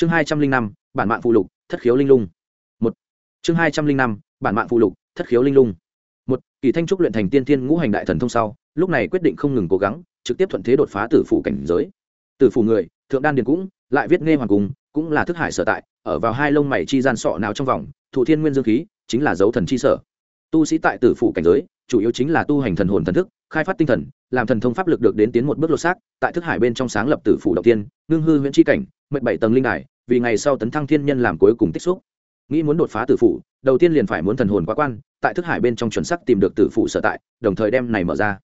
chương hai trăm linh năm, bản mạng phụ lục, thất khiếu linh lung. Một. Chương hai trăm linh năm, bản mạng phụ lục, thất khiếu linh lung. Một, kỳ thanh trúc luyện thành tiên thiên ngũ hành đại thần thông sau, lúc này quyết định không ngừng cố gắng, trực tiếp thuận thế đột phá tử phủ cảnh giới. Tử phủ người, thượng đan điền cũng, lại viết nghe hoàng cung, cũng là thức hải sở tại, ở vào hai lông mày chi gian sọ nào trong vòng, thụ thiên nguyên dương khí, chính là dấu thần chi sở. Tu sĩ tại tử phủ cảnh giới, chủ yếu chính là tu hành thần hồn thần thức, khai phát tinh thần, làm thần thông pháp lực được đến tiến một bước lột xác, tại thức hải bên trong sáng lập tử phủ đầu tiên, ngưng hư huyễn chi cảnh mệnh bảy tầng linh đài, vì ngày sau tấn thăng thiên nhân làm cuối cùng tích xúc. Nghĩ muốn đột phá tử phủ đầu tiên liền phải muốn thần hồn quá quan, tại thức hải bên trong chuẩn sắc tìm được tử phủ sở tại, đồng thời đem này mở ra.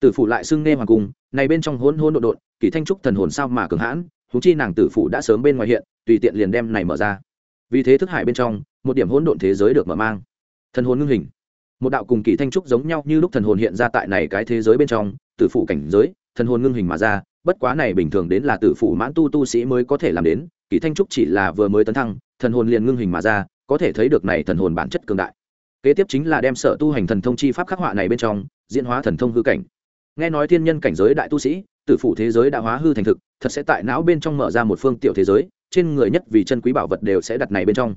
Tử phủ lại xưng nghe hoàng cung, này bên trong hỗn hỗn độn độn, kỳ thanh trúc thần hồn sao mà cường hãn húng chi nàng tử phủ đã sớm bên ngoài hiện, tùy tiện liền đem này mở ra. Vì thế thức hải bên trong, một điểm hỗn độn thế giới được mở mang. Thần hồn ngưng hình. Một đạo cùng kỳ thanh trúc giống nhau như lúc thần hồn hiện ra tại này cái thế giới bên trong, tử phủ cảnh giới, thần hồn ngưng hình mà ra bất quá này bình thường đến là tử phủ mãn tu tu sĩ mới có thể làm đến, kỳ thanh trúc chỉ là vừa mới tấn thăng, thần hồn liền ngưng hình mà ra, có thể thấy được này thần hồn bản chất cường đại. Kế tiếp chính là đem sở tu hành thần thông chi pháp khắc họa này bên trong, diễn hóa thần thông hư cảnh. Nghe nói thiên nhân cảnh giới đại tu sĩ, tử phủ thế giới đã hóa hư thành thực, thật sẽ tại não bên trong mở ra một phương tiểu thế giới, trên người nhất vì chân quý bảo vật đều sẽ đặt này bên trong.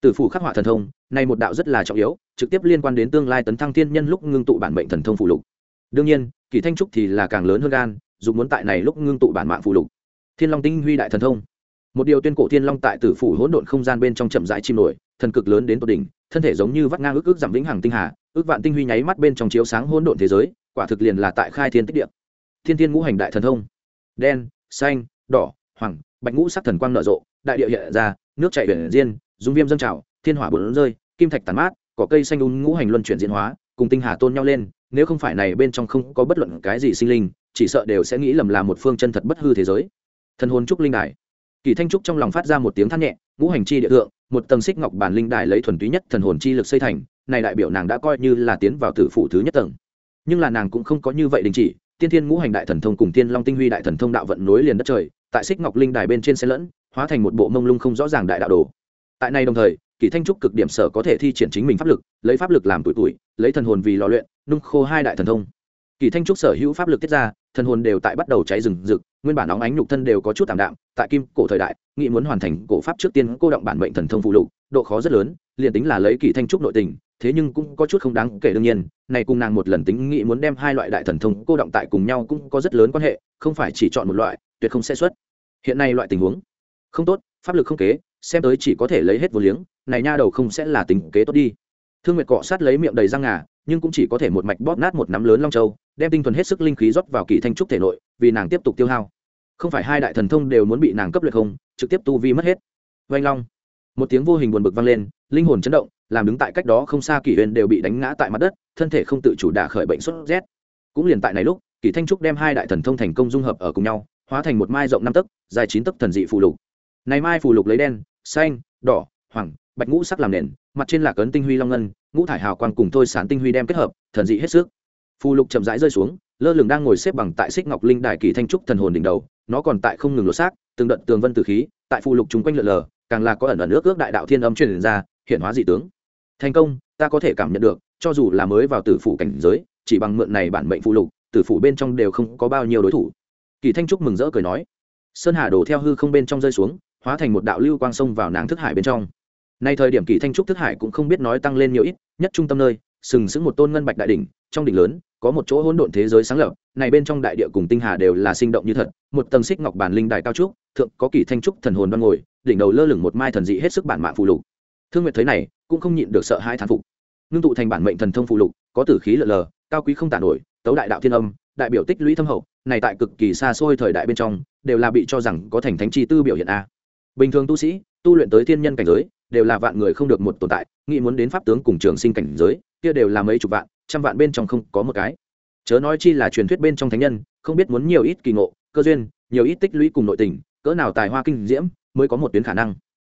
Tử phủ khắc họa thần thông, này một đạo rất là trọng yếu, trực tiếp liên quan đến tương lai tấn thăng thiên nhân lúc ngưng tụ bản mệnh thần thông phụ lục. Đương nhiên, kỳ thanh trúc thì là càng lớn hơn gan dù muốn tại này lúc ngưng tụ bản mạng phụ lục. Thiên long tinh huy đại thần thông. Một điều tuyên cổ thiên long tại tử phủ hỗn độn không gian bên trong chậm rãi chim nổi, thần cực lớn đến tột đỉnh, thân thể giống như vắt ngang ước ước giảm vĩnh hằng tinh hà, ước vạn tinh huy nháy mắt bên trong chiếu sáng hỗn độn thế giới, quả thực liền là tại khai thiên tích địa. Thiên thiên ngũ hành đại thần thông. Đen, xanh, đỏ, hoàng, bạch ngũ sắc thần quang nở rộ, đại địa hiện ra, nước chảy biển diên dung viêm dâng trào, thiên hỏa bốn rơi, kim thạch tàn mát, cỏ cây xanh un ngũ hành luân chuyển diễn hóa, cùng tinh hà tôn nhau lên, nếu không phải này bên trong không có bất luận cái gì sinh linh chỉ sợ đều sẽ nghĩ lầm là một phương chân thật bất hư thế giới. Thần hồn trúc linh đài. Kỳ thanh trúc trong lòng phát ra một tiếng than nhẹ, ngũ hành chi địa thượng, một tầng xích ngọc bản linh đài lấy thuần túy nhất thần hồn chi lực xây thành, này đại biểu nàng đã coi như là tiến vào tử phủ thứ nhất tầng. Nhưng là nàng cũng không có như vậy đình chỉ, tiên thiên ngũ hành đại thần thông cùng tiên long tinh huy đại thần thông đạo vận nối liền đất trời, tại xích ngọc linh đài bên trên xe lẫn, hóa thành một bộ mông lung không rõ ràng đại đạo đồ. Tại này đồng thời, kỳ thanh trúc cực điểm sở có thể thi triển chính mình pháp lực, lấy pháp lực làm tuổi tuổi lấy thần hồn vì lò luyện, nung khô hai đại thần thông kỳ thanh trúc sở hữu pháp lực tiết ra, thần hồn đều tại bắt đầu cháy rừng rực, nguyên bản óng ánh nhục thân đều có chút tạm đạm, tại kim cổ thời đại nghị muốn hoàn thành cổ pháp trước tiên cô động bản mệnh thần thông phụ lục, độ khó rất lớn, liền tính là lấy kỳ thanh trúc nội tình, thế nhưng cũng có chút không đáng kể đương nhiên, này cùng nàng một lần tính nghị muốn đem hai loại đại thần thông cô động tại cùng nhau cũng có rất lớn quan hệ, không phải chỉ chọn một loại, tuyệt không sẽ xuất. Hiện nay loại tình huống, không tốt, pháp lực không kế, xem tới chỉ có thể lấy hết vô liếng, này nha đầu không sẽ là tình kế tốt đi. Thương nguyệt cọ sát lấy miệng đầy răng ngà, nhưng cũng chỉ có thể một mạch bóp nát một nắm lớn long châu đem tinh thuần hết sức linh khí rót vào kỳ thanh trúc thể nội, vì nàng tiếp tục tiêu hao. Không phải hai đại thần thông đều muốn bị nàng cấp luyện không, trực tiếp tu vi mất hết. Vanh long. Một tiếng vô hình buồn bực vang lên, linh hồn chấn động, làm đứng tại cách đó không xa kỷ huyền đều bị đánh ngã tại mặt đất, thân thể không tự chủ đả khởi bệnh sốt rét. Cũng liền tại này lúc kỷ thanh trúc đem hai đại thần thông thành công dung hợp ở cùng nhau, hóa thành một mai rộng năm tấc, dài chín tấc thần dị phù lục. Này mai phù lục lấy đen, xanh, đỏ hoàng bạch ngũ sắc làm nền, mặt trên là cấn tinh huy long ngân, ngũ thải hào quang cùng thôi sán tinh huy đem kết hợp, thần dị hết sức phù lục chậm rãi rơi xuống, lơ lửng đang ngồi xếp bằng tại xích ngọc linh đài kỳ thanh trúc thần hồn đỉnh đầu, nó còn tại không ngừng lột xác, từng đợt tường vân từ khí, tại phù lục chúng quanh lượn lờ, càng là có ẩn ẩn ước ước đại đạo thiên âm truyền ra, hiện hóa dị tướng. Thành công, ta có thể cảm nhận được, cho dù là mới vào tử phủ cảnh giới, chỉ bằng mượn này bản mệnh phù lục, tử phủ bên trong đều không có bao nhiêu đối thủ. Kỳ thanh trúc mừng rỡ cười nói, sơn hà đổ theo hư không bên trong rơi xuống, hóa thành một đạo lưu quang sông vào nàng thức hải bên trong. Nay thời điểm kỳ thanh trúc thức hải cũng không biết nói tăng lên nhiều ít, nhất trung tâm nơi, sừng sững một tôn ngân bạch đại đỉnh, trong đỉnh lớn có một chỗ hỗn độn thế giới sáng lập, này bên trong đại địa cùng tinh hà đều là sinh động như thật, một tầng xích ngọc bản linh đài cao trúc, thượng có kỳ thanh trúc thần hồn đoan ngồi, đỉnh đầu lơ lửng một mai thần dị hết sức bản mạng phù lục. Thương nguyệt thấy này, cũng không nhịn được sợ hai thán phục. Ngưng tụ thành bản mệnh thần thông phù lục, có tử khí lờ lờ, cao quý không tả nổi, tấu đại đạo thiên âm, đại biểu tích lũy thâm hậu, này tại cực kỳ xa xôi thời đại bên trong, đều là bị cho rằng có thành thánh chi tư biểu hiện a. Bình thường tu sĩ, tu luyện tới thiên nhân cảnh giới, đều là vạn người không được một tồn tại, nghĩ muốn đến pháp tướng cùng trường sinh cảnh giới, kia đều là mấy chục vạn trăm vạn bên trong không có một cái. Chớ nói chi là truyền thuyết bên trong thánh nhân, không biết muốn nhiều ít kỳ ngộ, cơ duyên, nhiều ít tích lũy cùng nội tình, cỡ nào tài hoa kinh diễm mới có một tuyến khả năng.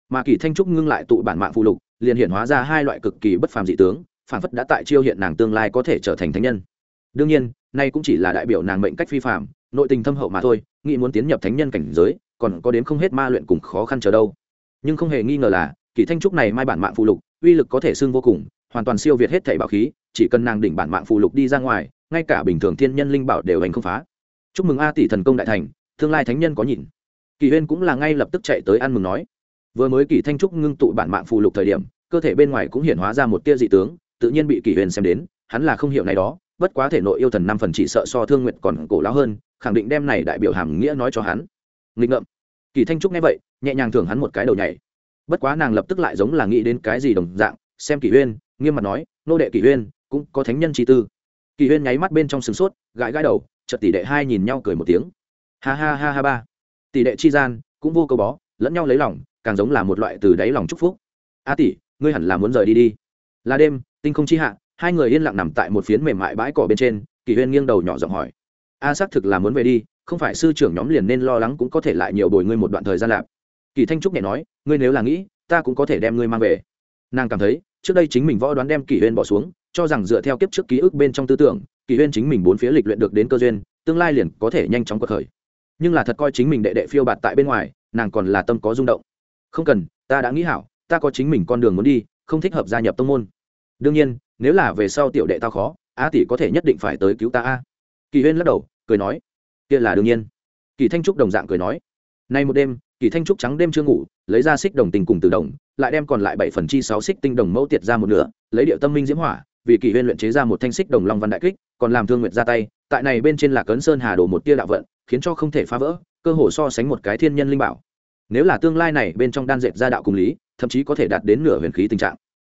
Mà kỳ thanh trúc ngưng lại tụ bản mạng phụ lục, liền hiện hóa ra hai loại cực kỳ bất phàm dị tướng, phản phất đã tại chiêu hiện nàng tương lai có thể trở thành thánh nhân. Đương nhiên, nay cũng chỉ là đại biểu nàng mệnh cách phi phàm, nội tình thâm hậu mà thôi, nghĩ muốn tiến nhập thánh nhân cảnh giới, còn có đến không hết ma luyện cùng khó khăn chờ đâu. Nhưng không hề nghi ngờ là, kỳ thanh trúc này mai bản mạng phụ lục, uy lực có thể xưng vô cùng, hoàn toàn siêu việt hết thảy bảo khí chỉ cần nàng đỉnh bản mạng phụ lục đi ra ngoài, ngay cả bình thường thiên nhân linh bảo đều hành không phá. Chúc mừng a tỷ thần công đại thành, tương lai thánh nhân có nhìn. Kỳ huyên cũng là ngay lập tức chạy tới ăn mừng nói. Vừa mới kỳ thanh trúc ngưng tụ bản mạng phù lục thời điểm, cơ thể bên ngoài cũng hiện hóa ra một tia dị tướng, tự nhiên bị kỳ huyền xem đến, hắn là không hiểu này đó, bất quá thể nội yêu thần năm phần chỉ sợ so thương nguyện còn cổ lão hơn, khẳng định đem này đại biểu hàm nghĩa nói cho hắn. Nghịch ngợm. Kỳ thanh trúc nghe vậy, nhẹ nhàng thưởng hắn một cái đầu nhảy. Bất quá nàng lập tức lại giống là nghĩ đến cái gì đồng dạng, xem kỷ huyên, nghiêm mặt nói, nô đệ kỷ huyên cũng có thánh nhân chi tư. Kỳ huyên nháy mắt bên trong sừng sốt, gãi gãi đầu, chợt tỷ đệ hai nhìn nhau cười một tiếng. Ha ha ha ha ba. Tỷ đệ chi gian cũng vô câu bó, lẫn nhau lấy lòng, càng giống là một loại từ đáy lòng chúc phúc. A tỷ, ngươi hẳn là muốn rời đi đi. Là đêm, tinh không chi hạ, hai người yên lặng nằm tại một phiến mềm mại bãi cỏ bên trên, kỳ huyên nghiêng đầu nhỏ giọng hỏi. A xác thực là muốn về đi, không phải sư trưởng nhóm liền nên lo lắng cũng có thể lại nhiều bồi ngươi một đoạn thời gian lạp. Kỳ thanh trúc nhẹ nói, ngươi nếu là nghĩ, ta cũng có thể đem ngươi mang về. Nàng cảm thấy, trước đây chính mình võ đoán đem kỳ huyên bỏ xuống cho rằng dựa theo kiếp trước ký ức bên trong tư tưởng kỳ huyên chính mình bốn phía lịch luyện được đến cơ duyên, tương lai liền có thể nhanh chóng cuộc khởi. Nhưng là thật coi chính mình đệ đệ phiêu bạt tại bên ngoài, nàng còn là tâm có rung động. Không cần, ta đã nghĩ hảo, ta có chính mình con đường muốn đi, không thích hợp gia nhập tông môn. Đương nhiên, nếu là về sau tiểu đệ tao khó, a tỷ có thể nhất định phải tới cứu ta a. Kỳ huyên lắc đầu, cười nói, kia là đương nhiên. Kỳ thanh trúc đồng dạng cười nói, nay một đêm, kỳ thanh trúc trắng đêm chưa ngủ, lấy ra xích đồng tình cùng từ đồng, lại đem còn lại bảy phần chi sáu xích tinh đồng mẫu tiệt ra một nửa, lấy điệu tâm minh diễm hỏa vì kỳ huyên luyện chế ra một thanh xích đồng long văn đại kích, còn làm thương nguyện ra tay, tại này bên trên là cấn sơn hà đổ một tia đạo vận, khiến cho không thể phá vỡ, cơ hồ so sánh một cái thiên nhân linh bảo. Nếu là tương lai này bên trong đan dệt ra đạo cùng lý, thậm chí có thể đạt đến nửa huyền khí tình trạng.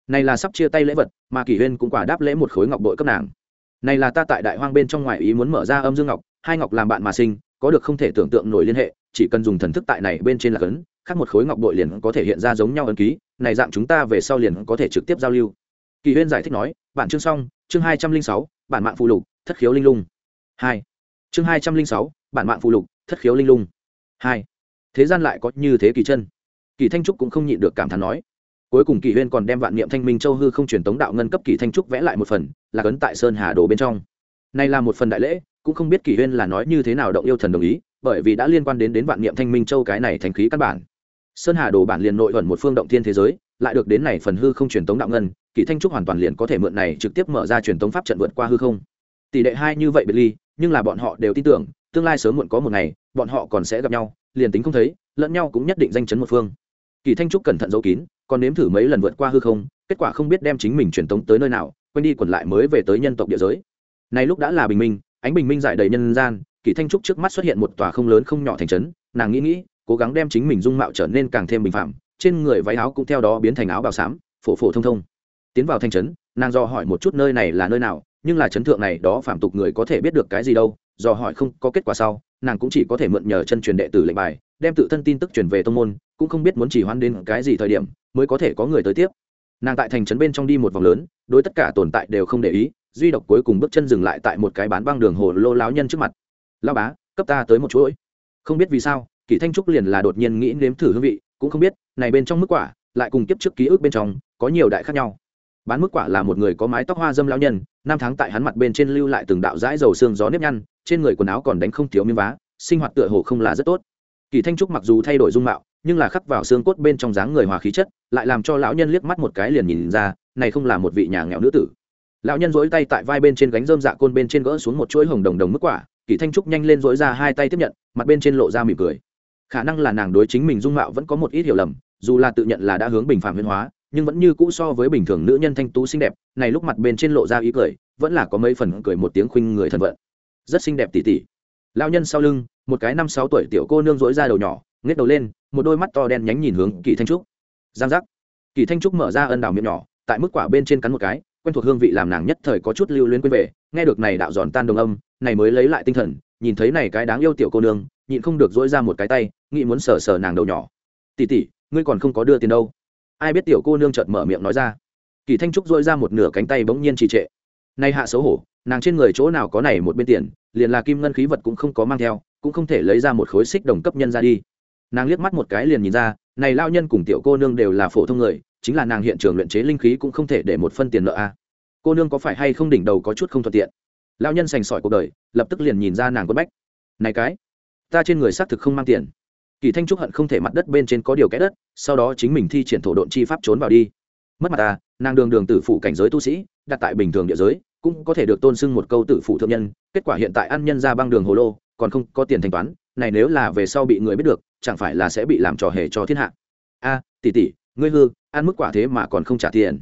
Này là sắp chia tay lễ vật, mà kỷ huyên cũng quả đáp lễ một khối ngọc bội cấp nàng. Này là ta tại đại hoang bên trong ngoài ý muốn mở ra âm dương ngọc, hai ngọc làm bạn mà sinh, có được không thể tưởng tượng nổi liên hệ, chỉ cần dùng thần thức tại này bên trên là cấn, khác một khối ngọc bội liền có thể hiện ra giống nhau ấn ký, này dạng chúng ta về sau liền có thể trực tiếp giao lưu. Kỳ huyên giải thích nói bản chương xong, chương hai trăm linh sáu, bản mạng phụ lục, thất khiếu linh lung. Hai. Chương hai trăm linh sáu, bản mạng phụ lục, thất khiếu linh lung. Hai. Thế gian lại có như thế kỳ chân. Kỳ thanh trúc cũng không nhịn được cảm thán nói. Cuối cùng kỳ huyên còn đem vạn niệm thanh minh châu hư không truyền tống đạo ngân cấp kỳ thanh trúc vẽ lại một phần, là cấn tại sơn hà đồ bên trong. Nay là một phần đại lễ, cũng không biết kỳ huyên là nói như thế nào động yêu thần đồng ý, bởi vì đã liên quan đến đến vạn niệm thanh minh châu cái này thành khí căn bản sơn hà đồ bản liền nội ẩn một phương động thiên thế giới, lại được đến này phần hư không truyền tống đạo ngân kỳ thanh trúc hoàn toàn liền có thể mượn này trực tiếp mở ra truyền tống pháp trận vượt qua hư không. Tỷ đệ hai như vậy biệt ly, nhưng là bọn họ đều tin tưởng, tương lai sớm muộn có một ngày, bọn họ còn sẽ gặp nhau, liền tính không thấy, lẫn nhau cũng nhất định danh chấn một phương. Kỳ thanh trúc cẩn thận giấu kín, còn nếm thử mấy lần vượt qua hư không, kết quả không biết đem chính mình truyền tống tới nơi nào, quên đi quẩn lại mới về tới nhân tộc địa giới. Này lúc đã là bình minh, ánh bình minh dại đầy nhân gian kỳ thanh trúc trước mắt xuất hiện một tòa không lớn không nhỏ thành trấn, nàng nghĩ nghĩ cố gắng đem chính mình dung mạo trở nên càng thêm bình phạm, trên người váy áo cũng theo đó biến thành áo bào xám, phổ phổ thông thông. Tiến vào thành trấn, nàng do hỏi một chút nơi này là nơi nào, nhưng là chấn thượng này đó phạm tục người có thể biết được cái gì đâu do hỏi không có kết quả sau, nàng cũng chỉ có thể mượn nhờ chân truyền đệ tử lệnh bài, đem tự thân tin tức truyền về tông môn, cũng không biết muốn chỉ hoan đến cái gì thời điểm mới có thể có người tới tiếp. Nàng tại thành trấn bên trong đi một vòng lớn, đối tất cả tồn tại đều không để ý, duy độc cuối cùng bước chân dừng lại tại một cái bán băng đường hồ lô láo nhân trước mặt. Lao bá, cấp ta tới một chuỗi. Không biết vì sao kỷ thanh trúc liền là đột nhiên nghĩ nếm thử hương vị, cũng không biết, này bên trong mức quả, lại cùng kiếp trước ký ức bên trong, có nhiều đại khác nhau. Bán mức quả là một người có mái tóc hoa dâm lao nhân, năm tháng tại hắn mặt bên trên lưu lại từng đạo dãi dầu xương gió nếp nhăn, trên người quần áo còn đánh không thiếu miếng vá, sinh hoạt tựa hồ không là rất tốt. Kỳ thanh trúc mặc dù thay đổi dung mạo, nhưng là khắc vào xương cốt bên trong dáng người hòa khí chất, lại làm cho lão nhân liếc mắt một cái liền nhìn ra, này không là một vị nhà nghèo nữ tử. Lão nhân dối tay tại vai bên trên gánh rơm dạ côn bên trên gỡ xuống một chuỗi hồng đồng đồng mức quả, kỳ thanh trúc nhanh lên dối ra hai tay tiếp nhận, mặt bên trên lộ ra mỉm cười khả năng là nàng đối chính mình dung mạo vẫn có một ít hiểu lầm, dù là tự nhận là đã hướng bình phạm huyên hóa, nhưng vẫn như cũ so với bình thường nữ nhân thanh tú xinh đẹp, này lúc mặt bên trên lộ ra ý cười, vẫn là có mấy phần cười một tiếng khuynh người thần vận. Rất xinh đẹp tỉ tỉ. Lao nhân sau lưng, một cái năm sáu tuổi tiểu cô nương dỗi ra đầu nhỏ nghết đầu lên, một đôi mắt to đen nhánh nhìn hướng kỳ thanh trúc. Giang giác. Kỳ thanh trúc mở ra ân đào miệng nhỏ, tại mức quả bên trên cắn một cái, quen thuộc hương vị làm nàng nhất thời có chút lưu luyến quên về, nghe được này đạo giòn tan đồng âm, này mới lấy lại tinh thần, nhìn thấy này cái đáng yêu tiểu cô nương nhịn không được dỗi ra một cái tay, nghĩ muốn sờ sờ nàng đầu nhỏ. Tỉ tỉ ngươi còn không có đưa tiền đâu. Ai biết tiểu cô nương chợt mở miệng nói ra. Kỳ thanh trúc dỗi ra một nửa cánh tay bỗng nhiên trì trệ. Nay hạ xấu hổ, nàng trên người chỗ nào có này một bên tiền, liền là kim ngân khí vật cũng không có mang theo, cũng không thể lấy ra một khối xích đồng cấp nhân ra đi. Nàng liếc mắt một cái liền nhìn ra, này lao nhân cùng tiểu cô nương đều là phổ thông người, chính là nàng hiện trường luyện chế linh khí cũng không thể để một phân tiền nợ a. Cô nương có phải hay không đỉnh đầu có chút không thuận tiện? Lao nhân sành sỏi cuộc đời, lập tức liền nhìn ra nàng quất bách. Này cái ta trên người xác thực không mang tiền. Kỳ thanh trúc hận không thể mặt đất bên trên có điều kẽ đất sau đó chính mình thi triển thổ độn chi pháp trốn vào đi. Mất mặt ta nàng đường đường tử phụ cảnh giới tu sĩ đặt tại bình thường địa giới cũng có thể được tôn sưng một câu tử phụ thượng nhân kết quả hiện tại ăn nhân ra băng đường hồ lô còn không có tiền thanh toán này nếu là về sau bị người biết được chẳng phải là sẽ bị làm trò hề cho thiên hạ. A tỉ tỉ ngươi hư ăn mức quả thế mà còn không trả tiền.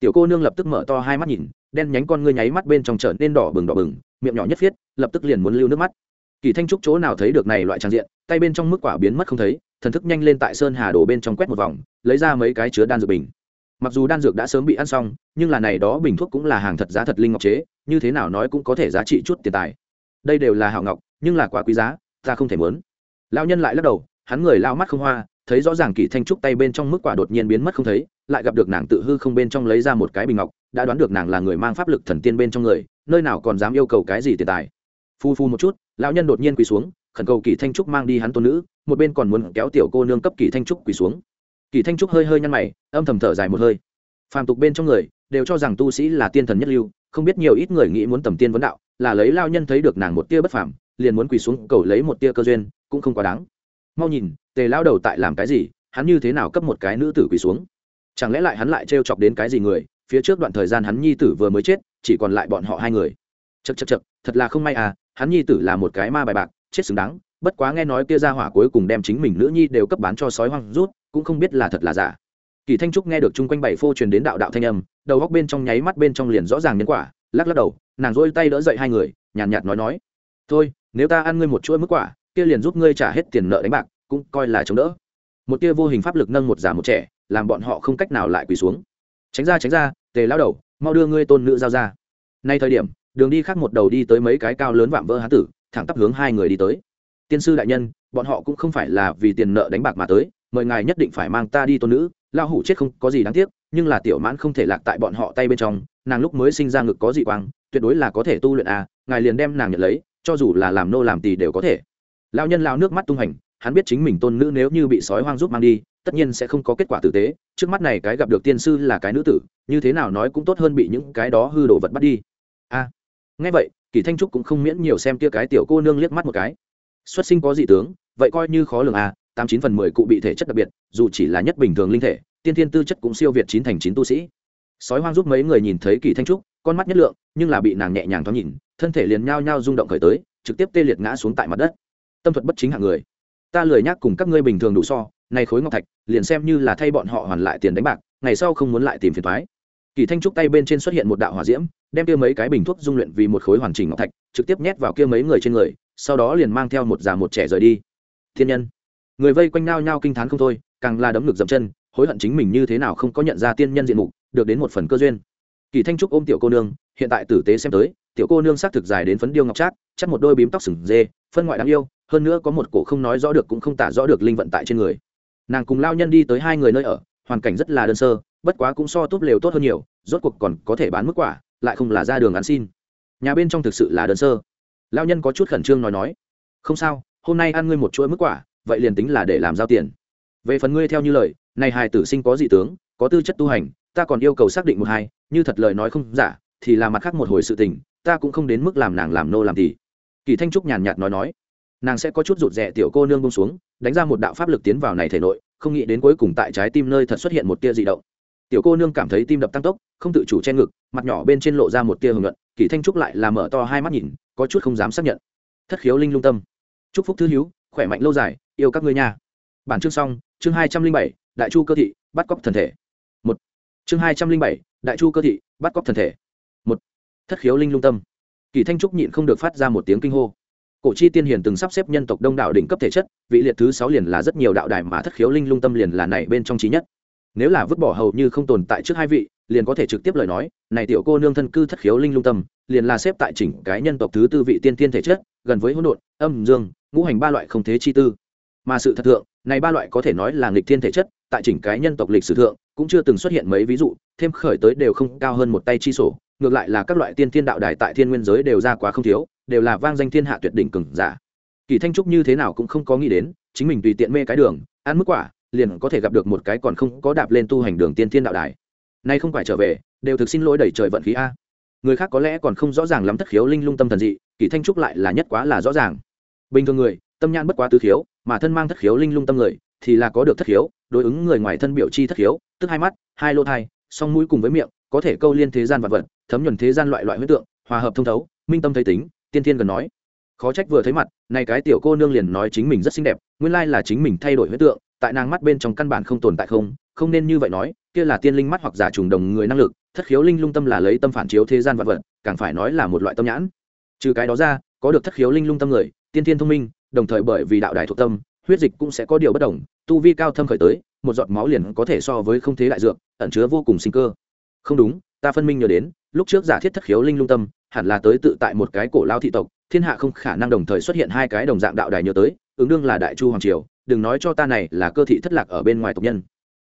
Tiểu cô nương lập tức mở to hai mắt nhìn đen nhánh con ngươi nháy mắt bên trong trở nên đỏ bừng đỏ bừng miệng nhỏ nhất viết, lập tức liền muốn lưu nước mắt kỳ thanh trúc chỗ nào thấy được này loại trang diện, tay bên trong mức quả biến mất không thấy, thần thức nhanh lên tại sơn hà đồ bên trong quét một vòng, lấy ra mấy cái chứa đan dược bình. Mặc dù đan dược đã sớm bị ăn xong, nhưng là này đó bình thuốc cũng là hàng thật giá thật linh ngọc chế, như thế nào nói cũng có thể giá trị chút tiền tài. Đây đều là hảo ngọc, nhưng là quá quý giá, ta không thể muốn. Lao nhân lại lắc đầu, hắn người lao mắt không hoa, thấy rõ ràng kỳ thanh trúc tay bên trong mức quả đột nhiên biến mất không thấy, lại gặp được nàng tự hư không bên trong lấy ra một cái bình ngọc, đã đoán được nàng là người mang pháp lực thần tiên bên trong người, nơi nào còn dám yêu cầu cái gì tiền tài. Phu phu một chút lão nhân đột nhiên quỳ xuống, khẩn cầu kỳ thanh trúc mang đi hắn tôn nữ, một bên còn muốn kéo tiểu cô nương cấp kỳ thanh trúc quỳ xuống. Kỳ thanh trúc hơi hơi nhăn mày, âm thầm thở dài một hơi. Phàm tục bên trong người, đều cho rằng tu sĩ là tiên thần nhất lưu, không biết nhiều ít người nghĩ muốn tầm tiên vấn đạo, là lấy lao nhân thấy được nàng một tia bất phàm, liền muốn quỳ xuống cầu lấy một tia cơ duyên, cũng không quá đáng. Mau nhìn, tề lao đầu tại làm cái gì, hắn như thế nào cấp một cái nữ tử quỳ xuống? Chẳng lẽ lại hắn lại trêu chọc đến cái gì người, phía trước đoạn thời gian hắn nhi tử vừa mới chết, chỉ còn lại bọn họ hai người? Chật chật chật thật là không may à hắn nhi tử là một cái ma bài bạc chết xứng đáng bất quá nghe nói kia ra hỏa cuối cùng đem chính mình nữ nhi đều cấp bán cho sói hoang rút cũng không biết là thật là giả. Kỳ thanh trúc nghe được chung quanh bảy phô truyền đến đạo đạo thanh âm đầu góc bên trong nháy mắt bên trong liền rõ ràng nhân quả lắc lắc đầu nàng dôi tay đỡ dậy hai người nhàn nhạt, nhạt nói nói thôi nếu ta ăn ngươi một chuỗi mức quả kia liền giúp ngươi trả hết tiền nợ đánh bạc cũng coi là chống đỡ. Một tia vô hình pháp lực nâng một già một trẻ làm bọn họ không cách nào lại quỳ xuống. Tránh ra tránh ra tề lao đầu mau đưa ngươi tôn nữ giao ra. Nay thời điểm đường đi khác một đầu đi tới mấy cái cao lớn vạm vỡ hán tử thẳng tắp hướng hai người đi tới. Tiên sư đại nhân bọn họ cũng không phải là vì tiền nợ đánh bạc mà tới mời ngài nhất định phải mang ta đi tôn nữ lao hủ chết không có gì đáng tiếc nhưng là tiểu mãn không thể lạc tại bọn họ tay bên trong nàng lúc mới sinh ra ngực có dị quang tuyệt đối là có thể tu luyện à ngài liền đem nàng nhận lấy cho dù là làm nô làm tỳ đều có thể. Lao nhân lao nước mắt tung hành hắn biết chính mình tôn nữ nếu như bị sói hoang giúp mang đi tất nhiên sẽ không có kết quả tử tế trước mắt này cái gặp được tiên sư là cái nữ tử như thế nào nói cũng tốt hơn bị những cái đó hư đồ vật bắt đi. A à, nghe vậy, kỳ thanh trúc cũng không miễn nhiều xem kia cái tiểu cô nương liếc mắt một cái. Xuất sinh có dị tướng, vậy coi như khó lường à tám chín phần mười cụ bị thể chất đặc biệt, dù chỉ là nhất bình thường linh thể, tiên thiên tư chất cũng siêu việt chín thành chín tu sĩ. Sói hoang giúp mấy người nhìn thấy kỳ thanh trúc, con mắt nhất lượng, nhưng là bị nàng nhẹ nhàng thoáng nhìn, thân thể liền nhao nhao rung động khởi tới, trực tiếp tê liệt ngã xuống tại mặt đất. Tâm thuật bất chính hạng người. Ta lười nhắc cùng các ngươi bình thường đủ so, nay khối ngọc thạch, liền xem như là thay bọn họ hoàn lại tiền đánh bạc, ngày sau không muốn lại tìm phiền thoái kỳ thanh trúc tay bên trên xuất hiện một đạo hỏa diễm, đem kia mấy cái bình thuốc dung luyện vì một khối hoàn chỉnh ngọc thạch, trực tiếp nhét vào kia mấy người trên người, sau đó liền mang theo một già một trẻ rời đi. Thiên nhân, người vây quanh nao nhao kinh t h á n không thôi, càng là đấm ngực dậm chân, hối hận chính mình như thế nào không có nhận ra tiên nhân diện mục, được đến một phần cơ duyên. Kỳ thanh trúc ôm tiểu cô nương, hiện tại tử tế xem tới, tiểu cô nương xác thực dài đến phấn điêu ngọc trác, chắc một đôi bím tóc sừng dê, phân ngoại đáng yêu, hơn nữa có một cổ không nói rõ được cũng không tả rõ được linh vận tại trên người. Nàng cùng lao nhân đi tới hai người nơi ở, hoàn cảnh rất là đơn sơ bất quá cũng so tốt lều tốt hơn nhiều rốt cuộc còn có thể bán mức quả lại không là ra đường ăn xin. Nhà bên trong thực sự là đơn sơ. Lao nhân có chút khẩn trương nói nói không sao hôm nay ăn ngươi một chuỗi mức quả vậy liền tính là để làm giao tiền. Về phần ngươi theo như lời này hài tử sinh có dị tướng có tư chất tu hành ta còn yêu cầu xác định một hai như thật lời nói không giả thì là mặt khác một hồi sự tình ta cũng không đến mức làm nàng làm nô làm gì, kỳ thanh trúc nhàn nhạt nói nói nàng sẽ có chút rụt rè tiểu cô nương bông xuống đánh ra một đạo pháp lực tiến vào này thể nội không nghĩ đến cuối cùng tại trái tim nơi thật xuất hiện một tia dị động tiểu cô nương cảm thấy tim đập tăng tốc, không tự chủ che ngực, mặt nhỏ bên trên lộ ra một tia hưởng luận kỳ thanh trúc lại là mở to hai mắt nhìn, có chút không dám xác nhận. Thất khiếu linh lung tâm. Chúc phúc thứ hiếu khỏe mạnh lâu dài, yêu các ngươi nha. Bản chương xong, chương hai trăm linh bảy, đại chu cơ thị, bắt cóc thần thể. Một. Chương hai trăm linh bảy, đại chu cơ thị, bắt cóc thần thể. Một. Thất khiếu linh lung tâm. Kỳ thanh trúc nhịn không được phát ra một tiếng kinh hô. Cổ chi tiên hiền từng sắp xếp nhân tộc đông đạo đỉnh cấp thể chất, vị liệt thứ sáu liền là rất nhiều đạo đài mà thất khiếu linh lung tâm liền là này bên trong trí nhất nếu là vứt bỏ hầu như không tồn tại trước hai vị, liền có thể trực tiếp lời nói, này tiểu cô nương thân cư thất khiếu linh lung tâm, liền là xếp tại chỉnh cái nhân tộc thứ tư vị tiên tiên thể chất, gần với hỗn độn, âm, dương, ngũ hành ba loại không thế chi tư. Mà sự thật thượng, này ba loại có thể nói là nghịch thiên thể chất, tại chỉnh cái nhân tộc lịch sử thượng, cũng chưa từng xuất hiện mấy ví dụ, thêm khởi tới đều không cao hơn một tay chi sổ, ngược lại là các loại tiên thiên đạo đài tại thiên nguyên giới đều ra quá không thiếu, đều là vang danh thiên hạ tuyệt đỉnh cường giả. Kỳ thanh trúc như thế nào cũng không có nghĩ đến, chính mình tùy tiện mê cái đường, ăn mức quả liền có thể gặp được một cái còn không có đạp lên tu hành đường tiên thiên đạo đài. Nay không phải trở về, đều thực xin lỗi đẩy trời vận khí a. Người khác có lẽ còn không rõ ràng lắm thất khiếu linh lung tâm thần dị, kỳ thanh trúc lại là nhất quá là rõ ràng. Bình thường người, tâm nhãn bất quá tứ khiếu, mà thân mang thất khiếu linh lung tâm người, thì là có được thất khiếu, đối ứng người ngoài thân biểu chi thất khiếu, tức hai mắt, hai lô thai, song mũi cùng với miệng, có thể câu liên thế gian vật vật, thấm nhuần thế gian loại loại huyết tượng, hòa hợp thông thấu, minh tâm thấy tính, tiên thiên gần nói. Khó trách vừa thấy mặt này cái tiểu cô nương liền nói chính mình rất xinh đẹp, nguyên lai là chính mình thay đổi huyết tượng tại nàng mắt bên trong căn bản không tồn tại không không nên như vậy nói, kia là tiên linh mắt hoặc giả trùng đồng người năng lực, thất khiếu linh lung tâm là lấy tâm phản chiếu thế gian vật vật, càng phải nói là một loại tâm nhãn. Trừ cái đó ra, có được thất khiếu linh lung tâm người, tiên tiên thông minh, đồng thời bởi vì đạo đài thuộc tâm, huyết dịch cũng sẽ có điều bất đồng, tu vi cao thâm khởi tới, một giọt máu liền có thể so với không thế đại dược, ẩn chứa vô cùng sinh cơ. Không đúng, ta phân minh nhớ đến, lúc trước giả thiết thất khiếu linh lung tâm, hẳn là tới tự tại một cái cổ lao thị tộc, thiên hạ không khả năng đồng thời xuất hiện hai cái đồng dạng đạo đài nhớ tới, ứng đương là đại chu hoàng triều đừng nói cho ta này là cơ thị thất lạc ở bên ngoài tộc nhân.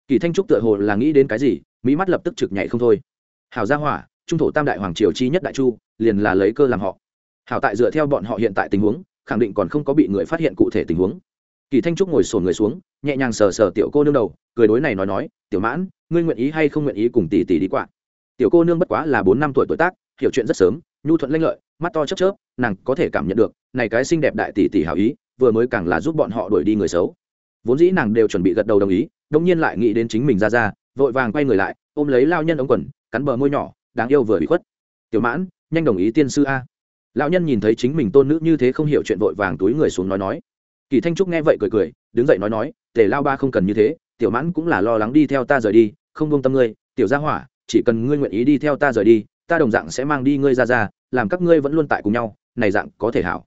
Kỳ thanh trúc tựa hồ là nghĩ đến cái gì, mỹ mắt lập tức trực nhảy không thôi. Hảo gia hỏa, trung thổ tam đại hoàng triều chi nhất đại chu, liền là lấy cơ làm họ. Hảo tại dựa theo bọn họ hiện tại tình huống, khẳng định còn không có bị người phát hiện cụ thể tình huống. Kỳ thanh trúc ngồi sồn người xuống, nhẹ nhàng sờ sờ tiểu cô nương đầu, cười đối này nói nói, tiểu mãn, ngươi nguyện ý hay không nguyện ý cùng tỷ tỷ đi qua? Tiểu cô nương bất quá là bốn năm tuổi tuổi tác, hiểu chuyện rất sớm, nhu thuận lanh lợi, mắt to chớp chớp, nàng có thể cảm nhận được, này cái xinh đẹp đại tỷ tỷ hảo ý vừa mới càng là giúp bọn họ đuổi đi người xấu. Vốn dĩ nàng đều chuẩn bị gật đầu đồng ý đông nhiên lại nghĩ đến chính mình ra ra, vội vàng quay người lại, ôm lấy lao nhân ống quần, cắn bờ môi nhỏ, đáng yêu vừa bị khuất. Tiểu mãn, nhanh đồng ý tiên sư a. Lão nhân nhìn thấy chính mình tôn nữ như thế không hiểu chuyện vội vàng túi người xuống nói nói. Kỳ thanh trúc nghe vậy cười cười, đứng dậy nói nói, tề lao ba không cần như thế, tiểu mãn cũng là lo lắng đi theo ta rời đi, không buông tâm ngươi, tiểu gia hỏa, chỉ cần ngươi nguyện ý đi theo ta rời đi, ta đồng dạng sẽ mang đi ngươi ra ra, làm các ngươi vẫn luôn tại cùng nhau, này dạng có thể hảo.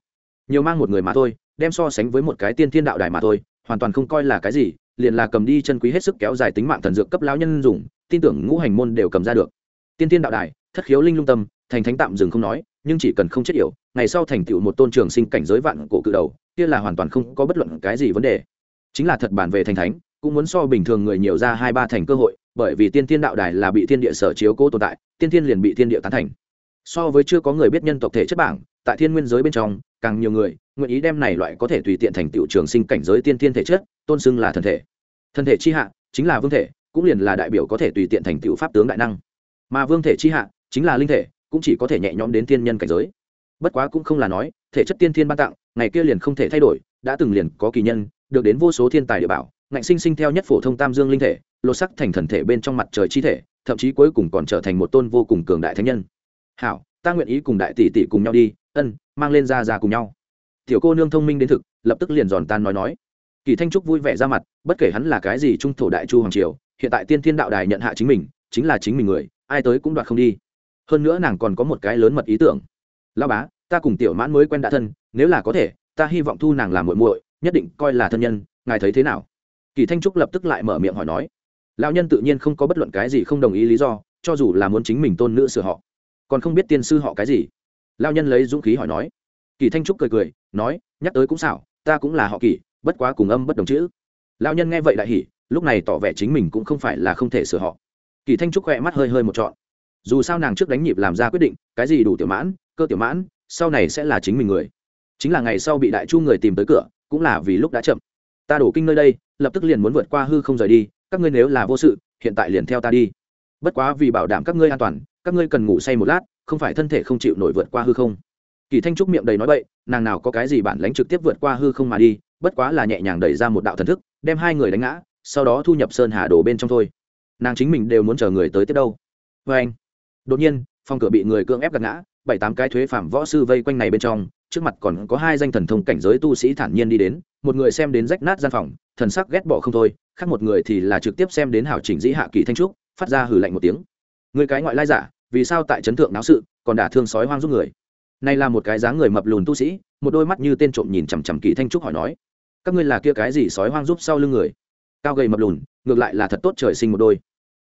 Nhiều mang một người mà thôi đem so sánh với một cái tiên thiên đạo đài mà thôi, hoàn toàn không coi là cái gì, liền là cầm đi chân quý hết sức kéo dài tính mạng thần dược cấp lão nhân dùng, tin tưởng ngũ hành môn đều cầm ra được. Tiên thiên đạo đài, thất khiếu linh lung tâm, thành thánh tạm dừng không nói, nhưng chỉ cần không chết yểu, ngày sau thành tựu một tôn trường sinh cảnh giới vạn cổ cự đầu, kia là hoàn toàn không có bất luận cái gì vấn đề. Chính là thật bản về thành thánh, cũng muốn so bình thường người nhiều ra hai ba thành cơ hội, bởi vì tiên thiên đạo đài là bị thiên địa sở chiếu cố tồn tại, tiên thiên liền bị thiên địa tán thành. So với chưa có người biết nhân tộc thể chất bảng tại thiên nguyên giới bên trong, càng nhiều người nguyện ý đem này loại có thể tùy tiện thành tựu trường sinh cảnh giới tiên thiên thể chất, tôn xưng là thần thể. Thần thể chi hạ chính là vương thể, cũng liền là đại biểu có thể tùy tiện thành tựu pháp tướng đại năng. Mà vương thể chi hạ chính là linh thể, cũng chỉ có thể nhẹ nhõm đến tiên nhân cảnh giới. Bất quá cũng không là nói, thể chất tiên thiên ban tặng, ngày kia liền không thể thay đổi, đã từng liền có kỳ nhân, được đến vô số thiên tài địa bảo, ngạnh sinh sinh theo nhất phổ thông tam dương linh thể, lột sắc thành thần thể bên trong mặt trời chi thể, thậm chí cuối cùng còn trở thành một tôn vô cùng cường đại thánh nhân. Hảo, ta nguyện ý cùng đại tỷ tỷ cùng nhau đi ân, mang lên ra ra cùng nhau. Tiểu cô nương thông minh đến thực, lập tức liền giòn tan nói nói. Kỳ thanh trúc vui vẻ ra mặt, bất kể hắn là cái gì trung thổ đại chu hoàng triều, hiện tại tiên thiên đạo đài nhận hạ chính mình, chính là chính mình người, ai tới cũng đoạt không đi. Hơn nữa nàng còn có một cái lớn mật ý tưởng. Lao bá, ta cùng tiểu mãn mới quen đã thân, nếu là có thể, ta hy vọng thu nàng làm muội muội, nhất định coi là thân nhân, ngài thấy thế nào? Kỳ thanh trúc lập tức lại mở miệng hỏi nói. Lão nhân tự nhiên không có bất luận cái gì không đồng ý lý do, cho dù là muốn chính mình tôn nữ sửa họ, còn không biết tiên sư họ cái gì lão nhân lấy dũng khí hỏi nói. Kỳ thanh trúc cười cười, nói, nhắc tới cũng xảo, ta cũng là họ kỳ, bất quá cùng âm bất đồng chữ. Lão nhân nghe vậy đại hỉ, lúc này tỏ vẻ chính mình cũng không phải là không thể sửa họ. Kỳ thanh trúc khỏe mắt hơi hơi một trọn. Dù sao nàng trước đánh nhịp làm ra quyết định, cái gì đủ tiểu mãn, cơ tiểu mãn, sau này sẽ là chính mình người. Chính là ngày sau bị đại chu người tìm tới cửa, cũng là vì lúc đã chậm. Ta đổ kinh nơi đây, lập tức liền muốn vượt qua hư không rời đi, các ngươi nếu là vô sự, hiện tại liền theo ta đi. Bất quá vì bảo đảm các ngươi an toàn, các ngươi cần ngủ say một lát không phải thân thể không chịu nổi vượt qua hư không. Kỳ thanh trúc miệng đầy nói bậy, nàng nào có cái gì bản lãnh trực tiếp vượt qua hư không mà đi, bất quá là nhẹ nhàng đẩy ra một đạo thần thức, đem hai người đánh ngã, sau đó thu nhập sơn hà đồ bên trong thôi. Nàng chính mình đều muốn chờ người tới tiếp đâu. Vê anh, đột nhiên, phòng cửa bị người cưỡng ép gạt ngã, bảy tám cái thuế phạm võ sư vây quanh này bên trong, trước mặt còn có hai danh thần thông cảnh giới tu sĩ thản nhiên đi đến, một người xem đến rách nát gian phòng, thần sắc ghét bỏ không thôi, khác một người thì là trực tiếp xem đến hảo chỉnh dĩ hạ kỳ thanh trúc, phát ra hử lạnh một tiếng. Người cái ngoại lai giả vì sao tại chấn thượng náo sự, còn đả thương sói hoang giúp người? Này là một cái dáng người mập lùn tu sĩ, một đôi mắt như tên trộm nhìn chằm chằm kỳ thanh trúc hỏi nói, các ngươi là kia cái gì sói hoang giúp sau lưng người? Cao gầy mập lùn, ngược lại là thật tốt trời sinh một đôi.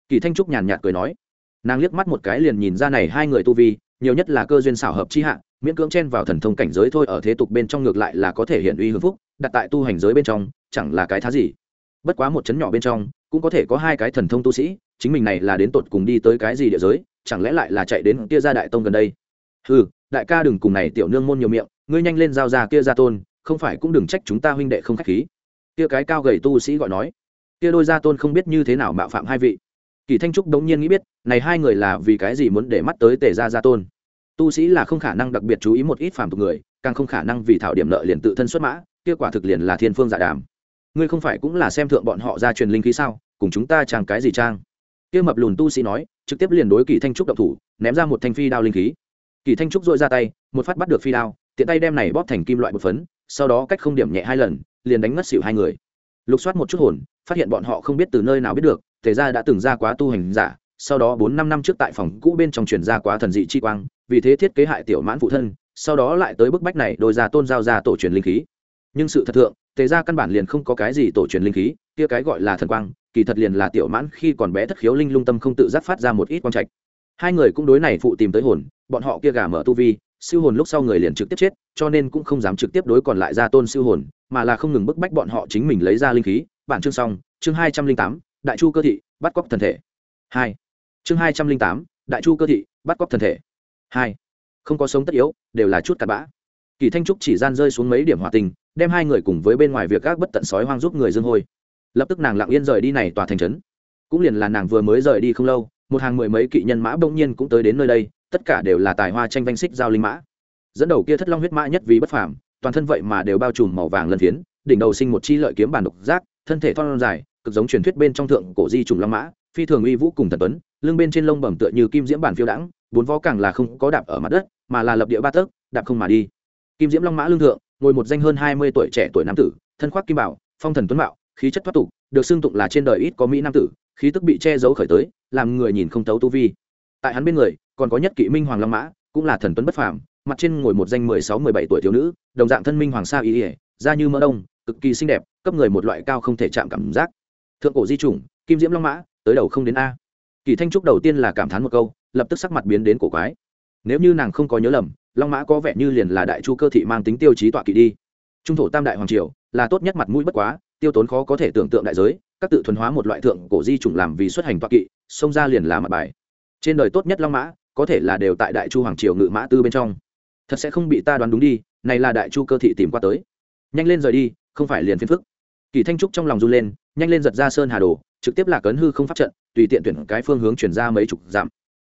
Kỳ thanh trúc nhàn nhạt cười nói, nàng liếc mắt một cái liền nhìn ra này hai người tu vi, nhiều nhất là cơ duyên xảo hợp chi hạ, miễn cưỡng chen vào thần thông cảnh giới thôi, ở thế tục bên trong ngược lại là có thể hiện uy hưng phúc, đặt tại tu hành giới bên trong, chẳng là cái thá gì. Bất quá một chấn nhỏ bên trong, cũng có thể có hai cái thần thông tu sĩ, chính mình này là đến tột cùng đi tới cái gì địa giới chẳng lẽ lại là chạy đến kia gia đại tông gần đây? Ừ đại ca đừng cùng này tiểu nương môn nhiều miệng, ngươi nhanh lên giao ra kia gia tôn, không phải cũng đừng trách chúng ta huynh đệ không khách khí. Kia cái cao gầy tu sĩ gọi nói. Kia đôi gia tôn không biết như thế nào mạo phạm hai vị. Kỳ thanh trúc đống nhiên nghĩ biết, này hai người là vì cái gì muốn để mắt tới tề gia gia tôn? Tu sĩ là không khả năng đặc biệt chú ý một ít phàm tục người, càng không khả năng vì thảo điểm nợ liền tự thân xuất mã, kia quả thực liền là thiên phương dạ đàm. Ngươi không phải cũng là xem thượng bọn họ ra truyền linh khí sao? Cùng chúng ta trang cái gì trang? Kia mập lùn tu sĩ nói, trực tiếp liền đối kỳ thanh trúc động thủ, ném ra một thanh phi đao linh khí. Kỳ thanh trúc dội ra tay, một phát bắt được phi đao, tiện tay đem này bóp thành kim loại một phấn, sau đó cách không điểm nhẹ hai lần, liền đánh ngất xỉu hai người. Lục soát một chút hồn, phát hiện bọn họ không biết từ nơi nào biết được, thể ra đã từng ra quá tu hành giả, sau đó bốn năm năm trước tại phòng cũ bên trong truyền ra quá thần dị chi quang, vì thế thiết kế hại tiểu mãn phụ thân, sau đó lại tới bức bách này đôi ra tôn giao ra tổ truyền linh khí. Nhưng sự thật thượng tề ra căn bản liền không có cái gì tổ truyền linh khí, kia cái gọi là thần quang kỳ thật liền là tiểu mãn khi còn bé thất khiếu linh lung tâm không tự giác phát ra một ít quang trạch. Hai người cũng đối này phụ tìm tới hồn, bọn họ kia gà mở tu vi, siêu hồn lúc sau người liền trực tiếp chết, cho nên cũng không dám trực tiếp đối còn lại ra tôn siêu hồn, mà là không ngừng bức bách bọn họ chính mình lấy ra linh khí. Bản chương xong, chương hai trăm linh tám, đại chu cơ thị, bắt cóc thần thể. Hai. Chương hai trăm linh tám, đại chu cơ thị, bắt cóc thần thể. Hai. Không có sống tất yếu, đều là chút cặn bã. Kỳ thanh trúc chỉ gian rơi xuống mấy điểm hòa tình, đem hai người cùng với bên ngoài việc các bất tận sói hoang giúp người dương hôi lập tức nàng lặng yên rời đi này tòa thành trấn. Cũng liền là nàng vừa mới rời đi không lâu, một hàng mười mấy kỵ nhân mã bỗng nhiên cũng tới đến nơi đây, tất cả đều là tài hoa tranh vanh xích giao linh mã. Dẫn đầu kia thất long huyết mã nhất vì bất phàm, toàn thân vậy mà đều bao trùm màu vàng lân phiến, đỉnh đầu sinh một chi lợi kiếm bản độc giác, thân thể thon dài, cực giống truyền thuyết bên trong thượng cổ di trùng long mã, phi thường uy vũ cùng thần tuấn, lưng bên trên lông bẩm tựa như kim diễm bản phiêu đãng, bốn vó càng là không có đạp ở mặt đất, mà là lập địa ba tấc, đạp không mà đi. Kim diễm long mã lương thượng, ngồi một danh hơn hai mươi tuổi trẻ tuổi nam tử, thân khoác kim bảo, phong thần tuấn mạo khí chất thoát tục, được xưng tụng là trên đời ít có mỹ nam tử, khí tức bị che giấu khởi tới, làm người nhìn không thấu tu vi. Tại hắn bên người, còn có nhất kỵ minh hoàng long mã, cũng là thần tuấn bất phàm, mặt trên ngồi một danh mười sáu, mười bảy tuổi thiếu nữ, đồng dạng thân minh hoàng sa ý ỉa da như mỡ đông, cực kỳ xinh đẹp, cấp người một loại cao không thể chạm cảm giác. Thượng cổ di chủng, kim diễm long mã, tới đầu không đến a. Kỳ thanh trúc đầu tiên là cảm thán một câu, lập tức sắc mặt biến đến cổ quái. Nếu như nàng không có nhớ lầm, long mã có vẻ như liền là đại chu cơ thị mang tính tiêu chí tọa kỵ đi. Trung thổ tam đại hoàng triều, là tốt nhất mặt mũi bất quá tiêu tốn khó có thể tưởng tượng đại giới, các tự thuần hóa một loại thượng cổ di chủng làm vì xuất hành toa kỵ, xông ra liền là mặt bài. Trên đời tốt nhất long mã, có thể là đều tại đại chu hoàng triều ngự mã tư bên trong. Thật sẽ không bị ta đoán đúng đi, này là đại chu cơ thị tìm qua tới. Nhanh lên rời đi, không phải liền phiền phức. Kỳ thanh trúc trong lòng run lên, nhanh lên giật ra sơn hà đồ, trực tiếp là cấn hư không pháp trận, tùy tiện tuyển cái phương hướng chuyển ra mấy chục dặm.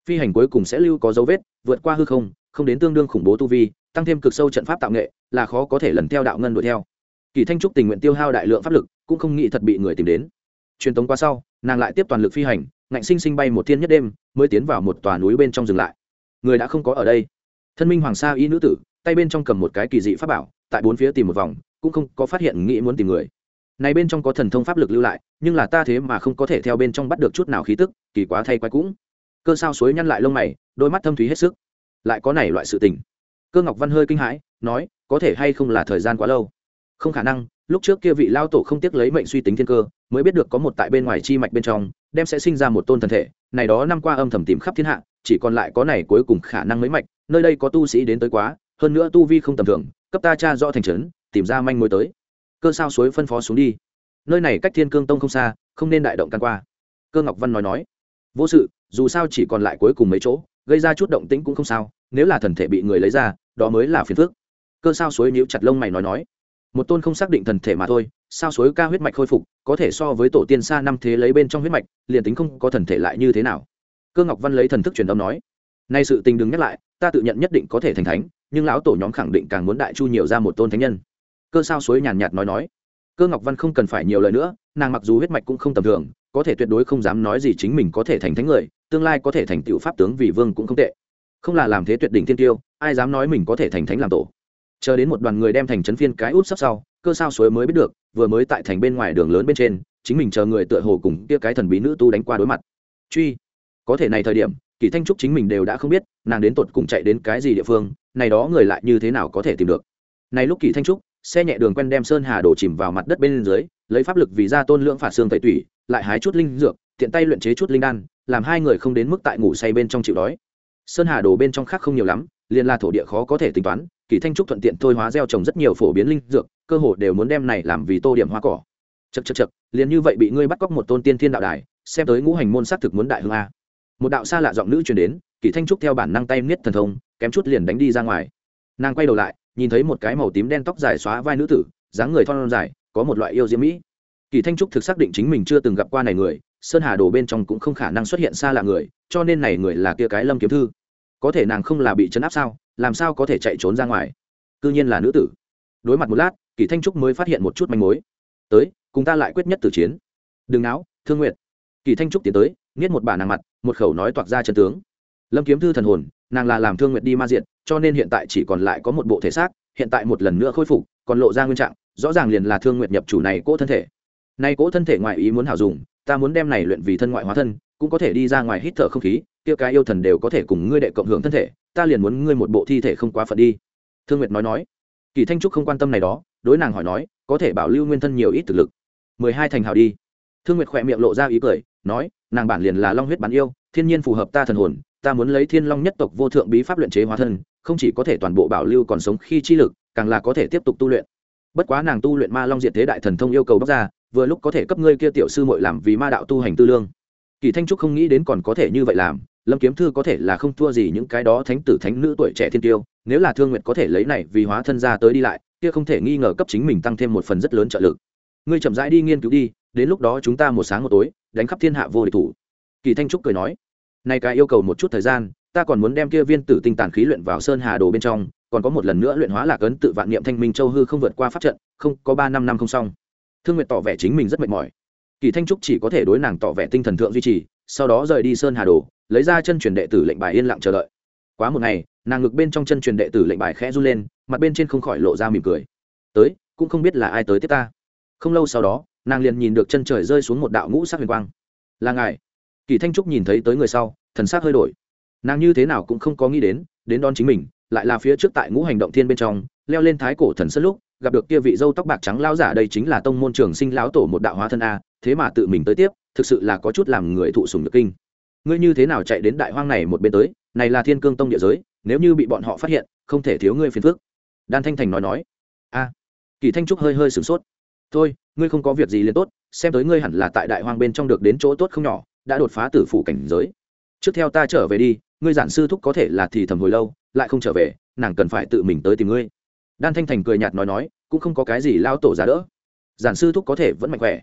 Phi hành cuối cùng sẽ lưu có dấu vết, vượt qua hư không không đến tương đương khủng bố tu vi, tăng thêm cực sâu trận pháp tạo nghệ, là khó có thể lần theo đạo ngân đuổi theo kỳ thanh trúc tình nguyện tiêu hao đại lượng pháp lực, cũng không nghĩ thật bị người tìm đến. Truyền tống qua sau, nàng lại tiếp toàn lực phi hành, ngạnh sinh sinh bay một thiên nhất đêm, mới tiến vào một tòa núi bên trong dừng lại. Người đã không có ở đây. Thân minh hoàng sa y nữ tử, tay bên trong cầm một cái kỳ dị pháp bảo, tại bốn phía tìm một vòng, cũng không có phát hiện nghĩ muốn tìm người. Này bên trong có thần thông pháp lực lưu lại, nhưng là ta thế mà không có thể theo bên trong bắt được chút nào khí tức, kỳ quá thay quái cũng. Cơ sao suối nhăn lại lông mày, đôi mắt thâm thúy hết sức. Lại có này loại sự tình. Cơ ngọc văn hơi kinh hãi, nói, có thể hay không là thời gian quá lâu không khả năng, lúc trước kia vị lao tổ không tiếc lấy mệnh suy tính thiên cơ, mới biết được có một tại bên ngoài chi mạch bên trong, đem sẽ sinh ra một tôn thần thể. Này đó năm qua âm thầm tìm khắp thiên hạ, chỉ còn lại có này cuối cùng khả năng mấy mạch, nơi đây có tu sĩ đến tới quá, hơn nữa tu vi không tầm thường, cấp ta cha rõ thành trấn, tìm ra manh mối tới. Cơ sao suối phân phó xuống đi. Nơi này cách thiên cương tông không xa, không nên đại động căn qua. Cơ ngọc văn nói nói. Vô sự, dù sao chỉ còn lại cuối cùng mấy chỗ, gây ra chút động tĩnh cũng không sao, nếu là thần thể bị người lấy ra, đó mới là phiền phước cơ sao suối níu chặt lông mày nói nói một tôn không xác định thần thể mà thôi, sao suối ca huyết mạch khôi phục, có thể so với tổ tiên xa năm thế lấy bên trong huyết mạch, liền tính không có thần thể lại như thế nào? Cơ ngọc văn lấy thần thức truyền âm nói, nay sự tình đừng nhắc lại, ta tự nhận nhất định có thể thành thánh, nhưng lão tổ nhóm khẳng định càng muốn đại chu nhiều ra một tôn thánh nhân. Cơ sao suối nhàn nhạt nói nói, cơ ngọc văn không cần phải nhiều lời nữa, nàng mặc dù huyết mạch cũng không tầm thường, có thể tuyệt đối không dám nói gì chính mình có thể thành thánh người, tương lai có thể thành tựu pháp tướng vì vương cũng không tệ. Không là làm thế tuyệt đỉnh thiên tiêu, ai dám nói mình có thể thành thánh làm tổ? Chờ đến một đoàn người đem thành trấn phiên cái út sắp sau, cơ sao suối mới biết được, vừa mới tại thành bên ngoài đường lớn bên trên, chính mình chờ người tựa hồ cùng kia cái thần bí nữ tu đánh qua đối mặt. Truy, có thể này thời điểm, kỳ thanh trúc chính mình đều đã không biết, nàng đến tột cùng chạy đến cái gì địa phương, này đó người lại như thế nào có thể tìm được. Này lúc kỳ thanh trúc, xe nhẹ đường quen đem sơn hà đổ chìm vào mặt đất bên dưới, lấy pháp lực vì ra tôn lượng phạt xương tẩy tủy, lại hái chút linh dược, tiện tay luyện chế chút linh đan, làm hai người không đến mức tại ngủ say bên trong chịu đói. Sơn hà đổ bên trong khác không nhiều lắm liền là thổ địa khó có thể tính toán, kỳ thanh trúc thuận tiện thôi hóa gieo trồng rất nhiều phổ biến linh dược, cơ hồ đều muốn đem này làm vì tô điểm hoa cỏ. Chật chật chật liền như vậy bị ngươi bắt cóc một tôn tiên thiên đạo đài, xem tới ngũ hành môn xác thực muốn đại hương a. Một đạo xa lạ giọng nữ truyền đến, kỳ thanh trúc theo bản năng tay niết thần thông, kém chút liền đánh đi ra ngoài. Nàng quay đầu lại, nhìn thấy một cái màu tím đen tóc dài xóa vai nữ tử, dáng người thon dài, có một loại yêu diễm mỹ. Kỳ thanh trúc thực xác định chính mình chưa từng gặp qua này người, sơn hà đồ bên trong cũng không khả năng xuất hiện xa lạ người, cho nên này người là kia cái lâm kiếm thư có thể nàng không là bị chấn áp sao, làm sao có thể chạy trốn ra ngoài? Cư nhiên là nữ tử. Đối mặt một lát, kỳ thanh trúc mới phát hiện một chút manh mối. Tới, cùng ta lại quyết nhất tử chiến. Đừng náo, thương nguyện kỳ thanh trúc tiến tới, nghiết một bà nàng mặt, một khẩu nói toạc ra chân tướng. Lâm kiếm thư thần hồn, nàng là làm thương nguyện đi ma diện, cho nên hiện tại chỉ còn lại có một bộ thể xác, hiện tại một lần nữa khôi phục, còn lộ ra nguyên trạng, rõ ràng liền là thương nguyện nhập chủ này cỗ thân thể. Nay cỗ thân thể ngoại ý muốn hảo dùng, ta muốn đem này luyện vì thân ngoại hóa thân, cũng có thể đi ra ngoài hít thở không khí kia cái yêu thần đều có thể cùng ngươi đệ cộng hưởng thân thể, ta liền muốn ngươi một bộ thi thể không quá phận đi. Thương nguyệt nói nói. Kỳ thanh trúc không quan tâm này đó, đối nàng hỏi nói, có thể bảo lưu nguyên thân nhiều ít thực lực? Mười hai thành hào đi. Thương nguyệt khỏe miệng lộ ra ý cười, nói, nàng bản liền là long huyết Bán yêu, thiên nhiên phù hợp ta thần hồn, ta muốn lấy thiên long nhất tộc vô thượng bí pháp luyện chế hóa thân, không chỉ có thể toàn bộ bảo lưu còn sống khi chi lực, càng là có thể tiếp tục tu luyện. Bất quá nàng tu luyện ma long diệt thế đại thần thông yêu cầu bóc ra, vừa lúc có thể cấp ngươi kia tiểu sư muội làm vì ma đạo tu hành tư lương. Kỳ thanh trúc không nghĩ đến còn có thể như vậy làm lâm kiếm thư có thể là không thua gì những cái đó thánh tử thánh nữ tuổi trẻ thiên tiêu, nếu là thương nguyệt có thể lấy này vì hóa thân ra tới đi lại, kia không thể nghi ngờ cấp chính mình tăng thêm một phần rất lớn trợ lực. Ngươi chậm rãi đi nghiên cứu đi, đến lúc đó chúng ta một sáng một tối, đánh khắp thiên hạ vô địch thủ. Kỳ thanh trúc cười nói. Nay cái yêu cầu một chút thời gian, ta còn muốn đem kia viên tử tinh tàn khí luyện vào sơn hà đồ bên trong, còn có một lần nữa luyện hóa lạc ấn tự vạn niệm thanh minh châu hư không vượt qua pháp trận, không, có ba năm năm không xong. Thương nguyệt tỏ vẻ chính mình rất mệt mỏi. Kỳ thanh trúc chỉ có thể đối nàng tỏ vẻ tinh thần thượng duy trì, sau đó rời đi sơn hà đồ lấy ra chân truyền đệ tử lệnh bài yên lặng chờ đợi. Quá một ngày, nàng ngực bên trong chân truyền đệ tử lệnh bài khẽ run lên, mặt bên trên không khỏi lộ ra mỉm cười. Tới, cũng không biết là ai tới tiếp ta. Không lâu sau đó, nàng liền nhìn được chân trời rơi xuống một đạo ngũ sắc huyền quang. Là ngài. Kỳ thanh trúc nhìn thấy tới người sau, thần sắc hơi đổi. Nàng như thế nào cũng không có nghĩ đến đến đón chính mình, lại là phía trước tại ngũ hành động thiên bên trong, leo lên thái cổ thần sân lúc, gặp được kia vị dâu tóc bạc trắng lão giả đây chính là tông môn trường sinh lão tổ một đạo hóa thân a, thế mà tự mình tới tiếp, thực sự là có chút làm người thụ sùng được kinh ngươi như thế nào chạy đến đại hoang này một bên tới, này là thiên cương tông địa giới, nếu như bị bọn họ phát hiện, không thể thiếu ngươi phiền phức. Đan thanh thành nói nói. A. Kỳ thanh trúc hơi hơi sửng sốt. Thôi, ngươi không có việc gì liền tốt, xem tới ngươi hẳn là tại đại hoang bên trong được đến chỗ tốt không nhỏ, đã đột phá tử phủ cảnh giới. Trước theo ta trở về đi, ngươi giản sư thúc có thể là thì thầm hồi lâu, lại không trở về, nàng cần phải tự mình tới tìm ngươi. Đan thanh thành cười nhạt nói nói, cũng không có cái gì lao tổ giá đỡ. Giản sư thúc có thể vẫn mạnh khỏe.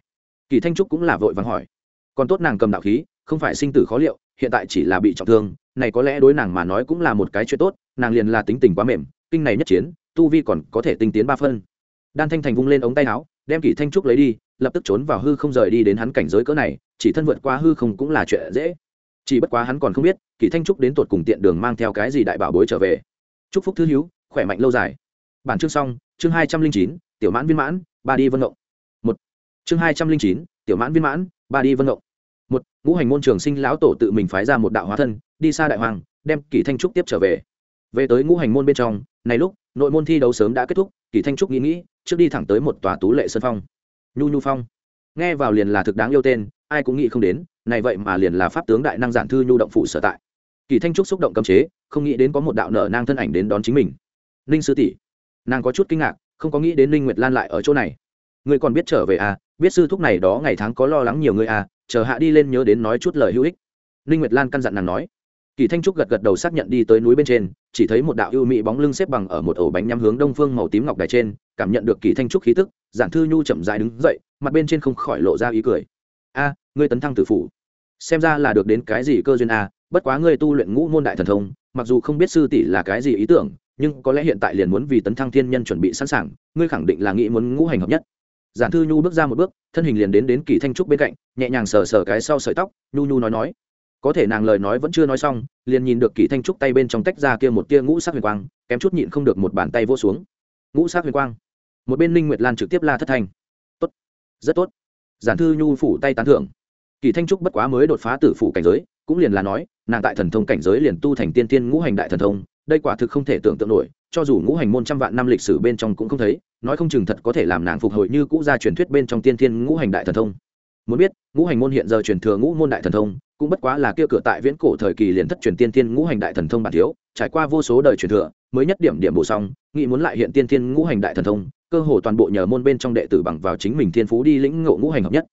Kỳ thanh trúc cũng là vội vàng hỏi còn tốt nàng cầm đạo khí, không phải sinh tử khó liệu, hiện tại chỉ là bị trọng thương, này có lẽ đối nàng mà nói cũng là một cái chuyện tốt, nàng liền là tính tình quá mềm, kinh này nhất chiến, tu vi còn có thể tinh tiến ba phân. Đan thanh thành vung lên ống tay áo, đem kỷ thanh trúc lấy đi, lập tức trốn vào hư không rời đi đến hắn cảnh giới cỡ này, chỉ thân vượt qua hư không cũng là chuyện dễ. Chỉ bất quá hắn còn không biết, kỷ thanh trúc đến tột cùng tiện đường mang theo cái gì đại bảo bối trở về. Chúc phúc thư hữu, khỏe mạnh lâu dài. Bản chương xong, chương hai trăm linh chín, tiểu mãn viên mãn, ba đi vân động. Một. Chương hai trăm linh chín, tiểu mãn viên mãn ba đi vân động một, ngũ hành môn trường sinh lão tổ tự mình phái ra một đạo hóa thân, đi xa đại hoàng, đem kỳ thanh trúc tiếp trở về. Về tới ngũ hành môn bên trong, này lúc, nội môn thi đấu sớm đã kết thúc, kỳ thanh trúc nghĩ nghĩ, trước đi thẳng tới một tòa tú lệ sơn phong. Nhu nhu phong. Nghe vào liền là thực đáng yêu tên, ai cũng nghĩ không đến, này vậy mà liền là pháp tướng đại năng giản thư nhu động phụ sở tại. Kỳ thanh trúc xúc động cấm chế, không nghĩ đến có một đạo nợ nang thân ảnh đến đón chính mình. Ninh sư tỷ. Nàng có chút kinh ngạc, không có nghĩ đến ninh nguyệt lan lại ở chỗ này. Ngươi còn biết trở về à biết sư thúc này đó ngày tháng có lo lắng nhiều người à chờ hạ đi lên nhớ đến nói chút lời hữu ích. Ninh nguyệt lan căn dặn nàng nói. Kỳ thanh trúc gật gật đầu xác nhận đi tới núi bên trên, chỉ thấy một đạo ưu mỹ bóng lưng xếp bằng ở một ổ bánh nhắm hướng đông phương màu tím ngọc đài trên, cảm nhận được kỳ thanh trúc khí tức, giản thư nhu chậm rãi đứng dậy, mặt bên trên không khỏi lộ ra ý cười. A, ngươi tấn thăng tử phủ. Xem ra là được đến cái gì cơ duyên a bất quá ngươi tu luyện ngũ môn đại thần thông, mặc dù không biết sư tỷ là cái gì ý tưởng, nhưng có lẽ hiện tại liền muốn vì tấn thăng thiên nhân chuẩn bị sẵn sàng, ngươi khẳng định là nghĩ muốn ngũ hành hợp nhất giản thư nhu bước ra một bước, thân hình liền đến đến kỳ thanh trúc bên cạnh, nhẹ nhàng sờ sờ cái sau sợi tóc, nhu nhu nói nói. Có thể nàng lời nói vẫn chưa nói xong, liền nhìn được kỳ thanh trúc tay bên trong tách ra kia một tia ngũ sắc huyền quang, kém chút nhịn không được một bàn tay vô xuống. Ngũ sắc huyền quang. Một bên ninh nguyệt lan trực tiếp la thất thanh. Tốt. Rất tốt. Giản thư nhu phủ tay tán thưởng. Kỳ thanh trúc bất quá mới đột phá tử phủ cảnh giới, cũng liền là nói, nàng tại thần thông cảnh giới liền tu thành tiên tiên ngũ hành đại thần thông, đây quả thực không thể tưởng tượng nổi, cho dù ngũ hành môn trăm vạn năm lịch sử bên trong cũng không thấy nói không chừng thật có thể làm nàng phục hồi như cũ ra truyền thuyết bên trong tiên Thiên ngũ hành đại thần thông. Muốn biết, ngũ hành môn hiện giờ truyền thừa ngũ môn đại thần thông, cũng bất quá là kia cửa tại viễn cổ thời kỳ liền thất truyền tiên Thiên ngũ hành đại thần thông bản thiếu, trải qua vô số đời truyền thừa, mới nhất điểm điểm bổ xong nghĩ muốn lại hiện tiên Thiên ngũ hành đại thần thông, cơ hồ toàn bộ nhờ môn bên trong đệ tử bằng vào chính mình thiên phú đi lĩnh ngộ ngũ hành hợp nhất.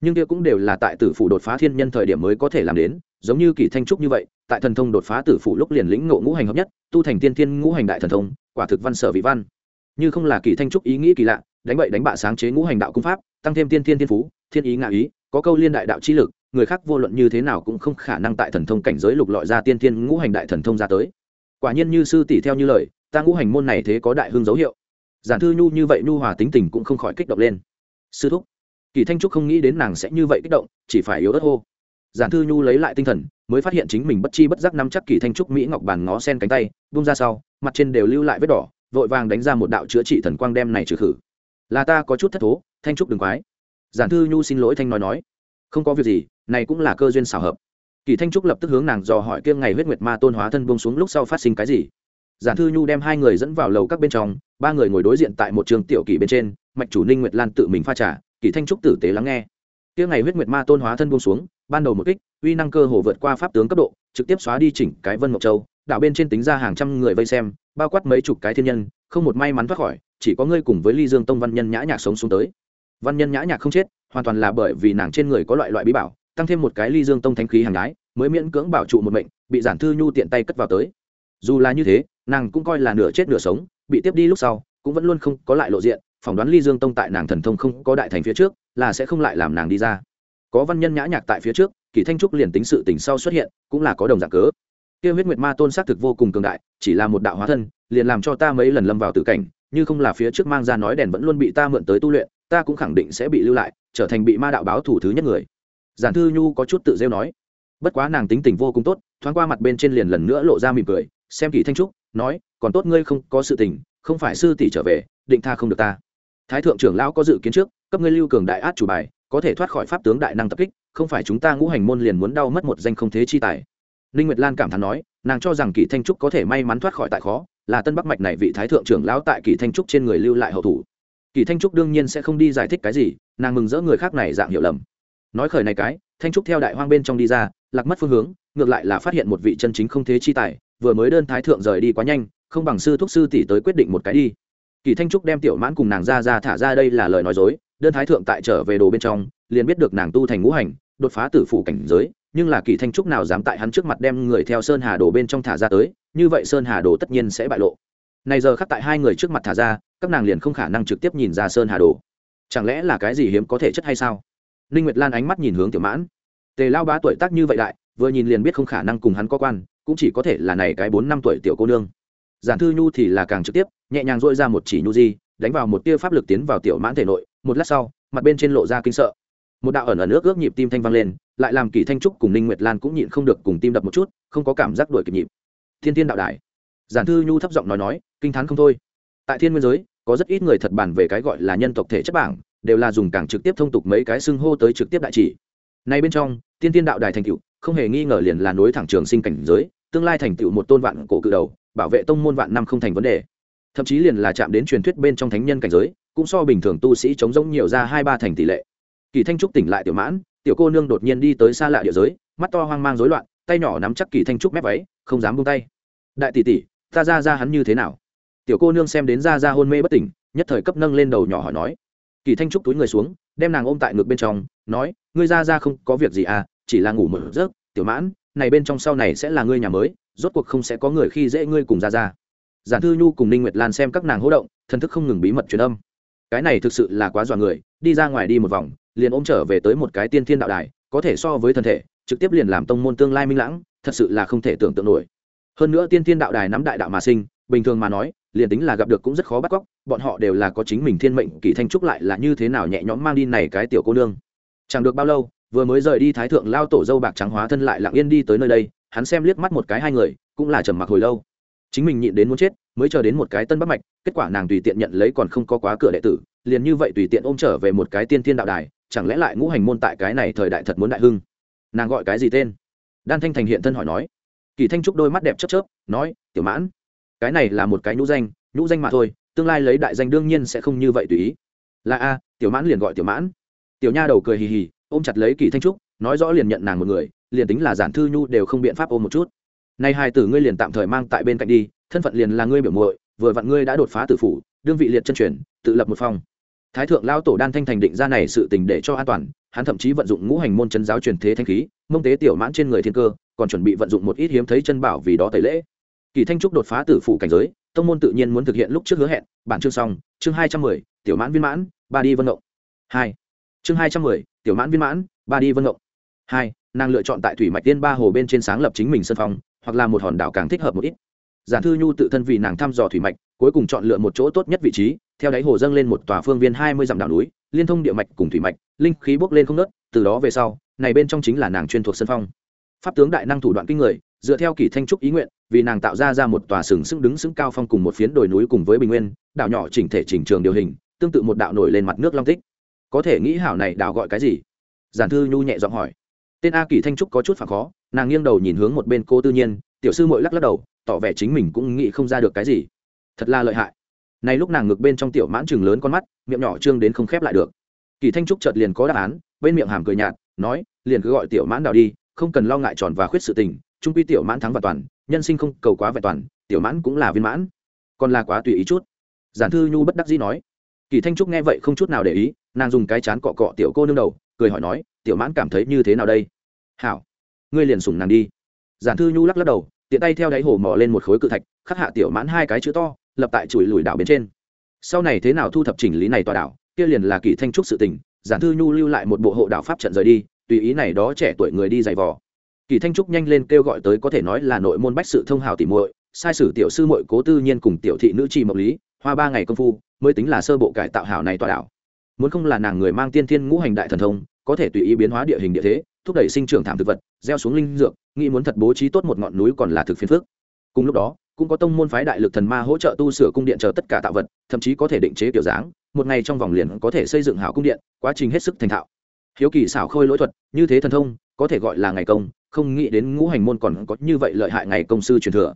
Nhưng kia cũng đều là tại tử phủ đột phá thiên nhân thời điểm mới có thể làm đến, giống như kỳ thanh trúc như vậy, tại thần thông đột phá tử phủ lúc liền lĩnh ngộ ngũ hành hợp nhất, tu thành tiên Thiên ngũ hành đại thần thông, quả thực văn sở vị văn như không là kỳ thanh trúc ý nghĩ kỳ lạ, đánh bậy đánh bạ sáng chế ngũ hành đạo cung pháp, tăng thêm tiên tiên thiên phú, thiên ý ngạ ý, có câu liên đại đạo chi lực, người khác vô luận như thế nào cũng không khả năng tại thần thông cảnh giới lục lọi ra tiên tiên ngũ hành đại thần thông ra tới. Quả nhiên như sư tỷ theo như lời, ta ngũ hành môn này thế có đại hương dấu hiệu. Giản thư nhu như vậy nhu hòa tính tình cũng không khỏi kích động lên. Sư thúc, kỳ thanh trúc không nghĩ đến nàng sẽ như vậy kích động, chỉ phải yếu ớt hô. Giản thư nhu lấy lại tinh thần, mới phát hiện chính mình bất chi bất giác nắm chắc kỳ thanh trúc mỹ ngọc bàn ngó sen cánh tay bung ra sau, mặt trên đều lưu lại vết đỏ vội vàng đánh ra một đạo chữa trị thần quang đem này trừ khử. Là ta có chút thất thố, thanh trúc đừng quái. Giản thư nhu xin lỗi thanh nói nói. Không có việc gì, này cũng là cơ duyên xảo hợp. Kỳ thanh trúc lập tức hướng nàng dò hỏi kiêng ngày huyết nguyệt ma tôn hóa thân buông xuống lúc sau phát sinh cái gì. Giản thư nhu đem hai người dẫn vào lầu các bên trong, ba người ngồi đối diện tại một trường tiểu kỳ bên trên, mạch chủ ninh nguyệt lan tự mình pha trà, kỳ thanh trúc tử tế lắng nghe. Kiêng ngày huyết nguyệt ma tôn hóa thân buông xuống, ban đầu một kích, uy năng cơ hồ vượt qua pháp tướng cấp độ, trực tiếp xóa đi chỉnh cái vân ngọc châu đảo bên trên tính ra hàng trăm người vây xem bao quát mấy chục cái thiên nhân không một may mắn thoát khỏi chỉ có ngươi cùng với ly dương tông văn nhân nhã nhạc sống xuống tới. Văn nhân nhã nhạc không chết hoàn toàn là bởi vì nàng trên người có loại loại bí bảo tăng thêm một cái ly dương tông thánh khí hàng đái, mới miễn cưỡng bảo trụ một mệnh bị giản thư nhu tiện tay cất vào tới. Dù là như thế nàng cũng coi là nửa chết nửa sống bị tiếp đi lúc sau cũng vẫn luôn không có lại lộ diện phỏng đoán ly dương tông tại nàng thần thông không có đại thành phía trước là sẽ không lại làm nàng đi ra. Có văn nhân nhã nhạc tại phía trước kỳ thanh trúc liền tính sự tình sau xuất hiện cũng là có đồng dạng cớ. Kia huyết nguyệt ma tôn xác thực vô cùng cường đại, chỉ là một đạo hóa thân, liền làm cho ta mấy lần lâm vào tử cảnh, như không là phía trước mang ra nói đèn vẫn luôn bị ta mượn tới tu luyện, ta cũng khẳng định sẽ bị lưu lại, trở thành bị ma đạo báo thủ thứ nhất người. Giản thư nhu có chút tự rêu nói. Bất quá nàng tính tình vô cùng tốt, thoáng qua mặt bên trên liền lần nữa lộ ra mỉm cười, xem kỳ thanh trúc, nói, còn tốt ngươi không có sự tình, không phải sư tỷ trở về, định tha không được ta. Thái thượng trưởng lão có dự kiến trước, cấp ngươi lưu cường đại át chủ bài, có thể thoát khỏi pháp tướng đại năng tập kích, không phải chúng ta ngũ hành môn liền muốn đau mất một danh không thế chi tài ninh nguyệt lan cảm thán nói, nàng cho rằng kỳ thanh trúc có thể may mắn thoát khỏi tại khó, là tân bắc mạch này vị thái thượng trưởng lão tại kỳ thanh trúc trên người lưu lại hậu thủ. Kỳ thanh trúc đương nhiên sẽ không đi giải thích cái gì, nàng mừng rỡ người khác này dạng hiểu lầm. Nói khởi này cái, thanh trúc theo đại hoang bên trong đi ra, lạc mất phương hướng, ngược lại là phát hiện một vị chân chính không thế chi tài, vừa mới đơn thái thượng rời đi quá nhanh, không bằng sư thúc sư tỷ tới quyết định một cái đi. Kỳ thanh trúc đem tiểu mãn cùng nàng ra ra thả ra đây là lời nói dối, đơn thái thượng tại trở về đồ bên trong, liền biết được nàng tu thành ngũ hành, đột phá tử phủ cảnh giới nhưng là kỳ thanh trúc nào dám tại hắn trước mặt đem người theo sơn hà đồ bên trong thả ra tới, như vậy sơn hà đồ tất nhiên sẽ bại lộ. Này giờ khắc tại hai người trước mặt thả ra, các nàng liền không khả năng trực tiếp nhìn ra sơn hà đồ. Chẳng lẽ là cái gì hiếm có thể chất hay sao? Ninh nguyệt lan ánh mắt nhìn hướng tiểu mãn. Tề lao bá tuổi tác như vậy đại, vừa nhìn liền biết không khả năng cùng hắn có quan, cũng chỉ có thể là này cái bốn năm tuổi tiểu cô nương. Giản thư nhu thì là càng trực tiếp, nhẹ nhàng dội ra một chỉ nhu di, đánh vào một tia pháp lực tiến vào tiểu mãn thể nội, một lát sau, mặt bên trên lộ ra kinh sợ một đạo ẩn ẩn nước ước nhịp tim thanh vang lên lại làm kỳ thanh trúc cùng ninh nguyệt lan cũng nhịn không được cùng tim đập một chút không có cảm giác đuổi kịp nhịp. Thiên thiên đạo đài, giản thư nhu thấp giọng nói nói kinh thán không thôi. Tại thiên nguyên giới có rất ít người thật bản về cái gọi là nhân tộc thể chất bảng đều là dùng càng trực tiếp thông tục mấy cái xưng hô tới trực tiếp đại chỉ. Nay bên trong tiên tiên đạo đài thành cựu không hề nghi ngờ liền là nối thẳng trường sinh cảnh giới tương lai thành tựu một tôn vạn cổ cự đầu bảo vệ tông môn vạn năm không thành vấn đề. Thậm chí liền là chạm đến truyền thuyết bên trong thánh nhân cảnh giới cũng so bình thường tu sĩ chống rỗng nhiều ra hai ba thành tỷ lệ kỳ thanh trúc tỉnh lại tiểu mãn, tiểu cô nương đột nhiên đi tới xa lạ địa giới, mắt to hoang mang rối loạn, tay nhỏ nắm chắc kỳ thanh trúc mép váy, không dám buông tay. Đại tỷ tỷ, ta ra ra hắn như thế nào? Tiểu cô nương xem đến ra ra hôn mê bất tỉnh, nhất thời cấp nâng lên đầu nhỏ hỏi nói. Kỳ thanh trúc túi người xuống, đem nàng ôm tại ngực bên trong, nói, ngươi ra ra không có việc gì à chỉ là ngủ mở giấc, tiểu mãn, này bên trong sau này sẽ là ngươi nhà mới, rốt cuộc không sẽ có người khi dễ ngươi cùng ra ra. Giản thư nhu cùng ninh nguyệt lan xem các nàng hỗ động, thần thức không ngừng bí mật truyền âm. Cái này thực sự là quá dọa người, đi ra ngoài đi một vòng liền ôm trở về tới một cái tiên thiên đạo đài, có thể so với thân thể, trực tiếp liền làm tông môn tương lai minh lãng, thật sự là không thể tưởng tượng nổi. Hơn nữa tiên thiên đạo đài nắm đại đạo mà sinh, bình thường mà nói, liền tính là gặp được cũng rất khó bắt cóc, bọn họ đều là có chính mình thiên mệnh, kỳ thanh trúc lại là như thế nào nhẹ nhõm mang đi này cái tiểu cô nương. Chẳng được bao lâu, vừa mới rời đi thái thượng lao tổ dâu bạc trắng hóa thân lại lặng yên đi tới nơi đây, hắn xem liếc mắt một cái hai người, cũng là trầm mặc hồi lâu. Chính mình nhịn đến muốn chết, mới chờ đến một cái tân bắt mạch, kết quả nàng tùy tiện nhận lấy còn không có quá cửa đệ tử, liền như vậy tùy tiện ôm trở về một cái tiên thiên đạo đài chẳng lẽ lại ngũ hành môn tại cái này thời đại thật muốn đại hưng? Nàng gọi cái gì tên? Đan thanh thành hiện thân hỏi nói. Kỳ thanh trúc đôi mắt đẹp chớp chớp, nói, tiểu mãn, cái này là một cái nhũ danh nhũ danh mà thôi, tương lai lấy đại danh đương nhiên sẽ không như vậy tùy ý. Là a, tiểu mãn liền gọi tiểu mãn. Tiểu nha đầu cười hì hì, ôm chặt lấy kỳ thanh trúc, nói rõ liền nhận nàng một người, liền tính là giản thư nhu đều không biện pháp ôm một chút. Nay hai tử ngươi liền tạm thời mang tại bên cạnh đi, thân phận liền là ngươi biểu muội, vừa vặn ngươi đã đột phá tử phủ, đương vị liệt chân truyền, tự lập một phòng thái thượng lao tổ đan thanh thành định ra này sự tình để cho an toàn hắn thậm chí vận dụng ngũ hành môn chân giáo truyền thế thanh khí mông tế tiểu mãn trên người thiên cơ còn chuẩn bị vận dụng một ít hiếm thấy chân bảo vì đó tẩy lễ. Kỳ thanh trúc đột phá tử phủ cảnh giới tông môn tự nhiên muốn thực hiện lúc trước hứa hẹn bản chương xong chương hai trăm mười tiểu mãn viên mãn ba đi vân động hai. Chương hai trăm mười tiểu mãn viên mãn ba đi vân động hai nàng lựa chọn tại thủy mạch tiên ba hồ bên trên sáng lập chính mình sân phòng, hoặc là một hòn đảo càng thích hợp một ít. Giản thư nhu tự thân vì nàng thăm dò thủy mạch cuối cùng chọn lựa một chỗ tốt nhất vị trí theo đáy hồ dâng lên một tòa phương viên hai mươi dặm đảo núi, liên thông địa mạch cùng thủy mạch, linh khí bốc lên không nớt từ đó về sau, này bên trong chính là nàng chuyên thuộc sân phong. Pháp tướng đại năng thủ đoạn kinh người, dựa theo kỳ thanh trúc ý nguyện, vì nàng tạo ra ra một tòa sừng sững đứng sững cao phong cùng một phiến đồi núi cùng với bình nguyên, đảo nhỏ chỉnh thể chỉnh trường điều hình, tương tự một đạo nổi lên mặt nước long tích. Có thể nghĩ hảo này đảo gọi cái gì? Giản thư nhu nhẹ giọng hỏi. Tên a kỳ thanh trúc có chút phản khó, nàng nghiêng đầu nhìn hướng một bên cô tư nhiên, tiểu sư mội lắc lắc đầu, tỏ vẻ chính mình cũng nghĩ không ra được cái gì. Thật là lợi hại này lúc nàng ngực bên trong tiểu mãn chừng lớn con mắt, miệng nhỏ trương đến không khép lại được. Kỳ thanh trúc chợt liền có đáp án, bên miệng hàm cười nhạt, nói, liền cứ gọi tiểu mãn đào đi, không cần lo ngại tròn và khuyết sự tình, trung quy tiểu mãn thắng và toàn, nhân sinh không cầu quá vẹn toàn, tiểu mãn cũng là viên mãn. Còn là quá tùy ý chút. Giản thư nhu bất đắc dĩ nói. Kỳ thanh trúc nghe vậy không chút nào để ý, nàng dùng cái chán cọ cọ tiểu cô nương đầu, cười hỏi nói, tiểu mãn cảm thấy như thế nào đây? Hảo, ngươi liền sủng nàng đi. Giản thư nhu lắc lắc đầu, tiện tay theo đáy hồ mò lên một khối cự thạch, khắc hạ tiểu mãn hai cái chữ to lập tại chùi lùi đảo bên trên. Sau này thế nào thu thập chỉnh lý này tòa đảo, kia liền là kỳ thanh trúc sự tình, giản thư nhu lưu lại một bộ hộ đảo pháp trận rời đi, tùy ý này đó trẻ tuổi người đi giày vò. Kỳ thanh trúc nhanh lên kêu gọi tới có thể nói là nội môn bách sự thông hào tỉ muội, sai sử tiểu sư muội cố tư nhiên cùng tiểu thị nữ trì mộc lý, hoa ba ngày công phu, mới tính là sơ bộ cải tạo hảo này tòa đảo. Muốn không là nàng người mang tiên thiên ngũ hành đại thần thông, có thể tùy ý biến hóa địa hình địa thế, thúc đẩy sinh trưởng thảm thực vật, gieo xuống linh dược, nghĩ muốn thật bố trí tốt một ngọn núi còn là thực phiền phức. Cùng lúc đó cũng có tông môn phái đại lực thần ma hỗ trợ tu sửa cung điện chờ tất cả tạo vật, thậm chí có thể định chế kiểu dáng, một ngày trong vòng liền có thể xây dựng hảo cung điện, quá trình hết sức thành thạo. Hiếu kỳ xảo khôi lỗi thuật, như thế thần thông, có thể gọi là ngày công, không nghĩ đến ngũ hành môn còn có như vậy lợi hại ngày công sư truyền thừa.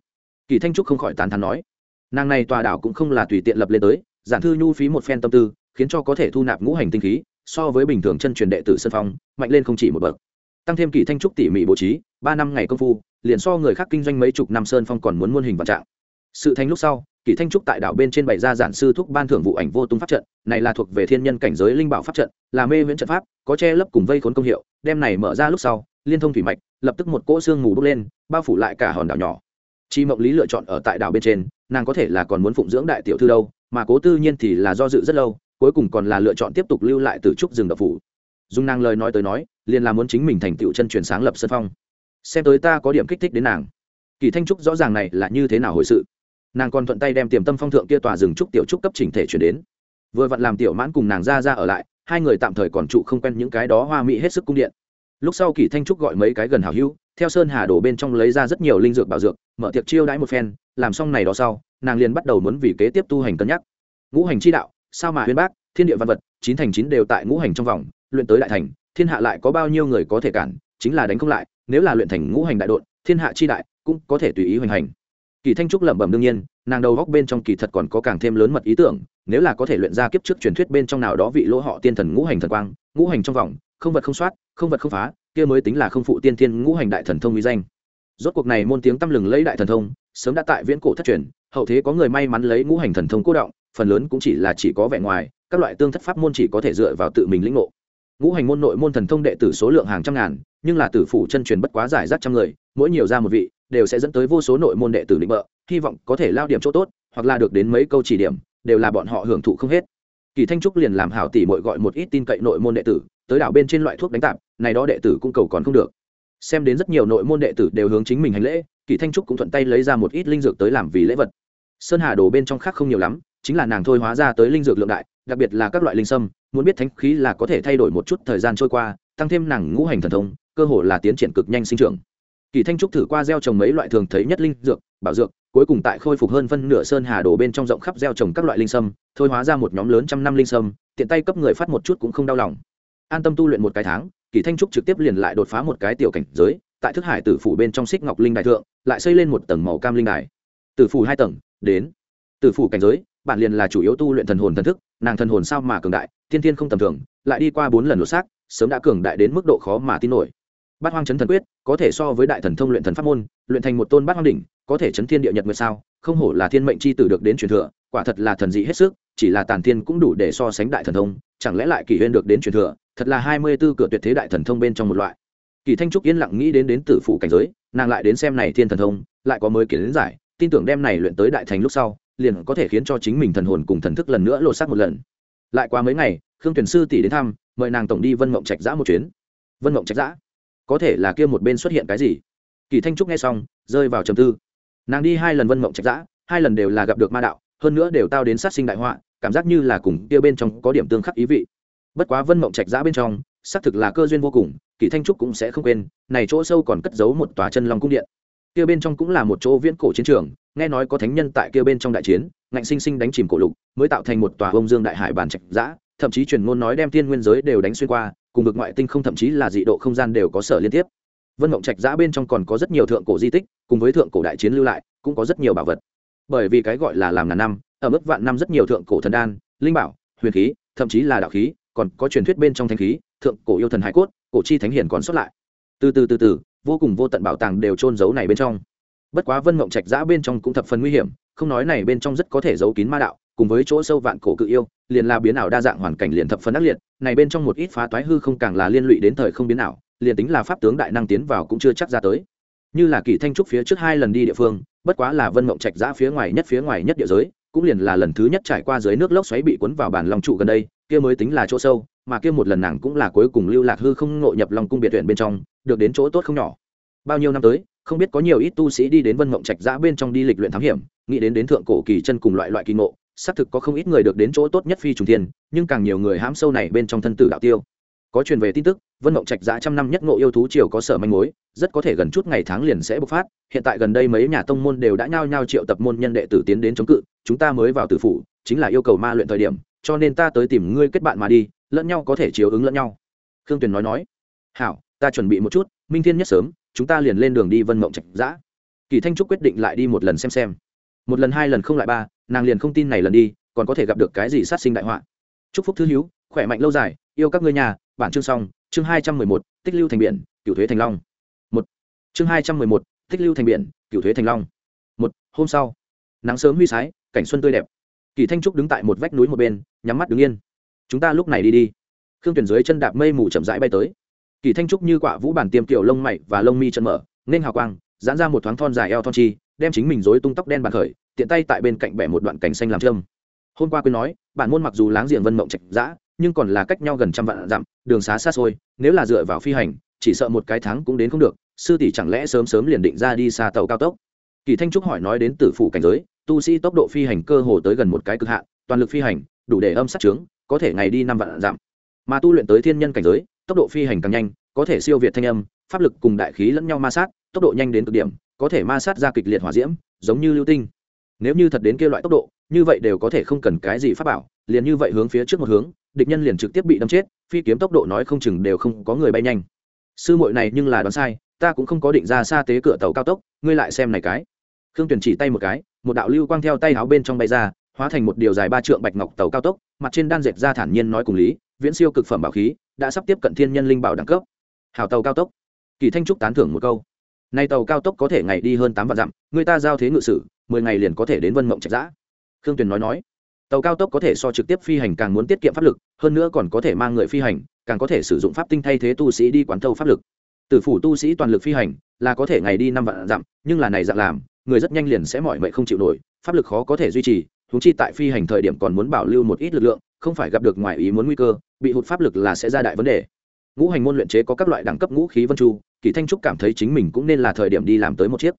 Kỳ thanh trúc không khỏi tán thán nói, nàng này tòa đảo cũng không là tùy tiện lập lên tới, giản thư nhu phí một phen tâm tư, khiến cho có thể thu nạp ngũ hành tinh khí, so với bình thường chân truyền đệ tử sân phong, mạnh lên không chỉ một bậc tăng thêm kỳ thanh trúc tỉ mỉ bố trí, ba năm ngày công phu, liền so người khác kinh doanh mấy chục năm sơn phong còn muốn muôn hình vạn trạng. Sự thành lúc sau, kỳ thanh trúc tại đảo bên trên bày ra giản sư thúc ban thưởng vụ ảnh vô tung pháp trận, này là thuộc về thiên nhân cảnh giới linh bảo pháp trận, là mê viễn trận pháp, có che lấp cùng vây khốn công hiệu, đem này mở ra lúc sau, liên thông thủy mạch, lập tức một cỗ xương mù bốc lên, bao phủ lại cả hòn đảo nhỏ. Chi mộng lý lựa chọn ở tại đảo bên trên, nàng có thể là còn muốn phụng dưỡng đại tiểu thư đâu, mà cố tư nhiên thì là do dự rất lâu, cuối cùng còn là lựa chọn tiếp tục lưu lại từ trúc rừng đập phủ. Dùng nàng lời nói tới nói liền là muốn chính mình thành tựu chân truyền sáng lập sân phong. Xem tới ta có điểm kích thích đến nàng. Kỳ thanh trúc rõ ràng này là như thế nào hồi sự. Nàng còn thuận tay đem tiềm tâm phong thượng kia tòa rừng trúc tiểu trúc cấp chỉnh thể chuyển đến. Vừa vặn làm tiểu mãn cùng nàng ra ra ở lại, hai người tạm thời còn trụ không quen những cái đó hoa mỹ hết sức cung điện. Lúc sau kỳ thanh trúc gọi mấy cái gần hảo hữu, theo sơn hà đổ bên trong lấy ra rất nhiều linh dược bảo dược, mở tiệc chiêu đãi một phen, làm xong này đó sau, nàng liền bắt đầu muốn vì kế tiếp tu hành cân nhắc. Ngũ hành chi đạo, sao mà huyên bác, thiên địa văn vật, chín thành chín đều tại ngũ hành trong vòng, luyện tới đại thành thiên hạ lại có bao nhiêu người có thể cản, chính là đánh không lại, nếu là luyện thành ngũ hành đại đội thiên hạ chi đại cũng có thể tùy ý hoành hành. Kỳ thanh trúc lẩm bẩm đương nhiên, nàng đầu góc bên trong kỳ thật còn có càng thêm lớn mật ý tưởng, nếu là có thể luyện ra kiếp trước truyền thuyết bên trong nào đó vị lỗ họ tiên thần ngũ hành thần quang, ngũ hành trong vòng, không vật không soát, không vật không phá, kia mới tính là không phụ tiên thiên ngũ hành đại thần thông uy danh. Rốt cuộc này môn tiếng tăm lừng lấy đại thần thông, sớm đã tại viễn cổ thất truyền, hậu thế có người may mắn lấy ngũ hành thần thông cố động, phần lớn cũng chỉ là chỉ có vẻ ngoài, các loại tương thất pháp môn chỉ có thể dựa vào tự mình lĩnh ngộ ngũ hành môn nội môn thần thông đệ tử số lượng hàng trăm ngàn, nhưng là tử phủ chân truyền bất quá giải rác trăm người, mỗi nhiều ra một vị, đều sẽ dẫn tới vô số nội môn đệ tử định bợ, hy vọng có thể lao điểm chỗ tốt, hoặc là được đến mấy câu chỉ điểm, đều là bọn họ hưởng thụ không hết. Kỳ thanh trúc liền làm hảo tỷ mội gọi một ít tin cậy nội môn đệ tử, tới đảo bên trên loại thuốc đánh tạp, này đó đệ tử cũng cầu còn không được. Xem đến rất nhiều nội môn đệ tử đều hướng chính mình hành lễ, kỳ thanh trúc cũng thuận tay lấy ra một ít linh dược tới làm vì lễ vật. Sơn hà đồ bên trong khác không nhiều lắm, chính là nàng thôi hóa ra tới linh dược lượng đại đặc biệt là các loại linh sâm, muốn biết thánh khí là có thể thay đổi một chút thời gian trôi qua, tăng thêm nàng ngũ hành thần thông, cơ hồ là tiến triển cực nhanh sinh trưởng. Kỳ thanh trúc thử qua gieo trồng mấy loại thường thấy nhất linh dược, bảo dược, cuối cùng tại khôi phục hơn phân nửa sơn hà đổ bên trong rộng khắp gieo trồng các loại linh sâm, thôi hóa ra một nhóm lớn trăm năm linh sâm, tiện tay cấp người phát một chút cũng không đau lòng. An tâm tu luyện một cái tháng, kỳ thanh trúc trực tiếp liền lại đột phá một cái tiểu cảnh giới, tại thức hải tử phủ bên trong xích ngọc linh đại thượng, lại xây lên một tầng màu cam linh đài. Tử phủ hai tầng, đến. Tử phủ cảnh giới bản liền là chủ yếu tu luyện thần hồn thần thức, nàng thần hồn sao mà cường đại, thiên thiên không tầm thường, lại đi qua bốn lần lột xác, sớm đã cường đại đến mức độ khó mà tin nổi. Bát hoang chấn thần quyết, có thể so với đại thần thông luyện thần pháp môn, luyện thành một tôn bát hoang đỉnh, có thể chấn thiên địa nhật nguyệt sao? Không hổ là thiên mệnh c h i tử được đến truyền thừa, quả thật là thần dị hết sức, chỉ là tàn thiên cũng đủ để so sánh đại thần thông, chẳng lẽ lại kỷ huyên được đến truyền thừa, thật là hai mươi b ố cửa tuyệt thế đại thần thông bên trong một loại. Kỳ thanh trúc yên lặng nghĩ đến đến tử phụ cảnh giới, nàng lại đến xem này thiên thần thông, lại có mới kiến giải, tin tưởng đem này luyện tới đại thành lúc sau liền có thể khiến cho chính mình thần hồn cùng thần thức lần nữa lột xác một lần. Lại qua mấy ngày, khương tuyển sư tỷ đến thăm, mời nàng tổng đi vân mộng trạch giã một chuyến. Vân mộng trạch giã? Có thể là kia một bên xuất hiện cái gì? Kỳ thanh trúc nghe xong, rơi vào trầm tư. Nàng đi hai lần vân mộng trạch giã, hai lần đều là gặp được ma đạo, hơn nữa đều tao đến sát sinh đại họa, cảm giác như là cùng kia bên trong có điểm tương khắc ý vị. Bất quá vân mộng trạch giã bên trong, xác thực là cơ duyên vô cùng, kỳ thanh trúc cũng sẽ không quên, này chỗ sâu còn cất giấu một tòa chân long cung điện. Kia bên trong cũng là một chỗ viễn cổ chiến trường nghe nói có thánh nhân tại kia bên trong đại chiến, ngạnh sinh sinh đánh chìm cổ lục, mới tạo thành một tòa bông dương đại hải bản trạch giã thậm chí truyền ngôn nói đem thiên nguyên giới đều đánh xuyên qua, cùng vực ngoại tinh không thậm chí là dị độ không gian đều có sở liên tiếp. Vân mộng trạch giã bên trong còn có rất nhiều thượng cổ di tích, cùng với thượng cổ đại chiến lưu lại, cũng có rất nhiều bảo vật. Bởi vì cái gọi là làm ngàn năm, ở mức vạn năm rất nhiều thượng cổ thần đan, linh bảo, huyền khí, thậm chí là đạo khí, còn có truyền thuyết bên trong thanh khí, thượng cổ yêu thần hải cốt, cổ chi thánh hiển còn xuất lại. Từ từ từ từ, vô cùng vô tận bảo tàng đều trôn giấu này bên trong bất quá vân mộng trạch giã bên trong cũng thập phần nguy hiểm, không nói này bên trong rất có thể giấu kín ma đạo, cùng với chỗ sâu vạn cổ cự yêu, liền là biến ảo đa dạng hoàn cảnh liền thập phần ác liệt, này bên trong một ít phá toái hư không càng là liên lụy đến thời không biến ảo, liền tính là pháp tướng đại năng tiến vào cũng chưa chắc ra tới. Như là kỳ thanh trúc phía trước hai lần đi địa phương, bất quá là vân mộng trạch giã phía ngoài nhất phía ngoài nhất địa giới, cũng liền là lần thứ nhất trải qua dưới nước lốc xoáy bị cuốn vào bản long trụ gần đây, kia mới tính là chỗ sâu, mà kia một lần nàng cũng là cuối cùng lưu lạc hư không ngộ nhập lòng cung biệt tuyển bên trong, được đến chỗ tốt không nhỏ. Bao nhiêu năm tới không biết có nhiều ít tu sĩ đi đến vân mộng trạch giã bên trong đi lịch luyện thám hiểm, nghĩ đến đến thượng cổ kỳ chân cùng loại loại kỳ ngộ, xác thực có không ít người được đến chỗ tốt nhất phi trùng thiên, nhưng càng nhiều người hãm sâu này bên trong thân tử đạo tiêu. Có truyền về tin tức, vân mộng trạch giã trăm năm nhất ngộ yêu thú triều có sở manh mối, rất có thể gần chút ngày tháng liền sẽ bộc phát, hiện tại gần đây mấy nhà tông môn đều đã nhao nhao triệu tập môn nhân đệ tử tiến đến chống cự, chúng ta mới vào tử phủ, chính là yêu cầu ma luyện thời điểm, cho nên ta tới tìm ngươi kết bạn mà đi, lẫn nhau có thể chiếu ứng lẫn nhau. Khương tuyền nói nói. Hảo, ta chuẩn bị một chút, minh thiên nhất sớm chúng ta liền lên đường đi vân mộng trạch giã. Kỳ thanh trúc quyết định lại đi một lần xem xem. Một lần, hai lần không lại ba, nàng liền không tin này lần đi, còn có thể gặp được cái gì sát sinh đại họa. Chúc phúc thứ hữu, khỏe mạnh lâu dài, yêu các ngươi nhà, bản chương xong, chương hai trăm mười một, tích lưu thành biển cựu thuế thành long. Một. Chương hai trăm mười một, tích lưu thành biển cựu thuế thành long. Một, hôm sau. Nắng sớm huy sái, cảnh xuân tươi đẹp. Kỳ thanh trúc đứng tại một vách núi một bên, nhắm mắt đứng yên. Chúng ta lúc này đi đi. Khương tuyển dưới chân đạp mây mù chậm rãi bay tới kỳ thanh trúc như quả vũ bản tiêm tiểu lông mày và lông mi chân mở, nên hào quang, giãn ra một thoáng thon dài eo thon chi, đem chính mình dối tung tóc đen bàn khởi, tiện tay tại bên cạnh bẻ một đoạn cảnh xanh làm trâm hôm qua quên nói, bản môn mặc dù láng giềng vân mộng trạch dã, nhưng còn là cách nhau gần trăm vạn dặm, đường xá xa xôi, nếu là dựa vào phi hành, chỉ sợ một cái tháng cũng đến không được, sư tỷ chẳng lẽ sớm sớm liền định ra đi xa tàu cao tốc? Kỳ thanh trúc hỏi nói đến tử phủ cảnh giới, tu sĩ tốc độ phi hành cơ hồ tới gần một cái cực hạn, toàn lực phi hành, đủ để âm sát trướng có thể ngày đi năm vạn dặm. Mà tu luyện tới thiên nhân cảnh giới tốc độ phi hành càng nhanh, có thể siêu việt thanh âm, pháp lực cùng đại khí lẫn nhau ma sát, tốc độ nhanh đến cực điểm, có thể ma sát ra kịch liệt hỏa diễm, giống như lưu tinh. Nếu như thật đến kia loại tốc độ, như vậy đều có thể không cần cái gì pháp bảo, liền như vậy hướng phía trước một hướng, địch nhân liền trực tiếp bị đâm chết, phi kiếm tốc độ nói không chừng đều không có người bay nhanh. Sư muội này nhưng là đoán sai, ta cũng không có định ra xa tế cửa tàu cao tốc, ngươi lại xem này cái. Khương tuyển chỉ tay một cái, một đạo lưu quang theo tay áo bên trong bay ra, hóa thành một điều dài ba trượng bạch ngọc tàu cao tốc, mặt trên đan dệt ra thản nhiên nói cùng lý, viễn siêu cực phẩm bảo khí đã sắp tiếp cận thiên nhân linh bảo đẳng cấp. Hào tàu cao tốc. Kỳ thanh trúc tán thưởng một câu. Nay tàu cao tốc có thể ngày đi hơn tám vạn dặm, người ta giao thế ngự sử, mười ngày liền có thể đến vân mộng trạch giã. Khương tuyền nói nói, tàu cao tốc có thể so trực tiếp phi hành càng muốn tiết kiệm pháp lực, hơn nữa còn có thể mang người phi hành, càng có thể sử dụng pháp tinh thay thế tu sĩ đi quán thâu pháp lực. Tử phủ tu sĩ toàn lực phi hành là có thể ngày đi năm vạn dặm, nhưng là này dạng làm, người rất nhanh liền sẽ mỏi mệt không chịu nổi, pháp lực khó có thể duy trì thú chi tại phi hành thời điểm còn muốn bảo lưu một ít lực lượng không phải gặp được ngoài ý muốn nguy cơ, bị hụt pháp lực là sẽ ra đại vấn đề. Ngũ hành môn luyện chế có các loại đẳng cấp ngũ khí vân chu, kỳ thanh trúc cảm thấy chính mình cũng nên là thời điểm đi làm tới một chiếc.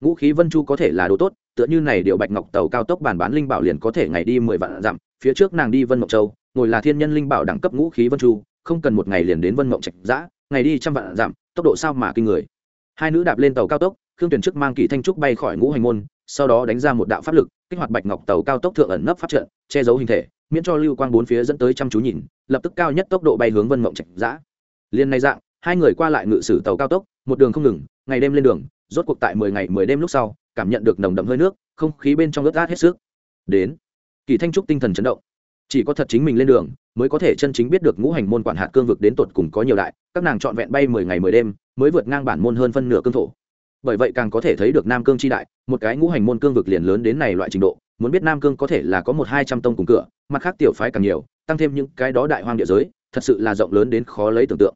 Ngũ khí vân chu có thể là đồ tốt, tựa như này điệu bạch ngọc tàu cao tốc bàn bán linh bảo liền có thể ngày đi mười vạn dặm, phía trước nàng đi vân mộng châu, ngồi là thiên nhân linh bảo đẳng cấp ngũ khí vân chu, không cần một ngày liền đến vân mộng trạch giã, ngày đi trăm vạn dặm, tốc độ sao mà kinh người. Hai nữ đạp lên tàu cao tốc, khương tuyển trước mang kỳ thanh trúc bay khỏi ngũ hành môn, sau đó đánh ra một đạo pháp lực, kích hoạt bạch ngọc tàu cao tốc thượng ẩn nấp phát trận, che giấu hình thể miễn cho lưu quang bốn phía dẫn tới chăm chú nhìn, lập tức cao nhất tốc độ bay hướng vân mộng trạch giã. Liên nay dạng, hai người qua lại ngự sử tàu cao tốc, một đường không ngừng, ngày đêm lên đường, rốt cuộc tại mười ngày mười đêm lúc sau, cảm nhận được nồng đậm hơi nước, không khí bên trong ướt át hết sức. Đến, kỳ thanh trúc tinh thần chấn động. Chỉ có thật chính mình lên đường, mới có thể chân chính biết được ngũ hành môn quản hạt cương vực đến tột cùng có nhiều đại, các nàng trọn vẹn bay mười ngày mười đêm, mới vượt ngang bản môn hơn phân nửa cương thổ. Bởi vậy càng có thể thấy được nam cương chi đại, một cái ngũ hành môn cương vực liền lớn đến này loại trình độ muốn biết nam cương có thể là có một hai trăm tông cùng cửa, mặt khác tiểu phái càng nhiều, tăng thêm những cái đó đại hoang địa giới, thật sự là rộng lớn đến khó lấy tưởng tượng.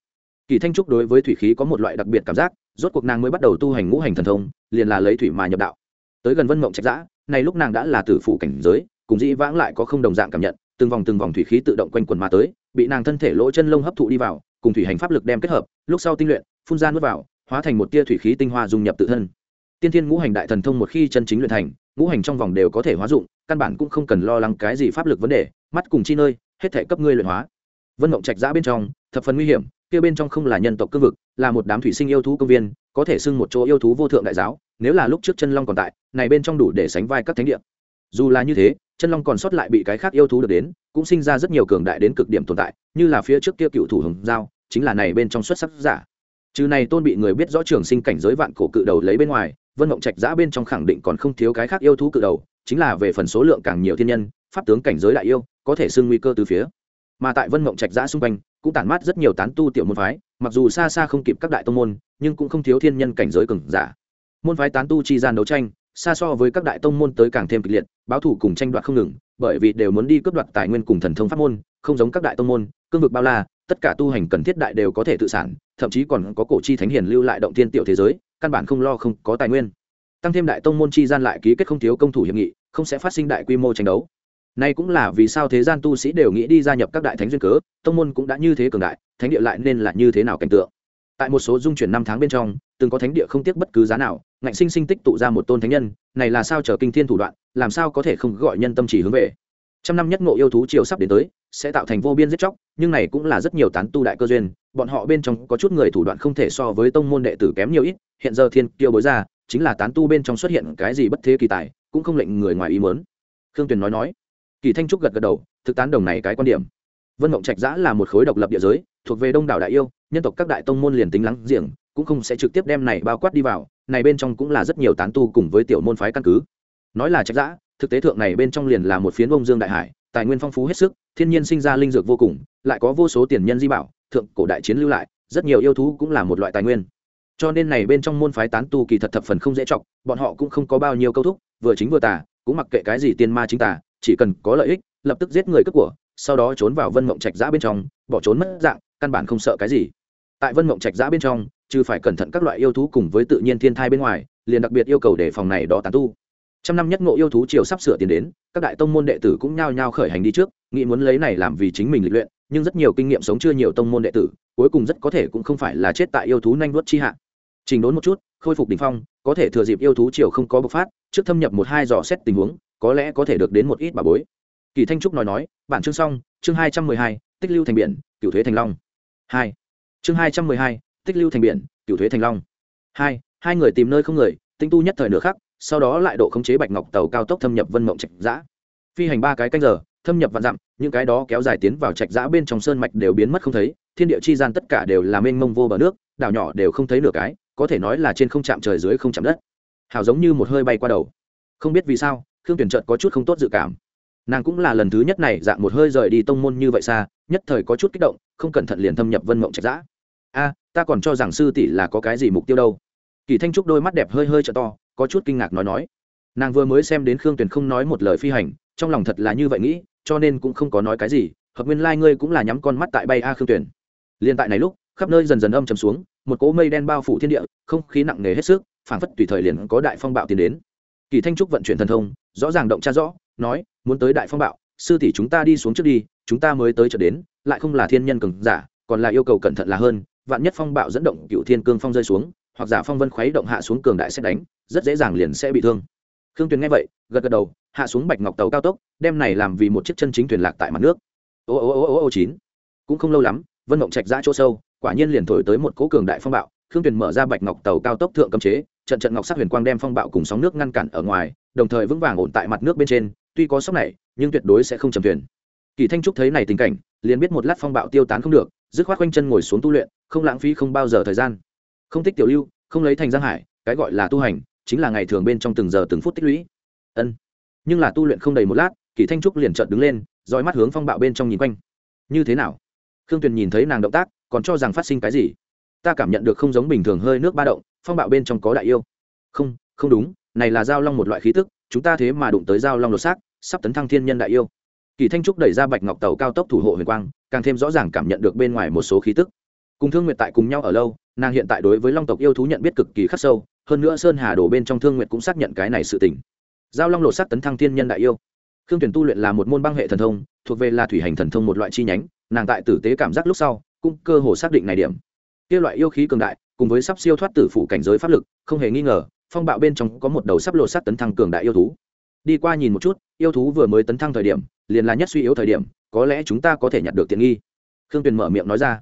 Kỳ thanh trúc đối với thủy khí có một loại đặc biệt cảm giác, rốt cuộc nàng mới bắt đầu tu hành ngũ hành thần thông, liền là lấy thủy mà nhập đạo. Tới gần vân mộng trạch giã, này lúc nàng đã là tử phụ cảnh giới, cùng dĩ vãng lại có không đồng dạng cảm nhận, từng vòng từng vòng thủy khí tự động quanh quần mà tới, bị nàng thân thể lỗ chân lông hấp thụ đi vào, cùng thủy hành pháp lực đem kết hợp, lúc sau tinh luyện, phun ra nước vào, hóa thành một tia thủy khí tinh hoa dung nhập tự thân tiên thiên ngũ hành đại thần thông một khi chân chính luyện thành, ngũ hành trong vòng đều có thể hóa dụng, căn bản cũng không cần lo lắng cái gì pháp lực vấn đề, mắt cùng chi nơi, hết thể cấp ngươi luyện hóa. Vân mộng trạch giã bên trong, thập phần nguy hiểm, kia bên trong không là nhân tộc cương vực, là một đám thủy sinh yêu thú công viên, có thể xưng một chỗ yêu thú vô thượng đại giáo, nếu là lúc trước chân long còn tại, này bên trong đủ để sánh vai các thánh địa. Dù là như thế, chân long còn sót lại bị cái khác yêu thú được đến, cũng sinh ra rất nhiều cường đại đến cực điểm tồn tại, như là phía trước kia cựu thủ hồng giao, chính là này bên trong xuất sắc giả. Trừ này tôn bị người biết rõ trường sinh cảnh giới vạn cổ cự đầu lấy bên ngoài vân mộng trạch giã bên trong khẳng định còn không thiếu cái khác yêu thú cự đầu, chính là về phần số lượng càng nhiều thiên nhân, pháp tướng cảnh giới đại yêu, có thể xưng nguy cơ từ phía. Mà tại vân mộng trạch giã xung quanh, cũng tản mát rất nhiều tán tu tiểu môn phái, mặc dù xa xa không kịp các đại tông môn, nhưng cũng không thiếu thiên nhân cảnh giới cường giả. Môn phái tán tu chi gian đấu tranh, xa so với các đại tông môn tới càng thêm kịch liệt, báo thủ cùng tranh đoạt không ngừng, bởi vì đều muốn đi cướp đoạt tài nguyên cùng thần thông pháp môn, không giống các đại tông môn, cương vực bao la tất cả tu hành cần thiết đại đều có thể tự sản, thậm chí còn có cổ chi thánh hiền lưu lại động thiên tiểu thế giới, căn bản không lo không có tài nguyên. Tăng thêm đại tông môn chi gian lại ký kết không thiếu công thủ hiệp nghị, không sẽ phát sinh đại quy mô tranh đấu. Nay cũng là vì sao thế gian tu sĩ đều nghĩ đi gia nhập các đại thánh duyên cớ, tông môn cũng đã như thế cường đại, thánh địa lại nên là như thế nào cảnh tượng? Tại một số dung chuyển năm tháng bên trong, từng có thánh địa không tiếc bất cứ giá nào, ngạnh sinh sinh tích tụ ra một tôn thánh nhân, này là sao chờ kinh thiên thủ đoạn, làm sao có thể không gọi nhân tâm chỉ hướng về? Trăm năm nhất ngộ yêu thú chiều sắp đến tới, sẽ tạo thành vô biên giết chóc, nhưng này cũng là rất nhiều tán tu đại cơ duyên, bọn họ bên trong có chút người thủ đoạn không thể so với tông môn đệ tử kém nhiều ít, hiện giờ thiên tiêu bối ra, chính là tán tu bên trong xuất hiện cái gì bất thế kỳ tài, cũng không lệnh người ngoài ý mớn khương tuyền nói nói. Kỳ thanh trúc gật gật đầu, thực tán đồng này cái quan điểm. Vân mộng trạch giã là một khối độc lập địa giới, thuộc về đông đảo đại yêu, nhân tộc các đại tông môn liền tính lắng giềng, cũng không sẽ trực tiếp đem này bao quát đi vào, này bên trong cũng là rất nhiều tán tu cùng với tiểu môn phái căn cứ. Nói là trạch giã thực tế thượng này bên trong liền là một phiến bông dương đại hải, tài nguyên phong phú hết sức, thiên nhiên sinh ra linh dược vô cùng, lại có vô số tiền nhân di bảo, thượng cổ đại chiến lưu lại, rất nhiều yêu thú cũng là một loại tài nguyên. Cho nên này bên trong môn phái tán tu kỳ thật thập phần không dễ chọc, bọn họ cũng không có bao nhiêu câu thúc, vừa chính vừa tà, cũng mặc kệ cái gì tiên ma chính tà, chỉ cần có lợi ích, lập tức giết người cướp của, sau đó trốn vào vân mộng trạch giã bên trong, bỏ trốn mất dạng, căn bản không sợ cái gì. Tại vân mộng trạch giã bên trong chứ phải cẩn thận các loại yêu thú cùng với tự nhiên thiên thai bên ngoài, liền đặc biệt yêu cầu đề phòng này đó tán tu trăm năm nhất ngộ yêu thú triều sắp sửa tiến đến, các đại tông môn đệ tử cũng nhao nhao khởi hành đi trước, nghĩ muốn lấy này làm vì chính mình lịch luyện, nhưng rất nhiều kinh nghiệm sống chưa nhiều tông môn đệ tử, cuối cùng rất có thể cũng không phải là chết tại yêu thú nhanh vuốt chi hạ. Trình đốn một chút, khôi phục đ ỉ n h phong, có thể thừa dịp yêu thú triều không có bộc phát, trước thâm nhập một hai dò xét tình huống, có lẽ có thể được đến một ít bà bối. Kỳ thanh trúc nói nói, bản chương xong, chương hai trăm mười hai, tích lưu thành biển cựu thuế thành long. Hai. Chương hai trăm mười hai, tích lưu thành biển cựu thuế thành long. Hai hai người tìm nơi không người, tinh tu nhất thời nửa khắc sau đó lại độ khống chế bạch ngọc tàu cao tốc thâm nhập vân mộng trạch giã. Phi hành ba cái canh giờ, thâm nhập vạn dặm, những cái đó kéo dài tiến vào trạch giã bên trong sơn mạch đều biến mất không thấy, thiên địa chi gian tất cả đều là mênh mông vô bờ nước, đảo nhỏ đều không thấy nửa cái, có thể nói là trên không chạm trời dưới không chạm đất. Hào giống như một hơi bay qua đầu. Không biết vì sao, khương tuyển trợt có chút không tốt dự cảm. Nàng cũng là lần thứ nhất này dạng một hơi rời đi tông môn như vậy xa, nhất thời có chút kích động, không cẩn thận liền thâm nhập vân mộng trạch giã. A, ta còn cho rằng sư tỷ là có cái gì mục tiêu đâu. Kỳ thanh trúc đôi mắt đẹp hơi hơi t to có chút kinh ngạc nói nói. Nàng vừa mới xem đến khương tuyền không nói một lời phi hành, trong lòng thật là như vậy nghĩ, cho nên cũng không có nói cái gì, hợp nguyên lai、like、ngươi cũng là nhắm con mắt tại bay a khương tuyền. Liên tại này lúc, khắp nơi dần dần âm chầm xuống, một cỗ mây đen bao phủ thiên địa, không khí nặng nề hết sức, phảng phất tùy thời liền có đại phong bạo tiến đến. Kỳ thanh trúc vận chuyển thần thông, rõ ràng động tra rõ, nói, muốn tới đại phong bạo, sư tỷ chúng ta đi xuống trước đi, chúng ta mới tới trở đến, lại không là thiên nhân cường giả, còn là yêu cầu cẩn thận là hơn, vạn nhất phong bạo dẫn động cựu thiên cương phong rơi xuống, hoặc giả phong vân khuấy động hạ xuống cường đại xét đánh rất dễ dàng liền sẽ bị thương. Khương tuyền nghe vậy, gật gật đầu, hạ xuống bạch ngọc tàu cao tốc, đem này làm vì một chiếc chân chính thuyền lạc tại mặt nước. Ô ô ô ô ô, chín. Cũng không lâu lắm, vân mộng trạch ra chỗ sâu, quả nhiên liền thổi tới một cỗ cường đại phong bạo. Khương tuyền mở ra bạch ngọc tàu cao tốc thượng cấm chế, trận trận ngọc sắc huyền quang đem phong bạo cùng sóng nước ngăn cản ở ngoài, đồng thời vững vàng ổn tại mặt nước bên trên. Tuy có sóc này, nhưng tuyệt đối sẽ không chầm thuyền. Kỳ thanh trúc thấy này tình cảnh, liền biết một lát phong bạo tiêu tán không được, dứt khoát quanh chân ngồi xuống tu luyện, không lãng phí không bao giờ thời gian. Không thích tiểu lưu, không lấy thành giang hải, cái gọi là tu hành chính là ngày thường bên trong từng giờ từng phút tích lũy. Ân. Nhưng là tu luyện không đầy một lát, kỳ thanh trúc liền chợt đứng lên, dõi mắt hướng phong bạo bên trong nhìn quanh. Như thế nào? Khương tuyền nhìn thấy nàng động tác, còn cho rằng phát sinh cái gì? Ta cảm nhận được không giống bình thường hơi nước ba động, phong bạo bên trong có đại yêu. Không không đúng, này là giao long một loại khí tức, chúng ta thế mà đụng tới giao long lột xác, sắp tấn thăng thiên nhân đại yêu. Kỳ thanh trúc đẩy ra bạch ngọc tàu cao tốc thủ hộ huyền quang, càng thêm rõ ràng cảm nhận được bên ngoài một số khí tức. Cùng thương nguyệt tại cùng nhau ở lâu, nàng hiện tại đối với long tộc yêu thú nhận biết cực kỳ khắc sâu hơn nữa sơn hà đổ bên trong thương nguyệt cũng xác nhận cái này sự tình. Giao long lộ sắc tấn thăng thiên nhân đại yêu. Khương tuyển tu luyện là một môn băng hệ thần thông, thuộc về là thủy hành thần thông một loại chi nhánh, nàng tại tử tế cảm giác lúc sau, cũng cơ hồ xác định này điểm. Kia loại yêu khí cường đại, cùng với sắp siêu thoát tử phủ cảnh giới pháp lực, không hề nghi ngờ, phong bạo bên trong có một đầu sắp lộ sắc tấn thăng cường đại yêu thú. Đi qua nhìn một chút, yêu thú vừa mới tấn thăng thời điểm, liền là nhất suy yếu thời điểm, có lẽ chúng ta có thể nhặt được tiện nghi. Khương tuyền mở miệng nói ra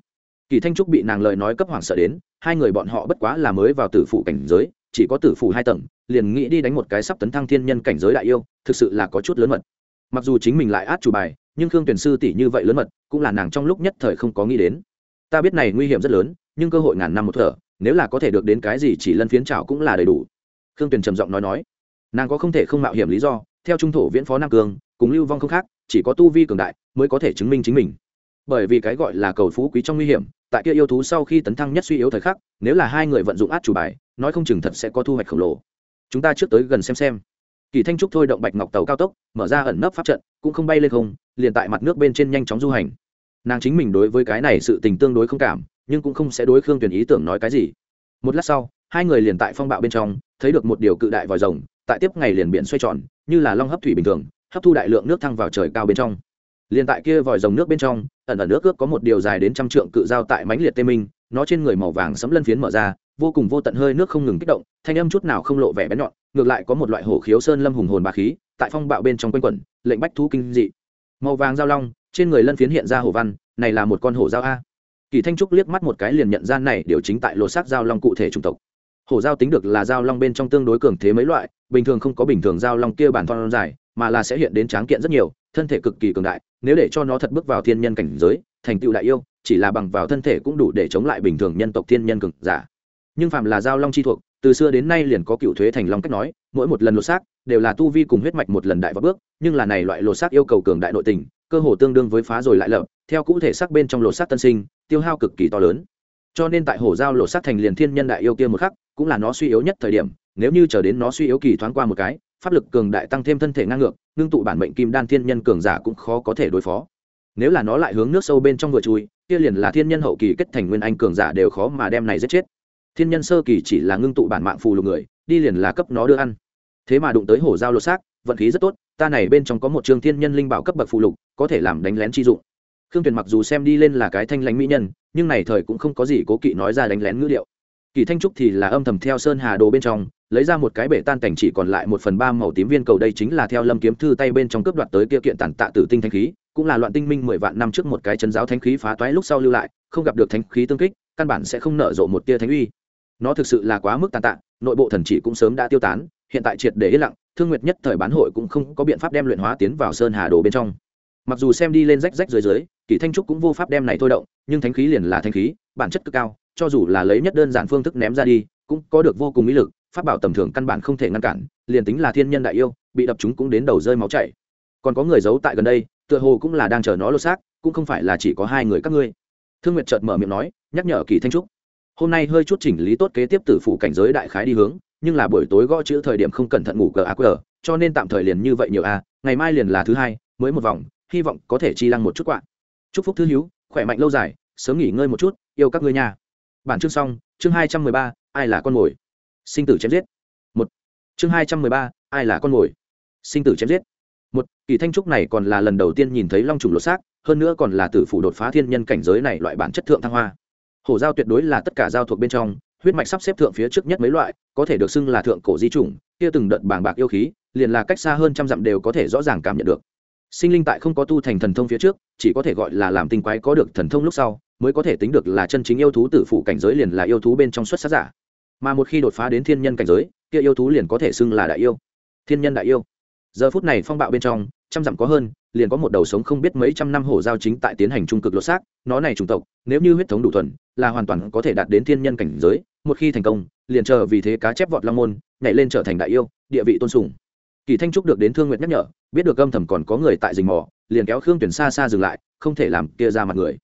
kỳ thanh trúc bị nàng lời nói cấp hoàng sợ đến, hai người bọn họ bất quá là mới vào tử phủ cảnh giới, chỉ có tử phủ hai tầng, liền nghĩ đi đánh một cái sắp tấn thăng thiên nhân cảnh giới đại yêu, thực sự là có chút lớn mật. Mặc dù chính mình lại át chủ bài, nhưng khương tuyển sư tỷ như vậy lớn mật, cũng là nàng trong lúc nhất thời không có nghĩ đến. Ta biết này nguy hiểm rất lớn, nhưng cơ hội ngàn năm một thở, nếu là có thể được đến cái gì chỉ lân phiến trào cũng là đầy đủ. Khương tuyền trầm giọng nói nói. Nàng có không thể không mạo hiểm lý do, theo trung thổ viễn phó nam cường cùng lưu vong không khác, chỉ có tu vi cường đại mới có thể chứng minh chính mình bởi vì cái gọi là cầu phú quý trong nguy hiểm, tại kia yêu thú sau khi tấn thăng nhất suy yếu thời khắc, nếu là hai người vận dụng át chủ bài, nói không chừng thật sẽ có thu hoạch khổng lồ. Chúng ta trước tới gần xem xem. Kỳ thanh trúc thôi động bạch ngọc tàu cao tốc, mở ra ẩn nấp pháp trận, cũng không bay lên không, liền tại mặt nước bên trên nhanh chóng du hành. Nàng chính mình đối với cái này sự tình tương đối không cảm, nhưng cũng không sẽ đối khương tuyển ý tưởng nói cái gì. Một lát sau, hai người liền tại phong bạo bên trong, thấy được một điều cự đại vòi rồng, tại tiếp ngày liền biển xoay tròn, như là long hấp thủy bình thường, hấp thu đại lượng nước thăng vào trời cao bên trong liền tại kia vòi rồng nước bên trong, ẩn ẩn nước ước có một điều dài đến trăm trượng cự dao tại mãnh liệt tê minh, nó trên người màu vàng sấm lân phiến mở ra, vô cùng vô tận hơi nước không ngừng kích động, thanh âm chút nào không lộ vẻ bén nhọn, ngược lại có một loại hổ khiếu sơn lâm hùng hồn bá khí, tại phong bạo bên trong quanh quẩn, lệnh bách thú kinh dị. Màu vàng dao long, trên người lân phiến hiện ra hổ văn, này là một con hổ dao a. Kỳ thanh trúc liếc mắt một cái liền nhận ra này điều chính tại lột xác dao long cụ thể chủng tộc. Hổ dao tính được là dao long bên trong tương đối cường thế mấy loại, bình thường không có bình thường dao long kia bản thon dài, mà là sẽ hiện đến tráng kiện rất nhiều, thân thể cực kỳ cường đại nếu để cho nó thật bước vào thiên nhân cảnh giới, thành tựu đại yêu, chỉ là bằng vào thân thể cũng đủ để chống lại bình thường nhân tộc thiên nhân cực giả. Nhưng phạm là giao long chi thuộc, từ xưa đến nay liền có cựu thuế thành long cách nói, mỗi một lần lột xác, đều là tu vi cùng huyết mạch một lần đại vào bước, nhưng là này loại lột xác yêu cầu cường đại nội tình, cơ hồ tương đương với phá rồi lại lợp theo cụ thể xác bên trong lột xác tân sinh, tiêu hao cực kỳ to lớn. Cho nên tại hồ giao lột xác thành liền thiên nhân đại yêu kia một khắc, cũng là nó suy yếu nhất thời điểm, nếu như chờ đến nó suy yếu kỳ thoáng qua một cái pháp lực cường đại tăng thêm thân thể ngang ngược, ngưng tụ bản mệnh kim đan thiên nhân cường giả cũng khó có thể đối phó. Nếu là nó lại hướng nước sâu bên trong vừa chui, kia liền là thiên nhân hậu kỳ kết thành nguyên anh cường giả đều khó mà đem này giết chết. Thiên nhân sơ kỳ chỉ là ngưng tụ bản mạng phù lục người, đi liền là cấp nó đưa ăn. Thế mà đụng tới hổ giao lột xác, vận khí rất tốt, ta này bên trong có một trường thiên nhân linh bảo cấp bậc phù lục, có thể làm đánh lén chi dụng. Khương tuyền mặc dù xem đi lên là cái thanh lãnh mỹ nhân, nhưng này thời cũng không có gì cố kỵ nói ra đánh lén ngữ điệu kỳ thanh trúc thì là âm thầm theo sơn hà đồ bên trong, lấy ra một cái bể tan cảnh chỉ còn lại một phần ba màu tím viên cầu đây chính là theo lâm kiếm thư tay bên trong cướp đoạt tới kia kiện tàn tạ tử tinh thanh khí, cũng là loạn tinh minh mười vạn năm trước một cái chân giáo thanh khí phá toái lúc sau lưu lại, không gặp được thanh khí tương kích, căn bản sẽ không nở rộ một tia thánh uy. Nó thực sự là quá mức tàn tạ, nội bộ thần chỉ cũng sớm đã tiêu tán, hiện tại triệt để yên lặng, thương nguyệt nhất thời bán hội cũng không có biện pháp đem luyện hóa tiến vào sơn hà đồ bên trong. Mặc dù xem đi lên rách rách dưới dưới, kỳ thanh trúc cũng vô pháp đem này thôi động, nhưng thánh khí liền là thanh khí, bản chất cực cao cho dù là lấy nhất đơn giản phương thức ném ra đi, cũng có được vô cùng ý lực, pháp bảo tầm thường căn bản không thể ngăn cản, liền tính là thiên nhân đại yêu, bị đập chúng cũng đến đầu rơi máu chảy. Còn có người giấu tại gần đây, tựa hồ cũng là đang chờ nó lột xác, cũng không phải là chỉ có hai người các ngươi. Thương nguyệt chợt mở miệng nói, nhắc nhở kỳ thanh trúc. Hôm nay hơi chút chỉnh lý tốt kế tiếp tử phủ cảnh giới đại khái đi hướng, nhưng là buổi tối gõ chữ thời điểm không cẩn thận ngủ cờ ác cho nên tạm thời liền như vậy nhiều a ngày mai liền là thứ hai, mới một vòng, hy vọng có thể chi lăng một chút quạ. Chúc phúc thứ hiếu khỏe mạnh lâu dài, sớm nghỉ ngơi một chút, yêu các ngươi nhà bản chương xong, chương hai trăm mười ba, ai là con mồi? Sinh tử chém giết. Một. Chương hai trăm mười ba, ai là con mồi? Sinh tử chém giết. Một, kỳ thanh trúc này còn là lần đầu tiên nhìn thấy long trùng lột xác, hơn nữa còn là tử phủ đột phá thiên nhân cảnh giới này loại bản chất thượng thăng hoa. Hổ giao tuyệt đối là tất cả giao thuộc bên trong, huyết mạch sắp xếp thượng phía trước nhất mấy loại, có thể được xưng là thượng cổ di chủng, kia từng đợt bàng bạc yêu khí, liền là cách xa hơn trăm dặm đều có thể rõ ràng cảm nhận được sinh linh tại không có tu thành thần thông phía trước, chỉ có thể gọi là làm tinh quái có được thần thông lúc sau, mới có thể tính được là chân chính yêu thú tử phụ cảnh giới liền là yêu thú bên trong xuất sắc giả. Mà một khi đột phá đến thiên nhân cảnh giới, kia yêu thú liền có thể xưng là đại yêu. Thiên nhân đại yêu. Giờ phút này phong bạo bên trong, trăm dặm có hơn, liền có một đầu sống không biết mấy trăm năm hổ giao chính tại tiến hành trung cực lột xác, nó này chủng tộc, nếu như huyết thống đủ thuần, là hoàn toàn có thể đạt đến thiên nhân cảnh giới, một khi thành công, liền chờ vì thế cá chép vọt long môn, nhảy lên trở thành đại yêu, địa vị tôn sùng kỳ thanh trúc được đến thương nguyện nhắc nhở, biết được âm thầm còn có người tại rình mò, liền kéo khương tuyển xa xa dừng lại, không thể làm kia ra mặt người.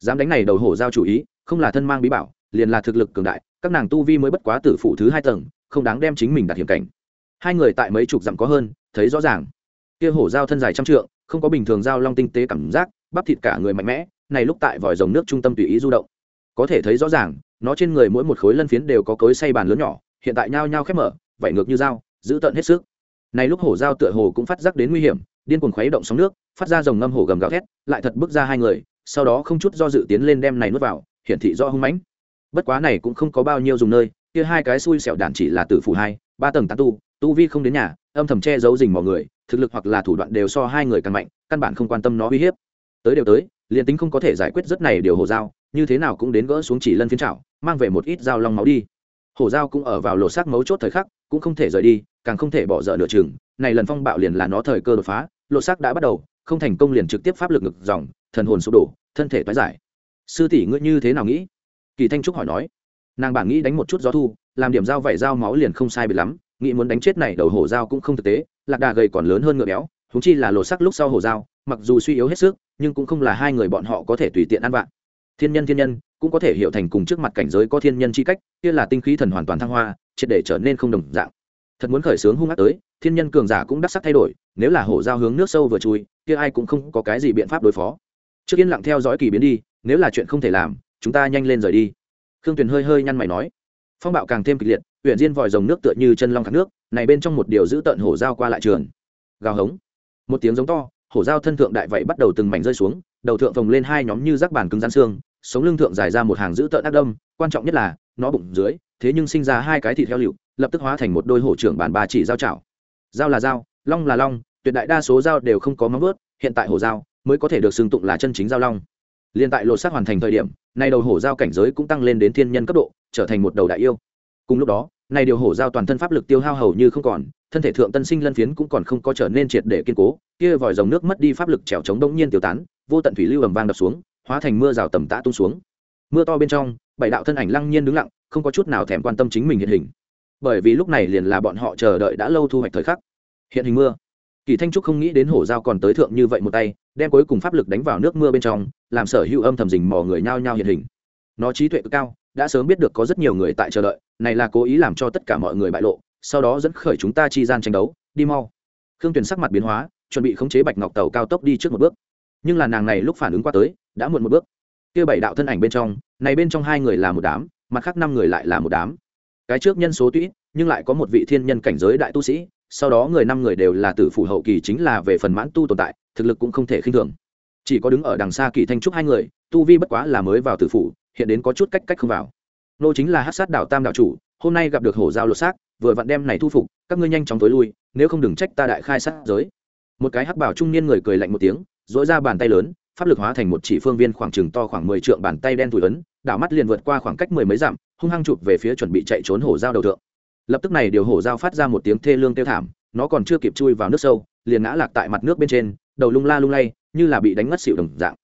Dám đánh này đầu hổ giao chủ ý, không là thân mang bí bảo, liền là thực lực cường đại, các nàng tu vi mới bất quá tử phủ thứ hai tầng, không đáng đem chính mình đặt hiểm cảnh. Hai người tại mấy chục dặm có hơn, thấy rõ ràng. Kia hổ giao thân dài trăm trượng, không có bình thường giao long tinh tế cảm giác, bắp thịt cả người mạnh mẽ, này lúc tại vòi rồng nước trung tâm tùy ý du động. Có thể thấy rõ ràng, nó trên người mỗi một khối lân phiến đều có cối xay bàn lớn nhỏ, hiện tại nhao nhao khép mở, vảy ngược như dao, giữ tận hết sức này lúc hổ giao tựa hồ cũng phát giác đến nguy hiểm, điên cuồng khuấy động sóng nước, phát ra dòng ngâm hổ gầm gào thét, lại thật bước ra hai người, sau đó không chút do dự tiến lên đem này nuốt vào, hiển thị do hung mãnh. Bất quá này cũng không có bao nhiêu dùng nơi, kia hai cái xui xẻo đạn chỉ là tử phủ hai, ba tầng tán tu tu vi không đến nhà, âm thầm che giấu rình mọi người, thực lực hoặc là thủ đoạn đều so hai người càng mạnh, căn bản không quan tâm nó uy hiếp. Tới đều tới, liền tính không có thể giải quyết rất này điều hổ dao, như thế nào cũng đến gỡ xuống chỉ lân phiến trảo mang về một ít dao long máu đi. Hổ dao cũng ở vào lột xác mấu chốt thời khắc, cũng không thể rời đi càng không thể bỏ dở nửa chừng, này lần phong bạo liền là nó thời cơ đột phá, lột xác đã bắt đầu, không thành công liền trực tiếp pháp lực ngực dòng, thần hồn sụp đổ, thân thể toái giải. Sư tỷ ngươi như thế nào nghĩ? Kỳ thanh trúc hỏi nói. Nàng bản nghĩ đánh một chút gió thu, làm điểm dao vẩy dao máu liền không sai biệt lắm, nghĩ muốn đánh chết này đầu hổ dao cũng không thực tế, lạc đà gầy còn lớn hơn ngựa béo húng chi là lột sắc lúc sau hổ dao, mặc dù suy yếu hết sức, nhưng cũng không là hai người bọn họ có thể tùy tiện ăn vạn thiên nhân thiên nhân, cũng có thể hiểu thành cùng trước mặt cảnh giới có thiên nhân chi cách, kia là tinh khí thần hoàn toàn thăng hoa, triệt để trở nên không đồng dạng thật muốn khởi sướng hung ác tới, thiên nhân cường giả cũng đắc sắc thay đổi, nếu là hổ dao hướng nước sâu vừa chui, kia ai cũng không có cái gì biện pháp đối phó. Trước yên lặng theo dõi kỳ biến đi, nếu là chuyện không thể làm, chúng ta nhanh lên rời đi. Khương tuyền hơi hơi nhăn mày nói. Phong bạo càng thêm kịch liệt huyện diên vòi dòng nước tựa như chân long khát nước, này bên trong một điều giữ tận hổ dao qua lại trường. Gào hống. Một tiếng giống to, hổ dao thân thượng đại vậy bắt đầu từng mảnh rơi xuống, đầu thượng phồng lên hai nhóm như rác bàn cứng rắn xương, sống lưng thượng dài ra một hàng giữ tợn ác đâm, quan trọng nhất là, nó bụng dưới, thế nhưng sinh ra hai cái thịt heo liệu lập tức hóa thành một đôi hổ trưởng bản bà chỉ giao chảo dao là dao long là long, tuyệt đại đa số dao đều không có móng vớt hiện tại hổ dao mới có thể được xưng tụng là chân chính giao long. Liên tại lột xác hoàn thành thời điểm, nay đầu hổ dao cảnh giới cũng tăng lên đến thiên nhân cấp độ, trở thành một đầu đại yêu. Cùng lúc đó này điều hổ dao toàn thân pháp lực tiêu hao hầu như không còn, thân thể thượng tân sinh lân phiến cũng còn không có trở nên triệt để kiên cố, kia vòi dòng nước mất đi pháp lực trèo chống đông nhiên tiêu tán, vô tận thủy lưu ầm vang đập xuống, hóa thành mưa rào tầm tã tung xuống. Mưa to bên trong, bảy đạo thân ảnh lăng nhiên đứng lặng, không có chút nào thèm quan tâm chính mình hiện hình bởi vì lúc này liền là bọn họ chờ đợi đã lâu thu hoạch thời khắc. Hiện hình mưa. Kỳ thanh trúc không nghĩ đến hổ dao còn tới thượng như vậy một tay, đem cuối cùng pháp lực đánh vào nước mưa bên trong, làm sở hữu âm thầm dình mò người nhao nhao hiện hình. Nó trí tuệ cực cao, đã sớm biết được có rất nhiều người tại chờ đợi, này là cố ý làm cho tất cả mọi người bại lộ, sau đó dẫn khởi chúng ta chi gian tranh đấu, đi mau. Khương tuyền sắc mặt biến hóa, chuẩn bị khống chế bạch ngọc tàu cao tốc đi trước một bước. Nhưng là nàng này lúc phản ứng qua tới, đã muộn một bước. Kia bảy đạo thân ảnh bên trong, này bên trong hai người là một đám, mặt khác năm người lại là một đám cái trước nhân số tuy nhưng lại có một vị thiên nhân cảnh giới đại tu sĩ, sau đó người năm người đều là tử phủ hậu kỳ chính là về phần mãn tu tồn tại, thực lực cũng không thể khinh thường. Chỉ có đứng ở đằng xa kỳ thanh trúc hai người, tu vi bất quá là mới vào tử phủ, hiện đến có chút cách cách không vào. Nô chính là hát sát đảo tam đạo chủ, hôm nay gặp được hổ giao lột xác, vừa vặn đem này thu phục, các ngươi nhanh chóng tối lui, nếu không đừng trách ta đại khai sát giới. Một cái hắc bảo trung niên người cười lạnh một tiếng dỗi ra bàn tay lớn pháp lực hóa thành một chỉ phương viên khoảng chừng to khoảng mười trượng bàn tay đen thủi ấn, đảo mắt liền vượt qua khoảng cách mười mấy dặm, hung hăng chụp về phía chuẩn bị chạy trốn hổ dao đầu thượng. Lập tức này điều hổ dao phát ra một tiếng thê lương tiêu thảm, nó còn chưa kịp chui vào nước sâu, liền ngã lạc tại mặt nước bên trên, đầu lung la lung lay, như là bị đánh ngất xỉu đồng dạng.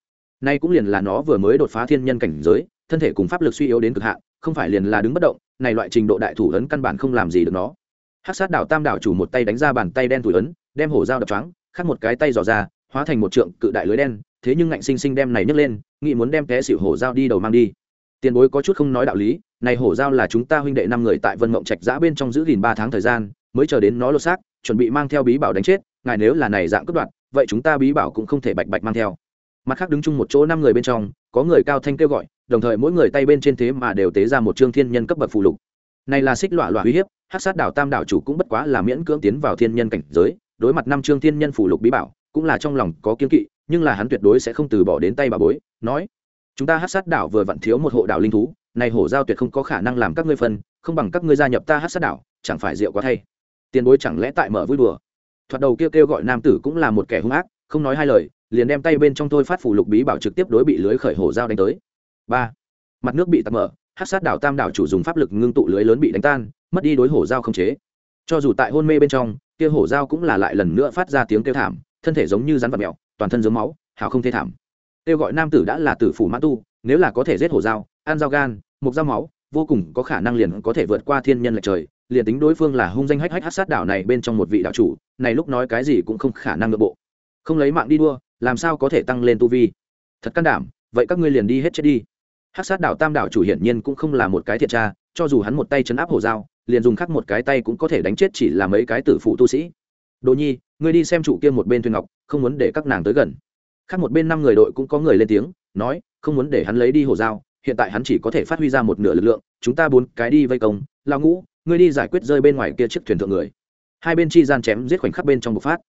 Nay cũng liền là nó vừa mới đột phá thiên nhân cảnh giới, thân thể cùng pháp lực suy yếu đến cực hạn, không phải liền là đứng bất động, này loại trình độ đại thủ ấn căn bản không làm gì được nó. Hắc sát đảo tam đảo chủ một tay đánh ra bàn tay đen tuổi ấn, đem hổ dao đập choáng khác một cái tay dò ra, hóa thành một trượng cự đại lưới đen thế nhưng ngạnh sinh sinh đem này nhấc lên, nghĩ muốn đem té xỉu hổ dao đi đầu mang đi. Tiền bối có chút không nói đạo lý, này hổ dao là chúng ta huynh đệ năm người tại vân mộng trạch giã bên trong giữ gìn ba tháng thời gian, mới chờ đến nó lột xác, chuẩn bị mang theo bí bảo đánh chết, ngài nếu là này dạng cướp đoạt, vậy chúng ta bí bảo cũng không thể bạch bạch mang theo. Mặt khác đứng chung một chỗ năm người bên trong, có người cao thanh kêu gọi, đồng thời mỗi người tay bên trên thế mà đều tế ra một trương thiên nhân cấp bậc phù lục. Này là xích lọa lọa uy hiếp hát sát đảo tam đảo chủ cũng bất quá là miễn cưỡng tiến vào thiên nhân cảnh giới, đối mặt năm trương thiên nhân phù lục bí bảo cũng là trong lòng có kiên kỵ, nhưng là hắn tuyệt đối sẽ không từ bỏ đến tay bà bối, nói, chúng ta hát sát đảo vừa vặn thiếu một hộ đảo linh thú, này hổ giao tuyệt không có khả năng làm các ngươi phân, không bằng các ngươi gia nhập ta hát sát đảo, chẳng phải rượu quá thay. Tiền bối chẳng lẽ tại mở vui đùa? Thoạt đầu kêu kêu gọi nam tử cũng là một kẻ hung ác, không nói hai lời, liền đem tay bên trong tôi phát phủ lục bí bảo trực tiếp đối bị lưới khởi hổ giao đánh tới. Ba, mặt nước bị tạt mở, hát sát đảo tam đảo chủ dùng pháp lực ngưng tụ lưới lớn bị đánh tan, mất đi đối hổ giao không chế. Cho dù tại hôn mê bên trong, kia hổ giao cũng là lại lần nữa phát ra tiếng kêu thảm thân thể giống như rắn vật mèo, toàn thân giống máu, hào không thê thảm. Kêu gọi nam tử đã là tử phủ mã tu, nếu là có thể giết hổ dao, ăn dao gan, mục dao máu, vô cùng có khả năng liền có thể vượt qua thiên nhân lệch trời. Liền tính đối phương là hung danh hách hách hát sát đảo này bên trong một vị đạo chủ, này lúc nói cái gì cũng không khả năng nội bộ. Không lấy mạng đi đua, làm sao có thể tăng lên tu vi? Thật can đảm, vậy các ngươi liền đi hết chết đi. Hát sát đảo tam đảo chủ hiển nhiên cũng không là một cái thiện tra, cho dù hắn một tay chấn áp hổ dao, liền dùng khắc một cái tay cũng có thể đánh chết chỉ là mấy cái tử phụ tu sĩ đồ nhi, ngươi đi xem trụ kia một bên thuyền ngọc, không muốn để các nàng tới gần. Khác một bên năm người đội cũng có người lên tiếng, nói, không muốn để hắn lấy đi hổ dao, hiện tại hắn chỉ có thể phát huy ra một nửa lực lượng, chúng ta bốn cái đi vây công. Lao ngũ, ngươi đi giải quyết rơi bên ngoài kia chiếc thuyền thượng người. Hai bên chi gian chém giết khoảnh khắc bên trong bộc phát.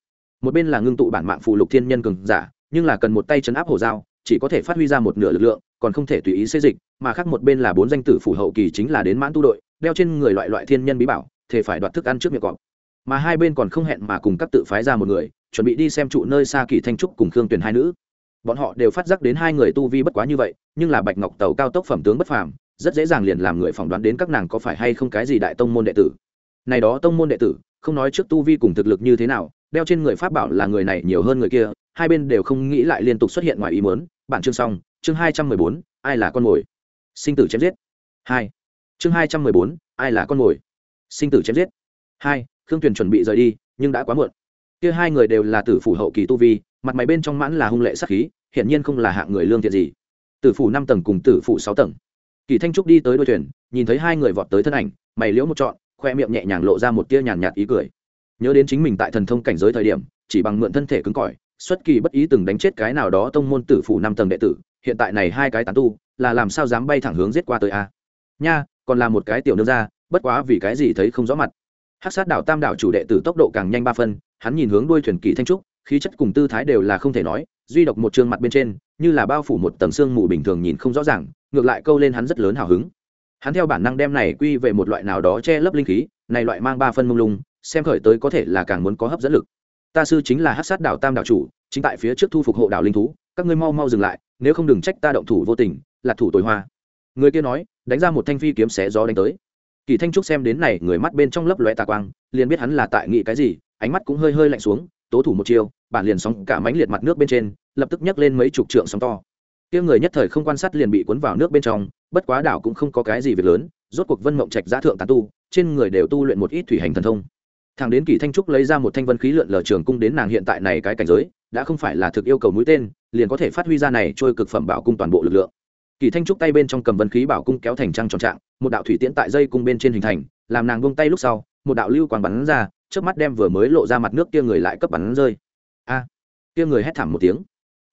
Một bên là ngưng tụ bản mạng phụ lục thiên nhân cường giả, nhưng là cần một tay chấn áp hổ dao, chỉ có thể phát huy ra một nửa lực lượng, còn không thể tùy ý xây dịch, mà khác một bên là bốn danh tử phủ hậu kỳ chính là đến mãn tu đội, đeo trên người loại loại thiên nhân bí bảo, thể phải đoạt thức ăn trước miệng cọp mà hai bên còn không hẹn mà cùng các tự phái ra một người, chuẩn bị đi xem trụ nơi xa kỳ thanh trúc cùng khương tuyển hai nữ. Bọn họ đều phát giác đến hai người tu vi bất quá như vậy, nhưng là bạch ngọc tàu cao tốc phẩm tướng bất phàm, rất dễ dàng liền làm người phỏng đoán đến các nàng có phải hay không cái gì đại tông môn đệ tử. Này đó tông môn đệ tử, không nói trước tu vi cùng thực lực như thế nào, đeo trên người pháp bảo là người này nhiều hơn người kia, hai bên đều không nghĩ lại liên tục xuất hiện ngoài ý muốn. Bản chương xong, chương hai trăm mười bốn, ai là con mồi? Sinh tử chém giết. Hai. Chương hai trăm mười bốn, ai là con mồi? Sinh tử chém giết. Hai khương tuyền chuẩn bị rời đi, nhưng đã quá muộn. Kia hai người đều là tử phủ hậu kỳ tu vi, mặt máy bên trong mãn là hung lệ sắc khí, hiển nhiên không là hạng người lương thiện gì. Tử phủ năm tầng cùng tử phủ sáu tầng. Kỳ thanh trúc đi tới đôi thuyền, nhìn thấy hai người vọt tới thân ảnh, mày liễu một trọn, khoe miệng nhẹ nhàng lộ ra một tia nhàn nhạt ý cười. Nhớ đến chính mình tại thần thông cảnh giới thời điểm, chỉ bằng mượn thân thể cứng cỏi, xuất kỳ bất ý từng đánh chết cái nào đó tông môn tử phủ năm tầng đệ tử, hiện tại này hai cái tán tu, là làm sao dám bay thẳng hướng giết qua tới a? Nha, còn là một cái tiểu nương ra bất quá vì cái gì thấy không rõ mặt hát sát đảo tam đảo chủ đệ tử tốc độ càng nhanh ba phân, hắn nhìn hướng đuôi thuyền kỳ thanh trúc, khí chất cùng tư thái đều là không thể nói, duy độc một chương mặt bên trên, như là bao phủ một tầng xương mù bình thường nhìn không rõ ràng, ngược lại câu lên hắn rất lớn hào hứng. Hắn theo bản năng đem này quy về một loại nào đó che lấp linh khí, này loại mang ba phân mông lung, xem khởi tới có thể là càng muốn có hấp dẫn lực. Ta sư chính là hát sát đảo tam đảo chủ, chính tại phía trước thu phục hộ đảo linh thú, các ngươi mau mau dừng lại, nếu không đừng trách ta động thủ vô tình, là thủ tối hoa. Người kia nói, đánh ra một thanh phi kiếm xé gió đánh tới kỳ thanh trúc xem đến này, người mắt bên trong lấp lóe tà quang, liền biết hắn là tại nghị cái gì, ánh mắt cũng hơi hơi lạnh xuống, tố thủ một chiêu, bản liền sóng cả mánh liệt mặt nước bên trên, lập tức nhấc lên mấy chục trượng sóng to. Kia người nhất thời không quan sát liền bị cuốn vào nước bên trong, bất quá đảo cũng không có cái gì việc lớn, rốt cuộc vân mộng trạch giá thượng tán tu, trên người đều tu luyện một ít thủy hành thần thông. Thằng đến kỳ thanh trúc lấy ra một thanh vân khí lượn lờ trường cung đến nàng hiện tại này cái cảnh giới, đã không phải là thực yêu cầu mũi tên, liền có thể phát huy ra này trôi cực phẩm bảo cung toàn bộ lực lượng. Kỳ thanh trúc tay bên trong cầm vân khí bảo cung kéo thành trăng tròn trạng một đạo thủy tiễn tại dây cung bên trên hình thành, làm nàng buông tay lúc sau, một đạo lưu quang bắn ra trước mắt đem vừa mới lộ ra mặt nước kia người lại cấp bắn rơi. A! Kia người hét thảm một tiếng.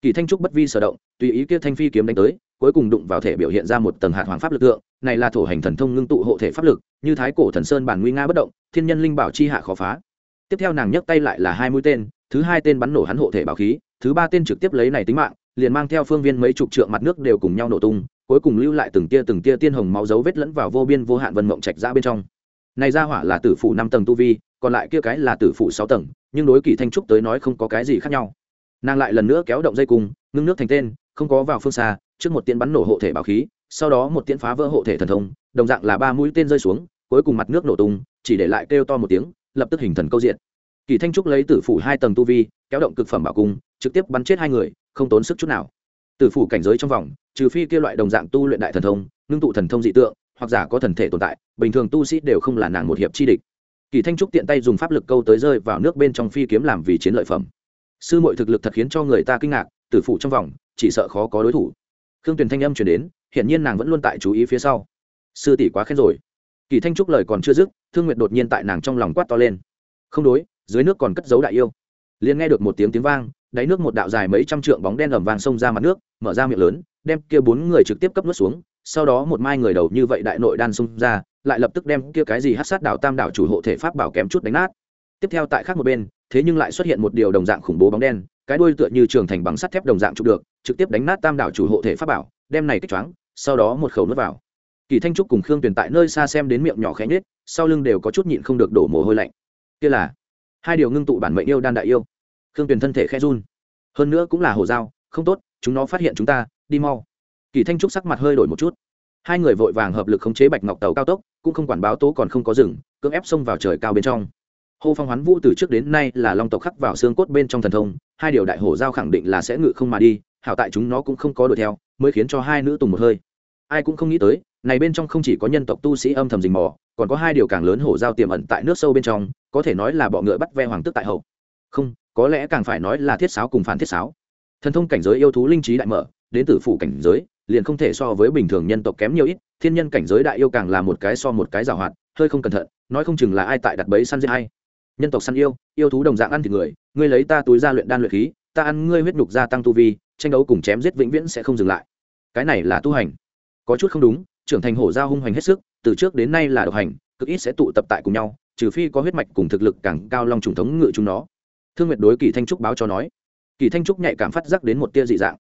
Kỳ thanh trúc bất vi sở động, tùy ý kia thanh phi kiếm đánh tới, cuối cùng đụng vào thể biểu hiện ra một tầng hạt hoàng pháp lực lượng, này là thổ hành thần thông ngưng tụ hộ thể pháp lực, như thái cổ thần sơn bản nguy nga bất động, thiên nhân linh bảo chi hạ khó phá. Tiếp theo nàng nhấc tay lại là hai mũi tên, thứ hai tên bắn nổ hắn hộ thể bảo khí, thứ ba tên trực tiếp lấy này tính mạng, liền mang theo phương viên mấy chục trượng mặt nước đều cùng nhau nổ tung cuối cùng lưu lại từng tia từng tia tiên hồng máu dấu vết lẫn vào vô biên vô hạn vân mộng trạch ra bên trong. Này ra hỏa là tử phủ năm tầng tu vi, còn lại kia cái là tử phủ sáu tầng, nhưng đối kỳ thanh trúc tới nói không có cái gì khác nhau. Nàng lại lần nữa kéo động dây cung, ngưng nước thành tên, không có vào phương xa, trước một tiên bắn nổ hộ thể bảo khí, sau đó một tiên phá vỡ hộ thể thần thông, đồng dạng là ba mũi tên rơi xuống, cuối cùng mặt nước nổ tung, chỉ để lại kêu to một tiếng, lập tức hình thần câu diện. Kỳ thanh trúc lấy tử phủ hai tầng tu vi, kéo động cực phẩm bảo cung, trực tiếp bắn chết hai người, không tốn sức chút nào tử phủ cảnh giới trong vòng, trừ phi kia loại đồng dạng tu luyện đại thần thông, ngưng tụ thần thông dị tượng, hoặc giả có thần thể tồn tại, bình thường tu sĩ đều không là nàng một hiệp chi địch. Kỳ thanh trúc tiện tay dùng pháp lực câu tới rơi vào nước bên trong phi kiếm làm vì chiến lợi phẩm. Sư muội thực lực thật khiến cho người ta kinh ngạc tử phủ trong vòng, chỉ sợ khó có đối thủ. Khương tuyền thanh âm chuyển đến hiện nhiên nàng vẫn luôn tại chú ý phía sau. Sư tỷ quá khen rồi. Kỳ thanh trúc lời còn chưa dứt, thương nguyệt đột nhiên tại nàng trong lòng quát to lên. Không đối, dưới nước còn cất giấu đại yêu. Liền nghe được một tiếng tiếng vang đáy nước một đạo dài mấy trăm trượng bóng đen ẩm vàng xông ra mặt nước, mở ra miệng lớn, đem kia bốn người trực tiếp cấp nuốt xuống, sau đó một mai người đầu như vậy đại nội đan xông ra, lại lập tức đem kia cái gì hát sát đảo tam đảo chủ hộ thể pháp bảo kém chút đánh nát. Tiếp theo tại khác một bên, thế nhưng lại xuất hiện một điều đồng dạng khủng bố bóng đen, cái đuôi tựa như trường thành bằng sắt thép đồng dạng chụp được, trực tiếp đánh nát tam đảo chủ hộ thể pháp bảo, đem này kích choáng, sau đó một khẩu nuốt vào. Kỳ thanh trúc cùng khương tuyền tại nơi xa xem đến miệng nhỏ khẽ nhết sau lưng đều có chút nhịn không được đổ mồ hôi lạnh. Kia là hai điều ngưng tụ bản mệnh yêu đan đại yêu khương tuyền thân thể khẽ run. Hơn nữa cũng là hồ dao, không tốt, chúng nó phát hiện chúng ta, đi mau. Kỳ thanh trúc sắc mặt hơi đổi một chút. Hai người vội vàng hợp lực khống chế bạch ngọc tàu cao tốc, cũng không quản báo tố còn không có rừng, cưỡng ép xông vào trời cao bên trong. Hô phong hoán vũ từ trước đến nay là long tộc khắc vào xương cốt bên trong thần thông, hai điều đại hổ giao khẳng định là sẽ ngự không mà đi, hảo tại chúng nó cũng không có đuổi theo, mới khiến cho hai nữ tùng một hơi. Ai cũng không nghĩ tới, này bên trong không chỉ có nhân tộc tu sĩ âm thầm rình mò, còn có hai điều càng lớn hổ giao tiềm ẩn tại nước sâu bên trong, có thể nói là bọ ngựa bắt ve hoàng tức tại hậu. Không có lẽ càng phải nói là thiết sáo cùng phản thiết sáo. Thần thông cảnh giới yêu thú linh trí đại mở, đến từ phủ cảnh giới, liền không thể so với bình thường nhân tộc kém nhiều ít, thiên nhân cảnh giới đại yêu càng là một cái so một cái giảo hoạt hơi không cẩn thận, nói không chừng là ai tại đặt bẫy săn giết hay nhân tộc săn yêu yêu thú đồng dạng ăn thịt người, ngươi lấy ta túi ra luyện đan luyện khí, ta ăn ngươi huyết nhục gia tăng tu vi, tranh đấu cùng chém giết vĩnh viễn sẽ không dừng lại. Cái này là tu hành. Có chút không đúng, trưởng thành hổ giao hung hành hết sức, từ trước đến nay là độc hành, cực ít sẽ tụ tập tại cùng nhau, trừ phi có huyết mạch cùng thực lực càng cao long trùng thống ngự chúng nó thương nguyệt đối kỳ thanh trúc báo cho nói. Kỳ thanh trúc nhạy cảm phát giác đến một tia dị dạng.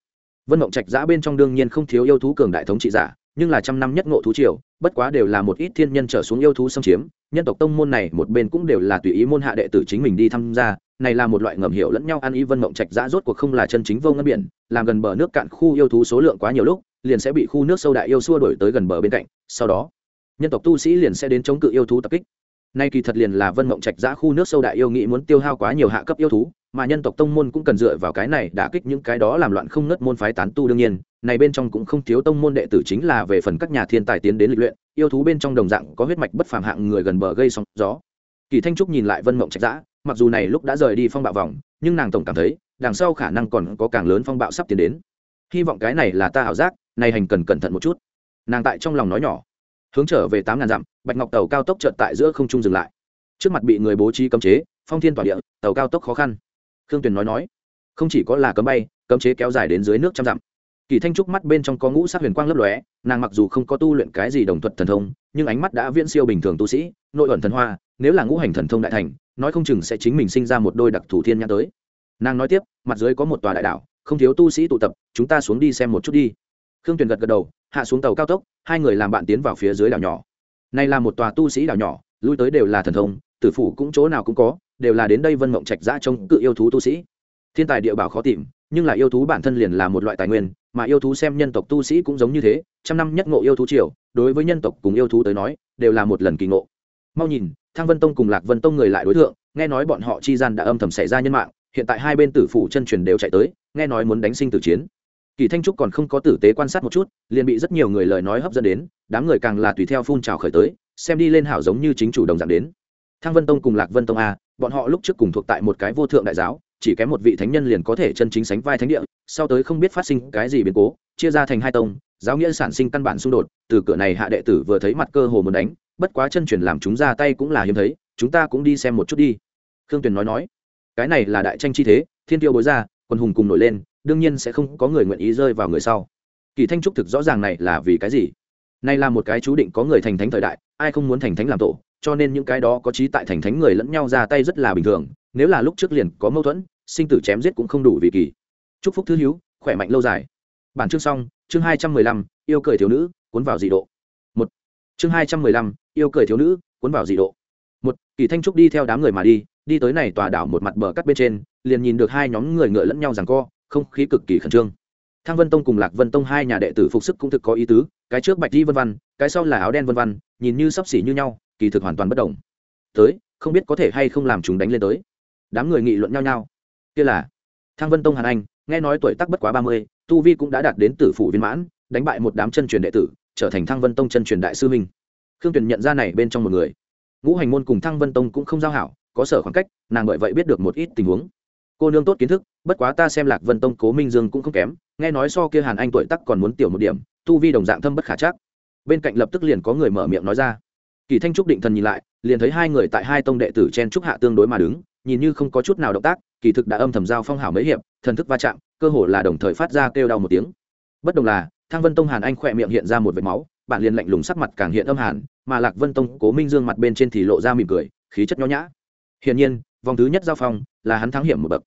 Vân mộng trạch giã bên trong đương nhiên không thiếu yêu thú cường đại thống trị giả, nhưng là trăm năm nhất ngộ thú triều, bất quá đều là một ít thiên nhân trở xuống yêu thú xâm chiếm, nhân tộc tông môn này một bên cũng đều là tùy ý môn hạ đệ tử chính mình đi tham gia, này là một loại ngầm hiểu lẫn nhau ăn ý vân mộng trạch giã rốt cuộc không là chân chính vô ngân biển, làm gần bờ nước cạn khu yêu thú số lượng quá nhiều lúc, liền sẽ bị khu nước sâu đại yêu xua đổi tới gần bờ bên cạnh, sau đó, nhân tộc tu sĩ liền sẽ đến chống cự yêu thú tập kích nay kỳ thật liền là vân mộng trạch giã khu nước sâu đại yêu nghĩ muốn tiêu hao quá nhiều hạ cấp yêu thú, mà nhân tộc tông môn cũng cần dựa vào cái này đã kích những cái đó làm loạn không nớt môn phái tán tu đương nhiên. Này bên trong cũng không thiếu tông môn đệ tử chính là về phần các nhà thiên tài tiến đến lịch luyện, yêu thú bên trong đồng dạng có huyết mạch bất phàm hạng người gần bờ gây sóng gió. Kỳ thanh trúc nhìn lại vân mộng trạch giã, mặc dù này lúc đã rời đi phong bạo vòng, nhưng nàng tổng cảm thấy, đằng sau khả năng còn có càng lớn phong bạo sắp tiến đến. Hy vọng cái này là ta ảo giác, này hành cần cẩn thận một chút. Nàng tại trong lòng nói nhỏ hướng trở về tám ngàn dặm, bạch ngọc tàu cao tốc chợt tại giữa không trung dừng lại. Trước mặt bị người bố trí cấm chế, phong thiên tỏa địa, tàu cao tốc khó khăn. Khương tuyền nói nói, không chỉ có là cấm bay, cấm chế kéo dài đến dưới nước trăm dặm. Kỳ thanh trúc mắt bên trong có ngũ sắc huyền quang lấp lóe, nàng mặc dù không có tu luyện cái gì đồng thuật thần thông, nhưng ánh mắt đã viễn siêu bình thường tu sĩ, nội ẩn thần hoa, nếu là ngũ hành thần thông đại thành, nói không chừng sẽ chính mình sinh ra một đôi đặc thủ thiên nhãn tới. Nàng nói tiếp, mặt dưới có một tòa đại đảo, không thiếu tu sĩ tụ tập, chúng ta xuống đi xem một chút đi. Khương tuyền gật gật đầu hạ xuống tàu cao tốc, hai người làm bạn tiến vào phía dưới đảo nhỏ. Này là một tòa tu sĩ đảo nhỏ, lui tới đều là thần thông, tử phủ cũng chỗ nào cũng có, đều là đến đây vân mộng trạch giã trông cự yêu thú tu sĩ. Thiên tài địa bảo khó tìm, nhưng là yêu thú bản thân liền là một loại tài nguyên, mà yêu thú xem nhân tộc tu sĩ cũng giống như thế, trăm năm nhất ngộ yêu thú triều, đối với nhân tộc cùng yêu thú tới nói, đều là một lần kỳ ngộ. Mau nhìn, thang vân tông cùng lạc vân tông người lại đối tượng nghe nói bọn họ chi gian đã âm thầm xảy ra nhân mạng, hiện tại hai bên tử phủ chân truyền đều chạy tới, nghe nói muốn đánh sinh tử chiến kỳ thanh trúc còn không có tử tế quan sát một chút, liền bị rất nhiều người lời nói hấp dẫn đến, đám người càng là tùy theo phun trào khởi tới, xem đi lên hảo giống như chính chủ đồng dạng đến. Thang vân tông cùng lạc vân tông a, bọn họ lúc trước cùng thuộc tại một cái vô thượng đại giáo, chỉ kém một vị thánh nhân liền có thể chân chính sánh vai thánh địa, sau tới không biết phát sinh cái gì biến cố, chia ra thành hai tông, giáo nghĩa sản sinh căn bản xung đột, từ cửa này hạ đệ tử vừa thấy mặt cơ hồ muốn đánh, bất quá chân truyền làm chúng ra tay cũng là hiếm thấy, chúng ta cũng đi xem một chút đi. Khương tuyền nói nói, cái này là đại tranh chi thế, thiên tiêu bối ra, quân hùng cùng nổi lên đương nhiên sẽ không có người nguyện ý rơi vào người sau. Kỳ thanh trúc thực rõ ràng này là vì cái gì? Nay là một cái chú định có người thành thánh thời đại, ai không muốn thành thánh làm tổ, cho nên những cái đó có trí tại thành thánh người lẫn nhau ra tay rất là bình thường, nếu là lúc trước liền có mâu thuẫn, sinh tử chém giết cũng không đủ vì kỳ. Chúc phúc thư hữu, khỏe mạnh lâu dài. Bản chương xong, chương hai trăm mười lăm, yêu cười thiếu nữ, cuốn vào dị độ. Một. Chương hai trăm mười lăm, yêu cười thiếu nữ, cuốn vào dị độ. Một, kỳ thanh trúc đi theo đám người mà đi đi tới này tòa đảo một mặt bờ cắt bên trên, liền nhìn được hai nhóm người ngựa lẫn nhau rằng co không khí cực kỳ khẩn trương. Thang vân tông cùng lạc vân tông hai nhà đệ tử phục sức cũng thực có ý tứ, cái trước bạch di vân văn, cái sau là áo đen vân văn, nhìn như sắp xỉ như nhau, kỳ thực hoàn toàn bất đồng. Tới, không biết có thể hay không làm chúng đánh lên tới. Đám người nghị luận nhau nhau. Kia là, thang vân tông hàn anh, nghe nói tuổi tác bất quá ba mươi, tu vi cũng đã đạt đến tử phủ viên mãn, đánh bại một đám chân truyền đệ tử, trở thành Thang vân tông chân truyền đại sư minh khương tuyền nhận ra này bên trong một người. Ngũ hành môn cùng thăng vân tông cũng không giao hảo, có sở khoảng cách, nàng bởi vậy biết được một ít tình huống cô nương tốt kiến thức, bất quá ta xem lạc vân tông cố minh dương cũng không kém, nghe nói so kia hàn anh tuổi tắc còn muốn tiểu một điểm, tu vi đồng dạng thâm bất khả chắc. Bên cạnh lập tức liền có người mở miệng nói ra. Kỳ thanh trúc định thần nhìn lại, liền thấy hai người tại hai tông đệ tử chen trúc hạ tương đối mà đứng, nhìn như không có chút nào động tác, kỳ thực đã âm thầm giao phong hảo mấy hiệp, thần thức va chạm, cơ hồ là đồng thời phát ra kêu đau một tiếng. Bất đồng là, thang vân tông hàn anh khỏe miệng hiện ra một vệt máu, bạn liền lạnh lùng sắc mặt càng hiện âm hàn, mà lạc vân tông cố minh dương mặt bên trên thì lộ ra mỉm cười, khí chất nhó nhã. Hiển nhiên vòng thứ nhất giao phong là hắn thắng hiểm một bậc.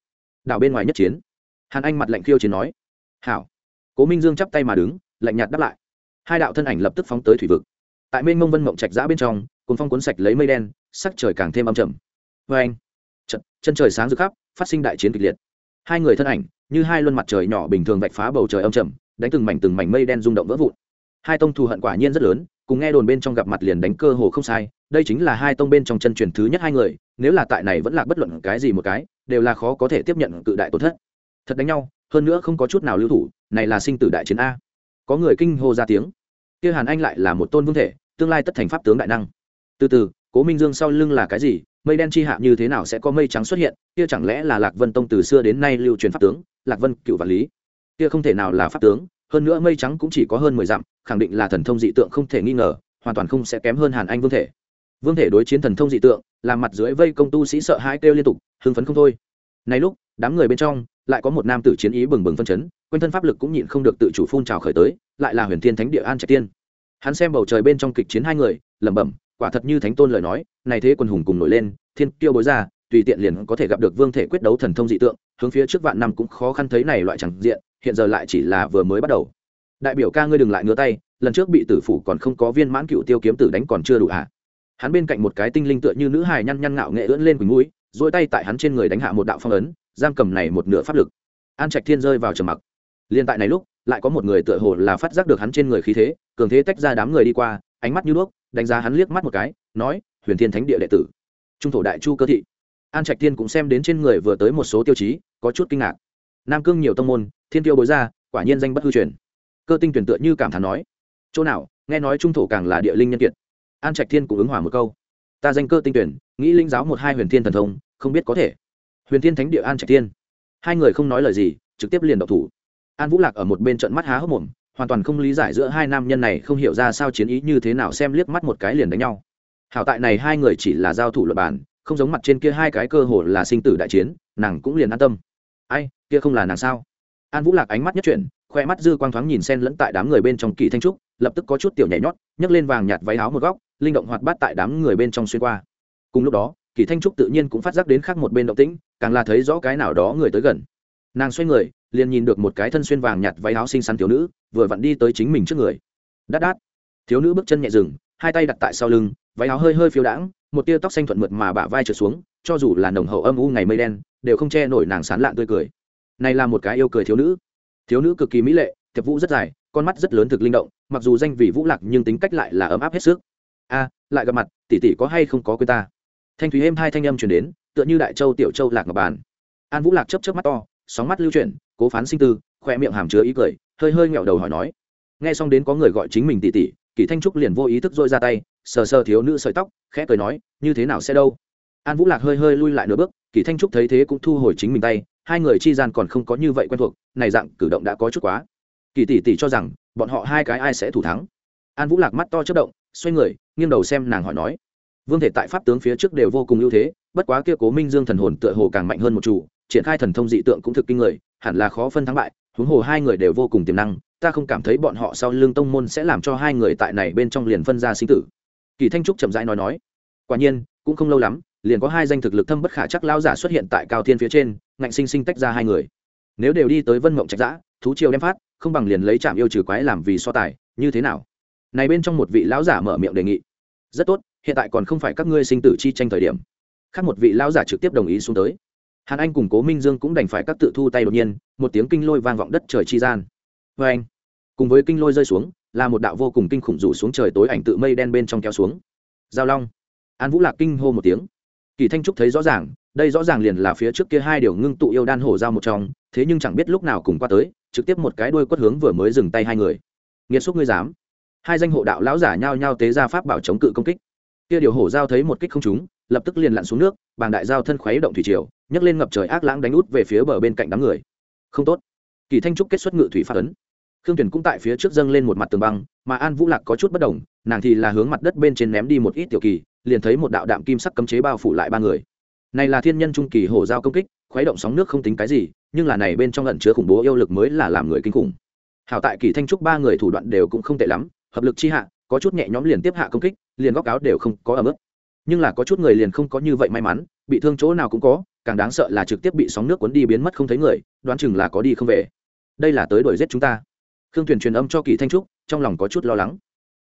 Đảo bên ngoài nhất chiến. Hàn anh mặt lạnh khiêu chiến nói hảo. Cố minh dương chắp tay mà đứng lạnh nhạt đáp lại. Hai đạo thân ảnh lập tức phóng tới thủy vực. Tại mênh mông vân mộng trạch giã bên trong cồn phong cuốn sạch lấy mây đen sắc trời càng thêm âm trầm. Vê anh. Chật, chân trời sáng rực khắp phát sinh đại chiến kịch liệt. Hai người thân ảnh như hai luân mặt trời nhỏ bình thường vạch phá bầu trời âm trầm đánh từng mảnh từng mảnh mây đen rung động vỡ vụn. Hai tông thù hận quả nhiên rất lớn cùng nghe đồn bên trong gặp mặt liền đánh cơ hồ không sai, đây chính là hai tông bên trong chân truyền thứ nhất hai người, nếu là tại này vẫn là bất luận cái gì một cái, đều là khó có thể tiếp nhận cự đại tổn thất. Thật đánh nhau, hơn nữa không có chút nào lưu thủ, này là sinh tử đại chiến a. Có người kinh hô ra tiếng. Kia hàn anh lại là một tôn vương thể, tương lai tất thành pháp tướng đại năng. Từ từ, cố minh dương sau lưng là cái gì, mây đen chi hạ như thế nào sẽ có mây trắng xuất hiện, kia chẳng lẽ là lạc vân tông từ xưa đến nay lưu truyền pháp tướng, lạc vân cựu vạn lý. Kia không thể nào là pháp tướng hơn nữa mây trắng cũng chỉ có hơn mười dặm, khẳng định là thần thông dị tượng không thể nghi ngờ, hoàn toàn không sẽ kém hơn hàn anh vương thể. Vương thể đối chiến thần thông dị tượng làm mặt dưới vây công tu sĩ sợ hãi kêu liên tục, hưng phấn không thôi. Này lúc, đám người bên trong, lại có một nam tử chiến ý bừng bừng phân chấn, quanh thân pháp lực cũng nhịn không được tự chủ phun trào khởi tới, lại là huyền thiên thánh địa an trạch tiên. Hắn xem bầu trời bên trong kịch chiến hai người, lẩm bẩm, quả thật như thánh tôn lời nói, này thế quân hùng cùng nổi lên, thiên kiêu bối ra, tùy tiện liền có thể gặp được vương thể quyết đấu thần thông dị tượng, hướng phía trước vạn năm cũng khó khăn thấy này loại chẳng diện hiện giờ lại chỉ là vừa mới bắt đầu. Đại biểu ca ngươi đừng lại ngứa tay, lần trước bị tử phủ còn không có viên mãn cựu tiêu kiếm tử đánh còn chưa đủ hả? Hắn bên cạnh một cái tinh linh tựa như nữ hài nhăn nhăn ngạo nghệ ưỡn lên quỳnh mũi dỗi tay tại hắn trên người đánh hạ một đạo phong ấn, giam cầm này một nửa pháp lực. An trạch thiên rơi vào trầm mặc. Liên tại này lúc, lại có một người tựa hồ là phát giác được hắn trên người khí thế, cường thế tách ra đám người đi qua, ánh mắt như đuốc, đánh giá hắn liếc mắt một cái, nói, huyền thiên thánh địa đệ tử, trung thổ đại chu cơ thị. An trạch thiên cũng xem đến trên người vừa tới một số tiêu chí, có chút kinh ngạc. Nam cương nhiều tông môn thiên tiêu bối ra, quả nhiên danh bất hư truyền. Cơ tinh tuyển tựa như cảm thán nói, chỗ nào, nghe nói trung thổ càng là địa linh nhân kiệt. An trạch thiên cũng ứng hòa một câu, ta danh cơ tinh tuyển, nghĩ linh giáo một hai huyền thiên thần thông, không biết có thể. Huyền thiên thánh địa an trạch thiên. Hai người không nói lời gì, trực tiếp liền độc thủ. An vũ lạc ở một bên trận mắt há hốc mồm, hoàn toàn không lý giải giữa hai nam nhân này không hiểu ra sao chiến ý như thế nào xem liếc mắt một cái liền đánh nhau. Hảo tại này hai người chỉ là giao thủ luật bản không giống mặt trên kia hai cái cơ hồ là sinh tử đại chiến, nàng cũng liền an tâm. Ai, kia không là nàng sao? An vũ lạc ánh mắt nhất chuyển, khoe mắt dư quang thoáng nhìn sen lẫn tại đám người bên trong kỳ thanh trúc, lập tức có chút tiểu nhảy nhót, nhấc lên vàng nhạt váy áo một góc, linh động hoạt bát tại đám người bên trong xuyên qua. Cùng lúc đó, kỳ thanh trúc tự nhiên cũng phát giác đến khác một bên động tĩnh, càng là thấy rõ cái nào đó người tới gần. Nàng xoay người, liền nhìn được một cái thân xuyên vàng nhạt váy áo xinh xắn thiếu nữ, vừa vặn đi tới chính mình trước người. Đát đát. Thiếu nữ bước chân nhẹ dừng, hai tay đặt tại sau lưng, váy áo hơi hơi phiêu đãng, một tia tóc xanh thuận mượt mà bả vai trượt xuống, cho dù là nồng hậu âm u ngày mây đen, đều không che nổi nàng sán lạn tươi cười này là một cái yêu cười thiếu nữ. Thiếu nữ cực kỳ mỹ lệ, thiệp vũ rất dài, con mắt rất lớn thực linh động, mặc dù danh vị vũ lạc nhưng tính cách lại là ấm áp hết sức. A, lại gặp mặt, tỷ tỷ có hay không có quên ta? Thanh thúy êm hai thanh âm chuyển đến, tựa như đại châu tiểu châu lạc ngọc bàn. An vũ lạc chấp chấp mắt to, sóng mắt lưu chuyển, cố phán sinh tư khoe miệng hàm chứa ý cười, hơi hơi nghẹo đầu hỏi nói. Nghe xong đến có người gọi chính mình tỷ tỷ, kỳ thanh trúc liền vô ý thức dội ra tay, sờ sờ thiếu nữ sợi tóc, khẽ cười nói, như thế nào sẽ đâu? An vũ lạc hơi hơi lui lại nửa bước, kỳ thanh trúc thấy thế cũng thu hồi chính mình tay hai người chi gian còn không có như vậy quen thuộc, này dạng cử động đã có chút quá. Kỳ tỷ tỷ cho rằng, bọn họ hai cái ai sẽ thủ thắng. An vũ lạc mắt to chất động, xoay người, nghiêng đầu xem nàng hỏi nói. Vương thể tại pháp tướng phía trước đều vô cùng ưu thế, bất quá kia cố minh dương thần hồn tựa hồ càng mạnh hơn một chủ, triển khai thần thông dị tượng cũng thực kinh người, hẳn là khó phân thắng bại, huống hồ hai người đều vô cùng tiềm năng, ta không cảm thấy bọn họ sau lưng tông môn sẽ làm cho hai người tại này bên trong liền phân ra sinh tử. Kỳ thanh trúc chậm rãi nói nói, quả nhiên, cũng không lâu lắm, liền có hai danh thực lực thâm bất khả chắc lao giả xuất hiện tại cao thiên phía trên ngạnh sinh sinh tách ra hai người. Nếu đều đi tới vân mộng trạch giã, thú triều đem phát, không bằng liền lấy trạm yêu trừ quái làm vì so tài, như thế nào? Này bên trong một vị lão giả mở miệng đề nghị. Rất tốt, hiện tại còn không phải các ngươi sinh tử chi tranh thời điểm. Khác một vị lão giả trực tiếp đồng ý xuống tới. Hàn anh cùng cố minh dương cũng đành phải các tự thu tay đột nhiên, một tiếng kinh lôi vang vọng đất trời chi gian. Vê anh, cùng với kinh lôi rơi xuống, là một đạo vô cùng kinh khủng rủ xuống trời tối ảnh tự mây đen bên trong kéo xuống. Giao long. An vũ lạc kinh hô một tiếng. Kỳ thanh trúc thấy rõ ràng đây rõ ràng liền là phía trước kia hai điều ngưng tụ yêu đan hổ giao một trong, thế nhưng chẳng biết lúc nào cùng qua tới, trực tiếp một cái đuôi quất hướng vừa mới dừng tay hai người. Nghiệt xúc ngươi dám. Hai danh hộ đạo lão giả nhao nhao tế ra pháp bảo chống cự công kích. Kia điều hổ giao thấy một kích không trúng, lập tức liền lặn xuống nước, bàng đại giao thân khuấy động thủy triều, nhấc lên ngập trời ác lãng đánh út về phía bờ bên cạnh đám người. Không tốt. Kỳ thanh trúc kết xuất ngự thủy phát ấn. Khương tuyển cũng tại phía trước dâng lên một mặt tường băng, mà an vũ lạc có chút bất đồng, nàng thì là hướng mặt đất bên trên ném đi một ít tiểu kỳ, liền thấy một đạo đạm kim sắc cấm chế bao phủ lại ba người này là thiên nhân trung kỳ hổ giao công kích, khuấy động sóng nước không tính cái gì, nhưng là này bên trong lẩn chứa khủng bố yêu lực mới là làm người kinh khủng. Hảo tại kỳ thanh trúc ba người thủ đoạn đều cũng không tệ lắm, hợp lực chi hạ, có chút nhẹ nhõm liền tiếp hạ công kích, liền góc áo đều không có ở mức nhưng là có chút người liền không có như vậy may mắn, bị thương chỗ nào cũng có, càng đáng sợ là trực tiếp bị sóng nước cuốn đi biến mất không thấy người, đoán chừng là có đi không về. Đây là tới đuổi giết chúng ta. Khương tuyền truyền âm cho kỳ thanh trúc, trong lòng có chút lo lắng.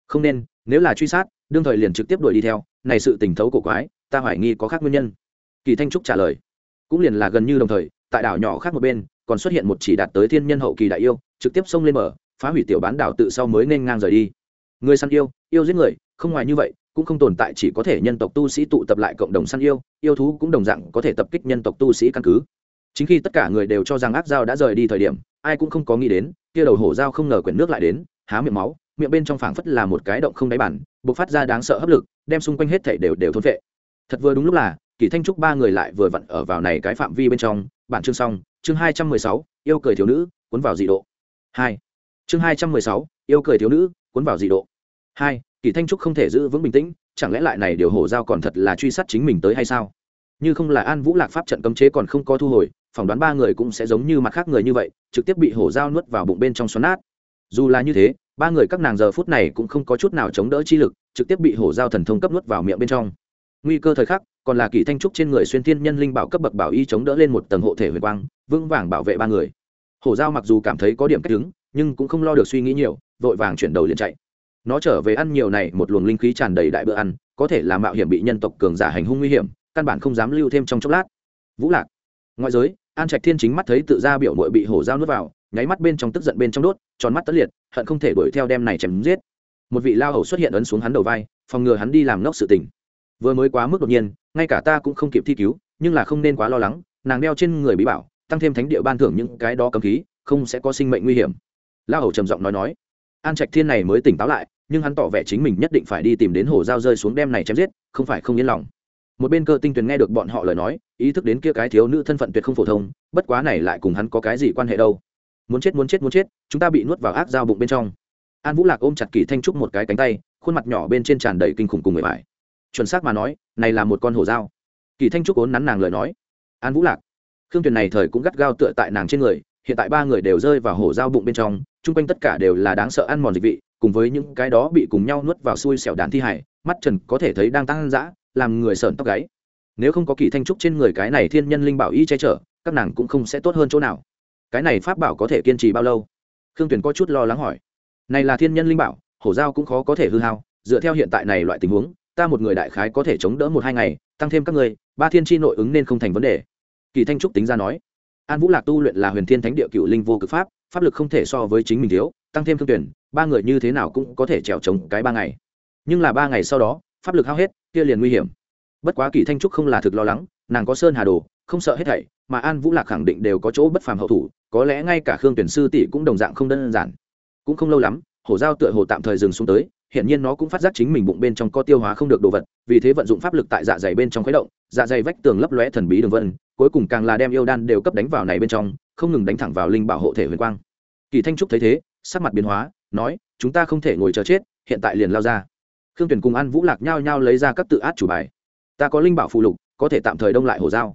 Không nên, nếu là truy sát, đương thời liền trực tiếp đuổi đi theo, này sự tình thấu cổ quái, ta hoài nghi có khác nguyên nhân kỳ thanh trúc trả lời, cũng liền là gần như đồng thời, tại đảo nhỏ khác một bên, còn xuất hiện một chỉ đạt tới thiên nhân hậu kỳ đại yêu, trực tiếp xông lên mở phá hủy tiểu bán đảo tự sau mới nên ngang rời đi. Người săn yêu yêu giết người, không ngoài như vậy, cũng không tồn tại chỉ có thể nhân tộc tu sĩ tụ tập lại cộng đồng săn yêu yêu thú cũng đồng dạng có thể tập kích nhân tộc tu sĩ căn cứ. Chính khi tất cả người đều cho rằng ác dao đã rời đi thời điểm, ai cũng không có nghĩ đến, kia đầu hổ dao không ngờ quyển nước lại đến, há miệng máu, miệng bên trong phảng phất là một cái động không đáy bản, bộc phát ra đáng sợ hấp lực, đem xung quanh hết thảy đều đều thôn vệ thật vừa đúng lúc là kỳ thanh trúc ba người lại vừa vặn ở vào này cái phạm vi bên trong. Bản chương xong. Chương hai trăm mười sáu, yêu cười thiếu nữ, cuốn vào dị độ. Hai. Chương hai trăm mười sáu, yêu cười thiếu nữ, cuốn vào dị độ. Hai. Kỳ thanh trúc không thể giữ vững bình tĩnh. Chẳng lẽ lại này điều hổ giao còn thật là truy sát chính mình tới hay sao? Như không là an vũ lạc pháp trận cấm chế còn không có thu hồi, phỏng đoán ba người cũng sẽ giống như mặt khác người như vậy, trực tiếp bị hổ giao nuốt vào bụng bên trong xoắn nát. Dù là như thế, ba người các nàng giờ phút này cũng không có chút nào chống đỡ chi lực, trực tiếp bị hổ giao thần thông cấp nuốt vào miệng bên trong. Nguy cơ thời khắc còn là kỳ thanh trúc trên người xuyên thiên nhân linh bảo cấp bậc bảo y chống đỡ lên một tầng hộ thể huyền quang, vững vàng bảo vệ ba người. Hổ giao mặc dù cảm thấy có điểm cách đứng nhưng cũng không lo được suy nghĩ nhiều, vội vàng chuyển đầu liền chạy. Nó trở về ăn nhiều này, một luồng linh khí tràn đầy đại bữa ăn, có thể là mạo hiểm bị nhân tộc cường giả hành hung nguy hiểm, căn bản không dám lưu thêm trong chốc lát. Vũ lạc, ngoại giới, an trạch thiên chính mắt thấy tự ra biểu mội bị hổ dao nuốt vào, nháy mắt bên trong tức giận bên trong đốt, tròn mắt tất liệt, hận không thể đuổi theo đem này chém giết. Một vị lao hầu xuất hiện ấn xuống hắn đầu vai, phòng ngừa hắn đi làm ngốc sự tình. Vừa mới quá mức đột nhiên ngay cả ta cũng không kịp thi cứu, nhưng là không nên quá lo lắng, nàng đeo trên người bí bảo, tăng thêm thánh địa ban thưởng những cái đó cấm khí không sẽ có sinh mệnh nguy hiểm. La hầu trầm giọng nói nói. An trạch thiên này mới tỉnh táo lại, nhưng hắn tỏ vẻ chính mình nhất định phải đi tìm đến hồ dao rơi xuống đem này chém giết, không phải không yên lòng. Một bên cơ tinh tuyền nghe được bọn họ lời nói, ý thức đến kia cái thiếu nữ thân phận tuyệt không phổ thông, bất quá này lại cùng hắn có cái gì quan hệ đâu. Muốn chết muốn chết muốn chết, chúng ta bị nuốt vào ác dao bụng bên trong. An vũ lạc ôm chặt kỳ thanh trúc một cái cánh tay, khuôn mặt nhỏ bên trên tràn đầy kinh khủng cùng người bài chuẩn xác mà nói, này là một con hổ dao. Kỳ thanh trúc ốn nắn nàng lời nói. An vũ lạc, khương tuyền này thời cũng gắt gao tựa tại nàng trên người, hiện tại ba người đều rơi vào hổ dao bụng bên trong, chung quanh tất cả đều là đáng sợ ăn mòn dịch vị, cùng với những cái đó bị cùng nhau nuốt vào xui xẻo đàn thi hải mắt trần có thể thấy đang tăng dã, làm người sởn tóc gáy. Nếu không có kỳ thanh trúc trên người cái này thiên nhân linh bảo y che chở, các nàng cũng không sẽ tốt hơn chỗ nào. Cái này pháp bảo có thể kiên trì bao lâu? Khương tuyền có chút lo lắng hỏi. Này là thiên nhân linh bảo, hổ dao cũng khó có thể hư hao, dựa theo hiện tại này loại tình huống ta một người đại khái có thể chống đỡ một hai ngày, tăng thêm các người ba thiên tri nội ứng nên không thành vấn đề. Kỳ thanh trúc tính ra nói. An vũ lạc tu luyện là huyền thiên thánh địa cựu linh vô cực pháp pháp lực không thể so với chính mình thiếu, tăng thêm thương tuyển, ba người như thế nào cũng có thể trèo trống cái ba ngày. Nhưng là ba ngày sau đó, pháp lực hao hết, kia liền nguy hiểm. Bất quá kỳ thanh trúc không là thực lo lắng, nàng có sơn hà đồ, không sợ hết thảy, mà an vũ lạc khẳng định đều có chỗ bất phàm hậu thủ, có lẽ ngay cả khương tuyển sư tỷ cũng đồng dạng không đơn giản. Cũng không lâu lắm, hổ giao tựa hồ tạm thời dừng xuống tới hiện nhiên nó cũng phát giác chính mình bụng bên trong có tiêu hóa không được đồ vật, vì thế vận dụng pháp lực tại dạ dày bên trong khuấy động dạ dày vách tường lấp lóe thần bí đường vân, cuối cùng càng là đem yêu đan đều cấp đánh vào này bên trong, không ngừng đánh thẳng vào linh bảo hộ thể huyền quang. Kỳ thanh trúc thấy thế, sắc mặt biến hóa, nói, chúng ta không thể ngồi chờ chết, hiện tại liền lao ra. Khương tuyển cùng an vũ lạc nhao nhao lấy ra các tự át chủ bài. Ta có linh bảo phụ lục, có thể tạm thời đông lại hồ giao.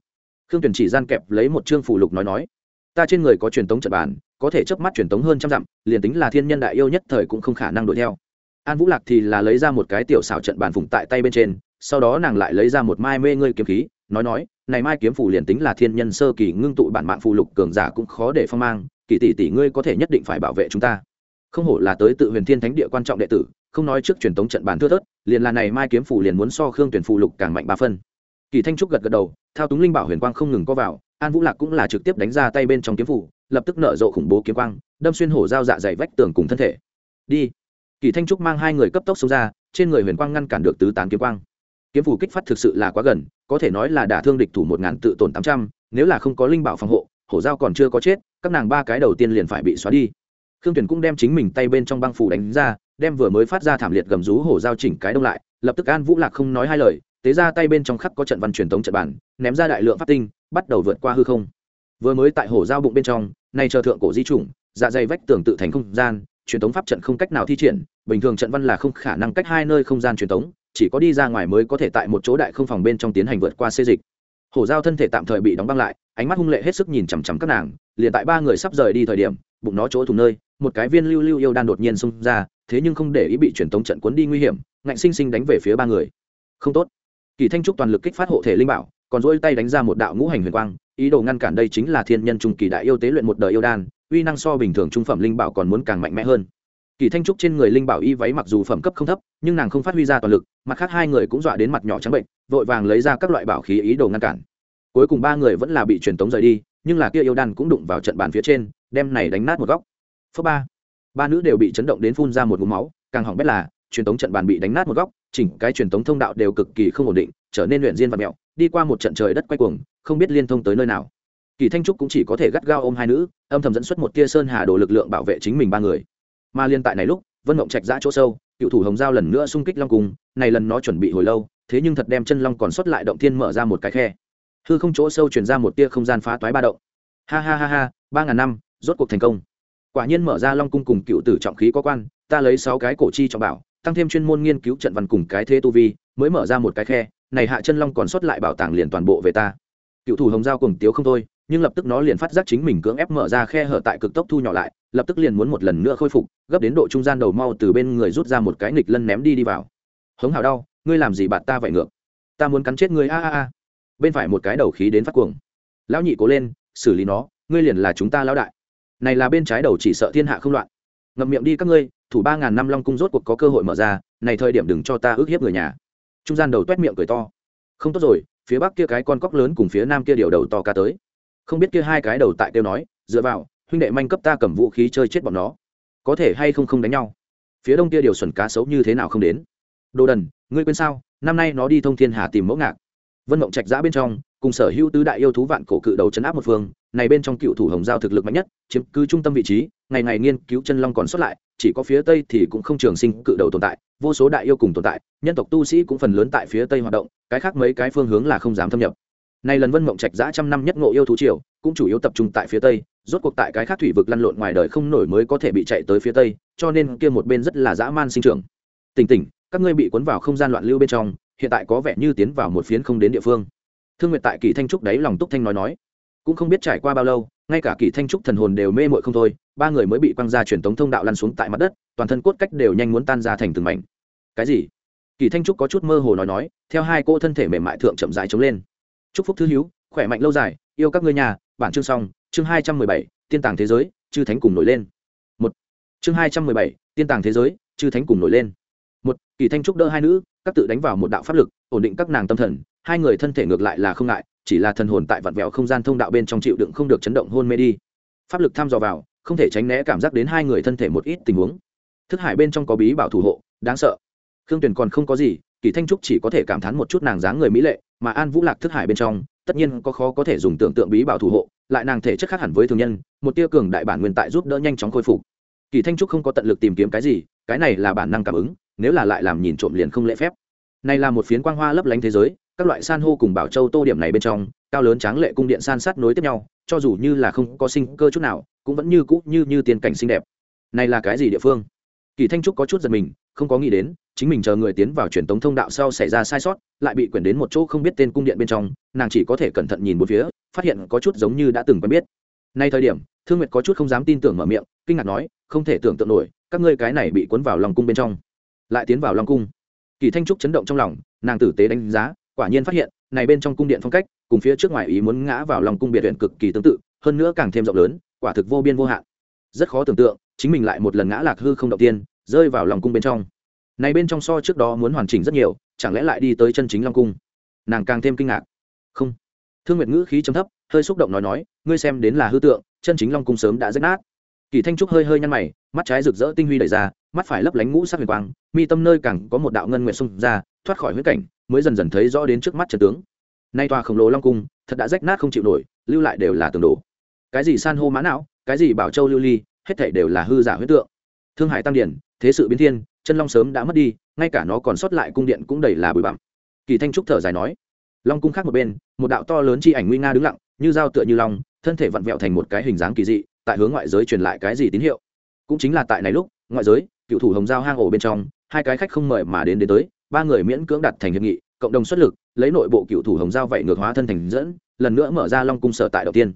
Khương tuyển chỉ gian kẹp lấy một chương phụ lục nói nói, ta trên người có truyền tống trận bàn, có thể chớp mắt truyền tống hơn trăm dặm, liền tính là thiên nhân đại yêu nhất thời cũng không khả năng đuổi theo an vũ lạc thì là lấy ra một cái tiểu xảo trận bàn phùng tại tay bên trên, sau đó nàng lại lấy ra một mai mê ngươi kiếm khí, nói nói, này mai kiếm phủ liền tính là thiên nhân sơ kỳ ngưng tụ bản mạng phù lục cường giả cũng khó để phong mang, kỳ tỷ tỷ ngươi có thể nhất định phải bảo vệ chúng ta. Không hổ là tới tự huyền thiên thánh địa quan trọng đệ tử, không nói trước truyền tống trận bàn thưa thớt, liền là này mai kiếm phủ liền muốn so khương tuyển phù lục càng mạnh ba phân. Kỳ thanh trúc gật gật đầu, thao túng linh bảo huyền quang không ngừng có vào, an vũ lạc cũng là trực tiếp đánh ra tay bên trong kiếm phủ lập tức nở rộ khủng bố kiếm quang, đâm xuyên hổ dao dạ dày vách tường cùng thân thể. Đi kỳ thanh trúc mang hai người cấp tốc xông ra, trên người huyền quang ngăn cản được tứ tán kiếm quang. Kiếm phủ kích phát thực sự là quá gần, có thể nói là đả thương địch thủ một ngàn tự tổn tám trăm, nếu là không có linh bảo phòng hộ, hổ dao còn chưa có chết, các nàng ba cái đầu tiên liền phải bị xóa đi. Khương tuyển cũng đem chính mình tay bên trong băng phủ đánh ra, đem vừa mới phát ra thảm liệt gầm rú hổ dao chỉnh cái đông lại, lập tức an vũ lạc không nói hai lời, tế ra tay bên trong khắc có trận văn truyền tống trận bản, ném ra đại lượng phát tinh, bắt đầu vượt qua hư không. Vừa mới tại hổ dao bụng bên trong, nay chờ thượng cổ di chủng dạ dày vách tường tự thành không gian truyền tống pháp trận không cách nào thi triển, bình thường trận văn là không khả năng cách hai nơi không gian truyền tống, chỉ có đi ra ngoài mới có thể tại một chỗ đại không phòng bên trong tiến hành vượt qua xê dịch. Hổ giao thân thể tạm thời bị đóng băng lại, ánh mắt hung lệ hết sức nhìn chằm chằm các nàng, liền tại ba người sắp rời đi thời điểm, bụng nó chỗ thùng nơi, một cái viên lưu lưu yêu đan đột nhiên xông ra, thế nhưng không để ý bị truyền tống trận cuốn đi nguy hiểm, ngạnh sinh sinh đánh về phía ba người. Không tốt. Kỳ thanh trúc toàn lực kích phát hộ thể linh bảo, còn dỗi tay đánh ra một đạo ngũ hành huyền quang, ý đồ ngăn cản đây chính là thiên nhân trung kỳ đại yêu tế luyện một đời yêu đan uy năng so bình thường trung phẩm linh bảo còn muốn càng mạnh mẽ hơn. Kỳ thanh trúc trên người linh bảo y váy mặc dù phẩm cấp không thấp, nhưng nàng không phát huy ra toàn lực, mặt khác hai người cũng dọa đến mặt nhỏ trắng bệnh, vội vàng lấy ra các loại bảo khí ý đồ ngăn cản. Cuối cùng ba người vẫn là bị truyền tống rời đi, nhưng là kia yêu đan cũng đụng vào trận bàn phía trên, đem này đánh nát một góc. Phớp ba ba nữ đều bị chấn động đến phun ra một ngụm máu, càng hỏng bét là, truyền tống trận bàn bị đánh nát một góc, chỉnh cái truyền tống thông đạo đều cực kỳ không ổn định, trở nên luyện diên và mẹo, đi qua một trận trời đất quay cuồng, không biết liên thông tới nơi nào kỳ thanh trúc cũng chỉ có thể gắt gao ôm hai nữ, âm thầm dẫn xuất một tia sơn hà đồ lực lượng bảo vệ chính mình ba người. Mà liên tại này lúc, vân mộng trạch ra chỗ sâu, cựu thủ hồng giao lần nữa xung kích long cung, này lần nó chuẩn bị hồi lâu, thế nhưng thật đem chân long còn xuất lại động thiên mở ra một cái khe. Hư không chỗ sâu truyền ra một tia không gian phá toái ba động. Ha ha ha ha, ba ngàn năm, rốt cuộc thành công. Quả nhiên mở ra long cung cùng cựu tử trọng khí có quan, ta lấy sáu cái cổ chi trọng bảo, tăng thêm chuyên môn nghiên cứu trận văn cùng cái thế tu vi, mới mở ra một cái khe, này hạ chân long còn xuất lại bảo tàng liền toàn bộ về ta. Cựu thủ hồng giao cùng tiếu không thôi nhưng lập tức nó liền phát giác chính mình cưỡng ép mở ra khe hở tại cực tốc thu nhỏ lại, lập tức liền muốn một lần nữa khôi phục, gấp đến độ trung gian đầu mau từ bên người rút ra một cái nghịch lân ném đi đi vào. Hống hào đau, ngươi làm gì bạn ta vậy ngược? Ta muốn cắn chết ngươi, a a a. Bên phải một cái đầu khí đến phát cuồng. Lão nhị cố lên, xử lý nó, ngươi liền là chúng ta lão đại. Này là bên trái đầu chỉ sợ thiên hạ không loạn. Ngậm miệng đi các ngươi, thủ ba ngàn năm long cung rốt cuộc có cơ hội mở ra, này thời điểm đừng cho ta ước hiếp người nhà. Trung gian đầu t miệng cười to. Không tốt rồi, phía bắc kia cái con cóc lớn cùng phía nam kia điều đầu to ca tới không biết kia hai cái đầu tại kêu nói, dựa vào, huynh đệ manh cấp ta cầm vũ khí chơi chết bọn nó. Có thể hay không không đánh nhau. Phía đông kia điều xuẩn cá xấu như thế nào không đến. Đồ đần, ngươi quên sao, năm nay nó đi thông thiên hà tìm mẫu ngạc. Vân mộng trạch giã bên trong, cùng sở hữu tứ đại yêu thú vạn cổ cự đầu chấn áp một phương, này bên trong cựu thủ hồng giao thực lực mạnh nhất, chiếm cứ trung tâm vị trí, ngày ngày nghiên cứu chân long còn xuất lại, chỉ có phía tây thì cũng không trường sinh cự đầu tồn tại, vô số đại yêu cùng tồn tại, nhân tộc tu sĩ cũng phần lớn tại phía tây hoạt động, cái khác mấy cái phương hướng là không dám thâm nhập nay lần vân mộng trạch giã trăm năm nhất ngộ yêu thú triều, cũng chủ yếu tập trung tại phía tây, rốt cuộc tại cái khác thủy vực lăn lộn ngoài đời không nổi mới có thể bị chạy tới phía tây, cho nên kia một bên rất là dã man sinh trưởng. Tỉnh tỉnh, các ngươi bị cuốn vào không gian loạn lưu bên trong, hiện tại có vẻ như tiến vào một phiến không đến địa phương. Thương nguyệt tại kỳ thanh trúc đấy lòng túc thanh nói nói. Cũng không biết trải qua bao lâu, ngay cả kỳ thanh trúc thần hồn đều mê mội không thôi, ba người mới bị quăng ra truyền tống thông đạo lăn xuống tại mặt đất, toàn thân cốt cách đều nhanh muốn tan ra thành từng mảnh. Cái gì? Kỳ thanh trúc có chút mơ hồ nói nói, theo hai cô thân thể mềm mại thượng chậm dài chống lên chúc phúc thứ hữu, khỏe mạnh lâu dài, yêu các ngươi nhà. Bản chương xong, chương hai trăm mười bảy, tiên tàng thế giới, chư thánh cùng nổi lên. Một. Chương hai trăm mười bảy, tiên tàng thế giới, chư thánh cùng nổi lên. Một, kỳ thanh trúc đỡ hai nữ, các tự đánh vào một đạo pháp lực, ổn định các nàng tâm thần. Hai người thân thể ngược lại là không ngại, chỉ là thần hồn tại vặn vẹo không gian thông đạo bên trong chịu đựng không được chấn động hôn mê đi. Pháp lực thăm dò vào, không thể tránh né cảm giác đến hai người thân thể một ít tình huống. Thức hải bên trong có bí bảo thủ hộ, đáng sợ. Khương tuyền còn không có gì kỳ thanh trúc chỉ có thể cảm thán một chút nàng dáng người mỹ lệ, mà an vũ lạc thức hải bên trong, tất nhiên có khó có thể dùng tưởng tượng bí bảo thủ hộ, lại nàng thể chất khác hẳn với thường nhân, một tia cường đại bản nguyên tại giúp đỡ nhanh chóng khôi phục. Kỳ thanh trúc không có tận lực tìm kiếm cái gì, cái này là bản năng cảm ứng, nếu là lại làm nhìn trộm liền không lễ phép. Này là một phiến quang hoa lấp lánh thế giới, các loại san hô cùng bảo châu tô điểm này bên trong, cao lớn tráng lệ cung điện san sát nối tiếp nhau, cho dù như là không có sinh cơ chút nào, cũng vẫn như cũ như như tiền cảnh xinh đẹp. Này là cái gì địa phương? Kỳ thanh trúc có chút giật mình không có nghĩ đến, chính mình chờ người tiến vào truyền tống thông đạo sau xảy ra sai sót, lại bị quyển đến một chỗ không biết tên cung điện bên trong, nàng chỉ có thể cẩn thận nhìn một phía, phát hiện có chút giống như đã từng quen biết. Nay thời điểm, thương nguyệt có chút không dám tin tưởng mở miệng, kinh ngạc nói, không thể tưởng tượng nổi, các ngươi cái này bị cuốn vào lòng cung bên trong. Lại tiến vào lòng cung. Kỳ thanh trúc chấn động trong lòng, nàng tử tế đánh giá, quả nhiên phát hiện, này bên trong cung điện phong cách, cùng phía trước ngoài ý muốn ngã vào lòng cung biệt huyện cực kỳ tương tự, hơn nữa càng thêm rộng lớn, quả thực vô biên vô hạn. Rất khó tưởng tượng, chính mình lại một lần ngã lạc hư không động tiên rơi vào lòng cung bên trong. Này bên trong so trước đó muốn hoàn chỉnh rất nhiều, chẳng lẽ lại đi tới chân chính long cung? Nàng càng thêm kinh ngạc. Không. Thương nguyệt ngữ khí trầm thấp, hơi xúc động nói nói, ngươi xem đến là hư tượng, chân chính long cung sớm đã rách nát. Kỳ thanh trúc hơi hơi nhăn mày, mắt trái rực rỡ tinh huy đẩy ra, mắt phải lấp lánh ngũ sắc huyền quang, mi tâm nơi càng có một đạo ngân nguyện xung ra, thoát khỏi huyết cảnh, mới dần dần thấy rõ đến trước mắt trận tướng. Nay tòa khổng lồ long cung, thật đã rách nát không chịu nổi, lưu lại đều là tường đổ. Cái gì san hô mã não, cái gì bảo châu lưu ly, hết thảy đều là hư giả huyết tượng. Thương hải tăng điển thế sự biến thiên, chân long sớm đã mất đi, ngay cả nó còn sót lại cung điện cũng đầy là bụi bặm. Kỳ thanh trúc thở dài nói, long cung khác một bên, một đạo to lớn chi ảnh nguy nga đứng lặng, như dao tựa như long, thân thể vặn vẹo thành một cái hình dáng kỳ dị, tại hướng ngoại giới truyền lại cái gì tín hiệu. Cũng chính là tại này lúc, ngoại giới, cựu thủ hồng giao hang ổ bên trong, hai cái khách không mời mà đến đến tới, ba người miễn cưỡng đặt thành hiệp nghị, cộng đồng xuất lực, lấy nội bộ cựu thủ hồng giao vậy ngược hóa thân thành dẫn, lần nữa mở ra long cung sở tại đầu tiên.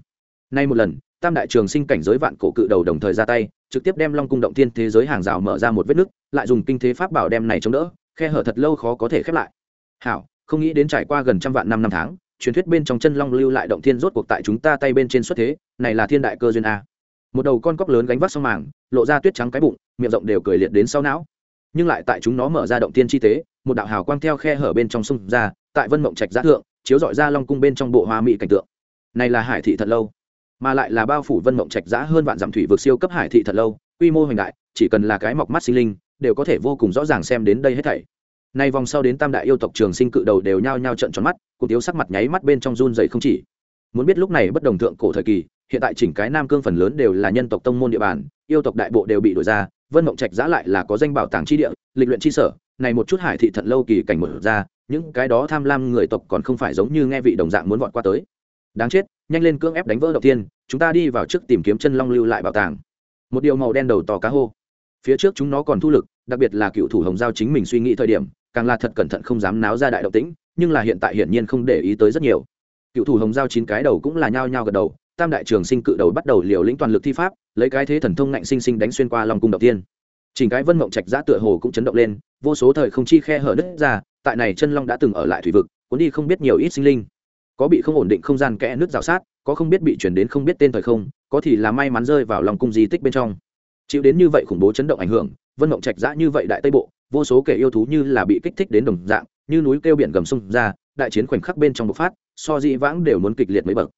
Nay một lần tam đại trường sinh cảnh giới vạn cổ cự đầu đồng thời ra tay, trực tiếp đem long cung động thiên thế giới hàng rào mở ra một vết nứt, lại dùng kinh thế pháp bảo đem này chống đỡ, khe hở thật lâu khó có thể khép lại. Hảo, không nghĩ đến trải qua gần trăm vạn năm năm tháng, truyền thuyết bên trong chân long lưu lại động thiên rốt cuộc tại chúng ta tay bên trên xuất thế, này là thiên đại cơ duyên a. Một đầu con cóc lớn gánh vác sau màng, lộ ra tuyết trắng cái bụng, miệng rộng đều cười liệt đến sau não. Nhưng lại tại chúng nó mở ra động thiên chi tế một đạo hào quang theo khe hở bên trong sông ra, tại vân mộng trạch giá thượng, chiếu dọi ra long cung bên trong bộ hoa mỹ cảnh tượng. Này là hải thị thật lâu mà lại là bao phủ vân mộng trạch giã hơn vạn dặm thủy vượt siêu cấp hải thị thật lâu, quy mô hoành đại, chỉ cần là cái mọc mắt sinh linh, đều có thể vô cùng rõ ràng xem đến đây hết thảy. Nay vòng sau đến tam đại yêu tộc trường sinh cự đầu đều nhao nhao trận tròn mắt cụ tiếu sắc mặt nháy mắt bên trong run dày không chỉ. Muốn biết lúc này bất đồng thượng cổ thời kỳ, hiện tại chỉnh cái nam cương phần lớn đều là nhân tộc tông môn địa bàn, yêu tộc đại bộ đều bị đổi ra, vân mộng trạch giã lại là có danh bảo tàng chi địa, lịch luyện chi sở, này một chút hải thị thận lâu kỳ cảnh một ra, những cái đó tham lam người tộc còn không phải giống như nghe vị đồng dạng muốn vọt qua tới đáng chết, nhanh lên cưỡng ép đánh vỡ đầu tiên, chúng ta đi vào trước tìm kiếm chân long lưu lại bảo tàng. Một điều màu đen đầu to cá hô. Phía trước chúng nó còn thu lực, đặc biệt là cựu thủ hồng giao chính mình suy nghĩ thời điểm, càng là thật cẩn thận không dám náo ra đại động tĩnh, nhưng là hiện tại hiển nhiên không để ý tới rất nhiều. Cựu thủ hồng giao chín cái đầu cũng là nhao nhao gật đầu, tam đại trường sinh cự đầu bắt đầu liều lĩnh toàn lực thi pháp, lấy cái thế thần thông ngạnh sinh sinh đánh xuyên qua lòng cung đầu tiên. Chỉnh cái vân mộng trạch giã tựa hồ cũng chấn động lên, vô số thời không chi khe hở nứt ra, tại này chân long đã từng ở lại thủy vực, cuốn đi không biết nhiều ít sinh linh có bị không ổn định không gian kẽ nước rào sát, có không biết bị chuyển đến không biết tên thời không, có thì là may mắn rơi vào lòng cung di tích bên trong. Chịu đến như vậy khủng bố chấn động ảnh hưởng, vân mộng trạch dã như vậy đại tây bộ, vô số kẻ yêu thú như là bị kích thích đến đồng dạng, như núi kêu biển gầm sông ra, đại chiến khoảnh khắc bên trong bộc phát, so dị vãng đều muốn kịch liệt mấy bậc.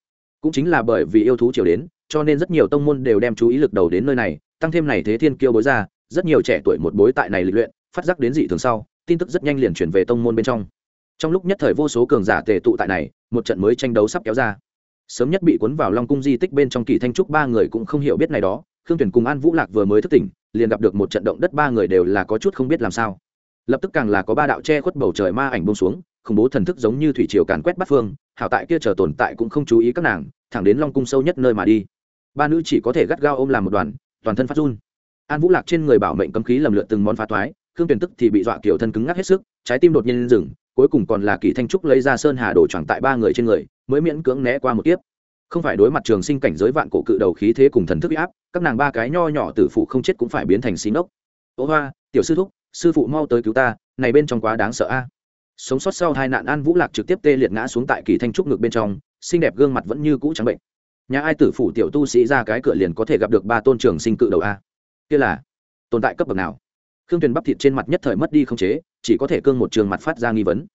Cũng chính là bởi vì yêu thú chiều đến, cho nên rất nhiều tông môn đều đem chú ý lực đầu đến nơi này, tăng thêm này thế thiên kiêu bối ra, rất nhiều trẻ tuổi một bối tại này lịch luyện, phát giác đến dị thường sau, tin tức rất nhanh liền chuyển về tông môn bên trong trong lúc nhất thời vô số cường giả tề tụ tại này, một trận mới tranh đấu sắp kéo ra. Sớm nhất bị cuốn vào long cung di tích bên trong kỳ thanh trúc ba người cũng không hiểu biết này đó, khương tuyển cùng an vũ lạc vừa mới thức tỉnh, liền gặp được một trận động đất ba người đều là có chút không biết làm sao. Lập tức càng là có ba đạo che khuất bầu trời ma ảnh bông xuống, khủng bố thần thức giống như thủy triều càn quét bắt phương, hảo tại kia chờ tồn tại cũng không chú ý các nàng, thẳng đến long cung sâu nhất nơi mà đi. Ba nữ chỉ có thể gắt gao ôm làm một đoàn, toàn thân phát run. An vũ lạc trên người bảo mệnh cấm khí lầm lượt từng món phá toái khương tuyển tức thì bị dọa kiểu thân cứng ngắc hết sức, trái tim đột nhiên dừng cuối cùng còn là kỳ thanh trúc lấy ra sơn hà đổ choàng tại ba người trên người, mới miễn cưỡng né qua một tiếp không phải đối mặt trường sinh cảnh giới vạn cổ cự đầu khí thế cùng thần thức áp, các nàng ba cái nho nhỏ tử phụ không chết cũng phải biến thành xí nốc ô hoa, tiểu sư thúc, sư phụ mau tới cứu ta, này bên trong quá đáng sợ a. Sống sót sau hai nạn an vũ lạc trực tiếp tê liệt ngã xuống tại kỳ thanh trúc ngực bên trong, xinh đẹp gương mặt vẫn như cũ trắng bệnh. Nhà ai tử phủ tiểu tu sĩ ra cái cửa liền có thể gặp được ba tôn trường sinh cự đầu a. Kia là tồn tại cấp bậc nào? Khương tuyền bắp thịt trên mặt nhất thời mất đi không chế, chỉ có thể cương một trường mặt phát ra nghi vấn.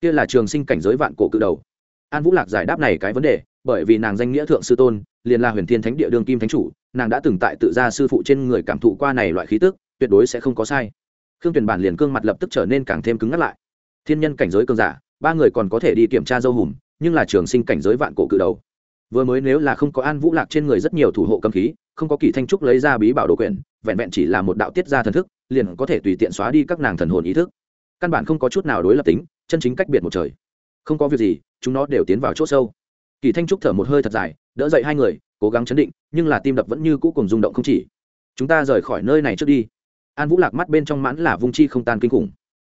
Kia là trường sinh cảnh giới vạn cổ cự đầu. An vũ lạc giải đáp này cái vấn đề, bởi vì nàng danh nghĩa thượng sư tôn, liền là huyền thiên thánh địa đương kim thánh chủ, nàng đã từng tại tự gia sư phụ trên người cảm thụ qua này loại khí tức, tuyệt đối sẽ không có sai. Khương tuyền bản liền cương mặt lập tức trở nên càng thêm cứng ngắt lại. Thiên nhân cảnh giới cương giả, ba người còn có thể đi kiểm tra dâu hùm, nhưng là trường sinh cảnh giới vạn cổ cự đầu. Vừa mới nếu là không có an vũ lạc trên người rất nhiều thủ hộ cầm khí không có kỳ thanh trúc lấy ra bí bảo đồ quyển vẹn vẹn chỉ là một đạo tiết ra thần thức, liền có thể tùy tiện xóa đi các nàng thần hồn ý thức. Căn bản không có chút nào đối lập tính, chân chính cách biệt một trời. Không có việc gì, chúng nó đều tiến vào chỗ sâu. Kỳ thanh trúc thở một hơi thật dài, đỡ dậy hai người, cố gắng chấn định, nhưng là tim đập vẫn như cũ cùng rung động không chỉ. Chúng ta rời khỏi nơi này trước đi. An vũ lạc mắt bên trong mãn là vung chi không tan kinh khủng.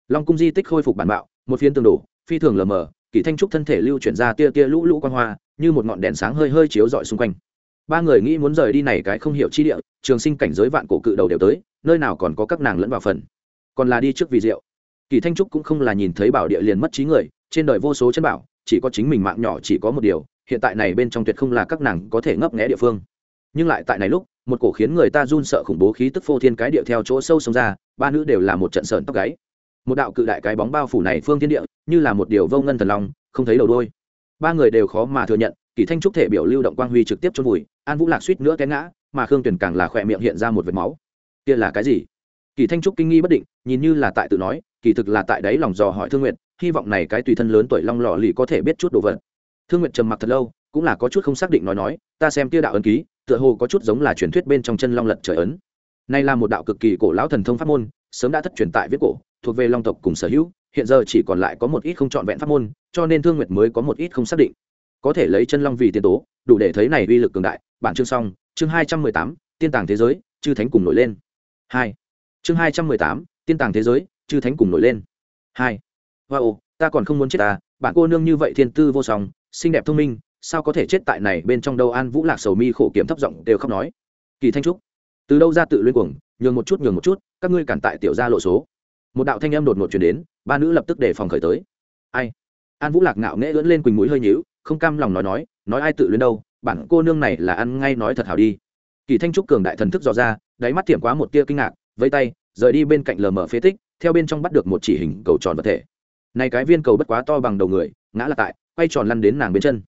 Long cung di tích khôi phục bản bạo, một phiến tường đổ, phi thường lờ mờ, kỳ thanh trúc thân thể lưu chuyển ra tia tia lũ lũ quan hoa, như một ngọn đèn sáng hơi hơi chiếu rọi xung quanh ba người nghĩ muốn rời đi này cái không hiểu chi địa, trường sinh cảnh giới vạn cổ cự đầu đều tới, nơi nào còn có các nàng lẫn vào phần. Còn là đi trước vì rượu. Kỳ thanh trúc cũng không là nhìn thấy bảo địa liền mất trí người, trên đời vô số chân bảo, chỉ có chính mình mạng nhỏ chỉ có một điều, hiện tại này bên trong tuyệt không là các nàng có thể ngấp nghé địa phương. Nhưng lại tại này lúc, một cổ khiến người ta run sợ khủng bố khí tức phô thiên cái địa theo chỗ sâu sông ra, ba nữ đều là một trận sờn tóc gáy. Một đạo cự đại cái bóng bao phủ này phương thiên địa, như là một điều vô ngân thần long, không thấy đầu đôi ba người đều khó mà thừa nhận kỳ thanh trúc thể biểu lưu động quang huy trực tiếp chôn vùi, an vũ lạc suýt nữa té ngã, mà khương tuyển càng là khỏe miệng hiện ra một vệt máu. Kia là cái gì? Kỳ thanh trúc kinh nghi bất định, nhìn như là tại tự nói, kỳ thực là tại đấy lòng dò hỏi thương nguyện hy vọng này cái tùy thân lớn tuổi long lọ lì có thể biết chút đồ vật. Thương nguyện trầm mặc thật lâu, cũng là có chút không xác định nói nói, ta xem kia đạo ấn ký, tựa hồ có chút giống là truyền thuyết bên trong chân long lật trời ấn. Nay là một đạo cực kỳ cổ lão thần thông pháp môn, sớm đã thất truyền tại viết cổ, thuộc về long tộc cùng sở hữu, hiện giờ chỉ còn lại có một ít không trọn vẹn pháp môn, cho nên thương nguyệt mới có một ít không xác định có thể lấy chân long vì tiền tố, đủ để thấy này uy lực cường đại. Bản chương xong, chương hai trăm mười tám, tiên tàng thế giới, chư thánh cùng nổi lên. Hai. Chương hai trăm mười tám, tiên tàng thế giới, chư thánh cùng nổi lên. Hai. Wow, ta còn không muốn chết ta, bạn cô nương như vậy thiên tư vô song, xinh đẹp thông minh, sao có thể chết tại này bên trong đâu? An vũ lạc sầu mi khổ kiếm thấp giọng đều khóc nói. Kỳ thanh trúc, từ đâu ra tự luyên cuồng, nhường một chút, nhường một chút, các ngươi cản tại tiểu gia lộ số. Một đạo thanh âm đột ngột chuyển đến, ba nữ lập tức đề phòng khởi tới. Ai? An vũ lạc ngạo nghễ lưỡn lên quỳnh mũi hơi nhíu không cam lòng nói nói nói ai tự luyến đâu, bản cô nương này là ăn ngay nói thật hảo đi. Kỳ thanh trúc cường đại thần thức dò ra, đáy mắt tiệm quá một tia kinh ngạc, vẫy tay, rời đi bên cạnh lờ mờ phế tích, theo bên trong bắt được một chỉ hình cầu tròn vật thể. Này cái viên cầu bất quá to bằng đầu người, ngã là tại, quay tròn lăn đến nàng bên chân.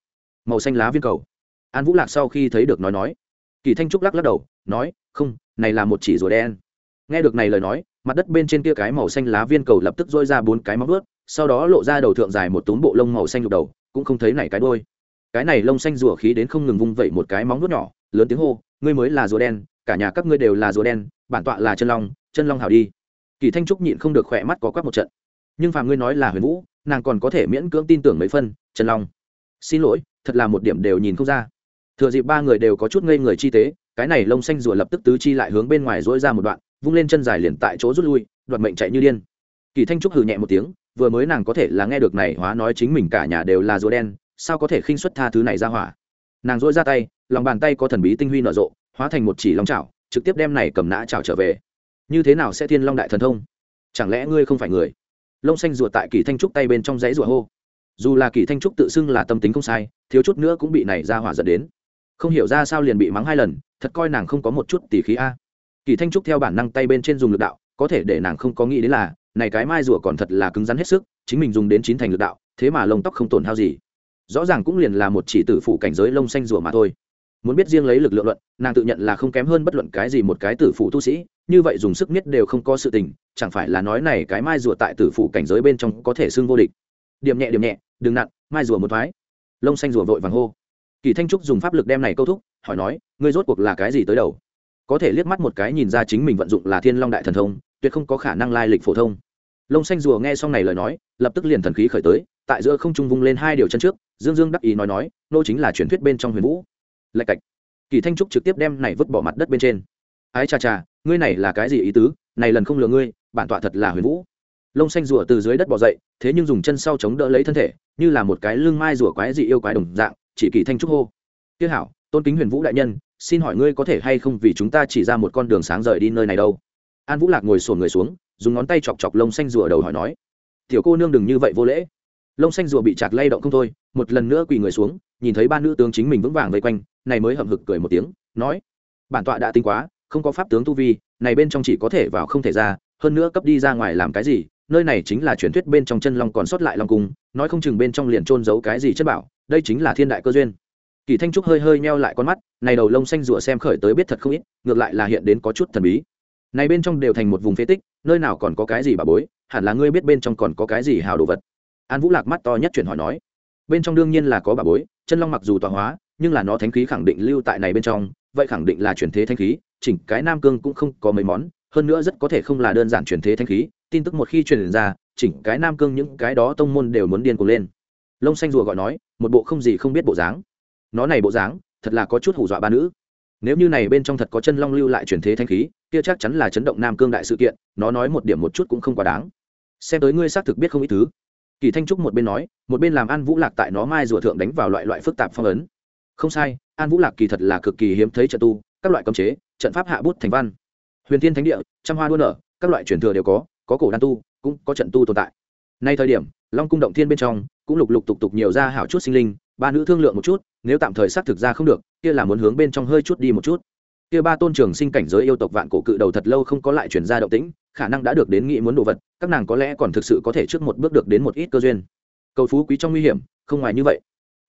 Màu xanh lá viên cầu. An vũ lạc sau khi thấy được nói nói. Kỳ thanh trúc lắc lắc đầu, nói, không, này là một chỉ rùa đen nghe được này lời nói, mặt đất bên trên kia cái màu xanh lá viên cầu lập tức dôi ra bốn cái móng ướt sau đó lộ ra đầu thượng dài một túm bộ lông màu xanh lục đầu, cũng không thấy này cái đôi cái này lông xanh rùa khí đến không ngừng vung vẩy một cái móng ướt nhỏ, lớn tiếng hô, ngươi mới là rùa đen, cả nhà các ngươi đều là rùa đen, bản tọa là chân long chân long hảo đi. Kỳ thanh trúc nhịn không được khỏe mắt có quắc một trận. Nhưng phàm ngươi nói là huyền vũ, nàng còn có thể miễn cưỡng tin tưởng mấy phân, chân long. Xin lỗi, thật là một điểm đều nhìn không ra. Thừa dịp ba người đều có chút ngây người chi tế, cái này lông xanh rùa lập tức tứ chi lại hướng bên ngoài dỗi ra một đoạn vung lên chân dài liền tại chỗ rút lui, đoạt mệnh chạy như điên. Kỳ thanh trúc hừ nhẹ một tiếng, vừa mới nàng có thể là nghe được này hóa nói chính mình cả nhà đều là rùa đen, sao có thể khinh xuất tha thứ này ra hỏa? Nàng dỗi ra tay, lòng bàn tay có thần bí tinh huy nở rộ, hóa thành một chỉ long chảo, trực tiếp đem này cầm nã chảo trở về. Như thế nào sẽ thiên long đại thần thông? Chẳng lẽ ngươi không phải người? Lông xanh rùa tại kỳ thanh trúc tay bên trong dãy rùa hô. Dù là kỳ thanh trúc tự xưng là tâm tính không sai, thiếu chút nữa cũng bị này ra hỏa dẫn đến. Không hiểu ra sao liền bị mắng hai lần, thật coi nàng không có một chút tỉ khí a kỳ thanh trúc theo bản năng tay bên trên dùng lực đạo, có thể để nàng không có nghĩ đến là, này cái mai rùa còn thật là cứng rắn hết sức, chính mình dùng đến chín thành lực đạo, thế mà lông tóc không tổn hao gì. Rõ ràng cũng liền là một chỉ tử phụ cảnh giới lông xanh rùa mà thôi. Muốn biết riêng lấy lực lượng luận, nàng tự nhận là không kém hơn bất luận cái gì một cái tử phụ tu sĩ, như vậy dùng sức nhất đều không có sự tình, chẳng phải là nói này cái mai rùa tại tử phụ cảnh giới bên trong có thể xưng vô địch. Điểm nhẹ điểm nhẹ, đừng nặn mai rùa một thoái. Lông xanh rùa vội vàng hô. Kỳ thanh trúc dùng pháp lực đem này câu thúc, hỏi nói, ngươi rốt cuộc là cái gì tới đầu? Có thể liếc mắt một cái nhìn ra chính mình vận dụng là thiên long đại thần thông, tuyệt không có khả năng lai lịch phổ thông. Lông xanh rùa nghe xong này lời nói, lập tức liền thần khí khởi tới, tại giữa không trung vung lên hai điều chân trước, dương dương đắc ý nói nói, nô chính là truyền thuyết bên trong huyền vũ. Lạch cạch. Kỳ thanh trúc trực tiếp đem này vứt bỏ mặt đất bên trên. Ái cha cha, ngươi này là cái gì ý tứ? Này lần không lừa ngươi, bản tọa thật là huyền vũ. Lông xanh rùa từ dưới đất bỏ dậy, thế nhưng dùng chân sau chống đỡ lấy thân thể, như là một cái lưng mai rùa quái dị yêu quái đồng dạng, chỉ kỳ thanh trúc hô. Tiếc hảo, tôn kính huyền vũ đại nhân xin hỏi ngươi có thể hay không vì chúng ta chỉ ra một con đường sáng rời đi nơi này đâu? An vũ lạc ngồi sổn người xuống, dùng ngón tay chọc chọc lông xanh rùa đầu hỏi nói. Tiểu cô nương đừng như vậy vô lễ. Lông xanh rùa bị chặt lay động không thôi, một lần nữa quỳ người xuống, nhìn thấy ba nữ tướng chính mình vững vàng vây quanh, này mới hậm hực cười một tiếng, nói. Bản tọa đã tính quá, không có pháp tướng tu vi, này bên trong chỉ có thể vào không thể ra, hơn nữa cấp đi ra ngoài làm cái gì, nơi này chính là truyền thuyết bên trong chân long còn sót lại long cung, nói không chừng bên trong liền trôn giấu cái gì chất bảo, đây chính là thiên đại cơ duyên kỳ thanh trúc hơi hơi meo lại con mắt, này đầu lông xanh rủa xem khởi tới biết thật không ít, ngược lại là hiện đến có chút thần bí. Này bên trong đều thành một vùng phế tích, nơi nào còn có cái gì bà bối, hẳn là ngươi biết bên trong còn có cái gì hào đồ vật. An vũ lạc mắt to nhất chuyển hỏi nói. Bên trong đương nhiên là có bà bối, chân long mặc dù tọa hóa, nhưng là nó thánh khí khẳng định lưu tại này bên trong, vậy khẳng định là chuyển thế thánh khí, chỉnh cái nam cương cũng không có mấy món, hơn nữa rất có thể không là đơn giản chuyển thế thánh khí, tin tức một khi truyền ra, chỉnh cái nam cương những cái đó tông môn đều muốn điên cuồng lên. Lông xanh rùa gọi nói, một bộ không gì không biết bộ dáng nó này bộ dáng, thật là có chút hù dọa ba nữ. Nếu như này bên trong thật có chân long lưu lại truyền thế thanh khí, kia chắc chắn là chấn động nam cương đại sự kiện, nó nói một điểm một chút cũng không quá đáng. Xem tới ngươi xác thực biết không ít thứ. Kỳ thanh trúc một bên nói, một bên làm an vũ lạc tại nó mai rùa thượng đánh vào loại loại phức tạp phong ấn. Không sai, an vũ lạc kỳ thật là cực kỳ hiếm thấy trận tu, các loại cấm chế, trận pháp hạ bút thành văn. Huyền thiên thánh địa, trăm hoa đua nở, các loại truyền thừa đều có có cổ đan tu, cũng có trận tu tồn tại. Nay thời điểm, long cung động thiên bên trong cũng lục lục tục tục nhiều ra hảo chút sinh linh ba nữ thương lượng một chút, nếu tạm thời xác thực ra không được, kia là muốn hướng bên trong hơi chút đi một chút. Kia ba tôn trường sinh cảnh giới yêu tộc vạn cổ cự đầu thật lâu không có lại chuyển ra động tĩnh, khả năng đã được đến nghĩ muốn đồ vật, các nàng có lẽ còn thực sự có thể trước một bước được đến một ít cơ duyên. Cầu phú quý trong nguy hiểm, không ngoài như vậy.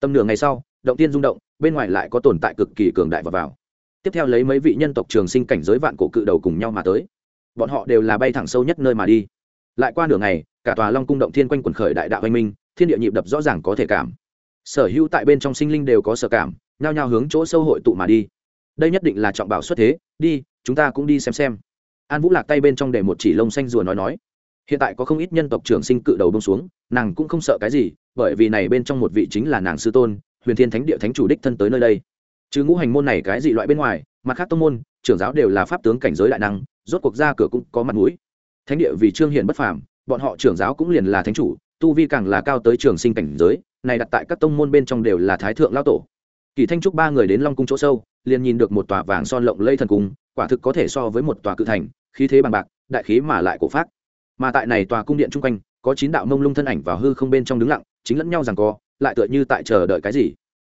Tầm nửa ngày sau, động tiên rung động, bên ngoài lại có tồn tại cực kỳ cường đại và vào. Tiếp theo lấy mấy vị nhân tộc trường sinh cảnh giới vạn cổ cự đầu cùng nhau mà tới. Bọn họ đều là bay thẳng sâu nhất nơi mà đi. Lại qua nửa ngày, cả tòa long cung động thiên quanh quần khởi đại đạo anh minh, thiên địa nhịp đập rõ ràng có thể cảm sở hữu tại bên trong sinh linh đều có sở cảm, nhao nhao hướng chỗ sâu hội tụ mà đi. Đây nhất định là trọng bảo xuất thế, đi, chúng ta cũng đi xem xem. An vũ lạc tay bên trong để một chỉ lông xanh rùa nói nói. Hiện tại có không ít nhân tộc trường sinh cự đầu bông xuống, nàng cũng không sợ cái gì, bởi vì này bên trong một vị chính là nàng sư tôn, huyền thiên thánh địa thánh chủ đích thân tới nơi đây. Chứ ngũ hành môn này cái gì loại bên ngoài, mặt khác tông môn, trưởng giáo đều là pháp tướng cảnh giới đại năng, rốt cuộc ra cửa cũng có mặt mũi. Thánh địa vì trương hiển bất phàm, bọn họ trưởng giáo cũng liền là thánh chủ, tu vi càng là cao tới trường sinh cảnh giới này đặt tại các tông môn bên trong đều là thái thượng lao tổ. Kỳ thanh trúc ba người đến long cung chỗ sâu, liền nhìn được một tòa vàng son lộng lây thần cung, quả thực có thể so với một tòa cự thành, khí thế bằng bạc, đại khí mà lại cổ phát mà tại này tòa cung điện chung quanh, có chín đạo mông lung thân ảnh vào hư không bên trong đứng lặng, chính lẫn nhau rằng co, lại tựa như tại chờ đợi cái gì.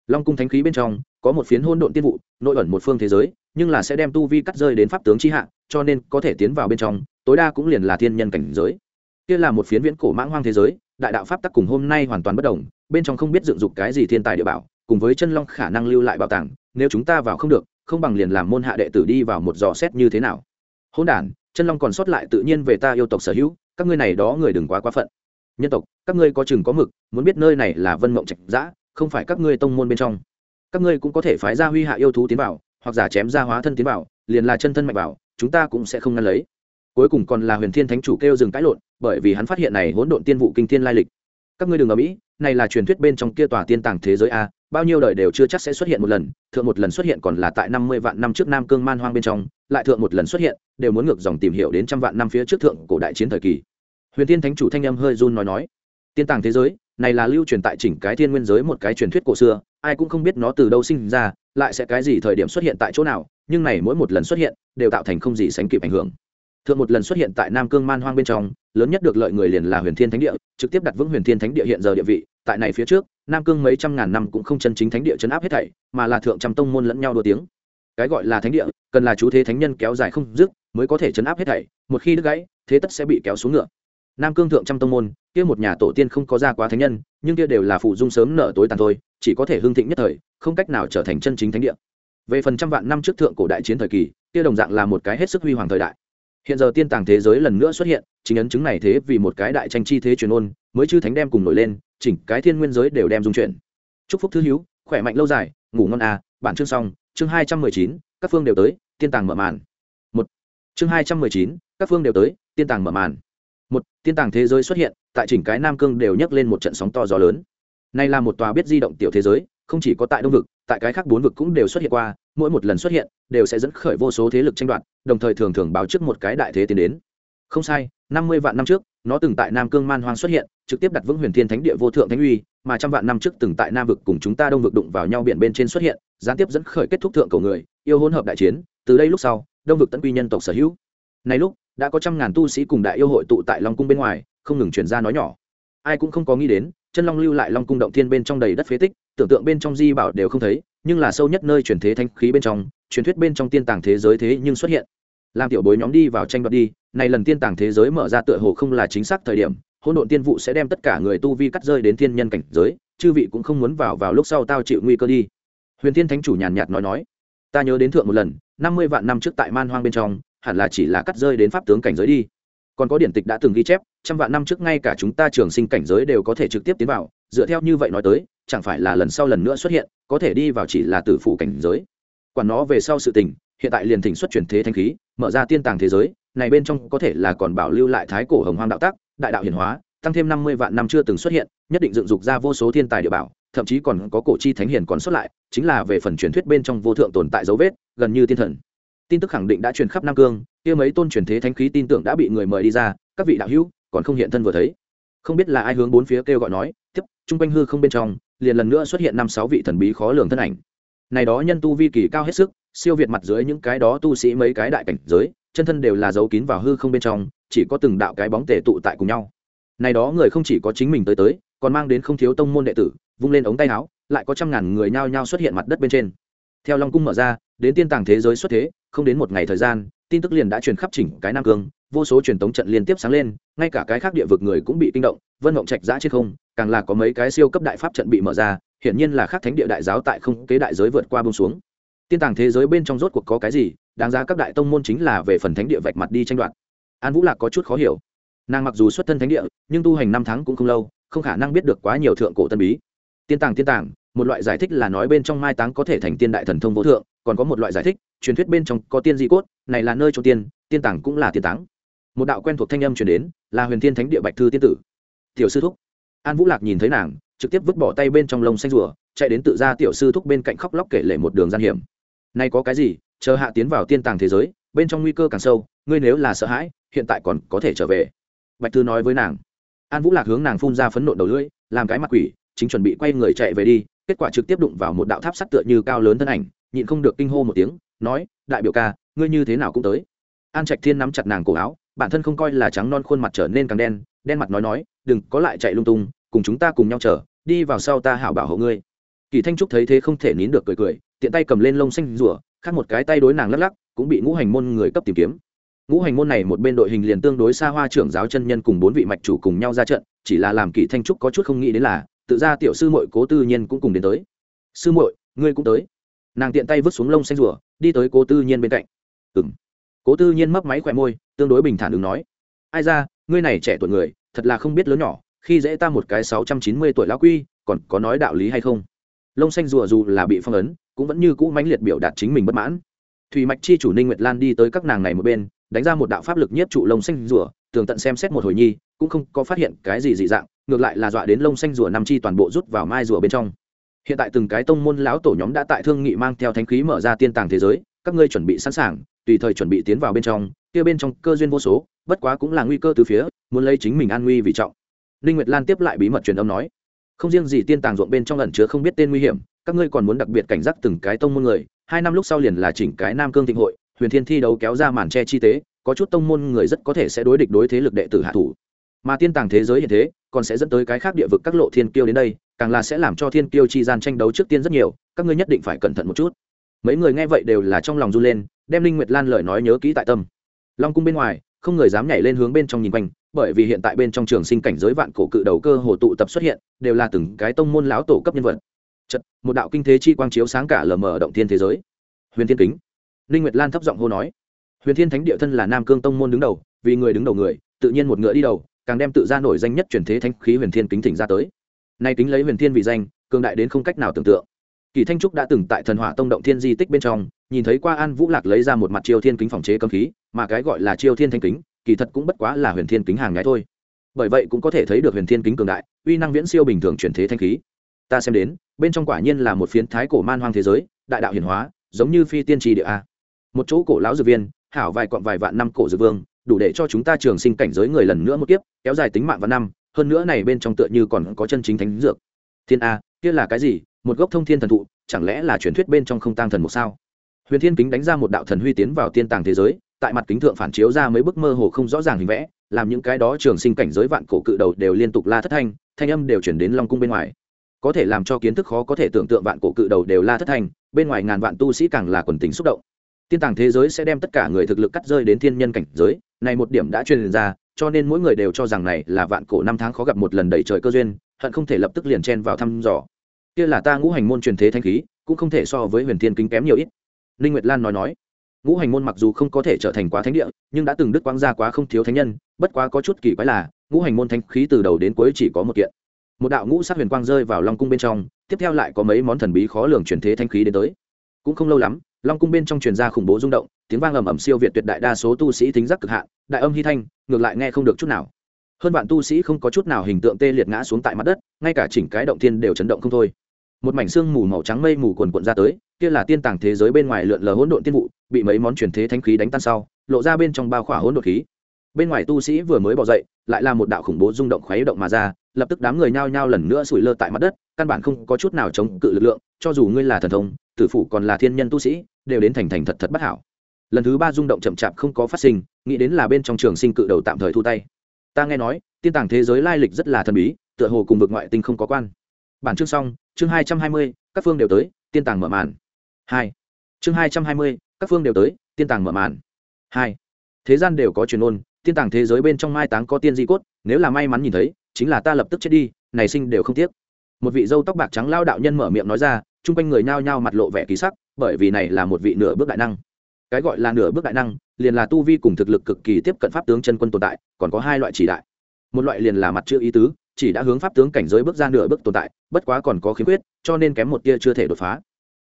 Long cung thánh khí bên trong, có một phiến hôn độn tiên vụ, nội ẩn một phương thế giới, nhưng là sẽ đem tu vi cắt rơi đến pháp tướng chi hạ, cho nên có thể tiến vào bên trong, tối đa cũng liền là thiên nhân cảnh giới. Kia là một phiến viễn cổ mãng hoang thế giới đại đạo pháp tắc cùng hôm nay hoàn toàn bất đồng, bên trong không biết dựng dục cái gì thiên tài địa bảo, cùng với chân long khả năng lưu lại bảo tàng, nếu chúng ta vào không được, không bằng liền làm môn hạ đệ tử đi vào một dò xét như thế nào. Hôn đản, chân long còn sót lại tự nhiên về ta yêu tộc sở hữu, các ngươi này đó người đừng quá quá phận. Nhân tộc, các ngươi có chừng có mực, muốn biết nơi này là vân mộng trạch giã, không phải các ngươi tông môn bên trong. Các ngươi cũng có thể phái ra huy hạ yêu thú tiến vào, hoặc giả chém ra hóa thân tiến vào, liền là chân thân mạnh vào, chúng ta cũng sẽ không ngăn lấy cuối cùng còn là huyền thiên thánh chủ kêu dừng cãi lộn, bởi vì hắn phát hiện này hỗn độn tiên vụ kinh thiên lai lịch. Các ngươi đừng ở mỹ này là truyền thuyết bên trong kia tòa tiên tàng thế giới a, bao nhiêu đời đều chưa chắc sẽ xuất hiện một lần, thượng một lần xuất hiện còn là tại năm mươi vạn năm trước nam cương man hoang bên trong, lại thượng một lần xuất hiện, đều muốn ngược dòng tìm hiểu đến trăm vạn năm phía trước thượng cổ đại chiến thời kỳ. Huyền tiên thánh chủ thanh âm hơi run nói nói, tiên tàng thế giới, này là lưu truyền tại chỉnh cái thiên nguyên giới một cái truyền thuyết cổ xưa, ai cũng không biết nó từ đâu sinh ra, lại sẽ cái gì thời điểm xuất hiện tại chỗ nào, nhưng này mỗi một lần xuất hiện, đều tạo thành không gì sánh kịp ảnh hưởng thượng một lần xuất hiện tại nam cương man hoang bên trong, lớn nhất được lợi người liền là huyền thiên thánh địa, trực tiếp đặt vững huyền thiên thánh địa hiện giờ địa vị. Tại này phía trước, nam cương mấy trăm ngàn năm cũng không chân chính thánh địa chấn áp hết thảy, mà là thượng trăm tông môn lẫn nhau đua tiếng. Cái gọi là thánh địa, cần là chú thế thánh nhân kéo dài không dứt mới có thể chấn áp hết thảy. Một khi đứt gãy, thế tất sẽ bị kéo xuống ngựa. Nam cương thượng trăm tông môn, kia một nhà tổ tiên không có ra quá thánh nhân, nhưng kia đều là phụ dung sớm nở tối tàn thôi, chỉ có thể hưng thịnh nhất thời, không cách nào trở thành chân chính thánh địa. Về phần trăm vạn năm trước thượng cổ đại chiến thời kỳ, kia đồng dạng là một cái hết sức huy hoàng thời đại hiện giờ tiên tàng thế giới lần nữa xuất hiện, chính ấn chứng này thế vì một cái đại tranh chi thế truyền ôn, mới chư thánh đem cùng nổi lên, chỉnh cái thiên nguyên giới đều đem dung chuyển. Chúc phúc thứ hữu, khỏe mạnh lâu dài, ngủ ngon à bản chương xong, chương hai trăm mười chín, các phương đều tới, tiên tàng mở màn. Một, chương hai trăm mười chín, các phương đều tới, tiên tàng mở màn. Một, tiên tàng thế giới xuất hiện, tại chỉnh cái nam cương đều nhấc lên một trận sóng to gió lớn. Nay là một tòa biết di động tiểu thế giới, không chỉ có tại đông vực, tại cái khác bốn vực cũng đều xuất hiện qua mỗi một lần xuất hiện đều sẽ dẫn khởi vô số thế lực tranh đoạt, đồng thời thường thường báo trước một cái đại thế tiến đến. Không sai, năm mươi vạn năm trước, nó từng tại nam cương man hoang xuất hiện, trực tiếp đặt vững huyền thiên thánh địa vô thượng thánh uy, mà trăm vạn năm trước từng tại nam vực cùng chúng ta đông vực đụng vào nhau biển bên trên xuất hiện, gián tiếp dẫn khởi kết thúc thượng cầu người, yêu hỗn hợp đại chiến, từ đây lúc sau, đông vực tận quy nhân tộc sở hữu. Nay lúc, đã có trăm ngàn tu sĩ cùng đại yêu hội tụ tại long cung bên ngoài, không ngừng chuyển ra nói nhỏ. Ai cũng không có nghĩ đến, chân long lưu lại long cung động thiên bên trong đầy đất phế tích, tưởng tượng bên trong di bảo đều không thấy nhưng là sâu nhất nơi chuyển thế thanh khí bên trong, truyền thuyết bên trong tiên tàng thế giới thế nhưng xuất hiện. Làm tiểu bối nhóm đi vào tranh đoạt đi, này lần tiên tàng thế giới mở ra tựa hồ không là chính xác thời điểm, hỗn độn tiên vụ sẽ đem tất cả người tu vi cắt rơi đến thiên nhân cảnh giới, chư vị cũng không muốn vào vào lúc sau tao chịu nguy cơ đi. Huyền thiên thánh chủ nhàn nhạt nói nói, ta nhớ đến thượng một lần, năm mươi vạn năm trước tại man hoang bên trong, hẳn là chỉ là cắt rơi đến pháp tướng cảnh giới đi. Còn có điển tịch đã từng ghi chép, trăm vạn năm trước ngay cả chúng ta trường sinh cảnh giới đều có thể trực tiếp tiến vào dựa theo như vậy nói tới, chẳng phải là lần sau lần nữa xuất hiện, có thể đi vào chỉ là tử phụ cảnh giới. Quản nó về sau sự tình, hiện tại liền thỉnh xuất chuyển thế thanh khí, mở ra tiên tàng thế giới, này bên trong có thể là còn bảo lưu lại thái cổ hồng hoang đạo tác đại đạo hiển hóa, tăng thêm năm mươi vạn năm chưa từng xuất hiện, nhất định dựng dục ra vô số thiên tài địa bảo, thậm chí còn có cổ chi thánh hiền còn xuất lại, chính là về phần truyền thuyết bên trong vô thượng tồn tại dấu vết, gần như tiên thần. Tin tức khẳng định đã truyền khắp nam cương, kia mấy tôn truyền thế thánh khí tin tưởng đã bị người mời đi ra, các vị đạo hữu, còn không hiện thân vừa thấy không biết là ai hướng bốn phía kêu gọi nói, tiếp, Chung quanh hư không bên trong, liền lần nữa xuất hiện năm sáu vị thần bí khó lường thân ảnh. Này đó nhân tu vi kỳ cao hết sức, siêu việt mặt dưới những cái đó tu sĩ mấy cái đại cảnh giới, chân thân đều là giấu kín vào hư không bên trong, chỉ có từng đạo cái bóng tề tụ tại cùng nhau. Này đó người không chỉ có chính mình tới tới, còn mang đến không thiếu tông môn đệ tử, vung lên ống tay áo, lại có trăm ngàn người nhao nhao xuất hiện mặt đất bên trên. Theo long cung mở ra, đến tiên tàng thế giới xuất thế, không đến một ngày thời gian tin tức liền đã truyền khắp chỉnh cái nam cương, vô số truyền tống trận liên tiếp sáng lên, ngay cả cái khác địa vực người cũng bị kinh động, vân mộng trạch giã trên không, càng là có mấy cái siêu cấp đại pháp trận bị mở ra, hiển nhiên là khác thánh địa đại giáo tại không kế đại giới vượt qua bông xuống. Tiên tàng thế giới bên trong rốt cuộc có cái gì, đáng ra các đại tông môn chính là về phần thánh địa vạch mặt đi tranh đoạt. An vũ lạc có chút khó hiểu. Nàng mặc dù xuất thân thánh địa, nhưng tu hành năm tháng cũng không lâu, không khả năng biết được quá nhiều thượng cổ tân bí. Tiên tàng tiên tàng, một loại giải thích là nói bên trong mai táng có thể thành tiên đại thần thông vô thượng còn có một loại giải thích, truyền thuyết bên trong có tiên di cốt, này là nơi cho tiên tiên tàng cũng là tiên táng. Một đạo quen thuộc thanh âm truyền đến, là huyền tiên thánh địa bạch thư tiên tử. Tiểu sư thúc. An vũ lạc nhìn thấy nàng, trực tiếp vứt bỏ tay bên trong lông xanh rùa, chạy đến tự ra tiểu sư thúc bên cạnh khóc lóc kể lể một đường gian hiểm. Nay có cái gì, chờ hạ tiến vào tiên tàng thế giới, bên trong nguy cơ càng sâu, ngươi nếu là sợ hãi, hiện tại còn có thể trở về. Bạch thư nói với nàng. An vũ lạc hướng nàng phun ra phấn nộ đầu lưỡi, làm cái mặt quỷ, chính chuẩn bị quay người chạy về đi, kết quả trực tiếp đụng vào một đạo tháp sắt tựa như cao lớn thân ảnh nhịn không được kinh hô một tiếng, nói, đại biểu ca, ngươi như thế nào cũng tới. An trạch thiên nắm chặt nàng cổ áo, bản thân không coi là trắng non khuôn mặt trở nên càng đen đen mặt nói nói, đừng, có lại chạy lung tung, cùng chúng ta cùng nhau chờ, đi vào sau ta hảo bảo hộ ngươi. Kỳ thanh trúc thấy thế không thể nín được cười cười, tiện tay cầm lên lông xanh rủa khác một cái tay đối nàng lắc lắc, cũng bị ngũ hành môn người cấp tìm kiếm. Ngũ hành môn này một bên đội hình liền tương đối xa hoa trưởng giáo chân nhân cùng bốn vị mạch chủ cùng nhau ra trận, chỉ là làm kỳ thanh trúc có chút không nghĩ đến là, tự ra tiểu sư muội cố tư nhiên cũng cùng đến tới. Sư muội, ngươi cũng tới nàng tiện tay vứt xuống lông xanh rùa, đi tới cố tư nhiên bên cạnh. Ừng cố tư nhiên mấp máy khỏe môi, tương đối bình thản đừng nói, ai ra, ngươi này trẻ tuổi người, thật là không biết lớn nhỏ, khi dễ ta một cái sáu trăm chín mươi tuổi lão quy, còn có nói đạo lý hay không? Lông xanh rùa dù là bị phong ấn, cũng vẫn như cũ mãnh liệt biểu đạt chính mình bất mãn. Thủy mạch chi chủ ninh nguyệt lan đi tới các nàng này một bên, đánh ra một đạo pháp lực nhiếp trụ lông xanh rùa, tường tận xem xét một hồi nhi, cũng không có phát hiện cái gì dị dạng, ngược lại là dọa đến lông xanh rùa năm chi toàn bộ rút vào mai rùa bên trong hiện tại từng cái tông môn lão tổ nhóm đã tại thương nghị mang theo thánh khí mở ra tiên tàng thế giới, các ngươi chuẩn bị sẵn sàng, tùy thời chuẩn bị tiến vào bên trong, kia bên trong cơ duyên vô số, bất quá cũng là nguy cơ từ phía, muốn lấy chính mình an nguy vì trọng. Ninh nguyệt lan tiếp lại bí mật truyền âm nói, không riêng gì tiên tàng ruộng bên trong ẩn chứa không biết tên nguy hiểm, các ngươi còn muốn đặc biệt cảnh giác từng cái tông môn người, hai năm lúc sau liền là chỉnh cái nam cương thịnh hội, huyền thiên thi đấu kéo ra màn che chi tế, có chút tông môn người rất có thể sẽ đối địch đối thế lực đệ tử hạ thủ. Mà tiên tàng thế giới hiện thế còn sẽ dẫn tới cái khác địa vực các lộ thiên kiêu đến đây càng là sẽ làm cho thiên kiêu chi gian tranh đấu trước tiên rất nhiều các ngươi nhất định phải cẩn thận một chút. Mấy người nghe vậy đều là trong lòng run lên đem linh nguyệt lan lời nói nhớ kỹ tại tâm. Long cung bên ngoài không người dám nhảy lên hướng bên trong nhìn quanh bởi vì hiện tại bên trong trường sinh cảnh giới vạn cổ cự đầu cơ hồ tụ tập xuất hiện đều là từng cái tông môn lão tổ cấp nhân vật. Chật, một đạo kinh thế chi quang chiếu sáng cả lờ mờ động thiên thế giới. Huyền thiên kính. Linh nguyệt lan thấp giọng hô nói. Huyền thiên thánh địa thân là nam cương tông môn đứng đầu vì người đứng đầu người tự nhiên một ngựa đi đầu càng đem tự ra nổi danh nhất truyền thế thanh khí huyền thiên kính thỉnh ra tới. Nay kính lấy huyền thiên vị danh, cường đại đến không cách nào tưởng tượng. Kỳ thanh trúc đã từng tại thần hỏa tông động thiên di tích bên trong, nhìn thấy qua an vũ lạc lấy ra một mặt chiêu thiên kính phòng chế cấm khí, mà cái gọi là chiêu thiên thanh kính, kỳ thật cũng bất quá là huyền thiên kính hàng nhái thôi. Bởi vậy cũng có thể thấy được huyền thiên kính cường đại, uy năng viễn siêu bình thường chuyển thế thanh khí. Ta xem đến, bên trong quả nhiên là một phiến thái cổ man hoang thế giới, đại đạo hiển hóa, giống như phi tiên tri địa a. Một chỗ cổ lão dược viên, hảo vài quọn vài vạn năm cổ dược vương đủ để cho chúng ta trường sinh cảnh giới người lần nữa một kiếp, kéo dài tính mạng vào năm, hơn nữa này bên trong tựa như còn có chân chính thánh dược. Thiên a, kia là cái gì? Một gốc thông thiên thần thụ, chẳng lẽ là truyền thuyết bên trong không tăng thần một sao? Huyền thiên kính đánh ra một đạo thần huy tiến vào tiên tàng thế giới, tại mặt kính thượng phản chiếu ra mấy bức mơ hồ không rõ ràng hình vẽ, làm những cái đó trường sinh cảnh giới vạn cổ cự đầu đều liên tục la thất thanh thanh âm đều chuyển đến long cung bên ngoài. Có thể làm cho kiến thức khó có thể tưởng tượng vạn cổ cự đầu đều la thất thanh, bên ngoài ngàn vạn tu sĩ càng là quần tính xúc động. Tiên tàng thế giới sẽ đem tất cả người thực lực cắt rơi đến thiên nhân cảnh giới này một điểm đã truyền ra, cho nên mỗi người đều cho rằng này là vạn cổ năm tháng khó gặp một lần đầy trời cơ duyên, hận không thể lập tức liền chen vào thăm dò. Kia là ta ngũ hành môn truyền thế thanh khí, cũng không thể so với huyền thiên kính kém nhiều ít. Linh nguyệt lan nói nói, ngũ hành môn mặc dù không có thể trở thành quá thánh địa, nhưng đã từng đức quang gia quá không thiếu thánh nhân, bất quá có chút kỳ quái là, ngũ hành môn thanh khí từ đầu đến cuối chỉ có một kiện. Một đạo ngũ sát huyền quang rơi vào long cung bên trong, tiếp theo lại có mấy món thần bí khó lường truyền thế thanh khí đến tới. Cũng không lâu lắm, long cung bên trong truyền ra khủng bố rung động tiếng vang ầm ầm siêu việt tuyệt đại đa số tu sĩ thính giác cực hạn, đại âm hy thanh, ngược lại nghe không được chút nào. Hơn vạn tu sĩ không có chút nào hình tượng tê liệt ngã xuống tại mặt đất, ngay cả chỉnh cái động thiên đều chấn động không thôi. Một mảnh xương mù màu trắng mây mù quần quận ra tới, kia là tiên tàng thế giới bên ngoài lượn lờ hỗn độn tiên vụ, bị mấy món truyền thế thánh khí đánh tan sau, lộ ra bên trong bao khỏa hỗn độn khí. Bên ngoài tu sĩ vừa mới bỏ dậy, lại là một đạo khủng bố rung động khuấy động mà ra, lập tức đám người nhao nhao lần nữa sủi lơ tại mặt đất, căn bản không có chút nào chống cự lực lượng, cho dù ngươi là thần thông, tử phụ còn là thiên nhân tu sĩ, đều đến thành thành thật thật bất hảo lần thứ ba rung động chậm chạp không có phát sinh, nghĩ đến là bên trong trường sinh cự đầu tạm thời thu tay. Ta nghe nói, tiên tàng thế giới lai lịch rất là thần bí, tựa hồ cùng vực ngoại tinh không có quan. Bản chương xong, chương hai trăm hai mươi, các phương đều tới, tiên tàng mở màn. Hai. Chương hai trăm hai mươi, các phương đều tới, tiên tàng mở màn. Hai. Thế gian đều có truyền ôn, tiên tàng thế giới bên trong mai táng có tiên di cốt, nếu là may mắn nhìn thấy, chính là ta lập tức chết đi, này sinh đều không tiếc. Một vị dâu tóc bạc trắng lao đạo nhân mở miệng nói ra, chung quanh người nhao nhao mặt lộ vẻ kỳ sắc, bởi vì này là một vị nửa bước đại năng cái gọi là nửa bước đại năng, liền là tu vi cùng thực lực cực kỳ tiếp cận pháp tướng chân quân tồn tại, còn có hai loại chỉ đại. Một loại liền là mặt chữ ý tứ, chỉ đã hướng pháp tướng cảnh giới bước ra nửa bước tồn tại, bất quá còn có khiếm khuyết, cho nên kém một tia chưa thể đột phá.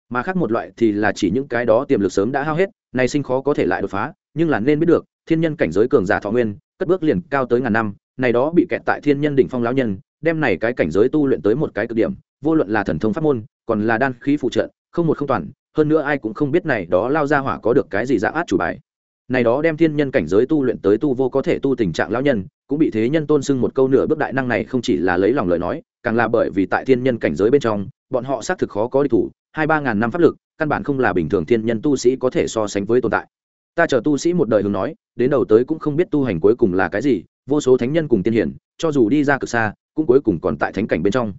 Mà khác một loại thì là chỉ những cái đó tiềm lực sớm đã hao hết này sinh khó có thể lại đột phá, nhưng là nên biết được, thiên nhân cảnh giới cường giả thọ nguyên, cất bước liền cao tới ngàn năm, này đó bị kẹt tại thiên nhân đỉnh phong lão nhân, đem này cái cảnh giới tu luyện tới một cái cực điểm, vô luận là thần thông pháp môn, còn là đan khí phụ trợ, không một không toàn hơn nữa ai cũng không biết này đó lao ra hỏa có được cái gì dạng át chủ bài. Này đó đem thiên nhân cảnh giới tu luyện tới tu vô có thể tu tình trạng lão nhân, cũng bị thế nhân tôn sưng một câu nửa bước đại năng này không chỉ là lấy lòng lời nói, càng là bởi vì tại thiên nhân cảnh giới bên trong, bọn họ xác thực khó có đi thủ, hai ba ngàn năm pháp lực, căn bản không là bình thường thiên nhân tu sĩ có thể so sánh với tồn tại. Ta chờ tu sĩ một đời hướng nói, đến đầu tới cũng không biết tu hành cuối cùng là cái gì, vô số thánh nhân cùng tiên hiển, cho dù đi ra cực xa, cũng cuối cùng còn tại thánh cảnh bên trong.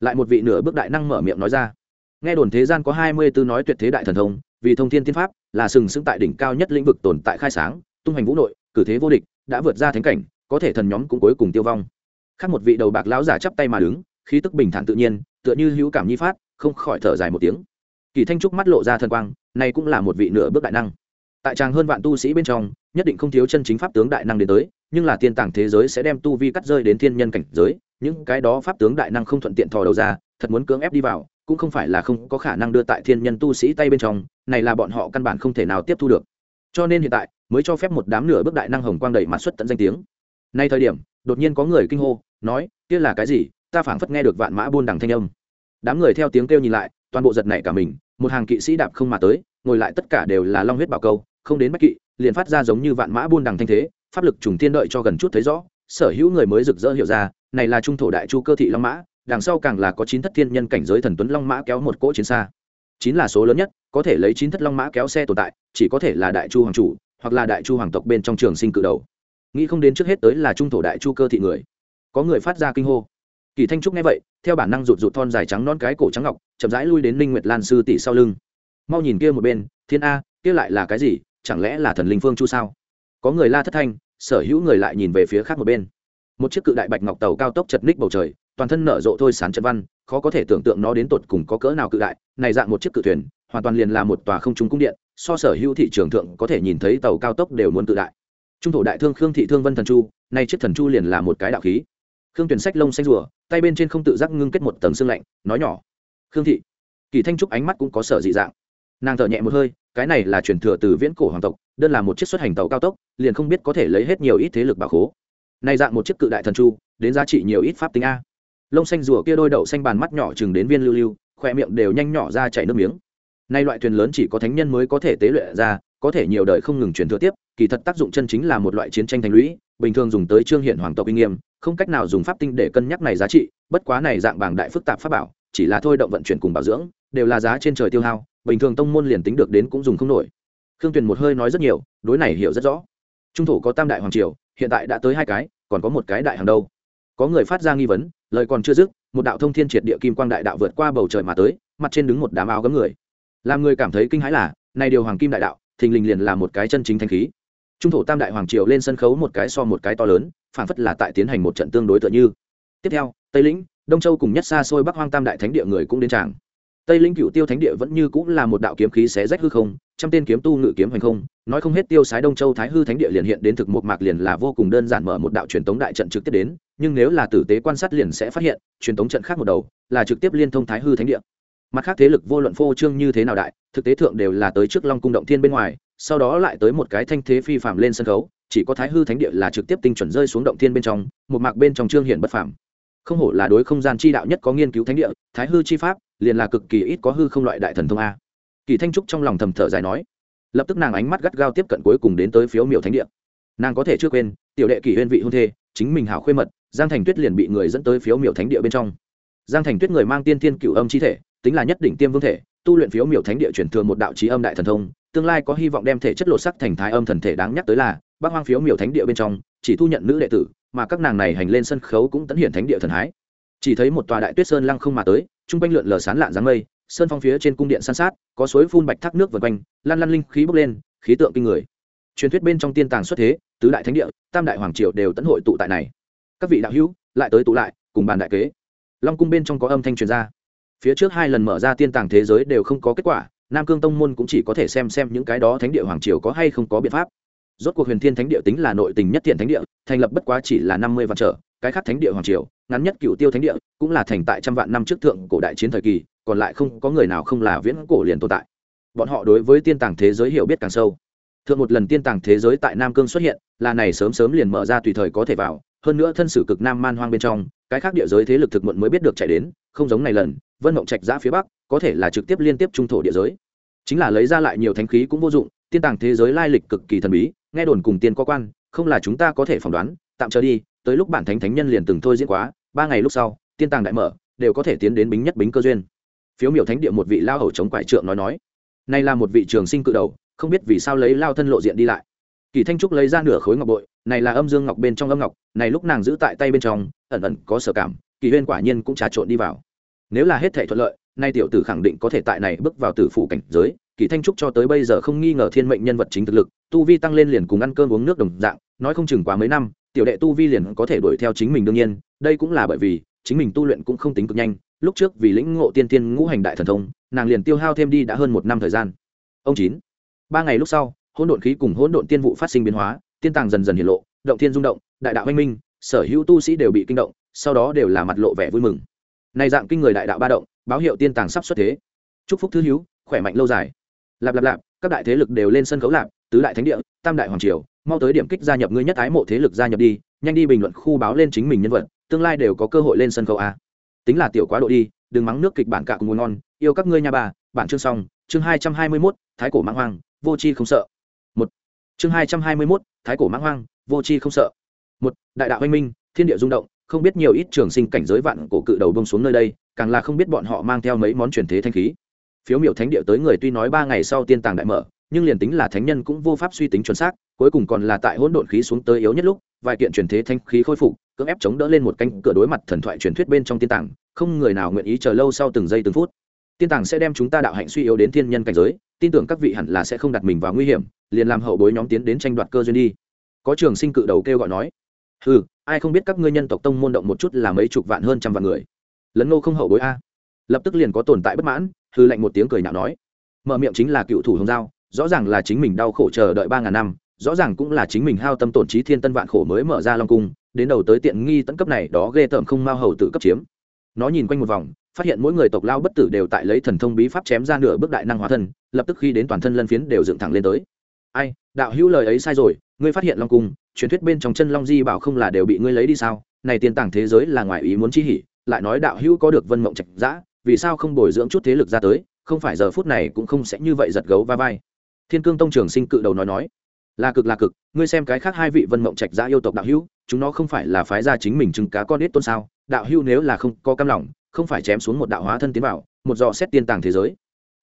Lại một vị nửa bước đại năng mở miệng nói ra nghe đồn thế gian có hai mươi tư nói tuyệt thế đại thần thông, vì thông thiên tiên pháp, là sừng sững tại đỉnh cao nhất lĩnh vực tồn tại khai sáng, tung hành vũ nội, cử thế vô địch, đã vượt ra thánh cảnh, có thể thần nhóm cũng cuối cùng tiêu vong. Khác một vị đầu bạc lão giả chắp tay mà đứng, khí tức bình thản tự nhiên, tựa như hữu cảm nhi phát, không khỏi thở dài một tiếng. Kỳ thanh trúc mắt lộ ra thần quang, này cũng là một vị nửa bước đại năng. Tại tràng hơn vạn tu sĩ bên trong, nhất định không thiếu chân chính pháp tướng đại năng đến tới, nhưng là tiên tàng thế giới sẽ đem tu vi cắt rơi đến thiên nhân cảnh giới, những cái đó pháp tướng đại năng không thuận tiện thò đầu ra, thật muốn cưỡng ép đi vào cũng không phải là không có khả năng đưa tại thiên nhân tu sĩ tay bên trong, này là bọn họ căn bản không thể nào tiếp thu được. Cho nên hiện tại, mới cho phép một đám nửa bước đại năng hồng quang đẩy mặt xuất tận danh tiếng. Nay thời điểm, đột nhiên có người kinh hô, nói, kia là cái gì? Ta phảng phất nghe được vạn mã buôn đằng thanh âm. Đám người theo tiếng kêu nhìn lại, toàn bộ giật nảy cả mình, một hàng kỵ sĩ đạp không mà tới, ngồi lại tất cả đều là long huyết bảo câu, không đến bách kỵ, liền phát ra giống như vạn mã buôn đằng thanh thế, pháp lực trùng tiên đợi cho gần chút thấy rõ, sở hữu người mới rực rỡ hiểu ra, này là trung thổ đại chu cơ thị long mã đằng sau càng là có chín thất thiên nhân cảnh giới thần tuấn long mã kéo một cỗ chiến xa. Chín là số lớn nhất, có thể lấy chín thất long mã kéo xe tồn tại, chỉ có thể là đại chu hoàng chủ, hoặc là đại chu hoàng tộc bên trong trường sinh cự đầu. Nghĩ không đến trước hết tới là trung thổ đại chu cơ thị người. Có người phát ra kinh hô. Kỳ thanh trúc nghe vậy, theo bản năng rụt rụt thon dài trắng non cái cổ trắng ngọc, chậm rãi lui đến ninh nguyệt lan sư tỷ sau lưng. Mau nhìn kia một bên, thiên a, kia lại là cái gì, chẳng lẽ là thần linh phương chu sao? Có người la thất thanh, sở hữu người lại nhìn về phía khác một bên. Một chiếc cự đại bạch ngọc tàu cao tốc chật ních bầu trời toàn thân nở rộ thôi sán trận văn, khó có thể tưởng tượng nó đến tột cùng có cỡ nào cự đại. Này dạng một chiếc cự thuyền, hoàn toàn liền là một tòa không trung cung điện, so sở hữu thị trường thượng có thể nhìn thấy tàu cao tốc đều muốn cự đại. Trung thổ đại thương khương thị thương vân thần chu nay chiếc thần chu liền là một cái đạo khí. Khương tuyển sách lông xanh rùa, tay bên trên không tự giác ngưng kết một tầng xương lạnh, nói nhỏ. Khương thị, kỳ thanh trúc ánh mắt cũng có sở dị dạng. Nàng thở nhẹ một hơi, cái này là truyền thừa từ viễn cổ hoàng tộc, đơn là một chiếc xuất hành tàu cao tốc, liền không biết có thể lấy hết nhiều ít thế lực bảo khố. Nay dạng một chiếc cự đại thần chu, đến giá trị nhiều ít pháp tính a lông xanh rùa kia đôi đậu xanh bàn mắt nhỏ chừng đến viên lưu lưu khoe miệng đều nhanh nhỏ ra chảy nước miếng. Nay loại thuyền lớn chỉ có thánh nhân mới có thể tế luyện ra, có thể nhiều đời không ngừng truyền thừa tiếp, kỳ thật tác dụng chân chính là một loại chiến tranh thành lũy, bình thường dùng tới trương hiện hoàng tộc uy nghiêm, không cách nào dùng pháp tinh để cân nhắc này giá trị, bất quá này dạng bảng đại phức tạp pháp bảo, chỉ là thôi động vận chuyển cùng bảo dưỡng, đều là giá trên trời tiêu hao, bình thường tông môn liền tính được đến cũng dùng không nổi. Khương tuyền một hơi nói rất nhiều, đối này hiểu rất rõ. Trung thủ có tam đại hoàng triều, hiện tại đã tới hai cái, còn có một cái đại hàng đâu? Có người phát ra nghi vấn lời còn chưa dứt, một đạo thông thiên triệt địa kim quang đại đạo vượt qua bầu trời mà tới, mặt trên đứng một đám áo gấm người. Làm người cảm thấy kinh hãi là này điều hoàng kim đại đạo, thình lình liền là một cái chân chính thanh khí. Trung thổ tam đại hoàng triều lên sân khấu một cái so một cái to lớn phản phất là tại tiến hành một trận tương đối tựa như. Tiếp theo, tây lĩnh, đông châu cùng nhất xa xôi bắc hoang tam đại thánh địa người cũng đến tràng tây linh cựu tiêu thánh địa vẫn như cũng là một đạo kiếm khí xé rách hư không, trăm tên kiếm tu ngự kiếm hành không, nói không hết tiêu sái đông châu thái hư thánh địa liền hiện đến thực một mạc liền là vô cùng đơn giản mở một đạo truyền tống đại trận trực tiếp đến, nhưng nếu là tử tế quan sát liền sẽ phát hiện, truyền tống trận khác một đầu, là trực tiếp liên thông thái hư thánh địa. Mặt khác thế lực vô luận phô trương như thế nào đại, thực tế thượng đều là tới trước long cung động thiên bên ngoài, sau đó lại tới một cái thanh thế phi phạm lên sân khấu, chỉ có thái hư thánh địa là trực tiếp tinh chuẩn rơi xuống động thiên bên trong, một mạc bên trong trương hiện bất phàm. Không hổ là đối không gian chi đạo nhất có nghiên cứu thánh địa, thái hư chi pháp liền là cực kỳ ít có hư không loại đại thần thông a. Kỳ thanh trúc trong lòng thầm thở dài nói. Lập tức nàng ánh mắt gắt gao tiếp cận cuối cùng đến tới phiếu miểu thánh địa. Nàng có thể chưa quên, tiểu đệ kỷ huyên vị hôn thê, chính mình hảo khuê mật, giang thành tuyết liền bị người dẫn tới phiếu miểu thánh địa bên trong. Giang thành tuyết người mang tiên thiên cựu âm chi thể, tính là nhất định tiêm vương thể, tu luyện phiếu miểu thánh địa chuyển thường một đạo trí âm đại thần thông, tương lai có hy vọng đem thể chất lột sắc thành thái âm thần thể đáng nhắc tới là bác hoang phiếu miểu thánh địa bên trong, chỉ thu nhận nữ đệ tử, mà các nàng này hành lên sân khấu cũng tấn hiển thánh địa thần hái. Chỉ thấy một tòa đại tuyết sơn lăng không mà tới trung quanh lượn lờ sán lạn dáng mây, sơn phong phía trên cung điện san sát, có suối phun bạch thác nước vần quanh, lan lan linh khí bốc lên, khí tượng kinh người. Truyền thuyết bên trong tiên tàng xuất thế, tứ đại thánh địa, tam đại hoàng triều đều tấn hội tụ tại này. Các vị đạo hữu, lại tới tụ lại, cùng bàn đại kế. Long cung bên trong có âm thanh truyền ra. Phía trước hai lần mở ra tiên tàng thế giới đều không có kết quả, nam cương tông môn cũng chỉ có thể xem xem những cái đó thánh địa hoàng triều có hay không có biện pháp. Rốt cuộc huyền thiên thánh địa tính là nội tình nhất thiện thánh địa, thành lập bất quá chỉ là năm mươi vạn trở cái khác thánh địa hoàng triều, ngắn nhất cựu tiêu thánh địa, cũng là thành tại trăm vạn năm trước thượng cổ đại chiến thời kỳ, còn lại không có người nào không là viễn cổ liền tồn tại. Bọn họ đối với tiên tàng thế giới hiểu biết càng sâu. Thượng một lần tiên tàng thế giới tại nam cương xuất hiện, là này sớm sớm liền mở ra tùy thời có thể vào, hơn nữa thân sử cực nam man hoang bên trong, cái khác địa giới thế lực thực muộn mới biết được chạy đến, không giống này lần, vân mộng trạch giã phía bắc, có thể là trực tiếp liên tiếp trung thổ địa giới. Chính là lấy ra lại nhiều thánh khí cũng vô dụng, tiên tàng thế giới lai lịch cực kỳ thần bí, nghe đồn cùng tiên có quan, không là chúng ta có thể phỏng đoán, tạm chờ đi tới lúc bản thánh thánh nhân liền từng thôi diễn quá, ba ngày lúc sau, tiên tàng đại mở, đều có thể tiến đến bính nhất bính cơ duyên. Phiếu miểu thánh địa một vị lao hầu chống quải trượng nói nói, nay là một vị trường sinh cự đầu, không biết vì sao lấy lao thân lộ diện đi lại. Kỳ thanh trúc lấy ra nửa khối ngọc bội, này là âm dương ngọc bên trong âm ngọc, này lúc nàng giữ tại tay bên trong, ẩn ẩn có sở cảm, kỳ huyên quả nhiên cũng trà trộn đi vào. Nếu là hết thể thuận lợi, nay tiểu tử khẳng định có thể tại này bước vào tử phủ cảnh giới. Kỳ thanh trúc cho tới bây giờ không nghi ngờ thiên mệnh nhân vật chính thực lực, tu vi tăng lên liền cùng ăn cơm uống nước đồng dạng, nói không chừng quá mấy năm tiểu đệ tu vi liền có thể đuổi theo chính mình đương nhiên, đây cũng là bởi vì, chính mình tu luyện cũng không tính cực nhanh, lúc trước vì lĩnh ngộ tiên tiên ngũ hành đại thần thông, nàng liền tiêu hao thêm đi đã hơn một năm thời gian. Ông chín, ba ngày lúc sau, hỗn độn khí cùng hỗn độn tiên vụ phát sinh biến hóa, tiên tàng dần dần hiện lộ, động thiên rung động, đại đạo anh minh, sở hữu tu sĩ đều bị kinh động, sau đó đều là mặt lộ vẻ vui mừng. Này dạng kinh người đại đạo ba động, báo hiệu tiên tàng sắp xuất thế. Chúc phúc thứ hữu, khỏe mạnh lâu dài. Lạp lạp lạp, các đại thế lực đều lên sân khấu lạp tứ đại thánh địa, tam đại hoàng triều mau tới điểm kích gia nhập ngươi nhất ái mộ thế lực gia nhập đi, nhanh đi bình luận khu báo lên chính mình nhân vật, tương lai đều có cơ hội lên sân khấu a. Tính là tiểu quá độ đi, đừng mắng nước kịch bản cả cùng muốn ngon, yêu các ngươi nhà bà, bản chương xong, chương hai trăm hai mươi mốt, thái cổ mãng hoang, vô c h i không sợ. Một, chương hai trăm hai mươi mốt, thái cổ mãng hoang, vô c h i không sợ. Một, đại đạo anh minh, thiên địa rung động, không biết nhiều ít trường sinh cảnh giới vạn cổ cự đầu bông xuống nơi đây, càng là không biết bọn họ mang theo mấy món truyền thế thanh khí. Phiếu miểu thánh địa tới người tuy nói ba ngày sau tiên tàng đại mở, nhưng liền tính là thánh nhân cũng vô pháp suy tính chuẩn xác cuối cùng còn là tại hỗn độn khí xuống tới yếu nhất lúc, vài kiện truyền thế thanh khí khôi phục, cưỡng ép chống đỡ lên một cánh cửa đối mặt thần thoại truyền thuyết bên trong tiên tàng, không người nào nguyện ý chờ lâu sau từng giây từng phút. Tiên tàng sẽ đem chúng ta đạo hạnh suy yếu đến thiên nhân cảnh giới, tin tưởng các vị hẳn là sẽ không đặt mình vào nguy hiểm, liền làm hậu bối nhóm tiến đến tranh đoạt cơ duyên đi. Có trường sinh cự đầu kêu gọi nói. Ừ ai không biết các ngươi nhân tộc tông môn động một chút là mấy chục vạn hơn trăm vạn người. Lấn ngô không hậu bối a. Lập tức liền có tồn tại bất mãn hư lạnh một tiếng cười nhạo nói. Mở miệng chính là cựu thủ hồng giao, rõ ràng là chính mình đau khổ chờ đợi ba ngàn năm rõ ràng cũng là chính mình hao tâm tổn trí thiên tân vạn khổ mới mở ra long cung, đến đầu tới tiện nghi tận cấp này đó ghê tởm không mau hầu tự cấp chiếm. Nó nhìn quanh một vòng, phát hiện mỗi người tộc lao bất tử đều tại lấy thần thông bí pháp chém ra nửa bước đại năng hóa thân, lập tức khi đến toàn thân lân phiến đều dựng thẳng lên tới. Ai, đạo hữu lời ấy sai rồi, ngươi phát hiện long cung, truyền thuyết bên trong chân long di bảo không là đều bị ngươi lấy đi sao? Này tiền tàng thế giới là ngoài ý muốn chi hỉ, lại nói đạo hữu có được vân mộng trạch dã, vì sao không bồi dưỡng chút thế lực ra tới, không phải giờ phút này cũng không sẽ như vậy giật gấu va vai. Thiên cương tông trường sinh cự đầu nói nói là cực là cực. Ngươi xem cái khác hai vị vân mộng trạch dã yêu tộc đạo hữu, chúng nó không phải là phái ra chính mình chừng cá con ít tôn sao? Đạo hữu nếu là không có cam lòng, không phải chém xuống một đạo hóa thân tiến vào, một dò xét tiên tàng thế giới.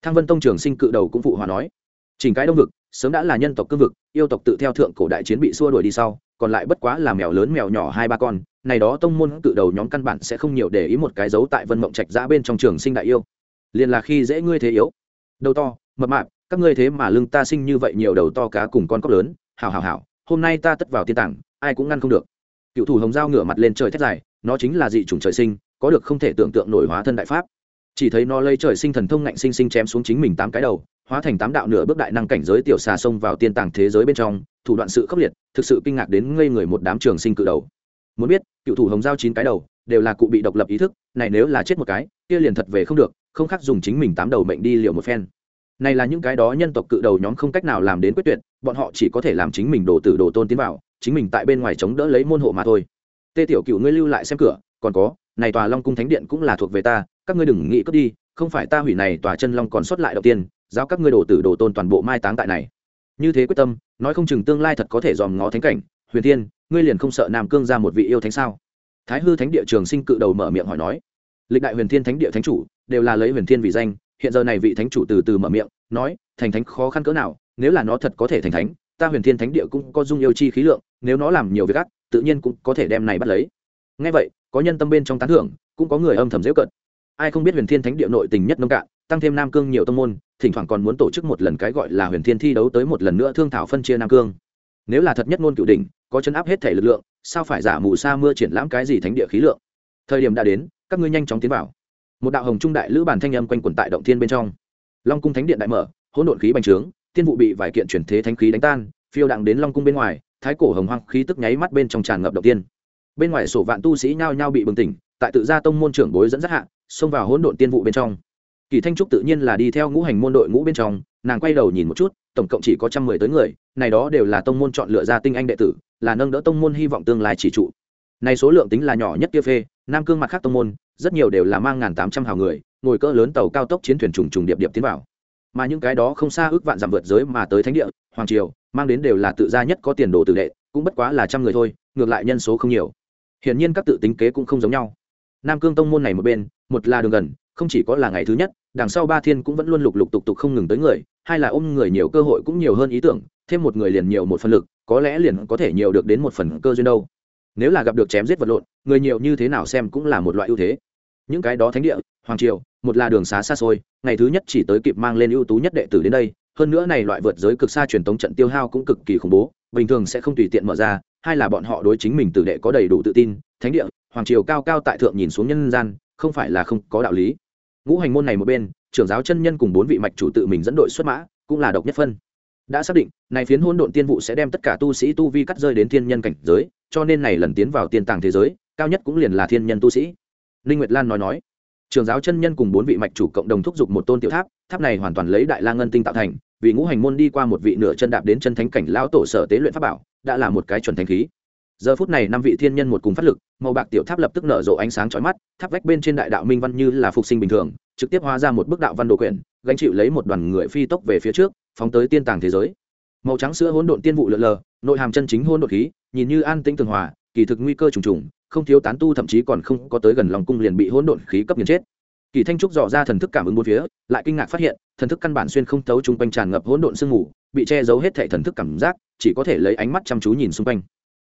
Thăng vân tông trường sinh cự đầu cũng phụ hòa nói. Chỉnh cái đông vực, sớm đã là nhân tộc cương vực, yêu tộc tự theo thượng cổ đại chiến bị xua đuổi đi sau, còn lại bất quá là mèo lớn mèo nhỏ hai ba con. Này đó tông môn cự đầu nhóm căn bản sẽ không nhiều để ý một cái dấu tại vân mộng trạch giã bên trong trường sinh đại yêu. Liền là khi dễ ngươi thế yếu. Đầu to, mập mạp các ngươi thế mà lưng ta sinh như vậy nhiều đầu to cá cùng con cóc lớn hào hào hào hôm nay ta tất vào tiên tảng, ai cũng ngăn không được. Cựu thủ hồng dao ngửa mặt lên trời thét dài, nó chính là dị chủng trời sinh, có được không thể tưởng tượng nổi hóa thân đại pháp. Chỉ thấy nó lấy trời sinh thần thông ngạnh sinh sinh chém xuống chính mình tám cái đầu, hóa thành tám đạo nửa bước đại năng cảnh giới tiểu xà xông vào tiên tàng thế giới bên trong, thủ đoạn sự khốc liệt, thực sự kinh ngạc đến ngây người một đám trường sinh cự đầu. Muốn biết, cựu thủ hồng giao chín cái đầu, đều là cụ bị độc lập ý thức, này nếu là chết một cái, kia liền thật về không được, không khác dùng chính mình tám đầu mệnh đi liệu một phen này là những cái đó nhân tộc cự đầu nhóm không cách nào làm đến quyết tuyệt, bọn họ chỉ có thể làm chính mình đồ tử đồ tôn tiến vào, chính mình tại bên ngoài chống đỡ lấy môn hộ mà thôi. Tê tiểu cựu ngươi lưu lại xem cửa, còn có, này tòa long cung thánh điện cũng là thuộc về ta, các ngươi đừng nghĩ cướp đi, không phải ta hủy này tòa chân long còn xuất lại đầu tiên giao các ngươi đồ tử đồ tôn toàn bộ mai táng tại này. Như thế quyết tâm, nói không chừng tương lai thật có thể dòm ngó thánh cảnh. Huyền thiên, ngươi liền không sợ nam cương ra một vị yêu thánh sao? Thái hư thánh địa trường sinh cự đầu mở miệng hỏi nói. Lịch đại huyền thiên thánh địa thánh chủ, đều là lấy huyền thiên vì danh hiện giờ này vị thánh chủ từ từ mở miệng, nói, thành thánh khó khăn cỡ nào, nếu là nó thật có thể thành thánh, ta huyền thiên thánh địa cũng có dung yêu chi khí lượng, nếu nó làm nhiều việc ác, tự nhiên cũng có thể đem này bắt lấy. Ngay vậy, có nhân tâm bên trong tán thưởng, cũng có người âm thầm dễ cận ai không biết huyền thiên thánh địa nội tình nhất nông cạn, tăng thêm nam cương nhiều tông môn, thỉnh thoảng còn muốn tổ chức một lần cái gọi là huyền thiên thi đấu tới một lần nữa thương thảo phân chia nam cương. Nếu là thật nhất ngôn cựu đỉnh, có chân áp hết thể lực lượng, sao phải giả mù sa mưa triển lãm cái gì thánh địa khí lượng? Thời điểm đã đến, các ngươi nhanh chóng tiến vào một đạo hồng trung đại lữ bản thanh âm quanh quẩn tại động thiên bên trong. Long cung thánh điện đại mở, hỗn độn khí bành trướng tiên vụ bị vài kiện chuyển thế thánh khí đánh tan, phiêu đặng đến long cung bên ngoài, thái cổ hồng hoang khí tức nháy mắt bên trong tràn ngập động tiên bên ngoài sổ vạn tu sĩ nhao nhao bị bừng tỉnh, tại tự gia tông môn trưởng bối dẫn dắt hạ, xông vào hỗn độn tiên vụ bên trong. Kỳ thanh trúc tự nhiên là đi theo ngũ hành môn đội ngũ bên trong, nàng quay đầu nhìn một chút, tổng cộng chỉ có trăm mười tới người, này đó đều là tông môn chọn lựa ra tinh anh đệ tử, là nâng đỡ tông môn hy vọng tương lai chỉ trụ. Này số lượng tính là nhỏ nhất kia phê, nam cương mặt khác tông môn rất nhiều đều là mang ngàn tám trăm hào người, ngồi cỡ lớn tàu cao tốc chiến thuyền trùng trùng điệp điệp tiến vào. Mà những cái đó không xa ước vạn dặm vượt giới mà tới thánh địa, hoàng triều, mang đến đều là tự gia nhất có tiền đồ tử đệ, cũng bất quá là trăm người thôi, ngược lại nhân số không nhiều. Hiển nhiên các tự tính kế cũng không giống nhau. Nam cương tông môn này một bên, một là đường gần, không chỉ có là ngày thứ nhất, đằng sau ba thiên cũng vẫn luôn lục lục tục tục không ngừng tới người, hai là ôm người nhiều cơ hội cũng nhiều hơn ý tưởng, thêm một người liền nhiều một phần lực, có lẽ liền có thể nhiều được đến một phần cơ duyên đâu. Nếu là gặp được chém giết vật lộn, người nhiều như thế nào xem cũng là một loại ưu thế những cái đó thánh địa, hoàng triều, một là đường xá xa xôi, ngày thứ nhất chỉ tới kịp mang lên ưu tú nhất đệ tử đến đây, hơn nữa này loại vượt giới cực xa truyền thống trận tiêu hao cũng cực kỳ khủng bố, bình thường sẽ không tùy tiện mở ra, hai là bọn họ đối chính mình tử đệ có đầy đủ tự tin, thánh địa, hoàng triều cao cao tại thượng nhìn xuống nhân gian, không phải là không có đạo lý. Ngũ hành môn này một bên, trưởng giáo chân nhân cùng bốn vị mạch chủ tự mình dẫn đội xuất mã, cũng là độc nhất phân. Đã xác định, này phiến hôn độn tiên vụ sẽ đem tất cả tu sĩ tu vi cắt rơi đến thiên nhân cảnh giới, cho nên này lần tiến vào tiên tàng thế giới, cao nhất cũng liền là thiên nhân tu sĩ ninh nguyệt lan nói nói, trường giáo chân nhân cùng bốn vị mạch chủ cộng đồng thúc giục một tôn tiểu tháp tháp này hoàn toàn lấy đại la ngân tinh tạo thành, vì ngũ hành môn đi qua một vị nửa chân đạp đến chân thánh cảnh lão tổ sở tế luyện pháp bảo, đã là một cái chuẩn thánh khí. Giờ phút này năm vị thiên nhân một cùng phát lực, màu bạc tiểu tháp lập tức nở rộ ánh sáng chói mắt, tháp vách bên trên đại đạo minh văn như là phục sinh bình thường, trực tiếp hóa ra một bức đạo văn đồ quyển, gánh chịu lấy một đoàn người phi tốc về phía trước, phóng tới tiên tàng thế giới. Màu trắng sữa hỗn độn tiên vụ lượn lờ, nội hàm chân chính hỗn độn khí, nhìn như an tĩnh tường hòa kỳ thực nguy cơ trùng trùng, không thiếu tán tu thậm chí còn không có tới gần lòng cung liền bị hỗn độn khí cấp nghiền chết. Kỳ thanh trúc dò ra thần thức cảm ứng bốn phía, lại kinh ngạc phát hiện, thần thức căn bản xuyên không thấu chung quanh tràn ngập hỗn độn sương mù, bị che giấu hết thể thần thức cảm giác, chỉ có thể lấy ánh mắt chăm chú nhìn xung quanh.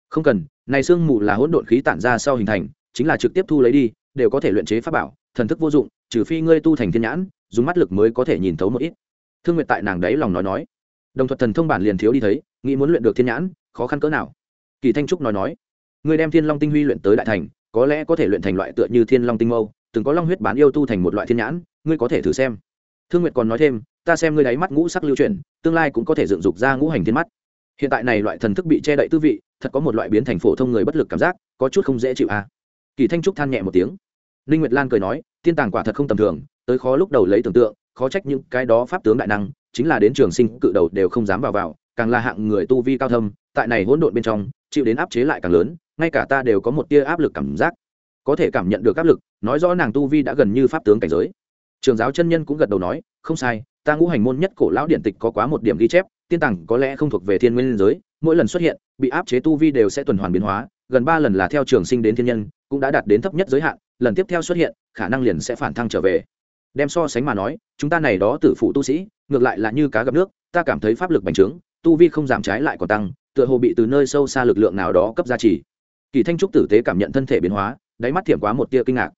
Không cần, này sương mù là hỗn độn khí tản ra sau hình thành, chính là trực tiếp thu lấy đi, đều có thể luyện chế pháp bảo, thần thức vô dụng, trừ phi ngươi tu thành thiên nhãn, dùng mắt lực mới có thể nhìn thấu một ít. Thương nguyệt tại nàng đấy lòng nói nói. Đồng thuật thần thông bản liền thiếu đi thấy, nghĩ muốn luyện được thiên nhãn, khó khăn cỡ nào? Kỳ thanh trúc nói nói ngươi đem thiên long tinh huy luyện tới đại thành, có lẽ có thể luyện thành loại tựa như thiên long tinh mâu, từng có long huyết bán yêu tu thành một loại thiên nhãn, ngươi có thể thử xem. Thương nguyệt còn nói thêm, ta xem ngươi đáy mắt ngũ sắc lưu chuyển, tương lai cũng có thể dựng dục ra ngũ hành thiên mắt. Hiện tại này loại thần thức bị che đậy tư vị, thật có một loại biến thành phổ thông người bất lực cảm giác, có chút không dễ chịu à. Kỳ thanh trúc than nhẹ một tiếng. Ninh nguyệt lan cười nói, tiên tàng quả thật không tầm thường, tới khó lúc đầu lấy tưởng tượng, khó trách những cái đó pháp tướng đại năng, chính là đến trường sinh cự đầu đều không dám vào vào, càng là hạng người tu vi cao thâm, tại này hỗn độn bên trong, chịu đến áp chế lại càng lớn ngay cả ta đều có một tia áp lực cảm giác. Có thể cảm nhận được áp lực, nói rõ nàng tu vi đã gần như pháp tướng cảnh giới. Trường giáo chân nhân cũng gật đầu nói, không sai, ta ngũ hành môn nhất cổ lão điện tịch có quá một điểm ghi chép, tiên tàng có lẽ không thuộc về thiên nguyên giới, mỗi lần xuất hiện, bị áp chế tu vi đều sẽ tuần hoàn biến hóa, gần ba lần là theo trường sinh đến thiên nhân, cũng đã đạt đến thấp nhất giới hạn, lần tiếp theo xuất hiện, khả năng liền sẽ phản thăng trở về. Đem so sánh mà nói, chúng ta này đó tử phụ tu sĩ, ngược lại là như cá gặp nước, ta cảm thấy pháp lực bành trướng, tu vi không giảm trái lại còn tăng, tựa hồ bị từ nơi sâu xa lực lượng nào đó cấp gia trì kỳ thanh trúc tử tế cảm nhận thân thể biến hóa, đáy mắt thiểm quá một tia kinh ngạc.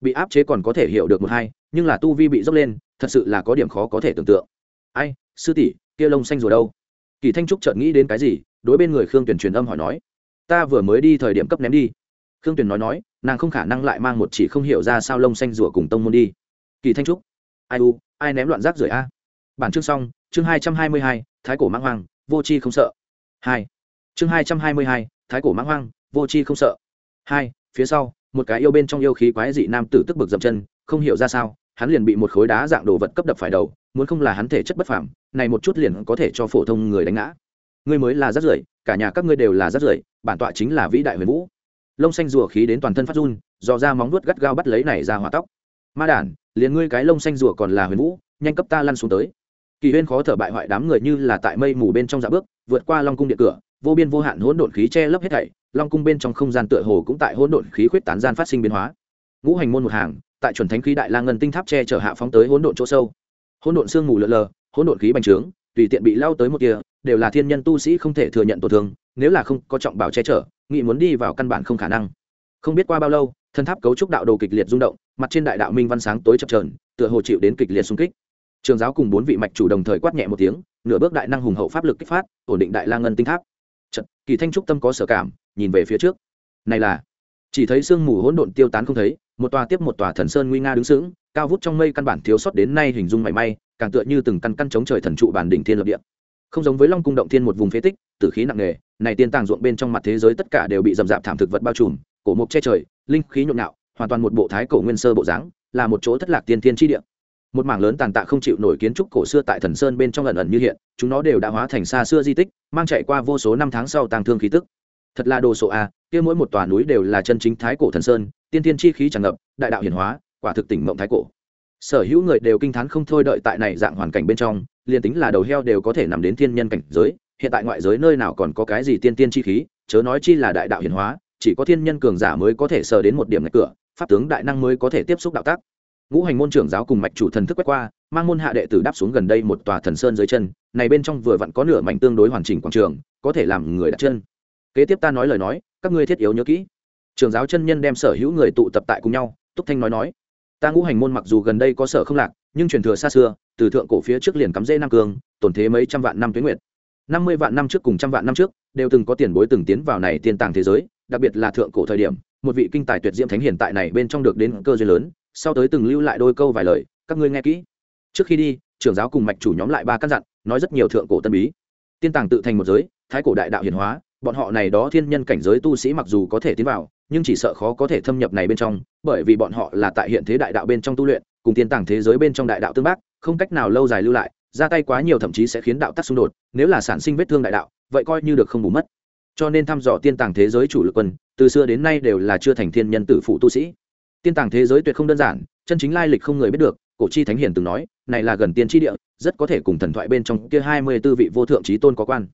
Bị áp chế còn có thể hiểu được một hai, nhưng là tu vi bị dốc lên, thật sự là có điểm khó có thể tưởng tượng. Ai, sư tỷ, kia lông xanh rồi đâu? Kỳ thanh trúc chợt nghĩ đến cái gì, đối bên người khương tuyển truyền âm hỏi nói, ta vừa mới đi thời điểm cấp ném đi. Khương tuyển nói nói, nàng không khả năng lại mang một chỉ không hiểu ra sao lông xanh rùa cùng tông môn đi. Kỳ thanh trúc, ai u, ai ném loạn rác rưởi a? Bản chương xong, chương hai trăm hai mươi hai, thái cổ mãng hoang, vô c h i không sợ. Hai, chương hai trăm hai mươi hai, thái cổ mãng hoang vô chi không sợ. Hai, phía sau, một cái yêu bên trong yêu khí quái dị nam tử tức bực dậm chân, không hiểu ra sao, hắn liền bị một khối đá dạng đồ vật cấp đập phải đầu, muốn không là hắn thể chất bất phàm, này một chút liền có thể cho phổ thông người đánh ngã. Ngươi mới là rác rưởi, cả nhà các ngươi đều là rác rưởi, bản tọa chính là vĩ đại huyền vũ. Lông xanh rùa khí đến toàn thân phát run, dò ra móng vuốt gắt gao bắt lấy này ra hỏa tóc. Ma đản, liền ngươi cái lông xanh rùa còn là huyền vũ, nhanh cấp ta lăn xuống tới. Kỳ huyên khó thở bại hoại đám người như là tại mây mù bên trong dạ bước, vượt qua long cung điện cửa vô biên vô hạn hỗn độn khí che lấp hết thảy, long cung bên trong không gian tựa hồ cũng tại hỗn độn khí khuyết tán gian phát sinh biến hóa. Ngũ hành môn một hàng, tại chuẩn thánh khí đại la ngân tinh tháp che chở hạ phóng tới hỗn độn chỗ sâu. Hỗn độn sương mù lờ lờ, hỗn độn khí bành trướng, tùy tiện bị lao tới một kia đều là thiên nhân tu sĩ không thể thừa nhận tổn thương, nếu là không có trọng bảo che chở nghị muốn đi vào căn bản không khả năng. Không biết qua bao lâu thân tháp cấu trúc đạo đồ kịch liệt rung động, mặt trên đại đạo minh văn sáng tối chập trờn tựa hồ chịu đến kịch liệt xung kích. Trường giáo cùng bốn vị mạch chủ đồng thời quát nhẹ một tiếng, nửa bước đại năng hùng hậu pháp lực kích phát, ổn định đại la ngân tinh tháp kỳ thanh trúc tâm có sở cảm, nhìn về phía trước. Này là, chỉ thấy sương mù hỗn độn tiêu tán không thấy, một tòa tiếp một tòa thần sơn nguy nga đứng sững, cao vút trong mây căn bản thiếu sót đến nay hình dung mảy may, càng tựa như từng căn căn chống trời thần trụ bản đỉnh thiên lập địa. Không giống với long cung động thiên một vùng phế tích, tử khí nặng nề, này tiên tàng ruộng bên trong mặt thế giới tất cả đều bị dầm dạp thảm thực vật bao trùm, cổ mục che trời, linh khí nhộn nhạo, hoàn toàn một bộ thái cổ nguyên sơ bộ dáng, là một chỗ thất lạc tiên thiên chi địa một mảng lớn tàn tạ không chịu nổi kiến trúc cổ xưa tại thần sơn bên trong lần ẩn như hiện, chúng nó đều đã hóa thành xa xưa di tích, mang chạy qua vô số năm tháng sau tàng thương khí tức. Thật là đồ sộ a, kia mỗi một tòa núi đều là chân chính thái cổ thần sơn, tiên tiên chi khí tràn ngập, đại đạo hiển hóa, quả thực tỉnh mộng thái cổ. Sở hữu người đều kinh t h á n không thôi đợi tại này dạng hoàn cảnh bên trong, liền tính là đầu heo đều có thể nằm đến thiên nhân cảnh giới, hiện tại ngoại giới nơi nào còn có cái gì tiên tiên chi khí, chớ nói chi là đại đạo hiển hóa, chỉ có thiên nhân cường giả mới có thể sờ đến một điểm ngạch cửa, pháp tướng đại năng mới có thể tiếp xúc đạo tác ngũ hành môn trưởng giáo cùng mạch chủ thần thức quét qua, mang môn hạ đệ tử đáp xuống gần đây một tòa thần sơn dưới chân, này bên trong vừa vặn có nửa mảnh tương đối hoàn chỉnh quảng trường, có thể làm người đặt chân. Kế tiếp ta nói lời nói, các ngươi thiết yếu nhớ kỹ. Trường giáo chân nhân đem sở hữu người tụ tập tại cùng nhau, túc thanh nói nói. Ta ngũ hành môn mặc dù gần đây có sở không lạc, nhưng truyền thừa xa xưa, từ thượng cổ phía trước liền cắm rễ nam cương, tổn thế mấy trăm vạn năm tuyến nguyệt. Năm mươi vạn năm trước cùng trăm vạn năm trước, đều từng có tiền bối từng tiến vào này tiên tàng thế giới, đặc biệt là thượng cổ thời điểm, một vị kinh tài tuyệt diễm thánh hiển tại này bên trong được đến cơ duyên lớn sau tới từng lưu lại đôi câu vài lời, các ngươi nghe kỹ. Trước khi đi, trưởng giáo cùng mạch chủ nhóm lại ba căn dặn, nói rất nhiều thượng cổ tân bí. Tiên tàng tự thành một giới, thái cổ đại đạo hiển hóa, bọn họ này đó thiên nhân cảnh giới tu sĩ mặc dù có thể tiến vào, nhưng chỉ sợ khó có thể thâm nhập này bên trong, bởi vì bọn họ là tại hiện thế đại đạo bên trong tu luyện, cùng tiên tàng thế giới bên trong đại đạo tương bác, không cách nào lâu dài lưu lại, ra tay quá nhiều thậm chí sẽ khiến đạo tắc xung đột, nếu là sản sinh vết thương đại đạo, vậy coi như được không bù mất. Cho nên thăm dò tiên tàng thế giới chủ lực quân, từ xưa đến nay đều là chưa thành thiên nhân tử phụ tu sĩ tiên tàng thế giới tuyệt không đơn giản, chân chính lai lịch không người biết được, cổ chi thánh hiền từng nói, này là gần tiên tri địa, rất có thể cùng thần thoại bên trong kia hai mươi tư vị vô thượng trí tôn có quan.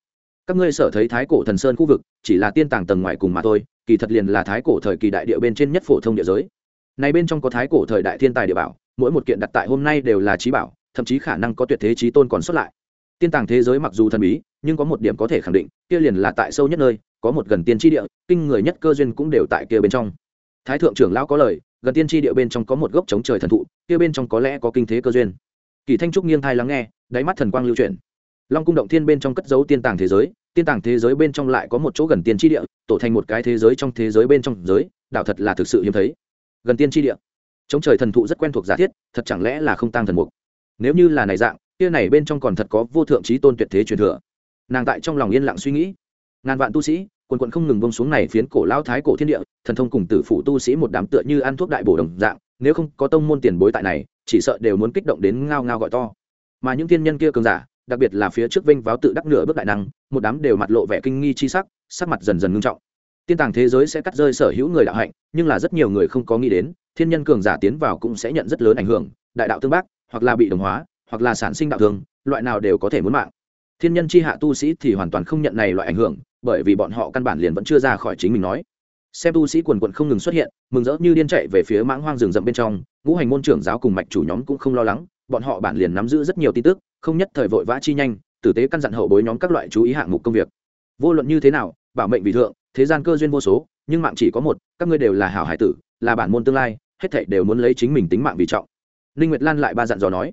Các ngươi sở thấy thái cổ thần sơn khu vực, chỉ là tiên tàng tầng ngoài cùng mà thôi, kỳ thật liền là thái cổ thời kỳ đại địa bên trên nhất phổ thông địa giới. Này bên trong có thái cổ thời đại thiên tài địa bảo, mỗi một kiện đặt tại hôm nay đều là trí bảo, thậm chí khả năng có tuyệt thế trí tôn còn xuất lại. Tiên tàng thế giới mặc dù thần bí, nhưng có một điểm có thể khẳng định, kia liền là tại sâu nhất nơi, có một gần tiên tri địa, kinh người nhất cơ duyên cũng đều tại kia bên trong. Thái thượng trưởng lão có lời gần tiên tri địa bên trong có một gốc chống trời thần thụ, kia bên trong có lẽ có kinh thế cơ duyên. Kỳ thanh trúc nghiêng thai lắng nghe, đáy mắt thần quang lưu chuyển. Long cung động thiên bên trong cất giấu tiên tàng thế giới, tiên tàng thế giới bên trong lại có một chỗ gần tiên tri địa, tổ thành một cái thế giới trong thế giới bên trong giới, đạo thật là thực sự hiếm thấy. Gần tiên tri địa. Chống trời thần thụ rất quen thuộc giả thiết, thật chẳng lẽ là không tăng thần mục? Nếu như là này dạng, kia này bên trong còn thật có vô thượng trí tôn tuyệt thế truyền thừa. Nàng tại trong lòng yên lặng suy nghĩ. Ngàn vạn tu sĩ quần quận không ngừng bông xuống này phiến cổ lao thái cổ thiên địa, thần thông cùng tử phụ tu sĩ một đám tựa như ăn thuốc đại bổ đồng dạng, nếu không có tông môn tiền bối tại này, chỉ sợ đều muốn kích động đến ngao ngao gọi to. Mà những thiên nhân kia cường giả, đặc biệt là phía trước vinh váo tự đắc nửa bước đại năng, một đám đều mặt lộ vẻ kinh nghi chi sắc sắc mặt dần dần ngưng trọng. Tiên tàng thế giới sẽ cắt rơi sở hữu người đạo hạnh, nhưng là rất nhiều người không có nghĩ đến, thiên nhân cường giả tiến vào cũng sẽ nhận rất lớn ảnh hưởng, đại đạo tương bác, hoặc là bị đồng hóa, hoặc là sản sinh đạo thương loại nào đều có thể muốn mạng. Thiên nhân chi hạ tu sĩ thì hoàn toàn không nhận này loại ảnh hưởng bởi vì bọn họ căn bản liền vẫn chưa ra khỏi chính mình nói. Xem tu sĩ quần quận không ngừng xuất hiện, mừng rỡ như điên chạy về phía mãng hoang rừng rậm bên trong, ngũ hành môn trưởng giáo cùng mạch chủ nhóm cũng không lo lắng, bọn họ bản liền nắm giữ rất nhiều tin tức, không nhất thời vội vã chi nhanh, tử tế căn dặn hậu bối nhóm các loại chú ý hạng mục công việc. Vô luận như thế nào, bảo mệnh vì thượng, thế gian cơ duyên vô số, nhưng mạng chỉ có một, các ngươi đều là hảo hải tử, là bản môn tương lai, hết thảy đều muốn lấy chính mình tính mạng vì trọng. Ninh nguyệt lan lại ba dặn dò nói,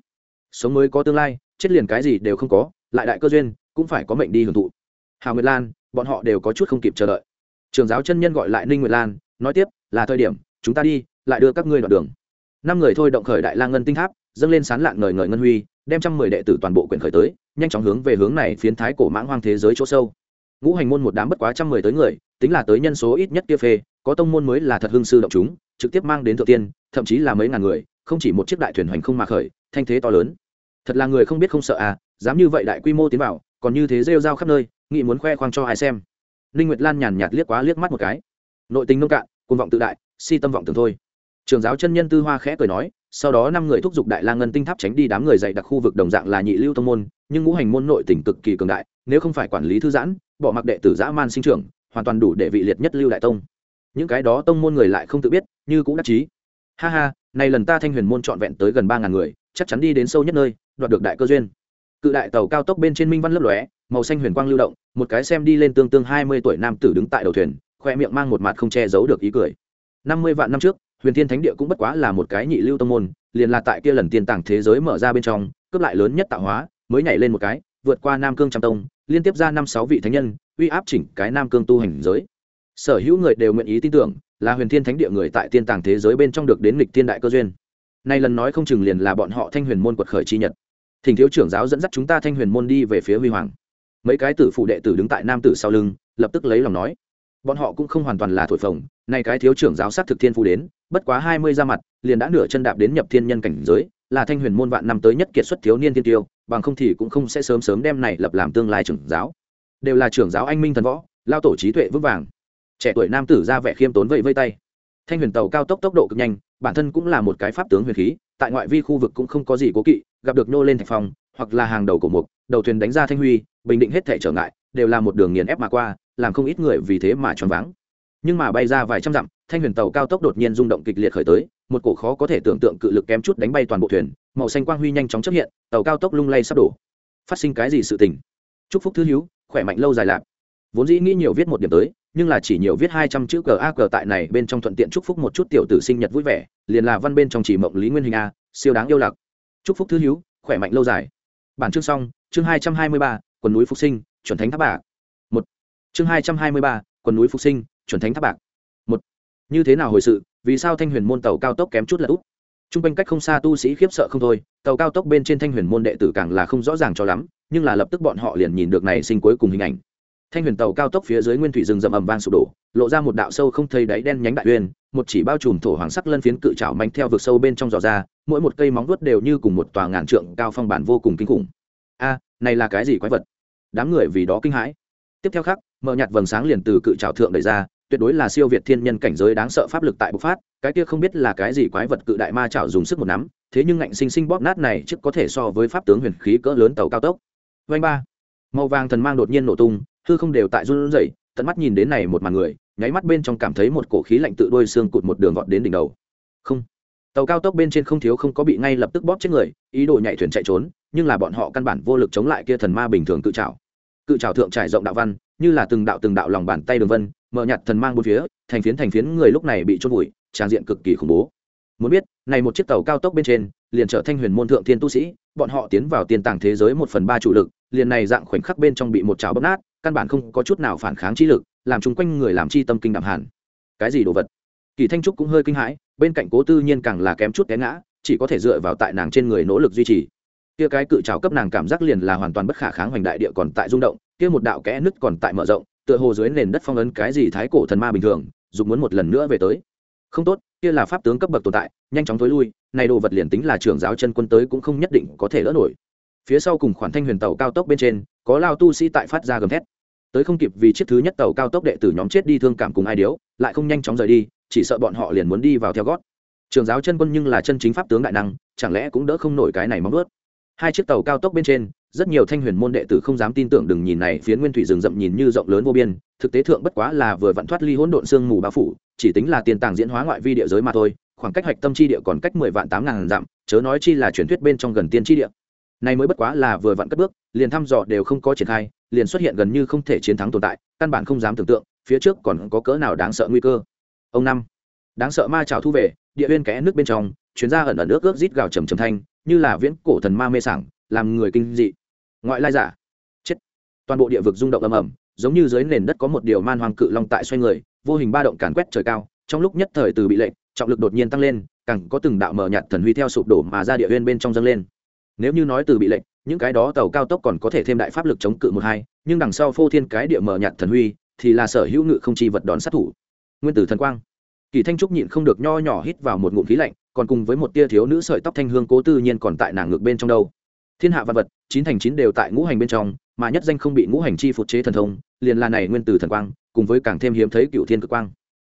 sống mới có tương lai, chết liền cái gì đều không có, lại đại cơ duyên, cũng phải có mệnh đi hưởng thụ. Hào nguyệt lan bọn họ đều có chút không kịp chờ đợi. Trường giáo chân nhân gọi lại ninh nguyệt lan, nói tiếp, là thời điểm, chúng ta đi, lại đưa các ngươi đoạn đường. Năm người thôi động khởi đại lang ngân tinh tháp, dâng lên sán lạng ngời ngời ngân huy, đem trăm mười đệ tử toàn bộ quyển khởi tới, nhanh chóng hướng về hướng này phiến thái cổ mãng hoang thế giới chỗ sâu. Ngũ hành môn một đám bất quá trăm mười tới người, tính là tới nhân số ít nhất kia phê, có tông môn mới là thật hương sư động chúng, trực tiếp mang đến thượng tiên, thậm chí là mấy ngàn người, không chỉ một chiếc đại thuyền hoành không mà khởi, thanh thế to lớn. Thật là người không biết không sợ à dám như vậy đại quy mô tiến vào, còn như thế rêu rao khắp nơi nghĩ muốn khoe khoang cho ai xem. Ninh nguyệt lan nhàn nhạt liếc quá liếc mắt một cái. Nội tình nông cạn, cuồng vọng tự đại, si tâm vọng tưởng thôi. Trường giáo chân nhân tư hoa khẽ cười nói, sau đó năm người thúc giục đại la ngân tinh tháp tránh đi đám người dạy đặc khu vực đồng dạng là nhị lưu tông môn, nhưng ngũ hành môn nội tỉnh cực kỳ cường đại, nếu không phải quản lý thư giãn, bỏ mặc đệ tử dã man sinh trưởng, hoàn toàn đủ để vị liệt nhất lưu đại tông. Những cái đó tông môn người lại không tự biết, như cũng đắc chí. Ha ha, này lần ta thanh huyền môn trọn vẹn tới gần ba ngàn người, chắc chắn đi đến sâu nhất nơi, đoạt được đại cơ duyên. Cự đại tàu cao tốc bên trên minh văn lấp lóe màu xanh huyền quang lưu động, một cái xem đi lên tương tương hai mươi tuổi nam tử đứng tại đầu thuyền, khoe miệng mang một mặt không che giấu được ý cười. Năm mươi vạn năm trước, huyền thiên thánh địa cũng bất quá là một cái nhị lưu tông môn, liền là tại kia lần tiên tàng thế giới mở ra bên trong, cướp lại lớn nhất tạo hóa, mới nhảy lên một cái, vượt qua nam cương trăm tông, liên tiếp ra năm sáu vị thánh nhân, uy áp chỉnh cái nam cương tu hành giới. Sở hữu người đều nguyện ý tin tưởng, là huyền thiên thánh địa người tại tiên tàng thế giới bên trong được đến lịch thiên đại cơ duyên. Nay lần nói không chừng liền là bọn họ thanh huyền môn quật khởi chi nhật. Thỉnh thiếu trưởng giáo dẫn dắt chúng ta thanh huyền môn đi về phía huy hoàng mấy cái tử phụ đệ tử đứng tại nam tử sau lưng, lập tức lấy lòng nói, bọn họ cũng không hoàn toàn là thổi phồng, nay cái thiếu trưởng giáo sát thực thiên phu đến, bất quá hai mươi ra mặt, liền đã nửa chân đạp đến nhập thiên nhân cảnh giới, là thanh huyền môn vạn năm tới nhất kiệt xuất thiếu niên tiên tiêu, bằng không thì cũng không sẽ sớm sớm đem này lập làm tương lai trưởng giáo. Đều là trưởng giáo anh minh thần võ, lao tổ trí tuệ vững vàng. Trẻ tuổi nam tử ra vẻ khiêm tốn vẫy vây tay. Thanh huyền tàu cao tốc tốc độ cực nhanh, bản thân cũng là một cái pháp tướng huyền khí, tại ngoại vi khu vực cũng không có gì cố kỵ, gặp được nô lên thạch phòng hoặc là hàng đầu cổ mục, đầu thuyền đánh ra thanh huy bình định hết thể trở ngại, đều là một đường nghiền ép mà qua, làm không ít người vì thế mà choáng váng. Nhưng mà bay ra vài trăm dặm, thanh huyền tàu cao tốc đột nhiên rung động kịch liệt khởi tới, một cổ khó có thể tưởng tượng cự lực kém chút đánh bay toàn bộ thuyền, màu xanh quang huy nhanh chóng xuất hiện, tàu cao tốc lung lay sắp đổ. Phát sinh cái gì sự tình? Chúc phúc thứ hữu, khỏe mạnh lâu dài lạc. Vốn dĩ nghĩ nhiều viết một điểm tới, nhưng là chỉ nhiều viết hai trăm chữ cờ a cờ tại này bên trong thuận tiện chúc phúc một chút tiểu tử sinh nhật vui vẻ, liền là văn bên trong chỉ mộng lý nguyên hình a, siêu đáng yêu lạc. Chúc phúc thứ hữu, khỏe mạnh lâu dài. Bản chương xong, chương hai trăm hai mươi ba quần núi phục sinh, chuẩn thánh tháp bạc. Một. Chương hai trăm hai mươi ba, quần núi phục sinh, chuẩn thánh tháp bạc. Một. Như thế nào hồi sự, vì sao thanh huyền môn tàu cao tốc kém chút là út? t r u n g quanh cách không xa tu sĩ khiếp sợ không thôi, tàu cao tốc bên trên thanh huyền môn đệ tử càng là không rõ ràng cho lắm, nhưng là lập tức bọn họ liền nhìn được này sinh cuối cùng hình ảnh. Thanh huyền tàu cao tốc phía dưới nguyên thủy rừng rậm ầm vang sụp đổ, lộ ra một đạo sâu không thấy đáy đen nhánh đại uyên, một chỉ bao trùm thổ hoàng sắc lân phiến cự trảo manh theo vực sâu bên trong giò ra, mỗi một cây móng vuốt đều như cùng một tòa ngàn trượng cao phong bản vô cùng kinh khủng. A, này là cái gì quái vật? Đám người vì đó kinh hãi. Tiếp theo khác mở nhạt vầng sáng liền từ cự trào thượng đẩy ra, tuyệt đối là siêu việt thiên nhân cảnh giới đáng sợ pháp lực tại bộc phát, cái kia không biết là cái gì quái vật cự đại ma trảo dùng sức một nắm, thế nhưng ngạnh sinh sinh bóp nát này trước có thể so với pháp tướng huyền khí cỡ lớn tàu cao tốc. Vanh ba, màu vàng thần mang đột nhiên nổ tung, hư không đều tại run rẩy, tận mắt nhìn đến này một màn người, nháy mắt bên trong cảm thấy một cổ khí lạnh tự đôi xương cụt một đường vọt đến đỉnh đầu. Không, tàu cao tốc bên trên không thiếu không có bị ngay lập tức bóp chết người, ý đồ nhảy thuyền chạy trốn, nhưng là bọn họ căn bản vô lực chống lại kia thần ma bình thường cự trảo cự trào thượng trải rộng đạo văn, như là từng đạo từng đạo lòng bàn tay đường vân, mở nhặt thần mang bốn phía, thành phiến thành phiến người lúc này bị trôn vùi tràn diện cực kỳ khủng bố. Muốn biết, này một chiếc tàu cao tốc bên trên, liền trở thanh huyền môn thượng thiên tu sĩ, bọn họ tiến vào tiền tàng thế giới một phần ba chủ lực, liền này dạng khoảnh khắc bên trong bị một chảo bóp nát, căn bản không có chút nào phản kháng chi lực, làm chung quanh người làm chi tâm kinh đạm hàn cái gì đồ vật? Kỳ thanh trúc cũng hơi kinh hãi, bên cạnh cố tư nhiên càng là kém chút té ngã, chỉ có thể dựa vào tại nàng trên người nỗ lực duy trì kia cái cự trào cấp nàng cảm giác liền là hoàn toàn bất khả kháng hoành đại địa còn tại rung động, kia một đạo kẽ nứt còn tại mở rộng, tựa hồ dưới nền đất phong ấn cái gì thái cổ thần ma bình thường dùng muốn một lần nữa về tới. Không tốt, kia là pháp tướng cấp bậc tồn tại, nhanh chóng tối lui, này đồ vật liền tính là trưởng giáo chân quân tới cũng không nhất định có thể lỡ nổi. Phía sau cùng khoản thanh huyền tàu cao tốc bên trên, có lao tu sĩ tại phát ra gầm thét. Tới không kịp vì chiếc thứ nhất tàu cao tốc đệ tử nhóm chết đi thương cảm cùng ai điếu, lại không nhanh chóng rời đi, chỉ sợ bọn họ liền muốn đi vào theo gót. Trường giáo chân quân nhưng là chân chính pháp tướng đại năng, chẳng lẽ cũng đỡ không nổi cái này móng ướt hai chiếc tàu cao tốc bên trên, rất nhiều thanh huyền môn đệ tử không dám tin tưởng đừng nhìn này phiến nguyên thủy rừng rậm nhìn như rộng lớn vô biên, thực tế thượng bất quá là vừa vặn thoát ly hỗn độn sương mù bao phủ, chỉ tính là tiền tàng diễn hóa ngoại vi địa giới mà thôi, khoảng cách hạch tâm chi địa còn cách mười vạn tám ngàn dặm, chớ nói chi là truyền thuyết bên trong gần tiên chi địa. Này mới bất quá là vừa vặn cất bước, liền thăm dò đều không có triển khai, liền xuất hiện gần như không thể chiến thắng tồn tại, căn bản không dám tưởng tượng, phía trước còn có cỡ nào đáng sợ nguy cơ. Ông năm, đáng sợ ma trào thu về, địa viên kẽ nước bên trong, chuyến ra ẩn ẩn nước ướt rít gào trầm trầm thanh như là viễn cổ thần ma mê sảng, làm người kinh dị. Ngoại lai giả. Chết. Toàn bộ địa vực rung động ầm ầm, giống như dưới nền đất có một điều man hoàng cự long tại xoay người, vô hình ba động càn quét trời cao, trong lúc nhất thời từ bị lệnh, trọng lực đột nhiên tăng lên, càng có từng đạo mở nhạt thần huy theo sụp đổ mà ra địa huyên bên trong dâng lên. Nếu như nói từ bị lệnh, những cái đó tàu cao tốc còn có thể thêm đại pháp lực chống cự một hai, nhưng đằng sau phô thiên cái địa mở nhạt thần huy, thì là sở hữu ngự không chi vật đón sát thủ. Nguyên tử thần quang. Kỳ thanh trúc nhịn không được nho nhỏ hít vào một ngụm khí lạnh còn cùng với một tia thiếu nữ sợi tóc thanh hương cố tư nhiên còn tại nàng ngược bên trong đâu. Thiên hạ văn vật, chín thành chín đều tại ngũ hành bên trong, mà nhất danh không bị ngũ hành chi phục chế thần thông, liền là này nguyên tử thần quang, cùng với càng thêm hiếm thấy cựu thiên cực quang.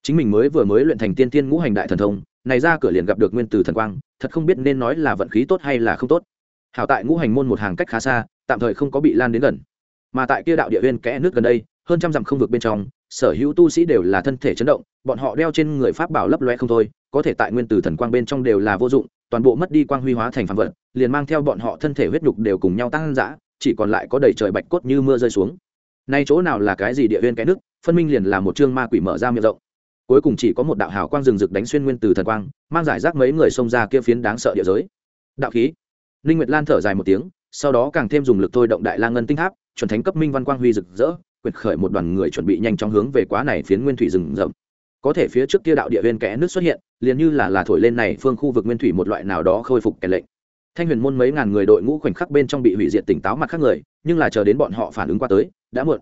Chính mình mới vừa mới luyện thành tiên tiên ngũ hành đại thần thông, này ra cửa liền gặp được nguyên tử thần quang, thật không biết nên nói là vận khí tốt hay là không tốt. Hảo tại ngũ hành môn một hàng cách khá xa, tạm thời không có bị lan đến gần. Mà tại kia đạo địa huyên kẽ nước gần đây, hơn trăm dặm không vực bên trong, sở hữu tu sĩ đều là thân thể chấn động, bọn họ đeo trên người pháp bảo lấp loe không thôi có thể tại nguyên tử thần quang bên trong đều là vô dụng, toàn bộ mất đi quang huy hóa thành phàm vật, liền mang theo bọn họ thân thể huyết nhục đều cùng nhau tăng dã, chỉ còn lại có đầy trời bạch cốt như mưa rơi xuống. Nay chỗ nào là cái gì địa huyên cái nước, phân minh liền là một chương ma quỷ mở ra miệng rộng. Cuối cùng chỉ có một đạo hào quang rừng rực đánh xuyên nguyên từ thần quang, mang giải rác mấy người xông ra kia phiến đáng sợ địa giới. Đạo khí. Ninh nguyệt lan thở dài một tiếng, sau đó càng thêm dùng lực thôi động đại la ngân tinh tháp, chuẩn thánh cấp minh văn quang huy rực rỡ, quyệt khởi một đoàn người chuẩn bị nhanh chóng hướng về quá này phiến nguyên thủy rừng rậm có thể phía trước kia đạo địa viên kẽ nước xuất hiện, liền như là là thổi lên này phương khu vực nguyên thủy một loại nào đó khôi phục kẻ lệnh. Thanh huyền môn mấy ngàn người đội ngũ khoảnh khắc bên trong bị hủy diệt tỉnh táo mặt khác người, nhưng là chờ đến bọn họ phản ứng qua tới, đã muộn.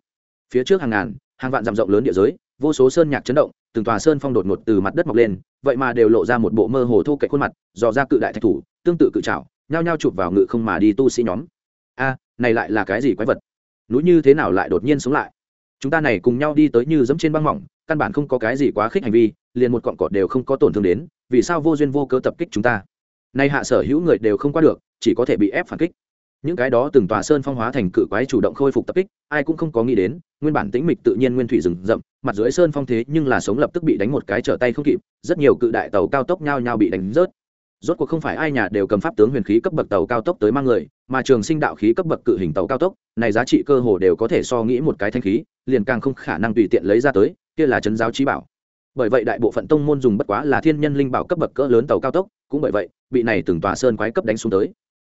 Phía trước hàng ngàn, hàng vạn dặm rộng lớn địa giới, vô số sơn nhạc chấn động, từng tòa sơn phong đột ngột từ mặt đất mọc lên, vậy mà đều lộ ra một bộ mơ hồ thô cậy khuôn mặt, dò ra cự đại thạch thủ, tương tự cự trảo, nhao nhao chụp vào ngự không mà đi tu sĩ nhóm. A, này lại là cái gì quái vật? Núi như thế nào lại đột nhiên sống lại? Chúng ta này cùng nhau đi tới như dẫm trên băng mỏng căn bản không có cái gì quá khích hành vi, liền một cọn cọt đều không có tổn thương đến, vì sao vô duyên vô cớ tập kích chúng ta? Nay hạ sở hữu người đều không qua được, chỉ có thể bị ép phản kích. Những cái đó từng tòa sơn phong hóa thành cự quái chủ động khôi phục tập kích, ai cũng không có nghĩ đến, nguyên bản tĩnh mịch tự nhiên nguyên thủy rừng rậm, mặt dưới sơn phong thế nhưng là sống lập tức bị đánh một cái trở tay không kịp, rất nhiều cự đại tàu cao tốc nhao nhao bị đánh rớt. Rốt cuộc không phải ai nhà đều cầm pháp tướng huyền khí cấp bậc tàu cao tốc tới mang người, mà trường sinh đạo khí cấp bậc cự hình tàu cao tốc, này giá trị cơ hồ đều có thể so nghĩ một cái thanh khí, liền càng không khả năng tùy tiện lấy ra tới kia là chấn giáo trí bảo. Bởi vậy đại bộ phận tông môn dùng bất quá là thiên nhân linh bảo cấp bậc cỡ lớn tàu cao tốc, cũng bởi vậy, bị này từng tòa sơn quái cấp đánh xuống tới.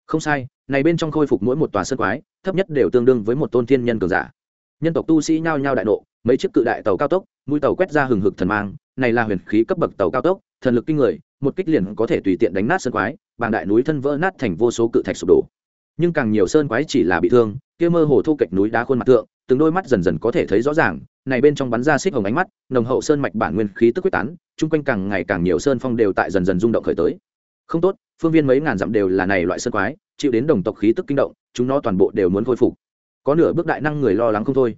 Không sai, này bên trong khôi phục mỗi một tòa sơn quái, thấp nhất đều tương đương với một tôn thiên nhân cường giả. Nhân tộc tu sĩ nhao nhao đại nộ, mấy chiếc cự đại tàu cao tốc, mũi tàu quét ra hừng hực thần mang, này là huyền khí cấp bậc tàu cao tốc, thần lực kinh người, một kích liền có thể tùy tiện đánh nát sơn quái, bàng đại núi thân vỡ nát thành vô số cự thạch sụp đổ. Nhưng càng nhiều sơn quái chỉ là bị thương, kia mơ hồ thu kịch núi đá khuôn mặt tượng từng đôi mắt dần dần có thể thấy rõ ràng, này bên trong bắn ra xích hồng ánh mắt, nồng hậu sơn mạch bản nguyên khí tức quyết tán, chung quanh càng ngày càng nhiều sơn phong đều tại dần dần rung động khởi tới. Không tốt, phương viên mấy ngàn dặm đều là này loại sơn quái, chịu đến đồng tộc khí tức kinh động, chúng nó toàn bộ đều muốn khôi phục. Có nửa bước đại năng người lo lắng không thôi.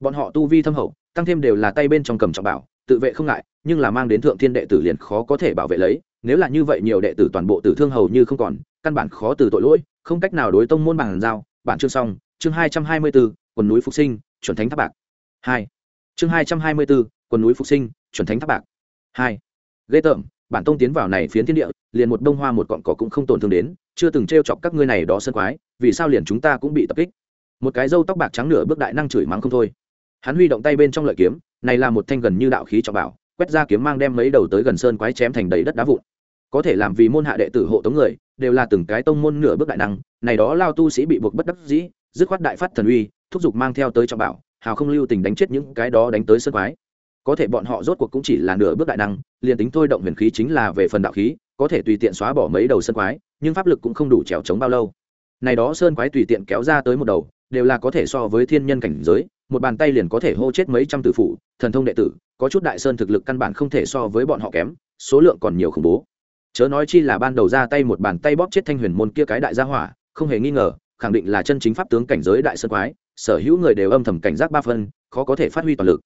Bọn họ tu vi thâm hậu, tăng thêm đều là tay bên trong cầm trọng bảo, tự vệ không ngại, nhưng là mang đến thượng thiên đệ tử liền khó có thể bảo vệ lấy, nếu là như vậy nhiều đệ tử toàn bộ tử thương hầu như không còn, căn bản khó từ tội lỗi, không cách nào đối tông môn bằng giao. Bản chương xong, chương hai trăm hai mươi bốn quần núi phục sinh, chuẩn thánh tháp bạc. Hai. Chương hai trăm hai mươi bốn, quần núi phục sinh, chuẩn thánh tháp bạc. Hai. Ghê tởm, bản tông tiến vào này phiến thiên địa, liền một bông hoa một cọn cỏ cũng không tổn thương đến, chưa từng t r e o chọc các ngươi này đó sân quái, vì sao liền chúng ta cũng bị tập kích? Một cái râu tóc bạc trắng nửa bước đại năng chửi mắng không thôi. Hắn huy động tay bên trong lợi kiếm, này là một thanh gần như đạo khí trọng bảo, quét ra kiếm mang đem mấy đầu tới gần sơn quái chém thành đầy đất đá vụn. Có thể làm vì môn hạ đệ tử hộ tống người, đều là từng cái tông môn nửa bước đại năng, này đó lao tu sĩ bị buộc bất đắc dĩ, dứt khoát đại phát thần uy thúc giục mang theo tới trọng bảo, hào không lưu tình đánh chết những cái đó đánh tới sơn quái. Có thể bọn họ rốt cuộc cũng chỉ là nửa bước đại năng, liền tính thôi động huyền khí chính là về phần đạo khí, có thể tùy tiện xóa bỏ mấy đầu sơn quái, nhưng pháp lực cũng không đủ trèo chống bao lâu. Này đó sơn quái tùy tiện kéo ra tới một đầu, đều là có thể so với thiên nhân cảnh giới, một bàn tay liền có thể hô chết mấy trăm tử phụ thần thông đệ tử, có chút đại sơn thực lực căn bản không thể so với bọn họ kém, số lượng còn nhiều khủng bố. Chớ nói chi là ban đầu ra tay một bàn tay bóp chết thanh huyền môn kia cái đại gia hỏa, không hề nghi ngờ, khẳng định là chân chính pháp tướng cảnh giới đại sơn quái sở hữu người đều âm thầm cảnh giác ba phân, khó có thể phát huy toàn lực.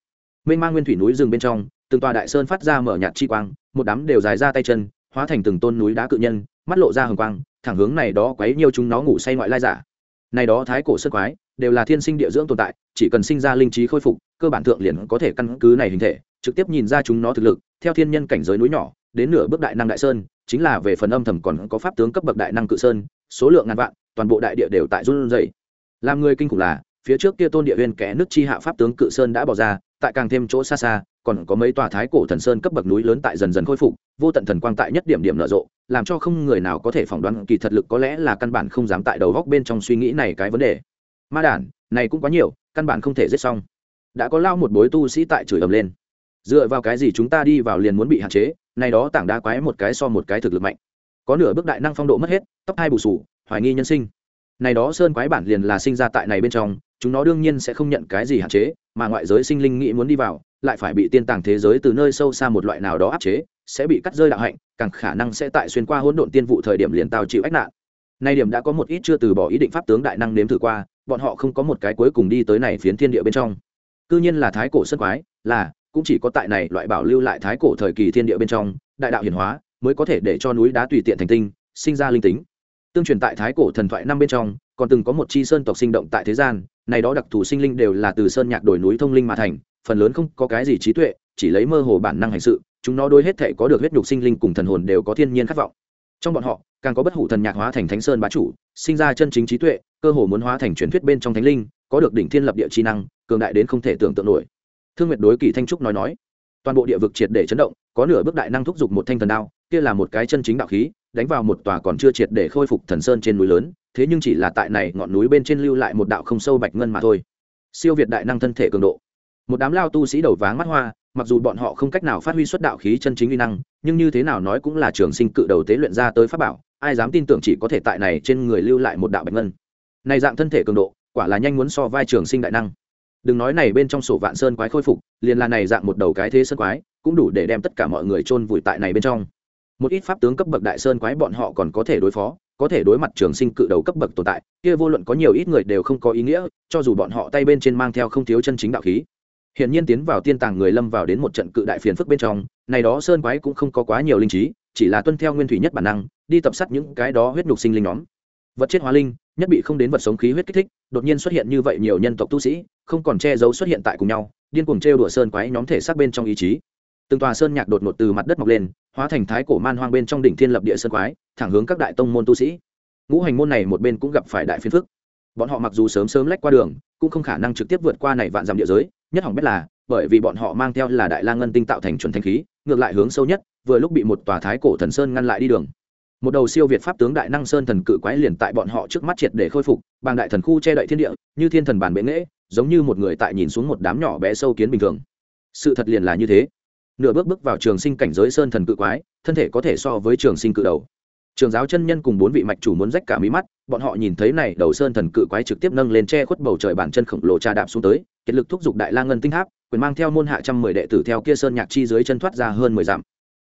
Mênh mang nguyên thủy núi rừng bên trong, từng tòa đại sơn phát ra mở nhạt chi quang, một đám đều dài ra tay chân, hóa thành từng tôn núi đá cự nhân, mắt lộ ra hồng quang, thẳng hướng này đó quấy nhiều chúng nó ngủ say ngoại lai giả. Này đó thái cổ sơn quái, đều là thiên sinh địa dưỡng tồn tại, chỉ cần sinh ra linh trí khôi phục, cơ bản thượng liền có thể căn cứ này hình thể, trực tiếp nhìn ra chúng nó thực lực, theo thiên nhân cảnh giới núi nhỏ, đến nửa bước đại năng đại sơn, chính là về phần âm thầm còn có pháp tướng cấp bậc đại năng cự sơn, số lượng ngàn vạn, toàn bộ đại địa đều tại run rẩy. Làm người kinh khủng là phía trước kia tôn địa huyên kẽ nước chi hạ pháp tướng cự sơn đã bỏ ra, tại càng thêm chỗ xa xa, còn có mấy tòa thái cổ thần sơn cấp bậc núi lớn tại dần dần khôi phục, vô tận thần quang tại nhất điểm điểm nở rộ, làm cho không người nào có thể phỏng đoán kỳ thật lực có lẽ là căn bản không dám tại đầu góc bên trong suy nghĩ này cái vấn đề. Ma đản, này cũng quá nhiều, căn bản không thể giết xong. Đã có lao một bối tu sĩ tại chửi ầm lên. Dựa vào cái gì chúng ta đi vào liền muốn bị hạn chế, này đó tảng đá quái một cái so một cái thực lực mạnh. Có nửa bước đại năng phong độ mất hết, tóc hai bù sù, hoài nghi nhân sinh. Này đó sơn quái bản liền là sinh ra tại này bên trong chúng nó đương nhiên sẽ không nhận cái gì hạn chế, mà ngoại giới sinh linh nghĩ muốn đi vào, lại phải bị tiên tàng thế giới từ nơi sâu xa một loại nào đó áp chế, sẽ bị cắt rơi đạo hạnh, càng khả năng sẽ tại xuyên qua hỗn độn tiên vụ thời điểm liền tào chịu ách nạn. Nay điểm đã có một ít chưa từ bỏ ý định pháp tướng đại năng nếm thử qua, bọn họ không có một cái cuối cùng đi tới này phiến thiên địa bên trong. Cư nhiên là thái cổ sân quái, là, cũng chỉ có tại này loại bảo lưu lại thái cổ thời kỳ thiên địa bên trong, đại đạo hiển hóa, mới có thể để cho núi đá tùy tiện thành tinh, sinh ra linh tính. Tương truyền tại thái cổ thần thoại năm bên trong, còn từng có một chi sơn tộc sinh động tại thế gian này đó đặc thù sinh linh đều là từ sơn nhạc đổi núi thông linh mà thành, phần lớn không có cái gì trí tuệ, chỉ lấy mơ hồ bản năng hành sự, chúng nó đôi hết thể có được huyết nhục sinh linh cùng thần hồn đều có thiên nhiên khát vọng. Trong bọn họ, càng có bất hủ thần nhạc hóa thành thánh sơn bá chủ, sinh ra chân chính trí tuệ, cơ hồ muốn hóa thành truyền thuyết bên trong thánh linh, có được đỉnh thiên lập địa chi năng, cường đại đến không thể tưởng tượng nổi. Thương nguyệt đối kỳ thanh trúc nói nói, toàn bộ địa vực triệt để chấn động, có nửa bước đại năng thúc giục một thanh thần đao, kia là một cái chân chính đạo khí, đánh vào một tòa còn chưa triệt để khôi phục thần sơn trên núi lớn thế nhưng chỉ là tại này ngọn núi bên trên lưu lại một đạo không sâu bạch ngân mà thôi. Siêu việt đại năng thân thể cường độ. Một đám lao tu sĩ đầu váng mắt hoa, mặc dù bọn họ không cách nào phát huy xuất đạo khí chân chính uy năng, nhưng như thế nào nói cũng là trường sinh cự đầu tế luyện ra tới pháp bảo, ai dám tin tưởng chỉ có thể tại này trên người lưu lại một đạo bạch ngân. Này dạng thân thể cường độ, quả là nhanh muốn so vai trường sinh đại năng. Đừng nói này bên trong sổ vạn sơn quái khôi phục, liền là này dạng một đầu cái thế sơn quái, cũng đủ để đem tất cả mọi người chôn vùi tại này bên trong. Một ít pháp tướng cấp bậc đại sơn quái bọn họ còn có thể đối phó có thể đối mặt trường sinh cự đầu cấp bậc tồn tại, kia vô luận có nhiều ít người đều không có ý nghĩa, cho dù bọn họ tay bên trên mang theo không thiếu chân chính đạo khí. Hiện nhiên tiến vào tiên tàng người lâm vào đến một trận cự đại phiền phức bên trong, này đó sơn quái cũng không có quá nhiều linh trí, chỉ là tuân theo nguyên thủy nhất bản năng, đi tập sát những cái đó huyết nhục sinh linh nhóm. Vật chết hóa linh, nhất bị không đến vật sống khí huyết kích thích, đột nhiên xuất hiện như vậy nhiều nhân tộc tu sĩ, không còn che giấu xuất hiện tại cùng nhau, điên cuồng trêu đùa sơn quái nhóm thể xác bên trong ý chí từng tòa sơn nhạc đột ngột từ mặt đất mọc lên, hóa thành thái cổ man hoang bên trong đỉnh thiên lập địa sơn quái, thẳng hướng các đại tông môn tu sĩ. Ngũ hành môn này một bên cũng gặp phải đại phiền phức. Bọn họ mặc dù sớm sớm lách qua đường, cũng không khả năng trực tiếp vượt qua này vạn dặm địa giới, nhất hỏng biết là, bởi vì bọn họ mang theo là đại la ngân tinh tạo thành chuẩn thanh khí, ngược lại hướng sâu nhất, vừa lúc bị một tòa thái cổ thần sơn ngăn lại đi đường. Một đầu siêu việt pháp tướng đại năng sơn thần cự quái liền tại bọn họ trước mắt triệt để khôi phục bằng đại thần khu che đậy thiên địa, như thiên thần bản bệ nghễ, giống như một người tại nhìn xuống một đám nhỏ bé sâu kiến bình thường. Sự thật liền là như thế nửa bước bước vào trường sinh cảnh giới sơn thần cự quái, thân thể có thể so với trường sinh cự đầu. Trường giáo chân nhân cùng bốn vị mạch chủ muốn rách cả mí mắt, bọn họ nhìn thấy này đầu sơn thần cự quái trực tiếp nâng lên che khuất bầu trời bản chân khổng lồ trà đạp xuống tới kiệt lực thúc giục đại la ngân tinh tháp, quyền mang theo môn hạ trăm mười đệ tử theo kia sơn nhạc chi dưới chân thoát ra hơn mười dặm.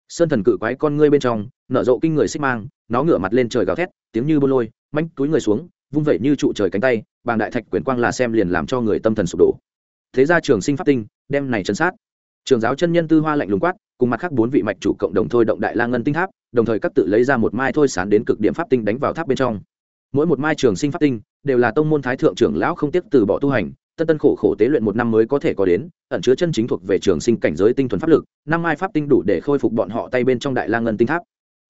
Sơn thần cự quái con ngươi bên trong, nở rộ kinh người xích mang, nó ngửa mặt lên trời gào thét, tiếng như bô lôi, manh túi người xuống, vung vẩy như trụ trời cánh tay, bàng đại thạch quyền quang là xem liền làm cho người tâm thần sụp đổ. Thế ra trường sinh pháp tinh, đem này chân sát trường giáo chân nhân tư hoa lạnh lùng quát, cùng mặt khác bốn vị mạch chủ cộng đồng thôi động đại la ngân tinh tháp, đồng thời các tự lấy ra một mai thôi sán đến cực điểm pháp tinh đánh vào tháp bên trong. Mỗi một mai trường sinh pháp tinh, đều là tông môn thái thượng trưởng lão không tiếc từ bỏ tu hành, tân tân khổ khổ tế luyện một năm mới có thể có đến, ẩn chứa chân chính thuộc về trường sinh cảnh giới tinh thuần pháp lực, năm mai pháp tinh đủ để khôi phục bọn họ tay bên trong đại la ngân tinh tháp.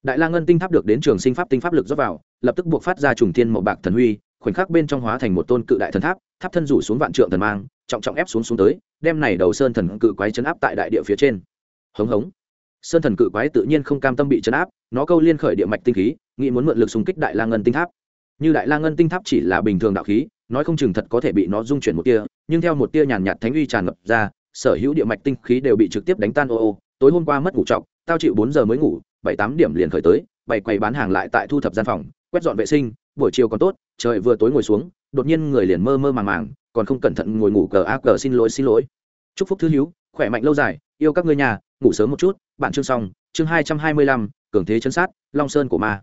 Đại la ngân tinh tháp được đến trường sinh pháp tinh pháp lực dốc vào, lập tức buộc phát ra trùng thiên màu bạc thần huy khoảnh khắc bên trong hóa thành một tôn cự đại thần tháp tháp thân rủ xuống vạn trượng thần mang, trọng trọng ép xuống xuống tới, đem này đầu sơn thần cự quái chấn áp tại đại địa phía trên. Hống hống. Sơn thần cự quái tự nhiên không cam tâm bị chấn áp, nó câu liên khởi địa mạch tinh khí, nghĩ muốn mượn lực xung kích đại la ngân tinh tháp. Như đại la ngân tinh tháp chỉ là bình thường đạo khí, nói không chừng thật có thể bị nó dung chuyển một tia, nhưng theo một tia nhàn nhạt thánh uy tràn ngập ra, sở hữu địa mạch tinh khí đều bị trực tiếp đánh tan ô ô, tối hôm qua mất ngủ trọc tao chịu bốn giờ mới ngủ, bảy tám điểm liền khởi tới, bảy quầy bán hàng lại tại thu thập gian phòng, quét dọn vệ sinh buổi chiều còn tốt, trời vừa tối ngồi xuống, đột nhiên người liền mơ mơ màng màng, còn không cẩn thận ngồi ngủ cờ ác cờ xin lỗi xin lỗi. Chúc phúc thư hữu, khỏe mạnh lâu dài, yêu các ngươi nhà, ngủ sớm một chút. Bạn chương xong, chương hai trăm hai mươi lăm, cường thế chân sát, long sơn của ma.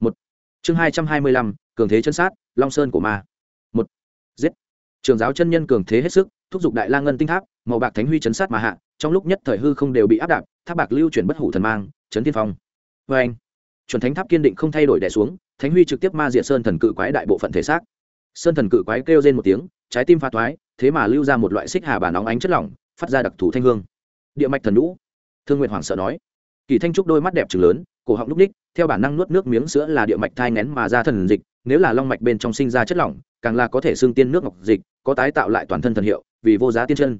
Một. Chương hai trăm hai mươi lăm, cường thế chân sát, long sơn của ma. Một. Giết. Trường giáo chân nhân cường thế hết sức, thúc giục đại la ngân tinh tháp, màu bạc thánh huy chấn sát mà hạ, trong lúc nhất thời hư không đều bị áp đạp, tháp bạc lưu chuyển bất hủ thần mang, chấn thiên phong. Vê anh chuẩn thánh tháp kiên định không thay đổi đẻ xuống thánh huy trực tiếp ma diện sơn thần cự quái đại bộ phận thể xác. Sơn thần cự quái kêu lên một tiếng trái tim pha thoái thế mà lưu ra một loại xích hà bản óng ánh chất lỏng phát ra đặc thù thanh hương. Địa mạch thần lũ thương nguyện hoàng sợ nói. Kỳ thanh trúc đôi mắt đẹp trừng lớn cổ họng núp ních theo bản năng nuốt nước miếng sữa là địa mạch thai ngén mà ra thần dịch nếu là long mạch bên trong sinh ra chất lỏng càng là có thể xương tiên nước ngọc dịch có tái tạo lại toàn thân thần hiệu vì vô giá tiên chân.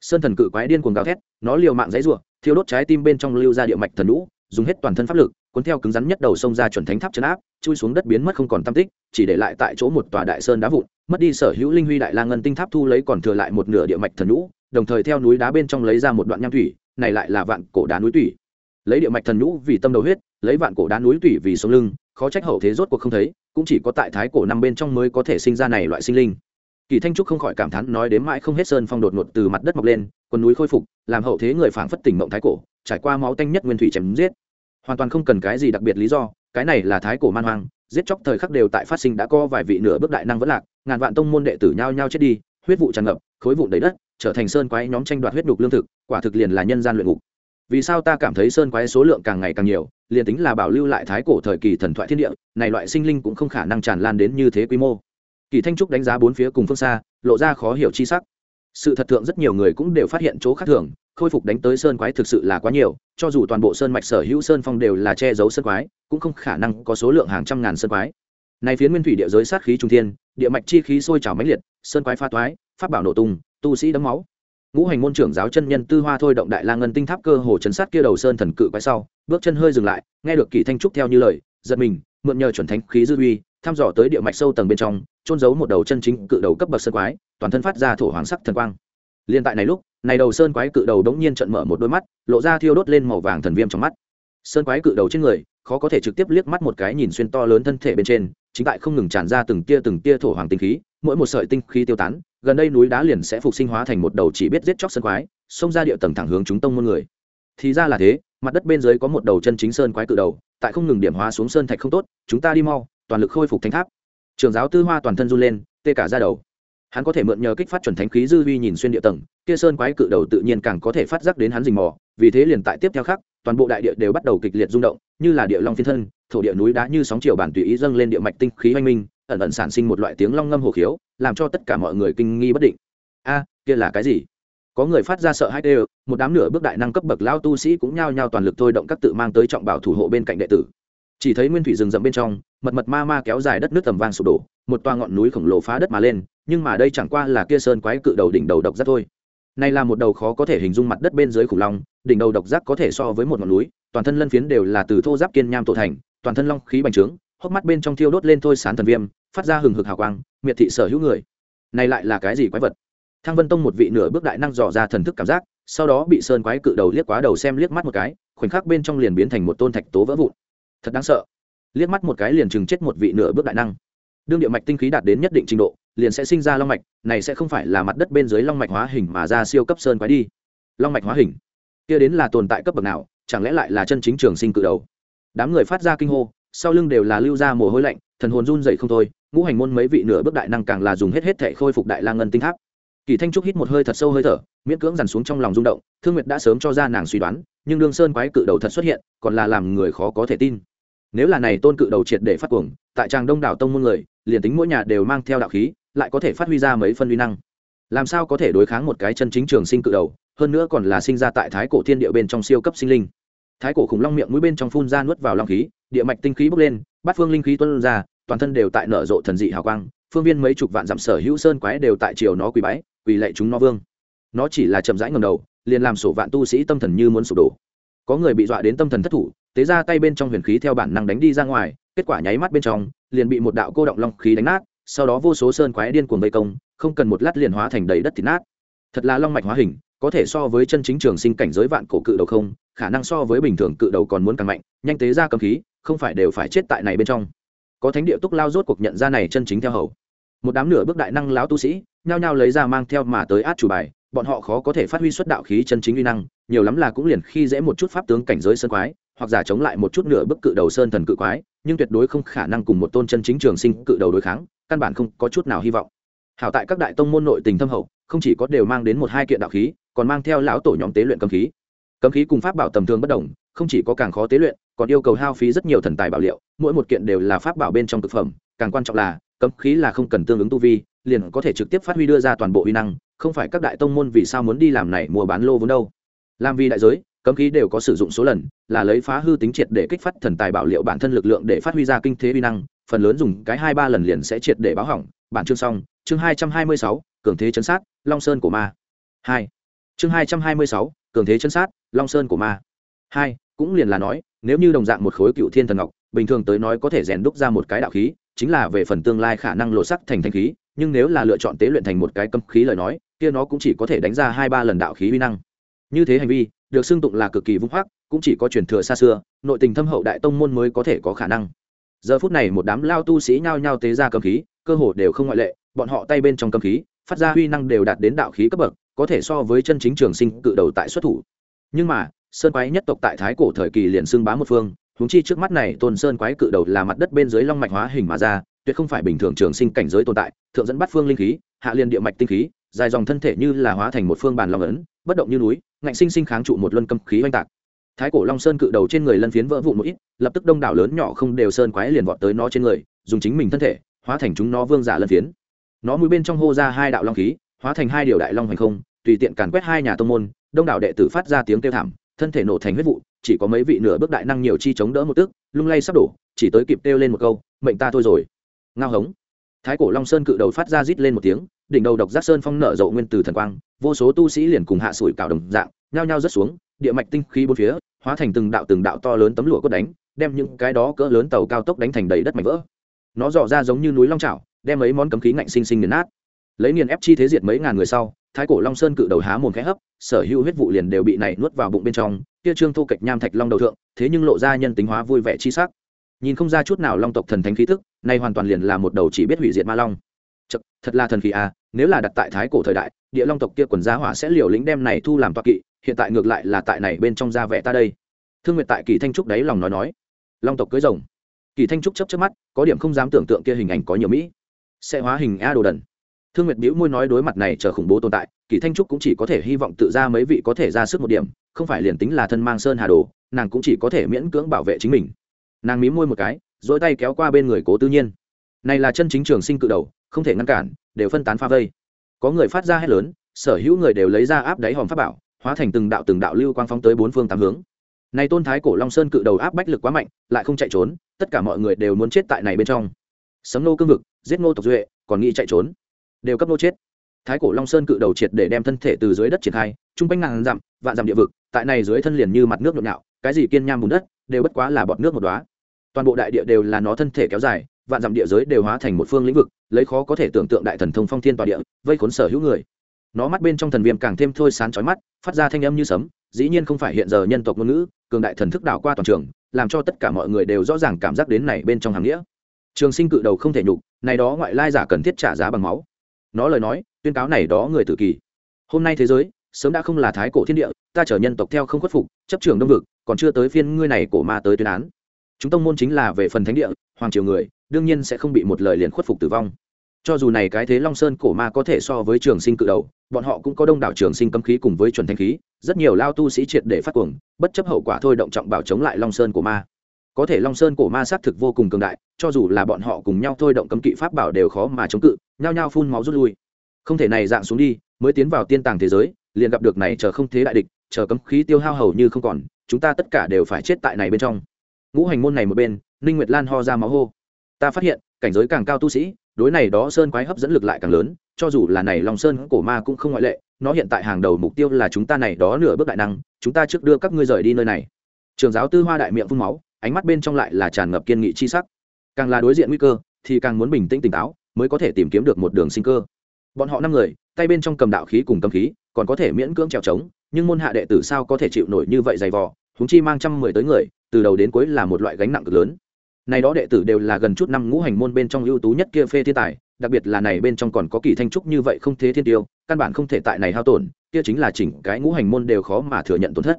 Sơn thần cự quái điên cuồng gào thét nó liều mạng dãy rủa, thiêu đốt trái tim bên trong lưu ra địa mạch thần lũ dùng hết toàn thân pháp lực cuốn theo cứng rắn nhất đầu sông ra chuẩn thánh tháp chấn áp, chui xuống đất biến mất không còn tam tích, chỉ để lại tại chỗ một tòa đại sơn đá vụn, mất đi sở hữu linh huy đại la ngân tinh tháp thu lấy còn thừa lại một nửa địa mạch thần nhũ, đồng thời theo núi đá bên trong lấy ra một đoạn nham thủy, này lại là vạn cổ đá núi thủy. lấy địa mạch thần nhũ vì tâm đầu huyết, lấy vạn cổ đá núi thủy vì sống lưng, khó trách hậu thế rốt cuộc không thấy, cũng chỉ có tại thái cổ năm bên trong mới có thể sinh ra này loại sinh linh kỳ thanh trúc không khỏi cảm thán, nói đến mãi không hết sơn phong đột ngột từ mặt đất mọc lên, quần núi khôi phục, làm hậu thế người phảng phất tỉnh mộng thái cổ, trải qua máu tanh nhất nguyên thủy chém giết hoàn toàn không cần cái gì đặc biệt lý do, cái này là thái cổ man hoang, giết chóc thời khắc đều tại phát sinh đã có vài vị nửa bước đại năng vẫn lạc, ngàn vạn tông môn đệ tử nhao nhao chết đi, huyết vụ tràn ngập, khối vụ đầy đất, trở thành sơn quái nhóm tranh đoạt huyết đục lương thực, quả thực liền là nhân gian luyện ngục. Vì sao ta cảm thấy sơn quái số lượng càng ngày càng nhiều, liền tính là bảo lưu lại thái cổ thời kỳ thần thoại thiên địa, này loại sinh linh cũng không khả năng tràn lan đến như thế quy mô. Kỳ thanh trúc đánh giá bốn phía cùng phương xa, lộ ra khó hiểu chi sắc. Sự thật thượng rất nhiều người cũng đều phát hiện chỗ khác thường khôi phục đánh tới sơn quái thực sự là quá nhiều, cho dù toàn bộ sơn mạch sở hữu sơn phong đều là che giấu sơn quái, cũng không khả năng có số lượng hàng trăm ngàn sơn quái. Này phiến nguyên thủy địa giới sát khí trung thiên, địa mạch chi khí sôi trào mãnh liệt, sơn quái pha toái, pháp bảo nổ tung, tu sĩ đấm máu. Ngũ hành môn trưởng giáo chân nhân tư hoa thôi động đại la ngân tinh tháp cơ hồ chấn sát kia đầu sơn thần cự quái sau, bước chân hơi dừng lại, nghe được kỳ thanh trúc theo như lời, giật mình, mượn nhờ chuẩn thánh khí dư uy, thăm dò tới địa mạch sâu tầng bên trong trôn giấu một đầu chân chính cự đầu cấp bậc sơn quái, toàn thân phát ra thổ hoàng sắc thần quang liên tại này lúc, này đầu sơn quái cự đầu đống nhiên trợn mở một đôi mắt, lộ ra thiêu đốt lên màu vàng thần viêm trong mắt. Sơn quái cự đầu trên người, khó có thể trực tiếp liếc mắt một cái nhìn xuyên to lớn thân thể bên trên, chính tại không ngừng tràn ra từng tia từng tia thổ hoàng tinh khí, mỗi một sợi tinh khí tiêu tán, gần đây núi đá liền sẽ phục sinh hóa thành một đầu chỉ biết giết chóc sơn quái, xông ra địa tầng thẳng hướng chúng tông môn người. Thì ra là thế, mặt đất bên dưới có một đầu chân chính sơn quái cự đầu, tại không ngừng điểm hóa xuống sơn thạch không tốt, chúng ta đi mau, toàn lực khôi phục thánh tháp. Trường giáo tư hoa toàn thân run lên, tê cả ra đầu hắn có thể mượn nhờ kích phát chuẩn thánh khí dư vi nhìn xuyên địa tầng, kia sơn quái cự đầu tự nhiên càng có thể phát giác đến hắn rình mò, vì thế liền tại tiếp theo khác toàn bộ đại địa đều bắt đầu kịch liệt rung động, như là địa long phiên thân, thổ địa núi đá như sóng chiều bản tùy ý dâng lên địa mạch tinh khí oanh minh, ẩn ẩn sản sinh một loại tiếng long ngâm hồ khiếu, làm cho tất cả mọi người kinh nghi bất định. A, kia là cái gì? Có người phát ra sợ hai đều một đám nửa bước đại năng cấp bậc lao tu sĩ cũng nhao nhao toàn lực thôi động các tự mang tới trọng bảo thủ hộ bên cạnh đệ tử. Chỉ thấy nguyên thủy rừng rậm bên trong, mật mật ma ma kéo dài đất nước tầm vang sụp đổ, một toa ngọn núi khổng lồ phá đất mà lên nhưng mà đây chẳng qua là kia sơn quái cự đầu đỉnh đầu độc giác thôi. Này là một đầu khó có thể hình dung mặt đất bên dưới khủng long, đỉnh đầu độc giác có thể so với một ngọn núi, toàn thân lân phiến đều là từ thô giáp kiên nham tổ thành, toàn thân long khí bành trướng, hốc mắt bên trong thiêu đốt lên thôi sán thần viêm, phát ra hừng hực hào quang, miệt thị sở hữu người. Này lại là cái gì quái vật? Thang vân tông một vị nửa bước đại năng dò ra thần thức cảm giác, sau đó bị sơn quái cự đầu liếc quá đầu xem liếc mắt một cái, khoảnh khắc bên trong liền biến thành một tôn thạch tố vỡ vụn. Thật đáng sợ. Liếc mắt một cái liền chừng chết một vị nửa bước đại năng. Đương địa mạch tinh khí đạt đến nhất định trình độ liền sẽ sinh ra long mạch, này sẽ không phải là mặt đất bên dưới long mạch hóa hình mà ra siêu cấp sơn quái đi. Long mạch hóa hình? Kia đến là tồn tại cấp bậc nào, chẳng lẽ lại là chân chính trường sinh cự đầu? Đám người phát ra kinh hô, sau lưng đều là lưu ra mồ hôi lạnh, thần hồn run dậy không thôi, ngũ hành môn mấy vị nửa bước đại năng càng là dùng hết hết thể khôi phục đại la ngân tinh tháp. Kỳ thanh trúc hít một hơi thật sâu hơi thở, miễn cưỡng dằn xuống trong lòng rung động, thương nguyệt đã sớm cho ra nàng suy đoán, nhưng đương sơn quái cự đầu thật xuất hiện, còn là làm người khó có thể tin. Nếu là này tôn cự đầu triệt để phát cuồng, tại tràng đông đảo tông môn người, liền tính mỗi nhà đều mang theo đạo khí lại có thể phát huy ra mấy phân uy năng. Làm sao có thể đối kháng một cái chân chính trường sinh cự đầu, hơn nữa còn là sinh ra tại thái cổ thiên địa bên trong siêu cấp sinh linh. Thái cổ khủng long miệng mũi bên trong phun ra nuốt vào long khí, địa mạch tinh khí bốc lên, bát phương linh khí tuân ra, toàn thân đều tại nở rộ thần dị hào quang, phương viên mấy chục vạn dặm sở hữu sơn quái đều tại chiều nó quỳ bái, quỳ lệ chúng nó vương. Nó chỉ là chậm rãi ngầm đầu, liền làm sổ vạn tu sĩ tâm thần như muốn sụp đổ. Có người bị dọa đến tâm thần thất thủ, tế ra tay bên trong huyền khí theo bản năng đánh đi ra ngoài, kết quả nháy mắt bên trong, liền bị một đạo cô động long khí đánh nát sau đó vô số sơn quái điên cuồng vây công, không cần một lát liền hóa thành đầy đất thịt nát. Thật là long mạch hóa hình, có thể so với chân chính trường sinh cảnh giới vạn cổ cự đầu không, khả năng so với bình thường cự đầu còn muốn càng mạnh, nhanh tế ra cầm khí, không phải đều phải chết tại này bên trong. Có thánh địa túc lao rốt cuộc nhận ra này chân chính theo hầu. Một đám nửa bước đại năng láo tu sĩ, nhao nhao lấy ra mang theo mà tới át chủ bài, bọn họ khó có thể phát huy xuất đạo khí chân chính uy năng, nhiều lắm là cũng liền khi dễ một chút pháp tướng cảnh giới sơn quái, hoặc giả chống lại một chút nửa bức cự đầu sơn thần cự quái, nhưng tuyệt đối không khả năng cùng một tôn chân chính trường sinh cự đầu đối kháng căn bản không có chút nào hy vọng. Hảo tại các đại tông môn nội tình thâm hậu, không chỉ có đều mang đến một hai kiện đạo khí, còn mang theo lão tổ nhóm tế luyện cấm khí. Cấm khí cùng pháp bảo tầm thường bất đồng, không chỉ có càng khó tế luyện, còn yêu cầu hao phí rất nhiều thần tài bảo liệu, mỗi một kiện đều là pháp bảo bên trong thực phẩm, càng quan trọng là, cấm khí là không cần tương ứng tu vi, liền có thể trực tiếp phát huy đưa ra toàn bộ uy năng, không phải các đại tông môn vì sao muốn đi làm này mua bán lô vốn đâu. Làm vì đại giới cấm khí đều có sử dụng số lần, là lấy phá hư tính triệt để kích phát thần tài bảo liệu bản thân lực lượng để phát huy ra kinh thế uy năng, phần lớn dùng cái hai ba lần liền sẽ triệt để báo hỏng. Bản chương xong, chương hai trăm hai mươi sáu, cường thế chấn sát, long sơn của ma. Hai. Chương hai trăm hai mươi sáu, cường thế chấn sát, long sơn của ma. Hai, cũng liền là nói, nếu như đồng dạng một khối cựu thiên thần ngọc, bình thường tới nói có thể rèn đúc ra một cái đạo khí, chính là về phần tương lai khả năng lộ sắc thành thanh khí, nhưng nếu là lựa chọn tế luyện thành một cái cấm khí lời nói, kia nó cũng chỉ có thể đánh ra hai ba lần đạo khí uy năng. Như thế hành vi được xưng tụng là cực kỳ vung hoắc cũng chỉ có truyền thừa xa xưa, nội tình thâm hậu đại tông môn mới có thể có khả năng. Giờ phút này một đám lao tu sĩ nhao nhao tế ra cấm khí, cơ hồ đều không ngoại lệ, bọn họ tay bên trong cấm khí, phát ra huy năng đều đạt đến đạo khí cấp bậc, có thể so với chân chính trường sinh cự đầu tại xuất thủ. Nhưng mà, sơn quái nhất tộc tại thái cổ thời kỳ liền xưng bá một phương, huống chi trước mắt này tôn sơn quái cự đầu là mặt đất bên dưới long mạch hóa hình mà ra, tuyệt không phải bình thường trường sinh cảnh giới tồn tại, thượng dẫn bắt phương linh khí, hạ liên địa mạch tinh khí, dài dòng thân thể như là hóa thành một phương bàn long ấn, bất động như núi ngạnh sinh sinh kháng trụ một luân cấm khí oanh tạc. Thái cổ long sơn cự đầu trên người lân phiến vỡ vụn một ít, lập tức đông đảo lớn nhỏ không đều sơn quái liền vọt tới nó trên người, dùng chính mình thân thể, hóa thành chúng nó vương giả lân phiến. Nó mũi bên trong hô ra hai đạo long khí, hóa thành hai điều đại long hành không, tùy tiện càn quét hai nhà tông môn, đông đảo đệ tử phát ra tiếng kêu thảm, thân thể nổ thành huyết vụ, chỉ có mấy vị nửa bước đại năng nhiều chi chống đỡ một tức, lung lay sắp đổ, chỉ tới kịp kêu lên một câu, mệnh ta thôi rồi. Ngao hống. Thái cổ long sơn cự đầu phát ra rít lên một tiếng đỉnh đầu độc giác sơn phong nở rộ nguyên từ thần quang vô số tu sĩ liền cùng hạ sủi cảo đồng dạng nhao nhao rớt xuống địa mạch tinh khí bốn phía hóa thành từng đạo từng đạo to lớn tấm lụa cốt đánh đem những cái đó cỡ lớn tàu cao tốc đánh thành đầy đất mảnh vỡ. Nó dò ra giống như núi long trào đem mấy món cấm khí ngạnh sinh sinh nghiền nát. Lấy nghiền ép chi thế diệt mấy ngàn người sau thái cổ long sơn cự đầu há mồm khẽ hấp sở hữu huyết vụ liền đều bị này nuốt vào bụng bên trong kia trương thu kịch nham thạch long đầu thượng thế nhưng lộ ra nhân tính hóa vui vẻ chi sắc. Nhìn không ra chút nào long tộc thần thánh khí thức nay hoàn toàn liền là một đầu chỉ biết hủy diệt ma long. Chật, thật là thần khí à nếu là đặt tại thái cổ thời đại, địa long tộc kia quần gia hỏa sẽ liều lĩnh đem này thu làm toa kỵ, hiện tại ngược lại là tại này bên trong gia vẻ ta đây. Thương nguyệt tại kỳ thanh trúc đấy lòng nói nói. Long tộc cưới rồng. Kỳ thanh trúc chấp chấp mắt, có điểm không dám tưởng tượng kia hình ảnh có nhiều mỹ. Sẽ hóa hình a đồ đần. Thương nguyệt bĩu môi nói đối mặt này chờ khủng bố tồn tại, kỳ thanh trúc cũng chỉ có thể hy vọng tự ra mấy vị có thể ra sức một điểm, không phải liền tính là thân mang sơn hà đồ, nàng cũng chỉ có thể miễn cưỡng bảo vệ chính mình. Nàng mí môi một cái dỗi tay kéo qua bên người cố tư nhiên. Này là chân chính trường sinh cự đầu, không thể ngăn cản đều phân tán pha vây. Có người phát ra hét lớn, sở hữu người đều lấy ra áp đáy hòm pháp bảo, hóa thành từng đạo từng đạo lưu quang phóng tới bốn phương tám hướng. Này tôn thái cổ long sơn cự đầu áp bách lực quá mạnh, lại không chạy trốn, tất cả mọi người đều muốn chết tại này bên trong. Sấm nô cương vực, giết nô tộc duệ, còn nghĩ chạy trốn. Đều cấp nô chết. Thái cổ long sơn cự đầu triệt để đem thân thể từ dưới đất triển khai, trung quanh ngàn dặm, vạn dặm địa vực, tại này dưới thân liền như mặt nước nhộn nhạo, cái gì kiên nham bùn đất, đều bất quá là bọt nước một đóa. Toàn bộ đại địa đều là nó thân thể kéo dài vạn dặm địa giới đều hóa thành một phương lĩnh vực, lấy khó có thể tưởng tượng đại thần thông phong thiên tòa địa, vây khốn sở hữu người. Nó mắt bên trong thần viêm càng thêm thôi sán chói mắt, phát ra thanh âm như sấm, dĩ nhiên không phải hiện giờ nhân tộc ngôn ngữ, cường đại thần thức đảo qua toàn trường, làm cho tất cả mọi người đều rõ ràng cảm giác đến này bên trong hàng nghĩa. Trường sinh cự đầu không thể nhục, này đó ngoại lai giả cần thiết trả giá bằng máu. Nó lời nói, tuyên cáo này đó người tự kỳ. Hôm nay thế giới, sớm đã không là thái cổ thiên địa, ta chở nhân tộc theo không khuất phục, chấp trường đông vực, còn chưa tới phiên ngươi này cổ ma tới tuyên án chúng tông môn chính là về phần thánh địa, hoàng triều người, đương nhiên sẽ không bị một lời liền khuất phục tử vong. Cho dù này cái thế long sơn cổ ma có thể so với trường sinh cự đầu, bọn họ cũng có đông đảo trường sinh cấm khí cùng với chuẩn thanh khí, rất nhiều lao tu sĩ triệt để phát cuồng, bất chấp hậu quả thôi động trọng bảo chống lại long sơn cổ ma. Có thể long sơn cổ ma xác thực vô cùng cường đại, cho dù là bọn họ cùng nhau thôi động cấm kỵ pháp bảo đều khó mà chống cự, nhao nhao phun máu rút lui. Không thể này dạng xuống đi, mới tiến vào tiên tàng thế giới, liền gặp được này chờ không thế đại địch, chờ cấm khí tiêu hao hầu như không còn, chúng ta tất cả đều phải chết tại này bên trong ngũ hành môn này một bên, ninh nguyệt lan ho ra máu hô. Ta phát hiện, cảnh giới càng cao tu sĩ, đối này đó sơn quái hấp dẫn lực lại càng lớn, cho dù là này lòng sơn cổ ma cũng không ngoại lệ, nó hiện tại hàng đầu mục tiêu là chúng ta này đó nửa bước đại năng, chúng ta trước đưa các ngươi rời đi nơi này. Trường giáo tư hoa đại miệng phun máu, ánh mắt bên trong lại là tràn ngập kiên nghị chi sắc. Càng là đối diện nguy cơ, thì càng muốn bình tĩnh tỉnh táo, mới có thể tìm kiếm được một đường sinh cơ. Bọn họ năm người, tay bên trong cầm đạo khí cùng cầm khí, còn có thể miễn cưỡng trèo trống, nhưng môn hạ đệ tử sao có thể chịu nổi như vậy dày vò? Húng chi mang trăm mười tới người, từ đầu đến cuối là một loại gánh nặng cực lớn. Này đó đệ tử đều là gần chút năm ngũ hành môn bên trong ưu tú nhất kia phê thiên tài, đặc biệt là này bên trong còn có kỳ thanh trúc như vậy không thế thiên tiêu, căn bản không thể tại này hao tổn, kia chính là chỉnh cái ngũ hành môn đều khó mà thừa nhận tổn thất.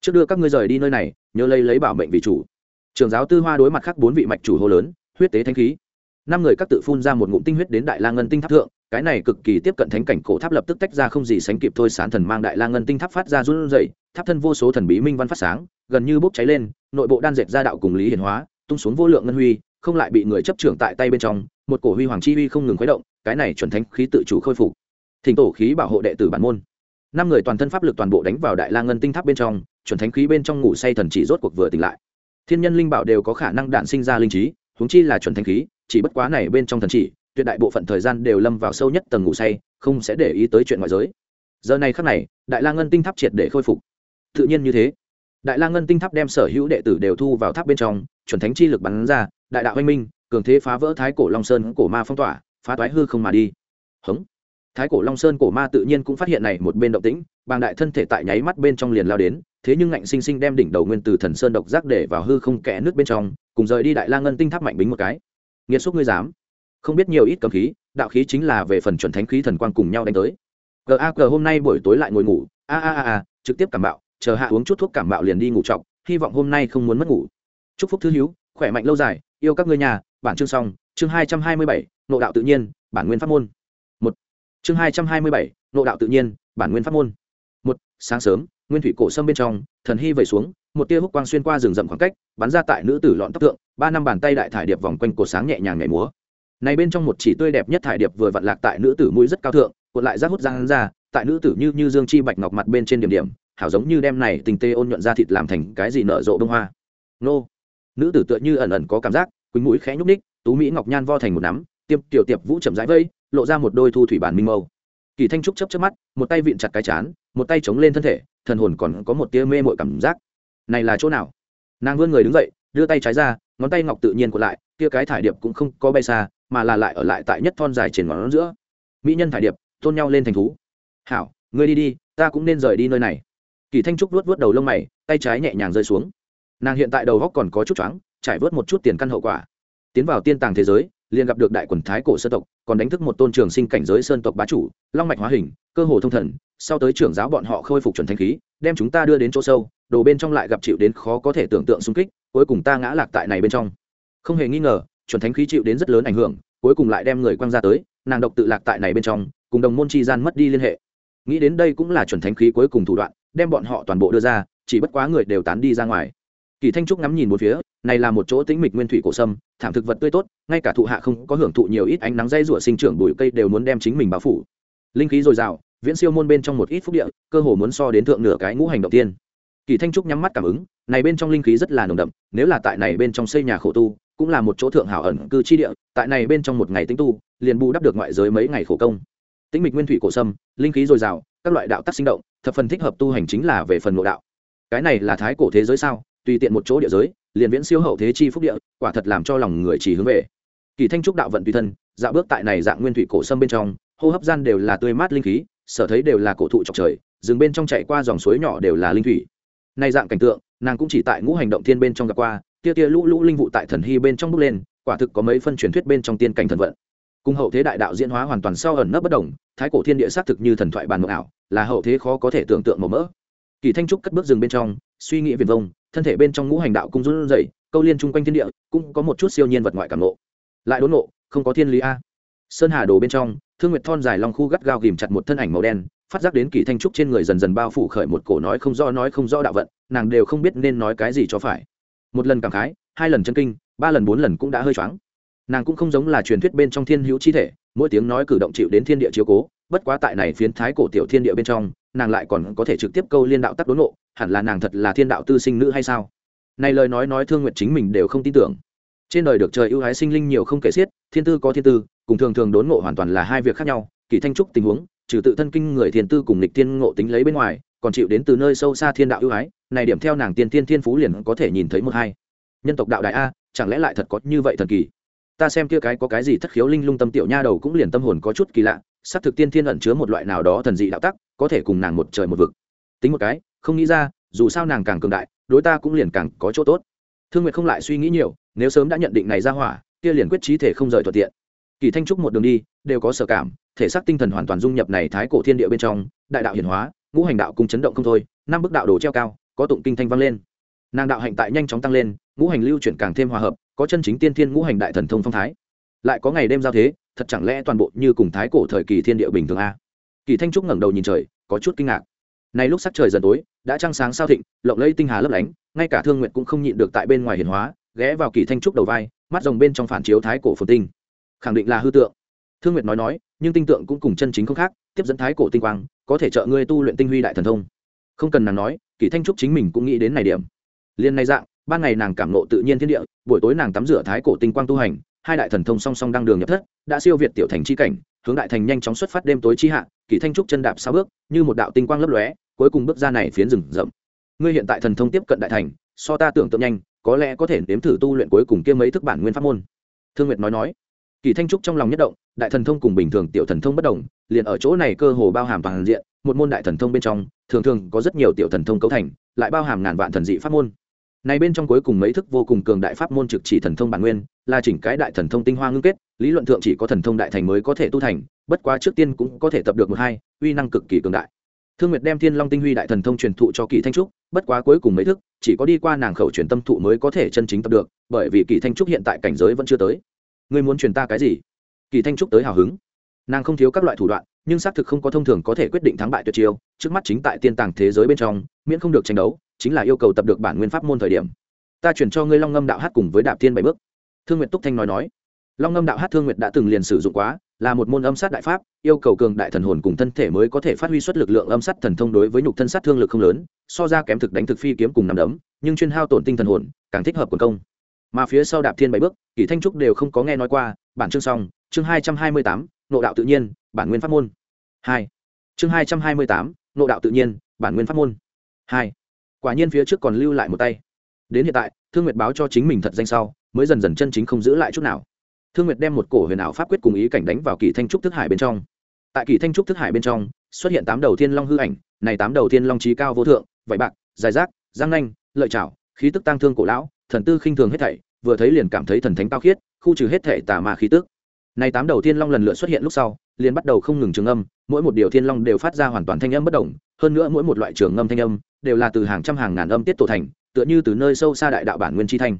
Trước đưa các ngươi rời đi nơi này, nhớ lấy lấy bảo mệnh vì chủ. Trường giáo tư hoa đối mặt khác bốn vị mạch chủ hô lớn, huyết tế thanh khí. Năm người các tự phun ra một ngụm tinh huyết đến đại la ngân tinh tháp thượng cái này cực kỳ tiếp cận thánh cảnh cổ tháp lập tức tách ra không gì sánh kịp thôi, sán thần mang đại la ngân tinh tháp phát ra run rẩy, tháp thân vô số thần bí minh văn phát sáng, gần như bốc cháy lên, nội bộ đan dệt ra đạo cùng lý hiển hóa, tung xuống vô lượng ngân huy, không lại bị người chấp trưởng tại tay bên trong, một cổ huy hoàng chi huy không ngừng khuấy động, cái này chuẩn thánh khí tự chủ khôi phục. Thỉnh tổ khí bảo hộ đệ tử bản môn. Năm người toàn thân pháp lực toàn bộ đánh vào đại la ngân tinh tháp bên trong, chuẩn thánh khí bên trong ngủ say thần chỉ rốt cuộc vừa tỉnh lại. Thiên nhân linh bảo đều có khả năng đạn sinh ra linh trí, huống chi là chuẩn thánh khí, chỉ bất quá này bên trong thần chỉ tuyệt đại bộ phận thời gian đều lâm vào sâu nhất tầng ngủ say, không sẽ để ý tới chuyện ngoại giới. Giờ này khắc này, đại la ngân tinh tháp triệt để khôi phục. Tự nhiên như thế. Đại la ngân tinh tháp đem sở hữu đệ tử đều thu vào tháp bên trong, chuẩn thánh chi lực bắn ra, đại đạo anh minh, cường thế phá vỡ thái cổ long sơn cổ ma phong tỏa, phá toái hư không mà đi. Hống. Thái cổ long sơn cổ ma tự nhiên cũng phát hiện này một bên động tĩnh, bàng đại thân thể tại nháy mắt bên trong liền lao đến, thế nhưng ngạnh sinh sinh đem đỉnh đầu nguyên từ thần sơn độc giác để vào hư không kẽ nước bên trong, cùng rời đi đại la ngân tinh tháp mạnh bính một cái. Nghiệt xúc ngươi dám không biết nhiều ít cầm khí, đạo khí chính là về phần chuẩn thánh khí thần quang cùng nhau đánh tới. Gag hôm nay buổi tối lại ngồi ngủ. A a a a, trực tiếp cảm bạo, chờ hạ uống chút thuốc cảm bạo liền đi ngủ trọc hy vọng hôm nay không muốn mất ngủ. Chúc phúc thư hiếu khỏe mạnh lâu dài, yêu các ngươi nhà, bản chương xong, chương hai trăm hai mươi bảy nộ đạo tự nhiên, bản nguyên pháp môn. Một. Chương hai trăm hai mươi bảy nộ đạo tự nhiên, bản nguyên pháp môn. Một. Sáng sớm, nguyên thủy cổ sâm bên trong, thần hy vẩy xuống, một tia húc quang xuyên qua rừng rậm khoảng cách, bắn ra tại nữ tử lọn tóc tượng, ba năm bàn tay đại thải điệp vòng quanh cổ sáng nhẹ nhàng nhảy múa này bên trong một chỉ tươi đẹp nhất thải điệp vừa vặn lạc tại nữ tử mũi rất cao thượng, cuộn lại rác hút răng ra, tại nữ tử như như dương chi bạch ngọc mặt bên trên điểm điểm, hảo giống như đem này tình tê ôn nhuận ra thịt làm thành cái gì nở rộ bông hoa. Nô. Nữ tử tựa như ẩn ẩn có cảm giác, quỳnh mũi khẽ nhúc ních tú mỹ ngọc nhan vo thành một nắm, tiêm, tiểu tiệp vũ chậm rãi vây, lộ ra một đôi thu thủy bản minh mâu. Kỳ thanh trúc chấp chấp mắt, một tay vịn chặt cái chán, một tay chống lên thân thể, thần hồn còn có một tia mê mội cảm giác. Này là chỗ nào? Nàng vươn người đứng dậy, đưa tay trái ra, ngón tay ngọc tự nhiên của lại tia cái thải điệp cũng không có bay xa mà là lại ở lại tại nhất thon dài trên ngón giữa. Mỹ nhân thải điệp, tôn nhau lên thành thú. Hảo, ngươi đi đi, ta cũng nên rời đi nơi này. Kỳ thanh trúc vuốt vuốt đầu lông mày, tay trái nhẹ nhàng rơi xuống. Nàng hiện tại đầu góc còn có chút choáng, trải vớt một chút tiền căn hậu quả. Tiến vào tiên tàng thế giới, liền gặp được đại quần thái cổ sơ tộc, còn đánh thức một tôn trường sinh cảnh giới sơn tộc bá chủ, long mạch hóa hình, cơ hồ thông thần, sau tới trưởng giáo bọn họ khôi phục chuẩn thanh khí, đem chúng ta đưa đến chỗ sâu, đồ bên trong lại gặp chịu đến khó có thể tưởng tượng xung kích, cuối cùng ta ngã lạc tại này bên trong. Không hề nghi ngờ chuẩn thánh khí chịu đến rất lớn ảnh hưởng, cuối cùng lại đem người quăng ra tới, nàng độc tự lạc tại này bên trong, cùng đồng môn chi gian mất đi liên hệ. Nghĩ đến đây cũng là chuẩn thánh khí cuối cùng thủ đoạn, đem bọn họ toàn bộ đưa ra, chỉ bất quá người đều tán đi ra ngoài. Kỳ thanh trúc ngắm nhìn một phía, này là một chỗ tĩnh mịch nguyên thủy cổ sâm, thảm thực vật tươi tốt, ngay cả thụ hạ không có hưởng thụ nhiều ít ánh nắng dây rủa sinh trưởng bụi cây đều muốn đem chính mình bao phủ. Linh khí dồi dào, viễn siêu môn bên trong một ít phúc địa, cơ hồ muốn so đến thượng nửa cái ngũ hành động tiên. Kỳ thanh trúc nhắm mắt cảm ứng, này bên trong linh khí rất là nồng đậm, nếu là tại này bên trong xây nhà khổ tu cũng là một chỗ thượng hảo ẩn cư chi địa, tại này bên trong một ngày tinh tu, liền bù đắp được ngoại giới mấy ngày khổ công. Tĩnh mịch nguyên thủy cổ sâm, linh khí dồi dào, các loại đạo tắc sinh động, thập phần thích hợp tu hành chính là về phần nội đạo. Cái này là thái cổ thế giới sao? Tùy tiện một chỗ địa giới, liền viễn siêu hậu thế chi phúc địa, quả thật làm cho lòng người chỉ hướng về. Kỳ thanh trúc đạo vận tùy thân dạo bước tại này dạng nguyên thủy cổ sâm bên trong, hô hấp gian đều là tươi mát linh khí, sở thấy đều là cổ thụ trọc trời, rừng bên trong chạy qua dòng suối nhỏ đều là linh thủy. Nay dạng cảnh tượng, nàng cũng chỉ tại ngũ hành động thiên bên trong gặp qua tia tia lũ lũ linh vụ tại thần hy bên trong bước lên, quả thực có mấy phân truyền thuyết bên trong tiên cảnh thần vận. Cùng hậu thế đại đạo diễn hóa hoàn toàn sau ẩn nấp bất đồng thái cổ thiên địa xác thực như thần thoại bàn mộng ảo, là hậu thế khó có thể tưởng tượng màu mỡ. Kỳ thanh trúc cất bước rừng bên trong, suy nghĩ viền vông, thân thể bên trong ngũ hành đạo cũng run rẩy, câu liên chung quanh thiên địa, cũng có một chút siêu nhiên vật ngoại cảm nộ lại đốn nộ không có thiên lý a. Sơn hà đồ bên trong, thương nguyệt thon dài long khu gắt gao ghìm chặt một thân ảnh màu đen, phát giác đến kỳ thanh trúc trên người dần dần bao phủ khởi một cổ nói không do nói không do đạo vận, nàng đều không biết nên nói cái gì cho phải một lần cảm khái, hai lần chân kinh, ba lần bốn lần cũng đã hơi choáng. Nàng cũng không giống là truyền thuyết bên trong thiên hữu chi thể, mỗi tiếng nói cử động chịu đến thiên địa chiếu cố, bất quá tại này phiến thái cổ tiểu thiên địa bên trong, nàng lại còn có thể trực tiếp câu liên đạo tắc đốn nộ hẳn là nàng thật là thiên đạo tư sinh nữ hay sao? Này lời nói nói thương nguyện chính mình đều không tin tưởng. Trên đời được trời ưu ái sinh linh nhiều không kể xiết, thiên tư có thiên tư, cùng thường thường đốn ngộ hoàn toàn là hai việc khác nhau, kỳ thanh trúc tình huống, trừ tự thân kinh người thiên tư cùng lịch thiên ngộ tính lấy bên ngoài còn chịu đến từ nơi sâu xa thiên đạo ưu ái, này điểm theo nàng tiên thiên thiên phú liền có thể nhìn thấy một hai. Nhân tộc đạo đại a, chẳng lẽ lại thật có như vậy thần kỳ? Ta xem kia cái có cái gì thất khiếu linh lung tâm tiểu nha đầu cũng liền tâm hồn có chút kỳ lạ, xác thực tiên thiên ẩn chứa một loại nào đó thần dị đạo tắc, có thể cùng nàng một trời một vực. Tính một cái, không nghĩ ra, dù sao nàng càng cường đại, đối ta cũng liền càng có chỗ tốt. Thương nguyệt không lại suy nghĩ nhiều, nếu sớm đã nhận định này ra hỏa, kia liền quyết trí thể không rời thuận tiện. Kỳ thanh trúc một đường đi, đều có sở cảm, thể xác tinh thần hoàn toàn dung nhập này thái cổ thiên địa bên trong, đại đạo hiển hóa ngũ hành đạo cung chấn động không thôi, năm bức đạo đồ treo cao, có tụng kinh thanh vang lên. Nàng đạo hạnh tại nhanh chóng tăng lên, ngũ hành lưu chuyển càng thêm hòa hợp, có chân chính tiên thiên ngũ hành đại thần thông phong thái. Lại có ngày đêm giao thế, thật chẳng lẽ toàn bộ như cùng thái cổ thời kỳ thiên địa bình thường a? Kỳ thanh trúc ngẩng đầu nhìn trời, có chút kinh ngạc. Này lúc sắc trời dần tối, đã trăng sáng sao thịnh, lộng lẫy tinh hà lấp lánh, ngay cả thương nguyện cũng không nhịn được tại bên ngoài hiển hóa, ghé vào kỳ thanh trúc đầu vai, mắt rồng bên trong phản chiếu thái cổ phồn tinh. Khẳng định là hư tượng. Thương nguyệt nói nói, nhưng tinh tượng cũng cùng chân chính không khác, tiếp dẫn thái cổ tinh quang có thể trợ ngươi tu luyện tinh huy đại thần thông. Không cần nàng nói kỳ thanh trúc chính mình cũng nghĩ đến này điểm. Liên này dạng, ban ngày nàng cảm nộ tự nhiên thiên địa, buổi tối nàng tắm rửa thái cổ tinh quang tu hành, hai đại thần thông song song đang đường nhập thất, đã siêu việt tiểu thành chi cảnh, hướng đại thành nhanh chóng xuất phát đêm tối chi hạ kỳ thanh trúc chân đạp sáu bước, như một đạo tinh quang lấp lóe, cuối cùng bước ra này phiến rừng rậm. Ngươi hiện tại thần thông tiếp cận đại thành, so ta tưởng tượng nhanh, có lẽ có thể nếm thử tu luyện cuối cùng kia mấy thức bản nguyên pháp môn. Thương nguyệt nói nói kỳ thanh trúc trong lòng nhất động, đại thần thông cùng bình thường tiểu thần thông bất đồng, liền ở chỗ này cơ hồ bao hàm toàn diện, một môn đại thần thông bên trong, thường thường có rất nhiều tiểu thần thông cấu thành, lại bao hàm ngàn vạn thần dị pháp môn. Này bên trong cuối cùng mấy thức vô cùng cường đại pháp môn trực chỉ thần thông bản nguyên, là chỉnh cái đại thần thông tinh hoa ngưng kết, lý luận thượng chỉ có thần thông đại thành mới có thể tu thành, bất quá trước tiên cũng có thể tập được một hai, uy năng cực kỳ cường đại. Thương nguyệt đem thiên long tinh huy đại thần thông truyền thụ cho kỳ thanh trúc, bất quá cuối cùng mấy thức, chỉ có đi qua nàng khẩu truyền tâm thụ mới có thể chân chính tập được, bởi vì kỳ thanh trúc hiện tại cảnh giới vẫn chưa tới ngươi muốn truyền ta cái gì? Kỳ thanh trúc tới hào hứng. Nàng không thiếu các loại thủ đoạn, nhưng xác thực không có thông thường có thể quyết định thắng bại tuyệt chiêu. Trước mắt chính tại tiên tàng thế giới bên trong, miễn không được tranh đấu, chính là yêu cầu tập được bản nguyên pháp môn thời điểm. Ta chuyển cho ngươi long ngâm đạo hát cùng với đạp tiên bảy bước. Thương nguyệt túc thanh nói nói. Long ngâm đạo hát thương nguyệt đã từng liền sử dụng quá, là một môn âm sát đại pháp, yêu cầu cường đại thần hồn cùng thân thể mới có thể phát huy xuất lực lượng âm sát thần thông đối với nhục thân sát thương lực không lớn, so ra kém thực đánh thực phi kiếm cùng nằm đấm, nhưng chuyên hao tổn tinh thần hồn, càng thích hợp quần công mà phía sau đạp thiên bảy bước kỷ thanh trúc đều không có nghe nói qua, bản chương xong, chương hai trăm hai mươi tám nộ đạo tự nhiên, bản nguyên pháp môn. Hai. Chương hai trăm hai mươi tám nộ đạo tự nhiên, bản nguyên pháp môn. Hai. Quả nhiên phía trước còn lưu lại một tay. Đến hiện tại, thương nguyệt báo cho chính mình thật danh sau, mới dần dần chân chính không giữ lại chút nào. Thương nguyệt đem một cổ huyền ảo pháp quyết cùng ý cảnh đánh vào kỳ thanh trúc thức hải bên trong. Tại kỳ thanh trúc thức hải bên trong, xuất hiện tám đầu thiên long hư ảnh, này tám đầu thiên long trí cao vô thượng vải bạc, dài rác giang nanh, lợi chảo khí tức tăng thương cổ lão thần tư khinh thường hết thảy, vừa thấy liền cảm thấy thần thánh cao khiết, khu trừ hết thảy tà ma khí tức. Này tám đầu thiên long lần lượt xuất hiện lúc sau, liền bắt đầu không ngừng trường âm, mỗi một điều thiên long đều phát ra hoàn toàn thanh âm bất động, hơn nữa mỗi một loại trường âm thanh âm đều là từ hàng trăm hàng ngàn âm tiết tổ thành, tựa như từ nơi sâu xa đại đạo bản nguyên chi thanh.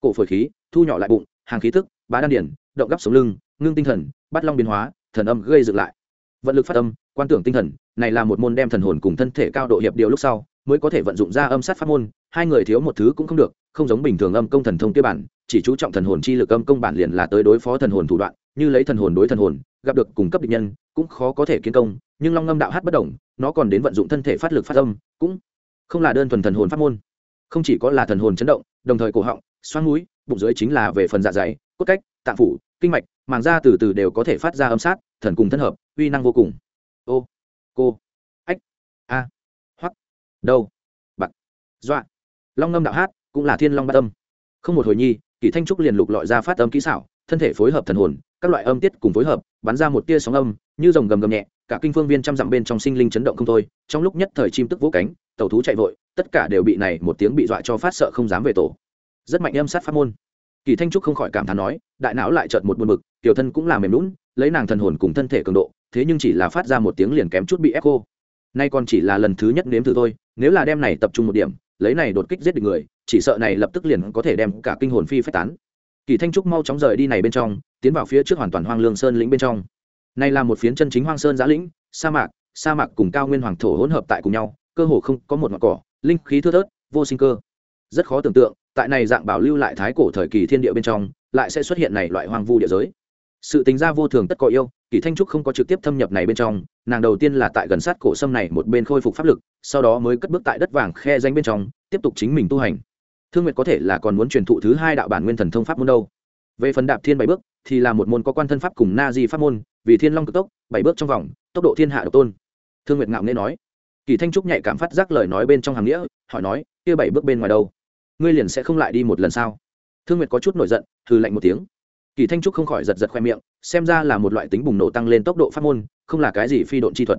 Cổ phổi khí, thu nhỏ lại bụng, hàng khí tức bá đan điển, động gấp sống lưng, ngưng tinh thần, bắt long biến hóa, thần âm gây dựng lại. Vận lực phát âm, quan tưởng tinh thần, này là một môn đem thần hồn cùng thân thể cao độ hiệp điều lúc sau, mới có thể vận dụng ra âm sát pháp môn hai người thiếu một thứ cũng không được, không giống bình thường âm công thần thông kia bản, chỉ chú trọng thần hồn chi lực âm công bản liền là tới đối phó thần hồn thủ đoạn, như lấy thần hồn đối thần hồn, gặp được cùng cấp địch nhân, cũng khó có thể kiến công, nhưng long ngâm đạo hát bất đồng nó còn đến vận dụng thân thể phát lực phát âm, cũng không là đơn thuần thần hồn pháp môn. Không chỉ có là thần hồn chấn động, đồng thời cổ họng, xoang mũi, bụng dưới chính là về phần dạ dày, cốt cách, tạng phủ, kinh mạch, màng da từ từ đều có thể phát ra âm sát, thần cùng thân hợp, uy năng vô cùng. Ô, cô, ách, a, hoắc, đâu, bạc dọa long ngâm đạo hát cũng là thiên long bát âm. Không một hồi nhi kỳ thanh trúc liền lục lọi ra phát âm kỹ xảo, thân thể phối hợp thần hồn, các loại âm tiết cùng phối hợp, bắn ra một tia sóng âm, như dòng gầm gầm nhẹ, cả kinh phương viên trăm dặm bên trong sinh linh chấn động không thôi, trong lúc nhất thời chim tức vỗ cánh, tàu thú chạy vội, tất cả đều bị này một tiếng bị dọa cho phát sợ không dám về tổ. Rất mạnh âm sát pháp môn. Kỳ thanh trúc không khỏi cảm thán nói, đại não lại chợt một buồn bực, tiểu thân cũng là mềm lún lấy nàng thần hồn cùng thân thể cường độ, thế nhưng chỉ là phát ra một tiếng liền kém chút bị ép cô nay còn chỉ là lần thứ nhất nếm thử thôi nếu là đem này tập trung một điểm, lấy này đột kích giết được người, chỉ sợ này lập tức liền có thể đem cả kinh hồn phi phách tán. Kỳ thanh trúc mau chóng rời đi này bên trong, tiến vào phía trước hoàn toàn hoang lương sơn lĩnh bên trong. Này là một phiến chân chính hoang sơn giã lĩnh, sa mạc sa mạc cùng cao nguyên hoàng thổ hỗn hợp tại cùng nhau, cơ hồ không có một ngọn cỏ, linh khí thưa thớt, vô sinh cơ. Rất khó tưởng tượng, tại này dạng bảo lưu lại thái cổ thời kỳ thiên địa bên trong, lại sẽ xuất hiện này loại hoang vu địa giới. Sự tính ra vô thường tất có yêu kỳ thanh trúc không có trực tiếp thâm nhập này bên trong, nàng đầu tiên là tại gần sát cổ sâm này một bên khôi phục pháp lực, sau đó mới cất bước tại đất vàng khe danh bên trong, tiếp tục chính mình tu hành. Thương nguyệt có thể là còn muốn truyền thụ thứ hai đạo bản nguyên thần thông pháp môn đâu. Về phần đạp thiên bảy bước, thì là một môn có quan thân pháp cùng na di pháp môn, vì thiên long cực tốc, bảy bước trong vòng, tốc độ thiên hạ độc tôn. Thương nguyệt ngạo nghễ nói. Kỳ thanh trúc nhạy cảm phát giác lời nói bên trong hàng nghĩa, hỏi nói, kia bảy bước bên ngoài đâu? Ngươi liền sẽ không lại đi một lần sao? Thương nguyệt có chút nổi giận thư lạnh một tiếng kỳ thanh trúc không khỏi giật giật khoe miệng, xem ra là một loại tính bùng nổ tăng lên tốc độ pháp môn, không là cái gì phi độn chi thuật.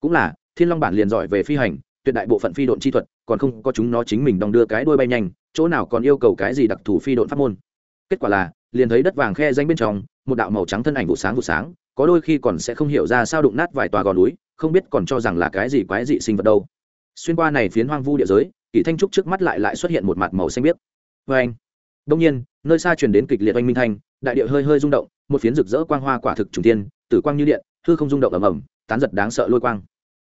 Cũng là, thiên long bản liền giỏi về phi hành, tuyệt đại bộ phận phi độn chi thuật, còn không có chúng nó chính mình đong đưa cái đuôi bay nhanh, chỗ nào còn yêu cầu cái gì đặc thù phi độn pháp môn. Kết quả là, liền thấy đất vàng khe danh bên trong, một đạo màu trắng thân ảnh vụ sáng vụ sáng, có đôi khi còn sẽ không hiểu ra sao đụng nát vài tòa gò núi, không biết còn cho rằng là cái gì quái dị sinh vật đâu. Xuyên qua này phiến hoang vu địa giới, kỳ thanh trúc trước mắt lại lại xuất hiện một mặt màu xanh biếc. Vê anh đông nhiên nơi xa truyền đến kịch liệt oanh minh thanh đại địa hơi hơi rung động một phiến rực rỡ quang hoa quả thực trùng tiên tử quang như điện hư không rung động ầm ầm tán giật đáng sợ lôi quang.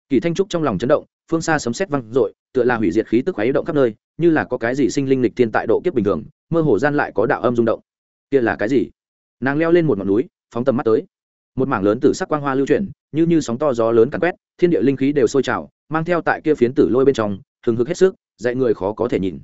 Kỳ thanh trúc trong lòng chấn động phương xa sấm sét vang, rội tựa là hủy diệt khí tức khuấy động khắp nơi như là có cái gì sinh linh lịch thiên tại độ kiếp bình thường mơ hồ gian lại có đạo âm rung động. Kia là cái gì? Nàng leo lên một ngọn núi phóng tầm mắt tới. Một mảng lớn tử sắc quang hoa lưu chuyển như như sóng to gió lớn càn quét thiên địa linh khí đều sôi trào mang theo tại kia phiến tử lôi bên trong thường hực hết sức dạy người khó có thể nhìn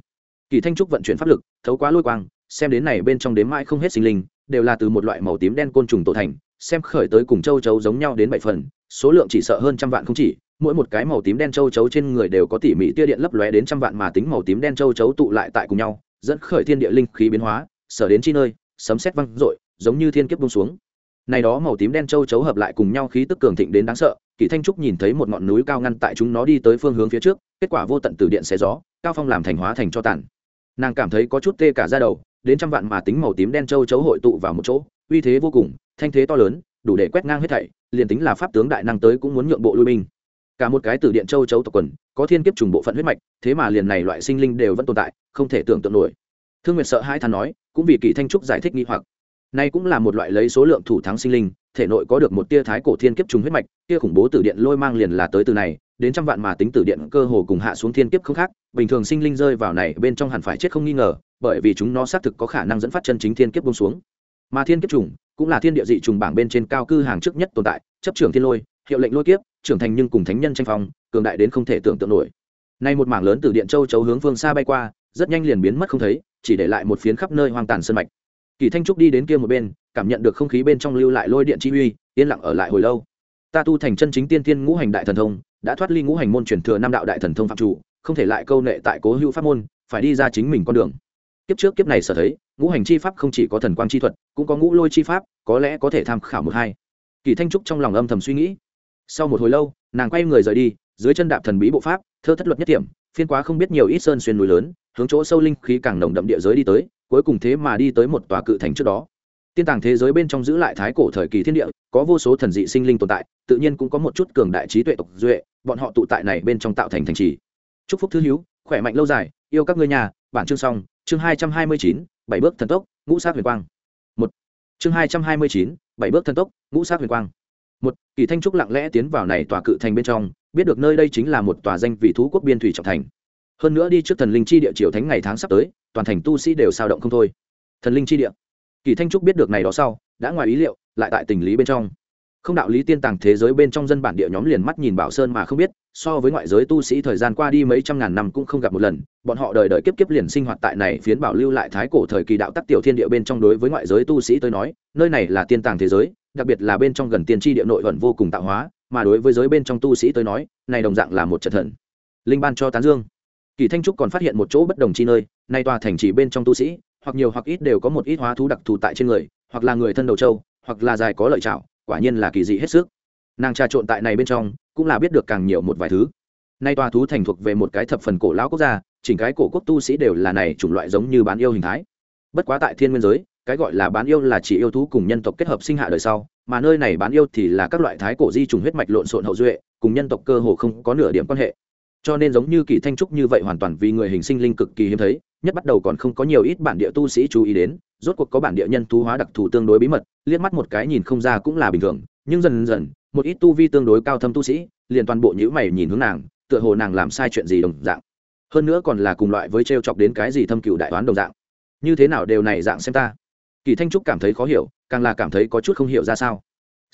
kỳ thanh trúc vận chuyển pháp lực, thấu quá lôi quang, xem đến này bên trong đếm mãi không hết sinh linh, đều là từ một loại màu tím đen côn trùng tổ thành, xem khởi tới cùng châu chấu giống nhau đến bảy phần, số lượng chỉ sợ hơn trăm vạn không chỉ, mỗi một cái màu tím đen châu chấu trên người đều có tỉ mỉ tia điện lấp lóe đến trăm vạn mà tính màu tím đen châu chấu tụ lại tại cùng nhau, dẫn khởi thiên địa linh khí biến hóa, sở đến chi nơi, sấm sét văng rội giống như thiên kiếp bông xuống. Này đó màu tím đen châu chấu hợp lại cùng nhau khí tức cường thịnh đến đáng sợ, kỳ thanh trúc nhìn thấy một ngọn núi cao ngăn tại chúng nó đi tới phương hướng phía trước, kết quả vô tận từ điện xé gió, cao phong làm thành hóa thành cho tàn nàng cảm thấy có chút tê cả ra đầu, đến trăm vạn mà tính màu tím đen châu chấu hội tụ vào một chỗ, uy thế vô cùng, thanh thế to lớn, đủ để quét ngang hết thảy, liền tính là pháp tướng đại năng tới cũng muốn nhượng bộ lui binh. Cả một cái từ điện châu chấu tộc quần, có thiên kiếp trùng bộ phận huyết mạch, thế mà liền này loại sinh linh đều vẫn tồn tại, không thể tưởng tượng nổi. Thương nguyệt sợ hai thằng nói, cũng vì kỳ thanh trúc giải thích nghi hoặc. Nay cũng là một loại lấy số lượng thủ thắng sinh linh, thể nội có được một tia thái cổ thiên kiếp trùng huyết mạch, tia khủng bố từ điện lôi mang liền là tới từ này đến trăm vạn mà tính tử điện cơ hồ cùng hạ xuống thiên kiếp không khác, bình thường sinh linh rơi vào này bên trong hẳn phải chết không nghi ngờ, bởi vì chúng nó xác thực có khả năng dẫn phát chân chính thiên kiếp bông xuống. Mà thiên kiếp trùng cũng là thiên địa dị trùng bảng bên trên cao cư hàng trước nhất tồn tại, chấp trưởng thiên lôi, hiệu lệnh lôi kiếp, trưởng thành nhưng cùng thánh nhân tranh phong, cường đại đến không thể tưởng tượng nổi. Nay một mảng lớn từ điện châu chấu hướng phương xa bay qua, rất nhanh liền biến mất không thấy, chỉ để lại một phiến khắp nơi hoang tàn sơn mạch. Kỳ thanh trúc đi đến kia một bên, cảm nhận được không khí bên trong lưu lại lôi điện chi uy, yên lặng ở lại hồi lâu. Ta tu thành chân chính tiên tiên ngũ hành đại thần thông đã thoát ly ngũ hành môn truyền thừa năm đạo đại thần thông phạm chủ, không thể lại câu nệ tại cố hữu pháp môn, phải đi ra chính mình con đường. Kiếp trước kiếp này sở thấy, ngũ hành chi pháp không chỉ có thần quang chi thuật, cũng có ngũ lôi chi pháp, có lẽ có thể tham khảo một hai. Kỳ thanh trúc trong lòng âm thầm suy nghĩ. Sau một hồi lâu, nàng quay người rời đi, dưới chân đạp thần bí bộ pháp, thơ thất luật nhất điểm phiên quá không biết nhiều ít sơn xuyên núi lớn, hướng chỗ sâu linh khí càng nồng đậm địa giới đi tới, cuối cùng thế mà đi tới một tòa cự thành trước đó. Tiên tàng thế giới bên trong giữ lại thái cổ thời kỳ thiên địa có vô số thần dị sinh linh tồn tại, tự nhiên cũng có một chút cường đại trí tuệ tộc duệ, bọn họ tụ tại này bên trong tạo thành thành trì. Chúc phúc thư hiếu khỏe mạnh lâu dài, yêu các ngươi nhà, bản chương xong, chương hai trăm hai mươi chín, bảy bước thần tốc, ngũ sát huyền quang. Một. Chương hai trăm hai mươi chín, bảy bước thần tốc, ngũ sát huyền quang. Một, kỳ thanh trúc lặng lẽ tiến vào này tòa cự thành bên trong, biết được nơi đây chính là một tòa danh vị thú quốc biên thủy trọng thành. Hơn nữa đi trước thần linh chi địa triều thánh ngày tháng sắp tới, toàn thành tu sĩ đều sao động không thôi. Thần linh chi địa. Kỳ thanh trúc biết được này đó sau, đã ngoài ý liệu lại tại tình lý bên trong. Không đạo lý tiên tàng thế giới bên trong dân bản địa nhóm liền mắt nhìn bảo sơn mà không biết, so với ngoại giới tu sĩ thời gian qua đi mấy trăm ngàn năm cũng không gặp một lần, bọn họ đời đời kiếp kiếp liền sinh hoạt tại này phiến bảo lưu lại thái cổ thời kỳ đạo tắc tiểu thiên địa bên trong đối với ngoại giới tu sĩ tới nói, nơi này là tiên tàng thế giới, đặc biệt là bên trong gần tiên tri địa nội vẫn vô cùng tạo hóa, mà đối với giới bên trong tu sĩ tới nói, này đồng dạng là một trận thần. Linh ban cho tán dương. Kỳ thanh trúc còn phát hiện một chỗ bất đồng chi nơi, nay tòa thành chỉ bên trong tu sĩ, hoặc nhiều hoặc ít đều có một ít hóa thú đặc thù tại trên người, hoặc là người thân đầu châu hoặc là dài có lợi chảo, quả nhiên là kỳ dị hết sức. Nàng trà trộn tại này bên trong, cũng là biết được càng nhiều một vài thứ. Nay tòa thú thành thuộc về một cái thập phần cổ lão quốc gia, chỉnh cái cổ quốc tu sĩ đều là này chủng loại giống như bán yêu hình thái. Bất quá tại thiên nguyên giới, cái gọi là bán yêu là chỉ yêu thú cùng nhân tộc kết hợp sinh hạ đời sau, mà nơi này bán yêu thì là các loại thái cổ di trùng huyết mạch lộn xộn hậu duệ, cùng nhân tộc cơ hồ không có nửa điểm quan hệ. Cho nên giống như kỳ thanh trúc như vậy hoàn toàn vì người hình sinh linh cực kỳ hiếm thấy nhất bắt đầu còn không có nhiều ít bản địa tu sĩ chú ý đến, rốt cuộc có bản địa nhân thú hóa đặc thù tương đối bí mật, liếc mắt một cái nhìn không ra cũng là bình thường, nhưng dần dần, một ít tu vi tương đối cao thâm tu sĩ, liền toàn bộ nhữ mày nhìn hướng nàng, tựa hồ nàng làm sai chuyện gì đồng dạng. Hơn nữa còn là cùng loại với t r e o chọc đến cái gì thâm cựu đại toán đồng dạng. Như thế nào đều này dạng xem ta. Kỳ thanh trúc cảm thấy khó hiểu, càng là cảm thấy có chút không hiểu ra sao.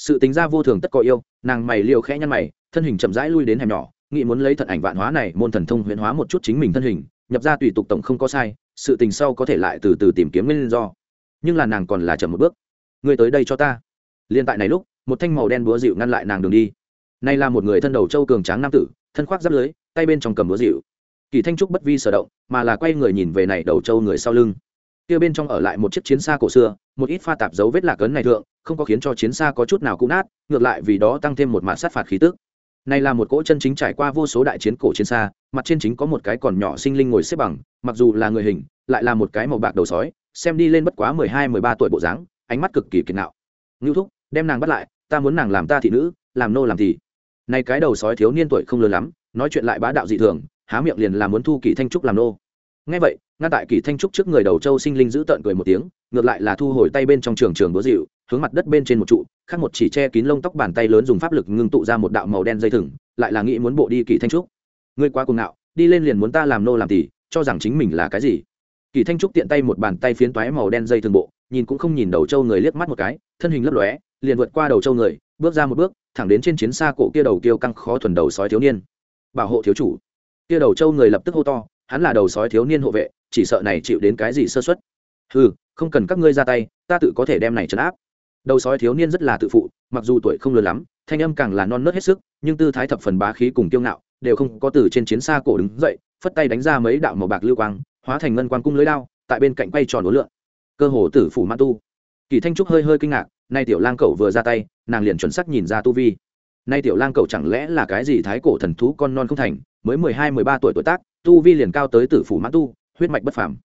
Sự tính ra vô thường tất có yêu, nàng mày liều khẽ nhăn mày, thân hình chậm rãi lui đến hẻm nhỏ, nghĩ muốn lấy thần ảnh vạn hóa này, môn thần thông huyễn hóa một chút chính mình thân hình nhập ra tùy tục tổng không có sai, sự tình sau có thể lại từ từ tìm kiếm nguyên do. Nhưng là nàng còn là chậm một bước. Ngươi tới đây cho ta. Liên tại này lúc, một thanh màu đen búa dịu ngăn lại nàng đường đi. Nay là một người thân đầu châu cường tráng nam tử, thân khoác giáp lưới, tay bên trong cầm búa dịu. Kỳ thanh trúc bất vi sở động, mà là quay người nhìn về này đầu châu người sau lưng. Kia bên trong ở lại một chiếc chiến xa cổ xưa, một ít pha tạp dấu vết lạc ấn này thượng, không có khiến cho chiến xa có chút nào cũ nát, ngược lại vì đó tăng thêm một mạ sát phạt khí tức này là một cỗ chân chính trải qua vô số đại chiến cổ chiến xa, mặt trên chính có một cái còn nhỏ sinh linh ngồi xếp bằng, mặc dù là người hình, lại là một cái màu bạc đầu sói, xem đi lên bất quá mười hai, mười ba tuổi bộ dáng, ánh mắt cực kỳ kiệt nạo. Ngưu thúc, đem nàng bắt lại, ta muốn nàng làm ta thị nữ, làm nô làm thị này cái đầu sói thiếu niên tuổi không lớn lắm, nói chuyện lại bá đạo dị thường, há miệng liền là muốn thu kỳ thanh trúc làm nô. Ngay vậy, ngăn tại kỳ thanh trúc trước người đầu châu sinh linh giữ tợn cười một tiếng, ngược lại là thu hồi tay bên trong trường trường búa dịu hướng mặt đất bên trên một trụ, khác một chỉ che kín lông tóc bàn tay lớn dùng pháp lực ngưng tụ ra một đạo màu đen dây thừng, lại là nghĩ muốn bộ đi kỳ thanh trúc. Ngươi quá cuồng ngạo, đi lên liền muốn ta làm nô làm tỷ cho rằng chính mình là cái gì? Kỳ thanh trúc tiện tay một bàn tay phiến toái màu đen dây thường bộ, nhìn cũng không nhìn đầu trâu người liếc mắt một cái, thân hình lấp lóe, liền vượt qua đầu trâu người, bước ra một bước, thẳng đến trên chiến xa cổ kia đầu kiêu căng khó thuần đầu sói thiếu niên. Bảo hộ thiếu chủ. Kia đầu trâu người lập tức hô to, hắn là đầu sói thiếu niên hộ vệ, chỉ sợ này chịu đến cái gì sơ xuất ừ không cần các ngươi ra tay, ta tự có thể đem này trấn áp đầu sói thiếu niên rất là tự phụ, mặc dù tuổi không lớn lắm, thanh âm càng là non nớt hết sức, nhưng tư thái thập phần bá khí cùng kiêu ngạo, đều không có từ trên chiến xa cổ đứng dậy, phất tay đánh ra mấy đạo màu bạc lưu quang, hóa thành ngân quang cung lưới đao, tại bên cạnh quay tròn đối lượng cơ hồ tử phủ ma tu. Kỳ thanh trúc hơi hơi kinh ngạc, nay tiểu lang cẩu vừa ra tay, nàng liền chuẩn sắc nhìn ra tu vi. Nay tiểu lang cẩu chẳng lẽ là cái gì thái cổ thần thú con non không thành, mới mười hai, mười ba tuổi tuổi tác, tu vi liền cao tới tử phủ mã tu, huyết mạch bất phàm.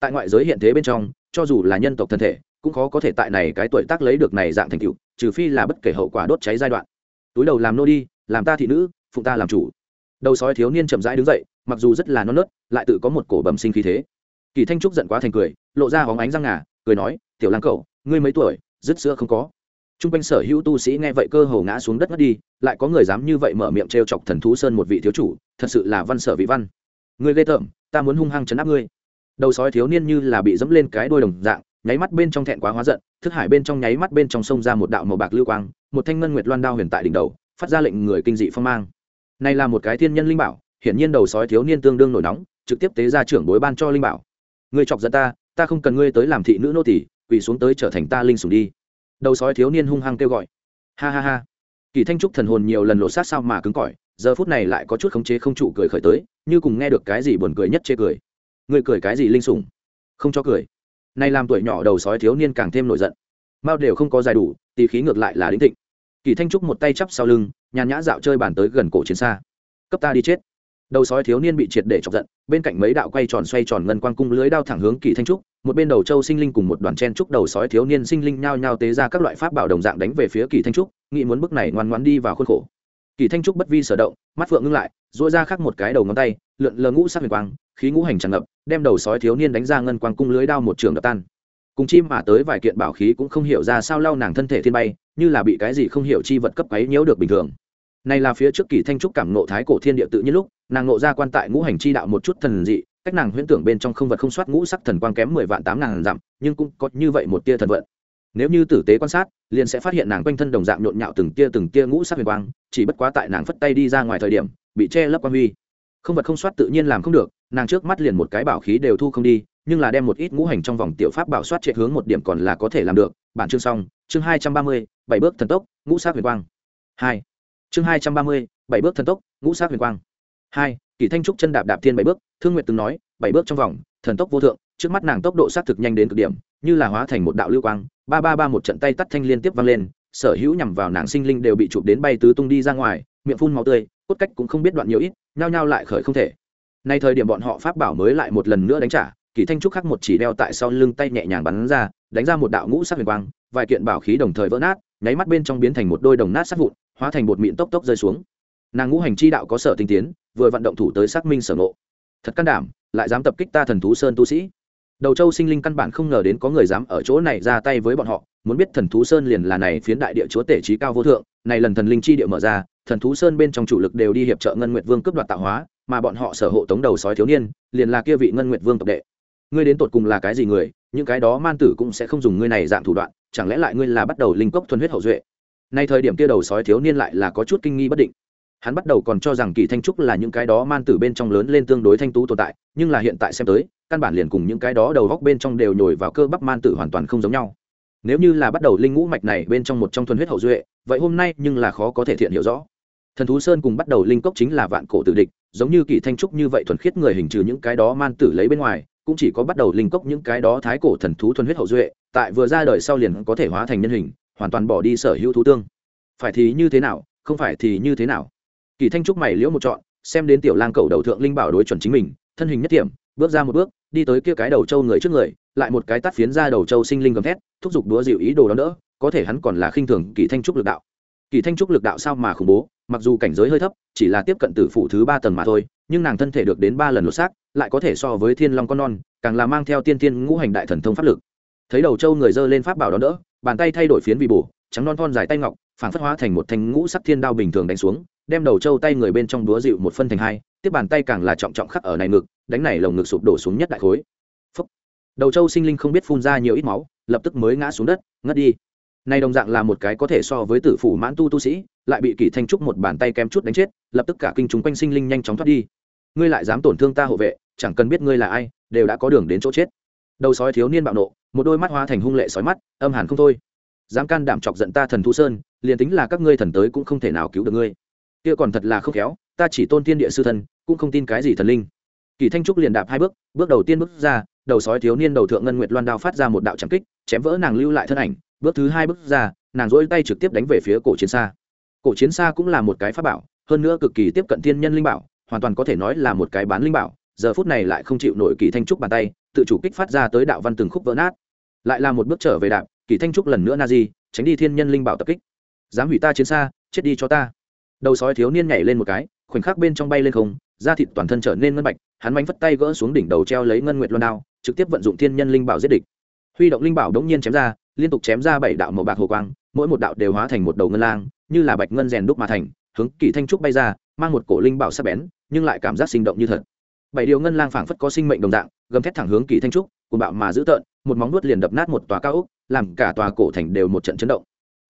Tại ngoại giới hiện thế bên trong, cho dù là nhân tộc thân thể cũng khó có thể tại này cái tuổi tác lấy được này dạng thành tựu, trừ phi là bất kể hậu quả đốt cháy giai đoạn. Túi đầu làm nô đi, làm ta thị nữ phụ ta làm chủ. Đầu sói thiếu niên chậm rãi đứng dậy, mặc dù rất là non nớt, lại tự có một cổ bẩm sinh khí thế. Kỳ thanh trúc giận quá thành cười, lộ ra hóng ánh răng ngà, cười nói, tiểu lang cậu, ngươi mấy tuổi, dứt sữa không có. T r u n g quanh sở hữu tu sĩ nghe vậy cơ hồ ngã xuống đất ngất đi, lại có người dám như vậy mở miệng t r e o chọc thần thú sơn một vị thiếu chủ, thật sự là văn sở vị văn. Ngươi ghê tởm, ta muốn hung hăng chấn áp ngươi. Đầu sói thiếu niên như là bị dẫm lên cái đôi đồng dạng nháy mắt bên trong thẹn quá hóa giận, thức hải bên trong nháy mắt bên trong sông ra một đạo màu bạc lưu quang, một thanh ngân nguyệt loan đao huyền tại đỉnh đầu, phát ra lệnh người kinh dị phong mang. Này là một cái thiên nhân linh bảo, hiển nhiên đầu sói thiếu niên tương đương nổi nóng, trực tiếp tế ra trưởng bối ban cho linh bảo. Ngươi chọc dẫn ta ta không cần ngươi tới làm thị nữ nô tỷ quỳ xuống tới trở thành ta linh sủng đi. Đầu sói thiếu niên hung hăng kêu gọi. Ha ha ha. Kỳ thanh trúc thần hồn nhiều lần lộ sát sao mà cứng cỏi, giờ phút này lại có chút khống chế không trụ cười khởi tới, như cùng nghe được cái gì buồn cười nhất chê cười. Ngươi cười cái gì linh sủng? Không cho cười nay làm tuổi nhỏ đầu sói thiếu niên càng thêm nổi giận. Mao đều không có dài đủ, tì khí ngược lại là đính thịnh. Kỳ thanh trúc một tay chắp sau lưng, nhàn nhã dạo chơi bàn tới gần cổ chiến xa. Cấp ta đi chết. Đầu sói thiếu niên bị triệt để chọc giận, bên cạnh mấy đạo quay tròn xoay tròn ngân quang cung lưới đao thẳng hướng kỳ thanh trúc, một bên đầu châu sinh linh cùng một đoàn chen trúc đầu sói thiếu niên sinh linh nhao nhao tế ra các loại pháp bảo đồng dạng đánh về phía kỳ thanh trúc, nghĩ muốn bức này ngoan ngoãn đi vào khuôn khổ kỳ thanh trúc bất vi sở động, mắt phượng ngưng lại dỗi ra khắc một cái đầu ngón tay, lượn lờ ngũ sắc huyền quang, khí ngũ hành tràn ngập, đem đầu sói thiếu niên đánh ra ngân quang cung lưới đao một trường đập tan. Cùng chim mà tới vài kiện bảo khí cũng không hiểu ra sao lau nàng thân thể thiên bay, như là bị cái gì không hiểu chi vật cấp ấy nhiễu được bình thường. Này là phía trước kỳ thanh trúc cảm nộ thái cổ thiên địa tự nhiên lúc, nàng nộ ra quan tại ngũ hành chi đạo một chút thần dị, cách nàng huyễn tưởng bên trong không vật không soát ngũ sắc thần quang kém mười vạn tám ngàn dặm, nhưng cũng có như vậy một tia thần vận nếu như tử tế quan sát, liền sẽ phát hiện nàng quanh thân đồng dạng nhộn nhạo từng tia từng tia ngũ sắc huyền quang, chỉ bất quá tại nàng phất tay đi ra ngoài thời điểm, bị che lấp quan huy. Không vật không soát tự nhiên làm không được, nàng trước mắt liền một cái bảo khí đều thu không đi, nhưng là đem một ít ngũ hành trong vòng tiểu pháp bảo soát chạy hướng một điểm còn là có thể làm được. Bản chương xong, chương hai trăm ba mươi, bảy bước thần tốc, ngũ sắc huyền quang. Hai. Chương hai trăm ba mươi, bảy bước thần tốc, ngũ sắc huyền quang. Hai. Kỳ thanh trúc chân đạp đạp thiên bảy bước, thương nguyệt từng nói, bảy bước trong vòng, thần tốc vô thượng, trước mắt nàng tốc độ xác thực nhanh đến cực điểm như là hóa thành một đạo lưu quang, ba ba ba một trận tay tắt thanh liên tiếp vang lên, sở hữu nhằm vào nàng sinh linh đều bị chụp đến bay tứ tung đi ra ngoài, miệng phun máu tươi, cốt cách cũng không biết đoạn nhiều ít, nhao nhao lại khởi không thể. Nay thời điểm bọn họ pháp bảo mới lại một lần nữa đánh trả, kỳ thanh trúc khắc một chỉ đeo tại sau lưng tay nhẹ nhàng bắn ra, đánh ra một đạo ngũ sắc huyền quang, vài kiện bảo khí đồng thời vỡ nát, nháy mắt bên trong biến thành một đôi đồng nát sát vụn, hóa thành bột mịn tốc tốc rơi xuống. Nàng ngũ hành chi đạo có sở tinh tiến, vừa vận động thủ tới xác minh sở ngộ. Thật can đảm, lại dám tập kích ta thần thú sơn tu sĩ đầu châu sinh linh căn bản không ngờ đến có người dám ở chỗ này ra tay với bọn họ, muốn biết thần thú sơn liền là này phiến đại địa chúa tể trí cao vô thượng, này lần thần linh chi địa mở ra, thần thú sơn bên trong chủ lực đều đi hiệp trợ ngân nguyệt vương cướp đoạt tạo hóa, mà bọn họ sở hộ tống đầu sói thiếu niên, liền là kia vị ngân nguyệt vương tộc đệ. Ngươi đến tột cùng là cái gì người? Những cái đó man tử cũng sẽ không dùng ngươi này dạng thủ đoạn, chẳng lẽ lại ngươi là bắt đầu linh cốc thuần huyết hậu duệ? Nay thời điểm kia đầu sói thiếu niên lại là có chút kinh nghi bất định hắn bắt đầu còn cho rằng kỳ thanh trúc là những cái đó man tử bên trong lớn lên tương đối thanh tú tồn tại, nhưng là hiện tại xem tới, căn bản liền cùng những cái đó đầu góc bên trong đều nhồi vào cơ bắp man tử hoàn toàn không giống nhau. Nếu như là bắt đầu linh ngũ mạch này bên trong một trong thuần huyết hậu duệ, vậy hôm nay nhưng là khó có thể thiện hiểu rõ. Thần thú sơn cùng bắt đầu linh cốc chính là vạn cổ tử địch, giống như kỳ thanh trúc như vậy thuần khiết người hình trừ những cái đó man tử lấy bên ngoài, cũng chỉ có bắt đầu linh cốc những cái đó thái cổ thần thú thuần huyết hậu duệ, tại vừa ra đời sau liền có thể hóa thành nhân hình, hoàn toàn bỏ đi sở hữu thú tương. Phải thì như thế nào, không phải thì như thế nào? Kỳ thanh trúc mày liễu một chọn xem đến tiểu lang cầu đầu thượng linh bảo đối chuẩn chính mình, thân hình nhất điểm bước ra một bước, đi tới kia cái đầu trâu người trước người, lại một cái tắt phiến ra đầu trâu sinh linh gầm thét, thúc giục đúa dịu ý đồ đó đỡ, có thể hắn còn là khinh thường kỳ thanh trúc lực đạo. Kỳ thanh trúc lực đạo sao mà khủng bố, mặc dù cảnh giới hơi thấp, chỉ là tiếp cận tử phủ thứ ba tầng mà thôi, nhưng nàng thân thể được đến ba lần lột xác, lại có thể so với thiên long con non, càng là mang theo tiên tiên ngũ hành đại thần thông pháp lực. Thấy đầu trâu người dơ lên pháp bảo đó đỡ, bàn tay thay đổi phiến vì bổ, trắng non thon dài tay ngọc phản phất hóa thành một thanh ngũ sắc thiên đao bình thường đánh xuống đem đầu trâu tay người bên trong đúa dịu một phân thành hai, tiếp bàn tay càng là trọng trọng khắc ở này ngực, đánh này lồng ngực sụp đổ xuống nhất đại khối. Phúc. đầu trâu sinh linh không biết phun ra nhiều ít máu, lập tức mới ngã xuống đất, ngất đi. Này đồng dạng là một cái có thể so với tử phủ mãn tu tu sĩ, lại bị kỷ thanh trúc một bàn tay kem chút đánh chết, lập tức cả kinh chúng quanh sinh linh nhanh chóng thoát đi. Ngươi lại dám tổn thương ta hộ vệ, chẳng cần biết ngươi là ai, đều đã có đường đến chỗ chết. Đầu sói thiếu niên bạo nộ, một đôi mắt hoa thành hung lệ sói mắt, âm hàn không thôi. Dám can đảm chọc giận ta thần thu sơn, liền tính là các ngươi thần tới cũng không thể nào cứu được ngươi kia còn thật là không khéo, ta chỉ tôn tiên địa sư thần cũng không tin cái gì thần linh. Kỳ thanh trúc liền đạp hai bước bước đầu tiên bước ra, đầu sói thiếu niên đầu thượng ngân nguyệt loan đao phát ra một đạo trảm kích, chém vỡ nàng lưu lại thân ảnh, bước thứ hai bước ra, nàng dỗi tay trực tiếp đánh về phía cổ chiến xa. Cổ chiến xa cũng là một cái pháp bảo, hơn nữa cực kỳ tiếp cận thiên nhân linh bảo, hoàn toàn có thể nói là một cái bán linh bảo, giờ phút này lại không chịu nổi kỳ thanh trúc bàn tay, tự chủ kích phát ra tới đạo văn từng khúc vỡ nát. Lại là một bước trở về đạp, kỳ thanh trúc lần nữa na di, tránh đi thiên nhân linh bảo tập kích. Dám hủy ta chiến xa, chết đi cho ta đầu sói thiếu niên nhảy lên một cái, khoảnh khắc bên trong bay lên không, da thịt toàn thân trở nên ngân bạch, hắn bánh phất tay gỡ xuống đỉnh đầu treo lấy ngân nguyệt loan đao, trực tiếp vận dụng thiên nhân linh bảo giết địch. Huy động linh bảo đống nhiên chém ra, liên tục chém ra bảy đạo màu bạc hồ quang, mỗi một đạo đều hóa thành một đầu ngân lang, như là bạch ngân rèn đúc mà thành, hướng kỳ thanh trúc bay ra, mang một cổ linh bảo sắc bén, nhưng lại cảm giác sinh động như thật. Bảy điều ngân lang phảng phất có sinh mệnh đồng dạng, gầm thét thẳng hướng kỳ thanh trúc cùng bạo mà dữ tợn, một móng nuốt liền đập nát một tòa cao ốc, làm cả tòa cổ thành đều một trận chấn động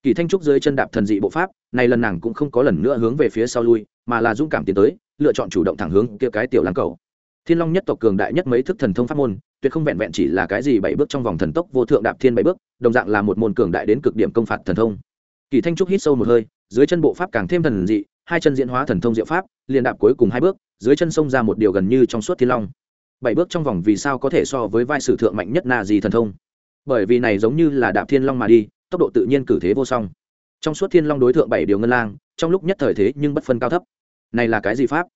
kỳ thanh trúc dưới chân đạp thần dị bộ pháp, này lần nàng cũng không có lần nữa hướng về phía sau lui, mà là dũng cảm tiến tới, lựa chọn chủ động thẳng hướng kia cái tiểu lang cầu. Thiên long nhất tộc cường đại nhất mấy thức thần thông pháp môn, tuyệt không vẹn vẹn chỉ là cái gì bảy bước trong vòng thần tốc vô thượng đạp thiên bảy bước, đồng dạng là một môn cường đại đến cực điểm công phạt thần thông. Kỳ thanh trúc hít sâu một hơi, dưới chân bộ pháp càng thêm thần dị, hai chân diễn hóa thần thông diệu pháp, liền đạp cuối cùng hai bước, dưới chân xông ra một điều gần như trong suốt thiên long. Bảy bước trong vòng vì sao có thể so với vai sử thượng mạnh nhất na gì thần thông? Bởi vì này giống như là đạp thiên long mà đi tốc độ tự nhiên cử thế vô song. Trong suốt thiên long đối thượng bảy điều ngân lang, trong lúc nhất thời thế nhưng bất phân cao thấp. Này là cái gì pháp?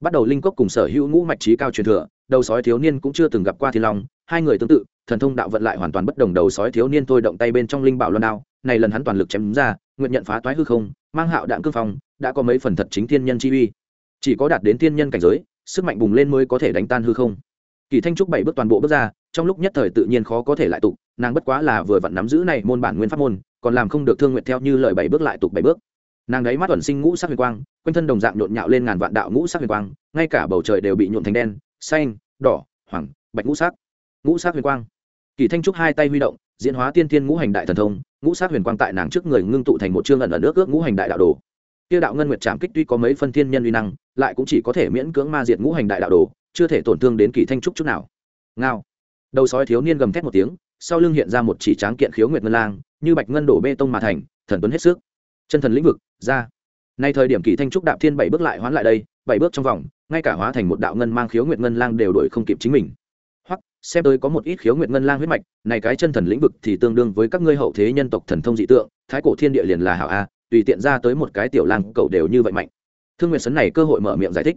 Bắt đầu linh cốc cùng sở hữu ngũ mạch trí cao truyền thừa, đầu sói thiếu niên cũng chưa từng gặp qua thiên long, hai người tương tự, thần thông đạo vận lại hoàn toàn bất đồng đầu sói thiếu niên thôi động tay bên trong linh bảo loan đao, này lần hắn toàn lực chém ra, nguyện nhận phá toái hư không, mang hạo đạn cương phong, đã có mấy phần thật chính thiên nhân chi uy. Chỉ có đạt đến thiên nhân cảnh giới, sức mạnh bùng lên mới có thể đánh tan hư không. Kỳ thanh trúc bảy bước toàn bộ bước ra trong lúc nhất thời tự nhiên khó có thể lại tục, nàng bất quá là vừa vặn nắm giữ này môn bản nguyên pháp môn, còn làm không được thương nguyện theo như lời bảy bước lại tục bảy bước. Nàng đấy mắt ẩn sinh ngũ sắc huyền quang, quanh thân đồng dạng nhộn nhạo lên ngàn vạn đạo ngũ sắc huyền quang, ngay cả bầu trời đều bị nhuộn thành đen, xanh, đỏ hoàng bạch ngũ sắc. Ngũ sắc huyền quang. Kỳ thanh trúc hai tay huy động, diễn hóa tiên tiên ngũ hành đại thần thông, ngũ sắc huyền quang tại nàng trước người ngưng tụ thành một chương ẩn ẩn nước ước ngũ hành đại đạo đồ. Tiêu đạo ngân nguyệt trảm kích tuy có mấy phân thiên nhân uy năng, lại cũng chỉ có thể miễn cưỡng ma diệt ngũ hành đại đạo đồ, chưa thể tổn thương đến kỳ thanh trúc chút nào. Ngao đầu sói thiếu niên gầm thét một tiếng, sau lưng hiện ra một chỉ tráng kiện khiếu nguyệt ngân lang, như bạch ngân đổ bê tông mà thành, thần tuấn hết sức. Chân thần lĩnh vực, ra. Nay thời điểm kỳ thanh trúc đạp thiên bảy bước lại hoán lại đây, bảy bước trong vòng, ngay cả hóa thành một đạo ngân mang khiếu nguyệt ngân lang đều đổi không kịp chính mình. Hoặc, xem tới có một ít khiếu nguyệt ngân lang huyết mạch, này cái chân thần lĩnh vực thì tương đương với các ngươi hậu thế nhân tộc thần thông dị tượng, thái cổ thiên địa liền là hảo a, tùy tiện ra tới một cái tiểu lang, cậu đều như vậy mạnh. Thương nguyệt sấn này cơ hội mở miệng giải thích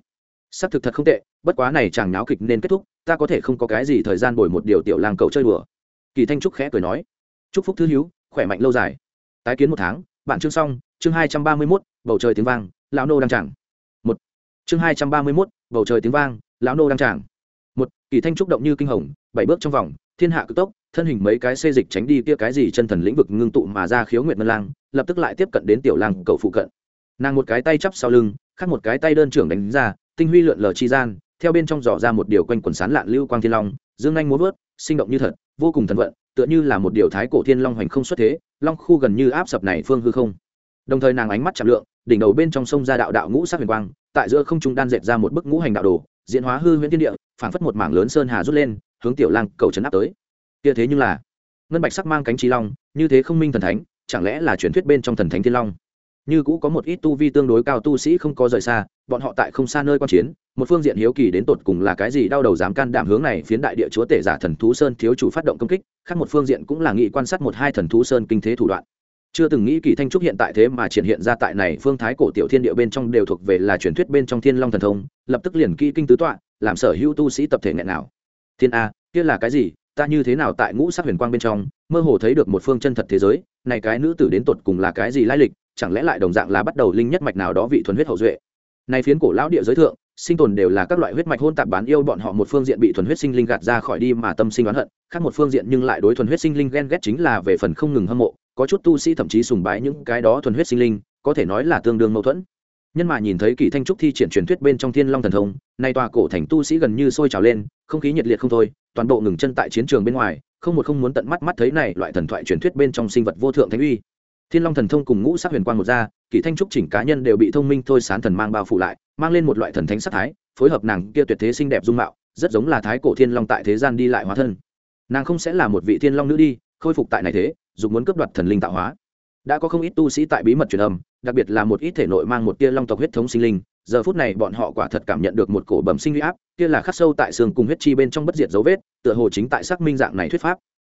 xác thực thật không tệ, bất quá này chàng náo kịch nên kết thúc, ta có thể không có cái gì thời gian bồi một điều tiểu lang cậu chơi đùa. Kỳ thanh trúc khẽ cười nói, chúc phúc thứ hiếu khỏe mạnh lâu dài. Tái kiến một tháng, bạn chương xong, chương hai trăm ba mươi mốt, bầu trời tiếng vang, lão nô đang chẳng một, chương hai trăm ba mươi mốt, bầu trời tiếng vang, lão nô đang chẳng một, kỳ thanh trúc động như kinh hồng, bảy bước trong vòng, thiên hạ cực tốc, thân hình mấy cái xê dịch tránh đi kia cái gì chân thần lĩnh vực ngưng tụ mà ra khiếu nguyệt ngân lang, lập tức lại tiếp cận đến tiểu lang cầu phụ cận. Nàng một cái tay chắp sau lưng, khác một cái tay đơn trưởng đánh ra tinh huy lượn lờ chi gian, theo bên trong dò ra một điều quanh quần sán lạn lưu quang thiên long, dương anh muốn vớt, sinh động như thật, vô cùng thần vận, tựa như là một điều thái cổ thiên long hoành không xuất thế, long khu gần như áp sập này phương hư không. Đồng thời nàng ánh mắt chạm lượng, đỉnh đầu bên trong sông ra đạo đạo ngũ sắc huyền quang, tại giữa không trung đan dệt ra một bức ngũ hành đạo đồ, diễn hóa hư huyễn thiên địa, phảng phất một mảng lớn sơn hà rút lên, hướng tiểu lang cầu trấn áp tới. Kia thế nhưng là, ngân bạch sắc mang cánh chi long, như thế không minh thần thánh, chẳng lẽ là truyền thuyết bên trong thần thánh thiên long? Như cũ có một ít tu vi tương đối cao tu sĩ không có rời xa, bọn họ tại không xa nơi quan chiến, một phương diện hiếu kỳ đến tột cùng là cái gì đau đầu dám can đảm hướng này phiến đại địa chúa tể giả thần thú sơn thiếu chủ phát động công kích, khác một phương diện cũng là nghị quan sát một hai thần thú sơn kinh thế thủ đoạn. Chưa từng nghĩ kỳ thanh trúc hiện tại thế mà triển hiện ra tại này phương thái cổ tiểu thiên địa bên trong đều thuộc về là truyền thuyết bên trong thiên long thần thông, lập tức liền kỹ kinh tứ tọa, làm sở hữu tu sĩ tập thể nghẹn nào. Thiên a, kia là cái gì? Ta như thế nào tại ngũ sắc huyền quang bên trong, mơ hồ thấy được một phương chân thật thế giới, này cái nữ tử đến tột cùng là cái gì lai lịch, chẳng lẽ lại đồng dạng là bắt đầu linh nhất mạch nào đó vị thuần huyết hậu duệ? Này phiến cổ lão địa giới thượng, sinh tồn đều là các loại huyết mạch hôn tạp bán yêu bọn họ một phương diện bị thuần huyết sinh linh gạt ra khỏi đi mà tâm sinh oán hận, khác một phương diện nhưng lại đối thuần huyết sinh linh ghen ghét chính là về phần không ngừng hâm mộ, có chút tu sĩ thậm chí sùng bái những cái đó thuần huyết sinh linh, có thể nói là tương đương mâu thuẫn nhân mà nhìn thấy kỳ thanh trúc thi triển truyền thuyết bên trong thiên long thần thông, nay tòa cổ thành tu sĩ gần như sôi trào lên, không khí nhiệt liệt không thôi, toàn bộ ngừng chân tại chiến trường bên ngoài, không một không muốn tận mắt mắt thấy này loại thần thoại truyền thuyết bên trong sinh vật vô thượng thánh uy. Thiên long thần thông cùng ngũ sắc huyền quang một ra, kỳ thanh trúc chỉnh cá nhân đều bị thông minh thôi sán thần mang bao phủ lại, mang lên một loại thần thánh sắc thái, phối hợp nàng kia tuyệt thế xinh đẹp dung mạo, rất giống là thái cổ thiên long tại thế gian đi lại hóa thân. Nàng không sẽ là một vị thiên long nữ đi, khôi phục tại này thế, dù muốn cướp đoạt thần linh tạo hóa đã có không ít tu sĩ tại bí mật truyền âm, đặc biệt là một ít thể nội mang một tia long tộc huyết thống sinh linh. Giờ phút này bọn họ quả thật cảm nhận được một cổ bẩm sinh huy áp, kia là khắc sâu tại xương cùng huyết chi bên trong bất diệt dấu vết, tựa hồ chính tại xác minh dạng này thuyết pháp.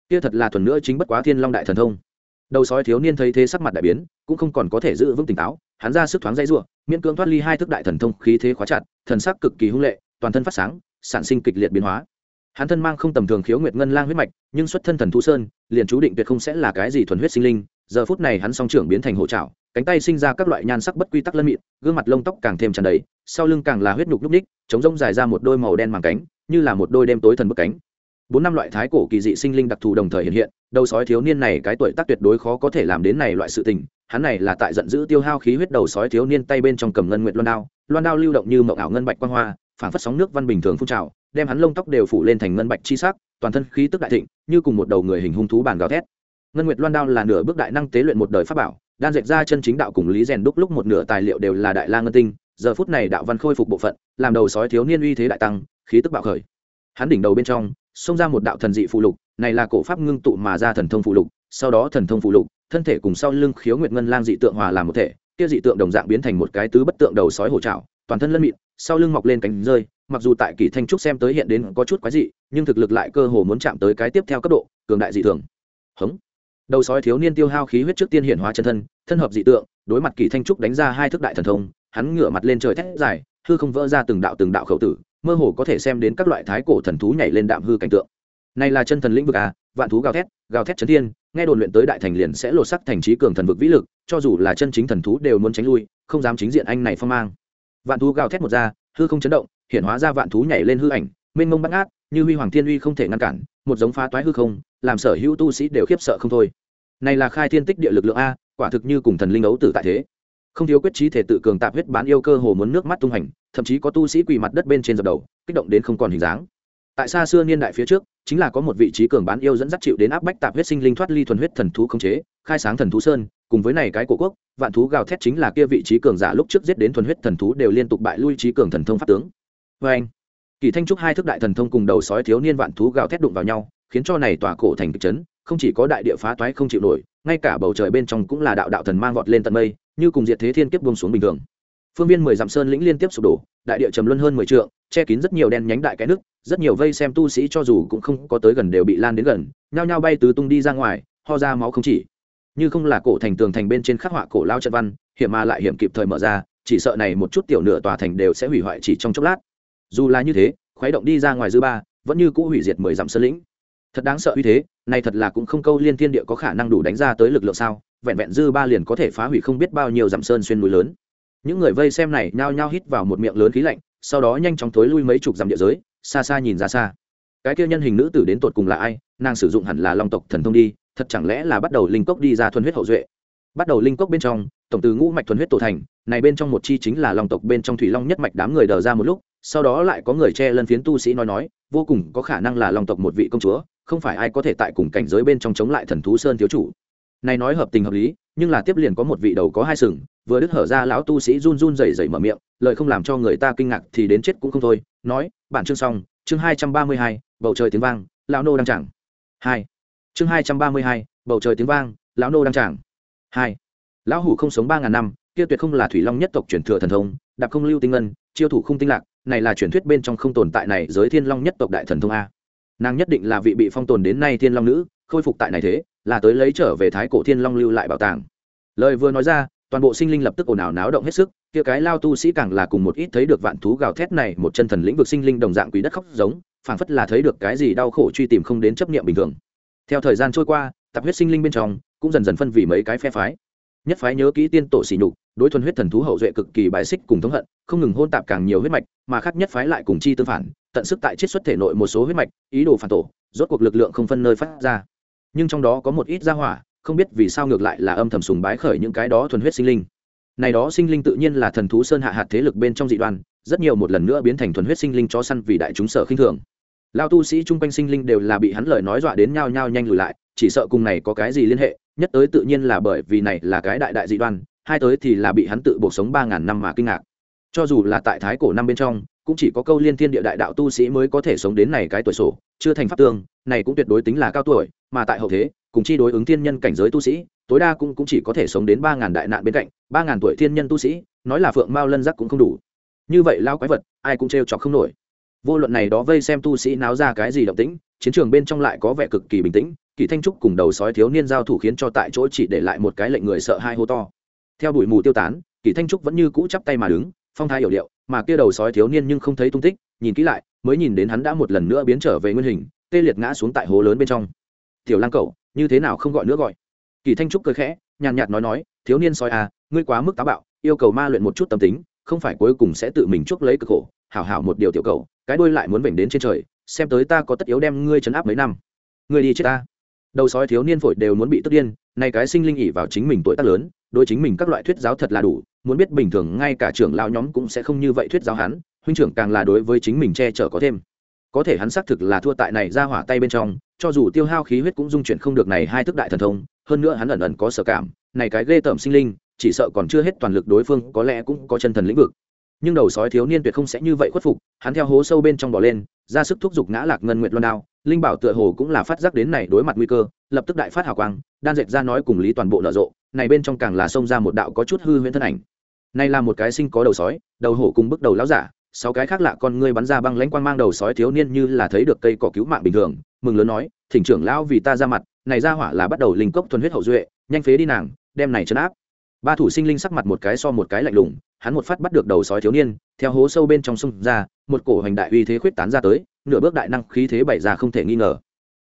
Kia thật là thuần nữa chính bất quá thiên long đại thần thông. Đầu sói thiếu niên thấy thế sắc mặt đại biến, cũng không còn có thể giữ vững tỉnh táo, hắn ra sức thoáng dây ruộng miễn cưỡng thoát ly hai thức đại thần thông khí thế khóa chặt, thần sắc cực kỳ hung lệ, toàn thân phát sáng, sản sinh kịch liệt biến hóa. Hắn thân mang không tầm thường khiếu nguyệt ngân lang huyết mạch, nhưng xuất thân thần thu sơn, liền chú định tuyệt không sẽ là cái gì thuần huyết sinh linh giờ phút này hắn song trưởng biến thành hộ trảo, cánh tay sinh ra các loại nhan sắc bất quy tắc lân mịn, gương mặt lông tóc càng thêm tràn đầy, sau lưng càng là huyết nhục núc ních chống rông dài ra một đôi màu đen màng cánh, như là một đôi đêm tối thần bức cánh. Bốn năm loại thái cổ kỳ dị sinh linh đặc thù đồng thời hiện hiện, đầu sói thiếu niên này cái tuổi tác tuyệt đối khó có thể làm đến này loại sự tình, hắn này là tại giận dữ tiêu hao khí huyết đầu sói thiếu niên tay bên trong cầm ngân nguyệt loan đao loan đao lưu động như mậu ảo ngân bạch quang hoa phản phất sóng nước văn bình thường phun trào, đem hắn lông tóc đều phủ lên thành ngân bạch chi sắc, toàn thân khí tức đại thịnh, như cùng một đầu người hình hung thú bàn gào thét ngân nguyệt loan đao là nửa bước đại năng tế luyện một đời pháp bảo đan dệt ra chân chính đạo cùng lý rèn đúc lúc một nửa tài liệu đều là đại la ngân tinh giờ phút này đạo văn khôi phục bộ phận làm đầu sói thiếu niên uy thế đại tăng khí tức bạo khởi. Hắn đỉnh đầu bên trong xông ra một đạo thần dị phụ lục này là cổ pháp ngưng tụ mà ra thần thông phụ lục sau đó thần thông phụ lục thân thể cùng sau lưng khiếu nguyệt ngân lang dị tượng hòa làm một thể kia dị tượng đồng dạng biến thành một cái tứ bất tượng đầu sói hổ trảo, toàn thân lân mịn sau lưng mọc lên cánh rơi mặc dù tại kỳ thanh trúc xem tới hiện đến có chút quái dị nhưng thực lực lại cơ hồ muốn chạm tới cái tiếp theo cấp độ cường đại dị thường. Hống đầu sói thiếu niên tiêu hao khí huyết trước tiên hiển hóa chân thân thân hợp dị tượng, đối mặt kỳ thanh trúc đánh ra hai thức đại thần thông, hắn ngửa mặt lên trời thét dài, hư không vỡ ra từng đạo từng đạo khẩu tử, mơ hồ có thể xem đến các loại thái cổ thần thú nhảy lên đạm hư cảnh tượng. Này là chân thần lĩnh vực à vạn thú gào thét gào thét chấn thiên, nghe đồn luyện tới đại thành liền sẽ lột sắc thành trí cường thần vực vĩ lực, cho dù là chân chính thần thú đều muốn tránh lui, không dám chính diện anh này phong mang. Vạn thú gào thét một ra, hư không chấn động hiện hóa ra vạn thú nhảy lên hư ảnh, mênh mông bắt ngát, như huy hoàng thiên uy không thể ngăn cản, một giống phá toái hư không làm sở hữu tu sĩ đều khiếp sợ không thôi. Này là khai thiên tích địa lực lượng a, quả thực như cùng thần linh ấu tử tại thế. Không thiếu quyết trí thể tự cường tạp huyết bán yêu cơ hồ muốn nước mắt tung hành, thậm chí có tu sĩ quỳ mặt đất bên trên dập đầu, kích động đến không còn hình dáng. Tại xa xưa niên đại phía trước, chính là có một vị trí cường bán yêu dẫn dắt chịu đến áp bách tạp huyết sinh linh thoát ly thuần huyết thần thú khống chế, khai sáng thần thú sơn, cùng với này cái cổ quốc, vạn thú gào thét chính là kia vị trí cường giả lúc trước giết đến thuần huyết thần thú đều liên tục bại lui trí cường thần thông pháp tướng. Vê anh kỳ thanh trúc hai thức đại thần thông cùng đầu sói thiếu niên vạn thú gào thét đụng vào nhau khiến cho này tòa cổ thành kịch chấn, không chỉ có đại địa phá toái không chịu nổi, ngay cả bầu trời bên trong cũng là đạo đạo thần mang vọt lên tận mây, như cùng diệt thế thiên kiếp buông xuống bình thường. Phương viên mười dặm sơn lĩnh liên tiếp sụp đổ, đại địa trầm luân hơn mười trượng, che kín rất nhiều đen nhánh đại cái nước, rất nhiều vây xem tu sĩ cho dù cũng không có tới gần đều bị lan đến gần, nhao nhao bay tứ tung đi ra ngoài, ho ra máu không chỉ. Như không là cổ thành tường thành bên trên khắc họa cổ lao trận văn, hiểm mà lại hiểm kịp thời mở ra, chỉ sợ này một chút tiểu nửa tòa thành đều sẽ hủy hoại chỉ trong chốc lát. Dù là như thế, khuấy động đi ra ngoài dư ba, vẫn như cũ hủy diệt mười dặm sơn lĩnh thật đáng sợ uy thế, này thật là cũng không câu liên thiên địa có khả năng đủ đánh ra tới lực lượng sao, vẹn vẹn dư ba liền có thể phá hủy không biết bao nhiêu dặm sơn xuyên núi lớn. Những người vây xem này nhao nhao hít vào một miệng lớn khí lạnh, sau đó nhanh chóng thối lui mấy chục dặm địa giới, xa xa nhìn ra xa. Cái kia nhân hình nữ tử đến tột cùng là ai, nàng sử dụng hẳn là long tộc thần thông đi, thật chẳng lẽ là bắt đầu linh cốc đi ra thuần huyết hậu duệ? Bắt đầu linh cốc bên trong, tổng từ ngũ mạch thuần huyết tổ thành, này bên trong một chi chính là long tộc bên trong thủy long nhất mạch đám người đờ ra một lúc, sau đó lại có người che lân phiến tu sĩ nói nói, vô cùng có khả năng là long tộc một vị công chúa không phải ai có thể tại cùng cảnh giới bên trong chống lại thần thú sơn thiếu chủ. Này nói hợp tình hợp lý, nhưng là tiếp liền có một vị đầu có hai sừng, vừa đứt hở ra lão tu sĩ run run rẩy rẩy mở miệng, lời không làm cho người ta kinh ngạc thì đến chết cũng không thôi, nói, bản chương xong, chương hai trăm ba mươi hai, bầu trời tiếng vang, lão nô đang chẳng hai. Chương hai trăm ba mươi hai, bầu trời tiếng vang, lão nô đang chẳng hai. Lão hủ không sống ba ngàn năm, kia tuyệt không là thủy long nhất tộc truyền thừa thần thông, đạp không lưu tinh ngân, chiêu thủ không tinh lạc, này là truyền thuyết bên trong không tồn tại này giới thiên long nhất tộc đại thần thông a nàng nhất định là vị bị phong tồn đến nay thiên long nữ, khôi phục tại này thế, là tới lấy trở về thái cổ thiên long lưu lại bảo tàng. Lời vừa nói ra, toàn bộ sinh linh lập tức ồn ào náo động hết sức, kia cái lao tu sĩ càng là cùng một ít thấy được vạn thú gào thét này, một chân thần lĩnh vực sinh linh đồng dạng quý đất khóc giống, phảng phất là thấy được cái gì đau khổ truy tìm không đến chấp niệm bình thường. Theo thời gian trôi qua, tập huyết sinh linh bên trong cũng dần dần phân vì mấy cái phe phái. Nhất phái nhớ kỹ tiên tổ sỉ nhục, đối thuần huyết thần thú hậu duệ cực kỳ bài xích cùng thống hận, không ngừng hôn tạp càng nhiều huyết mạch, mà khác nhất phái lại cùng chi tương phản tận sức tại chiết xuất thể nội một số huyết mạch, ý đồ phản tổ, rốt cuộc lực lượng không phân nơi phát ra. Nhưng trong đó có một ít gia hỏa, không biết vì sao ngược lại là âm thầm sùng bái khởi những cái đó thuần huyết sinh linh. Này đó sinh linh tự nhiên là thần thú sơn hạ hạt thế lực bên trong dị đoan rất nhiều một lần nữa biến thành thuần huyết sinh linh cho săn vì đại chúng sở khinh thường. Lao tu sĩ chung quanh sinh linh đều là bị hắn lời nói dọa đến nhao nhao nhanh lùi lại, chỉ sợ cùng này có cái gì liên hệ, nhất tới tự nhiên là bởi vì này là cái đại đại dị đoan hai tới thì là bị hắn tự buộc sống ba ngàn năm mà kinh ngạc. Cho dù là tại thái cổ năm bên trong cũng chỉ có câu liên thiên địa đại đạo tu sĩ mới có thể sống đến này cái tuổi sổ chưa thành pháp tương này cũng tuyệt đối tính là cao tuổi mà tại hậu thế cùng chi đối ứng thiên nhân cảnh giới tu sĩ tối đa cũng, cũng chỉ có thể sống đến ba ngàn đại nạn bên cạnh ba ngàn tuổi thiên nhân tu sĩ nói là phượng mao lân giác cũng không đủ. Như vậy lao quái vật ai cũng trêu chọc không nổi. Vô luận này đó vây xem tu sĩ náo ra cái gì động tĩnh chiến trường bên trong lại có vẻ cực kỳ bình tĩnh kỳ thanh trúc cùng đầu sói thiếu niên giao thủ khiến cho tại chỗ chỉ để lại một cái lệnh người sợ hai hô to. Theo đuổi mù tiêu tán kỳ thanh trúc vẫn như cũ chắp tay mà đứng phong thái hiểu điệu mà kia đầu sói thiếu niên nhưng không thấy tung tích nhìn kỹ lại mới nhìn đến hắn đã một lần nữa biến trở về nguyên hình tê liệt ngã xuống tại hố lớn bên trong. Tiểu lang cậu như thế nào không gọi nữa gọi? Kỳ thanh trúc cười khẽ nhàn nhạt nói nói thiếu niên sói à ngươi quá mức táo bạo yêu cầu ma luyện một chút tâm tính không phải cuối cùng sẽ tự mình chuốc lấy cực khổ. Hảo hảo một điều tiểu cậu, cái đuôi lại muốn vểnh đến trên trời xem tới ta có tất yếu đem ngươi chấn áp mấy năm. Ngươi đi chết ta. Đầu sói thiếu niên phổi đều muốn bị tức điên này cái sinh linh ỉ vào chính mình tuổi tác lớn đối chính mình các loại thuyết giáo thật là đủ muốn biết bình thường ngay cả trưởng lao nhóm cũng sẽ không như vậy thuyết giáo hắn, huynh trưởng càng là đối với chính mình che chở có thêm. Có thể hắn xác thực là thua tại này ra hỏa tay bên trong, cho dù tiêu hao khí huyết cũng dung chuyển không được này hai thức đại thần thông, hơn nữa hắn ẩn ẩn có sở cảm, này cái ghê tởm sinh linh, chỉ sợ còn chưa hết toàn lực đối phương, có lẽ cũng có chân thần lĩnh vực. Nhưng đầu sói thiếu niên tuyệt không sẽ như vậy khuất phục, hắn theo hố sâu bên trong bỏ lên, ra sức thúc giục ngã lạc ngân nguyệt loan đao, linh bảo tựa hồ cũng là phát giác đến này đối mặt nguy cơ, lập tức đại phát hào quang, đan dệt ra nói cùng lý toàn bộ nở rộ, này bên trong càng là xông ra một đạo có chút hư huyễn thân ảnh này là một cái sinh có đầu sói, đầu hổ cùng bức đầu lão giả, sáu cái khác lạ con ngươi bắn ra băng lãnh quang mang đầu sói thiếu niên như là thấy được cây cỏ cứu mạng bình thường, mừng lớn nói, thỉnh trưởng lão vì ta ra mặt, này ra hỏa là bắt đầu linh cốc thuần huyết hậu duệ, nhanh phế đi nàng, đem này trấn áp. Ba thủ sinh linh sắc mặt một cái so một cái lạnh lùng, hắn một phát bắt được đầu sói thiếu niên, theo hố sâu bên trong sông ra, một cổ hành đại uy thế khuyết tán ra tới, nửa bước đại năng khí thế bày ra không thể nghi ngờ.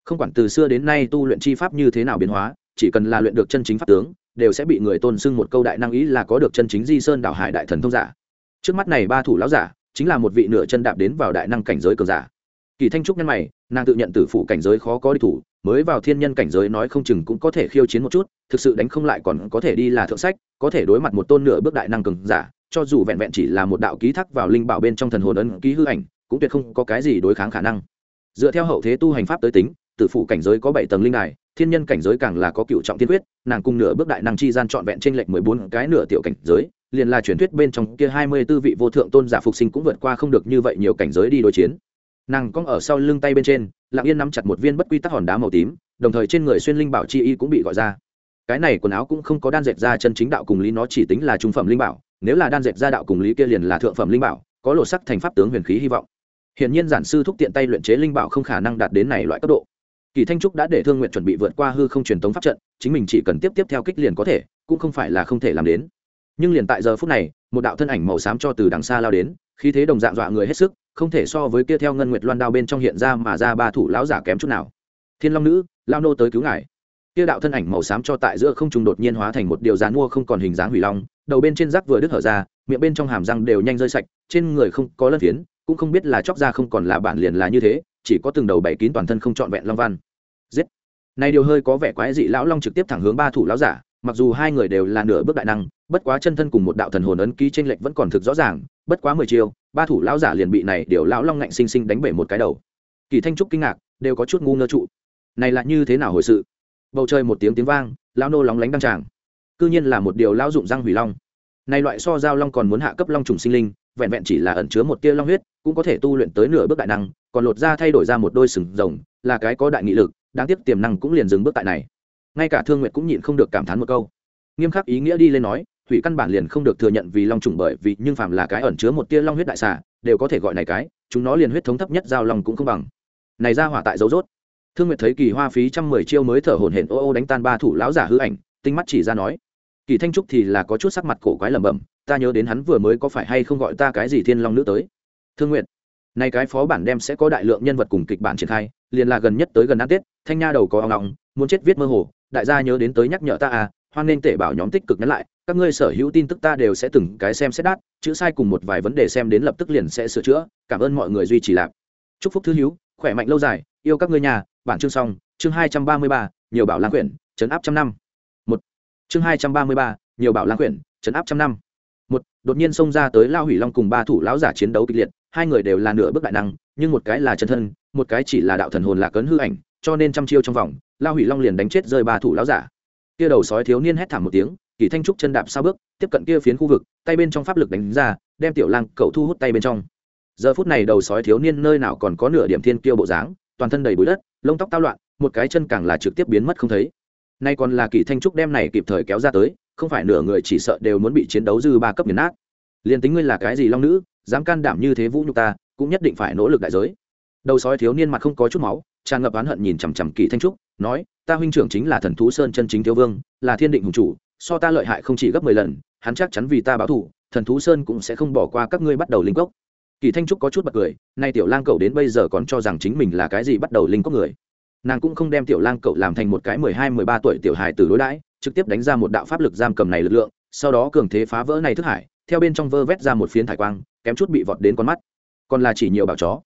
Không quản từ xưa đến nay tu luyện chi pháp như thế nào biến hóa, chỉ cần là luyện được chân chính pháp tướng đều sẽ bị người tôn xưng một câu đại năng ý là có được chân chính di sơn đảo hải đại thần thông giả. Trước mắt này ba thủ lão giả, chính là một vị nửa chân đạp đến vào đại năng cảnh giới cường giả. Kỳ thanh trúc nhân mày, nàng tự nhận tử phụ cảnh giới khó có đi thủ, mới vào thiên nhân cảnh giới nói không chừng cũng có thể khiêu chiến một chút, thực sự đánh không lại còn có thể đi là thượng sách, có thể đối mặt một tôn nửa bước đại năng cường giả, cho dù vẹn vẹn chỉ là một đạo ký thắc vào linh bảo bên trong thần hồn ấn ký hư ảnh, cũng tuyệt không có cái gì đối kháng khả năng. Dựa theo hậu thế tu hành pháp tới tính, tử phụ cảnh giới có bảy tầng linh đài thiên nhân cảnh giới càng là có cựu trọng tiên quyết, nàng cùng nửa bước đại năng chi gian trọn vẹn trên lệch mười bốn cái nửa tiểu cảnh giới, liền là truyền thuyết bên trong kia hai mươi tư vị vô thượng tôn giả phục sinh cũng vượt qua không được như vậy nhiều cảnh giới đi đối chiến. Nàng cong ở sau lưng tay bên trên, lặng yên nắm chặt một viên bất quy tắc hòn đá màu tím, đồng thời trên người xuyên linh bảo chi y cũng bị gọi ra. Cái này quần áo cũng không có đan dệt ra chân chính đạo cùng lý, nó chỉ tính là trung phẩm linh bảo, nếu là đan dệt ra đạo cùng lý kia liền là thượng phẩm linh bảo, có lộ sắc thành pháp tướng huyền khí hy vọng. Hiện nhiên giản sư thúc tiện tay luyện chế linh bảo không khả năng đạt đến này loại cấp độ kỳ thanh trúc đã để thương nguyện chuẩn bị vượt qua hư không truyền tống pháp trận, chính mình chỉ cần tiếp tiếp theo kích liền có thể, cũng không phải là không thể làm đến. Nhưng liền tại giờ phút này, một đạo thân ảnh màu xám cho từ đằng xa lao đến, khí thế đồng dạng dọa người hết sức, không thể so với kia theo ngân nguyệt loan đao bên trong hiện ra mà ra ba thủ lão giả kém chút nào. Thiên long nữ, lao nô tới cứu ngài. Kia đạo thân ảnh màu xám cho tại giữa không trung đột nhiên hóa thành một điều dàn mua không còn hình dáng hủy long, đầu bên trên rác vừa đứt hở ra, miệng bên trong hàm răng đều nhanh rơi sạch, trên người không có lân phiến, cũng không biết là chóc ra không còn là bản liền là như thế chỉ có từng đầu bảy kín toàn thân không trọn vẹn long văn. Giết. Này điều hơi có vẻ quái dị, lão long trực tiếp thẳng hướng ba thủ lão giả, mặc dù hai người đều là nửa bước đại năng, bất quá chân thân cùng một đạo thần hồn ấn ký tranh lệch vẫn còn thực rõ ràng, bất quá mười chiêu, ba thủ lão giả liền bị này điều lão long ngạnh sinh sinh đánh bể một cái đầu. Kỳ thanh trúc kinh ngạc, đều có chút ngu ngơ trụ. Này là như thế nào hồi sự? Bầu trời một tiếng tiếng vang, lão nô lóng lánh đăng tràng. Cư nhiên là một điều lão dụng răng hủy long. Này loại so giao long còn muốn hạ cấp long trùng sinh linh, vẹn vẹn chỉ là ẩn chứa một tia long huyết, cũng có thể tu luyện tới nửa bước đại năng còn lột ra thay đổi ra một đôi sừng rồng, là cái có đại nghị lực, đáng tiếc tiềm năng cũng liền dừng bước tại này. Ngay cả thương nguyệt cũng nhịn không được cảm thán một câu. Nghiêm khắc ý nghĩa đi lên nói, thủy căn bản liền không được thừa nhận vì long trùng bởi vì nhưng phàm là cái ẩn chứa một tia long huyết đại xà, đều có thể gọi này cái, chúng nó liền huyết thống thấp nhất giao long cũng không bằng. Này ra hỏa tại dấu rốt. Thương nguyệt thấy kỳ hoa phí trăm mười chiêu mới thở hổn hển ô ô đánh tan ba thủ lão giả hư ảnh, tinh mắt chỉ ra nói, kỳ thanh trúc thì là có chút sắc mặt cổ quái lẩm bẩm, ta nhớ đến hắn vừa mới có phải hay không gọi ta cái gì thiên long nữ tới. Thương nguyện nay cái phó bản đem sẽ có đại lượng nhân vật cùng kịch bản triển khai, liền là gần nhất tới gần ăn tết, thanh nha đầu có ong ong, muốn chết viết mơ hồ, đại gia nhớ đến tới nhắc nhở ta à hoan nên tể bảo nhóm tích cực nhắn lại, các ngươi sở hữu tin tức ta đều sẽ từng cái xem xét đát chữ sai cùng một vài vấn đề xem đến lập tức liền sẽ sửa chữa, cảm ơn mọi người duy trì lạc. Chúc phúc thư hữu, khỏe mạnh lâu dài, yêu các ngươi nhà, bản chương xong, chương hai trăm ba mươi ba, nhiều bảo lang quyển trấn áp trăm năm. Một, chương hai trăm ba mươi ba, nhiều bảo lang quyển trấn áp trăm năm một, đột nhiên xông ra tới lao hủy long cùng ba thủ lão giả chiến đấu kịch liệt, hai người đều là nửa bước đại năng, nhưng một cái là chân thân, một cái chỉ là đạo thần hồn lạc cấn hư ảnh, cho nên trăm chiêu trong vòng, lao hủy long liền đánh chết rơi ba thủ lão giả. Kia đầu sói thiếu niên hét thảm một tiếng, kỳ thanh trúc chân đạp sao bước, tiếp cận kia phiến khu vực, tay bên trong pháp lực đánh ra, đem tiểu lang cậu thu hút tay bên trong. Giờ phút này đầu sói thiếu niên nơi nào còn có nửa điểm thiên kiêu bộ dáng, toàn thân đầy bụi đất, lông tóc tao loạn, một cái chân càng là trực tiếp biến mất không thấy. Nay còn là kỳ thanh trúc đem này kịp thời kéo ra tới không phải nửa người chỉ sợ đều muốn bị chiến đấu dư ba cấp nghiền nát. Liền tính ngươi là cái gì long nữ, dám can đảm như thế vũ nhục ta, cũng nhất định phải nỗ lực đại giới. Đầu sói thiếu niên mặt không có chút máu, tràn ngập oán hận nhìn chằm chằm kỳ thanh trúc, nói, ta huynh trưởng chính là thần thú sơn chân chính thiếu vương, là thiên định hùng chủ, so ta lợi hại không chỉ gấp mười lần, hắn chắc chắn vì ta báo thù, thần thú sơn cũng sẽ không bỏ qua các ngươi bắt đầu linh cốc. Kỳ thanh trúc có chút bật cười, nay tiểu lang cậu đến bây giờ còn cho rằng chính mình là cái gì bắt đầu linh cốc người. Nàng cũng không đem tiểu lang cậu làm thành một cái mười hai, mười ba tuổi tiểu hài từ đối đãi trực tiếp đánh ra một đạo pháp lực giam cầm này lực lượng, sau đó cường thế phá vỡ này thức hải, theo bên trong vơ vét ra một phiến thải quang, kém chút bị vọt đến con mắt. Còn là chỉ nhiều bảo chó.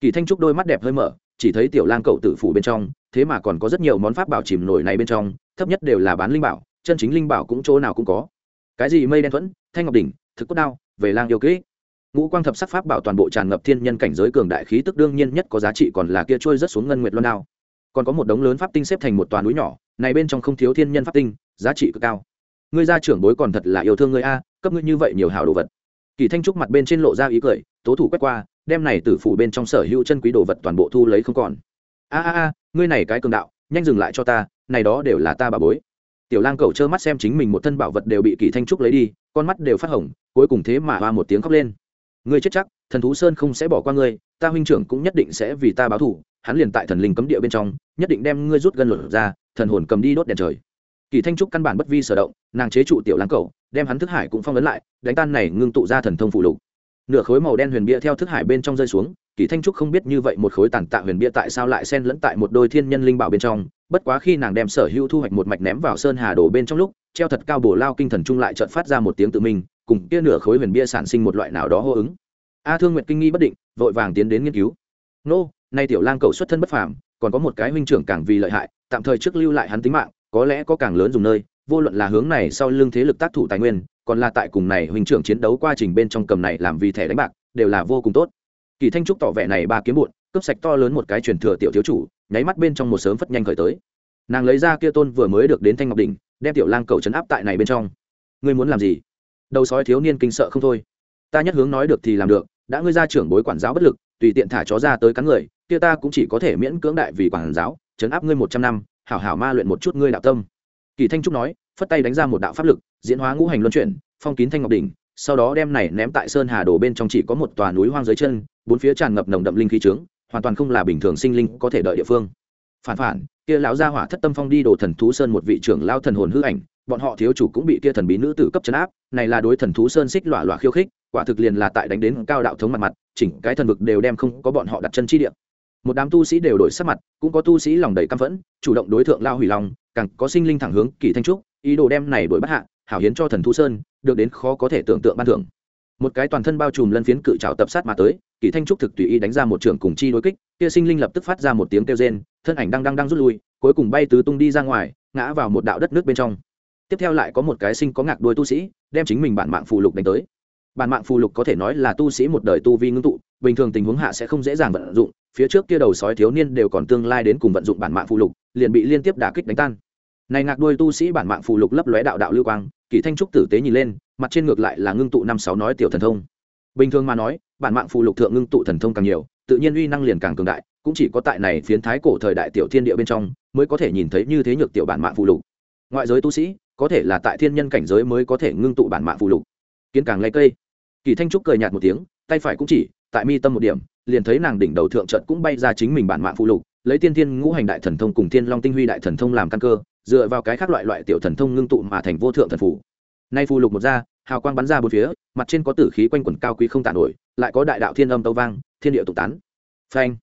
Kỳ thanh trúc đôi mắt đẹp hơi mở, chỉ thấy tiểu lang cậu tự phủ bên trong, thế mà còn có rất nhiều món pháp bảo chìm nổi này bên trong, thấp nhất đều là bán linh bảo, chân chính linh bảo cũng chỗ nào cũng có. Cái gì mây đen thuẫn, thanh ngọc đỉnh, thực cốt đao, về lang yêu kỹ. Ngũ quang thập sắc pháp bảo toàn bộ tràn ngập thiên nhân cảnh giới cường đại khí tức đương nhiên nhất có giá trị còn là kia trôi rất xuống ngân nguyệt luân đao. Còn có một đống lớn pháp tinh xếp thành một toàn núi nhỏ, này bên trong không thiếu thiên nhân pháp tinh giá trị cực cao. Ngươi gia trưởng bối còn thật là yêu thương ngươi a, cấp ngươi như vậy nhiều hảo đồ vật. Kỳ thanh trúc mặt bên trên lộ ra ý cười, tố thủ quét qua, đem này tử phủ bên trong sở hữu chân quý đồ vật toàn bộ thu lấy không còn. A a a, ngươi này cái cường đạo, nhanh dừng lại cho ta, này đó đều là ta bà bối. Tiểu lang cầu trơ mắt xem chính mình một thân bảo vật đều bị kỳ thanh trúc lấy đi, con mắt đều phát hỏng cuối cùng thế mà hoa một tiếng khóc lên. Ngươi chết chắc, thần thú sơn không sẽ bỏ qua ngươi, ta huynh trưởng cũng nhất định sẽ vì ta báo thù, hắn liền tại thần linh cấm địa bên trong, nhất định đem ngươi rút gân lột ra, thần hồn cầm đi đốt đèn trời kỳ thanh trúc căn bản bất vi sở động, nàng chế trụ tiểu lang cầu, đem hắn thức hải cũng phong ấn lại, đánh tan này ngưng tụ ra thần thông phụ lục. Nửa khối màu đen huyền bia theo thức hải bên trong rơi xuống, kỳ thanh trúc không biết như vậy một khối tàn tạ huyền bia tại sao lại xen lẫn tại một đôi thiên nhân linh bảo bên trong, bất quá khi nàng đem sở hữu thu hoạch một mạch ném vào sơn hà đổ bên trong lúc, treo thật cao bổ lao kinh thần trung lại chợt phát ra một tiếng tự mình, cùng kia nửa khối huyền bia sản sinh một loại nào đó hô ứng. A thương nguyệt kinh nghi bất định, vội vàng tiến đến nghiên cứu. Nô, nay tiểu lang cầu xuất thân bất phàm, còn có một cái huynh trưởng càng vì lợi hại, tạm thời trước lưu lại hắn tính mạng có lẽ có càng lớn dùng nơi, vô luận là hướng này sau lưng thế lực tác thủ tài nguyên, còn là tại cùng này huynh trưởng chiến đấu quá trình bên trong cầm này làm vì thẻ đánh bạc, đều là vô cùng tốt. Kỳ thanh trúc tỏ vẻ này ba kiếm bụn, cướp sạch to lớn một cái truyền thừa tiểu thiếu chủ, nháy mắt bên trong một sớm phất nhanh khởi tới. Nàng lấy ra kia tôn vừa mới được đến thanh ngọc đỉnh, đem tiểu lang cầu chấn áp tại này bên trong. Ngươi muốn làm gì? Đầu sói thiếu niên kinh sợ không thôi. Ta nhất hướng nói được thì làm được, đã ngươi ra trưởng bối quản giáo bất lực, tùy tiện thả chó ra tới cắn người, kia ta cũng chỉ có thể miễn cưỡng đại vì quản giáo, chấn áp ngươi một trăm năm hảo hảo ma luyện một chút ngươi đạo tâm. Kỳ thanh trúc nói, phất tay đánh ra một đạo pháp lực, diễn hóa ngũ hành luân chuyển, phong kín thanh ngọc đỉnh, sau đó đem này ném tại sơn hà đồ bên trong chỉ có một tòa núi hoang dưới chân, bốn phía tràn ngập nồng đậm linh khí trướng, hoàn toàn không là bình thường sinh linh có thể đợi địa phương. Phản phản, kia lão gia hỏa thất tâm phong đi đồ thần thú sơn một vị trưởng lao thần hồn hư ảnh, bọn họ thiếu chủ cũng bị kia thần bí nữ tử cấp chấn áp, này là đối thần thú sơn xích lọa lọa khiêu khích, quả thực liền là tại đánh đến cao đạo thống mặt mặt, chỉnh cái thần vực đều đem không có bọn họ đặt chân chi địa một đám tu sĩ đều đổi sắc mặt, cũng có tu sĩ lòng đầy căm phẫn, chủ động đối tượng lao hủy lòng càng có sinh linh thẳng hướng kỳ thanh trúc, ý đồ đem này đổi bắt hạ, hảo hiến cho thần thu sơn, được đến khó có thể tưởng tượng ban thưởng. Một cái toàn thân bao trùm lân phiến cự trào tập sát mà tới, kỳ thanh trúc thực tùy ý đánh ra một trường cùng chi đối kích, kia sinh linh lập tức phát ra một tiếng kêu rên, thân ảnh đang đang đang rút lui, cuối cùng bay tứ tung đi ra ngoài, ngã vào một đạo đất nước bên trong. Tiếp theo lại có một cái sinh có ngạc đuôi tu sĩ, đem chính mình bản mạng phù lục đánh tới. Bản mạng phù lục có thể nói là tu sĩ một đời tu vi ngưng tụ, bình thường tình huống hạ sẽ không dễ dàng vận dụng phía trước kia đầu sói thiếu niên đều còn tương lai đến cùng vận dụng bản mạng phù lục, liền bị liên tiếp đả kích đánh tan. Này ngạc đuôi tu sĩ bản mạng phù lục lấp lóe đạo đạo lưu quang, kỳ thanh trúc tử tế nhìn lên, mặt trên ngược lại là ngưng tụ năm sáu nói tiểu thần thông. Bình thường mà nói, bản mạng phù lục thượng ngưng tụ thần thông càng nhiều, tự nhiên uy năng liền càng cường đại, cũng chỉ có tại này phiến thái cổ thời đại tiểu thiên địa bên trong mới có thể nhìn thấy như thế nhược tiểu bản mạng phù lục. Ngoại giới tu sĩ, có thể là tại thiên nhân cảnh giới mới có thể ngưng tụ bản mạng phù lục. Kiến càng lấy cây. Kỳ thanh trúc cười nhạt một tiếng, tay phải cũng chỉ, tại mi tâm một điểm liền thấy nàng đỉnh đầu thượng trận cũng bay ra chính mình bản mạng phù lục, lấy tiên thiên ngũ hành đại thần thông cùng thiên long tinh huy đại thần thông làm căn cơ, dựa vào cái khác loại loại tiểu thần thông ngưng tụ mà thành vô thượng thần phủ. Nay phù lục một ra, hào quang bắn ra bốn phía, mặt trên có tử khí quanh quẩn cao quý không tàn nổi, lại có đại đạo thiên âm tâu vang, thiên địa tụ tán. Phanh!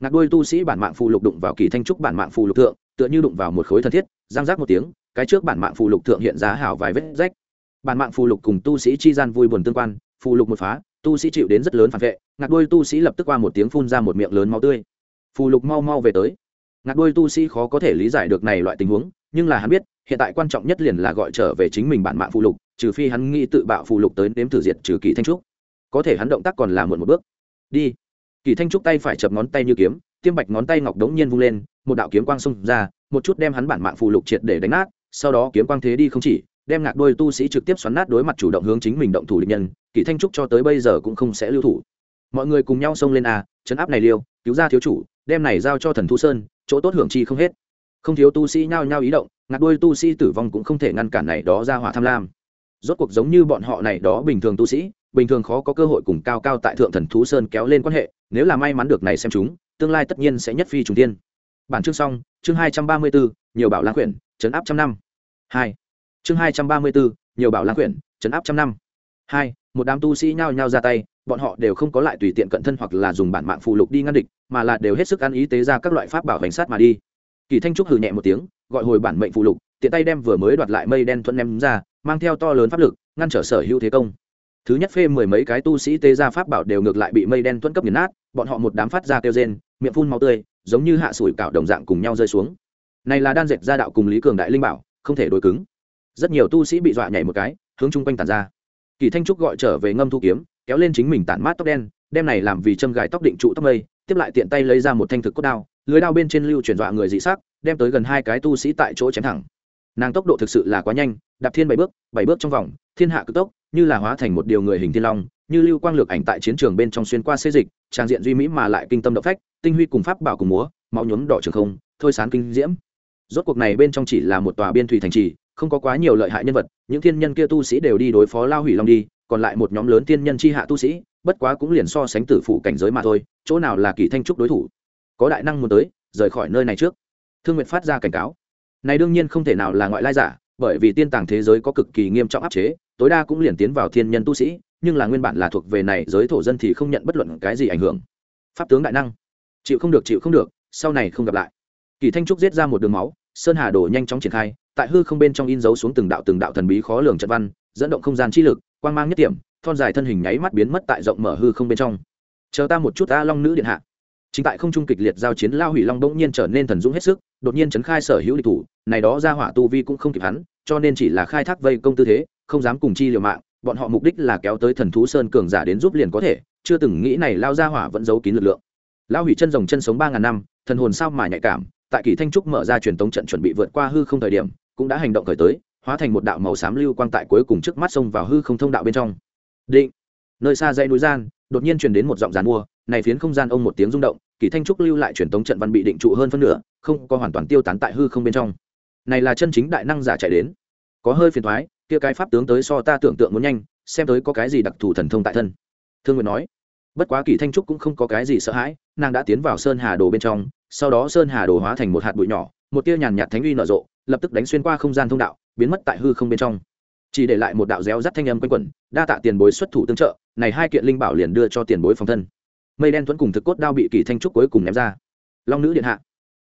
Ngạc đuôi tu sĩ bản mạng phù lục đụng vào kỳ thanh trúc bản mạng phù lục thượng, tựa như đụng vào một khối thân thiết giang giác một tiếng, cái trước bản mạng phù lục thượng hiện giá hảo vài vết rách. Bản mạng phù lục cùng tu sĩ chi gian vui buồn tương quan phù lục một phá tu sĩ chịu đến rất lớn phản vệ, ngạc đôi tu sĩ lập tức qua một tiếng phun ra một miệng lớn máu tươi. Phù lục mau mau về tới. Ngạc đôi tu sĩ khó có thể lý giải được này loại tình huống, nhưng là hắn biết, hiện tại quan trọng nhất liền là gọi trở về chính mình bản mạng phù lục, trừ phi hắn nghĩ tự bạo phù lục tới nếm thử diệt trừ kỳ thanh trúc. Có thể hắn động tác còn là muộn một bước. Đi. Kỳ thanh trúc tay phải chập ngón tay như kiếm, tiêm bạch ngón tay ngọc đống nhiên vung lên, một đạo kiếm quang xông ra, một chút đem hắn bản mạng phù lục triệt để đánh nát, sau đó kiếm quang thế đi không chỉ đem ngạc đôi tu sĩ trực tiếp xoắn nát đối mặt chủ động hướng chính mình động thủ địch nhân kỳ thanh trúc cho tới bây giờ cũng không sẽ lưu thủ. Mọi người cùng nhau xông lên a chấn áp này liêu, cứu ra thiếu chủ, đem này giao cho thần thu sơn, chỗ tốt hưởng chi không hết. Không thiếu tu sĩ nhao nhao ý động, ngạc đôi tu sĩ tử vong cũng không thể ngăn cản này đó ra hỏa tham lam. Rốt cuộc giống như bọn họ này đó bình thường tu sĩ, bình thường khó có cơ hội cùng cao cao tại thượng thần thú sơn kéo lên quan hệ, nếu là may mắn được này xem chúng, tương lai tất nhiên sẽ nhất phi trùng tiên bản chương xong, chương hai trăm ba mươi bốn, nhiều bảo lãng quyển chấn áp trăm năm. Hai chương hai trăm ba mươi bốn nhiều bảo lãng quyển chấn áp trăm năm. Hai, một đám tu sĩ nhao nhao ra tay, bọn họ đều không có lại tùy tiện cận thân hoặc là dùng bản mạng phụ lục đi ngăn địch, mà là đều hết sức ăn ý tế ra các loại pháp bảo hành sát mà đi. Kỳ thanh trúc hừ nhẹ một tiếng, gọi hồi bản mệnh phụ lục, tiện tay đem vừa mới đoạt lại mây đen thuận ném ra, mang theo to lớn pháp lực, ngăn trở sở hữu thế công. Thứ nhất phê mười mấy cái tu sĩ tế ra pháp bảo đều ngược lại bị mây đen tuấn cấp nghiền nát, bọn họ một đám phát ra kêu rên, miệng phun máu tươi, giống như hạ sủi cảo đồng dạng cùng nhau rơi xuống. Này là đan dệt gia đạo cùng lý cường đại linh bảo, không thể đối cứng rất nhiều tu sĩ bị dọa nhảy một cái, hướng chung quanh tàn ra. Kỳ thanh trúc gọi trở về ngâm thu kiếm, kéo lên chính mình tản mát tóc đen, đem này làm vì châm gài tóc định trụ tóc mây, tiếp lại tiện tay lấy ra một thanh thực cốt đao, lưới đao bên trên lưu chuyển dọa người dị sắc, đem tới gần hai cái tu sĩ tại chỗ chém thẳng. Nàng tốc độ thực sự là quá nhanh, đạp thiên bảy bước bảy bước trong vòng, thiên hạ cực tốc, như là hóa thành một điều người hình thiên long, như lưu quang lược ảnh tại chiến trường bên trong xuyên qua xê dịch, trang diện duy mỹ mà lại kinh tâm động phách, tinh huy cùng pháp bảo cùng múa, máu nhuốm đỏ trường không, thôi sán kinh diễm. Rốt cuộc này bên trong chỉ là một tòa biên thủy thành trì không có quá nhiều lợi hại nhân vật, những thiên nhân kia tu sĩ đều đi đối phó lao hủy long đi, còn lại một nhóm lớn thiên nhân chi hạ tu sĩ, bất quá cũng liền so sánh tử phụ cảnh giới mà thôi, chỗ nào là kỳ thanh trúc đối thủ? Có đại năng muốn tới, rời khỏi nơi này trước. Thương nguyện phát ra cảnh cáo. Này đương nhiên không thể nào là ngoại lai giả, bởi vì tiên tàng thế giới có cực kỳ nghiêm trọng áp chế, tối đa cũng liền tiến vào thiên nhân tu sĩ, nhưng là nguyên bản là thuộc về này giới thổ dân thì không nhận bất luận cái gì ảnh hưởng. Pháp tướng đại năng. Chịu không được, chịu không được, sau này không gặp lại. Kỳ thanh trúc giết ra một đường máu, sơn hà đổ nhanh chóng triển khai tại hư không bên trong in dấu xuống từng đạo từng đạo thần bí khó lường trận văn, dẫn động không gian chi lực, quang mang nhất điểm thon dài thân hình nháy mắt biến mất tại rộng mở hư không bên trong. Chờ ta một chút ta long nữ điện hạ. Chính tại không trung kịch liệt giao chiến, lao hủy long bỗng nhiên trở nên thần dũng hết sức, đột nhiên chấn khai sở hữu địch thủ, này đó ra hỏa tu vi cũng không kịp hắn, cho nên chỉ là khai thác vây công tư thế, không dám cùng chi liều mạng, bọn họ mục đích là kéo tới thần thú sơn cường giả đến giúp liền có thể, chưa từng nghĩ này lao ra hỏa vẫn giấu kín lực lượng. Lao hủy chân rồng chân sống ba ngàn năm, thần hồn sao mà nhạy cảm, tại kỳ thanh trúc mở ra truyền tống trận chuẩn bị vượt qua hư không thời điểm cũng đã hành động khởi tới, hóa thành một đạo màu xám lưu quang tại cuối cùng trước mắt sông vào hư không thông đạo bên trong. Định. Nơi xa dãy núi gian, đột nhiên truyền đến một giọng giàn mua, này phiến không gian ông một tiếng rung động, kỳ thanh trúc lưu lại truyền tống trận văn bị định trụ hơn phân nửa, không có hoàn toàn tiêu tán tại hư không bên trong. Này là chân chính đại năng giả chạy đến. Có hơi phiền thoái kia cái pháp tướng tới so ta tưởng tượng muốn nhanh, xem tới có cái gì đặc thù thần thông tại thân. Thương nguyện nói. Bất quá kỳ thanh trúc cũng không có cái gì sợ hãi, nàng đã tiến vào sơn hà đồ bên trong, sau đó sơn hà đồ hóa thành một hạt bụi nhỏ, một tia nhàn nhạt thánh uy nở rộ lập tức đánh xuyên qua không gian thông đạo, biến mất tại hư không bên trong. Chỉ để lại một đạo réo rắt thanh âm quanh quẩn, đa tạ tiền bối xuất thủ tương trợ, này hai kiện linh bảo liền đưa cho tiền bối phòng thân. Mây đen thuẫn cùng thực cốt đao bị kỳ thanh trúc cuối cùng ném ra. Long nữ điện hạ.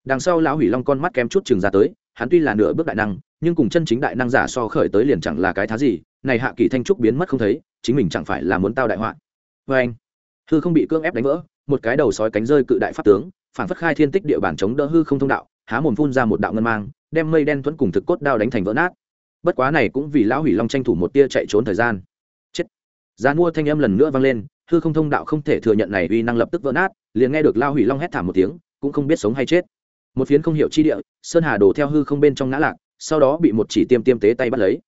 Đằng sau lão hủy long con mắt kém chút chừng ra tới, hắn tuy là nửa bước đại năng, nhưng cùng chân chính đại năng giả so khởi tới liền chẳng là cái thá gì, này hạ kỳ thanh trúc biến mất không thấy, chính mình chẳng phải là muốn tao đại họa. Vê anh, hư không bị cưỡng ép đánh vỡ, một cái đầu sói cánh rơi cự đại pháp tướng, phản phất khai thiên tích địa bản chống đỡ hư không thông đạo, há mồm phun ra một đạo ngân mang đem mây đen thuẫn cùng thực cốt đao đánh thành vỡ nát. Bất quá này cũng vì lão hủy long tranh thủ một tia chạy trốn thời gian. Chết. Gian mua thanh âm lần nữa vang lên, hư không thông đạo không thể thừa nhận này uy năng lập tức vỡ nát, liền nghe được lao hủy long hét thảm một tiếng, cũng không biết sống hay chết. Một phiến không hiểu chi địa, sơn hà đổ theo hư không bên trong ngã lạc, sau đó bị một chỉ tiêm tiêm tế tay bắt lấy.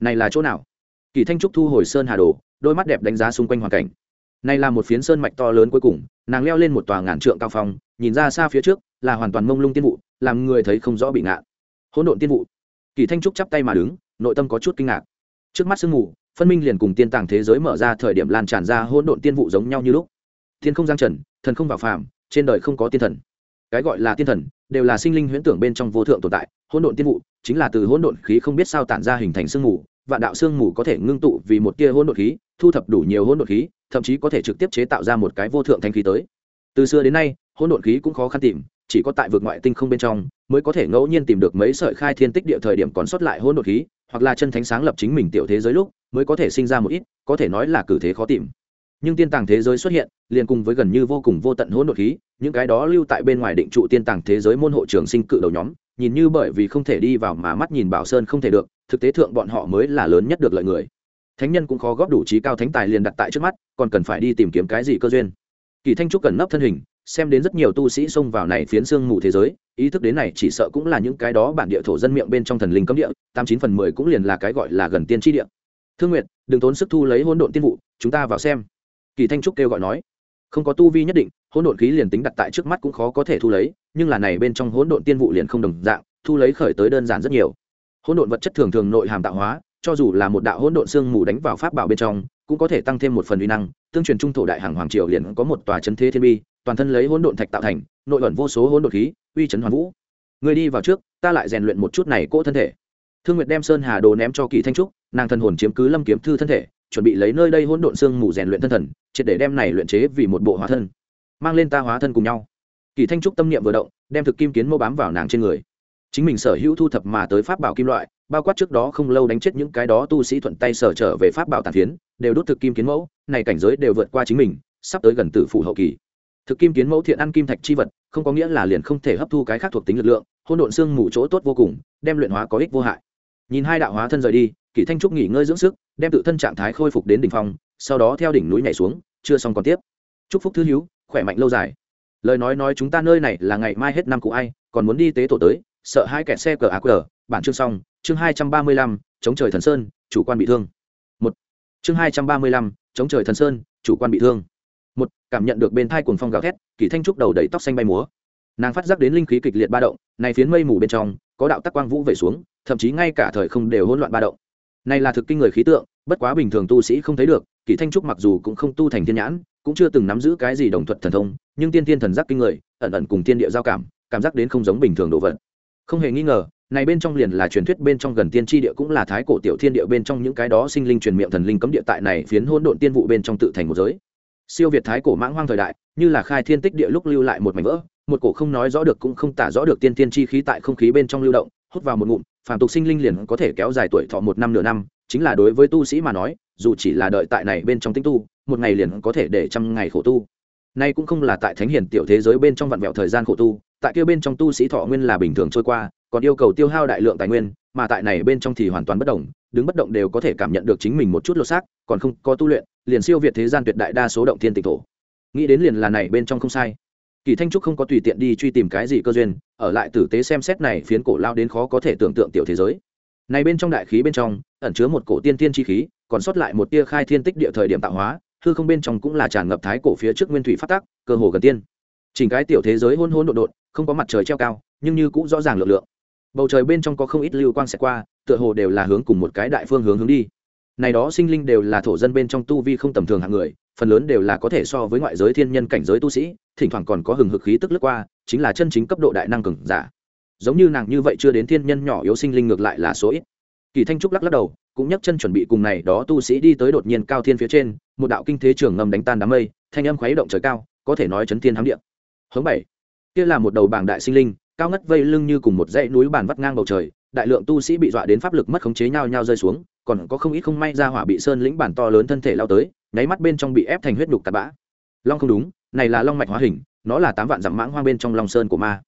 Này là chỗ nào? Kỳ thanh trúc thu hồi sơn hà đồ đôi mắt đẹp đánh giá xung quanh hoàn cảnh. Này là một phiến sơn mạch to lớn cuối cùng, nàng leo lên một tòa ngàn trượng cao phong, nhìn ra xa phía trước, là hoàn toàn mông lung tiên vụ, làm người thấy không rõ bị ngạn hỗn độn tiên vụ. Kỳ thanh trúc chắp tay mà đứng, nội tâm có chút kinh ngạc. Trước mắt sương mù, phân minh liền cùng tiên tàng thế giới mở ra thời điểm lan tràn ra hỗn độn tiên vụ giống nhau như lúc. Thiên không giang trần, thần không vào phàm, trên đời không có tiên thần. Cái gọi là tiên thần, đều là sinh linh huyễn tưởng bên trong vô thượng tồn tại. Hỗn độn tiên vụ chính là từ hỗn độn khí không biết sao tản ra hình thành sương mù, vạn đạo sương mù có thể ngưng tụ vì một tia hỗn độn khí, thu thập đủ nhiều hỗn độn khí, thậm chí có thể trực tiếp chế tạo ra một cái vô thượng thanh khí tới. Từ xưa đến nay, hỗn độn khí cũng khó khăn tìm chỉ có tại vực ngoại tinh không bên trong mới có thể ngẫu nhiên tìm được mấy sợi khai thiên tích địa thời điểm còn sót lại hỗn độn khí, hoặc là chân thánh sáng lập chính mình tiểu thế giới lúc mới có thể sinh ra một ít, có thể nói là cử thế khó tìm. Nhưng tiên tàng thế giới xuất hiện, liền cùng với gần như vô cùng vô tận hỗn độn khí, những cái đó lưu tại bên ngoài định trụ tiên tàng thế giới môn hộ trường sinh cự đầu nhóm, nhìn như bởi vì không thể đi vào mà mắt nhìn bảo sơn không thể được, thực tế thượng bọn họ mới là lớn nhất được lợi người. Thánh nhân cũng khó góp đủ trí cao thánh tài liền đặt tại trước mắt, còn cần phải đi tìm kiếm cái gì cơ duyên. Kỳ thanh trúc cần nấp thân hình xem đến rất nhiều tu sĩ xông vào này phiến xương mù thế giới, ý thức đến này chỉ sợ cũng là những cái đó bản địa thổ dân miệng bên trong thần linh cấm địa, tám chín phần mười cũng liền là cái gọi là gần tiên tri địa. Thương nguyện đừng tốn sức thu lấy hỗn độn tiên vụ, chúng ta vào xem. Kỳ thanh trúc kêu gọi nói. Không có tu vi nhất định, hỗn độn khí liền tính đặt tại trước mắt cũng khó có thể thu lấy, nhưng là này bên trong hỗn độn tiên vụ liền không đồng dạng, thu lấy khởi tới đơn giản rất nhiều. Hỗn độn vật chất thường thường nội hàm tạo hóa, cho dù là một đạo hỗn độn xương mù đánh vào pháp bảo bên trong, cũng có thể tăng thêm một phần uy năng, tương truyền trung thổ đại hàng hoàng triều liền có một tòa chân thế thiên bi toàn thân lấy hỗn độn thạch tạo thành, nội ẩn vô số hỗn độn khí, uy chấn hoàn vũ. Người đi vào trước, ta lại rèn luyện một chút này cỗ thân thể. Thương nguyệt đem sơn hà đồ ném cho kỳ thanh trúc, nàng thân hồn chiếm cứ lâm kiếm thư thân thể, chuẩn bị lấy nơi đây hỗn độn xương mù rèn luyện thân thần, triệt để đem này luyện chế vì một bộ hóa thân. Mang lên ta hóa thân cùng nhau. Kỳ thanh trúc tâm niệm vừa động, đem thực kim kiến mô bám vào nàng trên người. Chính mình sở hữu thu thập mà tới pháp bảo kim loại, bao quát trước đó không lâu đánh chết những cái đó tu sĩ thuận tay sở trở về pháp bảo tàn phiến, đều đốt thực kim kiến mẫu, này cảnh giới đều vượt qua chính mình, sắp tới gần tử phụ hậu kỳ thực kim kiến mẫu thiện ăn kim thạch chi vật, không có nghĩa là liền không thể hấp thu cái khác thuộc tính lực lượng, hôn độn xương mù chỗ tốt vô cùng, đem luyện hóa có ích vô hại. Nhìn hai đạo hóa thân rời đi, kỷ thanh trúc nghỉ ngơi dưỡng sức, đem tự thân trạng thái khôi phục đến đỉnh phong, sau đó theo đỉnh núi nhảy xuống, chưa xong còn tiếp. Chúc phúc thứ hữu, khỏe mạnh lâu dài. Lời nói nói chúng ta nơi này là ngày mai hết năm cụ ai, còn muốn đi tế tổ tới, sợ hai kẹt xe cờ ác cờ. Bản chương xong, chương hai trăm ba mươi lăm, chống trời thần sơn, chủ quan bị thương. Một. Chương hai trăm ba mươi lăm, chống trời thần sơn, chủ quan bị thương một, cảm nhận được bên thai cuồng phong gào thét, kỳ thanh trúc đầu đầy tóc xanh bay múa. Nàng phát giác đến linh khí kịch liệt ba động này phiến mây mù bên trong, có đạo tắc quang vũ về xuống, thậm chí ngay cả thời không đều hỗn loạn ba động. Này là thực kinh người khí tượng, bất quá bình thường tu sĩ không thấy được, kỳ thanh trúc mặc dù cũng không tu thành thiên nhãn, cũng chưa từng nắm giữ cái gì đồng thuật thần thông, nhưng tiên tiên thần giác kinh người, ẩn ẩn cùng tiên địa giao cảm cảm giác đến không giống bình thường đồ vật. Không hề nghi ngờ, này bên trong liền là truyền thuyết bên trong gần tiên tri địa cũng là thái cổ tiểu thiên địa bên trong những cái đó sinh linh truyền miệng thần linh cấm địa tại này phiến hỗn độn tiên vụ bên trong tự thành một giới siêu việt thái cổ mãng hoang thời đại, như là khai thiên tích địa lúc lưu lại một mảnh vỡ, một cổ không nói rõ được cũng không tả rõ được tiên tiên chi khí tại không khí bên trong lưu động, hút vào một ngụm, phàm tục sinh linh liền có thể kéo dài tuổi thọ một năm nửa năm, chính là đối với tu sĩ mà nói, dù chỉ là đợi tại này bên trong tinh tu, một ngày liền có thể để trăm ngày khổ tu. Nay cũng không là tại thánh hiển tiểu thế giới bên trong vặn vẹo thời gian khổ tu, tại kia bên trong tu sĩ thọ nguyên là bình thường trôi qua, còn yêu cầu tiêu hao đại lượng tài nguyên mà tại này bên trong thì hoàn toàn bất động đứng bất động đều có thể cảm nhận được chính mình một chút lột xác còn không có tu luyện liền siêu việt thế gian tuyệt đại đa số động thiên tịch thổ. Nghĩ đến liền là này bên trong không sai. Kỳ thanh trúc không có tùy tiện đi truy tìm cái gì cơ duyên ở lại tử tế xem xét này phiến cổ lao đến khó có thể tưởng tượng tiểu thế giới. Này bên trong đại khí bên trong ẩn chứa một cổ tiên tiên chi khí còn sót lại một tia khai thiên tích địa thời điểm tạo hóa hư không bên trong cũng là tràn ngập thái cổ phía trước nguyên thủy phát tác cơ hồ gần tiên. Chỉnh cái tiểu thế giới hôn hôn độn độn, không có mặt trời treo cao nhưng như cũng rõ ràng lượng lượng bầu trời bên trong có không ít lưu quang sẽ qua, tựa hồ đều là hướng cùng một cái đại phương hướng hướng đi. Này đó sinh linh đều là thổ dân bên trong tu vi không tầm thường hạng người, phần lớn đều là có thể so với ngoại giới thiên nhân cảnh giới tu sĩ, thỉnh thoảng còn có hừng hực khí tức lướt qua, chính là chân chính cấp độ đại năng cường giả. Giống như nàng như vậy chưa đến thiên nhân nhỏ yếu sinh linh ngược lại là số ít. Kỳ thanh trúc lắc lắc đầu, cũng nhấc chân chuẩn bị cùng này đó tu sĩ đi tới đột nhiên cao thiên phía trên, một đạo kinh thế trường ngầm đánh tan đám mây, thanh âm khuấy động trời cao, có thể nói chấn thiên hám địa. Hướng bảy, kia là một đầu bảng đại sinh linh cao ngất vây lưng như cùng một dãy núi bàn vắt ngang bầu trời, đại lượng tu sĩ bị dọa đến pháp lực mất khống chế nhau nhau rơi xuống, còn có không ít không may ra hỏa bị sơn lĩnh bản to lớn thân thể lao tới, nháy mắt bên trong bị ép thành huyết đục tạt bã. Long không đúng, này là long mạch hóa hình, nó là tám vạn dặm mãng hoang bên trong long sơn của ma.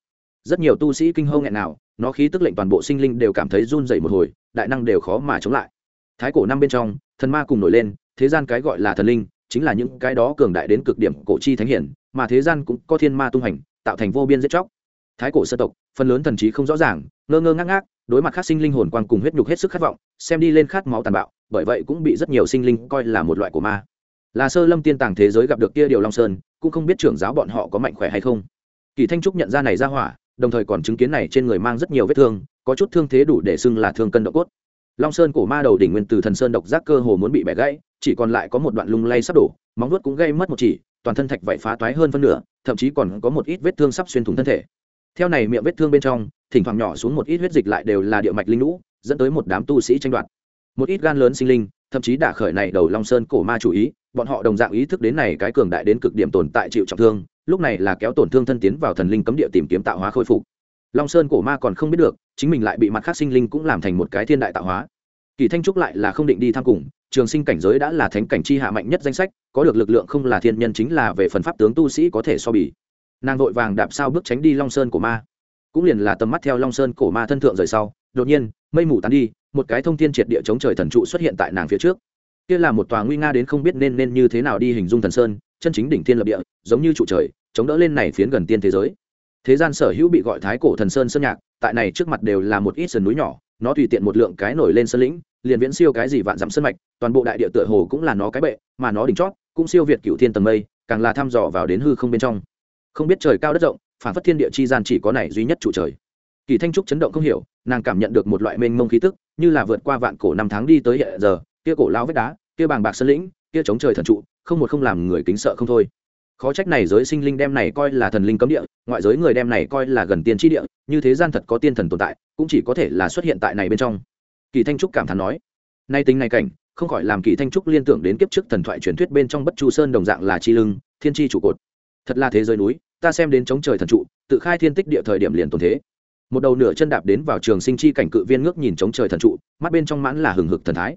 Rất nhiều tu sĩ kinh hâu nghẹn nào, nó khí tức lệnh toàn bộ sinh linh đều cảm thấy run dậy một hồi, đại năng đều khó mà chống lại. Thái cổ năm bên trong, thần ma cùng nổi lên, thế gian cái gọi là thần linh, chính là những cái đó cường đại đến cực điểm cổ chi thánh hiển, mà thế gian cũng có thiên ma tung hành, tạo thành vô biên giết chóc thái cổ sơ tộc, phần lớn thần trí không rõ ràng, ngơ ngơ ngác ngác, đối mặt khắc sinh linh hồn quang cùng huyết nhục hết sức khát vọng, xem đi lên khát máu tàn bạo, bởi vậy cũng bị rất nhiều sinh linh coi là một loại của ma. Là sơ lâm tiên tàng thế giới gặp được kia điều long sơn, cũng không biết trưởng giáo bọn họ có mạnh khỏe hay không. Kỳ thanh trúc nhận ra này ra hỏa, đồng thời còn chứng kiến này trên người mang rất nhiều vết thương, có chút thương thế đủ để xưng là thương cân độ cốt. Long sơn cổ ma đầu đỉnh nguyên từ thần sơn độc giác cơ hồ muốn bị bẻ gãy, chỉ còn lại có một đoạn lung lay sắp đổ, móng vuốt cũng gây mất một chỉ, toàn thân thạch vảy phá toái hơn phân nửa, thậm chí còn có một ít vết thương sắp xuyên thủng thân thể theo này miệng vết thương bên trong, thỉnh thoảng nhỏ xuống một ít huyết dịch lại đều là địa mạch linh lũ, dẫn tới một đám tu sĩ tranh đoạt. Một ít gan lớn sinh linh, thậm chí đả khởi này đầu long sơn cổ ma chủ ý, bọn họ đồng dạng ý thức đến này cái cường đại đến cực điểm tồn tại chịu trọng thương, lúc này là kéo tổn thương thân tiến vào thần linh cấm địa tìm kiếm tạo hóa khôi phục. Long sơn cổ ma còn không biết được, chính mình lại bị mặt khác sinh linh cũng làm thành một cái thiên đại tạo hóa. Kỳ thanh trúc lại là không định đi tham cùng, trường sinh cảnh giới đã là thánh cảnh chi hạ mạnh nhất danh sách, có được lực lượng không là thiên nhân chính là về phần pháp tướng tu sĩ có thể so bì nàng vội vàng đạp sao bước tránh đi long sơn của ma cũng liền là tầm mắt theo long sơn cổ ma thân thượng rời sau đột nhiên mây mù tán đi một cái thông thiên triệt địa chống trời thần trụ xuất hiện tại nàng phía trước kia là một tòa nguy nga đến không biết nên nên như thế nào đi hình dung thần sơn chân chính đỉnh thiên lập địa giống như trụ trời chống đỡ lên này phiến gần tiên thế giới thế gian sở hữu bị gọi thái cổ thần sơn sơn nhạc tại này trước mặt đều là một ít sườn núi nhỏ nó tùy tiện một lượng cái nổi lên sơn lĩnh liền viễn siêu cái gì vạn dặm sơn mạch toàn bộ đại địa tựa hồ cũng là nó cái bệ mà nó đỉnh chót cũng siêu việt cựu thiên tầng mây càng là thăm dò vào đến hư không bên trong không biết trời cao đất rộng, phản phất thiên địa chi gian chỉ có này duy nhất trụ trời. Kỳ thanh trúc chấn động không hiểu, nàng cảm nhận được một loại mênh mông khí tức, như là vượt qua vạn cổ năm tháng đi tới hiện giờ, kia cổ lao vết đá, kia bàng bạc sơn lĩnh, kia chống trời thần trụ, không một không làm người kính sợ không thôi. Khó trách này giới sinh linh đem này coi là thần linh cấm địa, ngoại giới người đem này coi là gần tiên tri địa, như thế gian thật có tiên thần tồn tại, cũng chỉ có thể là xuất hiện tại này bên trong. Kỳ thanh trúc cảm thán nói, nay tính này cảnh, không khỏi làm kỳ thanh trúc liên tưởng đến kiếp trước thần thoại truyền thuyết bên trong bất chu sơn đồng dạng là chi lưng, thiên tri trụ cột thật là thế giới núi, ta xem đến chống trời thần trụ, tự khai thiên tích địa thời điểm liền tồn thế. Một đầu nửa chân đạp đến vào trường sinh chi cảnh cự viên ngước nhìn chống trời thần trụ, mắt bên trong mãn là hừng hực thần thái.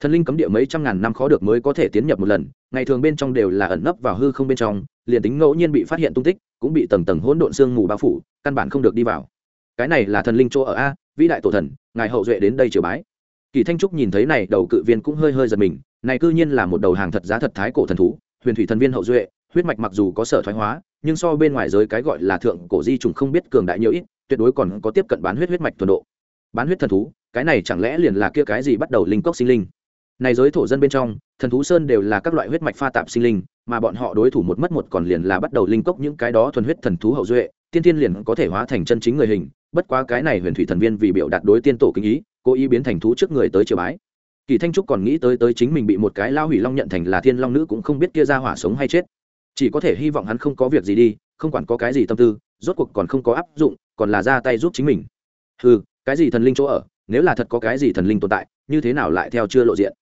Thần linh cấm địa mấy trăm ngàn năm khó được mới có thể tiến nhập một lần, ngày thường bên trong đều là ẩn nấp vào hư không bên trong, liền tính ngẫu nhiên bị phát hiện tung tích, cũng bị tầng tầng hỗn độn sương mù bao phủ, căn bản không được đi vào. Cái này là thần linh chỗ ở a, vĩ đại tổ thần, ngài hậu duệ đến đây triều bái. Kỳ thanh trúc nhìn thấy này, đầu cự viên cũng hơi hơi giật mình, này cư nhiên là một đầu hàng thật giá thật thái cổ thần thú, huyền thủy thần viên hậu duệ huyết mạch mặc dù có sở thoái hóa, nhưng so bên ngoài giới cái gọi là thượng cổ di trùng không biết cường đại nhiều ít, tuyệt đối còn có tiếp cận bán huyết huyết mạch thuần độ. Bán huyết thần thú, cái này chẳng lẽ liền là kia cái gì bắt đầu linh cốc sinh linh? Này giới thổ dân bên trong, thần thú sơn đều là các loại huyết mạch pha tạp sinh linh, mà bọn họ đối thủ một mất một còn liền là bắt đầu linh cốc những cái đó thuần huyết thần thú hậu duệ, tiên tiên liền có thể hóa thành chân chính người hình, bất quá cái này huyền thủy thần viên vì biểu đạt đối tiên tổ kinh ý, cố ý biến thành thú trước người tới triều bái. Kỳ thanh trúc còn nghĩ tới tới chính mình bị một cái lao hủy long nhận thành là thiên long nữ cũng không biết kia ra hỏa sống hay chết chỉ có thể hy vọng hắn không có việc gì đi, không quản có cái gì tâm tư, rốt cuộc còn không có áp dụng, còn là ra tay giúp chính mình. Ừ cái gì thần linh chỗ ở, nếu là thật có cái gì thần linh tồn tại, như thế nào lại theo chưa lộ diện?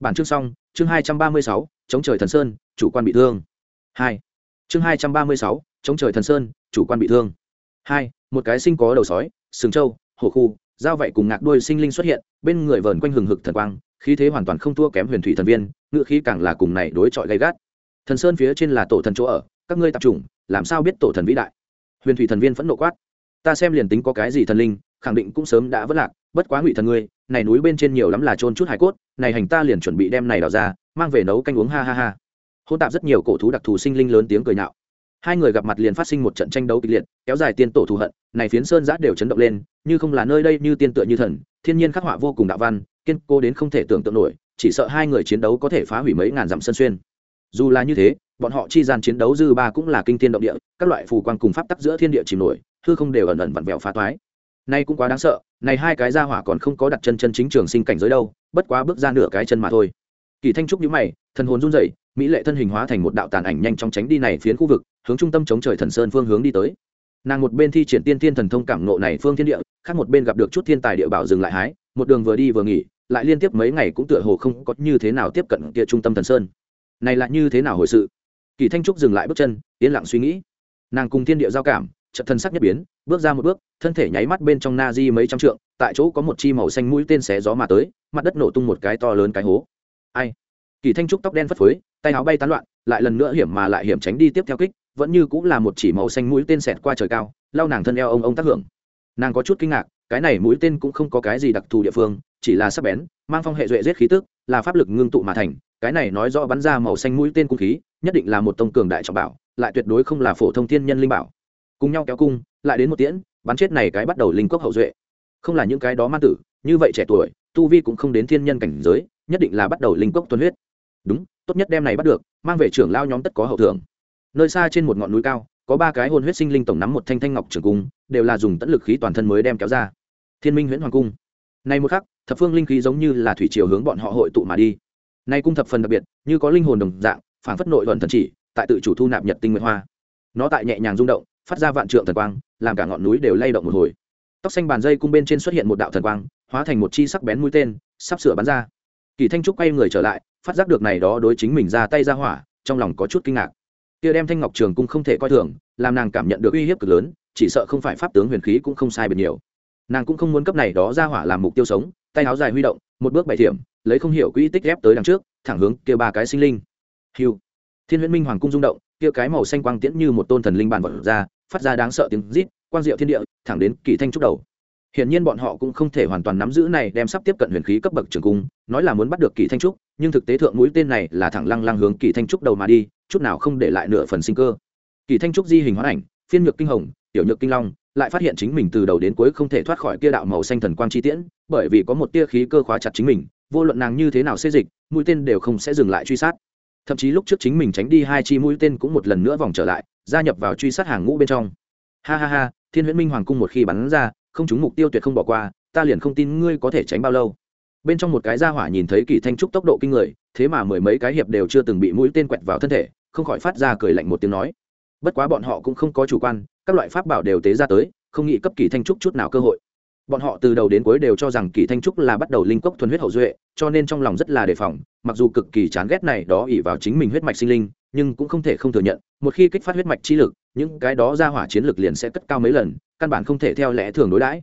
Bản chương xong, chương hai trăm ba mươi sáu, chống trời thần sơn, chủ quan bị thương. Hai. Chương hai trăm ba mươi sáu, chống trời thần sơn, chủ quan bị thương. Hai, một cái sinh có đầu sói, sừng trâu, hổ khu giao vậy cùng ngạc đuôi sinh linh xuất hiện, bên người vờn quanh hừng hực thần quang, khí thế hoàn toàn không thua kém huyền thủy thần viên, ngự khí càng là cùng này đối chọi gay gắt thần sơn phía trên là tổ thần chỗ ở, các ngươi tập trung, làm sao biết tổ thần vĩ đại? Huyền thủy thần viên phẫn nộ quát. Ta xem liền tính có cái gì thần linh, khẳng định cũng sớm đã vất lạc, bất quá ngụy thần ngươi, này núi bên trên nhiều lắm là trôn chút hải cốt, này hành ta liền chuẩn bị đem này đào ra, mang về nấu canh uống, ha ha ha. Hôn tạp rất nhiều cổ thú đặc thù sinh linh lớn tiếng cười nạo. hai người gặp mặt liền phát sinh một trận tranh đấu kịch liệt, kéo dài tiên tổ thù hận, này phiến sơn giã đều chấn động lên, như không là nơi đây như tiên tựa như thần, thiên nhiên khắc họa vô cùng đạo văn, kiên cố đến không thể tưởng tượng nổi, chỉ sợ hai người chiến đấu có thể phá hủy mấy ngàn dặm sân xuyên dù là như thế, bọn họ chi gian chiến đấu dư ba cũng là kinh thiên động địa, các loại phù quang cùng pháp tắc giữa thiên địa chìm nổi, hư không đều ẩn ẩn vặn vẹo phá toái. Nay cũng quá đáng sợ, này hai cái ra hỏa còn không có đặt chân chân chính trường sinh cảnh giới đâu, bất quá bước ra nửa cái chân mà thôi. Kỳ thanh trúc nhíu mày, thần hồn run rẩy, mỹ lệ thân hình hóa thành một đạo tàn ảnh nhanh chóng tránh đi này phiến khu vực, hướng trung tâm chống trời thần sơn phương hướng đi tới. Nàng một bên thi triển tiên thiên thần thông cảm nộ này phương thiên địa, khác một bên gặp được chút thiên tài địa bảo dừng lại hái, một đường vừa đi vừa nghỉ, lại liên tiếp mấy ngày cũng tựa hồ không có như thế nào tiếp cận kia trung tâm thần sơn này là như thế nào hồi sự? Kỳ thanh trúc dừng lại bước chân, yên lặng suy nghĩ. Nàng cùng thiên địa giao cảm trận thân sắc nhất biến, bước ra một bước, thân thể nháy mắt bên trong na di mấy trăm trượng, tại chỗ có một chi màu xanh mũi tên xé gió mà tới, mặt đất nổ tung một cái to lớn cái hố. Ai? Kỳ thanh trúc tóc đen phất phới, tay áo bay tán loạn, lại lần nữa hiểm mà lại hiểm tránh đi tiếp theo kích, vẫn như cũng là một chỉ màu xanh mũi tên xẹt qua trời cao lao nàng thân eo ông ông tác hưởng. Nàng có chút kinh ngạc, cái này mũi tên cũng không có cái gì đặc thù địa phương, chỉ là sắc bén, mang phong hệ duệ giết khí tức, là pháp lực ngưng tụ mà thành cái này nói rõ bắn ra màu xanh mũi tên cung khí, nhất định là một tông cường đại trọng bảo, lại tuyệt đối không là phổ thông thiên nhân linh bảo. Cùng nhau kéo cung, lại đến một tiễn, bắn chết này cái bắt đầu linh cốc hậu duệ. Không là những cái đó man tử, như vậy trẻ tuổi, tu vi cũng không đến thiên nhân cảnh giới, nhất định là bắt đầu linh cốc tuân huyết. Đúng, tốt nhất đem này bắt được, mang về trưởng lao nhóm tất có hậu thưởng nơi xa trên một ngọn núi cao, có ba cái hồn huyết sinh linh tổng nắm một thanh thanh ngọc trường cung, đều là dùng tận lực khí toàn thân mới đem kéo ra. Thiên minh huyễn hoàng cung. Này một khắc, thập phương linh khí giống như là thủy chiều hướng bọn họ hội tụ mà đi nay cung thập phần đặc biệt, như có linh hồn đồng dạng phản phất nội thuận thần chỉ, tại tự chủ thu nạp nhật tinh nguyệt hoa. Nó tại nhẹ nhàng rung động, phát ra vạn trượng thần quang, làm cả ngọn núi đều lay động một hồi. Tóc xanh bàn dây cung bên trên xuất hiện một đạo thần quang, hóa thành một chi sắc bén mũi tên, sắp sửa bắn ra. Kỳ thanh trúc quay người trở lại, phát giác được này đó đối chính mình ra tay ra hỏa, trong lòng có chút kinh ngạc. Kia đem thanh ngọc trường cung không thể coi thường, làm nàng cảm nhận được uy hiếp cực lớn, chỉ sợ không phải pháp tướng huyền khí cũng không sai biệt nhiều. Nàng cũng không muốn cấp này đó ra hỏa làm mục tiêu sống, tay áo dài huy động, một bước bảy thiểm lấy không hiểu quỹ tích ghép tới đằng trước thẳng hướng kia ba cái sinh linh. Hiu. Thiên huyễn minh hoàng cung rung động kia cái màu xanh quang tiễn như một tôn thần linh bàn vật ra phát ra đáng sợ tiếng rít quang diệu thiên địa thẳng đến kỳ thanh trúc đầu. Hiển nhiên bọn họ cũng không thể hoàn toàn nắm giữ này đem sắp tiếp cận huyền khí cấp bậc trường cung, nói là muốn bắt được Kỳ Thanh trúc, nhưng thực tế thượng mũi tên này là thẳng lăng lăng hướng Kỳ Thanh trúc đầu mà đi, chút nào không để lại nửa phần sinh cơ. Kỳ Thanh trúc di hình hóa ảnh, phiên nhược kinh hồng, tiểu nhược kinh long, lại phát hiện chính mình từ đầu đến cuối không thể thoát khỏi kia đạo màu xanh thần quang chi tiễn, bởi vì có một tia khí cơ khóa chặt chính mình, vô luận nàng như thế nào xê dịch, mũi tên đều không sẽ dừng lại truy sát. Thậm chí lúc trước chính mình tránh đi hai chi mũi tên cũng một lần nữa vòng trở lại, gia nhập vào truy sát hàng ngũ bên trong. Ha ha ha, Thiên Huyễn Minh Hoàng cung một khi bắn ra, không trúng mục tiêu tuyệt không bỏ qua, ta liền không tin ngươi có thể tránh bao lâu bên trong một cái gia hỏa nhìn thấy kỳ thanh trúc tốc độ kinh người thế mà mười mấy cái hiệp đều chưa từng bị mũi tên quẹt vào thân thể không khỏi phát ra cười lạnh một tiếng nói bất quá bọn họ cũng không có chủ quan các loại pháp bảo đều tế ra tới không nghĩ cấp kỳ thanh trúc chút nào cơ hội bọn họ từ đầu đến cuối đều cho rằng kỳ thanh trúc là bắt đầu linh cốc thuần huyết hậu duệ, cho nên trong lòng rất là đề phòng, mặc dù cực kỳ chán ghét này đó ỉ vào chính mình huyết mạch sinh linh, nhưng cũng không thể không thừa nhận, một khi kích phát huyết mạch chi lực, những cái đó ra hỏa chiến lực liền sẽ cất cao mấy lần, căn bản không thể theo lẽ thường đối đãi.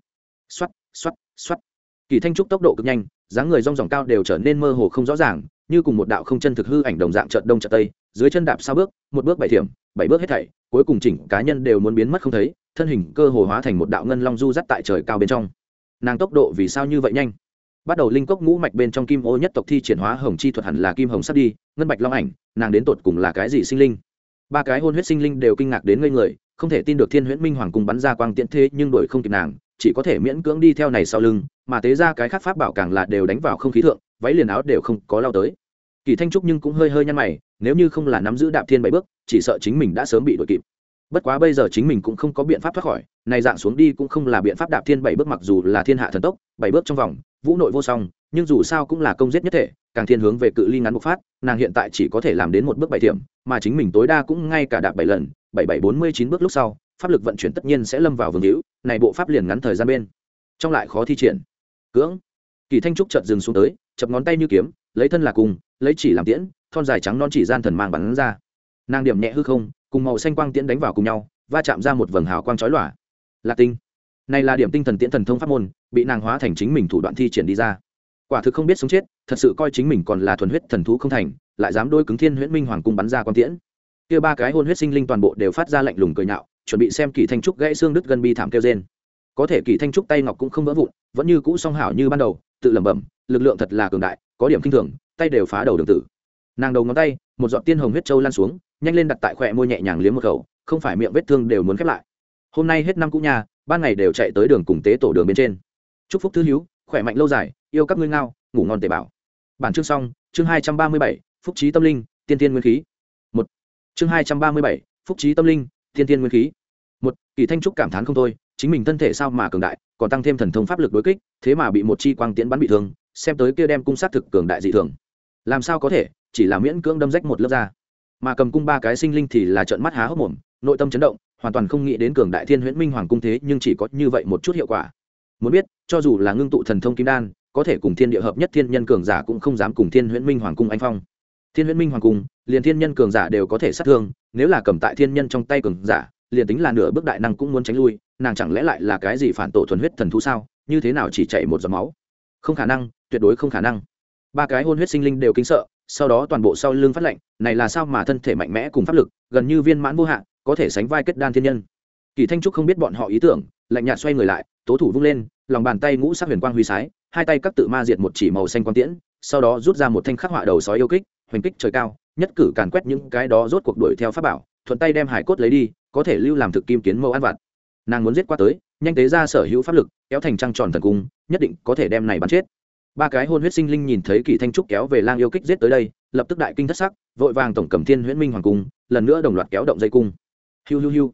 Xoắt xoắt xoắt kỳ thanh trúc tốc độ cực nhanh, dáng người rong ròng cao đều trở nên mơ hồ không rõ ràng, như cùng một đạo không chân thực hư ảnh đồng dạng trận đông trận tây, dưới chân đạp sao bước, một bước bảy thiểm, bảy bước hết thảy, cuối cùng chỉnh cá nhân đều muốn biến mất không thấy thân hình cơ hồ hóa thành một đạo ngân long du dắt tại trời cao bên trong. Nàng tốc độ vì sao như vậy nhanh? Bắt đầu linh cốc ngũ mạch bên trong kim ô nhất tộc thi triển hóa hồng chi thuật hẳn là kim hồng sắp đi, ngân bạch long ảnh, nàng đến tột cùng là cái gì sinh linh? Ba cái hôn huyết sinh linh đều kinh ngạc đến ngây người, không thể tin được thiên huyễn minh hoàng cùng bắn ra quang tiễn thế nhưng đuổi không kịp nàng, chỉ có thể miễn cưỡng đi theo này sau lưng, mà tế ra cái khác pháp bảo càng là đều đánh vào không khí thượng, váy liền áo đều không có lao tới. Kỳ thanh trúc nhưng cũng hơi hơi nhăn mày, nếu như không là nắm giữ đạp thiên bảy bước, chỉ sợ chính mình đã sớm bị đuổi kịp bất quá bây giờ chính mình cũng không có biện pháp thoát khỏi, này dạng xuống đi cũng không là biện pháp đạp thiên bảy bước mặc dù là thiên hạ thần tốc, bảy bước trong vòng, vũ nội vô song, nhưng dù sao cũng là công giết nhất thể, càng thiên hướng về cự ly ngắn bộc phát, nàng hiện tại chỉ có thể làm đến một bước bảy điểm, mà chính mình tối đa cũng ngay cả đạp bảy lần, bảy bảy bốn mươi chín bước lúc sau, pháp lực vận chuyển tất nhiên sẽ lâm vào vương hữu, này bộ pháp liền ngắn thời gian bên trong lại khó thi triển. Cưỡng, kỳ thanh trúc chợt dừng xuống tới, chập ngón tay như kiếm, lấy thân là cùng, lấy chỉ làm tiễn, thon dài trắng non chỉ gian thần mang bắn ra nàng điểm nhẹ hư không, cùng màu xanh quang tiễn đánh vào cùng nhau, va chạm ra một vầng hào quang chói lòa. Lạc tinh. Này là điểm tinh thần tiễn thần thông pháp môn, bị nàng hóa thành chính mình thủ đoạn thi triển đi ra. Quả thực không biết sống chết, thật sự coi chính mình còn là thuần huyết thần thú không thành, lại dám đôi cứng thiên huyễn minh hoàng cung bắn ra quang tiễn. Kia ba cái hôn huyết sinh linh toàn bộ đều phát ra lạnh lùng cười nhạo, chuẩn bị xem kỳ thanh trúc gãy xương đứt gân bi thảm kêu trên có thể kỳ thanh trúc tay ngọc cũng không vỡ vụn, vẫn như cũ song hảo như ban đầu, tự lẩm bẩm, lực lượng thật là cường đại, có điểm kinh thường, tay đều phá đầu đường tử. Nàng đầu ngón tay, một giọt tiên hồng huyết châu lan xuống nhanh lên đặt tại khỏe môi nhẹ nhàng liếm một khẩu, không phải miệng vết thương đều muốn khép lại. Hôm nay hết năm cũ nhà, ban ngày đều chạy tới đường cùng tế tổ đường bên trên. Chúc phúc thư hữu, khỏe mạnh lâu dài, yêu các ngươi ngao, ngủ ngon tề bảo. Bản chương xong, chương hai trăm ba mươi bảy, phúc trí tâm linh, tiên tiên nguyên khí. Một. Chương hai trăm ba mươi bảy, phúc trí tâm linh, tiên tiên nguyên khí. Một, kỳ thanh trúc cảm thán không thôi, chính mình thân thể sao mà cường đại, còn tăng thêm thần thông pháp lực đối kích, thế mà bị một chi quang tiễn bắn bị thương, xem tới kia đem cung sát thực cường đại dị thường. Làm sao có thể, chỉ là miễn cưỡng đâm rách một lớp da mà cầm cung ba cái sinh linh thì là trợn mắt há hốc mồm, nội tâm chấn động, hoàn toàn không nghĩ đến cường đại thiên huyễn minh hoàng cung thế nhưng chỉ có như vậy một chút hiệu quả. Muốn biết, cho dù là ngưng tụ thần thông kim đan, có thể cùng thiên địa hợp nhất thiên nhân cường giả cũng không dám cùng thiên huyễn minh hoàng cung anh phong. Thiên huyễn minh hoàng cung, liền thiên nhân cường giả đều có thể sát thương, nếu là cầm tại thiên nhân trong tay cường giả, liền tính là nửa bước đại năng cũng muốn tránh lui, nàng chẳng lẽ lại là cái gì phản tổ thuần huyết thần thú sao? Như thế nào chỉ chạy một giọt máu? Không khả năng, tuyệt đối không khả năng. Ba cái hôn huyết sinh linh đều kinh sợ sau đó toàn bộ sau lưng phát lệnh, này là sao mà thân thể mạnh mẽ cùng pháp lực, gần như viên mãn vô hạn, có thể sánh vai kết đan thiên nhân. Kỳ thanh trúc không biết bọn họ ý tưởng, lạnh nhạt xoay người lại, tố thủ vung lên, lòng bàn tay ngũ sắc huyền quang huy sái, hai tay các tự ma diệt một chỉ màu xanh quang tiễn, sau đó rút ra một thanh khắc họa đầu sói yêu kích hoành kích trời cao, nhất cử càn quét những cái đó rốt cuộc đuổi theo pháp bảo, thuận tay đem hải cốt lấy đi, có thể lưu làm thực kim kiến mẫu ăn vặt. Nàng muốn giết qua tới, nhanh tế ra sở hữu pháp lực, kéo thành trăng tròn thần cung, nhất định có thể đem này bắn chết ba cái hôn huyết sinh linh nhìn thấy kỳ thanh trúc kéo về lang yêu kích giết tới đây, lập tức đại kinh thất sắc, vội vàng tổng cầm thiên huyễn minh hoàng cung, lần nữa đồng loạt kéo động dây cung. Hiu hiu hiu.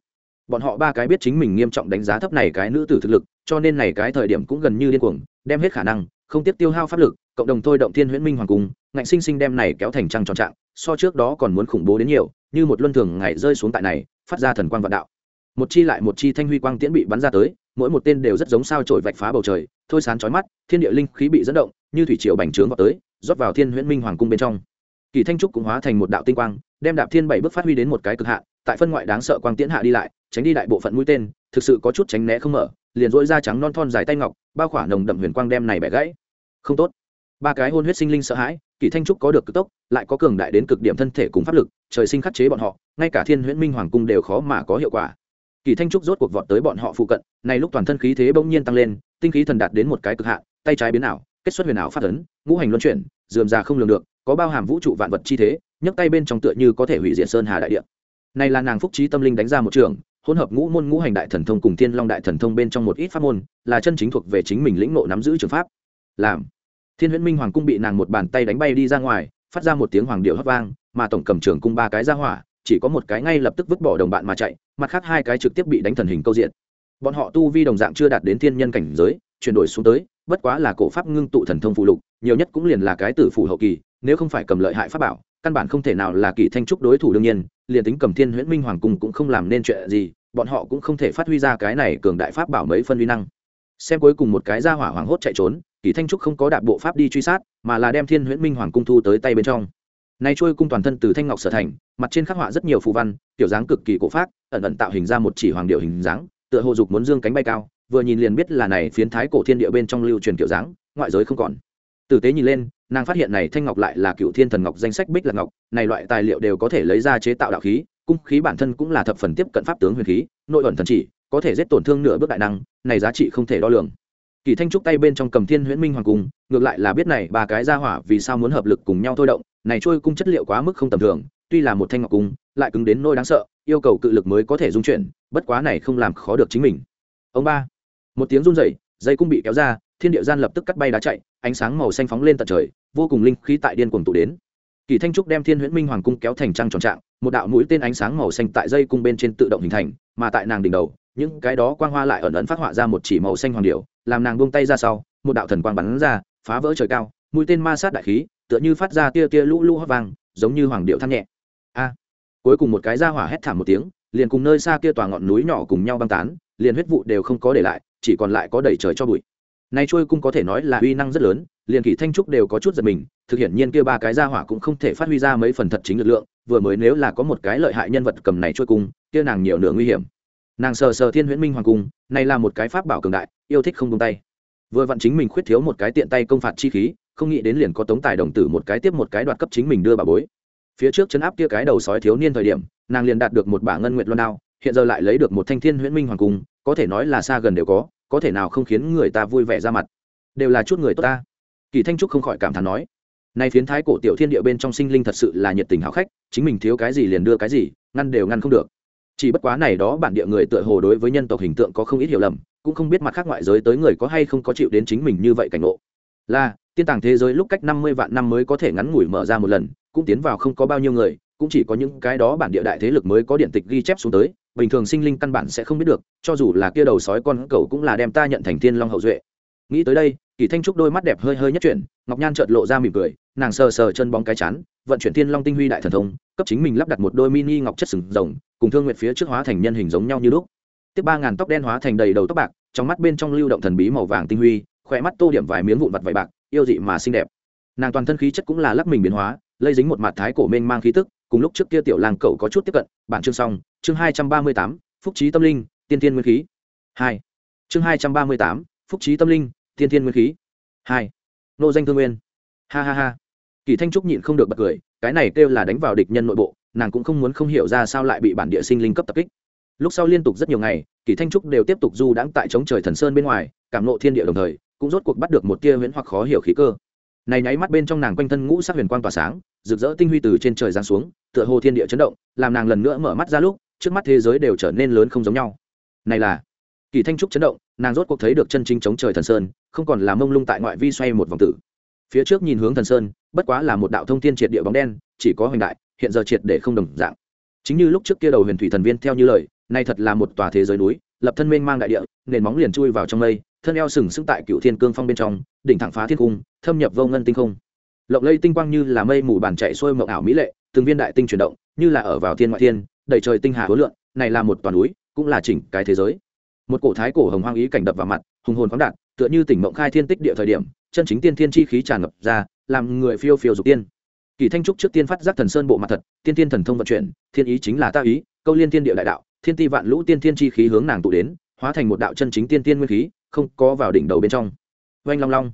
Bọn họ ba cái biết chính mình nghiêm trọng đánh giá thấp này cái nữ tử thực lực, cho nên này cái thời điểm cũng gần như điên cuồng, đem hết khả năng, không tiếp tiêu hao pháp lực, cộng đồng thôi động thiên huyễn minh hoàng cung, ngạnh sinh sinh đem này kéo thành trăng tròn trạng, so trước đó còn muốn khủng bố đến nhiều, như một luân thường ngày rơi xuống tại này, phát ra thần quang vạn đạo một chi lại một chi thanh huy quang tiễn bị bắn ra tới, mỗi một tên đều rất giống sao trổi vạch phá bầu trời, thôi sán chói mắt, thiên địa linh khí bị dẫn động, như thủy triều bành trướng vào tới, rót vào thiên huyễn minh hoàng cung bên trong. Kỳ thanh trúc cũng hóa thành một đạo tinh quang, đem đạp thiên bảy bước phát huy đến một cái cực hạn, tại phân ngoại đáng sợ quang tiễn hạ đi lại, tránh đi đại bộ phận mũi tên, thực sự có chút tránh né không mở, liền dỗi da trắng non thon dài tay ngọc, bao khỏa nồng đậm huyền quang đem này bẻ gãy. Không tốt. Ba cái hôn huyết sinh linh sợ hãi, kỳ thanh trúc có được cực tốc, lại có cường đại đến cực điểm thân thể cùng pháp lực, trời sinh khắc chế bọn họ, ngay cả thiên huyễn minh hoàng cung đều khó mà có hiệu quả kỳ thanh trúc rốt cuộc vọt tới bọn họ phụ cận, này lúc toàn thân khí thế bỗng nhiên tăng lên, tinh khí thần đạt đến một cái cực hạn, tay trái biến ảo, kết xuất huyền ảo phát ấn, ngũ hành luân chuyển, dườm già không lường được, có bao hàm vũ trụ vạn vật chi thế, nhấc tay bên trong tựa như có thể hủy diệt sơn hà đại địa. Này là nàng phúc trí tâm linh đánh ra một trường, hỗn hợp ngũ môn ngũ hành đại thần thông cùng thiên long đại thần thông bên trong một ít pháp môn, là chân chính thuộc về chính mình lĩnh ngộ nắm giữ trường pháp. Làm. Thiên huyễn minh hoàng cung bị nàng một bàn tay đánh bay đi ra ngoài, phát ra một tiếng hoàng điệu hót vang, mà tổng cầm trường cung ba cái ra hỏa chỉ có một cái ngay lập tức vứt bỏ đồng bạn mà chạy, mặt khác hai cái trực tiếp bị đánh thần hình câu diện. Bọn họ tu vi đồng dạng chưa đạt đến thiên nhân cảnh giới, chuyển đổi xuống tới, bất quá là cổ pháp ngưng tụ thần thông phụ lục, nhiều nhất cũng liền là cái tử phủ hậu kỳ, nếu không phải cầm lợi hại pháp bảo, căn bản không thể nào là kỳ thanh trúc đối thủ đương nhiên, liền tính cầm thiên huyễn minh hoàng cung cũng không làm nên chuyện gì, bọn họ cũng không thể phát huy ra cái này cường đại pháp bảo mấy phân uy năng. Xem cuối cùng một cái ra hỏa hoàng hốt chạy trốn, kỳ thanh trúc không có đạp bộ pháp đi truy sát, mà là đem thiên huyễn minh hoàng cung thu tới tay bên trong này trôi cung toàn thân từ thanh ngọc sở thành mặt trên khắc họa rất nhiều phù văn kiểu dáng cực kỳ cổ phác, ẩn ẩn tạo hình ra một chỉ hoàng điệu hình dáng tựa hồ dục muốn dương cánh bay cao vừa nhìn liền biết là này phiến thái cổ thiên địa bên trong lưu truyền kiểu dáng ngoại giới không còn. Tử tế nhìn lên nàng phát hiện này thanh ngọc lại là cựu thiên thần ngọc danh sách bích lạc ngọc này loại tài liệu đều có thể lấy ra chế tạo đạo khí cung khí bản thân cũng là thập phần tiếp cận pháp tướng huyền khí nội ẩn thần chỉ có thể giết tổn thương nửa bước đại năng này giá trị không thể đo lường kỳ thanh trúc tay bên trong cầm thiên huyễn minh hoàng cung, ngược lại là biết này ba cái ra hỏa vì sao muốn hợp lực cùng nhau thôi động, này trôi cung chất liệu quá mức không tầm thường, tuy là một thanh ngọc cung, lại cứng đến nôi đáng sợ, yêu cầu cự lực mới có thể dung chuyển, bất quá này không làm khó được chính mình. Ông ba, một tiếng run rẩy, dây cung bị kéo ra, thiên địa gian lập tức cắt bay đá chạy, ánh sáng màu xanh phóng lên tận trời, vô cùng linh khí tại điên cuồng tụ đến. Kỳ thanh trúc đem thiên huyễn minh hoàng cung kéo thành trăng tròn trạng, một đạo mũi tên ánh sáng màu xanh tại dây cung bên trên tự động hình thành, mà tại nàng đỉnh đầu, những cái đó quang hoa lại ẩn ẩn phát họa ra một chỉ màu xanh hoàng điệu làm nàng buông tay ra sau, một đạo thần quang bắn ra, phá vỡ trời cao, mũi tên ma sát đại khí, tựa như phát ra tia tia lũ lũ hót vàng giống như hoàng điệu thăng nhẹ. A! Cuối cùng một cái ra hỏa hét thảm một tiếng, liền cùng nơi xa kia tòa ngọn núi nhỏ cùng nhau băng tán, liền huyết vụ đều không có để lại, chỉ còn lại có đầy trời cho bụi. Này trôi cung có thể nói là uy năng rất lớn, liền kỳ thanh trúc đều có chút giật mình, thực hiện nhiên kia ba cái ra hỏa cũng không thể phát huy ra mấy phần thật chính lực lượng, vừa mới nếu là có một cái lợi hại nhân vật cầm này trôi cung, kia nàng nhiều nửa nguy hiểm nàng sờ sờ thiên huyễn minh hoàng cung, này là một cái pháp bảo cường đại, yêu thích không tung tay. Vừa vặn chính mình khuyết thiếu một cái tiện tay công phạt chi khí, không nghĩ đến liền có tống tài đồng tử một cái tiếp một cái đoạt cấp chính mình đưa bà bối. Phía trước chấn áp kia cái đầu sói thiếu niên thời điểm, nàng liền đạt được một bả ngân nguyệt loan đao, hiện giờ lại lấy được một thanh thiên huyễn minh hoàng cung, có thể nói là xa gần đều có có thể nào không khiến người ta vui vẻ ra mặt. Đều là chút người tốt ta. Kỳ thanh trúc không khỏi cảm thán nói, nay phiến thái cổ tiểu thiên địa bên trong sinh linh thật sự là nhiệt tình hảo khách, chính mình thiếu cái gì liền đưa cái gì, ngăn đều ngăn không được chỉ bất quá này đó bản địa người tựa hồ đối với nhân tộc hình tượng có không ít hiểu lầm, cũng không biết mặt khác ngoại giới tới người có hay không có chịu đến chính mình như vậy cảnh ngộ. Là, tiên tàng thế giới lúc cách năm mươi vạn năm mới có thể ngắn ngủi mở ra một lần, cũng tiến vào không có bao nhiêu người, cũng chỉ có những cái đó bản địa đại thế lực mới có điện tịch ghi chép xuống tới, bình thường sinh linh căn bản sẽ không biết được, cho dù là kia đầu sói con cầu cũng là đem ta nhận thành thiên long hậu duệ. Nghĩ tới đây, kỳ thanh trúc đôi mắt đẹp hơi hơi nhất chuyển, ngọc nhan chợt lộ ra mỉm cười, nàng sờ sờ chân bóng cái chán, vận chuyển thiên long tinh huy đại thần thông, cấp chính mình lắp đặt một đôi mini ngọc chất sừng rồng cùng thương nguyện phía trước hóa thành nhân hình giống nhau như lúc. Tiếp ba ngàn tóc đen hóa thành đầy đầu tóc bạc, trong mắt bên trong lưu động thần bí màu vàng tinh huy khỏe mắt tô điểm vài miếng vụn vặt vải bạc, yêu dị mà xinh đẹp. Nàng toàn thân khí chất cũng là lắc mình biến hóa, lây dính một mặt thái cổ mênh mang khí tức, cùng lúc trước kia tiểu làng cậu có chút tiếp cận, bản chương xong, chương hai trăm ba mươi tám, phúc trí tâm linh, tiên tiên nguyên khí. Hai. Chương hai trăm ba mươi tám, phúc trí tâm linh, tiên tiên nguyên khí. Hai. Nô danh thương nguyên. Ha ha ha. Kỳ thanh trúc nhịn không được bật cười, cái này kêu là đánh vào địch nhân nội bộ nàng cũng không muốn không hiểu ra sao lại bị bản địa sinh linh cấp tập kích. Lúc sau liên tục rất nhiều ngày, kỳ thanh trúc đều tiếp tục du đãng tại chống trời thần sơn bên ngoài, cảm nộ thiên địa đồng thời, cũng rốt cuộc bắt được một tia huyễn hoặc khó hiểu khí cơ. Này nháy mắt bên trong nàng quanh thân ngũ sắc huyền quang tỏa sáng, rực rỡ tinh huy từ trên trời giáng xuống, tựa hồ thiên địa chấn động, làm nàng lần nữa mở mắt ra lúc, trước mắt thế giới đều trở nên lớn không giống nhau. Này là, kỳ thanh trúc chấn động, nàng rốt cuộc thấy được chân chính chống trời thần sơn, không còn là mông lung tại ngoại vi xoay một vòng tử. Phía trước nhìn hướng thần sơn, bất quá là một đạo thông thiên triệt địa bóng đen, chỉ có hoành đại hiện giờ triệt để không đồng dạng. Chính như lúc trước kia đầu huyền thủy thần viên theo như lời, nay thật là một tòa thế giới núi, lập thân mênh mang đại địa, nền móng liền chui vào trong mây, thân eo sừng sững tại cựu thiên cương phong bên trong, đỉnh thẳng phá thiên cung, thâm nhập vô ngân tinh không. Lộng lây tinh quang như là mây mù bàn chạy xuôi mộng ảo mỹ lệ, từng viên đại tinh chuyển động, như là ở vào thiên ngoại thiên, đầy trời tinh hà hối lượng này là một toàn núi, cũng là chỉnh cái thế giới. Một cổ thái cổ hồng hoang ý cảnh đập vào mặt, hùng hồn khoáng đạt tựa như tỉnh mộng khai thiên tích địa thời điểm, chân chính tiên thiên chi khí tràn ngập ra, làm người phiêu phiêu dục tiên kỳ thanh trúc trước tiên phát giác thần sơn bộ mặt thật, tiên tiên thần thông vận chuyển, thiên ý chính là ta ý, câu liên tiên địa đại đạo, thiên ti vạn lũ tiên tiên chi khí hướng nàng tụ đến, hóa thành một đạo chân chính tiên tiên nguyên khí, không có vào đỉnh đầu bên trong. Oanh long long.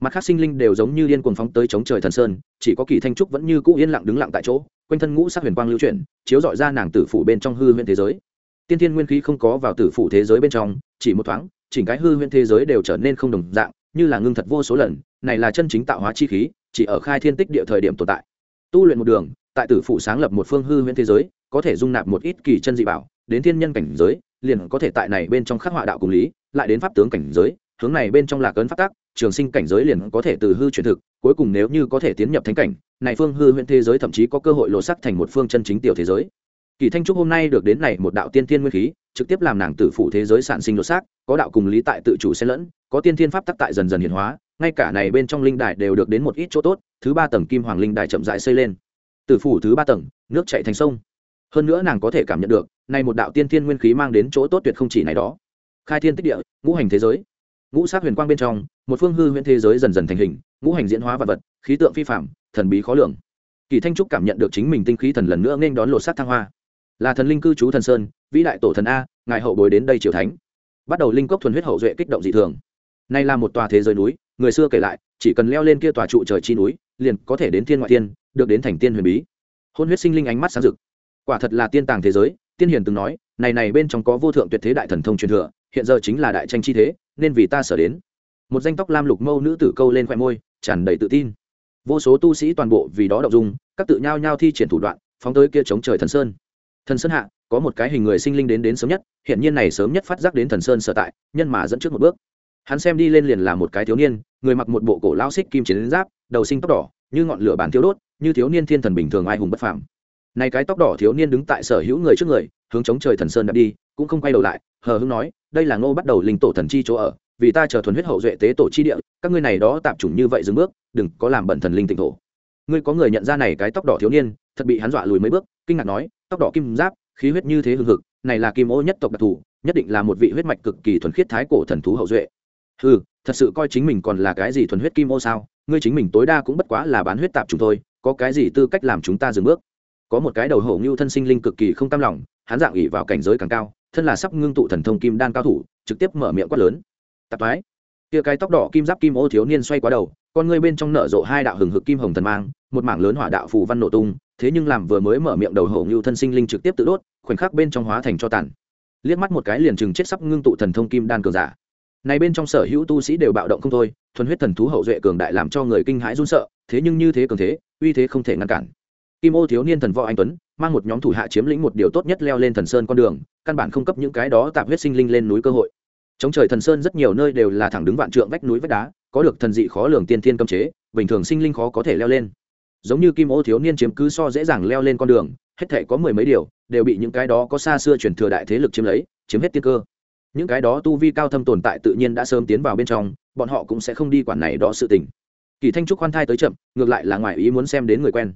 Mặt khác sinh linh đều giống như điên cuồng phóng tới chống trời thần sơn, chỉ có kỳ thanh trúc vẫn như cũ yên lặng đứng lặng tại chỗ, quanh thân ngũ sắc huyền quang lưu chuyển, chiếu dọi ra nàng tử phủ bên trong hư huyễn thế giới. Tiên thiên nguyên khí không có vào tử phủ thế giới bên trong, chỉ một thoáng, chỉnh cái hư huyễn thế giới đều trở nên không đồng dạng, như là ngưng thật vô số lần, này là chân chính tạo hóa chi khí chỉ ở khai thiên tích địa thời điểm tồn tại. Tu luyện một đường, tại tử phủ sáng lập một phương hư huyễn thế giới, có thể dung nạp một ít kỳ chân dị bảo, đến thiên nhân cảnh giới, liền có thể tại này bên trong khắc họa đạo cùng lý, lại đến pháp tướng cảnh giới, hướng này bên trong là cấn pháp tác trường sinh cảnh giới liền có thể từ hư chuyển thực, cuối cùng nếu như có thể tiến nhập thánh cảnh, này phương hư huyễn thế giới thậm chí có cơ hội lộ sắc thành một phương chân chính tiểu thế giới. Kỳ thanh trúc hôm nay được đến này một đạo tiên thiên nguyên khí, trực tiếp làm nàng tử phụ thế giới sản sinh lột xác có đạo cùng lý tại tự chủ xen lẫn, có tiên thiên pháp tắc tại dần dần hiển hóa ngay cả này bên trong linh đài đều được đến một ít chỗ tốt, thứ ba tầng kim hoàng linh đài chậm rãi xây lên. Từ phủ thứ ba tầng, nước chảy thành sông. Hơn nữa nàng có thể cảm nhận được nay một đạo tiên thiên nguyên khí mang đến chỗ tốt tuyệt không chỉ này đó. Khai thiên tích địa, ngũ hành thế giới. Ngũ sát huyền quang bên trong, một phương hư huyễn thế giới dần dần thành hình, ngũ hành diễn hóa vật vật, khí tượng phi phạm thần bí khó lường. Kỳ thanh trúc cảm nhận được chính mình tinh khí thần lần nữa nên đón lột sát thăng hoa. Là thần linh cư trú thần sơn, vĩ đại tổ thần a, ngài hậu bồi đến đây triều thánh. Bắt đầu linh cốc thuần huyết hậu duệ kích động dị thường. Nay là một tòa thế giới núi người xưa kể lại, chỉ cần leo lên kia tòa trụ trời chi núi, liền có thể đến thiên ngoại tiên được đến thành tiên huyền bí. Hôn huyết sinh linh ánh mắt sáng rực. Quả thật là tiên tàng thế giới, tiên hiền từng nói, này này bên trong có vô thượng tuyệt thế đại thần thông truyền thừa, hiện giờ chính là đại tranh chi thế, nên vì ta sở đến. Một danh tóc lam lục mâu nữ tử câu lên khoe môi, tràn đầy tự tin. Vô số tu sĩ toàn bộ vì đó đậu dung, các tự nhao nhao thi triển thủ đoạn, phóng tới kia chống trời thần sơn. Thần sơn hạ, có một cái hình người sinh linh đến đến sớm nhất hiện nhiên này sớm nhất phát giác đến thần sơn sở tại, nhân mà dẫn trước một bước hắn xem đi lên liền là một cái thiếu niên, người mặc một bộ cổ lao xích kim chiến giáp, đầu sinh tóc đỏ, như ngọn lửa bàn thiếu đốt, như thiếu niên thiên thần bình thường ai hùng bất phàm. Này cái tóc đỏ thiếu niên đứng tại sở hữu người trước người, hướng chống trời thần sơn đã đi, cũng không quay đầu lại, hờ hưng nói, đây là ngô bắt đầu linh tổ thần chi chỗ ở, vì ta chờ thuần huyết hậu duệ tế tổ chi địa, các ngươi này đó tạm chủng như vậy dừng bước, đừng có làm bẩn thần linh tịnh thổ. Ngươi có người nhận ra này cái tóc đỏ thiếu niên, thật bị hắn dọa lùi mấy bước, kinh ngạc nói, tóc đỏ kim giáp, khí huyết như thế hưng hực, này là kim ô nhất tộc đặc thù, nhất định là một vị huyết mạch cực kỳ thuần khiết thái cổ thần thú hậu duệ ừ thật sự coi chính mình còn là cái gì thuần huyết kim ô sao? Ngươi chính mình tối đa cũng bất quá là bán huyết tạp chúng tôi có cái gì tư cách làm chúng ta dừng bước? Có một cái đầu hổ ngưu thân sinh linh cực kỳ không tam lòng, hắn dạng ỉ vào cảnh giới càng cao, thân là sắp ngưng tụ thần thông kim đan cao thủ, trực tiếp mở miệng quát lớn. Tạp mái kia cái tóc đỏ kim giáp kim ô thiếu niên xoay quá đầu, con ngươi bên trong nở rộ hai đạo hừng hực kim hồng thần mang, một mảng lớn hỏa đạo phù văn nổ tung, thế nhưng làm vừa mới mở miệng đầu hổ ngưu thân sinh linh trực tiếp tự đốt, khoảnh khắc bên trong hóa thành cho tàn. Liếc mắt một cái liền chừng chết sắp ngưng tụ thần thông kim đan cường giả này bên trong sở hữu tu sĩ đều bạo động không thôi, thuần huyết thần thú hậu duệ cường đại làm cho người kinh hãi run sợ, thế nhưng như thế cường thế, uy thế không thể ngăn cản. Kim ô thiếu niên thần võ anh tuấn, mang một nhóm thủ hạ chiếm lĩnh một điều tốt nhất leo lên thần sơn con đường, căn bản không cấp những cái đó tạp huyết sinh linh lên núi cơ hội. Chống trời thần sơn rất nhiều nơi đều là thẳng đứng vạn trượng vách núi vách đá, có được thần dị khó lường tiên thiên cấm chế, bình thường sinh linh khó có thể leo lên. Giống như kim ô thiếu niên chiếm cứ so dễ dàng leo lên con đường, hết thể có mười mấy điều, đều bị những cái đó có xa xưa truyền thừa đại thế lực chiếm lấy, chiếm hết tiên cơ những cái đó tu vi cao thâm tồn tại tự nhiên đã sớm tiến vào bên trong, bọn họ cũng sẽ không đi quản này đó sự tình. Kỳ thanh trúc khoan thai tới chậm, ngược lại là ngoài ý muốn xem đến người quen.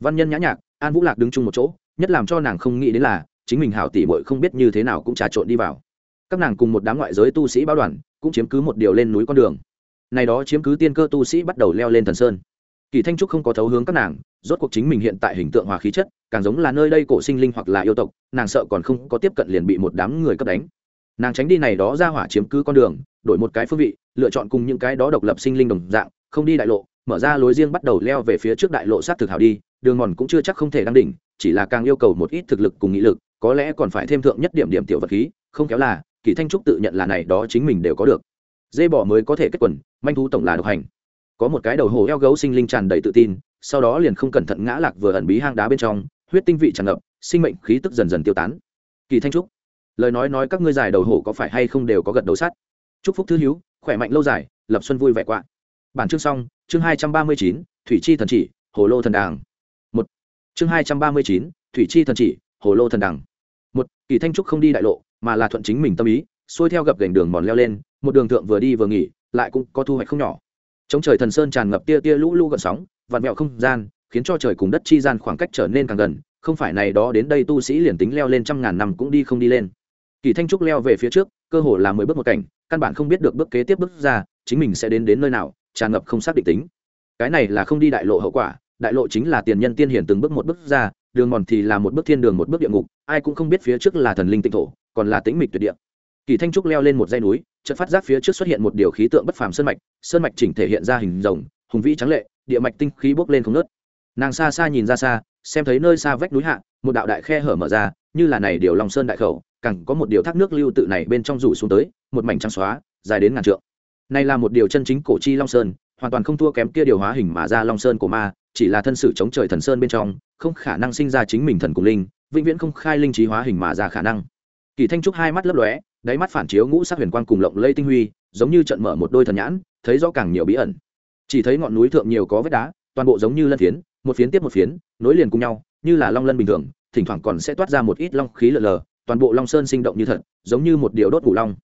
Văn nhân nhã nhạc, an vũ lạc đứng chung một chỗ, nhất làm cho nàng không nghĩ đến là, chính mình hảo tỷ bội không biết như thế nào cũng trà trộn đi vào. Các nàng cùng một đám ngoại giới tu sĩ báo đoàn, cũng chiếm cứ một điều lên núi con đường. Này đó chiếm cứ tiên cơ tu sĩ bắt đầu leo lên thần sơn. Kỳ thanh trúc không có thấu hướng các nàng, rốt cuộc chính mình hiện tại hình tượng hòa khí chất, càng giống là nơi đây cổ sinh linh hoặc là yêu tộc, nàng sợ còn không có tiếp cận liền bị một đám người cấp đánh nàng tránh đi này đó ra hỏa chiếm cứ con đường, đổi một cái phương vị, lựa chọn cùng những cái đó độc lập sinh linh đồng dạng, không đi đại lộ, mở ra lối riêng bắt đầu leo về phía trước đại lộ sát thực hảo đi, đường mòn cũng chưa chắc không thể đăng đỉnh, chỉ là càng yêu cầu một ít thực lực cùng nghị lực, có lẽ còn phải thêm thượng nhất điểm điểm tiểu vật khí, không kéo là, kỳ thanh trúc tự nhận là này đó chính mình đều có được. Dê bỏ mới có thể kết quần, manh thú tổng là độc hành. Có một cái đầu hồ eo gấu sinh linh tràn đầy tự tin, sau đó liền không cẩn thận ngã lạc vừa ẩn bí hang đá bên trong, huyết tinh vị tràn ngập, sinh mệnh khí tức dần dần tiêu tán. Kỳ thanh trúc lời nói nói các ngươi giải đầu hổ có phải hay không đều có gật đầu sắt chúc phúc thư hiếu khỏe mạnh lâu dài, lập xuân vui vẻ quạ. Bản chương xong, chương hai trăm ba mươi chín, thủy chi thần chỉ, hồ lô thần đàng. Một. Chương hai trăm ba mươi chín, thủy chi thần chỉ, hồ lô thần đàng. Một, kỳ thanh trúc không đi đại lộ, mà là thuận chính mình tâm ý, xuôi theo gập gành đường mòn leo lên, một đường thượng vừa đi vừa nghỉ, lại cũng có thu hoạch không nhỏ. Trong trời thần sơn tràn ngập tia tia lũ lũ gợn sóng vạt mẹo không gian, khiến cho trời cùng đất chi gian khoảng cách trở nên càng gần, không phải này đó đến đây tu sĩ liền tính leo lên trăm ngàn năm cũng đi không đi lên kỳ thanh trúc leo về phía trước, cơ hồ là mười bước một cảnh, căn bản không biết được bước kế tiếp bước ra, chính mình sẽ đến đến nơi nào, tràn ngập không xác định tính. Cái này là không đi đại lộ hậu quả, đại lộ chính là tiền nhân tiên hiển từng bước một bước ra, đường mòn thì là một bước thiên đường một bước địa ngục, ai cũng không biết phía trước là thần linh tịnh thổ, còn là tĩnh mịch tuyệt địa. Kỳ thanh trúc leo lên một dây núi, chợt phát giác phía trước xuất hiện một điều khí tượng bất phàm sơn mạch sơn mạch chỉnh thể hiện ra hình rồng, hùng vĩ trắng lệ, địa mạch tinh khí bốc lên không nớt nàng xa xa nhìn ra xa, xem thấy nơi xa vách núi hạ, một đạo đại khe hở mở ra, như là này điều lòng sơn đại khẩu càng có một điều thác nước lưu tự này bên trong rủ xuống tới, một mảnh trắng xóa, dài đến ngàn trượng. Này là một điều chân chính cổ chi long sơn, hoàn toàn không thua kém kia điều hóa hình mà ra long sơn của ma, chỉ là thân sự chống trời thần sơn bên trong, không khả năng sinh ra chính mình thần cùng linh, vĩnh viễn không khai linh trí hóa hình mà ra khả năng. Kỳ thanh trúc hai mắt lấp lóe, đáy mắt phản chiếu ngũ sắc huyền quang cùng lộng lây tinh huy, giống như trận mở một đôi thần nhãn, thấy rõ càng nhiều bí ẩn. Chỉ thấy ngọn núi thượng nhiều có vết đá, toàn bộ giống như lân phiến, một phiến tiếp một phiến, nối liền cùng nhau, như là long lân bình thường, thỉnh thoảng còn sẽ toát ra một ít long khí lờ lờ toàn bộ long sơn sinh động như thật, giống như một điều đốt ngủ long.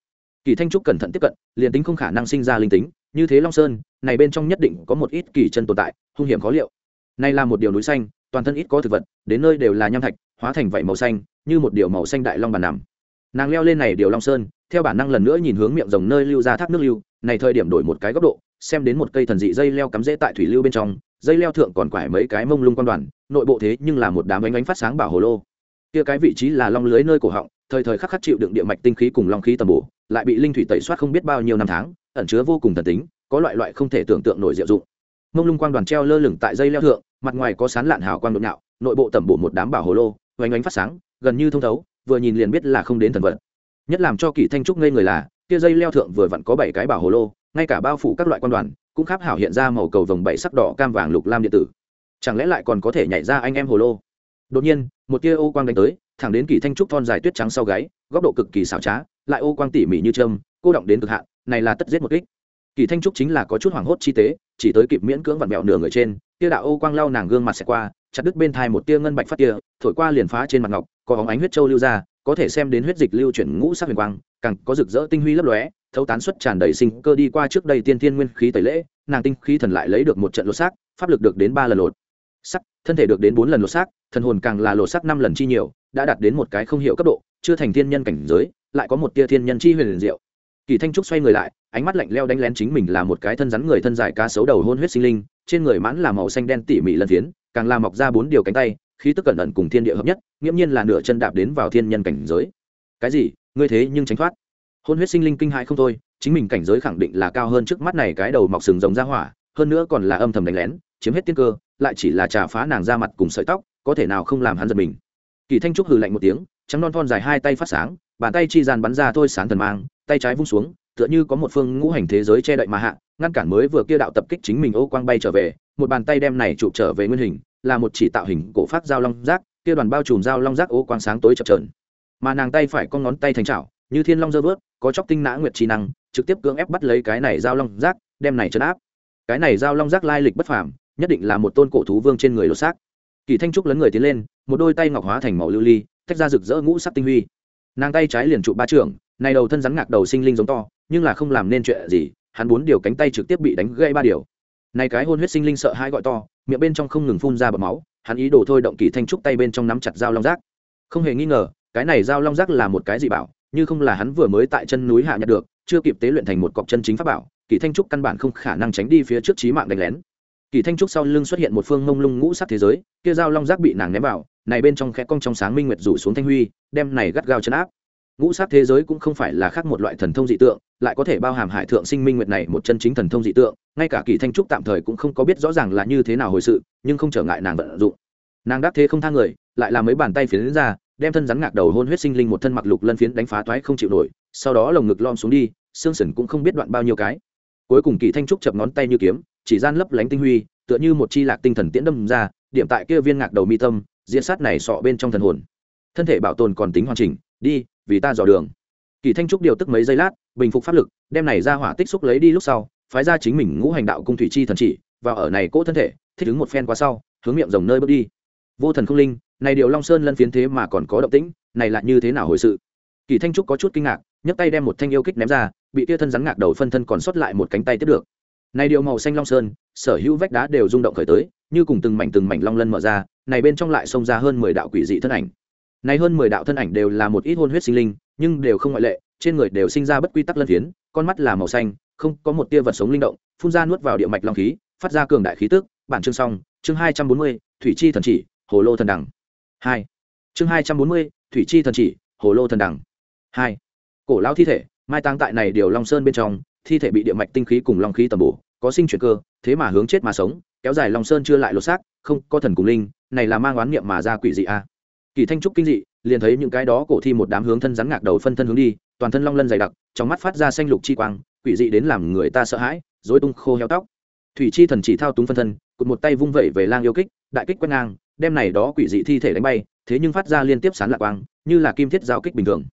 Kỳ thanh trúc cẩn thận tiếp cận, liền tính không khả năng sinh ra linh tính, như thế long sơn, này bên trong nhất định có một ít kỳ chân tồn tại, hung hiểm khó liệu. Này là một điều núi xanh, toàn thân ít có thực vật, đến nơi đều là nham thạch, hóa thành vảy màu xanh, như một điều màu xanh đại long bàn nằm. Nàng leo lên này điều long sơn, theo bản năng lần nữa nhìn hướng miệng rồng nơi lưu ra thác nước lưu, này thời điểm đổi một cái góc độ, xem đến một cây thần dị dây leo cắm rễ tại thủy lưu bên trong, dây leo thượng còn quải mấy cái mông lung quan đoàn, nội bộ thế nhưng là một đám ánh ánh phát sáng bảo hồ lô kia cái vị trí là long lưới nơi cổ họng, thời thời khắc khắc chịu đựng địa mạch tinh khí cùng long khí tầm bổ, lại bị linh thủy tẩy soát không biết bao nhiêu năm tháng, ẩn chứa vô cùng thần tính, có loại loại không thể tưởng tượng nổi diệu dụng. Mông lung quang đoàn treo lơ lửng tại dây leo thượng, mặt ngoài có sán lạn hào quang nội nạo nội bộ tẩm bổ một đám bảo hồ lô, oanh oanh phát sáng, gần như thông thấu, vừa nhìn liền biết là không đến thần vật. Nhất làm cho kỳ thanh trúc ngây người là, kia dây leo thượng vừa vặn có bảy cái bảo hồ lô, ngay cả bao phủ các loại quan đoàn, cũng khắp hảo hiện ra màu cầu vồng bảy sắc đỏ cam vàng lục lam điện tử. Chẳng lẽ lại còn có thể nhảy ra anh em hồ lô? Đột nhiên, một tia ô quang đánh tới, thẳng đến kỳ thanh trúc thon dài tuyết trắng sau gáy, góc độ cực kỳ xảo trá, lại ô quang tỉ mỉ như trâm cô động đến cực hạn, này là tất giết một kích. Kỳ thanh trúc chính là có chút hoảng hốt chi tế, chỉ tới kịp miễn cưỡng vặn mẹo nửa người trên, tia đạo ô quang lau nàng gương mặt xẹt qua, chặt đứt bên thai một tia ngân bạch phát tia, thổi qua liền phá trên mặt ngọc, có hóng ánh huyết châu lưu ra, có thể xem đến huyết dịch lưu chuyển ngũ sắc huyền quang, càng có rực rỡ tinh huy lấp lóe, thấu tán xuất tràn đầy sinh cơ đi qua trước đây tiên thiên nguyên khí tẩy lễ, nàng tinh khí thần lại lấy được một trận lột xác, pháp lực được đến ba lần lột sắc, thân thể được đến bốn lần lột xác, thần hồn càng là lột xác năm lần chi nhiều, đã đạt đến một cái không hiểu cấp độ, chưa thành thiên nhân cảnh giới, lại có một tia thiên nhân chi huyền diệu. Kỳ thanh trúc xoay người lại, ánh mắt lạnh leo đánh lén chính mình là một cái thân rắn người thân dài cá sấu đầu hôn huyết sinh linh, trên người mãn là màu xanh đen tỉ mỉ lân phiến, càng làm mọc ra bốn điều cánh tay, khí tức cẩn ẩn cùng thiên địa hợp nhất, nghiễm nhiên là nửa chân đạp đến vào thiên nhân cảnh giới. Cái gì? Ngươi thế nhưng tránh thoát. Hôn huyết sinh linh kinh hãi không thôi, chính mình cảnh giới khẳng định là cao hơn trước mắt này cái đầu mọc sừng rồng ra hỏa, hơn nữa còn là âm thầm đánh lén chiếm hết tiên cơ lại chỉ là trà phá nàng ra mặt cùng sợi tóc có thể nào không làm hắn giật mình. Kỳ thanh trúc hừ lạnh một tiếng trắng non thon dài hai tay phát sáng bàn tay chi gian bắn ra thôi sáng thần mang tay trái vung xuống tựa như có một phương ngũ hành thế giới che đậy mà hạ ngăn cản mới vừa kia đạo tập kích chính mình ô quang bay trở về một bàn tay đem này chụp trở về nguyên hình là một chỉ tạo hình cổ phát dao long rác, kia đoàn bao trùm dao long rác ô quang sáng tối chập trờn mà nàng tay phải con ngón tay thành chảo như thiên long dơ vớt có chóc tinh nã nguyệt trí năng trực tiếp cưỡng ép bắt lấy cái này dao long rác, đem này chấn áp. Cái này dao long rác lai lịch bất phàm nhất định là một tôn cổ thú vương trên người lột xác. Kỳ thanh trúc lấn người tiến lên một đôi tay ngọc hóa thành màu lưu ly tách ra rực rỡ ngũ sắc tinh huy. Nàng tay trái liền trụ ba trưởng này đầu thân rắn ngạc đầu sinh linh giống to nhưng là không làm nên chuyện gì hắn bốn điều cánh tay trực tiếp bị đánh gây ba điều. Này cái hôn huyết sinh linh sợ hai gọi to miệng bên trong không ngừng phun ra bọt máu hắn ý đồ thôi động kỳ thanh trúc tay bên trong nắm chặt dao long rác, không hề nghi ngờ cái này dao long rác là một cái gì bảo như không là hắn vừa mới tại chân núi hạ nhặt được chưa kịp tế luyện thành một cọc chân chính pháp bảo kỳ thanh trúc căn bản không khả năng tránh đi phía trước trí mạng đánh lén kỳ thanh trúc sau lưng xuất hiện một phương mông lung ngũ sắc thế giới, kia dao long giác bị nàng ném vào, này bên trong khẽ cong trong sáng minh nguyệt rủ xuống thanh huy, đem này gắt gao chấn áp. Ngũ sắc thế giới cũng không phải là khác một loại thần thông dị tượng, lại có thể bao hàm hải thượng sinh minh nguyệt này một chân chính thần thông dị tượng, ngay cả kỳ thanh trúc tạm thời cũng không có biết rõ ràng là như thế nào hồi sự, nhưng không trở ngại nàng vận dụng. Nàng đắc thế không thang người, lại làm mấy bàn tay phiến ra, đem thân rắn ngạc đầu hôn huyết sinh linh một thân mặc lục lân phiến đánh phá toái không chịu nổi, sau đó lồng ngực lom xuống đi, xương sần cũng không biết đoạn bao nhiêu cái. Cuối cùng kỳ thanh trúc chập ngón tay như kiếm chỉ gian lấp lánh tinh huy, tựa như một chi lạc tinh thần tiễn đâm ra, điểm tại kia viên ngạc đầu mi tâm, diễn sát này sọ bên trong thần hồn. Thân thể bảo tồn còn tính hoàn chỉnh, đi, vì ta dò đường. Kỳ thanh trúc điều tức mấy giây lát, bình phục pháp lực, đem này ra hỏa tích xúc lấy đi lúc sau, phái ra chính mình ngũ hành đạo cung thủy chi thần chỉ và ở này cỗ thân thể, thích ứng một phen qua sau, hướng miệng rồng nơi bước đi. Vô thần không linh, này điều long sơn lân phiến thế mà còn có động tĩnh, này lại như thế nào hồi sự? Kỳ thanh trúc có chút kinh ngạc, nhấc tay đem một thanh yêu kích ném ra, bị kia thân rắn ngạc đầu phân thân còn sót lại một cánh tay tiếp được này điều màu xanh long sơn, sở hữu vách đá đều rung động khởi tới, như cùng từng mảnh từng mảnh long lân mở ra, này bên trong lại xông ra hơn mười đạo quỷ dị thân ảnh. Này hơn mười đạo thân ảnh đều là một ít hôn huyết sinh linh, nhưng đều không ngoại lệ, trên người đều sinh ra bất quy tắc lân phiến, con mắt là màu xanh, không có một tia vật sống linh động, phun ra nuốt vào địa mạch long khí, phát ra cường đại khí tức. Bản chương xong, chương hai trăm bốn mươi, thủy chi thần chỉ, hồ lô thần đẳng hai. Chương hai trăm bốn mươi, thủy chi thần chỉ, hồ lô thần đẳng hai. Cổ lao thi thể, mai táng tại này điều long sơn bên trong, thi thể bị địa mạch tinh khí cùng long khí tầm bổ có sinh chuyển cơ, thế mà hướng chết mà sống, kéo dài lòng sơn chưa lại lột xác, không, có thần cùng linh, này là mang oán niệm mà ra quỷ dị a. Kỳ thanh trúc kinh dị, liền thấy những cái đó cổ thi một đám hướng thân rắn ngạc đầu phân thân hướng đi, toàn thân long lân dày đặc, trong mắt phát ra xanh lục chi quang, quỷ dị đến làm người ta sợ hãi dối tung khô heo tóc. Thủy chi thần chỉ thao túng phân thân, cụt một tay vung vẩy về lang yêu kích, đại kích quét ngang, đem này đó quỷ dị thi thể đánh bay, thế nhưng phát ra liên tiếp sán lạc quang, như là kim thiết giao kích bình thường.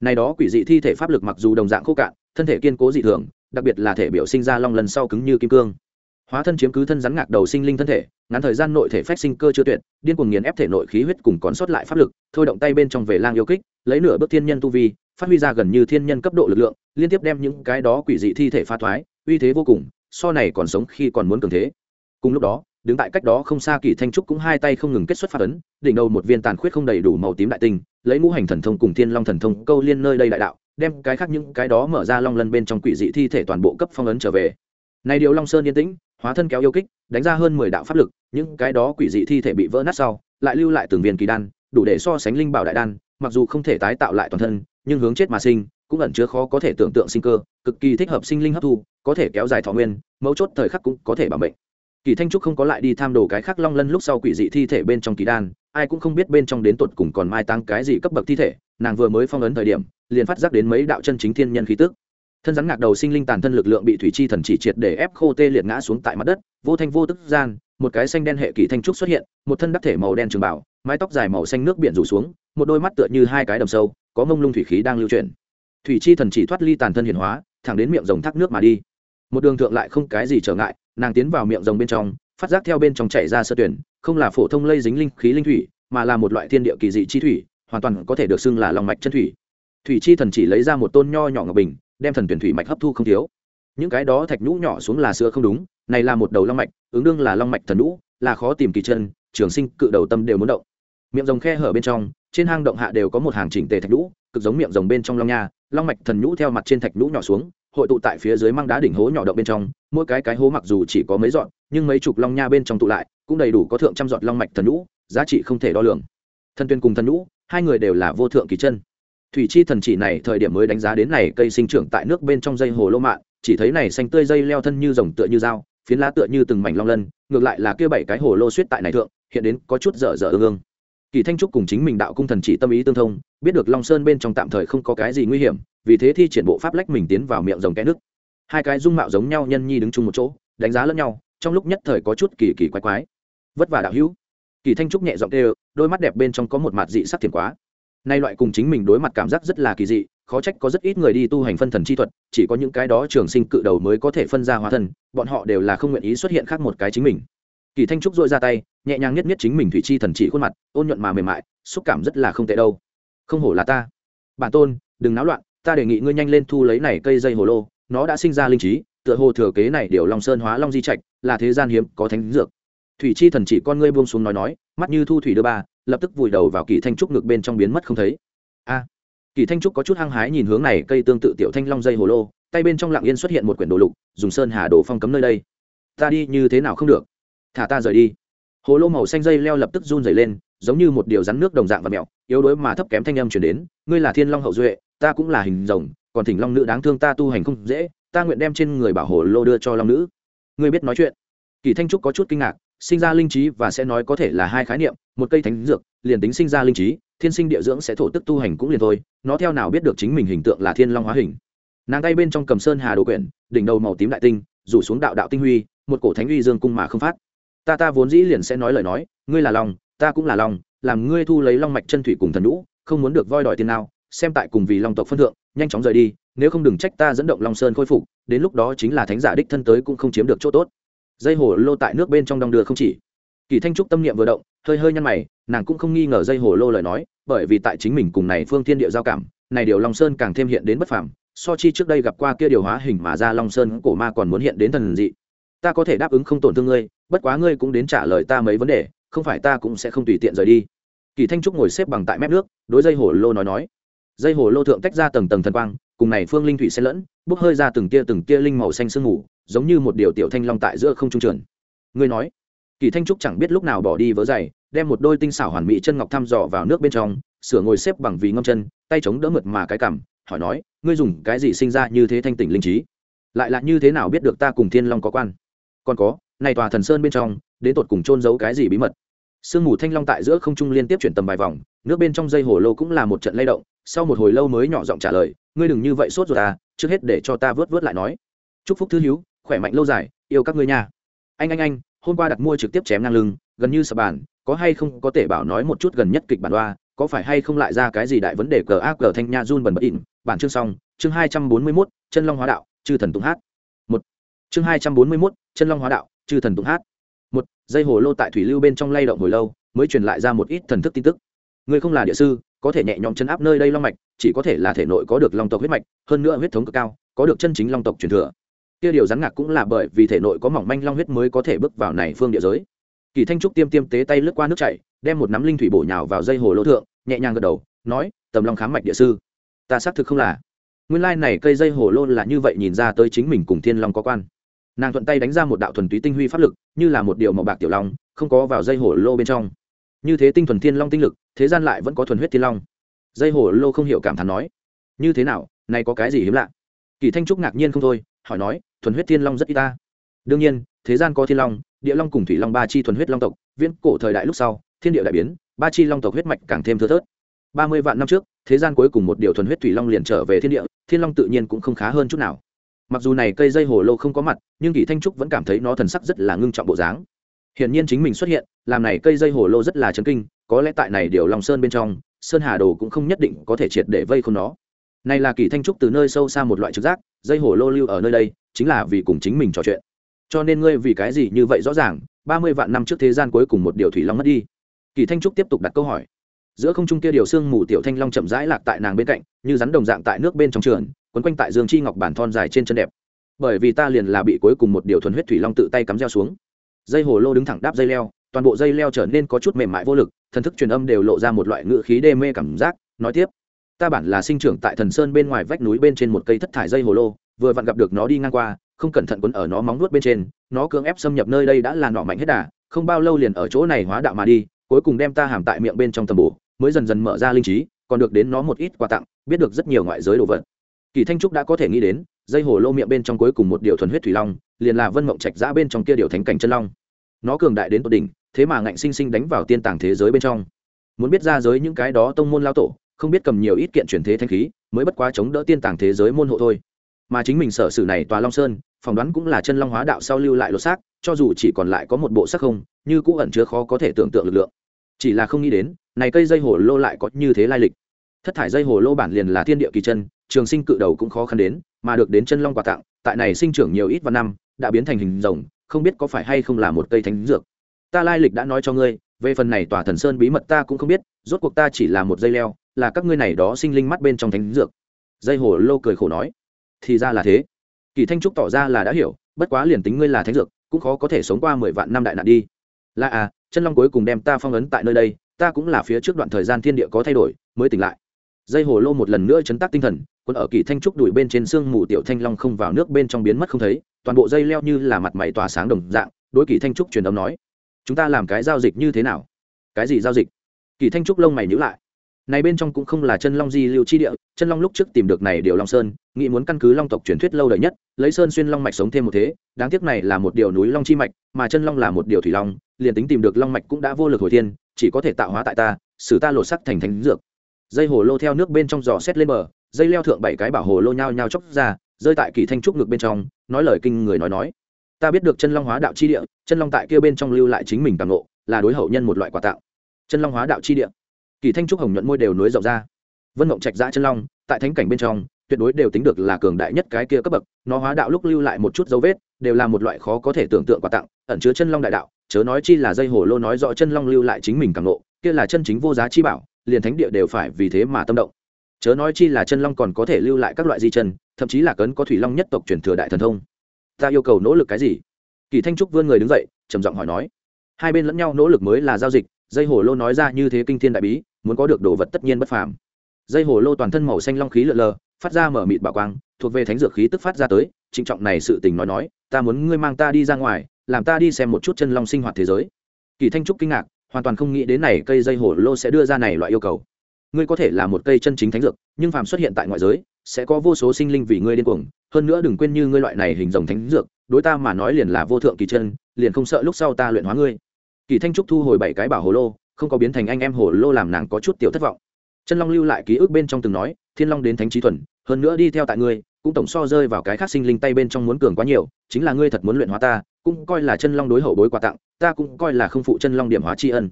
Này đó quỷ dị thi thể pháp lực mặc dù đồng dạng khô cạn, thân thể kiên cố dị thường đặc biệt là thể biểu sinh ra long lần sau cứng như kim cương. Hóa thân chiếm cứ thân rắn ngạc đầu sinh linh thân thể, ngắn thời gian nội thể phách sinh cơ chưa tuyệt, điên cuồng nghiền ép thể nội khí huyết cùng còn sót lại pháp lực, thôi động tay bên trong về lang yêu kích, lấy nửa bước thiên nhân tu vi, phát huy ra gần như thiên nhân cấp độ lực lượng, liên tiếp đem những cái đó quỷ dị thi thể phá thoái, uy thế vô cùng, so này còn sống khi còn muốn cường thế. Cùng lúc đó, đứng tại cách đó không xa kỳ thanh trúc cũng hai tay không ngừng kết xuất phát ấn, đỉnh đầu một viên tàn khuyết không đầy đủ màu tím đại tinh, lấy ngũ hành thần thông cùng thiên long thần thông câu liên nơi đây đại đạo đem cái khác những cái đó mở ra long lân bên trong quỷ dị thi thể toàn bộ cấp phong ấn trở về. Này điều long sơn yên tĩnh, hóa thân kéo yêu kích, đánh ra hơn mười đạo pháp lực, những cái đó quỷ dị thi thể bị vỡ nát sau, lại lưu lại từng viên kỳ đan, đủ để so sánh linh bảo đại đan, mặc dù không thể tái tạo lại toàn thân, nhưng hướng chết mà sinh, cũng ẩn chứa khó có thể tưởng tượng sinh cơ, cực kỳ thích hợp sinh linh hấp thu, có thể kéo dài thọ nguyên, mấu chốt thời khắc cũng có thể bảo mệnh kỳ thanh trúc không có lại đi tham đồ cái khác long lân lúc sau quỷ dị thi thể bên trong kỳ đan, ai cũng không biết bên trong đến tột cùng còn mai tăng cái gì cấp bậc thi thể, nàng vừa mới phong ấn thời điểm, liền phát giác đến mấy đạo chân chính thiên nhân khí tức. Thân rắn ngạc đầu sinh linh tàn thân lực lượng bị thủy chi thần chỉ triệt để ép khô tê liệt ngã xuống tại mặt đất, vô thanh vô tức gian, một cái xanh đen hệ kỳ thanh trúc xuất hiện, một thân đắc thể màu đen trường bảo mái tóc dài màu xanh nước biển rủ xuống, một đôi mắt tựa như hai cái đầm sâu, có mông lung thủy khí đang lưu chuyển. Thủy chi thần chỉ thoát ly tàn thân hiển hóa, thẳng đến miệng rồng thác nước mà đi. Một đường thượng lại không cái gì trở ngại nàng tiến vào miệng rồng bên trong, phát giác theo bên trong chảy ra sơ tuyển, không là phổ thông lây dính linh khí linh thủy, mà là một loại thiên địa kỳ dị chi thủy, hoàn toàn có thể được xưng là lòng mạch chân thủy. Thủy chi thần chỉ lấy ra một tôn nho nhỏ ngọc bình, đem thần tuyển thủy mạch hấp thu không thiếu. Những cái đó thạch nhũ nhỏ xuống là sữa không đúng, này là một đầu long mạch, ứng đương là long mạch thần nhũ, là khó tìm kỳ chân, trường sinh, cự đầu tâm đều muốn động. Miệng rồng khe hở bên trong, trên hang động hạ đều có một hàng chỉnh tề thạch nhũ, cực giống miệng rồng bên trong long nha, long mạch thần nhũ theo mặt trên thạch nhũ nhỏ xuống hội tụ tại phía dưới mang đá đỉnh hố nhỏ động bên trong mỗi cái cái hố mặc dù chỉ có mấy dọn nhưng mấy chục long nha bên trong tụ lại cũng đầy đủ có thượng trăm dọn long mạch thần nhũ giá trị không thể đo lường. Thần tuyên cùng thần nhũ hai người đều là vô thượng kỳ chân. Thủy chi thần chỉ này thời điểm mới đánh giá đến này cây sinh trưởng tại nước bên trong dây hồ lô mạ, chỉ thấy này xanh tươi dây leo thân như rồng tựa như dao phiến lá tựa như từng mảnh long lân ngược lại là kia bảy cái hồ lô suýt tại này thượng hiện đến có chút dở dở ương ương. Kỳ thanh trúc cùng chính mình đạo cung thần chỉ tâm ý tương thông biết được long sơn bên trong tạm thời không có cái gì nguy hiểm vì thế thi triển bộ pháp lách mình tiến vào miệng rồng cái nước. Hai cái dung mạo giống nhau nhân nhi đứng chung một chỗ, đánh giá lẫn nhau, trong lúc nhất thời có chút kỳ kỳ quái quái. Vất vả đạo hữu. Kỳ thanh trúc nhẹ giọng kêu, đôi mắt đẹp bên trong có một mặt dị sắc thiền quá. Nay loại cùng chính mình đối mặt cảm giác rất là kỳ dị, khó trách có rất ít người đi tu hành phân thần chi thuật, chỉ có những cái đó trường sinh cự đầu mới có thể phân ra hóa thần bọn họ đều là không nguyện ý xuất hiện khác một cái chính mình. Kỳ thanh trúc dội ra tay, nhẹ nhàng nhất nhất chính mình thủy chi thần chỉ khuôn mặt, ôn nhuận mà mềm mại, xúc cảm rất là không tệ đâu. Không hổ là ta. Bản tôn, đừng náo loạn ta đề nghị ngươi nhanh lên thu lấy này cây dây hồ lô, nó đã sinh ra linh trí, tựa hồ thừa kế này điều long sơn hóa long di trạch, là thế gian hiếm có thánh dược. Thủy chi thần chỉ con ngươi buông xuống nói nói, mắt như thu thủy đưa ba, lập tức vùi đầu vào kỳ thanh trúc ngực bên trong biến mất không thấy. A! Kỳ thanh trúc có chút hăng hái nhìn hướng này cây tương tự tiểu thanh long dây hồ lô, tay bên trong lặng yên xuất hiện một quyển đồ lục, dùng sơn hà đồ phong cấm nơi đây. Ta đi như thế nào không được? Thả ta rời đi. Hồ lô màu xanh dây leo lập tức run dày lên, giống như một điều rắn nước đồng dạng và mẹo, yếu đuối mà thấp kém thanh âm chuyển đến, ngươi là thiên long hậu duệ ta cũng là hình rồng, còn thỉnh long nữ đáng thương ta tu hành không dễ, ta nguyện đem trên người bảo hồ lô đưa cho long nữ. Ngươi biết nói chuyện. Kỳ thanh trúc có chút kinh ngạc, sinh ra linh trí và sẽ nói có thể là hai khái niệm, một cây thánh dược, liền tính sinh ra linh trí, thiên sinh địa dưỡng sẽ thổ tức tu hành cũng liền thôi, nó theo nào biết được chính mình hình tượng là thiên long hóa hình. Nàng tay bên trong cầm sơn hà đồ quyển, đỉnh đầu màu tím đại tinh, rủ xuống đạo đạo tinh huy, một cổ thánh uy dương cung mà không phát. Ta ta vốn dĩ liền sẽ nói lời nói, ngươi là lòng ta cũng là lòng làm ngươi thu lấy long mạch chân thủy cùng thần lũ không muốn được voi đòi tiền nào xem tại cùng vì long tộc phân thượng, nhanh chóng rời đi, nếu không đừng trách ta dẫn động long sơn khôi phục, đến lúc đó chính là thánh giả đích thân tới cũng không chiếm được chỗ tốt. Dây hồ lô tại nước bên trong đong đưa không chỉ. Kỳ thanh trúc tâm niệm vừa động, hơi hơi nhăn mày, nàng cũng không nghi ngờ dây hồ lô lời nói, bởi vì tại chính mình cùng này phương thiên địa giao cảm, này điều long sơn càng thêm hiện đến bất phàm, so chi trước đây gặp qua kia điều hóa hình mà ra long sơn cổ ma còn muốn hiện đến thần dị. Ta có thể đáp ứng không tổn thương ngươi, bất quá ngươi cũng đến trả lời ta mấy vấn đề, không phải ta cũng sẽ không tùy tiện rời đi. Kỳ thanh trúc ngồi xếp bằng tại mép nước, đối dây hổ lô nói nói dây hồ lô thượng tách ra tầng tầng thần quang, cùng này phương linh thủy xen lẫn, bốc hơi ra từng tia từng tia linh màu xanh sương mù, giống như một điều tiểu thanh long tại giữa không trung trường ngươi nói, kỳ thanh trúc chẳng biết lúc nào bỏ đi vớ giày, đem một đôi tinh xảo hoàn mỹ chân ngọc thăm dò vào nước bên trong, sửa ngồi xếp bằng vì ngâm chân, tay chống đỡ mượt mà cái cằm, hỏi nói, ngươi dùng cái gì sinh ra như thế thanh tỉnh linh trí? Lại là như thế nào biết được ta cùng thiên long có quan? Còn có, này tòa thần sơn bên trong, đến tột cùng trôn giấu cái gì bí mật? Sương mù thanh long tại giữa không trung liên tiếp chuyển tầm vài vòng, nước bên trong dây hồ lô cũng là một trận lay động, sau một hồi lâu mới nhỏ giọng trả lời, ngươi đừng như vậy sốt rồi à trước hết để cho ta vớt vớt lại nói. Chúc phúc thư hiếu khỏe mạnh lâu dài, yêu các ngươi nha. Anh anh anh, hôm qua đặt mua trực tiếp chém ngang lưng, gần như sập bàn, có hay không có thể bảo nói một chút gần nhất kịch bản đoa, có phải hay không lại ra cái gì đại vấn đề cờ ác cờ thanh nha run bần bất ỉn, bản chương xong, chương hai trăm bốn mươi mốt, chân long hóa đạo, chư thần tụng hát. Một, chương hai trăm bốn mươi mốt, chân long hóa đạo, chư thần tụng hát một, dây hồ lô tại thủy lưu bên trong lay động hồi lâu, mới truyền lại ra một ít thần thức tin tức. Người không là địa sư, có thể nhẹ nhõm chân áp nơi đây long mạch, chỉ có thể là thể nội có được long tộc huyết mạch, hơn nữa huyết thống cực cao, có được chân chính long tộc truyền thừa. Kia điều rắn ngạc cũng là bởi vì thể nội có mỏng manh long huyết mới có thể bước vào này phương địa giới. Kỳ thanh trúc tiêm tiêm tế tay lướt qua nước chảy, đem một nắm linh thủy bổ nhào vào dây hồ lô thượng, nhẹ nhàng gật đầu, nói, tầm long khám mạch địa sư, ta xác thực không là. Nguyên lai này cây dây hồ lô là như vậy nhìn ra tới chính mình cùng thiên long có quan nàng thuận tay đánh ra một đạo thuần túy tinh huy pháp lực, như là một điều màu bạc tiểu long, không có vào dây hổ lô bên trong. Như thế tinh thuần thiên long tinh lực, thế gian lại vẫn có thuần huyết thiên long. Dây hổ lô không hiểu cảm thán nói, như thế nào, này có cái gì hiếm lạ? Kỳ thanh trúc ngạc nhiên không thôi, hỏi nói, thuần huyết thiên long rất ít ta. Đương nhiên, thế gian có thiên long, địa long cùng thủy long ba chi thuần huyết long tộc, viễn cổ thời đại lúc sau, thiên địa đại biến, ba chi long tộc huyết mạch càng thêm thưa thớt. Ba mươi vạn năm trước, thế gian cuối cùng một điều thuần huyết thủy long liền trở về thiên địa, thiên long tự nhiên cũng không khá hơn chút nào mặc dù này cây dây hồ lô không có mặt, nhưng kỳ thanh trúc vẫn cảm thấy nó thần sắc rất là ngưng trọng bộ dáng. Hiển nhiên chính mình xuất hiện, làm này cây dây hồ lô rất là chấn kinh, có lẽ tại này điều lòng sơn bên trong, sơn hà đồ cũng không nhất định có thể triệt để vây khôn nó. Này là kỳ thanh trúc từ nơi sâu xa một loại trực giác, dây hồ lô lưu ở nơi đây, chính là vì cùng chính mình trò chuyện. Cho nên ngươi vì cái gì như vậy rõ ràng, ba mươi vạn năm trước thế gian cuối cùng một điều thủy long mất đi. Kỳ thanh trúc tiếp tục đặt câu hỏi. Giữa không trung kia điều xương mù tiểu thanh long chậm rãi lạc tại nàng bên cạnh, như rắn đồng dạng tại nước bên trong trường quấn quanh tại dương chi ngọc bản thon dài trên chân đẹp. Bởi vì ta liền là bị cuối cùng một điều thuần huyết thủy long tự tay cắm reo xuống. Dây hồ lô đứng thẳng đáp dây leo, toàn bộ dây leo trở nên có chút mềm mại vô lực, thần thức truyền âm đều lộ ra một loại ngự khí đê mê cảm giác, nói tiếp. Ta bản là sinh trưởng tại thần sơn bên ngoài vách núi bên trên một cây thất thải dây hồ lô, vừa vặn gặp được nó đi ngang qua, không cẩn thận quấn ở nó móng nuốt bên trên, nó cưỡng ép xâm nhập nơi đây đã là nọ mạnh hết đà, không bao lâu liền ở chỗ này hóa đạo mà đi, cuối cùng đem ta hàm tại miệng bên trong tầm bổ, mới dần dần mở ra linh trí, còn được đến nó một ít quà tặng, biết được rất nhiều ngoại giới đồ vật kỳ thanh trúc đã có thể nghĩ đến, dây hồ lô miệng bên trong cuối cùng một điều thuần huyết thủy long, liền là vân mộng trạch giã bên trong kia điều thánh cảnh chân long. Nó cường đại đến tột đỉnh, thế mà ngạnh sinh sinh đánh vào tiên tàng thế giới bên trong. Muốn biết ra giới những cái đó tông môn lao tổ, không biết cầm nhiều ít kiện chuyển thế thanh khí, mới bất quá chống đỡ tiên tàng thế giới môn hộ thôi. Mà chính mình sở sử này tòa long sơn, phỏng đoán cũng là chân long hóa đạo sau lưu lại lột xác, cho dù chỉ còn lại có một bộ sắc không, như cũ ẩn chứa khó có thể tưởng tượng lực lượng. Chỉ là không nghĩ đến, này cây dây hồ lô lại có như thế lai lịch. Thất thải dây hồ lô bản liền là thiên địa kỳ chân trường sinh cự đầu cũng khó khăn đến, mà được đến chân long quà tặng, tại này sinh trưởng nhiều ít và năm, đã biến thành hình rồng, không biết có phải hay không là một cây thánh dược. Ta lai lịch đã nói cho ngươi, về phần này tòa thần sơn bí mật ta cũng không biết, rốt cuộc ta chỉ là một dây leo, là các ngươi này đó sinh linh mắt bên trong thánh dược. Dây hồ lô cười khổ nói, thì ra là thế. Kỳ thanh trúc tỏ ra là đã hiểu, bất quá liền tính ngươi là thánh dược, cũng khó có thể sống qua mười vạn năm đại nạn đi. Là à chân long cuối cùng đem ta phong ấn tại nơi đây, ta cũng là phía trước đoạn thời gian thiên địa có thay đổi, mới tỉnh lại. Dây hồ lô một lần nữa chấn tác tinh thần quân ở kỳ thanh trúc đuổi bên trên xương mù tiểu thanh long không vào nước bên trong biến mất không thấy, toàn bộ dây leo như là mặt mày tỏa sáng đồng dạng, đối kỳ thanh trúc truyền âm nói, chúng ta làm cái giao dịch như thế nào? Cái gì giao dịch? Kỳ thanh trúc lông mày nhữ lại. Này bên trong cũng không là chân long di lưu chi địa, chân long lúc trước tìm được này điều long sơn, nghĩ muốn căn cứ long tộc truyền thuyết lâu đời nhất, lấy sơn xuyên long mạch sống thêm một thế, đáng tiếc này là một điều núi long chi mạch, mà chân long là một điều thủy long, liền tính tìm được long mạch cũng đã vô lực hồi thiên, chỉ có thể tạo hóa tại ta xử ta lột sắc thành thánh dược. Dây hồ lô theo nước bên trong giò xét lên bờ dây leo thượng bảy cái bảo hồ lô nhao nhao chóc ra rơi tại kỳ thanh trúc ngực bên trong nói lời kinh người nói nói. Ta biết được chân long hóa đạo chi địa chân long tại kia bên trong lưu lại chính mình càng ngộ là đối hậu nhân một loại quà tạo chân long hóa đạo chi địa. Kỳ thanh trúc hồng nhuận môi đều nối rộng ra. Vân mộng trạch giã chân long tại thánh cảnh bên trong tuyệt đối đều tính được là cường đại nhất cái kia cấp bậc nó hóa đạo lúc lưu lại một chút dấu vết đều là một loại khó có thể tưởng tượng quà tặng ẩn chứa chân long đại đạo chớ nói chi là dây hồ lô nói rõ chân long lưu lại chính mình càng ngộ, kia là chân chính vô giá chi bảo liền thánh địa đều phải vì thế mà tâm động chớ nói chi là chân long còn có thể lưu lại các loại di chân, thậm chí là cấn có thủy long nhất tộc truyền thừa đại thần thông. Ta yêu cầu nỗ lực cái gì? Kỳ thanh trúc vươn người đứng dậy, trầm giọng hỏi nói. Hai bên lẫn nhau nỗ lực mới là giao dịch, dây hồ lô nói ra như thế kinh thiên đại bí, muốn có được đồ vật tất nhiên bất phàm. Dây hồ lô toàn thân màu xanh long khí lượn lờ, phát ra mở mịt bảo quang, thuộc về thánh dược khí tức phát ra tới, trịnh trọng này sự tình nói nói, ta muốn ngươi mang ta đi ra ngoài, làm ta đi xem một chút chân long sinh hoạt thế giới. Kỳ thanh trúc kinh ngạc, hoàn toàn không nghĩ đến này cây dây hồ lô sẽ đưa ra này loại yêu cầu ngươi có thể là một cây chân chính thánh dược, nhưng phàm xuất hiện tại ngoại giới, sẽ có vô số sinh linh vì ngươi điên cuồng. Hơn nữa đừng quên như ngươi loại này hình dòng thánh dược, đối ta mà nói liền là vô thượng kỳ chân, liền không sợ lúc sau ta luyện hóa ngươi. Kỳ thanh trúc thu hồi bảy cái bảo hồ lô, không có biến thành anh em hồ lô làm nàng có chút tiểu thất vọng. Chân long lưu lại ký ức bên trong từng nói, thiên long đến thánh trí thuần, hơn nữa đi theo tại ngươi, cũng tổng so rơi vào cái khác sinh linh tay bên trong muốn cường quá nhiều, chính là ngươi thật muốn luyện hóa ta, cũng coi là chân long đối hậu bối quà tặng, ta cũng coi là không phụ chân long điểm hóa tri ân.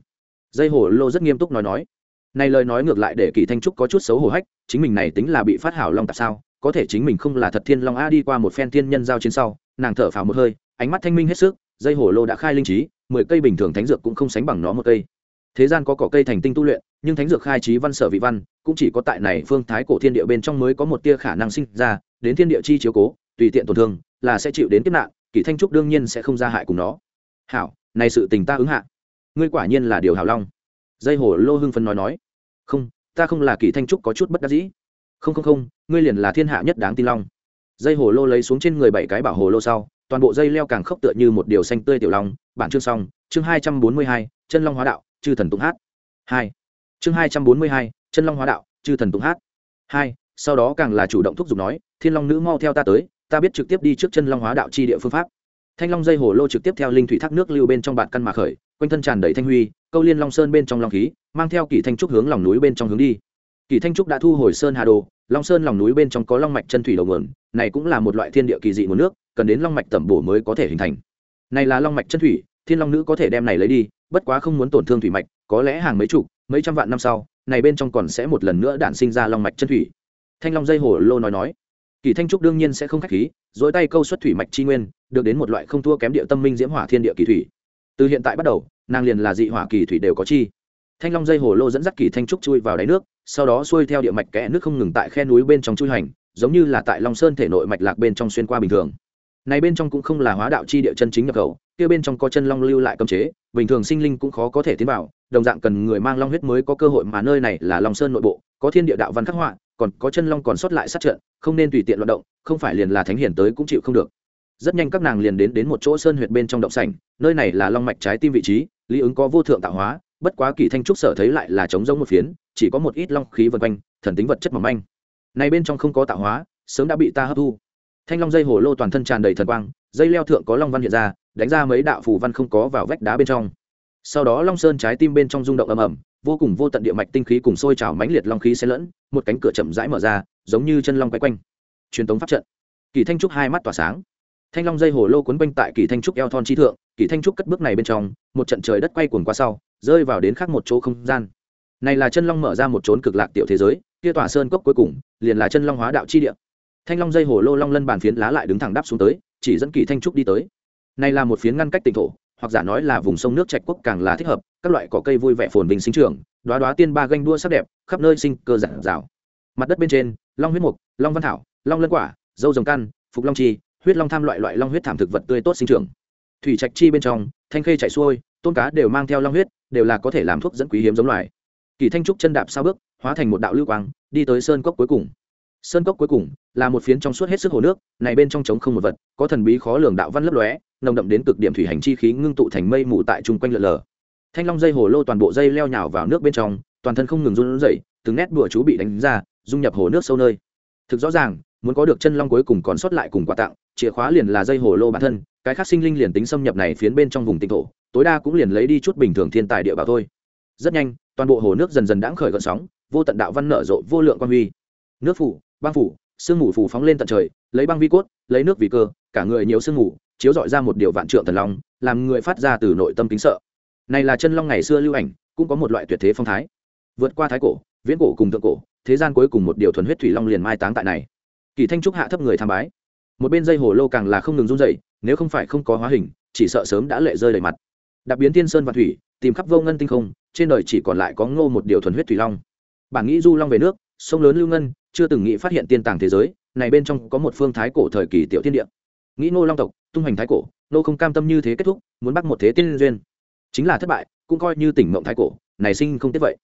Dây hồ lô rất nghiêm túc nói nói này lời nói ngược lại để kỳ thanh trúc có chút xấu hổ hách, chính mình này tính là bị phát hảo long tạp sao? Có thể chính mình không là thật thiên long a đi qua một phen thiên nhân giao chiến sau, nàng thở phào một hơi, ánh mắt thanh minh hết sức, dây hồ lô đã khai linh trí, mười cây bình thường thánh dược cũng không sánh bằng nó một cây. Thế gian có cỏ cây thành tinh tu luyện, nhưng thánh dược khai trí văn sở vị văn, cũng chỉ có tại này phương thái cổ thiên địa bên trong mới có một tia khả năng sinh ra, đến thiên địa chi chiếu cố, tùy tiện tổn thương, là sẽ chịu đến kiếp nạn kỷ thanh trúc đương nhiên sẽ không ra hại cùng nó. Hảo, này sự tình ta ứng hạ. Ngươi quả nhiên là điều hảo long. Dây hồ lô hưng phân nói nói không, ta không là kỷ thanh trúc có chút bất đắc dĩ. Không không không, ngươi liền là thiên hạ nhất đáng tin long. Dây hồ lô lấy xuống trên người bảy cái bảo hồ lô sau, toàn bộ dây leo càng khốc tựa như một điều xanh tươi tiểu long. Bản chương xong, chương hai trăm bốn mươi hai, chân long hóa đạo, chư thần tụng hát. Hai, chương hai trăm bốn mươi hai, chân long hóa đạo, chư thần tụng hát. Hai, sau đó càng là chủ động thúc giục nói, thiên long nữ mau theo ta tới, ta biết trực tiếp đi trước chân long hóa đạo chi địa phương pháp. Thanh long dây hồ lô trực tiếp theo linh thủy thác nước lưu bên trong bạn căn mà khởi quanh thân tràn đầy thanh huy, câu liên long sơn bên trong long khí, mang theo kỳ thanh trúc hướng lòng núi bên trong hướng đi. Kỳ thanh trúc đã thu hồi sơn hà đồ, long sơn lòng núi bên trong có long mạch chân thủy đầu nguồn, này cũng là một loại thiên địa kỳ dị nguồn nước, cần đến long mạch tẩm bổ mới có thể hình thành. Này là long mạch chân thủy, thiên long nữ có thể đem này lấy đi, bất quá không muốn tổn thương thủy mạch, có lẽ hàng mấy chục, mấy trăm vạn năm sau, này bên trong còn sẽ một lần nữa đản sinh ra long mạch chân thủy. Thanh long dây hồ lô nói nói. Kỳ thanh trúc đương nhiên sẽ không khách khí, dối tay câu xuất thủy mạch chi nguyên, được đến một loại không thua kém địa tâm minh diễm hỏa thiên địa kỳ thủy từ hiện tại bắt đầu, nàng liền là dị hỏa kỳ thủy đều có chi. Thanh long dây hồ lô dẫn dắt kỳ thanh trúc chui vào đáy nước, sau đó xuôi theo địa mạch kẽ nước không ngừng tại khe núi bên trong chui hành, giống như là tại long sơn thể nội mạch lạc bên trong xuyên qua bình thường. Này bên trong cũng không là hóa đạo chi địa chân chính nhập khẩu, kia bên trong có chân long lưu lại cấm chế, bình thường sinh linh cũng khó có thể tiến vào, đồng dạng cần người mang long huyết mới có cơ hội mà nơi này là long sơn nội bộ, có thiên địa đạo văn khắc họa, còn có chân long còn sót lại sát trận, không nên tùy tiện loạt động, không phải liền là thánh hiển tới cũng chịu không được rất nhanh các nàng liền đến đến một chỗ sơn huyệt bên trong động sảnh, nơi này là long mạch trái tim vị trí, lý ứng có vô thượng tạo hóa, bất quá kỳ thanh trúc sở thấy lại là trống giống một phiến, chỉ có một ít long khí vân quanh, thần tính vật chất mỏng manh. Này bên trong không có tạo hóa, sớm đã bị ta hấp thu. Thanh long dây hồ lô toàn thân tràn đầy thần quang, dây leo thượng có long văn hiện ra, đánh ra mấy đạo phù văn không có vào vách đá bên trong. Sau đó long sơn trái tim bên trong rung động ầm ầm, vô cùng vô tận địa mạch tinh khí cùng sôi trào mãnh liệt long khí xen lẫn, một cánh cửa chậm rãi mở ra, giống như chân long quay quanh. Truyền tống pháp trận. Kỳ thanh trúc hai mắt tỏa sáng thanh long dây hồ lô quấn quanh tại kỳ thanh trúc eo thon chi thượng, kỳ thanh trúc cất bước này bên trong, một trận trời đất quay cuồng qua sau, rơi vào đến khác một chỗ không gian. Này là chân long mở ra một chốn cực lạc tiểu thế giới, kia tỏa sơn cốc cuối cùng, liền là chân long hóa đạo chi địa. Thanh long dây hồ lô long lân bàn phiến lá lại đứng thẳng đáp xuống tới, chỉ dẫn kỳ thanh trúc đi tới. Này là một phiến ngăn cách tỉnh thổ, hoặc giả nói là vùng sông nước trạch quốc càng là thích hợp, các loại cỏ cây vui vẻ phồn vinh sinh trưởng đoá đoá tiên ba ganh đua sắc đẹp, khắp nơi sinh cơ giản rào mặt đất bên trên, long huyết mục, long văn thảo, long lân quả, dâu rồng căn, phục long chi huyết long tham loại loại long huyết thảm thực vật tươi tốt sinh trưởng. Thủy trạch chi bên trong, thanh khê chảy xuôi tôn cá đều mang theo long huyết, đều là có thể làm thuốc dẫn quý hiếm giống loài. Kỳ thanh trúc chân đạp sao bước, hóa thành một đạo lưu quang, đi tới sơn cốc cuối cùng. Sơn cốc cuối cùng, là một phiến trong suốt hết sức hồ nước, này bên trong trống không một vật, có thần bí khó lường đạo văn lấp lóe, nồng đậm đến cực điểm thủy hành chi khí ngưng tụ thành mây mù tại chung quanh lượn lờ thanh long dây hồ lô toàn bộ dây leo nhào vào nước bên trong, toàn thân không ngừng run rẩy, từng nét bùa chú bị đánh ra, dung nhập hồ nước sâu nơi. Thực rõ ràng muốn có được chân long cuối cùng còn sót lại cùng quà tặng, chìa khóa liền là dây hồ lô bản thân, cái khác sinh linh liền tính xâm nhập này phiến bên trong vùng tinh thổ, tối đa cũng liền lấy đi chút bình thường thiên tài địa bảo thôi. Rất nhanh, toàn bộ hồ nước dần dần đãng khởi gợn sóng, vô tận đạo văn nở rộ, vô lượng quan huy. Nước phủ, băng phủ, sương mù phủ phóng lên tận trời, lấy băng vi cốt, lấy nước vì cơ, cả người nhiều sương mù, chiếu dọi ra một điều vạn trượng thần long, làm người phát ra từ nội tâm kính sợ. Này là chân long ngày xưa lưu ảnh, cũng có một loại tuyệt thế phong thái. Vượt qua thái cổ, viễn cổ cùng thượng cổ, thế gian cuối cùng một điều thuần huyết thủy long liền mai táng tại này kỳ thanh trúc hạ thấp người tham bái. Một bên dây hồ lô càng là không ngừng run dậy nếu không phải không có hóa hình, chỉ sợ sớm đã lệ rơi đầy mặt. Đặc biến thiên sơn và thủy, tìm khắp vô ngân tinh không, trên đời chỉ còn lại có ngô một điều thuần huyết thủy long. Bản nghĩ du long về nước, sông lớn lưu ngân, chưa từng nghĩ phát hiện tiên tàng thế giới, này bên trong có một phương thái cổ thời kỳ tiểu thiên địa. Nghĩ ngô long tộc, tung hành thái cổ, nô không cam tâm như thế kết thúc, muốn bắt một thế tiên duyên. Chính là thất bại, cũng coi như tỉnh mộng thái cổ, này sinh không tiếc vậy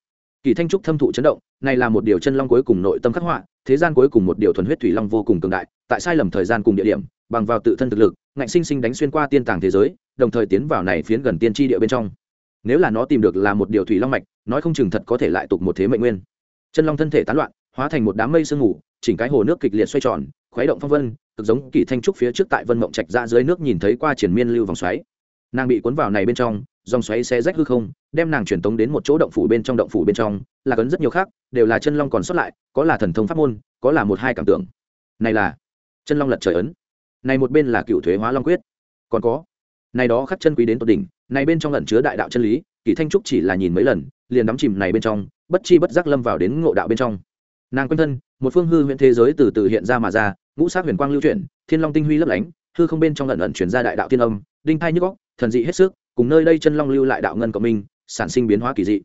kỳ thanh trúc thâm thụ chấn động, này là một điều chân long cuối cùng nội tâm khắc họa, thế gian cuối cùng một điều thuần huyết thủy long vô cùng cường đại, tại sai lầm thời gian cùng địa điểm, bằng vào tự thân thực lực, ngạnh sinh sinh đánh xuyên qua tiên tàng thế giới, đồng thời tiến vào này phiến gần tiên tri địa bên trong. Nếu là nó tìm được là một điều thủy long mạch, nói không chừng thật có thể lại tục một thế mệnh nguyên. Chân long thân thể tán loạn, hóa thành một đám mây sương mù, chỉnh cái hồ nước kịch liệt xoay tròn, khuấy động phong vân, cực giống kỳ thanh trúc phía trước tại vân mộng trạch ra dưới nước nhìn thấy qua triển miên lưu vòng xoáy. Nàng bị cuốn vào này bên trong dòng xoáy xe rách hư không, đem nàng truyền tống đến một chỗ động phủ bên trong, động phủ bên trong, là cấn rất nhiều khác, đều là chân long còn sót lại, có là thần thông pháp môn, có là một hai cảm tưởng. Này là chân long lật trời ấn. Này một bên là cựu thuế hóa long quyết. Còn có, này đó khắc chân quý đến tột đỉnh, này bên trong lẩn chứa đại đạo chân lý, kỳ thanh trúc chỉ là nhìn mấy lần, liền đắm chìm này bên trong, bất chi bất giác lâm vào đến ngộ đạo bên trong. Nàng quanh thân, một phương hư huyện thế giới từ từ hiện ra mà ra, ngũ sát huyền quang lưu chuyển, thiên long tinh huy lấp lánh, hư không bên trong lẩn ẩn chuyển ra đại đạo thiên âm, đinh thai nhức góc thần dị hết sức cùng nơi đây chân long lưu lại đạo ngân cộng minh, sản sinh biến hóa kỳ dị.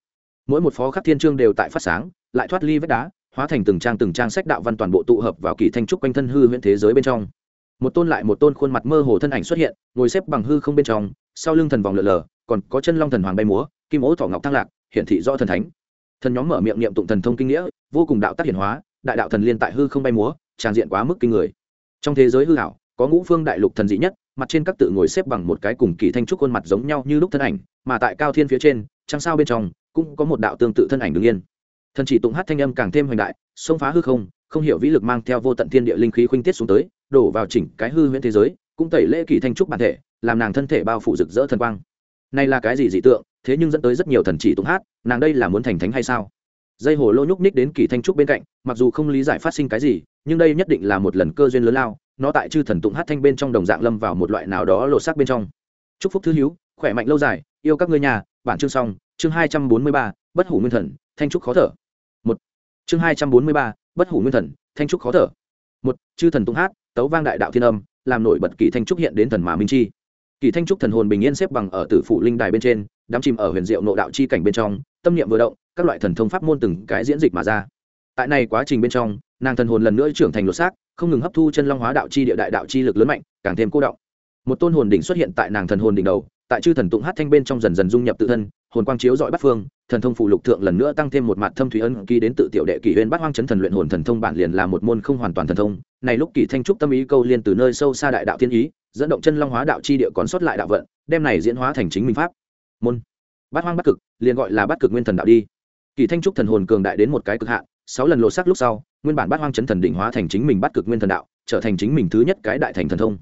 Mỗi một phó khắc thiên trương đều tại phát sáng, lại thoát ly vách đá, hóa thành từng trang từng trang sách đạo văn toàn bộ tụ hợp vào kỳ thanh trúc quanh thân hư huyện thế giới bên trong. Một tôn lại một tôn khuôn mặt mơ hồ thân ảnh xuất hiện, ngồi xếp bằng hư không bên trong, sau lưng thần vòng lượn lờ, còn có chân long thần hoàng bay múa, kim ố thỏ ngọc thăng lạc, hiển thị do thần thánh. Thần nhóm mở miệng niệm tụng thần thông kinh nghĩa, vô cùng đạo tác hiển hóa, đại đạo thần liên tại hư không bay múa, tràn diện quá mức kinh người. Trong thế giới hư hảo có ngũ phương đại lục thần dị nhất mặt trên các tự ngồi xếp bằng một cái cùng kỳ thanh trúc khuôn mặt giống nhau như lúc thân ảnh, mà tại cao thiên phía trên, trăng sao bên trong, cũng có một đạo tương tự thân ảnh đ ứ n g yên. Thần chỉ tụng hát thanh âm càng thêm hoành đại, xông phá hư không không hiểu vĩ lực mang theo vô tận thiên địa linh khí khuynh tiết xuống tới, đổ vào chỉnh cái hư huyễn thế giới, cũng tẩy lễ kỳ thanh trúc bản thể, làm nàng thân thể bao phủ rực rỡ thần quang. Này là cái gì dị tượng, thế nhưng dẫn tới rất nhiều thần chỉ tụng hát, nàng đây là muốn thành thánh hay sao? Dây hồ lô nhúc ních đến kỳ thanh trúc bên cạnh, mặc dù không lý giải phát sinh cái gì, nhưng đây nhất định là một lần cơ duyên lớn lao nó tại chư thần tụng hát thanh bên trong đồng dạng lâm vào một loại nào đó lột xác bên trong. Chúc phúc thứ hiếu khỏe mạnh lâu dài, yêu các ngươi nhà, bản chương xong, chương hai trăm bốn mươi ba, bất hủ nguyên thần, thanh trúc khó thở. Một. Chương hai trăm bốn mươi ba, bất hủ nguyên thần, thanh trúc khó thở. Một, chư thần tụng hát, tấu vang đại đạo thiên âm, làm nổi bật kỳ thanh trúc hiện đến thần mà minh chi. Kỳ thanh trúc thần hồn bình yên xếp bằng ở tử phụ linh đài bên trên, đắm chìm ở huyền diệu nộ đạo chi cảnh bên trong, tâm niệm vừa động, các loại thần thông pháp môn từng cái diễn dịch mà ra. Tại này quá trình bên trong, nàng thần hồn lần nữa trưởng thành lột xác không ngừng hấp thu chân long hóa đạo chi địa đại đạo chi lực lớn mạnh, càng thêm cô động. Một tôn hồn đỉnh xuất hiện tại nàng thần hồn đỉnh đầu, tại chư thần tụng hát thanh bên trong dần dần dung nhập tự thân, hồn quang chiếu dọi bắt phương, thần thông phụ lục thượng lần nữa tăng thêm một mặt thâm thủy ân ký đến tự tiểu đệ kỷ huyên bắt hoang chấn thần luyện hồn thần thông bản liền là một môn không hoàn toàn thần thông. Này lúc kỷ thanh trúc tâm ý câu liên từ nơi sâu xa đại đạo thiên ý, dẫn động chân long hóa đạo chi địa còn sót lại đạo vận, đem này diễn hóa thành chính minh pháp. Môn. Bát hoang bắt cực, liền gọi là bắt cực nguyên thần đạo đi. Kỳ thanh trúc thần hồn cường đại đến một cái cực hạn, sáu lần lộ sắc lúc sau nguyên bản bát hoang chấn thần đỉnh hóa thành chính mình bắt cực nguyên thần đạo, trở thành chính mình thứ nhất cái đại thành thần thông.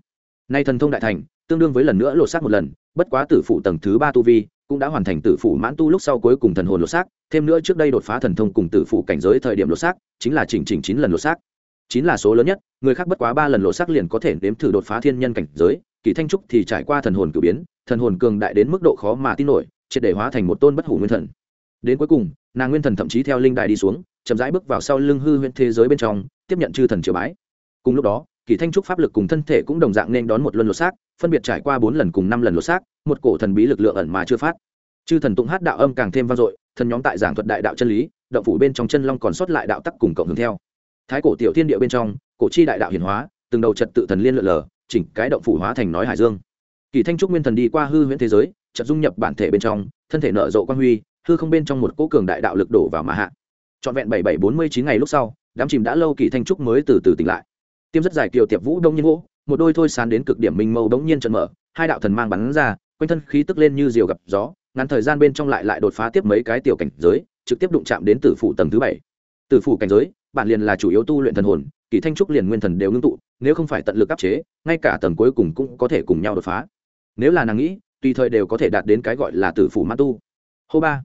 Nay thần thông đại thành, tương đương với lần nữa lột xác một lần, bất quá tử phụ tầng thứ ba tu vi cũng đã hoàn thành tử phụ mãn tu lúc sau cuối cùng thần hồn lột xác, thêm nữa trước đây đột phá thần thông cùng tử phụ cảnh giới thời điểm lột xác, chính là chỉnh chỉnh chín lần lột xác. Chín là số lớn nhất, người khác bất quá ba lần lột xác liền có thể nếm thử đột phá thiên nhân cảnh giới, kỳ thanh trúc thì trải qua thần hồn cử biến, thần hồn cường đại đến mức độ khó mà tin nổi, triệt để hóa thành một tôn bất hủ nguyên thần. Đến cuối cùng, nàng nguyên thần thậm chí theo linh đài đi xuống chậm rãi bước vào sau lưng hư huyễn thế giới bên trong, tiếp nhận chư thần triều bái. Cùng lúc đó, kỳ thanh trúc pháp lực cùng thân thể cũng đồng dạng nên đón một luân lột xác, phân biệt trải qua bốn lần cùng năm lần lột xác, một cổ thần bí lực lượng ẩn mà chưa phát. Chư thần tụng hát đạo âm càng thêm vang dội, thần nhóm tại giảng thuật đại đạo chân lý, động phủ bên trong chân long còn sót lại đạo tắc cùng cộng hưởng theo. Thái cổ tiểu thiên địa bên trong, cổ chi đại đạo hiển hóa, từng đầu trật tự thần liên lượn lờ, chỉnh cái động phủ hóa thành nói hải dương. Kỳ thanh trúc nguyên thần đi qua hư huyễn thế giới, chợt dung nhập bản thể bên trong, thân thể nở rộ quan huy, hư không bên trong một cỗ cường đại đạo lực đổ vào mà hạ trọn vẹn bảy bảy bốn mươi chín ngày lúc sau, đám chìm đã lâu kỳ thanh trúc mới từ từ tỉnh lại. Tiêm rất dài kiều tiệp vũ đông nhiên gỗ, một đôi thôi sán đến cực điểm minh mâu đống nhiên trận mở, hai đạo thần mang bắn ra, quanh thân khí tức lên như diều gặp gió, ngắn thời gian bên trong lại lại đột phá tiếp mấy cái tiểu cảnh giới, trực tiếp đụng chạm đến tử phủ tầng thứ bảy. Tử phủ cảnh giới bản liền là chủ yếu tu luyện thần hồn, kỳ thanh trúc liền nguyên thần đều ngưng tụ, nếu không phải tận lực áp chế, ngay cả tầng cuối cùng cũng có thể cùng nhau đột phá. Nếu là nàng nghĩ, tùy thời đều có thể đạt đến cái gọi là tử phủ ma tu. Hô ba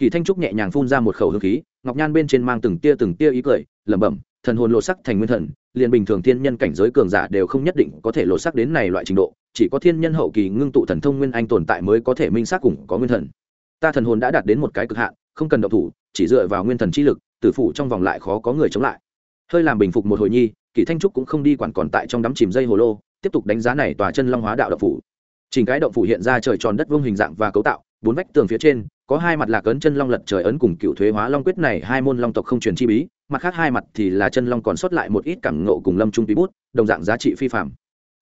kỳ thanh trúc nhẹ nhàng phun ra một khẩu hương khí, ngọc nhan bên trên mang từng tia từng tia ý cười, lẩm bẩm, thần hồn lộ sắc thành nguyên thần, liền bình thường thiên nhân cảnh giới cường giả đều không nhất định có thể lộ sắc đến này loại trình độ, chỉ có thiên nhân hậu kỳ ngưng tụ thần thông nguyên anh tồn tại mới có thể minh xác cùng có nguyên thần. Ta thần hồn đã đạt đến một cái cực hạn, không cần động thủ, chỉ dựa vào nguyên thần chi lực, tử phủ trong vòng lại khó có người chống lại. Hơi làm bình phục một hồi nhi, kỳ thanh trúc cũng không đi quản còn tại trong đám chìm dây hồ lô, tiếp tục đánh giá này tòa chân long hóa đạo động phủ. Chỉnh cái động phủ hiện ra trời tròn đất vương hình dạng và cấu tạo, bốn vách tường phía trên có hai mặt là cấn chân long lật trời ấn cùng cựu thuế hóa long quyết này, hai môn long tộc không truyền chi bí, mặt khác hai mặt thì là chân long còn sót lại một ít cảm ngộ cùng lâm trung bí bút, đồng dạng giá trị phi phạm.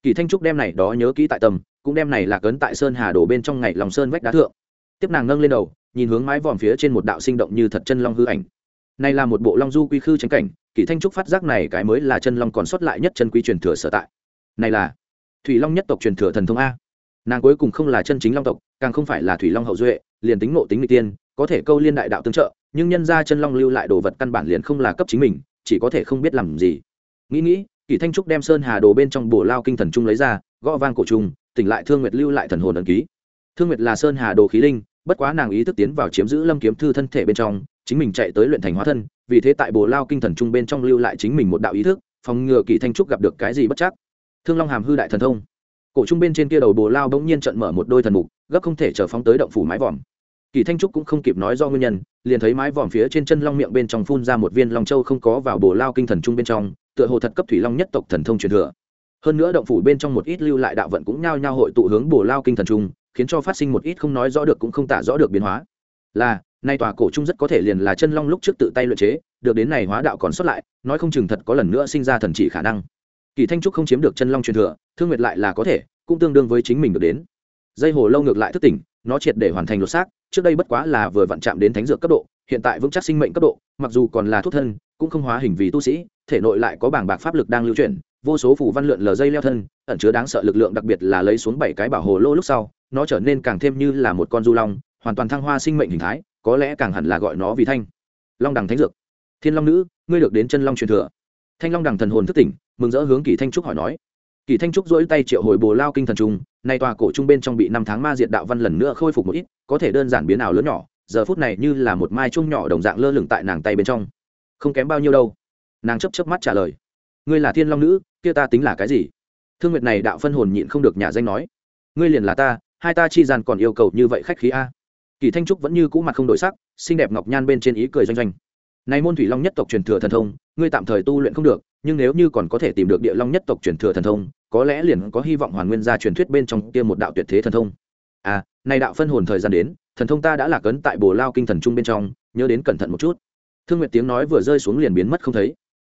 Kỳ thanh trúc đem này đó nhớ kỹ tại tầm, cũng đem này là cấn tại sơn hà đổ bên trong ngày lòng sơn vách đá thượng. Tiếp nàng nâng lên đầu, nhìn hướng mái vòm phía trên một đạo sinh động như thật chân long hư ảnh. Này là một bộ long du quy khư tránh cảnh, kỳ thanh trúc phát giác này cái mới là chân long còn sót lại nhất chân quy truyền thừa sở tại. Này là thủy long nhất tộc truyền thừa thần thông a. Nàng cuối cùng không là chân chính long tộc, càng không phải là thủy long hậu duệ liền tính ngộ tính nghịch tiên, có thể câu liên đại đạo tương trợ, nhưng nhân ra chân long lưu lại đồ vật căn bản liền không là cấp chính mình, chỉ có thể không biết làm gì. Nghĩ nghĩ, kỷ thanh trúc đem sơn hà đồ bên trong bổ lao kinh thần trung lấy ra, gõ vang cổ trung, tỉnh lại thương nguyệt lưu lại thần hồn ẩn ký. Thương nguyệt là sơn hà đồ khí linh, bất quá nàng ý thức tiến vào chiếm giữ lâm kiếm thư thân thể bên trong, chính mình chạy tới luyện thành hóa thân, vì thế tại bồ lao kinh thần trung bên trong lưu lại chính mình một đạo ý thức, phòng ngừa kỳ thanh trúc gặp được cái gì bất chắc. Thương long hàm hư đại thần thông cổ trung bên trên kia đầu bồ lao bỗng nhiên trận mở một đôi thần mục, gấp không thể chờ phóng tới động phủ mái vòm. Kỳ thanh trúc cũng không kịp nói do nguyên nhân, liền thấy mái vòm phía trên chân long miệng bên trong phun ra một viên long châu không có vào bồ lao kinh thần trung bên trong, tựa hồ thật cấp thủy long nhất tộc thần thông truyền thừa. Hơn nữa động phủ bên trong một ít lưu lại đạo vận cũng nhao nhao hội tụ hướng bồ lao kinh thần trung, khiến cho phát sinh một ít không nói rõ được cũng không tả rõ được biến hóa. Là, nay tòa cổ trung rất có thể liền là chân long lúc trước tự tay luyện chế, được đến này hóa đạo còn xuất lại, nói không chừng thật có lần nữa sinh ra thần chỉ khả năng. Kỳ thanh trúc không chiếm được chân long truyền thừa thương nguyệt lại là có thể, cũng tương đương với chính mình được đến. Dây hồ lâu ngược lại thức tỉnh, nó triệt để hoàn thành lột xác, trước đây bất quá là vừa vặn chạm đến thánh dược cấp độ, hiện tại vững chắc sinh mệnh cấp độ, mặc dù còn là thuốc thân, cũng không hóa hình vì tu sĩ, thể nội lại có bảng bạc pháp lực đang lưu chuyển, vô số phủ văn lượn lờ dây leo thân, ẩn chứa đáng sợ lực lượng đặc biệt là lấy xuống bảy cái bảo hồ lô lúc sau, nó trở nên càng thêm như là một con du long, hoàn toàn thăng hoa sinh mệnh hình thái, có lẽ càng hẳn là gọi nó vì thanh. Long đằng thánh dược. Thiên long nữ, ngươi được đến chân long truyền thừa. Thanh long đằng thần hồn thức tỉnh, mừng rỡ hướng kỳ thanh trúc hỏi nói kỳ thanh trúc dỗi tay triệu hồi bồ lao kinh thần trung, nay tòa cổ trung bên trong bị năm tháng ma diệt đạo văn lần nữa khôi phục một ít, có thể đơn giản biến ảo lớn nhỏ, giờ phút này như là một mai trung nhỏ đồng dạng lơ lửng tại nàng tay bên trong. Không kém bao nhiêu đâu. Nàng chấp chấp mắt trả lời. Ngươi là thiên long nữ, kia ta tính là cái gì? Thương nguyệt này đạo phân hồn nhịn không được nhà danh nói. Ngươi liền là ta, hai ta chi gian còn yêu cầu như vậy khách khí a. Kỳ thanh trúc vẫn như cũ mặt không đổi sắc, xinh đẹp ngọc nhan bên trên ý cười doanh doanh. Này môn thủy long nhất tộc truyền thừa thần thông, ngươi tạm thời tu luyện không được, nhưng nếu như còn có thể tìm được địa long nhất tộc truyền thừa thần thông có lẽ liền có hy vọng hoàn nguyên ra truyền thuyết bên trong kia một đạo tuyệt thế thần thông. À này đạo phân hồn thời gian đến thần thông ta đã lạc ấn tại bồ lao kinh thần trung bên trong nhớ đến cẩn thận một chút. Thương nguyệt tiếng nói vừa rơi xuống liền biến mất không thấy.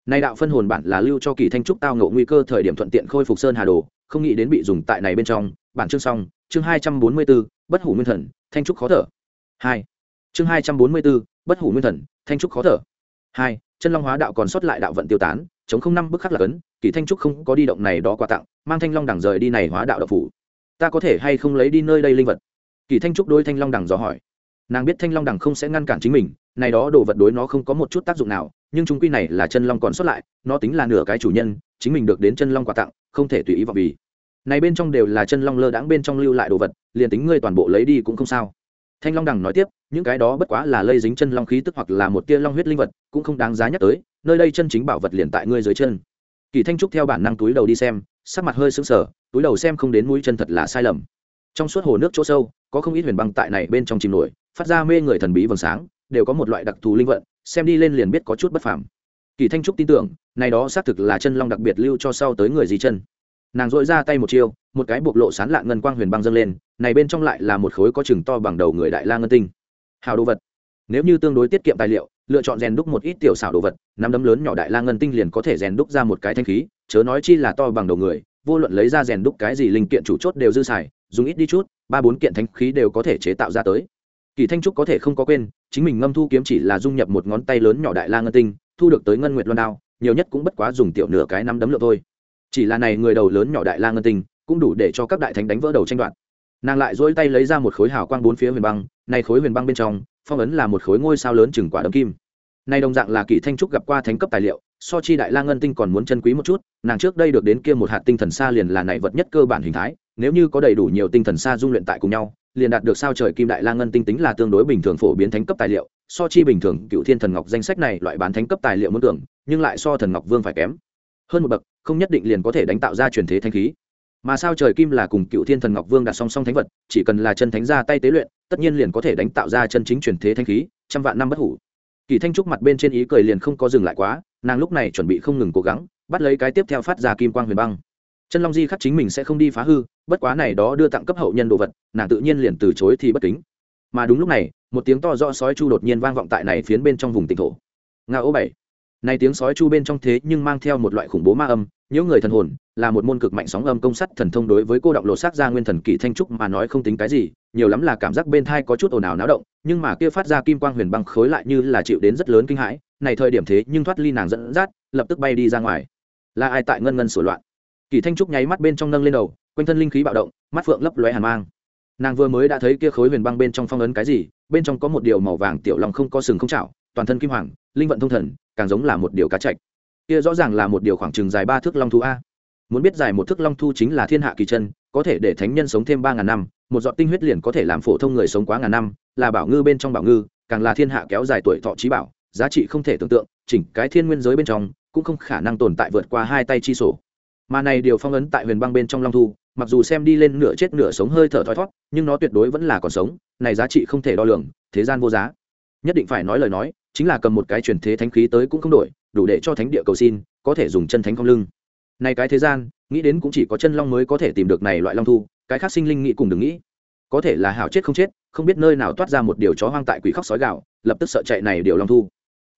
Này đạo phân hồn bản là lưu cho kỳ thanh trúc tao ngộ nguy cơ thời điểm thuận tiện khôi phục sơn hà đồ không nghĩ đến bị dùng tại này bên trong. Bản chương xong chương hai trăm bốn mươi 244, bất hủ nguyên thần thanh trúc khó thở. Hai. Chương hai trăm bốn mươi 244, bất hủ nguyên thần thanh trúc khó thở. Hai. Chân long hóa đạo còn sót lại đạo vận tiêu tán chống không năm bức khắc là cấn, kỳ thanh trúc không có đi động này đó quà tặng, mang thanh long đẳng rời đi này hóa đạo đạo phủ. Ta có thể hay không lấy đi nơi đây linh vật? Kỳ thanh trúc đôi thanh long đẳng dò hỏi. Nàng biết thanh long đẳng không sẽ ngăn cản chính mình, này đó đồ vật đối nó không có một chút tác dụng nào, nhưng chúng quy này là chân long còn sót lại, nó tính là nửa cái chủ nhân, chính mình được đến chân long quà tặng, không thể tùy ý vào vì. Này bên trong đều là chân long lơ đãng bên trong lưu lại đồ vật, liền tính ngươi toàn bộ lấy đi cũng không sao thanh long đằng nói tiếp, những cái đó bất quá là lây dính chân long khí tức hoặc là một tia long huyết linh vật, cũng không đáng giá nhắc tới, nơi đây chân chính bảo vật liền tại ngươi dưới chân. Kỳ thanh trúc theo bản năng túi đầu đi xem, sắc mặt hơi sững sờ, túi đầu xem không đến mũi chân thật là sai lầm. Trong suốt hồ nước chỗ sâu, có không ít huyền băng tại này bên trong chìm nổi, phát ra mê người thần bí vầng sáng, đều có một loại đặc thù linh vận, xem đi lên liền biết có chút bất phàm. Kỳ thanh trúc tin tưởng, này đó xác thực là chân long đặc biệt lưu cho sau tới người di chân nàng dội ra tay một chiêu, một cái bộc lộ sán lạ ngân quang huyền băng dâng lên, này bên trong lại là một khối có chừng to bằng đầu người đại la ngân tinh. Hào đồ vật. Nếu như tương đối tiết kiệm tài liệu, lựa chọn rèn đúc một ít tiểu xảo đồ vật, nắm đấm lớn nhỏ đại la ngân tinh liền có thể rèn đúc ra một cái thanh khí, chớ nói chi là to bằng đầu người, vô luận lấy ra rèn đúc cái gì linh kiện chủ chốt đều dư xài, dùng ít đi chút, ba bốn kiện thanh khí đều có thể chế tạo ra tới. Kỳ thanh trúc có thể không có quên, chính mình ngâm thu kiếm chỉ là dung nhập một ngón tay lớn nhỏ đại la ngân tinh, thu được tới ngân nguyệt loan đao, nhiều nhất cũng bất quá dùng tiểu nửa cái năm đấm lượng thôi chỉ là này người đầu lớn nhỏ đại la ngân tinh, cũng đủ để cho các đại thánh đánh vỡ đầu tranh đoạt. Nàng lại dỗi tay lấy ra một khối hào quang bốn phía huyền băng, này khối huyền băng bên trong, phong ấn là một khối ngôi sao lớn chừng quả đấm kim. Này đồng dạng là kỳ thanh trúc gặp qua thánh cấp tài liệu, so chi đại la ngân tinh còn muốn chân quý một chút, nàng trước đây được đến kia một hạt tinh thần xa liền là này vật nhất cơ bản hình thái, nếu như có đầy đủ nhiều tinh thần xa dung luyện tại cùng nhau, liền đạt được sao trời kim đại la ngân tinh tính là tương đối bình thường phổ biến thánh cấp tài liệu, so chi bình thường cựu thiên thần ngọc danh sách này loại bán thánh cấp tài liệu muốn tưởng, nhưng lại so thần ngọc vương phải kém. Hơn một bậc không nhất định liền có thể đánh tạo ra truyền thế thanh khí. Mà sao trời kim là cùng cựu thiên thần ngọc vương đặt song song thánh vật, chỉ cần là chân thánh ra tay tế luyện, tất nhiên liền có thể đánh tạo ra chân chính truyền thế thanh khí, trăm vạn năm bất hủ. Kỳ thanh trúc mặt bên trên ý cười liền không có dừng lại quá, nàng lúc này chuẩn bị không ngừng cố gắng, bắt lấy cái tiếp theo phát ra kim quang huyền băng. Chân long di khắc chính mình sẽ không đi phá hư, bất quá này đó đưa tặng cấp hậu nhân đồ vật, nàng tự nhiên liền từ chối thì bất kính. Mà đúng lúc này, một tiếng to rõ sói chu đột nhiên vang vọng tại này phiến bên trong vùng tỉnh thổ. Nga ô bảy này tiếng sói chu bên trong thế nhưng mang theo một loại khủng bố ma âm những người thần hồn, là một môn cực mạnh sóng âm công sắt thần thông đối với cô động lộ sát ra nguyên thần kỳ thanh trúc mà nói không tính cái gì, nhiều lắm là cảm giác bên thai có chút ồn ào náo động, nhưng mà kia phát ra kim quang huyền băng khối lại như là chịu đến rất lớn kinh hãi, này thời điểm thế nhưng thoát ly nàng dẫn dắt, lập tức bay đi ra ngoài. Là ai tại ngân ngân sửa loạn? Kỳ thanh trúc nháy mắt bên trong nâng lên đầu, quanh thân linh khí bạo động, mắt phượng lấp lóe hàn mang. Nàng vừa mới đã thấy kia khối huyền băng bên trong phong ấn cái gì, bên trong có một điều màu vàng tiểu lòng không có sừng không chảo toàn thân kim hoàng, linh vận thông thần, càng giống là một điều cá chạch. Kia rõ ràng là một điều khoảng chừng dài ba thước long thu a. Muốn biết dài một thước long thu chính là thiên hạ kỳ chân, có thể để thánh nhân sống thêm ba ngàn năm, một giọt tinh huyết liền có thể làm phổ thông người sống quá ngàn năm, là bảo ngư bên trong bảo ngư, càng là thiên hạ kéo dài tuổi thọ trí bảo, giá trị không thể tưởng tượng, chỉnh cái thiên nguyên giới bên trong, cũng không khả năng tồn tại vượt qua hai tay chi sổ. Mà này điều phong ấn tại huyền băng bên trong long thu, mặc dù xem đi lên nửa chết nửa sống hơi thở thoi thót, nhưng nó tuyệt đối vẫn là còn sống, này giá trị không thể đo lường, thế gian vô giá. Nhất định phải nói lời nói chính là cầm một cái truyền thế thánh khí tới cũng không đổi, đủ để cho thánh địa cầu xin, có thể dùng chân thánh không lưng. Này cái thế gian, nghĩ đến cũng chỉ có chân long mới có thể tìm được này loại long thu, cái khác sinh linh nghĩ cùng đừng nghĩ. Có thể là hảo chết không chết, không biết nơi nào toát ra một điều chó hoang tại quỷ khóc sói gạo lập tức sợ chạy này điều long thu.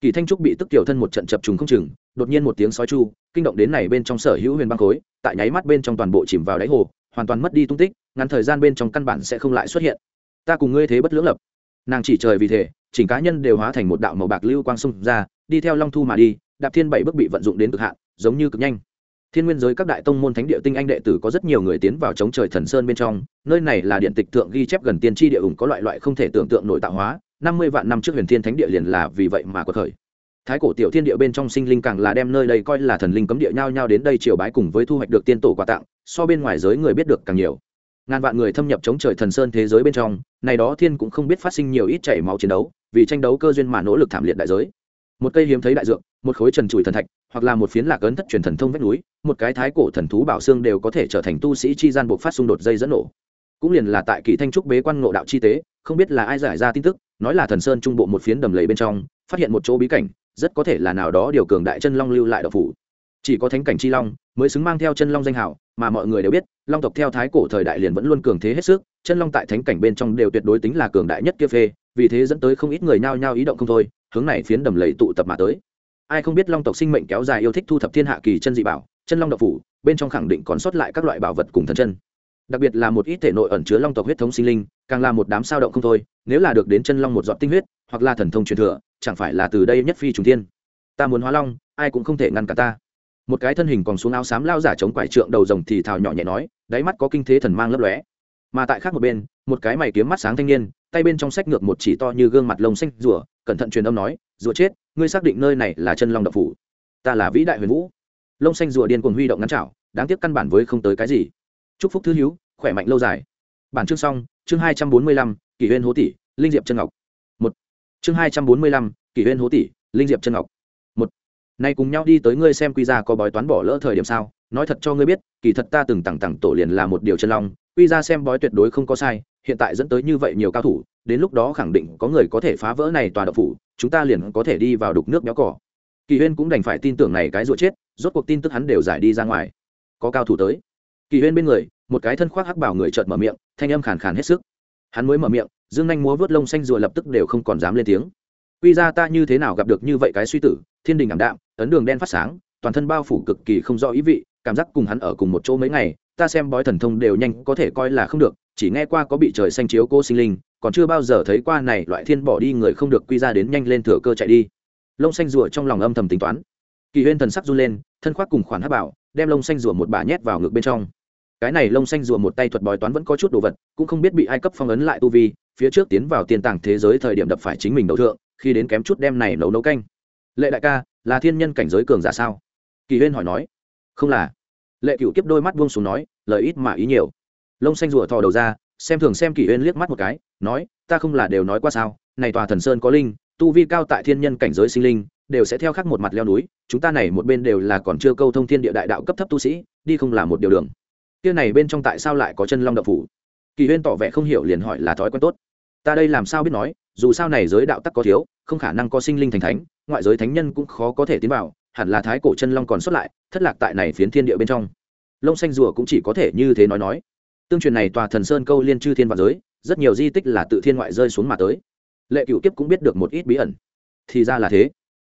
Kỳ thanh trúc bị tức tiểu thân một trận chập trùng không chừng, đột nhiên một tiếng sói chu, kinh động đến này bên trong sở hữu huyền băng khối, tại nháy mắt bên trong toàn bộ chìm vào đáy hồ, hoàn toàn mất đi tung tích, ngắn thời gian bên trong căn bản sẽ không lại xuất hiện. Ta cùng ngươi thế bất lưỡng lập nàng chỉ trời vì thế chỉnh cá nhân đều hóa thành một đạo màu bạc lưu quang sung ra, đi theo long thu mà đi, đạp thiên bảy bước bị vận dụng đến cực hạn, giống như cực nhanh. Thiên nguyên giới các đại tông môn thánh địa tinh anh đệ tử có rất nhiều người tiến vào chống trời thần sơn bên trong, nơi này là điện tịch thượng ghi chép gần tiên tri địa ủng có loại loại không thể tưởng tượng nội tạo hóa, năm mươi vạn năm trước huyền thiên thánh địa liền là vì vậy mà có thời thái cổ tiểu thiên địa bên trong sinh linh càng là đem nơi đây coi là thần linh cấm địa nhau nhau đến đây triều bái cùng với thu hoạch được tiên tổ quà tặng, so bên ngoài giới người biết được càng nhiều ngàn vạn người thâm nhập chống trời thần sơn thế giới bên trong, này đó thiên cũng không biết phát sinh nhiều ít chảy máu chiến đấu, vì tranh đấu cơ duyên mà nỗ lực thảm liệt đại giới. Một cây hiếm thấy đại dược, một khối trần trụi thần thạch, hoặc là một phiến lạc ấn thất truyền thần thông vách núi, một cái thái cổ thần thú bảo xương đều có thể trở thành tu sĩ chi gian buộc phát xung đột dây dẫn nổ. Cũng liền là tại kỳ thanh trúc bế quan ngộ đạo chi tế, không biết là ai giải ra tin tức, nói là thần sơn trung bộ một phiến đầm lầy bên trong, phát hiện một chỗ bí cảnh, rất có thể là nào đó điều cường đại chân long lưu lại độc phủ. Chỉ có thánh cảnh chi long mới xứng mang theo chân long danh hào mà mọi người đều biết, long tộc theo thái cổ thời đại liền vẫn luôn cường thế hết sức, chân long tại thánh cảnh bên trong đều tuyệt đối tính là cường đại nhất kia phê, vì thế dẫn tới không ít người nhao nhao ý động không thôi, hướng này phiến đầm lầy tụ tập mà tới. Ai không biết long tộc sinh mệnh kéo dài yêu thích thu thập thiên hạ kỳ chân dị bảo, chân long độc phủ, bên trong khẳng định còn sót lại các loại bảo vật cùng thần chân. Đặc biệt là một ít thể nội ẩn chứa long tộc huyết thống sinh linh, càng là một đám sao động không thôi, nếu là được đến chân long một giọt tinh huyết, hoặc là thần thông truyền thừa, chẳng phải là từ đây nhất phi trùng thiên. Ta muốn hóa long, ai cũng không thể ngăn cả ta một cái thân hình còn xuống áo xám lao giả chống quải trượng đầu rồng thì thào nhỏ nhẹ nói, đáy mắt có kinh thế thần mang lấp lóe. Mà tại khác một bên, một cái mày kiếm mắt sáng thanh niên, tay bên trong sách ngược một chỉ to như gương mặt lông xanh rùa, cẩn thận truyền âm nói, rùa chết, ngươi xác định nơi này là chân long đập phủ. Ta là vĩ đại huyền vũ. Lông xanh rùa điên cuồng huy động ngắn chảo đáng tiếc căn bản với không tới cái gì. Chúc phúc thư hữu, khỏe mạnh lâu dài. Bản chương xong, chương hai trăm bốn mươi lăm, kỷ huyên hố tỷ, linh diệp chân ngọc. Một. Chương hai trăm bốn mươi lăm, kỷ huyên hố tỷ, linh diệp chân ngọc nay cùng nhau đi tới ngươi xem quy ra có bói toán bỏ lỡ thời điểm sao? Nói thật cho ngươi biết, kỳ thật ta từng tặng tặng tổ liền là một điều chân long, quy ra xem bói tuyệt đối không có sai, hiện tại dẫn tới như vậy nhiều cao thủ, đến lúc đó khẳng định có người có thể phá vỡ này tòa độc phủ, chúng ta liền có thể đi vào đục nước béo cỏ. Kỳ huyên cũng đành phải tin tưởng này cái ruột chết, rốt cuộc tin tức hắn đều giải đi ra ngoài. Có cao thủ tới. Kỳ huyên bên người, một cái thân khoác hắc bảo người chợt mở miệng, thanh âm khàn khàn hết sức. Hắn mới mở miệng, dương nhanh múa vớt lông xanh rùa lập tức đều không còn dám lên tiếng. Quy ra ta như thế nào gặp được như vậy cái suy tử thiên đình ảm đạm, ấn đường đen phát sáng, toàn thân bao phủ cực kỳ không rõ ý vị, cảm giác cùng hắn ở cùng một chỗ mấy ngày, ta xem bói thần thông đều nhanh có thể coi là không được, chỉ nghe qua có bị trời xanh chiếu cô sinh linh, còn chưa bao giờ thấy qua này loại thiên bỏ đi người không được quy ra đến nhanh lên thừa cơ chạy đi. Lông xanh rùa trong lòng âm thầm tính toán. Kỳ huyên thần sắc run lên, thân khoác cùng khoản hát bảo, đem lông xanh rùa một bà nhét vào ngực bên trong. Cái này lông xanh rùa một tay thuật bói toán vẫn có chút đồ vật, cũng không biết bị ai cấp phong ấn lại tu vi, phía trước tiến vào tiền tảng thế giới thời điểm đập phải chính mình đầu thượng, khi đến kém chút đem này nấu nấu canh lệ đại ca, là thiên nhân cảnh giới cường giả sao? Kỳ huyên hỏi nói. Không là. Lệ cựu kiếp đôi mắt buông xuống nói, lời ít mà ý nhiều. Lông xanh rùa thò đầu ra, xem thường xem kỳ huyên liếc mắt một cái, nói, ta không là đều nói qua sao, này tòa thần sơn có linh, tu vi cao tại thiên nhân cảnh giới sinh linh, đều sẽ theo khắc một mặt leo núi, chúng ta này một bên đều là còn chưa câu thông thiên địa đại đạo cấp thấp tu sĩ, đi không là một điều đường. Kia này bên trong tại sao lại có chân long đậu phủ? Kỳ huyên tỏ vẻ không hiểu liền hỏi là thói quen tốt. Ta đây làm sao biết nói dù sao này giới đạo tắc có thiếu, không khả năng có sinh linh thành thánh, ngoại giới thánh nhân cũng khó có thể tiến vào, hẳn là thái cổ chân long còn xuất lại, thất lạc tại này phiến thiên địa bên trong. Lông xanh rùa cũng chỉ có thể như thế nói nói. Tương truyền này tòa thần sơn câu liên chư thiên và giới, rất nhiều di tích là tự thiên ngoại rơi xuống mà tới. Lệ cựu kiếp cũng biết được một ít bí ẩn. Thì ra là thế.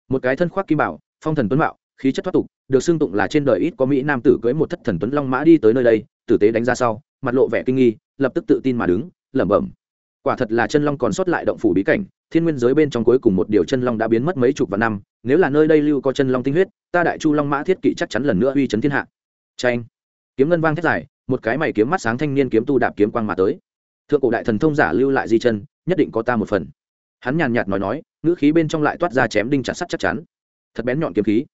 Một cái thân khoác kim bảo, phong thần tuấn mạo, khí chất thoát tục, được xưng tụng là trên đời ít có mỹ nam tử cưới một thất thần tuấn long mã đi tới nơi đây, tử tế đánh ra sau, mặt lộ vẻ kinh nghi, lập tức tự tin mà đứng, lẩm bẩm quả thật là chân long còn sót lại động phủ bí cảnh, thiên nguyên giới bên trong cuối cùng một điều chân long đã biến mất mấy chục vạn năm, nếu là nơi đây lưu có chân long tinh huyết, ta đại chu long mã thiết kỵ chắc chắn lần nữa uy chấn thiên hạ. Tranh kiếm ngân vang thét dài, một cái mày kiếm mắt sáng thanh niên kiếm tu đạp kiếm quang mà tới. Thượng cổ đại thần thông giả lưu lại di chân, nhất định có ta một phần. Hắn nhàn nhạt nói nói, ngữ khí bên trong lại toát ra chém đinh chặt sắt chắc chắn. Thật bén nhọn kiếm khí.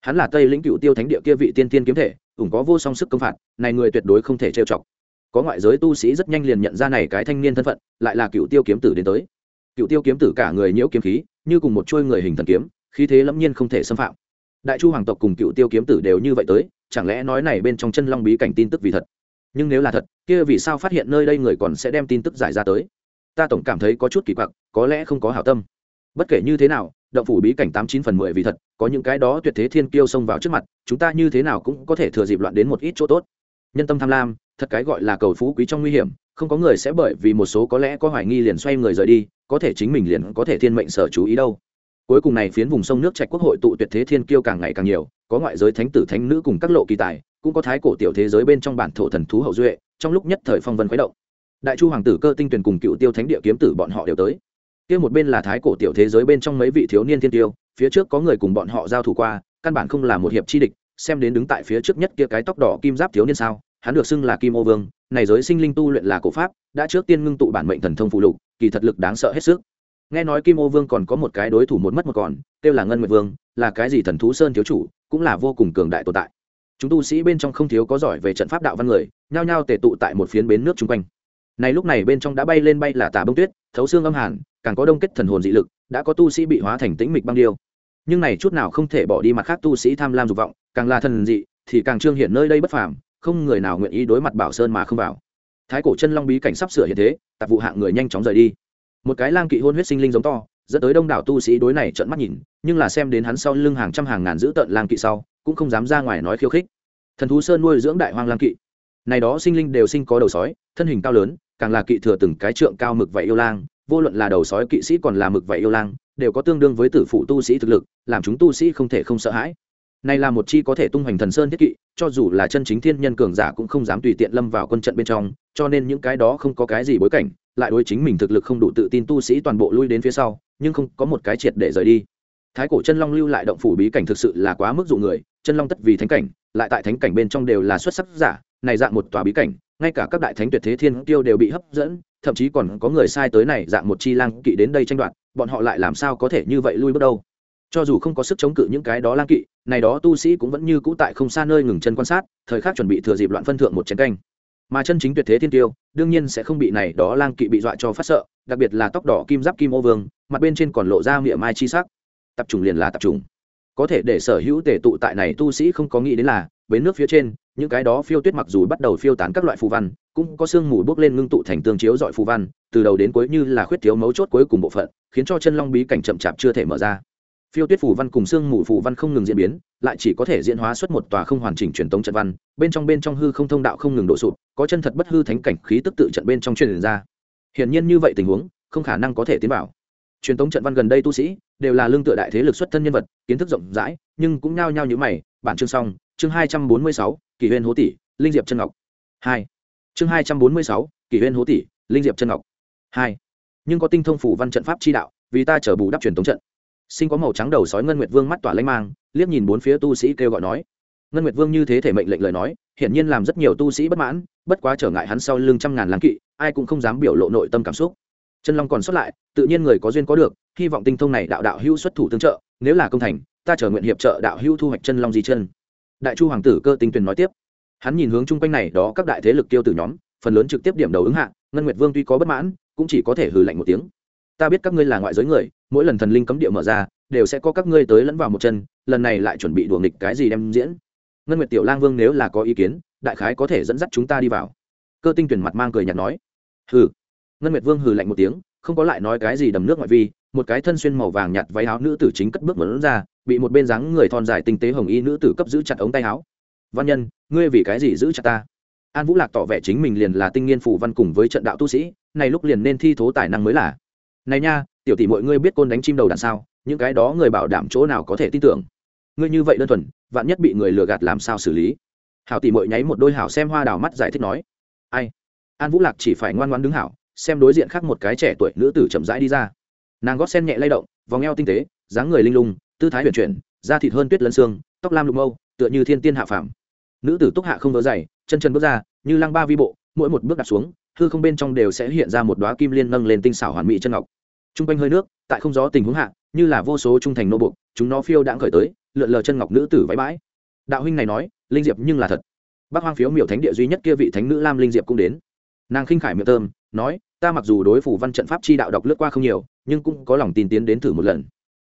Hắn là tây lĩnh cựu tiêu thánh địa kia vị tiên tiên kiếm thể ủng có vô song sức công phạt, này người tuyệt đối không thể trêu chọc có ngoại giới tu sĩ rất nhanh liền nhận ra này cái thanh niên thân phận, lại là cựu tiêu kiếm tử đến tới. Cựu tiêu kiếm tử cả người nhiễu kiếm khí, như cùng một chuôi người hình thần kiếm, khí thế lẫm nhiên không thể xâm phạm. Đại chu hoàng tộc cùng cựu tiêu kiếm tử đều như vậy tới, chẳng lẽ nói này bên trong chân long bí cảnh tin tức vì thật? Nhưng nếu là thật, kia vì sao phát hiện nơi đây người còn sẽ đem tin tức giải ra tới? Ta tổng cảm thấy có chút kỳ quặc, có lẽ không có hảo tâm. Bất kể như thế nào, động phủ bí cảnh tám chín phần mười vì thật, có những cái đó tuyệt thế thiên kiêu xông vào trước mặt, chúng ta như thế nào cũng có thể thừa dịp loạn đến một ít chỗ tốt nhân tâm tham lam, thật cái gọi là cầu phú quý trong nguy hiểm, không có người sẽ bởi vì một số có lẽ có hoài nghi liền xoay người rời đi, có thể chính mình liền có thể thiên mệnh sở chú ý đâu. Cuối cùng này phiến vùng sông nước trạch quốc hội tụ tuyệt thế thiên kiêu càng ngày càng nhiều, có ngoại giới thánh tử thánh nữ cùng các lộ kỳ tài, cũng có thái cổ tiểu thế giới bên trong bản thổ thần thú hậu duệ, trong lúc nhất thời phong vân khuấy động. Đại chu hoàng tử cơ tinh tuyển cùng cựu tiêu thánh địa kiếm tử bọn họ đều tới. Kia một bên là thái cổ tiểu thế giới bên trong mấy vị thiếu niên thiên tiêu, phía trước có người cùng bọn họ giao thủ qua, căn bản không là một hiệp chi địch, xem đến đứng tại phía trước nhất kia cái tóc đỏ kim giáp thiếu niên sao hắn được xưng là kim ô vương, này giới sinh linh tu luyện là cổ pháp, đã trước tiên ngưng tụ bản mệnh thần thông phụ lục, kỳ thật lực đáng sợ hết sức. Nghe nói kim ô vương còn có một cái đối thủ một mất một còn, kêu là ngân nguyệt vương, là cái gì thần thú sơn thiếu chủ, cũng là vô cùng cường đại tồn tại. Chúng tu sĩ bên trong không thiếu có giỏi về trận pháp đạo văn người, nhao nhao tề tụ tại một phiến bến nước chung quanh. Này lúc này bên trong đã bay lên bay là tà bông tuyết, thấu xương âm hàn, càng có đông kết thần hồn dị lực, đã có tu sĩ bị hóa thành tĩnh mịch băng điêu. Nhưng này chút nào không thể bỏ đi mặt khác tu sĩ tham lam dục vọng, càng là thần dị, thì càng trương hiện nơi đây bất phàm không người nào nguyện ý đối mặt bảo sơn mà không vào. Thái cổ chân long bí cảnh sắp sửa hiện thế, tạp vụ hạng người nhanh chóng rời đi. Một cái lang kỵ hôn huyết sinh linh giống to, dẫn tới đông đảo tu sĩ đối này trợn mắt nhìn, nhưng là xem đến hắn sau lưng hàng trăm hàng ngàn giữ tợn lang kỵ sau, cũng không dám ra ngoài nói khiêu khích. Thần thú sơn nuôi dưỡng đại hoang lang kỵ. Này đó sinh linh đều sinh có đầu sói, thân hình cao lớn, càng là kỵ thừa từng cái trượng cao mực vậy yêu lang, vô luận là đầu sói kỵ sĩ còn là mực vậy yêu lang, đều có tương đương với tử phụ tu sĩ thực lực, làm chúng tu sĩ không thể không sợ hãi này là một chi có thể tung hoành thần sơn thiết kỵ, cho dù là chân chính thiên nhân cường giả cũng không dám tùy tiện lâm vào quân trận bên trong, cho nên những cái đó không có cái gì bối cảnh, lại đối chính mình thực lực không đủ tự tin tu sĩ toàn bộ lui đến phía sau, nhưng không có một cái triệt để rời đi. Thái cổ chân long lưu lại động phủ bí cảnh thực sự là quá mức dụ người, chân long tất vì thánh cảnh, lại tại thánh cảnh bên trong đều là xuất sắc giả, này dạng một tòa bí cảnh, ngay cả các đại thánh tuyệt thế thiên tiêu đều bị hấp dẫn, thậm chí còn có người sai tới này dạng một chi lang kỵ đến đây tranh đoạt, bọn họ lại làm sao có thể như vậy lui bước đâu? Cho dù không có sức chống cự những cái đó lang kỵ, này đó tu sĩ cũng vẫn như cũ tại không xa nơi ngừng chân quan sát, thời khắc chuẩn bị thừa dịp loạn phân thượng một chén canh. Mà chân chính tuyệt thế thiên tiêu, đương nhiên sẽ không bị này đó lang kỵ bị dọa cho phát sợ, đặc biệt là tóc đỏ kim giáp kim ô vương, mặt bên trên còn lộ ra miệng mai chi sắc. Tập trung liền là tập trung có thể để sở hữu tể tụ tại này tu sĩ không có nghĩ đến là, bến nước phía trên, những cái đó phiêu tuyết mặc dù bắt đầu phiêu tán các loại phù văn, cũng có sương mù bốc lên ngưng tụ thành tương chiếu dọi phù văn, từ đầu đến cuối như là khuyết thiếu mấu chốt cuối cùng bộ phận, khiến cho chân long bí cảnh chậm chạp chưa thể mở ra phiêu tuyết phù văn cùng sương mù phù văn không ngừng diễn biến, lại chỉ có thể diễn hóa xuất một tòa không hoàn chỉnh truyền tống trận văn, bên trong bên trong hư không thông đạo không ngừng đổ sụp, có chân thật bất hư thánh cảnh khí tức tự trận bên trong truyền ra. Hiển nhiên như vậy tình huống, không khả năng có thể tiến vào. Truyền tống trận văn gần đây tu sĩ, đều là lương tựa đại thế lực xuất thân nhân vật, kiến thức rộng rãi, nhưng cũng nhao nhao như mày. Bản chương xong, chương hai trăm bốn mươi sáu, kỷ huyên hố tỷ, linh diệp chân ngọc. Hai. Chương hai trăm bốn mươi sáu, kỷ huyên hố tỷ, linh diệp chân ngọc. Hai. Nhưng có tinh thông phủ văn trận pháp chi đạo, vì ta chờ bù đắp truyền tống trận sinh có màu trắng đầu sói ngân nguyệt vương mắt tỏa lanh mang, liếc nhìn bốn phía tu sĩ kêu gọi nói. Ngân nguyệt vương như thế thể mệnh lệnh lời nói, hiển nhiên làm rất nhiều tu sĩ bất mãn, bất quá trở ngại hắn sau lưng trăm ngàn láng kỵ, ai cũng không dám biểu lộ nội tâm cảm xúc. Chân long còn xuất lại, tự nhiên người có duyên có được, hy vọng tinh thông này đạo đạo hữu xuất thủ tương trợ, nếu là công thành, ta chờ nguyện hiệp trợ đạo hữu thu hoạch chân long di chân. Đại chu hoàng tử cơ tinh tuyền nói tiếp. Hắn nhìn hướng chung quanh này, đó các đại thế lực tiêu tử nhóm, phần lớn trực tiếp điểm đầu ứng hạ, ngân nguyệt vương tuy có bất mãn, cũng chỉ có thể hừ lạnh một tiếng ta biết các ngươi là ngoại giới người, mỗi lần thần linh cấm địa mở ra, đều sẽ có các ngươi tới lẫn vào một chân, lần này lại chuẩn bị đùa nghịch cái gì đem diễn. Ngân nguyệt tiểu lang vương nếu là có ý kiến, đại khái có thể dẫn dắt chúng ta đi vào. Cơ tinh tuyển mặt mang cười nhạt nói. Hừ. Ngân nguyệt vương hừ lạnh một tiếng, không có lại nói cái gì đầm nước ngoại vi, một cái thân xuyên màu vàng nhạt váy áo nữ tử chính cất bước mở ra, bị một bên dáng người thon dài tinh tế hồng y nữ tử cấp giữ chặt ống tay áo. Văn nhân, ngươi vì cái gì giữ chặt ta? An vũ lạc tỏ vẻ chính mình liền là tinh nghiên phủ văn cùng với trận đạo tu sĩ, này lúc liền nên thi thố tài năng mới là này nha, tiểu tỷ mọi ngươi biết côn đánh chim đầu đàn sao? Những cái đó người bảo đảm chỗ nào có thể tin tưởng? Ngươi như vậy đơn thuần, vạn nhất bị người lừa gạt làm sao xử lý? Hảo tỷ mội nháy một đôi hảo xem hoa đào mắt giải thích nói. Ai? An vũ lạc chỉ phải ngoan ngoan đứng hảo, xem đối diện khác một cái trẻ tuổi nữ tử chậm rãi đi ra. Nàng gót sen nhẹ lay động, vòng eo tinh tế, dáng người linh lung, tư thái huyền chuyển, da thịt hơn tuyết lân xương, tóc lam lục mâu, tựa như thiên tiên hạ phàm. Nữ tử túc hạ không vỡ dày, chân chân bước ra, như lăng ba vi bộ, mỗi một bước đặt xuống, hư không bên trong đều sẽ hiện ra một đoá kim liên nâng lên tinh xảo hoàn mỹ chân ngọc t r u n g quanh hơi nước, tại không gió tình huống hạ, như là vô số trung thành nô bục chúng nó phiêu đãng khởi tới, lượn lờ chân ngọc nữ tử váy bãi. Đạo huynh này nói, linh diệp nhưng là thật. Bác hoang phiếu miểu thánh địa duy nhất kia vị thánh nữ lam linh diệp cũng đến. Nàng khinh khải miệng tơm nói, ta mặc dù đối phủ văn trận pháp chi đạo đọc lướt qua không nhiều, nhưng cũng có lòng tin tiến đến thử một lần.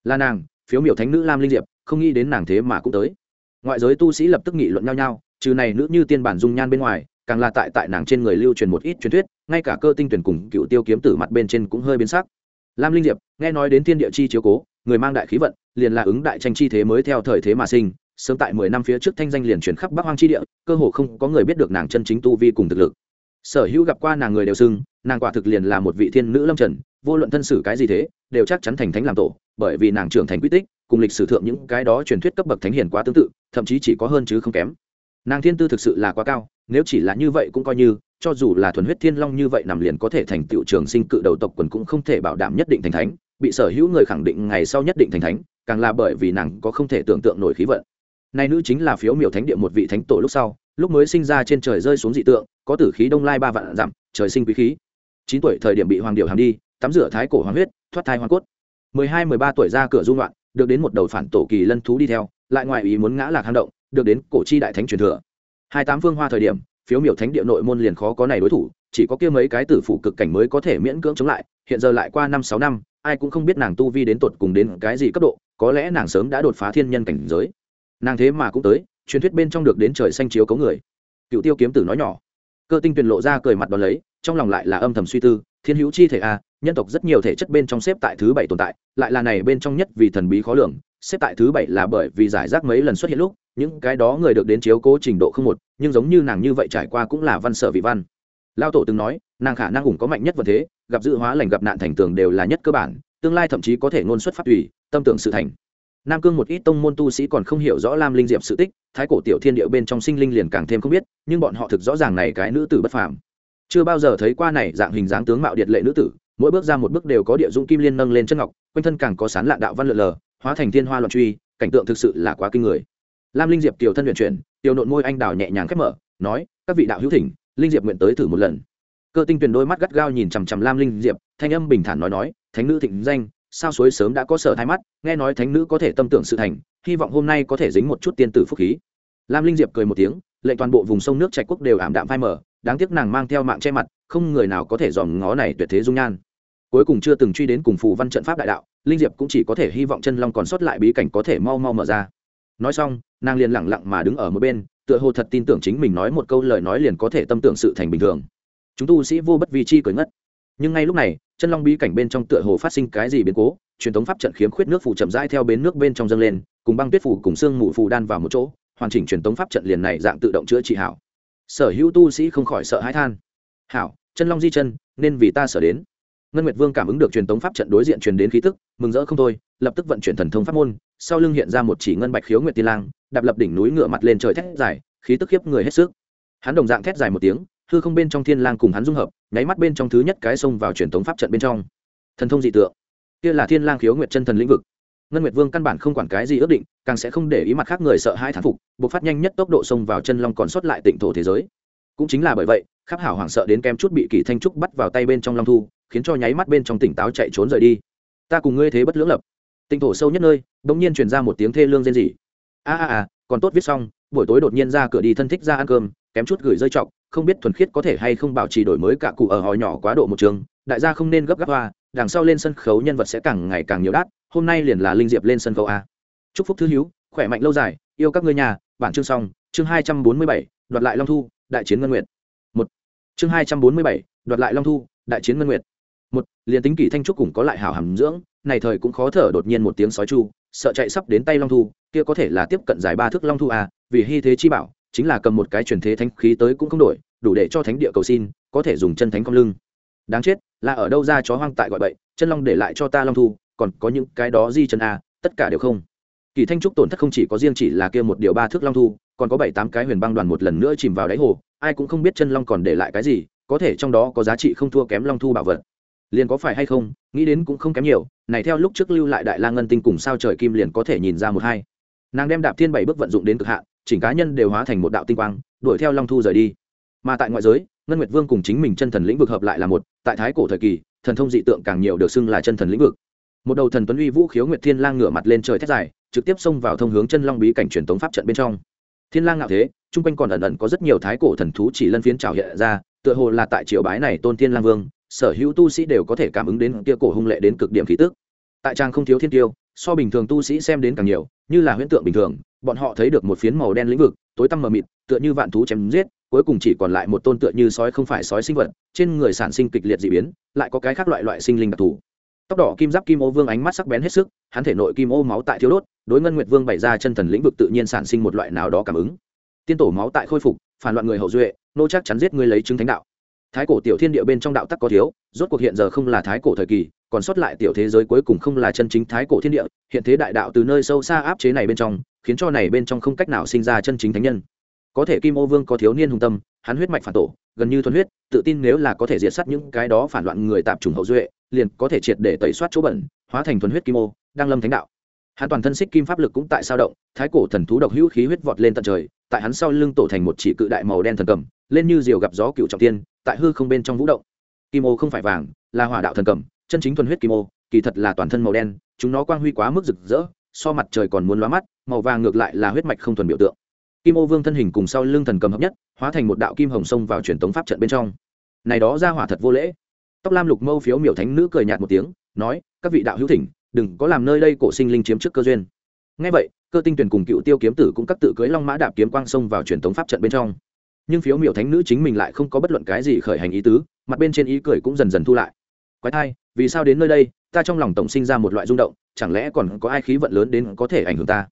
Là nàng, phiếu miểu thánh nữ lam linh diệp, không nghĩ đến nàng thế mà cũng tới. Ngoại giới tu sĩ lập tức nghị luận nhau nhau, trừ này nữ như tiên bản dung nhan bên ngoài, càng là tại tại nàng trên người lưu truyền một ít truyền thuyết, ngay cả cơ tinh tuyển cùng cựu tiêu kiếm tử mặt bên trên cũng hơi biến sắc lam linh diệp, nghe nói đến thiên địa chi chiếu cố, người mang đại khí vận, liền là ứng đại tranh chi thế mới theo thời thế mà sinh. Sớm tại mười năm phía trước thanh danh liền chuyển khắp bắc hoang chi địa, cơ hồ không có người biết được nàng chân chính tu vi cùng thực lực. Sở hữu gặp qua nàng người đều xưng, nàng quả thực liền là một vị thiên nữ lâm trần, vô luận thân sử cái gì thế, đều chắc chắn thành thánh làm tổ, bởi vì nàng trưởng thành quy tích, cùng lịch sử thượng những cái đó truyền thuyết cấp bậc thánh hiền quá tương tự, thậm chí chỉ có hơn chứ không kém. Nàng thiên tư thực sự là quá cao, nếu chỉ là như vậy cũng coi như cho dù là thuần huyết thiên long như vậy nằm liền có thể thành tựu trường sinh cự đầu tộc quần cũng không thể bảo đảm nhất định thành thánh, bị sở hữu người khẳng định ngày sau nhất định thành thánh, càng là bởi vì nàng có không thể tưởng tượng nổi khí vận. Nay nữ chính là phiếu miểu thánh địa một vị thánh tổ lúc sau, lúc mới sinh ra trên trời rơi xuống dị tượng, có tử khí đông lai ba vạn dặm, trời sinh quý khí. Chín tuổi thời điểm bị hoàng điệu hàm đi, tắm rửa thái cổ hoàng huyết, thoát thai hoàng cốt. Mười hai, mười ba tuổi ra cửa dung loạn, được đến một đầu phản tổ kỳ lân thú đi theo, lại ngoại ý muốn ngã lạc hang động, được đến cổ chi đại thánh truyền thừa. Hai tám phương hoa thời điểm phiếu miểu thánh địa nội môn liền khó có này đối thủ, chỉ có kia mấy cái tử phủ cực cảnh mới có thể miễn cưỡng chống lại, hiện giờ lại qua năm sáu năm, ai cũng không biết nàng tu vi đến tột cùng đến cái gì cấp độ, có lẽ nàng sớm đã đột phá thiên nhân cảnh giới. Nàng thế mà cũng tới, truyền thuyết bên trong được đến trời xanh chiếu cấu người. Cựu tiêu kiếm tử nói nhỏ. Cơ tinh tuyền lộ ra cười mặt đón lấy, trong lòng lại là âm thầm suy tư, thiên hữu chi thể a, nhân tộc rất nhiều thể chất bên trong xếp tại thứ bảy tồn tại, lại là này bên trong nhất vì thần bí khó lường xếp tại thứ bảy là bởi vì giải rác mấy lần xuất hiện lúc, những cái đó người được đến chiếu cố trình độ không một, nhưng giống như nàng như vậy trải qua cũng là văn sở vị văn. Lao tổ từng nói, nàng khả năng ủng có mạnh nhất vật thế, gặp dự hóa lành gặp nạn thành tường đều là nhất cơ bản, tương lai thậm chí có thể ngôn xuất phát tùy, tâm tưởng sự thành. Nam cương một ít tông môn tu sĩ còn không hiểu rõ lam linh diệp sự tích, thái cổ tiểu thiên địa bên trong sinh linh liền càng thêm không biết, nhưng bọn họ thực rõ ràng này cái nữ tử bất phàm. Chưa bao giờ thấy qua này dạng hình dáng tướng mạo điệt lệ nữ tử mỗi bước ra một bước đều có địa dung kim liên nâng lên chân ngọc, quanh thân càng có sán lạ đạo văn lượn lờ, hóa thành thiên hoa loạn truy, cảnh tượng thực sự là quá kinh người. Lam linh diệp tiểu thân luyện chuyển tiểu nộn môi anh đào nhẹ nhàng khép mở, nói, các vị đạo hữu thỉnh, linh diệp nguyện tới thử một lần. Cơ tinh tuyền đôi mắt gắt gao nhìn chằm chằm lam linh diệp, thanh âm bình thản nói nói, thánh nữ thịnh danh, sao suối sớm đã có sở thái mắt, nghe nói thánh nữ có thể tâm tưởng sự thành, hy vọng hôm nay có thể dính một chút tiên tử phúc khí. Lam linh diệp cười một tiếng, lệnh toàn bộ vùng sông nước trạch quốc đều ảm đạm phai mở đáng tiếc nàng mang theo mạng che mặt, không người nào có thể dòm ngó này tuyệt thế dung nhan cuối cùng chưa từng truy đến cùng phù văn trận pháp đại đạo, linh diệp cũng chỉ có thể hy vọng chân long còn sót lại bí cảnh có thể mau mau mở ra. Nói xong, nàng liền lẳng lặng mà đứng ở một bên, tựa hồ thật tin tưởng chính mình nói một câu lời nói liền có thể tâm tưởng sự thành bình thường. Chúng tu sĩ vô bất vi chi cười ngất. Nhưng ngay lúc này, chân long bí cảnh bên trong tựa hồ phát sinh cái gì biến cố, truyền thống pháp trận khiếm khuyết nước phủ chậm rãi theo bến nước bên trong dâng lên, cùng băng tuyết phủ cùng xương mù phù đan vào một chỗ, hoàn chỉnh truyền thống pháp trận liền này dạng tự động chữa trị hảo. Sở hữu tu sĩ không khỏi sợ hãi than. Hảo, chân long di chân, nên vì ta sở đến ngân nguyệt vương cảm ứng được truyền tống pháp trận đối diện truyền đến khí tức, mừng rỡ không thôi, lập tức vận chuyển thần thông pháp môn, sau lưng hiện ra một chỉ ngân bạch khiếu nguyệt tiên lang, đạp lập đỉnh núi ngựa mặt lên trời thét dài, khí tức khiếp người hết sức. Hắn đồng dạng thét dài một tiếng, hư không bên trong thiên lang cùng hắn dung hợp, nháy mắt bên trong thứ nhất cái xông vào truyền tống pháp trận bên trong. Thần thông dị tượng. Kia là thiên lang khiếu nguyệt chân thần lĩnh vực. Ngân nguyệt vương căn bản không quản cái gì ước định, càng sẽ không để ý mặt khác người sợ hãi thán phục buộc phát nhanh nhất tốc độ xông vào chân long còn sót lại tịnh thổ thế giới. Cũng chính là bởi vậy, khắp hảo hoảng sợ đến kem chút bị kỳ thanh trúc bắt vào tay bên trong long thu khiến cho nháy mắt bên trong tỉnh táo chạy trốn rời đi. Ta cùng ngươi thế bất lưỡng lập. Tinh thổ sâu nhất nơi bỗng nhiên truyền ra một tiếng thê lương rên rỉ. A a a, còn tốt viết xong, buổi tối đột nhiên ra cửa đi thân thích ra ăn cơm, kém chút gửi rơi trọng, không biết thuần khiết có thể hay không bảo trì đổi mới cả cụ ở họ nhỏ quá độ một trường, đại gia không nên gấp gáp hoa, đằng sau lên sân khấu nhân vật sẽ càng ngày càng nhiều đắt hôm nay liền là linh diệp lên sân khấu a. Chúc phúc thứ hữu, khỏe mạnh lâu dài, yêu các ngươi nhà, bản chương xong, chương hai trăm bốn mươi bảy, đoạt lại long thu, đại chiến ngân nguyệt. Một, chương hai trăm bốn mươi bảy, đoạt lại long thu, đại chiến ngân nguyệt một, liền tính kỷ thanh trúc cùng có lại hảo hàm dưỡng, này thời cũng khó thở đột nhiên một tiếng sói chu, sợ chạy sắp đến tay long thu, kia có thể là tiếp cận giải ba thước long thu à vì hy thế chi bảo, chính là cầm một cái truyền thế thánh khí tới cũng không đổi, đủ để cho thánh địa cầu xin, có thể dùng chân thánh cong lưng. Đáng chết, là ở đâu ra chó hoang tại gọi bậy, chân long để lại cho ta long thu, còn có những cái đó di chân à tất cả đều không. Kỳ thanh trúc tổn thất không chỉ có riêng chỉ là kia một điều ba thước long thu, còn có bảy tám cái huyền băng đoàn một lần nữa chìm vào đáy hồ, ai cũng không biết chân long còn để lại cái gì, có thể trong đó có giá trị không thua kém long thu bảo vật liền có phải hay không, nghĩ đến cũng không kém nhiều, này theo lúc trước lưu lại đại la ngân tinh cùng sao trời kim liền có thể nhìn ra một hai. Nàng đem đạp thiên bảy bước vận dụng đến cực hạn, chỉnh cá nhân đều hóa thành một đạo tinh quang, đuổi theo long thu rời đi. Mà tại ngoại giới, ngân nguyệt vương cùng chính mình chân thần lĩnh vực hợp lại là một, tại thái cổ thời kỳ, thần thông dị tượng càng nhiều được xưng là chân thần lĩnh vực. Một đầu thần tuấn uy vũ khiếu nguyệt thiên lang ngửa mặt lên trời thét dài, trực tiếp xông vào thông hướng chân long bí cảnh truyền tống pháp trận bên trong. Thiên lang ngạo thế, chung quanh còn ẩn ẩn có rất nhiều thái cổ thần thú chỉ lân phiến trào hiện ra, tựa hồ là tại triều bái này tôn thiên lang vương sở hữu tu sĩ đều có thể cảm ứng đến kia cổ hung lệ đến cực điểm khí tức. Tại trang không thiếu thiên tiêu, so bình thường tu sĩ xem đến càng nhiều, như là huyễn tượng bình thường, bọn họ thấy được một phiến màu đen lĩnh vực, tối tăm mờ mịt, tựa như vạn thú chém giết, cuối cùng chỉ còn lại một tôn tựa như sói không phải sói sinh vật, trên người sản sinh kịch liệt dị biến, lại có cái khác loại loại sinh linh đặc thù. Tóc đỏ kim giáp kim ô vương ánh mắt sắc bén hết sức, hắn thể nội kim ô máu tại thiếu đốt, đối ngân nguyệt vương bày ra chân thần lĩnh vực tự nhiên sản sinh một loại nào đó cảm ứng. Tiên tổ máu tại khôi phục, phản loạn người hậu duệ, nô chắc chắn giết ngươi lấy chứng thánh đạo thái cổ tiểu thiên địa bên trong đạo tắc có thiếu, rốt cuộc hiện giờ không là thái cổ thời kỳ, còn sót lại tiểu thế giới cuối cùng không là chân chính thái cổ thiên địa, hiện thế đại đạo từ nơi sâu xa áp chế này bên trong, khiến cho này bên trong không cách nào sinh ra chân chính thánh nhân. Có thể kim ô vương có thiếu niên hùng tâm, hắn huyết mạch phản tổ, gần như thuần huyết, tự tin nếu là có thể diệt sát những cái đó phản loạn người tạp trùng hậu duệ, liền có thể triệt để tẩy soát chỗ bẩn, hóa thành thuần huyết kim ô, đang lâm thánh đạo. Hắn toàn thân xích kim pháp lực cũng tại sao động, thái cổ thần thú độc hữu khí huyết vọt lên tận trời, tại hắn sau lưng tổ thành một chỉ cự đại màu đen thần cầm, lên như diều gặp gió cựu trọng tiên tại hư không bên trong vũ động. Kim ô không phải vàng, là hỏa đạo thần cầm, chân chính thuần huyết kim ô, kỳ thật là toàn thân màu đen, chúng nó quang huy quá mức rực rỡ, so mặt trời còn muốn lóa mắt, màu vàng ngược lại là huyết mạch không thuần biểu tượng. Kim ô vương thân hình cùng sau lưng thần cầm hợp nhất, hóa thành một đạo kim hồng sông vào truyền tống pháp trận bên trong. Này đó ra hỏa thật vô lễ. Tóc lam lục mâu phiếu miểu thánh nữ cười nhạt một tiếng, nói, các vị đạo hữu thỉnh, đừng có làm nơi đây cổ sinh linh chiếm trước cơ duyên. Ngay vậy, cơ tinh tuyển cùng cựu tiêu kiếm tử cũng các tự cưới long mã đạp kiếm quang sông vào truyền tống pháp trận bên trong nhưng phiếu miểu thánh nữ chính mình lại không có bất luận cái gì khởi hành ý tứ, mặt bên trên ý cười cũng dần dần thu lại. Quái thai, vì sao đến nơi đây, ta trong lòng tổng sinh ra một loại rung động, chẳng lẽ còn có ai khí vận lớn đến có thể ảnh hưởng ta?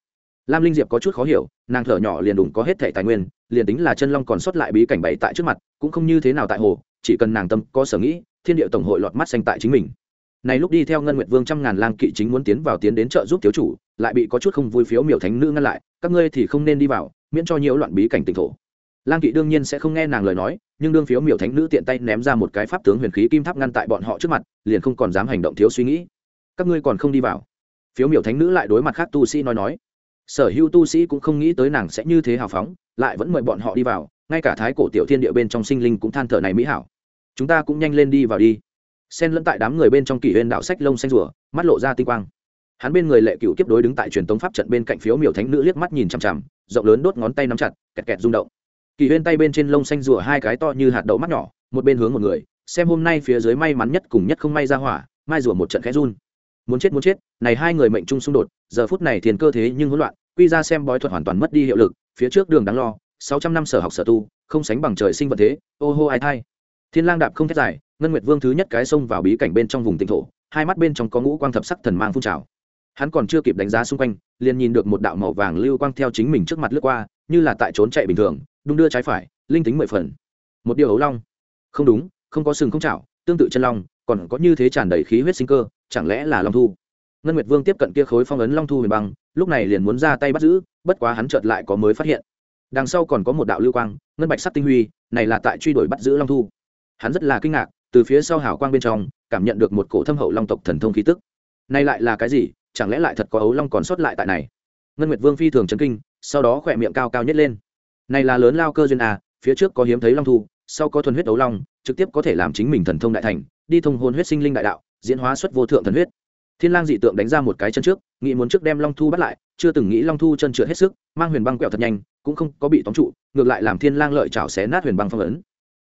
Lam linh diệp có chút khó hiểu, nàng thở nhỏ liền đủng có hết thể tài nguyên, liền tính là chân long còn sót lại bí cảnh bậy tại trước mặt, cũng không như thế nào tại hồ, chỉ cần nàng tâm có sở nghĩ, thiên địa tổng hội lọt mắt xanh tại chính mình. Này lúc đi theo ngân nguyệt vương trăm ngàn lang kỵ chính muốn tiến vào tiến đến trợ giúp thiếu chủ, lại bị có chút không vui phiếu miểu thánh nữ ngăn lại, các ngươi thì không nên đi vào, miễn cho nhiễu loạn bí cảnh tỉnh thổ lang kỵ đương nhiên sẽ không nghe nàng lời nói, nhưng đương phiếu miểu thánh nữ tiện tay ném ra một cái pháp tướng huyền khí kim tháp ngăn tại bọn họ trước mặt, liền không còn dám hành động thiếu suy nghĩ. Các ngươi còn không đi vào. Phiếu miểu thánh nữ lại đối mặt khác tu sĩ nói nói. Sở hữu tu sĩ cũng không nghĩ tới nàng sẽ như thế hào phóng, lại vẫn mời bọn họ đi vào, ngay cả thái cổ tiểu thiên địa bên trong sinh linh cũng than thở này mỹ hảo. Chúng ta cũng nhanh lên đi vào đi. Xen lẫn tại đám người bên trong kỷ huyên đạo sách lông xanh rùa, mắt lộ ra tinh quang. Hắn bên người lệ cựu kiếp đối đứng tại truyền tống pháp trận bên cạnh phiếu miểu thánh nữ liếc mắt nhìn chằm chằm, rộng lớn đốt ngón tay nắm chặt, kẹt kẹt rung động kỳ huyên tay bên trên lông xanh rùa hai cái to như hạt đậu mắt nhỏ, một bên hướng một người, xem hôm nay phía dưới may mắn nhất cùng nhất không may ra hỏa, mai rùa một trận khẽ run. Muốn chết muốn chết, này hai người mệnh chung xung đột, giờ phút này thiền cơ thế nhưng hỗn loạn, quy ra xem bói thuật hoàn toàn mất đi hiệu lực, phía trước đường đáng lo, sáu trăm năm sở học sở tu, không sánh bằng trời sinh vật thế, ô hô ai thai. Thiên lang đạp không thét dài, ngân nguyệt vương thứ nhất cái xông vào bí cảnh bên trong vùng tịnh thổ, hai mắt bên trong có ngũ quang thập sắc thần mang phun trào. Hắn còn chưa kịp đánh giá xung quanh, liền nhìn được một đạo màu vàng lưu quang theo chính mình trước mặt lướt qua, như là tại trốn chạy bình thường đung đưa trái phải, linh tính mười phần. Một điều ấu long. Không đúng, không có sừng không chảo, tương tự chân long, còn có như thế tràn đầy khí huyết sinh cơ, chẳng lẽ là long thu? Ngân nguyệt vương tiếp cận kia khối phong ấn long thu huyền băng, lúc này liền muốn ra tay bắt giữ, bất quá hắn chợt lại có mới phát hiện. Đằng sau còn có một đạo lưu quang, ngân bạch sắc tinh huy, này là tại truy đuổi bắt giữ long thu. Hắn rất là kinh ngạc, từ phía sau hào quang bên trong, cảm nhận được một cổ thâm hậu long tộc thần thông khí tức. Nay lại là cái gì? Chẳng lẽ lại thật có ấu long còn sót lại tại này? Ngân nguyệt vương phi thường chấn kinh, sau đó khỏe miệng cao cao nhất lên này là lớn lao cơ duyên à phía trước có hiếm thấy long thu, sau có thuần huyết đấu long, trực tiếp có thể làm chính mình thần thông đại thành, đi thông hôn huyết sinh linh đại đạo, diễn hóa xuất vô thượng thần huyết. Thiên lang dị tượng đánh ra một cái chân trước, nghĩ muốn trước đem long thu bắt lại, chưa từng nghĩ long thu chân trượt hết sức, mang huyền băng quẹo thật nhanh, cũng không có bị tóm trụ, ngược lại làm thiên lang lợi chảo xé nát huyền băng phong ấn.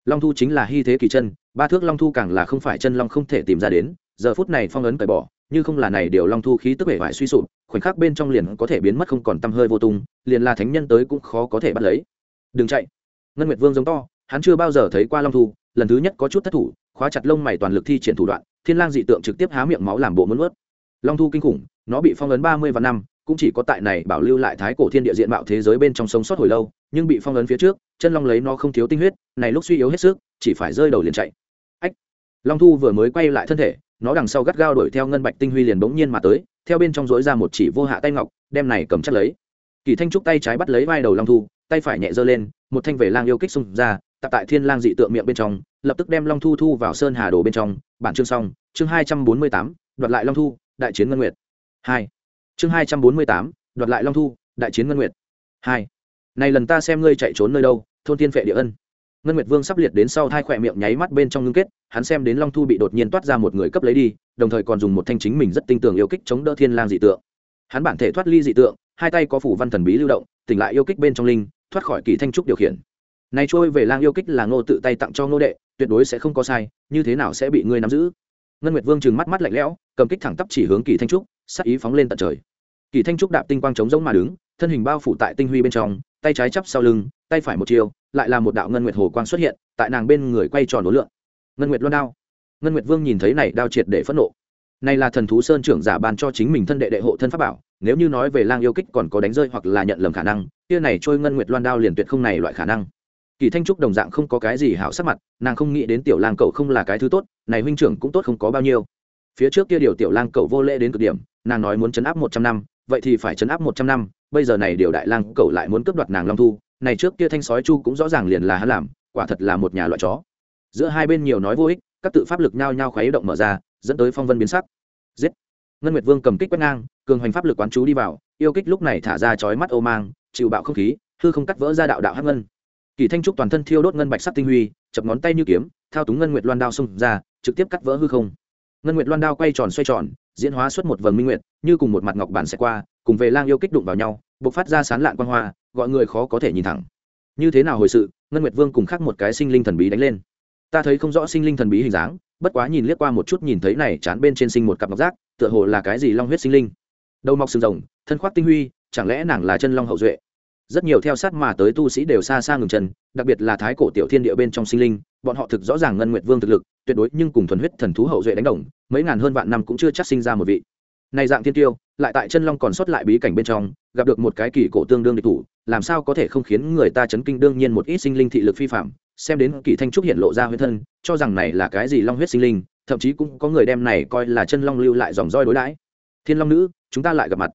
Long thu chính là hy thế kỳ chân, ba thước long thu càng là không phải chân long không thể tìm ra đến, giờ phút này phong ấn cởi bỏ, như không là này điều long thu khí tức vẻ vải suy sụp, khoảnh khắc bên trong liền có thể biến mất không còn tăm hơi vô tung, liền là thánh nhân tới cũng khó có thể bắt lấy đừng chạy. Ngân nguyệt vương giống to, hắn chưa bao giờ thấy qua long thu, lần thứ nhất có chút thất thủ, khóa chặt lông mày toàn lực thi triển thủ đoạn, thiên lang dị tượng trực tiếp há miệng máu làm bộ muốn nuốt. Long thu kinh khủng, nó bị phong ấn ba mươi vạn năm, cũng chỉ có tại này bảo lưu lại thái cổ thiên địa diện mạo thế giới bên trong sống sót hồi lâu, nhưng bị phong ấn phía trước, chân long lấy nó không thiếu tinh huyết, này lúc suy yếu hết sức, chỉ phải rơi đầu liền chạy. Ách! Long thu vừa mới quay lại thân thể, nó đằng sau gắt gao đuổi theo ngân bạch tinh huy liền bỗng nhiên mà tới, theo bên trong dối ra một chỉ vô hạ tay ngọc, đem này cầm chắc lấy. Kỳ thanh trúc tay trái bắt lấy vai đầu long thu tay phải nhẹ giơ lên, một thanh về lang yêu kích xung ra, tập tại thiên lang dị tượng miệng bên trong, lập tức đem long thu thu vào sơn hà đồ bên trong. Bản chương xong, chương hai trăm bốn mươi tám, đoạt lại long thu, đại chiến ngân nguyệt. Hai. Chương hai trăm bốn mươi tám, đoạt lại long thu, đại chiến ngân nguyệt. Hai. Này lần ta xem ngươi chạy trốn nơi đâu, thôn tiên phệ địa ân. Ngân nguyệt vương sắp liệt đến sau thai khỏe miệng nháy mắt bên trong ngưng kết, hắn xem đến long thu bị đột nhiên toát ra một người cấp lấy đi, đồng thời còn dùng một thanh chính mình rất tinh tường yêu kích chống đỡ thiên lang dị tượng. Hắn bản thể thoát ly dị tượng, hai tay có phủ văn thần bí lưu động, tỉnh lại yêu kích bên trong linh thoát khỏi kỳ thanh trúc điều khiển. Này trôi về lang yêu kích là ngô tự tay tặng cho ngô đệ, tuyệt đối sẽ không có sai, như thế nào sẽ bị ngươi nắm giữ? Ngân nguyệt vương trừng mắt mắt lạnh lẽo, cầm kích thẳng tắp chỉ hướng kỳ thanh trúc sắc ý phóng lên tận trời. Kỳ thanh trúc đạp tinh quang trống giống mà đứng, thân hình bao phủ tại tinh huy bên trong, tay trái chắp sau lưng, tay phải một chiều lại là một đạo ngân nguyệt hồ quang xuất hiện, tại nàng bên người quay tròn đối lượng ngân nguyệt loan đao. Ngân nguyệt vương nhìn thấy này đao triệt để phẫn nộ. Này là thần thú sơn trưởng giả ban cho chính mình thân đệ đệ hộ thân pháp bảo, nếu như nói về lang yêu kích còn có đánh rơi hoặc là nhận lầm khả năng kia này trôi ngân nguyệt loan đao liền tuyệt không này loại khả năng. Kỳ thanh trúc đồng dạng không có cái gì hảo sắc mặt, nàng không nghĩ đến tiểu lang cậu không là cái thứ tốt, này huynh trưởng cũng tốt không có bao nhiêu. Phía trước kia điều tiểu lang cậu vô lễ đến cực điểm, nàng nói muốn chấn áp một trăm năm, vậy thì phải chấn áp một trăm năm, bây giờ này điều đại lang cậu lại muốn cướp đoạt nàng long thu, này trước kia thanh sói chu cũng rõ ràng liền là hắn làm, quả thật là một nhà loại chó. Giữa hai bên nhiều nói vô ích, các tự pháp lực nhao nhao khuấy động mở ra, dẫn tới phong vân biến sắc. Giết! Ngân nguyệt vương cầm kích quét ngang, cường hoành pháp lực quán chú đi vào yêu kích lúc này thả ra chói mắt ô mang, chịu bạo không khí, hư không cắt vỡ ra đạo đạo hắc ngân. Kỳ thanh trúc toàn thân thiêu đốt ngân bạch sắc tinh huy, chập ngón tay như kiếm, thao túng ngân nguyệt loan đao xông ra, trực tiếp cắt vỡ hư không. Ngân nguyệt loan đao quay tròn xoay tròn, diễn hóa xuất một vầng minh nguyệt, như cùng một mặt ngọc bản sẽ qua, cùng về lang yêu kích đụng vào nhau b ộ c phát ra sán lạn quan hoa, gọi người khó có thể nhìn thẳng. Như thế nào hồi sự, ngân nguyệt vương cùng khác một cái sinh linh thần bí đánh lên. Ta thấy không rõ sinh linh thần bí hình dáng, bất quá nhìn liếc qua một chút nhìn thấy này chán bên trên sinh một cặp ngọc giác, tựa hồ là cái gì long huyết sinh linh. Đầu mọc sừng rồng thân khoác tinh huy, chẳng lẽ nàng là chân long hậu duệ? Rất nhiều theo sát mà tới tu sĩ đều xa xa ngừng chân, đặc biệt là thái cổ tiểu thiên địa bên trong sinh linh, bọn họ thực rõ ràng ngân nguyệt vương thực lực, tuyệt đối nhưng cùng thuần huyết thần thú hậu duệ đánh đồng, mấy ngàn hơn vạn năm cũng chưa chắc sinh ra một vị. Này dạng thiên tiêu, lại tại chân long còn sót lại bí cảnh bên trong, gặp được một cái kỳ cổ tương đương địch thủ, làm sao có thể không khiến người ta chấn kinh đương nhiên một ít sinh linh thị lực phi phạm, xem đến kỳ thanh trúc hiện lộ ra huyết thân, cho rằng này là cái gì long huyết sinh linh, thậm chí cũng có người đem này coi là chân long lưu lại dòng roi đối đãi. Thiên long nữ, chúng ta lại gặp mặt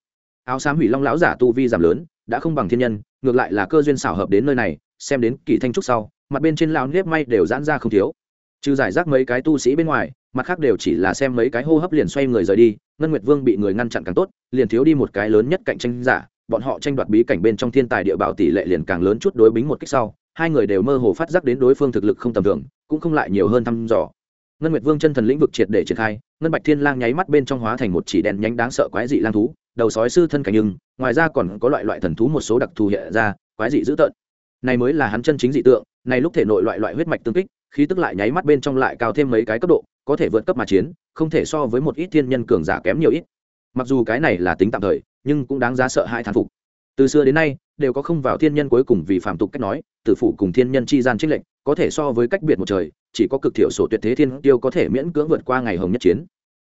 áo xám hủy long lão giả tu vi giảm lớn, đã không bằng thiên nhân, ngược lại là cơ duyên xảo hợp đến nơi này, xem đến kỳ thanh trúc sau, mặt bên trên lão nếp may đều giãn ra không thiếu. Trừ giải rác mấy cái tu sĩ bên ngoài, mặt khác đều chỉ là xem mấy cái hô hấp liền xoay người rời đi, ngân nguyệt vương bị người ngăn chặn càng tốt, liền thiếu đi một cái lớn nhất cạnh tranh giả, bọn họ tranh đoạt bí cảnh bên trong thiên tài địa bảo tỷ lệ liền càng lớn chút đối bính một cách sau, hai người đều mơ hồ phát giác đến đối phương thực lực không tầm thường, cũng không lại nhiều hơn thăm dò. Ngân nguyệt vương chân thần lĩnh vực triệt để triển khai, ngân bạch thiên lang nháy mắt bên trong hóa thành một chỉ đèn nhánh đáng sợ quái dị lang thú đầu sói sư thân cảnh nhưng, ngoài ra còn có loại loại thần thú một số đặc thù hiện ra, quái dị dữ tợn. Này mới là hắn chân chính dị tượng, này lúc thể nội loại loại huyết mạch tương kích, khí tức lại nháy mắt bên trong lại cao thêm mấy cái cấp độ, có thể vượt cấp mà chiến, không thể so với một ít thiên nhân cường giả kém nhiều ít. Mặc dù cái này là tính tạm thời, nhưng cũng đáng giá sợ hai thán phục. Từ xưa đến nay, đều có không vào thiên nhân cuối cùng vì phạm tục cách nói, tử phụ cùng thiên nhân chi gian trích lệnh có thể so với cách biệt một trời, chỉ có cực thiểu sổ tuyệt thế thiên tiêu có thể miễn cưỡng vượt qua ngày hồng nhất chiến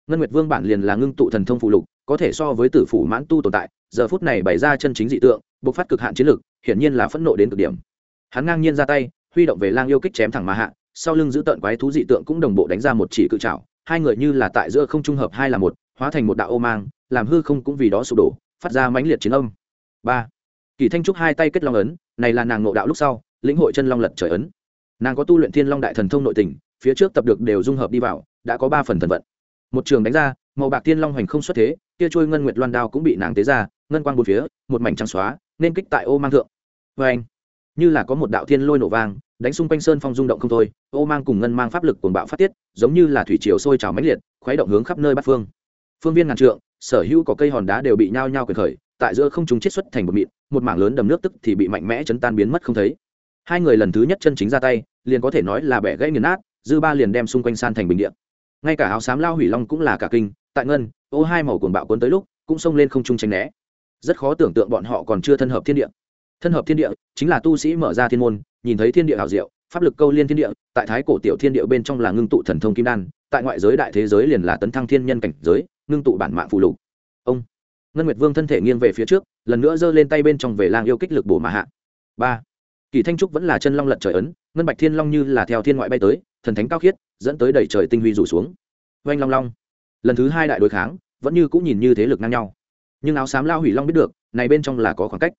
ngân nguyệt vương bản liền là ngưng tụ thần thông phụ lục, có thể so với tử phủ mãn tu tồn tại, giờ phút này bày ra chân chính dị tượng, bộc phát cực hạn chiến lực, hiển nhiên là phẫn nộ đến cực điểm. Hắn ngang nhiên ra tay, huy động về lang yêu kích chém thẳng mà hạ, sau lưng giữ tợn quái thú dị tượng cũng đồng bộ đánh ra một chỉ cự trảo, hai người như là tại giữa không trung hợp hai là một, hóa thành một đạo ô mang, làm hư không cũng vì đó sụp đổ, phát ra mãnh liệt chiến âm. Ba. Kỳ thanh trúc hai tay kết long ấn, này là nàng ngộ đạo lúc sau, lĩnh hội chân long lật trời ấn. Nàng có tu luyện thiên long đại thần thông nội tình, phía trước tập được đều dung hợp đi vào, đã có ba phần thần vận một trường đánh ra, màu bạc tiên long hoành không xuất thế, kia trôi ngân nguyệt loan đao cũng bị nàng tế ra, ngân quang bốn phía, một mảnh trắng xóa, nên kích tại ô mang thượng. Vê anh, như là có một đạo thiên lôi nổ vang, đánh xung quanh sơn phong rung động không thôi, ô mang cùng ngân mang pháp lực cuồng bạo phát tiết, giống như là thủy triều sôi trào mãnh liệt, khuấy động hướng khắp nơi bát phương. Phương viên ngàn trượng, sở hữu có cây hòn đá đều bị nhao nhao quyền khởi, tại giữa không chúng chết xuất thành một mịn, một mảng lớn đầm nước tức thì bị mạnh mẽ chấn tan biến mất không thấy. Hai người lần thứ nhất chân chính ra tay, liền có thể nói là bẻ gãy nghiền nát, dư ba liền đem xung quanh san thành bình điện ngay cả áo xám lao hủy long cũng là cả kinh, tại ngân, ô hai màu cuồng bạo cuốn tới lúc, cũng xông lên không trung tránh né. Rất khó tưởng tượng bọn họ còn chưa thân hợp thiên địa. Thân hợp thiên địa chính là tu sĩ mở ra thiên môn, nhìn thấy thiên địa hào diệu, pháp lực câu liên thiên địa, tại thái cổ tiểu thiên địa bên trong là ngưng tụ thần thông kim đan, tại ngoại giới đại thế giới liền là tấn thăng thiên nhân cảnh giới, ngưng tụ bản mạng phụ lục. Ông, ngân nguyệt vương thân thể nghiêng về phía trước, lần nữa giơ lên tay bên trong về lang yêu kích lực bổ mà hạ. Ba kỳ thanh trúc vẫn là chân long lật trời ấn, ngân bạch thiên long như là theo thiên ngoại bay tới, thần thánh cao khiết, dẫn tới đầy trời tinh huy rủ xuống. Oanh long long. Lần thứ hai đại đối kháng, vẫn như cũng nhìn như thế lực ngang nhau. Nhưng áo xám lao hủy long biết được, này bên trong là có khoảng cách.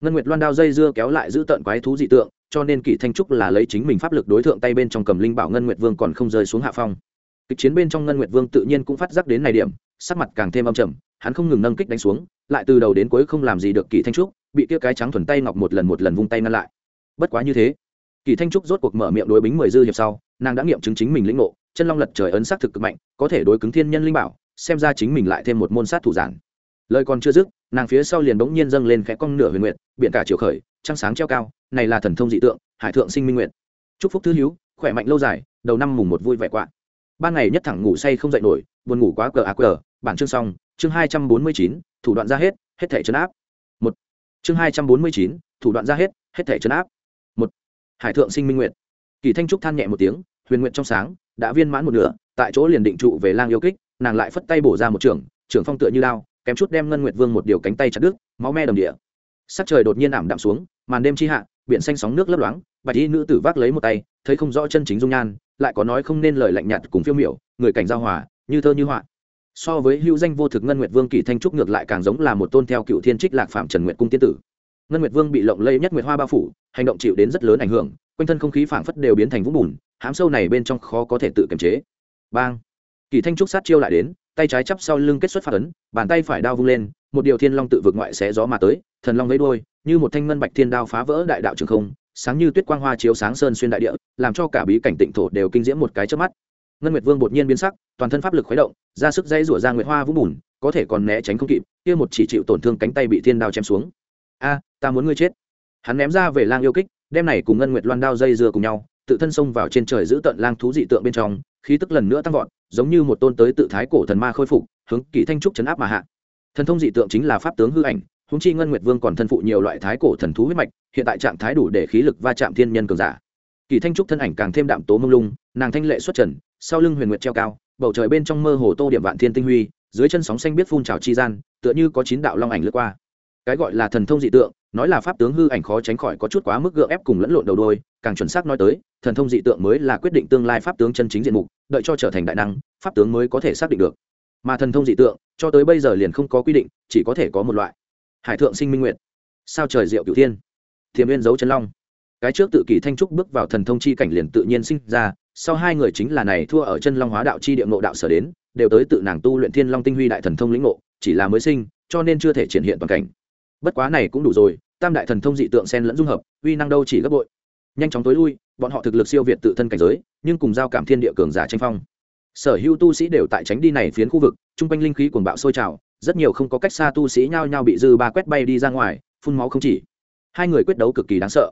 Ngân nguyệt loan đao dây dưa kéo lại giữ tận quái thú dị tượng, cho nên kỷ thanh trúc là lấy chính mình pháp lực đối tượng tay bên trong cầm linh bảo ngân nguyệt vương còn không rơi xuống hạ phong. Kịch chiến bên trong ngân nguyệt vương tự nhiên cũng phát giác đến này điểm, sắc mặt càng thêm âm trầm, hắn không ngừng nâng kích đánh xuống, lại từ đầu đến cuối không làm gì được kỳ thanh trúc, bị kia cái trắng thuần tay ngọc một lần một lần vung tay ngăn lại bất quá như thế, kỳ thanh trúc rốt cuộc mở miệng đối bính mười dư hiệp sau, nàng đã nghiệm chứng chính mình lĩnh ngộ, chân long lật trời ấn sát thực cực mạnh, có thể đối cứng thiên nhân linh bảo, xem ra chính mình lại thêm một môn sát thủ giản. Lời còn chưa dứt, nàng phía sau liền bỗng nhiên dâng lên khẽ cong nửa huyền nguyện biện cả chiều khởi, trăng sáng treo cao, này là thần thông dị tượng, hải thượng sinh minh nguyện chúc phúc thư hiếu khỏe mạnh lâu dài, đầu năm mùng một vui vẻ quạ. Ban ngày nhất thẳng ngủ say không dậy nổi, buồn ngủ quá cờ ác cờ, bản chương xong, chương hai trăm bốn mươi chín, thủ đoạn ra hết hết thể chấn áp. Một. Chương hai trăm bốn mươi chín, thủ đoạn ra hết hết thể chấn áp hải thượng sinh minh nguyện kỳ thanh trúc than nhẹ một tiếng, huyền nguyện trong sáng, đã viên mãn một nửa, tại chỗ liền định trụ về lang yêu kích, nàng lại phất tay bổ ra một trường trường phong tựa như lao kém chút đem ngân nguyệt vương một điều cánh tay chặt đứt, máu me đầm địa. Sắc trời đột nhiên ảm đạm xuống, màn đêm chi hạ, biển xanh sóng nước lấp loáng, bạch y nữ tử vác lấy một tay, thấy không rõ chân chính dung nhan, lại có nói không nên lời lạnh nhạt cùng phiêu miểu, người cảnh giao hòa, như thơ như họa. So với hữu danh vô thực ngân nguyệt vương, kỳ thanh trúc ngược lại càng giống là một tôn theo cựu thiên trích lạc phạm trần nguyệt cung tiên tử ngân nguyệt vương bị lộng lây nhất nguyệt hoa bao phủ, hành động chịu đến rất lớn ảnh hưởng, quanh thân không khí phảng phất đều biến thành vũng bùn, hám sâu này bên trong khó có thể tự kiềm chế. Bang! Kỳ thanh trúc sát chiêu lại đến, tay trái chắp sau lưng kết xuất phát ấn, bàn tay phải đao vung lên, một điều thiên long tự vực ngoại xé gió mà tới, thần long lấy đôi như một thanh ngân bạch thiên đao phá vỡ đại đạo trường không, sáng như tuyết quang hoa chiếu sáng sơn xuyên đại địa, làm cho cả bí cảnh tịnh thổ đều kinh diễm một cái trước mắt. Ngân nguyệt vương đột nhiên biến sắc, toàn thân pháp lực khuấy động, ra sức dây rủa ra nguyệt hoa vũng bùn, có thể còn né tránh không kịp, kia một chỉ chịu tổn thương cánh tay bị thiên đao chém xuống a, ta muốn ngươi chết. Hắn ném ra về lang yêu kích, đem này cùng ngân nguyệt loan đao dây dưa cùng nhau, tự thân xông vào trên trời giữ tận lang thú dị tượng bên trong, khí tức lần nữa tăng vọt, giống như một tôn tới tự thái cổ thần ma khôi phục, hướng kỷ thanh trúc chấn áp mà hạ. Thần thông dị tượng chính là pháp tướng hư ảnh húng chi ngân nguyệt vương còn thân phụ nhiều loại thái cổ thần thú huyết mạch, hiện tại trạng thái đủ để khí lực va chạm thiên nhân cường giả. Kỳ thanh trúc thân ảnh càng thêm đạm tố mông lung, nàng thanh lệ xuất trần, sau lưng huyền nguyệt treo cao, bầu trời bên trong mơ hồ tô điểm vạn thiên tinh huy, dưới chân sóng xanh biết phun trào chi gian, tựa như có chín đạo long ảnh lướt qua cái gọi là thần thông dị tượng, nói là pháp tướng hư ảnh khó tránh khỏi có chút quá mức gượng ép cùng lẫn lộn đầu đôi, càng chuẩn xác nói tới, thần thông dị tượng mới là quyết định tương lai pháp tướng chân chính diện mục, đợi cho trở thành đại năng, pháp tướng mới có thể xác định được. Mà thần thông dị tượng, cho tới bây giờ liền không có quy định, chỉ có thể có một loại. Hải thượng sinh minh nguyện sao trời diệu cửu thiên? Thiềm viên dấu chân long. Cái trước tự kỷ thanh trúc bước vào thần thông chi cảnh liền tự nhiên sinh ra, sau hai người chính là này thua ở chân long hóa đạo chi địa ngộ đạo sở đến, đều tới tự nàng tu luyện thiên long tinh huy đại thần thông lĩnh ngộ, chỉ là mới sinh, cho nên chưa thể triển hiện toàn cảnh bất quá này cũng đủ rồi, tam đại thần thông dị tượng sen lẫn dung hợp, uy năng đâu chỉ gấp bội. Nhanh chóng tối lui, bọn họ thực lực siêu việt tự thân cảnh giới, nhưng cùng giao cảm thiên địa cường giả tranh phong. Sở hữu tu sĩ đều tại tránh đi này phiến khu vực, chung quanh linh khí cuồng bạo sôi trào, rất nhiều không có cách xa tu sĩ nhao nhao bị dư ba quét bay đi ra ngoài, phun máu không chỉ. Hai người quyết đấu cực kỳ đáng sợ.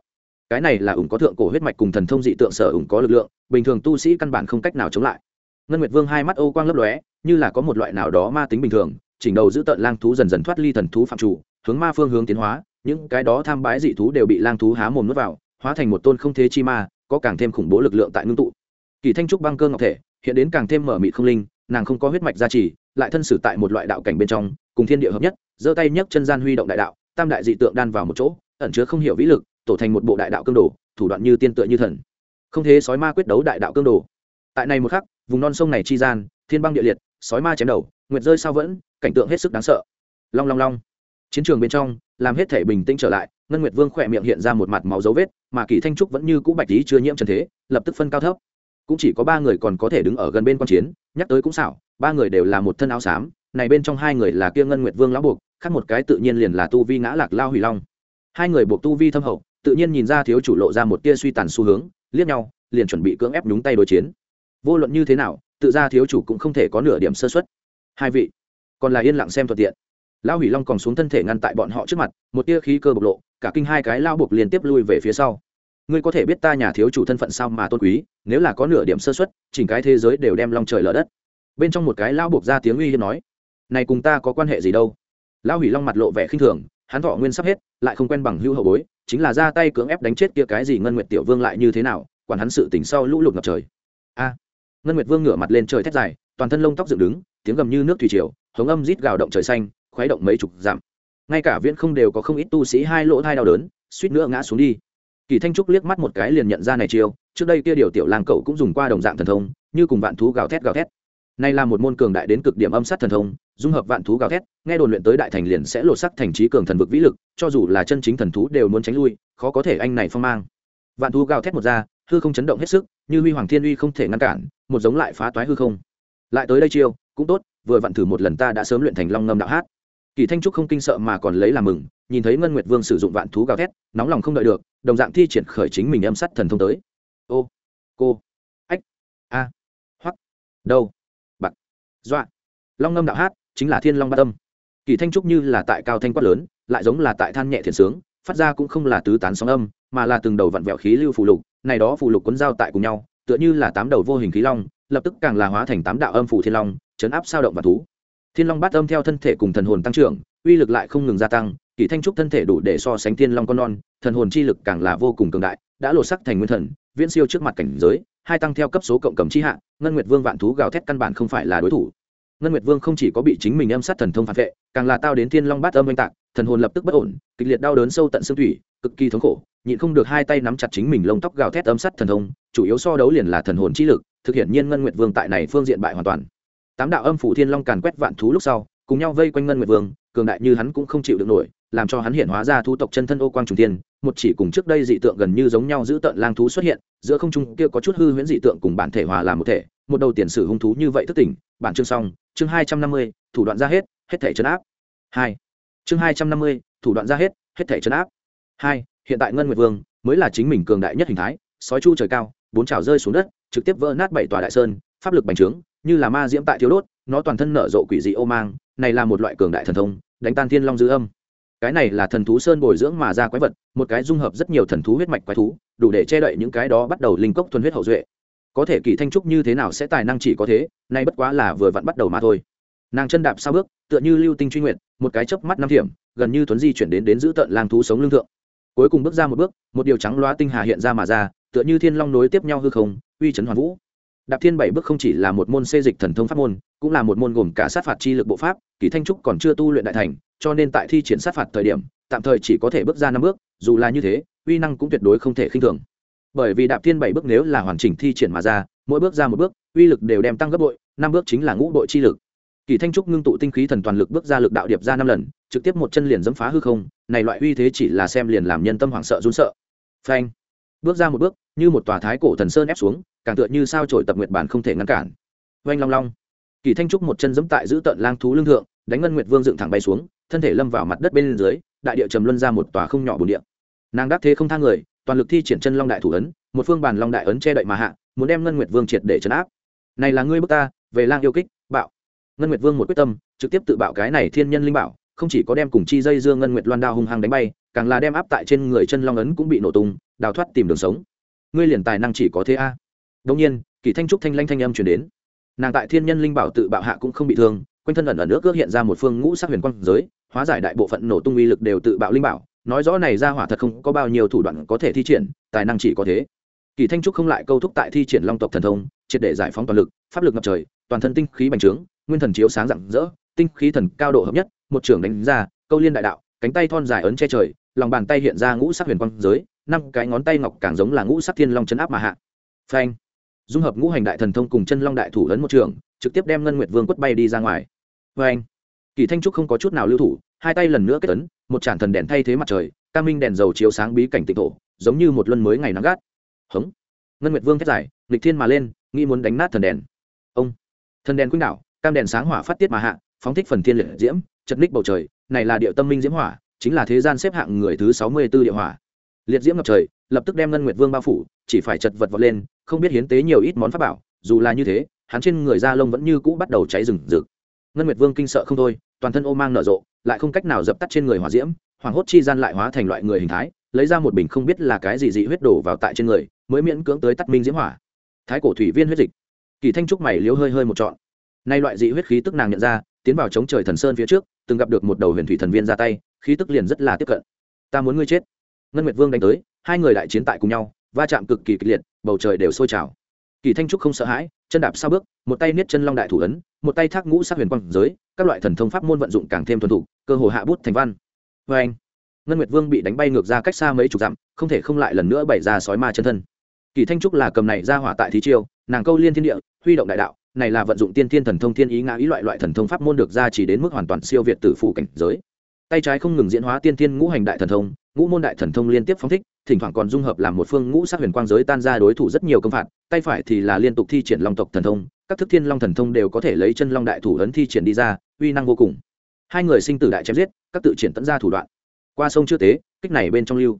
Cái này là ủng có thượng cổ huyết mạch cùng thần thông dị tượng sở ủng có lực lượng, bình thường tu sĩ căn bản không cách nào chống lại. Ngân nguyệt vương hai mắt ô quang lấp lóe, như là có một loại nào đó ma tính bình thường, chỉnh đầu giữ tợn lang thú dần dần thoát ly thần thú phạm chủ hướng ma phương hướng tiến hóa, những cái đó tham bái dị thú đều bị lang thú há mồm nuốt vào, hóa thành một tôn không thế chi ma, có càng thêm khủng bố lực lượng tại ngưng tụ. Kỳ thanh trúc băng cơ ngọc thể, hiện đến càng thêm mở mịt không linh, nàng không có huyết mạch gia trì, lại thân xử tại một loại đạo cảnh bên trong, cùng thiên địa hợp nhất, giơ tay nhấc chân gian huy động đại đạo, tam đại dị tượng đan vào một chỗ, ẩn chứa không hiểu vĩ lực, tổ thành một bộ đại đạo cương đồ, thủ đoạn như tiên tựa như thần. Không thế sói ma quyết đấu đại đạo cương đồ. Tại này một khắc, vùng non sông này chi gian, thiên băng địa liệt, sói ma chém đầu, nguyệt rơi sao vẫn, cảnh tượng hết sức đáng sợ. Long long long chiến trường bên trong, làm hết thể bình tĩnh trở lại, ngân nguyệt vương khỏe miệng hiện ra một mặt máu dấu vết, mà kỳ thanh trúc vẫn như cũ bạch lý chưa nhiễm trần thế, lập tức phân cao thấp. Cũng chỉ có ba người còn có thể đứng ở gần bên quan chiến, nhắc tới cũng xảo, ba người đều là một thân áo xám, này bên trong hai người là kia ngân nguyệt vương lão buộc, khác một cái tự nhiên liền là tu vi ngã lạc lao hủy long. Hai người buộc tu vi thâm hậu, tự nhiên nhìn ra thiếu chủ lộ ra một tia suy tàn xu hướng, liếc nhau, liền chuẩn bị cưỡng ép nhúng tay đối chiến. Vô luận như thế nào, tự ra thiếu chủ cũng không thể có nửa điểm sơ xuất hai vị, còn là yên lặng xem thuận tiện lão hủy long còn xuống thân thể ngăn tại bọn họ trước mặt, một tia khí cơ bộc lộ, cả kinh hai cái lao buộc liên tiếp lui về phía sau. Ngươi có thể biết ta nhà thiếu chủ thân phận sao mà tôn quý, nếu là có nửa điểm sơ xuất chỉnh cái thế giới đều đem long trời lở đất. Bên trong một cái lao buộc ra tiếng uy hiếp nói, này cùng ta có quan hệ gì đâu? Lão hủy long mặt lộ vẻ khinh thường, hắn thọ nguyên sắp hết, lại không quen bằng hưu hậu bối, chính là ra tay cưỡng ép đánh chết kia cái gì ngân nguyệt tiểu vương lại như thế nào, quản hắn sự tỉnh sau lũ lụt ngập trời. A! Ngân nguyệt vương ngửa mặt lên trời thét dài, toàn thân lông tóc dựng đứng, tiếng gầm như nước thủy triều hống âm rít gào động trời xanh khuấy động mấy chục dặm. Ngay cả viễn không đều có không ít tu sĩ hai lỗ thai đau đớn, suýt nữa ngã xuống đi. Kỳ thanh trúc liếc mắt một cái liền nhận ra này chiêu, trước đây kia điều tiểu lang cậu cũng dùng qua đồng dạng thần thông, như cùng vạn thú gào thét gào thét. Này là một môn cường đại đến cực điểm âm sát thần thông, dung hợp vạn thú gào thét, nghe đồn luyện tới đại thành liền sẽ lột sắc thành trí cường thần vực vĩ lực, cho dù là chân chính thần thú đều muốn tránh lui, khó có thể anh này phong mang. Vạn thú gào thét một ra, hư không chấn động hết sức, như huy hoàng thiên uy không thể ngăn cản, một giống lại phá toái hư không. Lại tới đây chiêu, cũng tốt, vừa vặn thử một lần ta đã sớm luyện thành long ngâm đạo hát kỳ thanh trúc không kinh sợ mà còn lấy làm mừng, nhìn thấy ngân nguyệt vương sử dụng vạn thú gào thét, nóng lòng không đợi được, đồng dạng thi triển khởi chính mình âm sát thần thông tới. Ô, cô, ách, a, hoắc, đâu, bạc dọa long ngâm đạo hát, chính là thiên long bát Tâm. kỳ thanh trúc như là tại cao thanh quát lớn, lại giống là tại than nhẹ thiền sướng, phát ra cũng không là tứ tán sóng âm, mà là từng đầu vặn vẹo khí lưu phù lục, này đó phù lục cuốn giao tại cùng nhau, tựa như là tám đầu vô hình khí long, lập tức càng là hóa thành tám đạo âm phủ thiên long, chấn áp sao động và thú thiên long bát âm theo thân thể cùng thần hồn tăng trưởng, uy lực lại không ngừng gia tăng, kỳ thanh trúc thân thể đủ để so sánh thiên long con non, thần hồn chi lực càng là vô cùng cường đại, đã lột sắc thành nguyên thần, viễn siêu trước mặt cảnh giới, hai tăng theo cấp số cộng cầm chi hạ, ngân nguyệt vương vạn thú gào thét căn bản không phải là đối thủ. Ngân nguyệt vương không chỉ có bị chính mình âm sát thần thông phản vệ, càng là tao đến thiên long bát âm oanh tạc, thần hồn lập tức bất ổn, kịch liệt đau đớn sâu tận xương thủy, cực kỳ thống khổ, nhịn không được hai tay nắm chặt chính mình lông tóc gào thét âm sát thần thông, chủ yếu so đấu liền là thần hồn chi lực, thực hiện nhiên ngân nguyệt vương tại này phương diện bại hoàn toàn tám đạo âm phủ thiên long càn quét vạn thú lúc sau, cùng nhau vây quanh ngân nguyệt vương, cường đại như hắn cũng không chịu được nổi, làm cho hắn hiện hóa ra thu tộc chân thân ô quang trùng tiên một chỉ cùng trước đây dị tượng gần như giống nhau giữ tận lang thú xuất hiện, giữa không trung kia có chút hư huyễn dị tượng cùng bản thể hòa làm một thể, một đầu tiền sử hung thú như vậy thức tỉnh, bản chương xong, chương hai trăm năm mươi, thủ đoạn ra hết hết thể chấn áp. Hai. Chương hai trăm năm mươi, thủ đoạn ra hết hết thể chấn áp. Hai, hiện tại ngân nguyệt vương mới là chính mình cường đại nhất hình thái, sói chu trời cao, bốn trào rơi xuống đất, trực tiếp vỡ nát bảy tòa đại sơn, pháp lực bành trướng như là ma diễm tại thiếu đốt, nó toàn thân nở rộ quỷ dị ô mang, này là một loại cường đại thần thông, đánh tan thiên long dư âm. Cái này là thần thú sơn bồi dưỡng mà ra quái vật, một cái dung hợp rất nhiều thần thú huyết mạch quái thú, đủ để che đậy những cái đó bắt đầu linh cốc thuần huyết hậu duệ. Có thể kỳ thanh trúc như thế nào sẽ tài năng chỉ có thế, nay bất quá là vừa vặn bắt đầu mà thôi. Nàng chân đạp sau bước, tựa như lưu tinh truy nguyện một cái chớp mắt năm thiểm, gần như tuấn di chuyển đến đến giữ tận lang thú sống lương thượng. Cuối cùng bước ra một bước, một điều trắng loa tinh hà hiện ra mà ra, tựa như thiên long nối tiếp nhau hư không, uy chấn hoàn vũ đạp thiên bảy bước không chỉ là một môn xê dịch thần thông pháp môn, cũng là một môn gồm cả sát phạt chi lực bộ pháp, kỳ thanh trúc còn chưa tu luyện đại thành, cho nên tại thi triển sát phạt thời điểm, tạm thời chỉ có thể bước ra năm bước, dù là như thế, uy năng cũng tuyệt đối không thể khinh thường. Bởi vì đạp thiên bảy bước nếu là hoàn chỉnh thi triển mà ra, mỗi bước ra một bước, uy lực đều đem tăng gấp bội, năm bước chính là ngũ bội chi lực. Kỳ thanh trúc ngưng tụ tinh khí thần toàn lực bước ra lực đạo điệp ra năm lần, trực tiếp một chân liền dẫm phá hư không, này loại uy thế chỉ là xem liền làm nhân tâm hoảng sợ run sợ. Phanh bước ra một bước, như một tòa thái cổ thần sơn ép xuống, càng tựa như sao trổi tập nguyệt bản không thể ngăn cản. Oanh long long. Kỳ thanh trúc một chân dẫm tại giữ tận lang thú lương thượng, đánh ngân nguyệt vương dựng thẳng bay xuống, thân thể lâm vào mặt đất bên dưới, đại địa trầm luân ra một tòa không nhỏ bồn địa. Nàng đắc thế không thang người, toàn lực thi triển chân long đại thủ ấn, một phương bàn long đại ấn che đậy mà hạ, muốn đem ngân nguyệt vương triệt để chấn áp. Này là ngươi bước ta, về lang yêu kích, bạo. Ngân nguyệt vương một quyết tâm, trực tiếp tự bạo cái này thiên nhân linh bảo, không chỉ có đem cùng chi dây dương ngân nguyệt loan đao hung hăng đánh bay càng là đem áp tại trên người chân long ấn cũng bị nổ tung, đào thoát tìm đường sống. Ngươi liền tài năng chỉ có thế a. À. đông nhiên, kỳ thanh trúc thanh lanh thanh âm chuyển đến. Nàng tại thiên nhân linh bảo tự bạo hạ cũng không bị thương, quanh thân ẩn ẩn nước ước hiện ra một phương ngũ sắc huyền quang giới, hóa giải đại bộ phận nổ tung uy lực đều tự bạo linh bảo. Nói rõ này ra hỏa thật không có bao nhiêu thủ đoạn có thể thi triển, tài năng chỉ có thế. Kỳ thanh trúc không lại câu thúc tại thi triển long tộc thần thông, triệt để giải phóng toàn lực, pháp lực ngập trời, toàn thân tinh khí bành trướng, nguyên thần chiếu sáng rạng rỡ, tinh khí thần cao độ hợp nhất, một trưởng đánh ra, câu liên đại đạo cánh tay thon dài ấn che trời, lòng bàn tay hiện ra ngũ sắc huyền quang giới, năm cái ngón tay ngọc càng giống là ngũ sắc thiên long chấn áp mà hạ. Phanh! Dung hợp ngũ hành đại thần thông cùng chân long đại thủ ấn một trường, trực tiếp đem ngân nguyệt vương quất bay đi ra ngoài. Phanh! Kỳ thanh trúc không có chút nào lưu thủ, hai tay lần nữa kết ấn, một tràn thần đèn thay thế mặt trời ca minh đèn dầu chiếu sáng bí cảnh tịnh thổ, giống như một luân mới ngày nắng gắt. Hống! Ngân nguyệt vương thét giải nghịch thiên mà lên, nghĩ muốn đánh nát thần đèn. Ông! Thần đèn quýnh đạo, cam đèn sáng hỏa phát tiết mà hạ, phóng thích phần thiên liệt diễm, chật ních bầu trời này là địa tâm minh diễm hỏa, chính là thế gian xếp hạng người thứ sáu mươi 64 địa hỏa. Liệt diễm ngập trời, lập tức đem ngân nguyệt vương bao phủ, chỉ phải chật vật vọt lên, không biết hiến tế nhiều ít món pháp bảo, dù là như thế, hắn trên người da lông vẫn như cũ bắt đầu cháy rừng rực. Ngân nguyệt vương kinh sợ không thôi, toàn thân ô mang nở rộ, lại không cách nào dập tắt trên người hỏa diễm, hoàng hốt chi gian lại hóa thành loại người hình thái, lấy ra một bình không biết là cái gì dị huyết đổ vào tại trên người, mới miễn cưỡng tới tắt minh diễm hỏa. Thái cổ thủy viên huyết dịch. Kỳ thanh trúc mày liếu hơi hơi một trọn. Nay loại dị huyết khí tức nàng nhận ra tiến vào chống trời thần sơn phía trước từng gặp được một đầu huyền thủy thần viên ra tay khí tức liền rất là tiếp cận. Ta muốn ngươi chết. Ngân nguyệt vương đánh tới hai người đại chiến tại cùng nhau va chạm cực kỳ kịch liệt bầu trời đều sôi trào. Kỳ thanh trúc không sợ hãi chân đạp sao bước một tay niết chân long đại thủ ấn một tay thác ngũ sát huyền quang giới các loại thần thông pháp môn vận dụng càng thêm thuần thủ, cơ hồ hạ bút thành văn. Vê anh ngân nguyệt vương bị đánh bay ngược ra cách xa mấy chục dặm không thể không lại lần nữa bày ra sói ma chân thân. Kỳ thanh trúc là cầm này ra hỏa tại thí chiêu nàng câu liên thiên địa huy động đại đạo này là vận dụng tiên thiên thần thông thiên ý ngã ý loại loại thần thông pháp môn được ra chỉ đến mức hoàn toàn siêu việt tử phụ cảnh giới. Tay trái không ngừng diễn hóa tiên thiên ngũ hành đại thần thông, ngũ môn đại thần thông liên tiếp phóng thích, thỉnh thoảng còn dung hợp làm một phương ngũ sắc huyền quang giới tan ra đối thủ rất nhiều công phạt, tay phải thì là liên tục thi triển long tộc thần thông, các thức thiên long thần thông đều có thể lấy chân long đại thủ ấn thi triển đi ra, uy năng vô cùng. Hai người sinh tử đại chém giết, các tự triển tận ra thủ đoạn. Qua sông chưa tế, kích này bên trong lưu.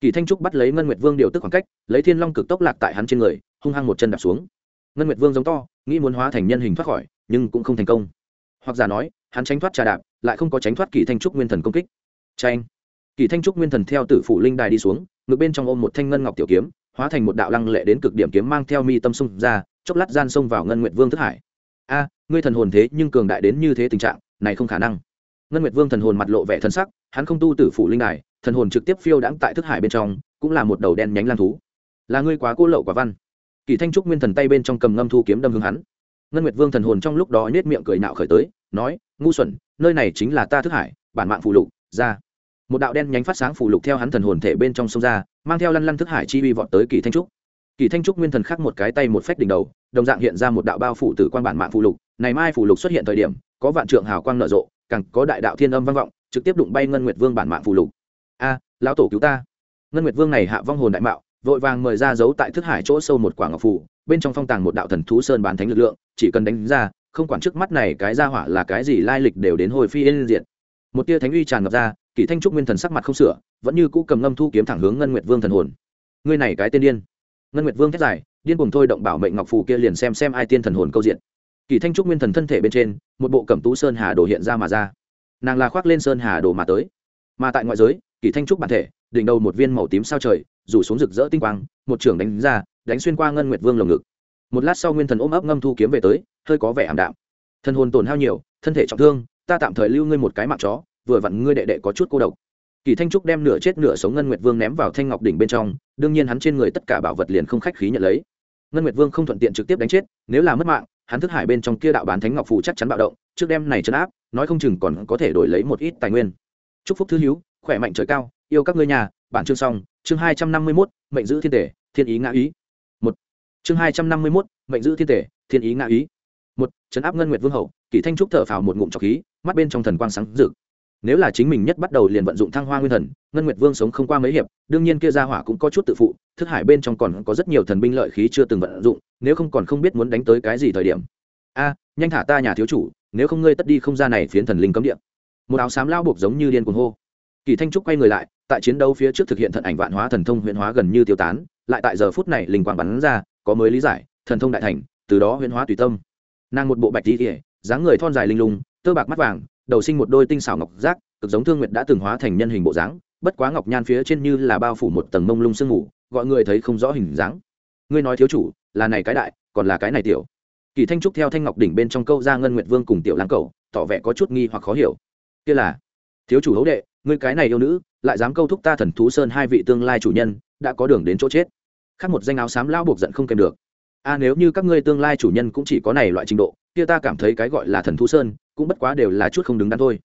Kỳ thanh trúc bắt lấy ngân nguyệt vương điều tức khoảng cách, lấy thiên long cực tốc lạc tại hắn trên người, hung hăng một chân đạp xuống ngân nguyệt vương giống to, nghĩ muốn hóa thành nhân hình thoát khỏi, nhưng cũng không thành công. Hoặc giả nói, hắn tránh thoát trà đạp, lại không có tránh thoát kỳ thanh trúc nguyên thần công kích. Tranh kỳ thanh trúc nguyên thần theo tử phủ linh đài đi xuống ngược bên trong ôm một thanh ngân ngọc tiểu kiếm, hóa thành một đạo lăng lệ đến cực điểm kiếm mang theo mi tâm xung ra, chốc lát gian xông vào ngân nguyệt vương thức hải. A, ngươi thần hồn thế nhưng cường đại đến như thế tình trạng, này không khả năng. Ngân nguyệt vương thần hồn mặt lộ vẻ thân sắc, hắn không tu tử phủ linh đài, thần hồn trực tiếp phiêu đãng tại thức hải bên trong, cũng là một đầu đen nhánh lan thú. Là ngươi quá cô lậu quả văn kỳ thanh trúc nguyên thần tay bên trong cầm ngâm thu kiếm đâm hướng hắn. Ngân nguyệt vương thần hồn trong lúc đó nết miệng cười nạo khởi tới, nói, ngu xuẩn, nơi này chính là ta thức hải, bản mạng phụ lục, ra. Một đạo đen nhánh phát sáng phụ lục theo hắn thần hồn thể bên trong sông ra, mang theo lăn lăn thức hải chi vi vọt tới kỳ thanh trúc. Kỳ thanh trúc nguyên thần khắc một cái tay một phách đỉnh đầu, đồng dạng hiện ra một đạo bao phủ tử quan bản mạng phụ lục. Này mai phụ lục xuất hiện thời điểm, có vạn trượng hào quang nở rộ, càng có đại đạo thiên âm vang vọng, trực tiếp đụng bay ngân nguyệt vương bản mạng phụ lục. A, lão tổ cứu ta. Ngân nguyệt vương này hạ vong hồn đại mạo vội vàng mời ra giấu tại thức hải chỗ sâu một quả ngọc phủ, bên trong phong tàng một đạo thần thú sơn bán thánh lực lượng, chỉ cần đánh ra, không quản trước mắt này cái ra hỏa là cái gì lai lịch đều đến hồi phi yên diện một tia thánh uy tràn ngập ra, kỷ thanh trúc nguyên thần sắc mặt không sửa, vẫn như cũ cầm ngâm thu kiếm thẳng hướng ngân nguyệt vương thần hồn. Ngươi này cái tên điên. Ngân nguyệt vương thét dài, điên cùng thôi động bảo mệnh ngọc phù kia liền xem xem ai tiên thần hồn câu diện. Kỷ thanh trúc nguyên thần thân thể bên trên, một bộ cẩm tú sơn hà đồ hiện ra mà ra. Nàng là khoác lên sơn hà đồ mà tới. Mà tại ngoại giới, kỷ thanh trúc bản thể, đỉnh đầu một viên màu tím sao trời rủ xuống rực rỡ tinh quang, một trưởng đánh ra, đánh xuyên qua ngân nguyệt vương lồng ngực. Một lát sau nguyên thần ôm ấp ngâm thu kiếm về tới, hơi có vẻ ảm đạm. Thân hồn tổn hao nhiều, thân thể trọng thương, ta tạm thời lưu ngươi một cái mạng chó, vừa vặn ngươi đệ đệ có chút cô độc. Kỳ thanh trúc đem nửa chết nửa sống ngân nguyệt vương ném vào thanh ngọc đỉnh bên trong, đương nhiên hắn trên người tất cả bảo vật liền không khách khí nhận lấy. Ngân nguyệt vương không thuận tiện trực tiếp đánh chết, nếu là mất mạng, hắn thức hải bên trong kia đạo bán thánh ngọc phù chắc chắn bạo động, trước đem này chấn áp, nói không chừng còn có thể đổi lấy một ít tài nguyên. Chúc phúc thứ hiếu khỏe mạnh trời cao, yêu các ngươi nhà, bản chương xong chương hai trăm năm mươi mốt, mệnh giữ thiên tể, thiên ý ngã ý. Một. Chương hai trăm năm mươi mốt, mệnh giữ thiên tể, thiên ý ngã ý. Một chấn áp ngân nguyệt vương hậu, kỷ thanh trúc thở phào một ngụm trọc khí, mắt bên trong thần quang sáng rực. Nếu là chính mình nhất bắt đầu liền vận dụng thăng hoa nguyên thần, ngân nguyệt vương sống không qua mấy hiệp, đương nhiên kia ra hỏa cũng có chút tự phụ, thức hải bên trong còn có rất nhiều thần binh lợi khí chưa từng vận dụng, nếu không còn không biết muốn đánh tới cái gì thời điểm. A, nhanh thả ta nhà thiếu chủ, nếu không ngươi tất đi không ra này phiến thần linh cấm địa. Một áo xám lao buộc giống như điên cuồng hô. Kỳ thanh trúc quay người lại tại chiến đấu phía trước thực hiện thận ảnh vạn hóa thần thông huyễn hóa gần như tiêu tán, lại tại giờ phút này linh quang bắn ra, có mới lý giải, thần thông đại thành, từ đó huyễn hóa tùy tâm. Nàng một bộ bạch tí dáng người thon dài linh lung, tơ bạc mắt vàng, đầu sinh một đôi tinh xảo ngọc giác, cực giống thương nguyệt đã từng hóa thành nhân hình bộ dáng, bất quá ngọc nhan phía trên như là bao phủ một tầng mông lung sương mù, gọi người thấy không rõ hình dáng. Ngươi nói thiếu chủ, là này cái đại, còn là cái này tiểu. Kỳ thanh trúc theo thanh ngọc đỉnh bên trong câu ra ngân nguyệt vương cùng tiểu lãng cầu, tỏ vẻ có chút nghi hoặc khó hiểu. Kia là, thiếu chủ hấu đệ, ngươi cái này yêu nữ lại dám câu thúc ta thần thú sơn hai vị tương lai chủ nhân, đã có đường đến chỗ chết. Khác một danh áo xám lao buộc giận không kèm được. A, nếu như các ngươi tương lai chủ nhân cũng chỉ có này loại trình độ, kia ta cảm thấy cái gọi là thần thú sơn, cũng bất quá đều là chút không đứng đắn thôi.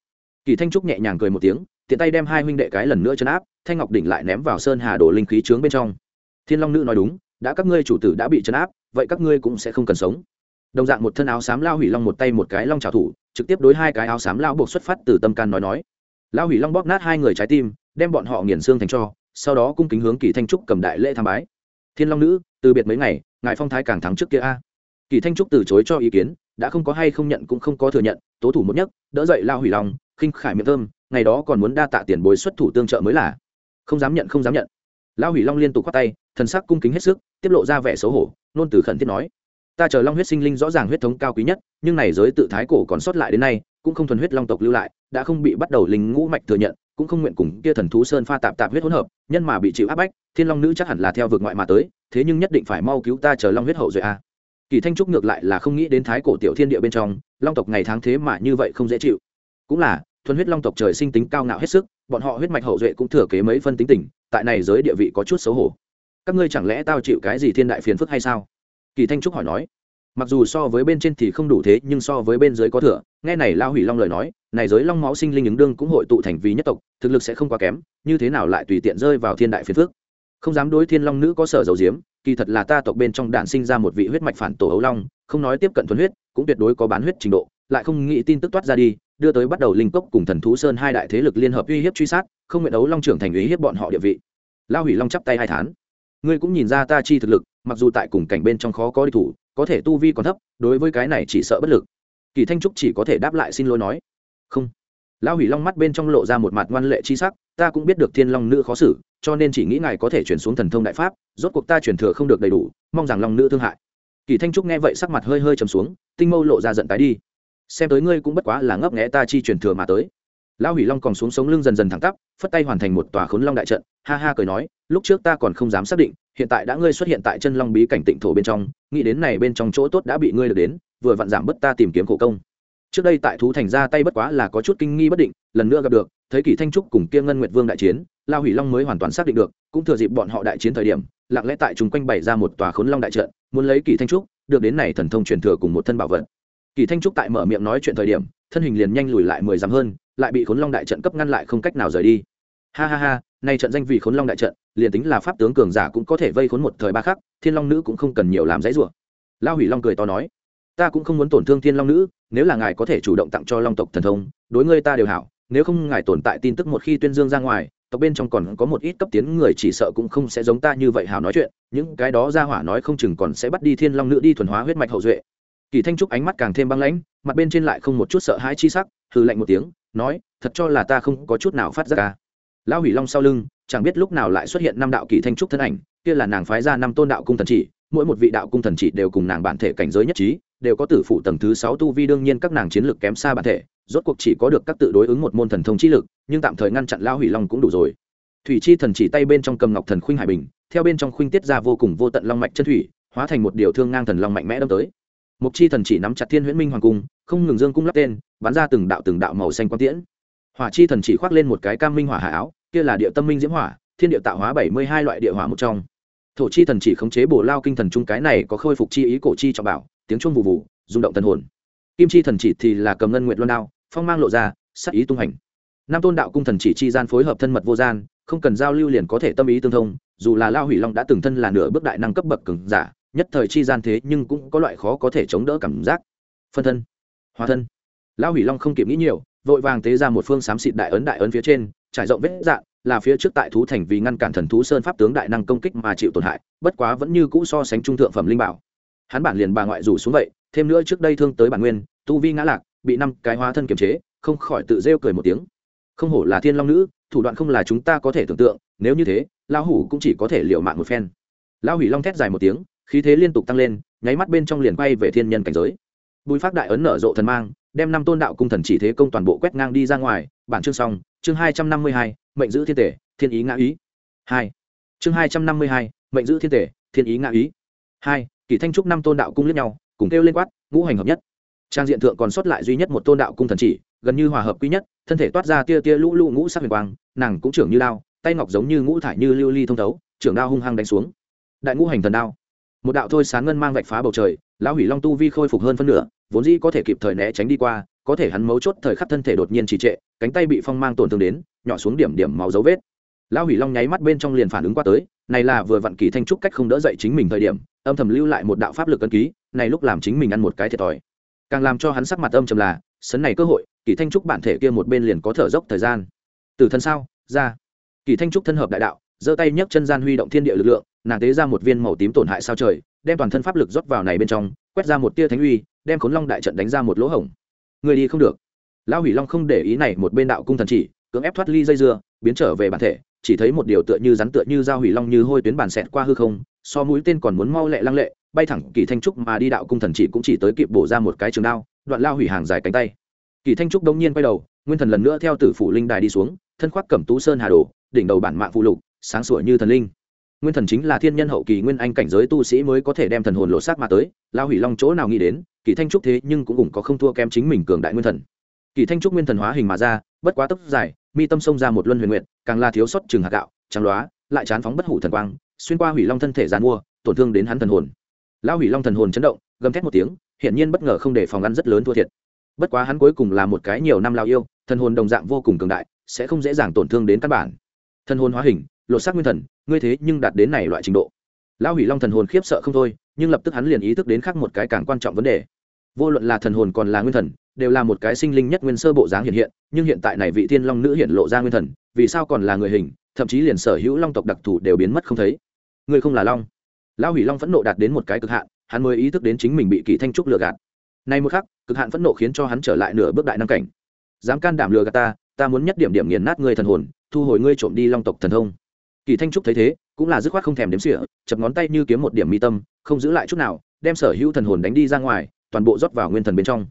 Kỳ thanh trúc nhẹ nhàng cười một tiếng, tiện tay đem hai huynh đệ cái lần nữa chấn áp, thanh ngọc đỉnh lại ném vào sơn hà đổ linh khí trướng bên trong. Thiên long nữ nói đúng, đã các ngươi chủ tử đã bị chấn áp, vậy các ngươi cũng sẽ không cần sống. Đồng dạng một thân áo xám lao hủy long một tay một cái long trào thủ, trực tiếp đối hai cái áo xám lao buộc xuất phát từ tâm can nói nói. Lao hủy long bóp nát hai người trái tim đem bọn họ nghiền xương thành cho, sau đó cung kính hướng kỳ thanh trúc cầm đại lễ tham bái. Thiên long nữ, từ biệt mấy ngày, ngài phong thái càng thắng trước kia a. Kỳ thanh trúc từ chối cho ý kiến, đã không có hay không nhận cũng không có thừa nhận, tố thủ một nhất đỡ dậy lao hủy long, khinh khải miệng thơm, ngày đó còn muốn đa tạ tiền bối xuất thủ tương trợ mới là. Không dám nhận, không dám nhận. Lao hủy long liên tục khoát tay, thần sắc cung kính hết sức, tiết lộ ra vẻ xấu hổ, nôn từ khẩn thiết nói. Ta chờ long huyết sinh linh rõ ràng huyết thống cao quý nhất, nhưng này giới tự thái cổ còn sót lại đến nay, cũng không thuần huyết long tộc lưu lại, đã không bị bắt đầu linh ngũ mạch thừa nhận cũng không nguyện cùng kia thần thú sơn pha tạp tạp huyết hỗn hợp, nhân mà bị chịu áp bách, thiên long nữ chắc hẳn là theo vượt ngoại mà tới, thế nhưng nhất định phải mau cứu ta chờ long huyết hậu rồi a. À. kỳ thanh trúc ngược lại là không nghĩ đến thái cổ tiểu thiên địa bên trong, long tộc ngày tháng thế mà như vậy không dễ chịu. Cũng là, thuần huyết long tộc trời sinh tính cao ngạo hết sức, bọn họ huyết mạch hậu duệ cũng thừa kế mấy phân tính tình, tại này giới địa vị có chút xấu hổ. Các ngươi chẳng lẽ tao chịu cái gì thiên đại phiền phức hay sao? Kỳ thanh trúc hỏi nói mặc dù so với bên trên thì không đủ thế, nhưng so với bên dưới có thừa. Nghe này lao hủy long lời nói, này giới long máu sinh linh ứng đương cũng hội tụ thành vì nhất tộc, thực lực sẽ không quá kém, như thế nào lại tùy tiện rơi vào thiên đại phiền phước không dám đối thiên long nữ có sở dầu diếm, kỳ thật là ta tộc bên trong đạn sinh ra một vị huyết mạch phản tổ ấu long, không nói tiếp cận thuần huyết, cũng tuyệt đối có bán huyết trình độ, lại không nghĩ tin tức toát ra đi, đưa tới bắt đầu linh cốc cùng thần thú sơn hai đại thế lực liên hợp uy hiếp truy sát, không nguyện đấu long trưởng thành uy hiếp bọn họ địa vị. Lao hủy long chắp tay hai tháng ngươi cũng nhìn ra ta chi thực lực, mặc dù tại cùng cảnh bên trong khó có đi thủ có thể tu vi còn thấp, đối với cái này chỉ sợ bất lực. Kỳ thanh trúc chỉ có thể đáp lại xin lỗi nói. Không. Lão hủy long mắt bên trong lộ ra một mặt ngoan lệ chi sắc, ta cũng biết được thiên long nữ khó xử, cho nên chỉ nghĩ ngài có thể chuyển xuống thần thông đại pháp, rốt cuộc ta chuyển thừa không được đầy đủ, mong rằng long nữ thương hại. Kỳ thanh trúc nghe vậy sắc mặt hơi hơi trầm xuống, tinh mâu lộ ra giận tái đi. Xem tới ngươi cũng bất quá là ngấp nghẽ ta chi chuyển thừa mà tới lão hủy long còn xuống sống lưng dần dần thẳng tắp, phất tay hoàn thành một tòa khốn long đại trận, ha ha cười nói, lúc trước ta còn không dám xác định, hiện tại đã ngươi xuất hiện tại chân long bí cảnh tịnh thổ bên trong, nghĩ đến này bên trong chỗ tốt đã bị ngươi được đến, vừa vặn giảm bớt ta tìm kiếm khổ công. Trước đây tại thú thành ra tay bất quá là có chút kinh nghi bất định, lần nữa gặp được, thấy kỷ thanh trúc cùng kia ngân nguyệt vương đại chiến lao hủy long mới hoàn toàn xác định được, cũng thừa dịp bọn họ đại chiến thời điểm, lặng lẽ tại chúng quanh bày ra một tòa khốn long đại trận, muốn lấy kỷ thanh trúc, được đến này thần thông truyền thừa cùng một thân bảo vật. Kỳ thanh trúc tại mở miệng nói chuyện thời điểm, thân hình liền nhanh lùi lại mười dặm hơn, lại bị khốn long đại trận cấp ngăn lại không cách nào rời đi. Ha ha ha, nay trận danh vì khốn long đại trận, liền tính là pháp tướng cường giả cũng có thể vây khốn một thời ba khắc, thiên long nữ cũng không cần nhiều làm dãy rủa. Lao hủy long cười to nói, ta cũng không muốn tổn thương thiên long nữ, nếu là ngài có thể chủ động tặng cho long tộc thần thông, đối ngươi ta đều hảo, nếu không ngài tồn tại tin tức một khi tuyên dương ra ngoài, tộc bên trong còn có một ít cấp tiến người chỉ sợ cũng không sẽ giống ta như vậy hảo nói chuyện, những cái đó ra hỏa nói không chừng còn sẽ bắt đi thiên long nữ đi thuần hóa huyết mạch hậu duệ kỳ thanh trúc ánh mắt càng thêm băng lãnh, mặt bên trên lại không một chút sợ hãi chi sắc, hừ lạnh một tiếng, nói, thật cho là ta không có chút nào phát ra ca à? lão hủy long sau lưng, chẳng biết lúc nào lại xuất hiện năm đạo kỳ thanh trúc thân ảnh, kia là nàng phái ra năm tôn đạo cung thần chỉ, mỗi một vị đạo cung thần chỉ đều cùng nàng bản thể cảnh giới nhất trí, đều có tử phụ tầng thứ sáu tu vi, đương nhiên các nàng chiến lược kém xa bản thể, rốt cuộc chỉ có được các tự đối ứng một môn thần thông chi lực, nhưng tạm thời ngăn chặn lao hủy long cũng đủ rồi. Thủy chi thần chỉ tay bên trong cầm ngọc thần khuynh hải bình, theo bên trong khuynh tiết ra vô cùng vô tận long mạch chân thủy, hóa thành một điều thương ngang thần long mạnh mẽ đâm tới mục chi thần chỉ nắm chặt thiên huyễn minh hoàng cung, không ngừng dương cung lắp tên, bắn ra từng đạo từng đạo màu xanh quang tiễn. Hỏa chi thần chỉ khoác lên một cái cam minh hỏa hạ áo, kia là địa tâm minh diễm hỏa, thiên địa tạo hóa bảy mươi hai loại địa hỏa một trong. Thổ chi thần chỉ khống chế bổ lao kinh thần trung cái này có khôi phục chi ý cổ chi trọng bảo, tiếng chuông vụ vụ rung động thần hồn. Kim chi thần chỉ thì là cầm ngân nguyện loan đao, phong mang lộ ra, sắc ý tung hành. Nam tôn đạo cung thần chỉ chi gian phối hợp thân mật vô gian, không cần giao lưu liền có thể tâm ý tương thông, dù là lao hủy long đã từng thân là nửa bước đại năng cấp bậc cường giả nhất thời chi gian thế nhưng cũng có loại khó có thể chống đỡ cảm giác. Phân thân, hóa thân. Lão hủy long không kịp nghĩ nhiều, vội vàng tế ra một phương xám xịt đại ấn đại ấn phía trên, trải rộng vết dạn là phía trước tại thú thành vì ngăn cản thần thú sơn pháp tướng đại năng công kích mà chịu tổn hại, bất quá vẫn như cũ so sánh trung thượng phẩm linh bảo. Hắn bản liền bà ngoại rủ xuống vậy, thêm nữa trước đây thương tới bản nguyên, tu vi ngã lạc, bị năm cái hóa thân kiềm chế, không khỏi tự rêu cười một tiếng. Không hổ là thiên long nữ, thủ đoạn không là chúng ta có thể tưởng tượng, nếu như thế, lão hủ cũng chỉ có thể liệu mạng một phen. Lão hủy long thét dài một tiếng khí thế liên tục tăng lên, nháy mắt bên trong liền quay về thiên nhân cảnh giới. Bùi phát đại ấn nở rộ thần mang, đem năm tôn đạo cung thần chỉ thế công toàn bộ quét ngang đi ra ngoài. Bản chương xong, chương hai trăm năm mươi hai, mệnh giữ thiên tể, thiên ý ngã ý. Hai. Chương hai trăm năm mươi hai, mệnh giữ thiên tể, thiên ý ngã ý. Hai kỳ thanh trúc năm tôn đạo cung lướt nhau, cùng kêu lên quát, ngũ hành hợp nhất. Trang diện thượng còn sót lại duy nhất một tôn đạo cung thần chỉ, gần như hòa hợp quý nhất, thân thể toát ra tia tia lũ lũ ngũ sắc huyền quang, nàng cũng trưởng như lao tay ngọc giống như ngũ thải như lưu ly thông thấu, trưởng đao hung hăng đánh xuống. Đại ngũ hành thần đao một đạo thôi sáng ngân mang vạch phá bầu trời, lão hủy long tu vi khôi phục hơn phân nửa, vốn dĩ có thể kịp thời né tránh đi qua, có thể hắn mấu chốt thời khắc thân thể đột nhiên trì trệ, cánh tay bị phong mang tổn thương đến, nhỏ xuống điểm điểm máu dấu vết. Lão hủy long nháy mắt bên trong liền phản ứng qua tới, này là vừa vặn kỳ thanh trúc cách không đỡ dậy chính mình thời điểm, âm thầm lưu lại một đạo pháp lực cân ký, này lúc làm chính mình ăn một cái thiệt thòi. Càng làm cho hắn sắc mặt âm trầm là, sấn này cơ hội, kỳ thanh trúc bản thể kia một bên liền có thở dốc thời gian. Từ thân sao? Ra. Kỳ thanh trúc thân hợp đại đạo giơ tay nhấc chân gian huy động thiên địa lực lượng, nàng tế ra một viên màu tím tổn hại sao trời, đem toàn thân pháp lực rót vào này bên trong, quét ra một tia thánh uy, đem khốn long đại trận đánh ra một lỗ hổng. Người đi không được. Lão hủy long không để ý này một bên đạo cung thần chỉ, cưỡng ép thoát ly dây dưa, biến trở về bản thể, chỉ thấy một điều tựa như rắn tựa như dao hủy long như hôi tuyến bàn xẹt qua hư không, so mũi tên còn muốn mau lẹ lăng lệ, bay thẳng kỳ thanh trúc mà đi đạo cung thần chỉ cũng chỉ tới kịp bổ ra một cái trường đao, đoạn lao hủy hàng dài cánh tay. Kỳ thanh trúc đông nhiên quay đầu, nguyên thần lần nữa theo tử phủ linh đài đi xuống, thân khoác cẩm tú sơn hà đồ, đỉnh đầu bản mạng phụ lục sáng sủa như thần linh. Nguyên thần chính là thiên nhân hậu kỳ nguyên anh cảnh giới tu sĩ mới có thể đem thần hồn lộ sát mà tới lao hủy long chỗ nào nghĩ đến, kỳ thanh trúc thế nhưng cũng cũng có không thua kém chính mình cường đại nguyên thần. Kỳ thanh trúc nguyên thần hóa hình mà ra, bất quá tốc dài, mi tâm xông ra một luân huyền nguyện càng là thiếu sót chừng hạt gạo, trắng loá, lại chán phóng bất hủ thần quang, xuyên qua hủy long thân thể giàn mua, tổn thương đến hắn thần hồn. Lao hủy long thần hồn chấn động, gầm thét một tiếng, hiển nhiên bất ngờ không để phòng ăn rất lớn thua thiệt. Bất quá hắn cuối cùng là một cái nhiều năm lao yêu, thần hồn đồng dạng vô cùng cường đại, sẽ không dễ dàng tổn thương đến căn bản. Thần hồn hóa hình lột xác nguyên thần, ngươi thế nhưng đạt đến này loại trình độ. Lão hủy long thần hồn khiếp sợ không thôi, nhưng lập tức hắn liền ý thức đến khác một cái càng quan trọng vấn đề. Vô luận là thần hồn còn là nguyên thần, đều là một cái sinh linh nhất nguyên sơ bộ dáng hiện hiện, nhưng hiện tại này vị thiên long nữ hiện lộ ra nguyên thần, vì sao còn là người hình, thậm chí liền sở hữu long tộc đặc thù đều biến mất không thấy. Người không là long. Lão hủy long phẫn nộ đạt đến một cái cực hạn, hắn mới ý thức đến chính mình bị kỳ thanh trúc lừa gạt. Nay một khắc, cực hạn phẫn nộ khiến cho hắn trở lại nửa bước đại năng cảnh. Dám can đảm lừa gạt ta ta muốn nhất điểm điểm nghiền nát ngươi thần hồn, thu hồi ngươi trộm đi long tộc thần thông kỳ thanh trúc thấy thế, cũng là dứt khoát không thèm đếm xỉa, chập ngón tay như kiếm một điểm mi tâm, không giữ lại chút nào, đem sở hữu thần hồn đánh đi ra ngoài, toàn bộ rót vào nguyên thần bên trong.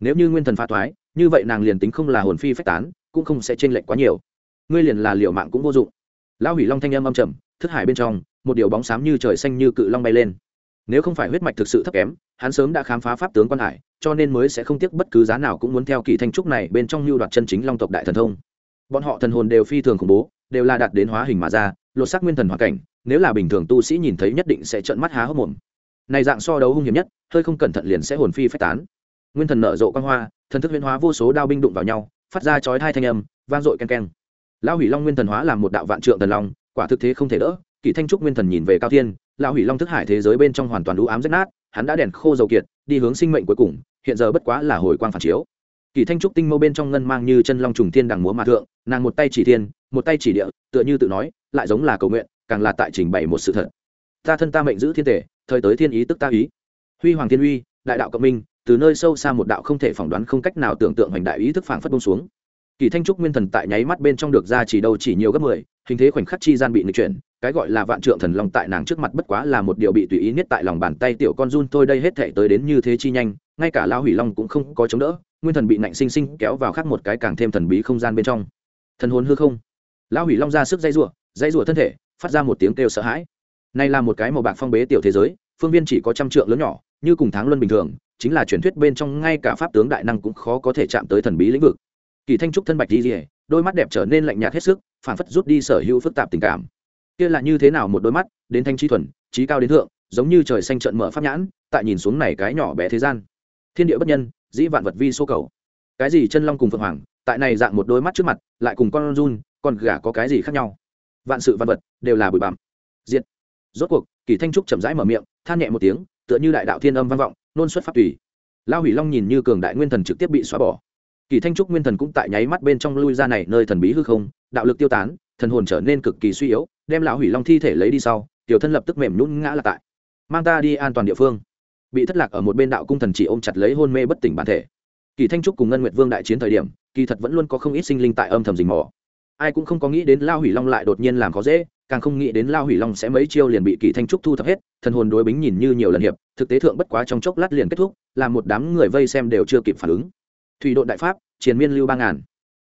Nếu như nguyên thần phá thoái, như vậy nàng liền tính không là hồn phi phách tán, cũng không sẽ chênh lệch quá nhiều. Ngươi liền là liệu mạng cũng vô dụng. Lão hủy long thanh âm âm trầm, thức hải bên trong, một điều bóng xám như trời xanh như cự long bay lên. Nếu không phải huyết mạch thực sự thấp kém, hắn sớm đã khám phá pháp tướng quan hải, cho nên mới sẽ không tiếc bất cứ giá nào cũng muốn theo kỳ thanh trúc này bên trong lưu đoạt chân chính long tộc đại thần thông. Bọn họ thần hồn đều phi thường khủng bố đều là đạt đến hóa hình mà ra, lột xác nguyên thần hoàn cảnh, nếu là bình thường tu sĩ nhìn thấy nhất định sẽ trợn mắt há hốc mồm. Này dạng so đấu hung hiểm nhất, hơi không cẩn thận liền sẽ hồn phi phách tán. Nguyên thần nở rộ quang hoa, thần thức huyễn hóa vô số đao binh đụng vào nhau, phát ra chói hai thanh âm, vang dội ken ken lão hủy long nguyên thần hóa làm một đạo vạn trượng thần long, quả thực thế không thể đỡ, kỷ thanh trúc nguyên thần nhìn về cao thiên, lão hủy long thức hải thế giới bên trong hoàn toàn đủ ám rách nát, hắn đã đèn khô dầu kiệt, đi hướng sinh mệnh cuối cùng, hiện giờ bất quá là hồi quang phản chiếu kỳ thanh trúc tinh mâu bên trong ngân mang như chân long trùng thiên đằng múa mà thượng, nàng một tay chỉ thiên, một tay chỉ địa, tựa như tự nói, lại giống là cầu nguyện, càng là tại trình bày một sự thật. Ta thân ta mệnh giữ thiên thể thời tới thiên ý tức ta ý. Huy hoàng thiên uy, đại đạo cộng minh, từ nơi sâu xa một đạo không thể phỏng đoán không cách nào tưởng tượng hoành đại ý thức phảng phất bông xuống. Kỳ thanh trúc nguyên thần tại nháy mắt bên trong được ra chỉ đâu chỉ nhiều gấp mười hình thế khoảnh khắc chi gian bị nghịch chuyển, cái gọi là vạn trượng thần long tại nàng trước mặt bất quá là một điều bị tùy ý nhất tại lòng bàn tay tiểu con run tôi đây hết thể tới đến như thế chi nhanh, ngay cả lao hủy long cũng không có chống đỡ, nguyên thần bị nạnh sinh sinh kéo vào khác một cái càng thêm thần bí không gian bên trong. Thần hồn hư không. Lao hủy long ra sức dây rủa dây rủa thân thể, phát ra một tiếng kêu sợ hãi. Này là một cái màu bạc phong bế tiểu thế giới, phương viên chỉ có trăm trượng lớn nhỏ, như cùng tháng luân bình thường, chính là truyền thuyết bên trong ngay cả pháp tướng đại năng cũng khó có thể chạm tới thần bí lĩnh vực. Kỳ thanh trúc thân bạch đi rỉa đôi mắt đẹp trở nên lạnh nhạt hết sức phản phất rút đi sở hữu phức tạp tình cảm. Kia là như thế nào một đôi mắt, đến thanh trí thuần, trí cao đến thượng, giống như trời xanh trận mở pháp nhãn, tại nhìn xuống này cái nhỏ bé thế gian. Thiên địa bất nhân, dĩ vạn vật vi số cầu. Cái gì chân long cùng phượng hoàng, tại này dạng một đôi mắt trước mặt, lại cùng con run, con gà có cái gì khác nhau? Vạn sự vạn vật, đều là bụi bặm. Diện rốt cuộc, kỳ thanh trúc chậm rãi mở miệng, than nhẹ một tiếng, tựa như đại đạo thiên âm vang vọng, nôn xuất pháp tùy. Lao hủy long nhìn như cường đại nguyên thần trực tiếp bị xóa bỏ. Kỳ thanh trúc nguyên thần cũng tại nháy mắt bên trong lui ra này nơi thần bí hư không đạo lực tiêu tán, thần hồn trở nên cực kỳ suy yếu, đem lão hủy long thi thể lấy đi sau, tiểu thân lập tức mềm nhún ngã là tại. Mang ta đi an toàn địa phương. Bị thất lạc ở một bên đạo cung thần chỉ ôm chặt lấy hôn mê bất tỉnh bản thể. Kỳ thanh trúc cùng ngân nguyệt vương đại chiến thời điểm, kỳ thật vẫn luôn có không ít sinh linh tại âm thầm rình mò. Ai cũng không có nghĩ đến lao hủy long lại đột nhiên làm khó dễ, càng không nghĩ đến lao hủy long sẽ mấy chiêu liền bị kỳ thanh trúc thu thập hết, thần hồn đối bính nhìn như nhiều lần hiệp, thực tế thượng bất quá trong chốc lát liền kết thúc, làm một đám người vây xem đều chưa kịp phản ứng. Thủy đội đại pháp, triền miên lưu ba ngàn.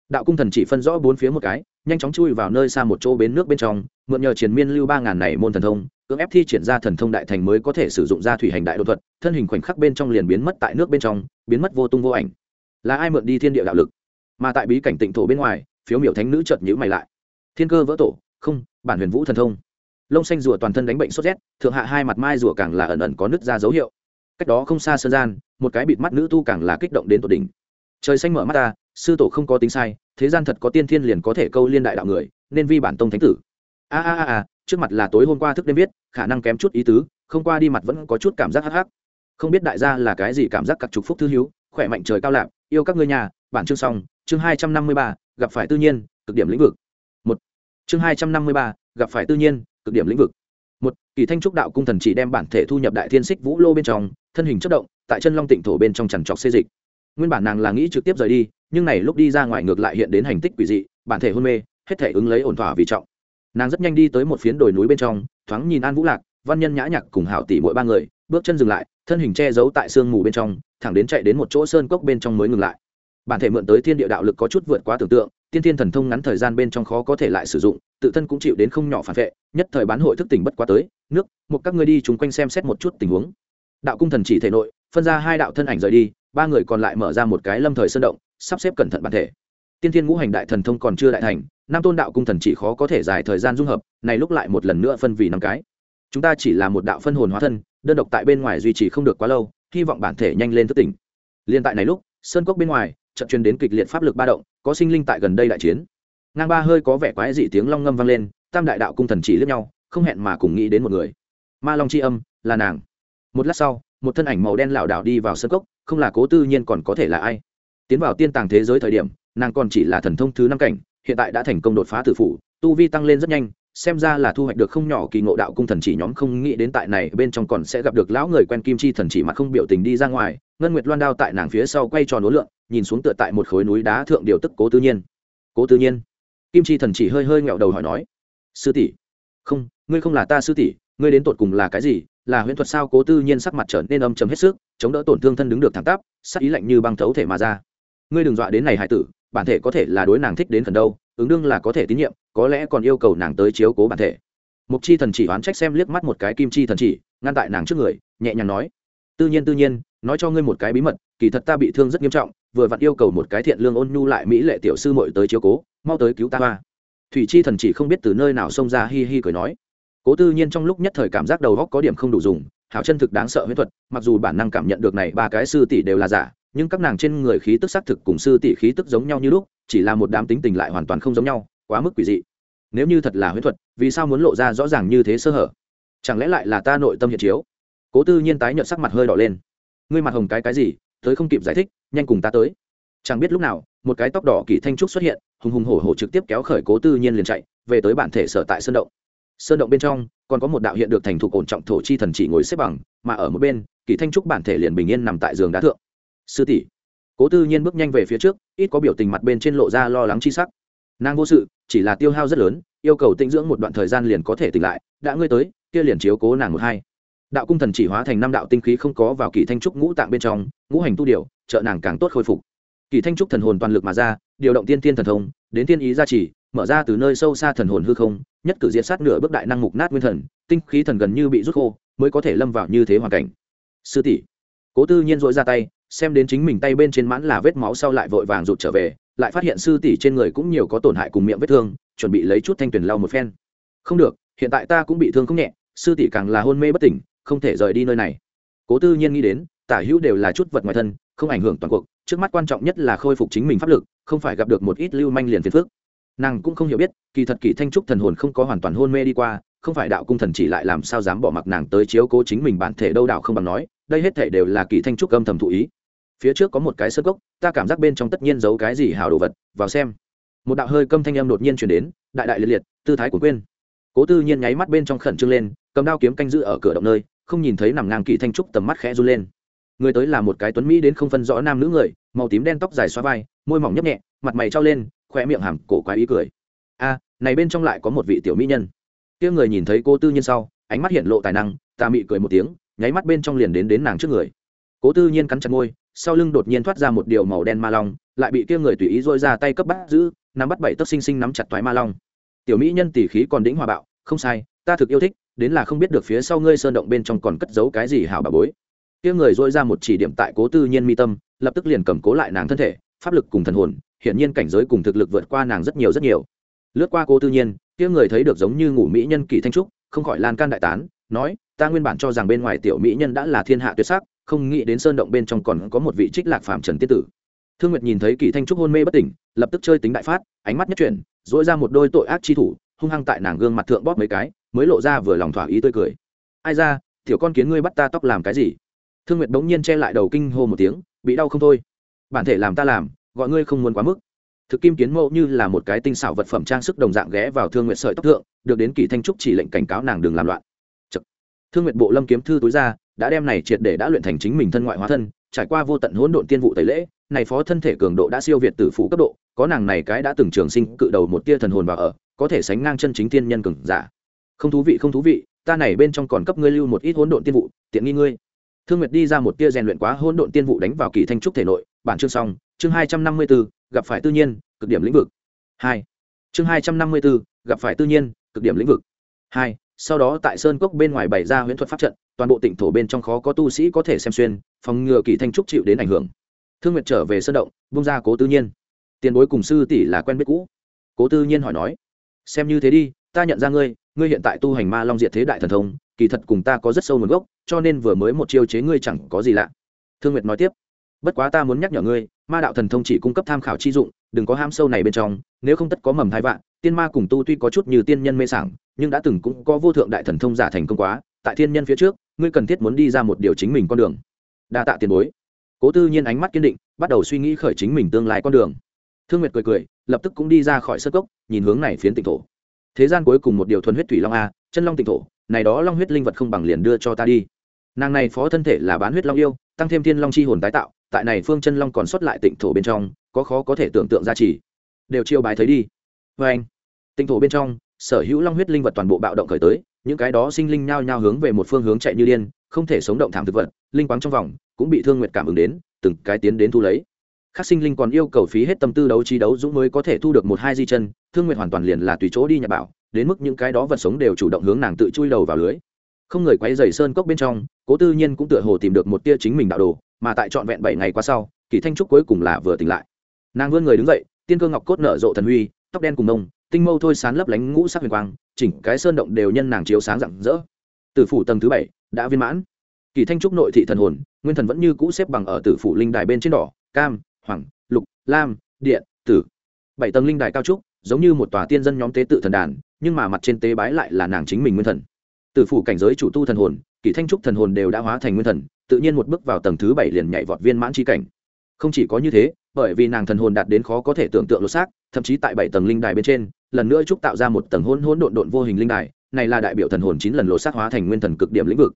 Đạo cung thần chỉ phân rõ bốn phía một cái nhanh chóng chui vào nơi xa một chỗ bến nước bên trong, mượn nhờ triền miên lưu ba ngàn này môn thần thông, cưỡng ép thi triển ra thần thông đại thành mới có thể sử dụng ra thủy hành đại đột thuật, thân hình khoảnh khắc bên trong liền biến mất tại nước bên trong, biến mất vô tung vô ảnh. Là ai mượn đi thiên địa đạo lực? Mà tại bí cảnh tịnh thổ bên ngoài, phiếu miểu thánh nữ chợt nhữ mày lại. Thiên cơ vỡ tổ, không, bản huyền vũ thần thông. Lông xanh rùa toàn thân đánh bệnh sốt rét, thượng hạ hai mặt mai rùa càng là ẩn ẩn có nứt ra dấu hiệu. Cách đó không xa sơn gian, một cái bịt mắt nữ tu càng là kích động đến tột đỉnh. Trời xanh mở mắt ta sư tổ không có tính sai thế gian thật có tiên thiên liền có thể câu liên đại đạo người, nên vi bản tông thánh tử. A a a trước mặt là tối hôm qua thức đêm viết, khả năng kém chút ý tứ, không qua đi mặt vẫn có chút cảm giác hắc hắc. Không biết đại gia là cái gì cảm giác các trục phúc thư hiếu, khỏe mạnh trời cao lạc yêu các ngươi nhà, bản chương xong, chương hai trăm năm mươi ba, gặp phải tự nhiên, cực điểm lĩnh vực. Một. Chương hai trăm năm mươi ba, gặp phải tự nhiên, cực điểm lĩnh vực. Một, kỳ thanh trúc đạo cung thần chỉ đem bản thể thu nhập đại thiên xích vũ lô bên trong, thân hình chất động, tại chân long tịnh thổ bên trong trằn trọc xê dịch. Nguyên bản nàng là nghĩ trực tiếp rời đi nhưng này lúc đi ra ngoài ngược lại hiện đến hành tích quỷ dị, bản thể hôn mê, hết thể ứng lấy ổn thỏa vì trọng. Nàng rất nhanh đi tới một phiến đồi núi bên trong, thoáng nhìn an vũ lạc, văn nhân nhã nhạc cùng hảo tỷ mỗi ba người, bước chân dừng lại, thân hình che giấu tại sương mù bên trong, thẳng đến chạy đến một chỗ sơn cốc bên trong mới ngừng lại. Bản thể mượn tới thiên địa đạo lực có chút vượt quá tưởng tượng, tiên thiên thần thông ngắn thời gian bên trong khó có thể lại sử dụng, tự thân cũng chịu đến không nhỏ phản vệ, nhất thời bán hội thức tỉnh bất quá tới, nước, một các ngươi đi chung quanh xem xét một chút tình huống. Đạo cung thần chỉ thể nội, phân ra hai đạo thân ảnh rời đi, ba người còn lại mở ra một cái lâm thời sơn động sắp xếp cẩn thận bản thể. Tiên thiên ngũ hành đại thần thông còn chưa đại thành, nam tôn đạo cung thần chỉ khó có thể dài thời gian dung hợp, này lúc lại một lần nữa phân vì năm cái. Chúng ta chỉ là một đạo phân hồn hóa thân, đơn độc tại bên ngoài duy trì không được quá lâu, hy vọng bản thể nhanh lên thức tỉnh. Liên tại này lúc, sơn cốc bên ngoài, trận truyền đến kịch liệt pháp lực ba động, có sinh linh tại gần đây đại chiến. Ngang ba hơi có vẻ quái dị tiếng long ngâm vang lên, tam đại đạo cung thần chỉ lướt nhau, không hẹn mà cùng nghĩ đến một người. Ma long c h i âm, là nàng. Một lát sau, một thân ảnh màu đen lảo đảo đi vào sân cốc, không là cố tư nhiên còn có thể là ai? Tiến vào tiên tàng thế giới thời điểm, nàng còn chỉ là thần thông thứ năm cảnh, hiện tại đã thành công đột phá tử phủ, tu vi tăng lên rất nhanh, xem ra là thu hoạch được không nhỏ kỳ ngộ đạo cung thần chỉ nhóm không nghĩ đến tại này bên trong còn sẽ gặp được lão người quen kim chi thần chỉ mà không biểu tình đi ra ngoài, ngân nguyệt loan đao tại nàng phía sau quay tròn đối lượng nhìn xuống tựa tại một khối núi đá thượng điều tức cố tư nhiên. Cố tư nhiên? Kim chi thần chỉ hơi hơi nghẹo đầu hỏi nói. Sư tỷ. Không, ngươi không là ta sư tỷ, ngươi đến tột cùng là cái gì? Là huyễn thuật sao? Cố tư nhiên sắc mặt trở nên âm chấm hết sức, chống đỡ tổn thương thân đứng được thẳng tắp sắc ý lạnh như băng thấu thể mà ra ngươi đừng dọa đến này hải tử, bản thể có thể là đối nàng thích đến phần đâu, ứng đương là có thể tín nhiệm, có lẽ còn yêu cầu nàng tới chiếu cố bản thể. Mục chi thần chỉ oán trách xem liếc mắt một cái kim chi thần chỉ, ngăn tại nàng trước người, nhẹ nhàng nói, tự nhiên tự nhiên, nói cho ngươi một cái bí mật, kỳ thật ta bị thương rất nghiêm trọng, vừa vặn yêu cầu một cái thiện lương ôn nhu lại mỹ lệ tiểu sư muội tới chiếu cố, mau tới cứu ta hoa. Thủy chi thần chỉ không biết từ nơi nào xông ra hi hi cười nói. Cố tư nhiên trong lúc nhất thời cảm giác đầu góc có điểm không đủ dùng, hảo chân thực đáng sợ huyết thuật, mặc dù bản năng cảm nhận được này ba cái sư tỷ đều là giả nhưng các nàng trên người khí tức xác thực cùng sư tỷ khí tức giống nhau như lúc, chỉ là một đám tính tình lại hoàn toàn không giống nhau, quá mức quỷ dị. Nếu như thật là huyễn thuật, vì sao muốn lộ ra rõ ràng như thế sơ hở? Chẳng lẽ lại là ta nội tâm hiện chiếu? Cố tư nhiên tái nhợt sắc mặt hơi đỏ lên. Ngươi mặt hồng cái cái gì? Tới không kịp giải thích, nhanh cùng ta tới. Chẳng biết lúc nào, một cái tóc đỏ kỳ thanh trúc xuất hiện, hùng hùng hổ hổ trực tiếp kéo khởi cố tư nhiên liền chạy, về tới bản thể sở tại sơn động. Sơn động bên trong, còn có một đạo hiện được thành thục ổn trọng thổ chi thần chỉ ngồi xếp bằng, mà ở một bên, kỳ thanh trúc bản thể liền bình yên nằm tại giường đá thượng sư tỷ. Cố tư nhiên bước nhanh về phía trước, ít có biểu tình mặt bên trên lộ ra lo lắng chi sắc. Nàng vô sự, chỉ là tiêu hao rất lớn, yêu cầu tinh dưỡng một đoạn thời gian liền có thể tỉnh lại, đã ngươi tới, kia liền chiếu cố nàng một hai. Đạo cung thần chỉ hóa thành năm đạo tinh khí không có vào kỳ thanh trúc ngũ tạng bên trong, ngũ hành tu điều, trợ nàng càng tốt khôi phục. Kỳ thanh trúc thần hồn toàn lực mà ra, điều động tiên tiên thần thông, đến tiên ý gia trì, mở ra từ nơi sâu xa thần hồn hư không, nhất cử diệt sát nửa bước đại năng mục nát nguyên thần, tinh khí thần gần như bị rút khô, mới có thể lâm vào như thế hoàn cảnh. Sư tỷ. Cố tư nhiên dội ra tay xem đến chính mình tay bên trên mãn là vết máu sau lại vội vàng rụt trở về, lại phát hiện sư tỷ trên người cũng nhiều có tổn hại cùng miệng vết thương, chuẩn bị lấy chút thanh tuyển lau một phen. Không được, hiện tại ta cũng bị thương không nhẹ, sư tỷ càng là hôn mê bất tỉnh, không thể rời đi nơi này. Cố tư nhiên nghĩ đến, tả hữu đều là chút vật ngoài thân, không ảnh hưởng toàn cuộc, trước mắt quan trọng nhất là khôi phục chính mình pháp lực, không phải gặp được một ít lưu manh liền phiền phước nàng cũng không hiểu biết, kỳ thật kỳ thanh trúc thần hồn không có hoàn toàn hôn mê đi qua, không phải đạo cung thần chỉ lại làm sao dám bỏ mặc nàng tới chiếu cố chính mình bản thể đâu đạo không bằng nói, đây hết thể đều là kỳ thanh trúc âm thầm thụ ý phía trước có một cái sơ gốc ta cảm giác bên trong tất nhiên giấu cái gì hảo đồ vật, vào xem. Một đạo hơi câm thanh âm đột nhiên chuyển đến, đại đại liệt liệt, tư thái của quên. Cố tư nhiên nháy mắt bên trong khẩn trương lên, cầm đao kiếm canh giữ ở cửa động nơi, không nhìn thấy nằm ngang kỳ thanh trúc tầm mắt khẽ run lên. Người tới là một cái tuấn mỹ đến không phân rõ nam nữ người, màu tím đen tóc dài xoa vai, môi mỏng nhấp nhẹ, mặt mày trao lên khoe miệng hàm cổ quái ý cười. A, này bên trong lại có một vị tiểu mỹ nhân. Kia người nhìn thấy cô tư nhiên sau, ánh mắt hiện lộ tài năng ta mị cười một tiếng, nháy mắt bên trong liền đến đến nàng trước người. Cố tư nhiên cắn chặt môi sau lưng đột nhiên thoát ra một điều màu đen ma long, lại bị kia người tùy ý dôi ra tay cấp bắt giữ, nắm bắt bảy tấc sinh sinh nắm chặt toái ma long. Tiểu mỹ nhân tỷ khí còn đĩnh hòa bạo, không sai, ta thực yêu thích, đến là không biết được phía sau ngươi sơn động bên trong còn cất giấu cái gì hảo bà bối. Kia người dôi ra một chỉ điểm tại cố tư nhiên mi tâm, lập tức liền cầm cố lại nàng thân thể, pháp lực cùng thần hồn, hiển nhiên cảnh giới cùng thực lực vượt qua nàng rất nhiều rất nhiều. Lướt qua cố tư nhiên, kia người thấy được giống như ngủ mỹ nhân kỳ thanh trúc, không khỏi lan can đại tán nói, ta nguyên bản cho rằng bên ngoài tiểu mỹ nhân đã là thiên hạ tuyệt sắc, không nghĩ đến sơn động bên trong còn có một vị trích lạc phạm trần tiết tử. Thương nguyệt nhìn thấy kỳ thanh trúc hôn mê bất tỉnh, lập tức chơi tính đại phát, ánh mắt nhất chuyển, dỗi ra một đôi tội ác chi thủ, hung hăng tại nàng gương mặt thượng bóp mấy cái, mới lộ ra vừa lòng thỏa ý tươi cười. Ai ra, tiểu con kiến ngươi bắt ta tóc làm cái gì? Thương nguyệt bỗng nhiên che lại đầu kinh hô một tiếng, bị đau không thôi? Bản thể làm ta làm, gọi ngươi không muốn quá mức. Thực kim kiến mẫu như là một cái tinh xảo vật phẩm trang sức đồng dạng ghé vào thương nguyệt sợi tóc thượng, được đến kỳ thanh trúc chỉ lệnh cảnh cáo nàng đừng làm loạn thương nguyệt bộ lâm kiếm thư túi ra đã đem này triệt để đã luyện thành chính mình thân ngoại hóa thân trải qua vô tận hỗn độn tiên vụ tẩy lễ này phó thân thể cường độ đã siêu việt tử phủ cấp độ có nàng này cái đã từng trường sinh cự đầu một tia thần hồn vào ở có thể sánh ngang chân chính tiên nhân cường giả. Không thú vị không thú vị ta này bên trong còn cấp ngươi lưu một ít hỗn độn tiên vụ tiện nghi ngươi. Thương nguyệt đi ra một tia rèn luyện quá hỗn độn tiên vụ đánh vào kỳ thanh trúc thể nội bản chương xong chương hai trăm năm mươi 254, gặp phải tự nhiên cực điểm lĩnh vực. Hai. Chương hai trăm năm mươi 254, gặp phải tự nhiên cực điểm lĩnh vực. Hai sau đó tại sơn cốc bên ngoài bày ra huyễn thuật pháp trận, toàn bộ tỉnh thổ bên trong khó có tu sĩ có thể xem xuyên, phòng ngừa kỳ thanh trúc chịu đến ảnh hưởng. Thương nguyệt trở về sơn động bung ra cố tư nhiên. Tiền bối cùng sư tỷ là quen biết cũ. Cố tư nhiên hỏi nói, xem như thế đi, ta nhận ra ngươi ngươi hiện tại tu hành ma long diệt thế đại thần thông, kỳ thật cùng ta có rất sâu nguồn gốc, cho nên vừa mới một chiêu chế ngươi chẳng có gì lạ. Thương nguyệt nói tiếp, bất quá ta muốn nhắc nhở ngươi, ma đạo thần thông chỉ cung cấp tham khảo chi dụng, đừng có ham sâu này bên trong, nếu không tất có mầm hai vạn, tiên ma cùng tu tuy có chút như tiên nhân mê sảng nhưng đã từng cũng có vô thượng đại thần thông giả thành công quá, tại thiên nhân phía trước, ngươi cần thiết muốn đi ra một điều chính mình con đường. Đa tạ tiền bối. Cố tư nhiên ánh mắt kiên định, bắt đầu suy nghĩ khởi chính mình tương lai con đường. Thương nguyệt cười cười, lập tức cũng đi ra khỏi sơ cốc, nhìn hướng này phiến tỉnh thổ. Thế gian cuối cùng một điều thuần huyết thủy long a, chân long tỉnh thổ, này đó long huyết linh vật không bằng liền đưa cho ta đi. Nàng này phó thân thể là bán huyết long yêu, tăng thêm thiên long chi hồn tái tạo, tại này phương chân long còn xuất lại tỉnh thổ bên trong, có khó có thể tưởng tượng ra chỉ. Đều chiêu bài thấy đi. Vê anh tỉnh thổ bên trong sở hữu long huyết linh vật toàn bộ bạo động khởi tới, những cái đó sinh linh nhao nhao hướng về một phương hướng chạy như điên, không thể sống động thảm thực vật, linh quáng trong vòng, cũng bị thương nguyệt cảm ứng đến, từng cái tiến đến thu lấy. Các sinh linh còn yêu cầu phí hết tâm tư đấu trí đấu dũng mới có thể thu được một hai di chân, thương nguyệt hoàn toàn liền là tùy chỗ đi nhà bảo, đến mức những cái đó vật sống đều chủ động hướng nàng tự chui đầu vào lưới. Không người quay dày sơn cốc bên trong, cố tư nhiên cũng tựa hồ tìm được một tia chính mình đạo đồ, mà tại trọn vẹn bảy ngày qua sau, kỳ thanh trúc cuối cùng là vừa tỉnh lại. Nàng vươn người đứng dậy, tiên cơ ngọc cốt nở rộ thần huy, tóc đen cùng nông tinh mâu thôi sán lấp lánh ngũ sắc huyền quang, chỉnh cái sơn động đều nhân nàng chiếu sáng rạng rỡ. Tử phủ tầng thứ bảy, đã viên mãn. Kỳ thanh trúc nội thị thần hồn, nguyên thần vẫn như cũ xếp bằng ở tử phủ linh đài bên trên đỏ, cam, hoàng, lục, lam, điện, tử. Bảy tầng linh đài cao trúc, giống như một tòa tiên dân nhóm tế tự thần đàn, nhưng mà mặt trên tế bái lại là nàng chính mình nguyên thần. Tử phủ cảnh giới chủ tu thần hồn, kỳ thanh trúc thần hồn đều đã hóa thành nguyên thần, tự nhiên một bước vào tầng thứ bảy liền nhảy vọt viên mãn chi cảnh. Không chỉ có như thế, bởi vì nàng thần hồn đạt đến khó có thể tưởng tượng lột xác, thậm chí tại bảy tầng linh đài bên trên lần nữa trúc tạo ra một tầng hỗn hỗn độn độn vô hình linh đài, này là đại biểu thần hồn chín lần lộ sát hóa thành nguyên thần cực điểm lĩnh vực.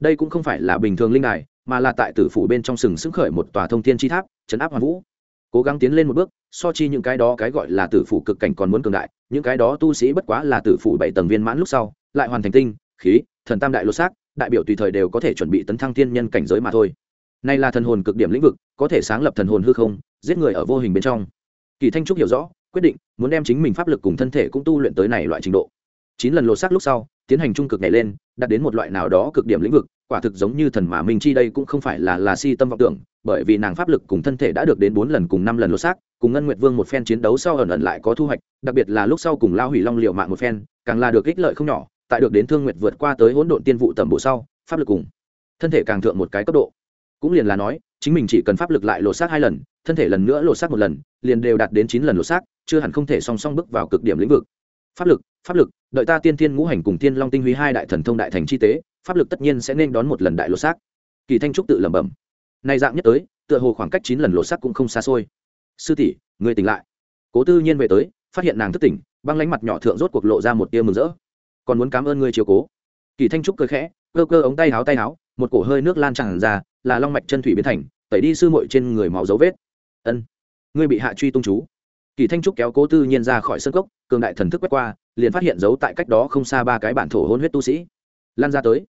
Đây cũng không phải là bình thường linh đài, mà là tại tử phủ bên trong sừng sững khởi một tòa thông thiên chi tháp, chấn áp hoàn vũ. Cố gắng tiến lên một bước, so chi những cái đó cái gọi là tử phủ cực cảnh còn muốn cường đại, những cái đó tu sĩ bất quá là tử phủ bảy tầng viên mãn lúc sau, lại hoàn thành tinh, khí, thần tam đại lột xác, đại biểu tùy thời đều có thể chuẩn bị tấn thăng thiên nhân cảnh giới mà thôi. Này là thần hồn cực điểm lĩnh vực, có thể sáng lập thần hồn hư không, giết người ở vô hình bên trong. Kỳ thanh trúc hiểu rõ quyết định, muốn đem chính mình pháp lực cùng thân thể cũng tu luyện tới này loại trình độ. Chín lần lột xác lúc sau, tiến hành trung cực nhảy lên, đạt đến một loại nào đó cực điểm lĩnh vực, quả thực giống như thần mà minh chi đây cũng không phải là là si tâm vọng tưởng, bởi vì nàng pháp lực cùng thân thể đã được đến bốn lần cùng năm lần lột xác, cùng ngân nguyệt vương một phen chiến đấu sau ẩn ẩn lại có thu hoạch, đặc biệt là lúc sau cùng lao hủy long liệu mạng một phen, càng là được ích lợi không nhỏ, tại được đến thương nguyệt vượt qua tới hỗn độn tiên vụ tầm bộ sau, pháp lực cùng thân thể càng thượng một cái cấp độ. Cũng liền là nói chính mình chỉ cần pháp lực lại lột xác hai lần, thân thể lần nữa lột xác một lần, liền đều đạt đến chín lần lột xác, chưa hẳn không thể song song bước vào cực điểm lĩnh vực. Pháp lực pháp lực, đợi ta tiên thiên ngũ hành cùng tiên long tinh huy hai đại thần thông đại thành chi tế, pháp lực tất nhiên sẽ nên đón một lần đại lột xác. Kỳ thanh trúc tự lẩm bẩm. Nay dạng nhất tới, tựa hồ khoảng cách chín lần lột xác cũng không xa xôi. Sư tỷ người tỉnh lại. Cố tư nhiên về tới, phát hiện nàng thức tỉnh, băng lánh mặt nhỏ thượng rốt cuộc lộ ra một tia mừng rỡ. Còn muốn cảm ơn người chiều cố. Kỳ thanh trúc cười khẽ, cơ cơ ống tay háo tay háo, một cổ hơi nước lan tràn ra là long mạch chân thủy biến thành, tẩy đi sư muội trên người máu dấu vết. Ân, ngươi bị hạ truy tung chú. Kỳ thanh trúc kéo cố tư nhiên ra khỏi sân cốc, cường đại thần thức quét qua, liền phát hiện dấu tại cách đó không xa ba cái bản thổ hôn huyết tu sĩ. Lan ra tới.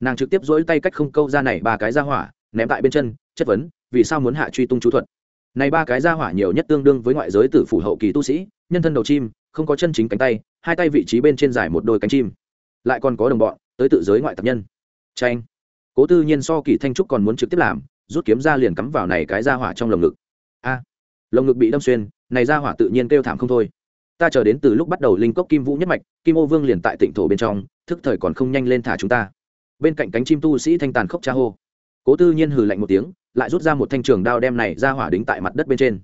Nàng trực tiếp dỗi tay cách không câu ra này ba cái ra hỏa, ném tại bên chân, chất vấn, vì sao muốn hạ truy tung chú thuật? Này ba cái ra hỏa nhiều nhất tương đương với ngoại giới tử phủ hậu kỳ tu sĩ, nhân thân đầu chim, không có chân chính cánh tay, hai tay vị trí bên trên dài một đôi cánh chim. Lại còn có đồng bọn, tới tự giới ngoại tập nhân. Tranh cố tư nhiên so kỳ thanh trúc còn muốn trực tiếp làm, rút kiếm ra liền cắm vào này cái ra hỏa trong lồng ngực. A, lồng ngực bị đâm xuyên, này ra hỏa tự nhiên kêu thảm không thôi. Ta chờ đến từ lúc bắt đầu linh cốc kim vũ nhất mạch, kim ô vương liền tại tỉnh thổ bên trong, thức thời còn không nhanh lên thả chúng ta. Bên cạnh cánh chim tu sĩ thanh tàn khốc cha hô. Cố tư nhiên hừ lạnh một tiếng, lại rút ra một thanh trường đao đem này ra hỏa đính tại mặt đất bên trên.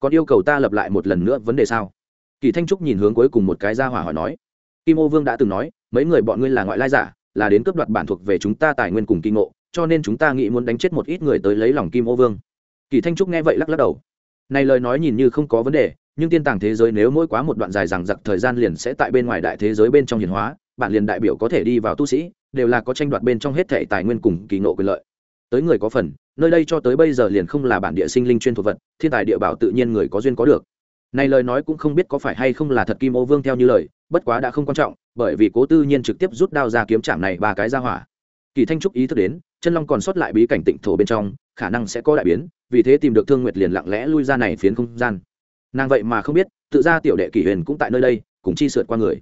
Còn yêu cầu ta lập lại một lần nữa vấn đề sao? Kỳ thanh trúc nhìn hướng cuối cùng một cái ra hỏa hỏi nói. Kim ô vương đã từng nói, mấy người bọn ngươi là ngoại lai giả là đến cướp đoạt bản thuộc về chúng ta tài nguyên cùng kinh ngộ, cho nên chúng ta nghĩ muốn đánh chết một ít người tới lấy lòng kim ô vương. Kỳ thanh trúc nghe vậy lắc lắc đầu. Này lời nói nhìn như không có vấn đề, nhưng tiên tàng thế giới nếu mỗi quá một đoạn dài rằng giặc thời gian liền sẽ tại bên ngoài đại thế giới bên trong hiền hóa bản liền đại biểu có thể đi vào tu sĩ, đều là có tranh đoạt bên trong hết thể tài nguyên cùng kỳ ngộ quyền lợi. Tới người có phần, nơi đây cho tới bây giờ liền không là bản địa sinh linh chuyên thuộc vật, thiên tài địa bảo tự nhiên người có duyên có được này lời nói cũng không biết có phải hay không là thật kim ô vương theo như lời, bất quá đã không quan trọng, bởi vì cố tư nhiên trực tiếp rút đao ra kiếm chạm này ba cái ra hỏa. Kỳ thanh trúc ý thức đến, chân long còn sót lại bí cảnh tịnh thổ bên trong, khả năng sẽ có đại biến, vì thế tìm được thương nguyệt liền lặng lẽ lui ra này phiến không gian. Nàng vậy mà không biết, tự ra tiểu đệ kỷ huyền cũng tại nơi đây, cùng chi sượt qua người.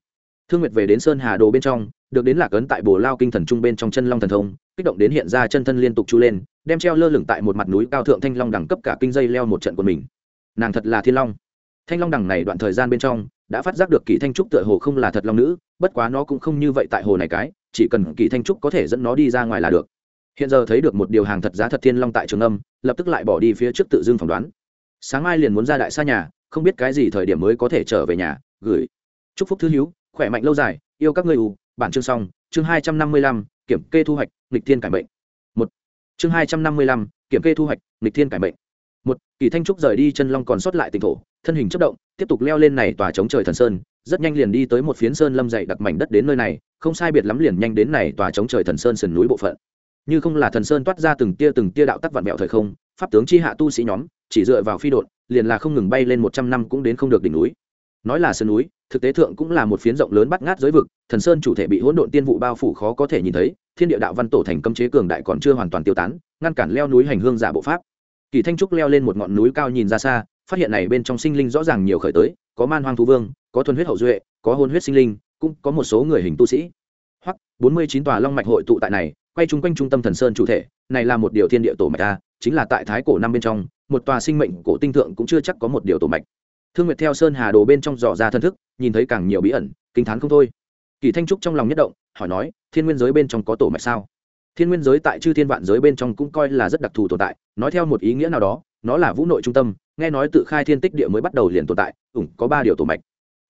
Thương nguyệt về đến sơn hà đồ bên trong, được đến lạc ấn tại bồ lao kinh thần trung bên trong chân long thần thông, kích động đến hiện ra chân thân liên tục chu lên, đem treo lơ lửng tại một mặt núi cao thượng thanh long đẳng cấp cả kinh dây leo một trận của mình. Nàng thật là thiên long thanh long đằng này đoạn thời gian bên trong, đã phát giác được kỳ thanh trúc tựa hồ không là thật long nữ, bất quá nó cũng không như vậy tại hồ này cái, chỉ cần kỳ thanh trúc có thể dẫn nó đi ra ngoài là được. Hiện giờ thấy được một điều hàng thật giá thật thiên long tại trường âm, lập tức lại bỏ đi phía trước tự dưng phỏng đoán. Sáng mai liền muốn ra đại xa nhà, không biết cái gì thời điểm mới có thể trở về nhà, gửi. Chúc phúc thư hữu, khỏe mạnh lâu dài, yêu các ngươi ù. Bản chương xong, chương hai trăm năm mươi lăm, kiểm kê thu hoạch lịch thiên cải bệnh một. Chương hai trăm năm mươi lăm, kiểm kê thu hoạch, nghịch thiên cải mệnh. Một kỳ thanh trúc rời đi chân long còn sót lại tỉnh thổ thân hình chất động, tiếp tục leo lên này tòa chống trời thần sơn, rất nhanh liền đi tới một phiến sơn lâm dậy đặc mảnh đất đến nơi này, không sai biệt lắm liền nhanh đến này tòa chống trời thần sơn sườn núi bộ phận. Như không là thần sơn toát ra từng tia từng tia đạo tắc vạn mẹo thời không, pháp tướng chi hạ tu sĩ nhóm, chỉ dựa vào phi đột liền là không ngừng bay lên một trăm năm cũng đến không được đỉnh núi. Nói là sơn núi, thực tế thượng cũng là một phiến rộng lớn bắt ngát giới vực, thần sơn chủ thể bị hỗn độn tiên vụ bao phủ khó có thể nhìn thấy, thiên địa đạo văn tổ thành cấm chế cường đại còn chưa hoàn toàn tiêu tán, ngăn cản leo núi hành hương giả bộ pháp. Kỳ thanh trúc leo lên một ngọn núi cao nhìn ra xa phát hiện này bên trong sinh linh rõ ràng nhiều khởi tới, có man hoang thú vương, có thuần huyết hậu duệ, có hôn huyết sinh linh, cũng có một số người hình tu sĩ. Hoặc bốn mươi chín tòa long mạch hội tụ tại này, quay chung quanh trung tâm thần sơn chủ thể, này là một điều thiên địa tổ mạch a, chính là tại thái cổ năm bên trong, một tòa sinh mệnh cổ tinh thượng cũng chưa chắc có một điều tổ mạch. Thương nguyệt theo sơn hà đồ bên trong dò ra thân thức, nhìn thấy càng nhiều bí ẩn, kinh t h á n không thôi. Kỳ thanh trúc trong lòng nhất động, hỏi nói, thiên nguyên giới bên trong có tổ mạch sao? Thiên nguyên giới tại chư thiên vạn giới bên trong cũng coi là rất đặc thù tồn tại, nói theo một ý nghĩa nào đó, nó là vũ nội trung tâm nghe nói tự khai thiên tích địa mới bắt đầu liền tồn tại ủng có ba điều tổ mạch.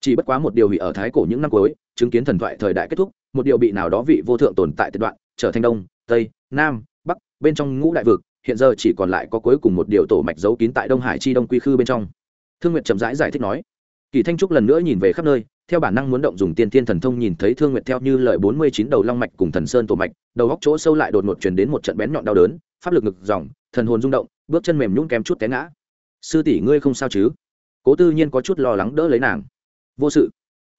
Chỉ bất quá một điều hủy ở thái cổ những năm cuối chứng kiến thần thoại thời đại kết thúc một điều bị nào đó vị vô thượng tồn tại tuyệt đoạn trở thành đông tây nam bắc bên trong ngũ đại vực hiện giờ chỉ còn lại có cuối cùng một điều tổ mạch giấu kín tại đông hải chi đông quy khư bên trong. Thương nguyệt chậm rãi giải, giải thích nói kỳ thanh trúc lần nữa nhìn về khắp nơi theo bản năng muốn động dùng tiên thiên thần thông nhìn thấy thương nguyệt theo như lời bốn mươi chín đầu long mạch cùng thần sơn tổ mạch đầu góc chỗ sâu lại đột ngột truyền đến một trận bén nhọn đau đớn pháp lực ngực dòng thần hồn rung động bước chân mềm nhún kém chút té ngã sư tỷ ngươi không sao chứ? Cố tư nhiên có chút lo lắng đỡ lấy nàng. Vô sự.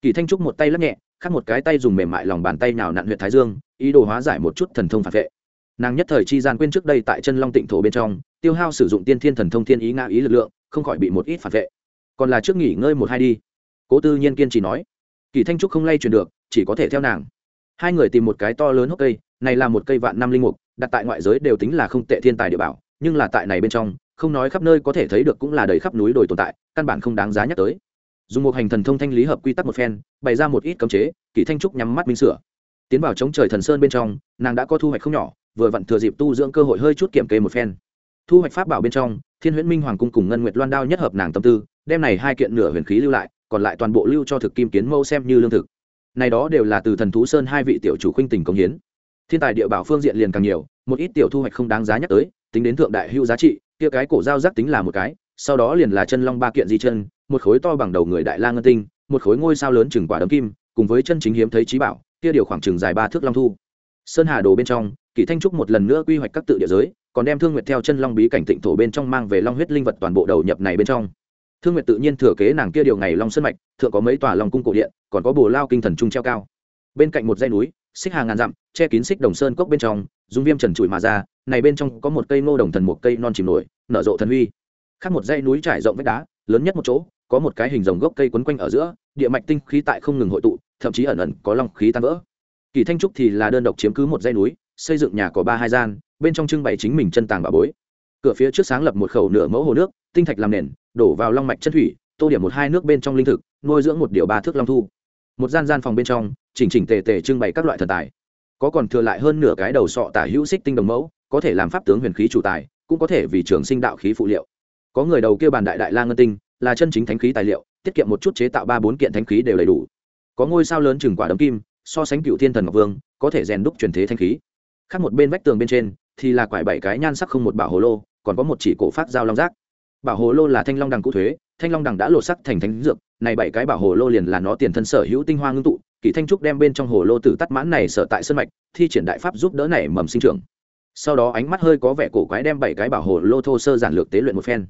Kỳ thanh trúc một tay lắc nhẹ, khác một cái tay dùng mềm mại lòng bàn tay nào nặn huyện thái dương, ý đồ hóa giải một chút thần thông phản vệ. Nàng nhất thời chi gian quên trước đây tại chân long tịnh thổ bên trong, tiêu hao sử dụng tiên thiên thần thông thiên ý ngã ý lực lượng, không khỏi bị một ít phản vệ. Còn là trước nghỉ ngơi một hai đi. Cố tư nhiên kiên trì nói. Kỳ thanh trúc không lay chuyển được, chỉ có thể theo nàng. Hai người tìm một cái to lớn hốc cây, này là một cây vạn năm linh mục, đặt tại ngoại giới đều tính là không tệ thiên tài địa bảo, nhưng là tại này bên trong không nói khắp nơi có thể thấy được cũng là đầy khắp núi đồi tồn tại, căn bản không đáng giá nhắc tới. Dùng một hành thần thông thanh lý hợp quy tắc một phen, bày ra một ít cấm chế kỷ thanh trúc nhắm mắt minh sửa. Tiến vào chống trời thần sơn bên trong, nàng đã có thu hoạch không nhỏ, vừa vặn thừa dịp tu dưỡng cơ hội hơi chút kiểm kê một phen. Thu hoạch pháp bảo bên trong, thiên huyễn minh hoàng cung cùng ngân nguyệt loan đao nhất hợp nàng tâm tư, đem này hai kiện nửa huyền khí lưu lại, còn lại toàn bộ lưu cho thực kim kiến mâu xem như lương thực. Này đó đều là từ thần thú sơn hai vị tiểu chủ khuynh tình công hiến. Thiên tài địa bảo phương diện liền càng nhiều, một ít tiểu thu hoạch không đáng giá nhắc tới, tính đến thượng đại hưu giá trị kia cái cổ giao giác tính là một cái, sau đó liền là chân long ba kiện di chân, một khối to bằng đầu người đại la ngân tinh, một khối ngôi sao lớn chừng quả đấm kim, cùng với chân chính hiếm thấy trí bảo, kia điều khoảng chừng dài ba thước long thu. Sơn hà đồ bên trong, kỷ thanh trúc một lần nữa quy hoạch các tự địa giới, còn đem thương nguyệt theo chân long bí cảnh tịnh thổ bên trong mang về long huyết linh vật toàn bộ đầu nhập này bên trong. Thương nguyệt tự nhiên thừa kế nàng kia điều ngày long sơn mạch, thượng có mấy tòa long cung cổ điện, còn có bồ lao kinh thần trung treo cao. Bên cạnh một dãy núi xích hàng ngàn dặm, che kín xích đồng sơn cốc bên trong, dung viêm trần trụi mà ra, này bên trong có một cây ngô đồng thần một cây non chìm nổi, nở rộ thần huy. Khác một dãy núi trải rộng vách đá, lớn nhất một chỗ, có một cái hình rồng gốc cây quấn quanh ở giữa, địa mạch tinh khí tại không ngừng hội tụ, thậm chí ẩn ẩn có long khí tan vỡ. Kỳ thanh trúc thì là đơn độc chiếm cứ một dãy núi, xây dựng nhà có ba hai gian, bên trong trưng bày chính mình chân tàng bà bối. Cửa phía trước sáng lập một khẩu nửa mẫu hồ nước, tinh thạch làm nền, đổ vào long mạch chân thủy, tô điểm một hai nước bên trong linh thực, nuôi dưỡng một điều ba thước long thu một gian gian phòng bên trong, chỉnh chỉnh tề tề trưng bày các loại thần tài. Có còn thừa lại hơn nửa cái đầu sọ tả hữu xích tinh đồng mẫu, có thể làm pháp tướng huyền khí chủ tài, cũng có thể vì trường sinh đạo khí phụ liệu. Có người đầu kia bàn đại đại la ngân tinh, là chân chính thánh khí tài liệu, tiết kiệm một chút chế tạo ba bốn kiện thánh khí đều đầy đủ. Có ngôi sao lớn chừng quả đấm kim, so sánh cựu thiên thần ngọc vương, có thể rèn đúc truyền thế thanh khí. Khác một bên vách tường bên trên, thì là quải bảy cái nhan sắc không một bảo hồ lô, còn có một chỉ cổ phát dao long giác. Bảo hồ lô là thanh long đằng cụ thuế, thanh long đằng đã lột sắc thành thánh dược này bảy cái bảo hồ lô liền là nó tiền thân sở hữu tinh hoa ngưng tụ, kỳ thanh trúc đem bên trong hồ lô tử tắt mãn này sở tại sân mạch, thi triển đại pháp giúp đỡ này mầm sinh trưởng. Sau đó ánh mắt hơi có vẻ cổ quái đem bảy cái bảo hồ lô thô sơ giản lược tế luyện một phen.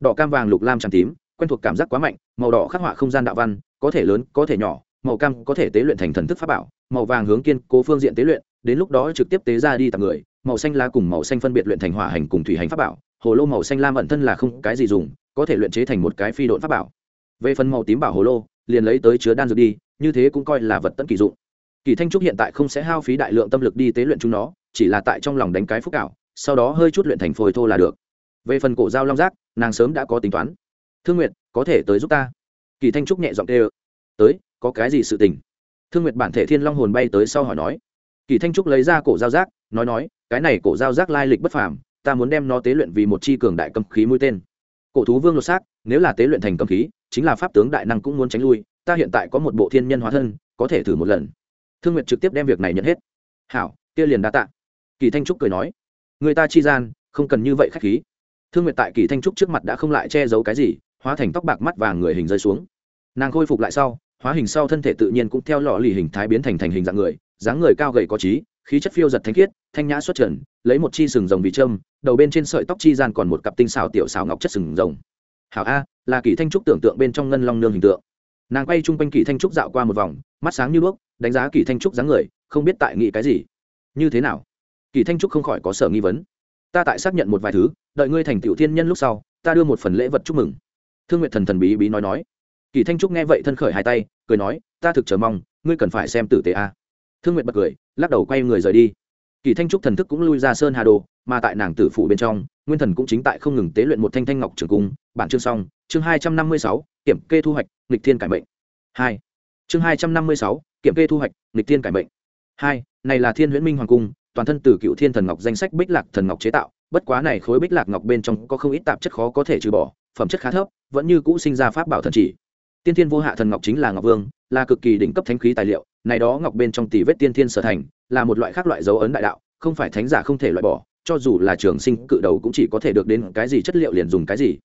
Đỏ cam vàng lục lam tràng tím, quen thuộc cảm giác quá mạnh, màu đỏ khắc họa không gian đạo văn, có thể lớn, có thể nhỏ, màu cam có thể tế luyện thành thần thức pháp bảo, màu vàng hướng kiên cố phương diện tế luyện, đến lúc đó trực tiếp tế ra đi tặng người, màu xanh lá cùng màu xanh phân biệt luyện thành hỏa hành cùng thủy hành pháp bảo, hồ lô màu xanh lam ẩn thân là không cái gì dùng, có thể luyện chế thành một cái phi độn pháp bảo về phần màu tím bảo hồ lô, liền lấy tới chứa đan dược đi, như thế cũng coi là vật tận kỳ dụng. Kỳ thanh trúc hiện tại không sẽ hao phí đại lượng tâm lực đi tế luyện chúng nó, chỉ là tại trong lòng đánh cái phúc ảo, sau đó hơi chút luyện thành phôi thô là được. Về phần cổ dao long giác, nàng sớm đã có tính toán. Thương nguyệt, có thể tới giúp ta. Kỳ thanh trúc nhẹ giọng tê tới, có cái gì sự tình? Thương nguyệt bản thể thiên long hồn bay tới sau hỏi nói. Kỳ thanh trúc lấy ra cổ dao giác, nói nói, cái này cổ dao giác lai lịch bất phàm, ta muốn đem nó tế luyện vì một chi cường đại cầm khí mũi tên. Cổ thú vương lột xác, nếu là tế luyện thành cầm khí chính là pháp tướng đại năng cũng muốn tránh lui, ta hiện tại có một bộ thiên nhân hóa thân, có thể thử một lần. Thương nguyệt trực tiếp đem việc này nhận hết. Hảo, kia liền đa tạ. Kỳ thanh trúc cười nói. Người ta chi gian, không cần như vậy khách khí. Thương nguyệt tại kỳ thanh trúc trước mặt đã không lại che giấu cái gì, hóa thành tóc bạc mắt vàng người hình rơi xuống. Nàng khôi phục lại sau, hóa hình sau thân thể tự nhiên cũng theo lọ lì hình thái biến thành thành hình dạng người, dáng người cao gầy có trí, khí chất phiêu giật thanh khiết, thanh nhã xuất trần, lấy một chi sừng rồng vì trâm đầu bên trên sợi tóc chi gian còn một cặp tinh xào tiểu xào ngọc chất sừng rồng hảo a, là kỳ thanh trúc tưởng tượng bên trong ngân long nương hình tượng. Nàng quay chung quanh kỳ thanh trúc dạo qua một vòng, mắt sáng như đuốc, đánh giá kỳ thanh trúc dáng người, không biết tại nghị cái gì. Như thế nào? Kỳ thanh trúc không khỏi có sở nghi vấn. Ta tại xác nhận một vài thứ, đợi ngươi thành tiểu thiên nhân lúc sau, ta đưa một phần lễ vật chúc mừng. Thương nguyện thần thần bí bí nói nói. Kỳ thanh trúc nghe vậy thân khởi hai tay, cười nói, ta thực chờ mong, ngươi cần phải xem tử tế a. Thương nguyện bật cười, lắc đầu quay người rời đi. Kỳ thanh trúc thần thức cũng lui ra sơn hà đồ, mà tại nàng tử phủ bên trong nguyên thần cũng chính tại không ngừng tế luyện một thanh thanh ngọc trường cung. Bản chương xong, chương hai trăm năm mươi sáu, kiểm kê thu hoạch, nghịch thiên cải mệnh. Hai. Chương hai trăm năm mươi sáu, kiểm kê thu hoạch, nghịch thiên cải mệnh. Hai, này là thiên huyễn minh hoàng cung, toàn thân từ cựu thiên thần ngọc danh sách bích lạc thần ngọc chế tạo. Bất quá này khối bích lạc ngọc bên trong có không ít tạp chất khó có thể trừ bỏ, phẩm chất khá thấp, vẫn như cũ sinh ra pháp bảo thần chỉ. Tiên thiên vô hạ thần ngọc chính là ngọc vương, là cực kỳ đỉnh cấp thánh khí tài liệu. Này đó ngọc bên trong tỷ vết tiên thiên sở thành, là một loại khác loại dấu ấn đại đạo, không phải thánh giả không thể loại bỏ cho dù là trường sinh cự đầu cũng chỉ có thể được đến cái gì chất liệu liền dùng cái gì.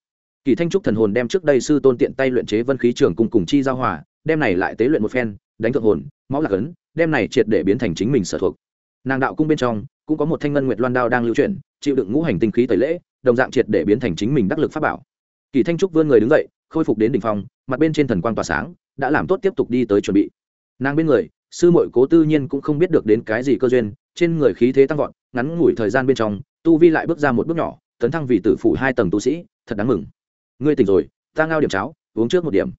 Kỳ thanh trúc thần hồn đem trước đây sư tôn tiện tay luyện chế vân khí trường cùng cùng chi giao hòa, đem này lại tế luyện một phen, đánh thượng hồn, máu lạc ấn, đem này triệt để biến thành chính mình sở thuộc. Nàng đạo cung bên trong, cũng có một thanh ngân nguyệt loan đao đang lưu chuyển, chịu đựng ngũ hành tinh khí tẩy lễ, đồng dạng triệt để biến thành chính mình đắc lực pháp bảo. Kỳ thanh trúc vươn người đứng dậy, khôi phục đến đỉnh phong, mặt bên trên thần quang tỏa sáng, đã làm tốt tiếp tục đi tới chuẩn bị. Nàng bên người, sư muội cố tư nhiên cũng không biết được đến cái gì cơ duyên, trên người khí thế tăng vọt ngắn ngủi thời gian bên trong, tu vi lại bước ra một bước nhỏ, tấn thăng vì tử phủ hai tầng tu sĩ, thật đáng mừng. Ngươi tỉnh rồi, ta ngao điểm cháo, uống trước một điểm.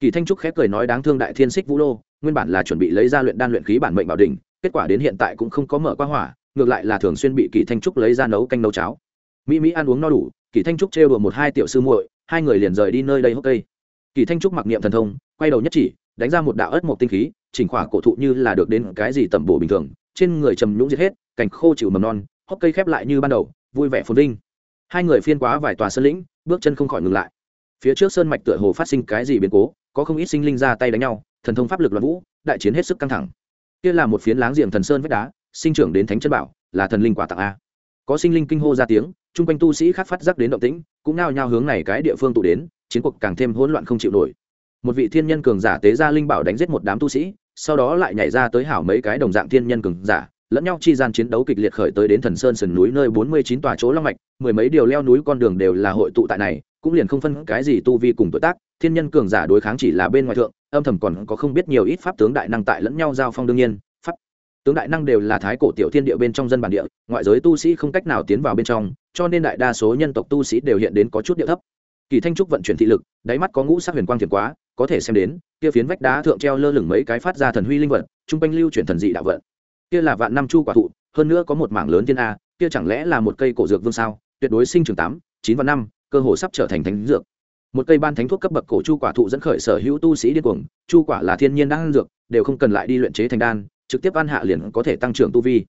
Kỳ thanh trúc khép cười nói đáng thương đại thiên xích vũ lô, nguyên bản là chuẩn bị lấy ra luyện đan luyện khí bản mệnh bảo đỉnh, kết quả đến hiện tại cũng không có mở qua hỏa, ngược lại là thường xuyên bị kỳ thanh trúc lấy ra nấu canh nấu cháo. Mỹ mỹ ăn uống no đủ, kỳ thanh trúc trêu đùa một hai tiểu sư muội, hai người liền rời đi nơi đây hốc cây. Kỳ thanh trúc mặc niệm thần thông, quay đầu nhất chỉ đánh ra một đạo ớt một tinh khí, chỉnh khỏa cổ thụ như là được đến cái gì tẩm bổ bình thường, trên người trầm nhũng giết hết, cành khô chịu mầm non, hốc cây khép lại như ban đầu, vui vẻ phồn vinh. Hai người phiên quá vài tòa sơn lĩnh, bước chân không khỏi ngừng lại. Phía trước sơn mạch tựa hồ phát sinh cái gì biến cố, có không ít sinh linh ra tay đánh nhau, thần thông pháp lực loạn vũ, đại chiến hết sức căng thẳng. Kia là một phiến láng giềng thần sơn vách đá, sinh trưởng đến thánh chân bảo, là thần linh quả tặng a. Có sinh linh kinh hô ra tiếng, chung quanh tu sĩ khác phát giác đến động tĩnh, cũng nao nhao hướng này cái địa phương tụ đến, chiến cuộc càng thêm hỗn loạn không chịu nổi một vị thiên nhân cường giả tế ra linh bảo đánh giết một đám tu sĩ, sau đó lại nhảy ra tới hảo mấy cái đồng dạng thiên nhân cường giả, lẫn nhau chi gian chiến đấu kịch liệt khởi tới đến thần sơn sườn núi nơi bốn mươi chín tòa chỗ long mạch, mười mấy điều leo núi con đường đều là hội tụ tại này, cũng liền không phân cái gì tu vi cùng tuổi tác, thiên nhân cường giả đối kháng chỉ là bên ngoài thượng, âm thầm còn có không biết nhiều ít pháp tướng đại năng tại lẫn nhau giao phong đương nhiên, pháp tướng đại năng đều là thái cổ tiểu thiên địa bên trong dân bản địa, ngoại giới tu sĩ không cách nào tiến vào bên trong, cho nên đại đa số nhân tộc tu sĩ đều hiện đến có chút địa thấp. Kỳ thanh trúc vận chuyển thị lực, đáy mắt có ngũ sắc huyền quang thiền quá có thể xem đến, kia phiến vách đá thượng treo lơ lửng mấy cái phát ra thần huy linh vật trung quanh lưu chuyển thần dị đạo vận. Kia là vạn năm chu quả thụ, hơn nữa có một mảng lớn thiên a, kia chẳng lẽ là một cây cổ dược vương sao? Tuyệt đối sinh trưởng tám, chín và năm, cơ hồ sắp trở thành thánh dược. Một cây ban thánh thuốc cấp bậc cổ chu quả thụ dẫn khởi sở hữu tu sĩ điên cuồng, chu quả là thiên nhiên đang dược, đều không cần lại đi luyện chế thành đan, trực tiếp ăn hạ liền có thể tăng trưởng tu vi.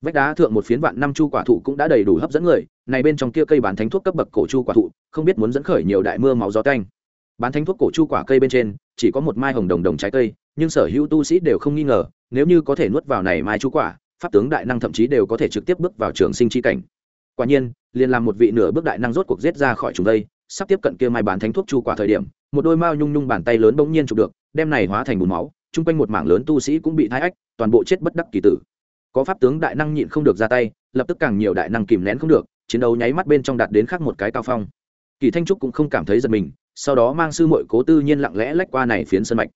Vách đá thượng một phiến vạn năm chu quả thụ cũng đã đầy đủ hấp dẫn người, này bên trong kia cây bán thánh thuốc cấp bậc cổ chu quả thụ, không biết muốn dẫn khởi nhiều đại mưa máu gió canh bán thánh thuốc cổ chu quả cây bên trên, chỉ có một mai hồng đồng đồng trái cây, nhưng sở hữu tu sĩ đều không nghi ngờ, nếu như có thể nuốt vào này mai chu quả, pháp tướng đại năng thậm chí đều có thể trực tiếp bước vào trường sinh chi cảnh. Quả nhiên, liền làm một vị nửa bước đại năng rốt cuộc giết ra khỏi chúng đây, sắp tiếp cận kia mai bán thánh thuốc chu quả thời điểm, một đôi mao nhung nhung bàn tay lớn bỗng nhiên chụp được, đem này hóa thành bùn máu, chung quanh một mảng lớn tu sĩ cũng bị thái ách, toàn bộ chết bất đắc kỳ tử. Có pháp tướng đại năng nhịn không được ra tay, lập tức càng nhiều đại năng kìm nén không được, chiến đấu nháy mắt bên trong đạt đến khác một cái cao phong. Kỳ thanh trúc cũng không cảm thấy giật mình sau đó mang sư muội cố tư nhiên lặng lẽ lách qua này phiến sân mạch.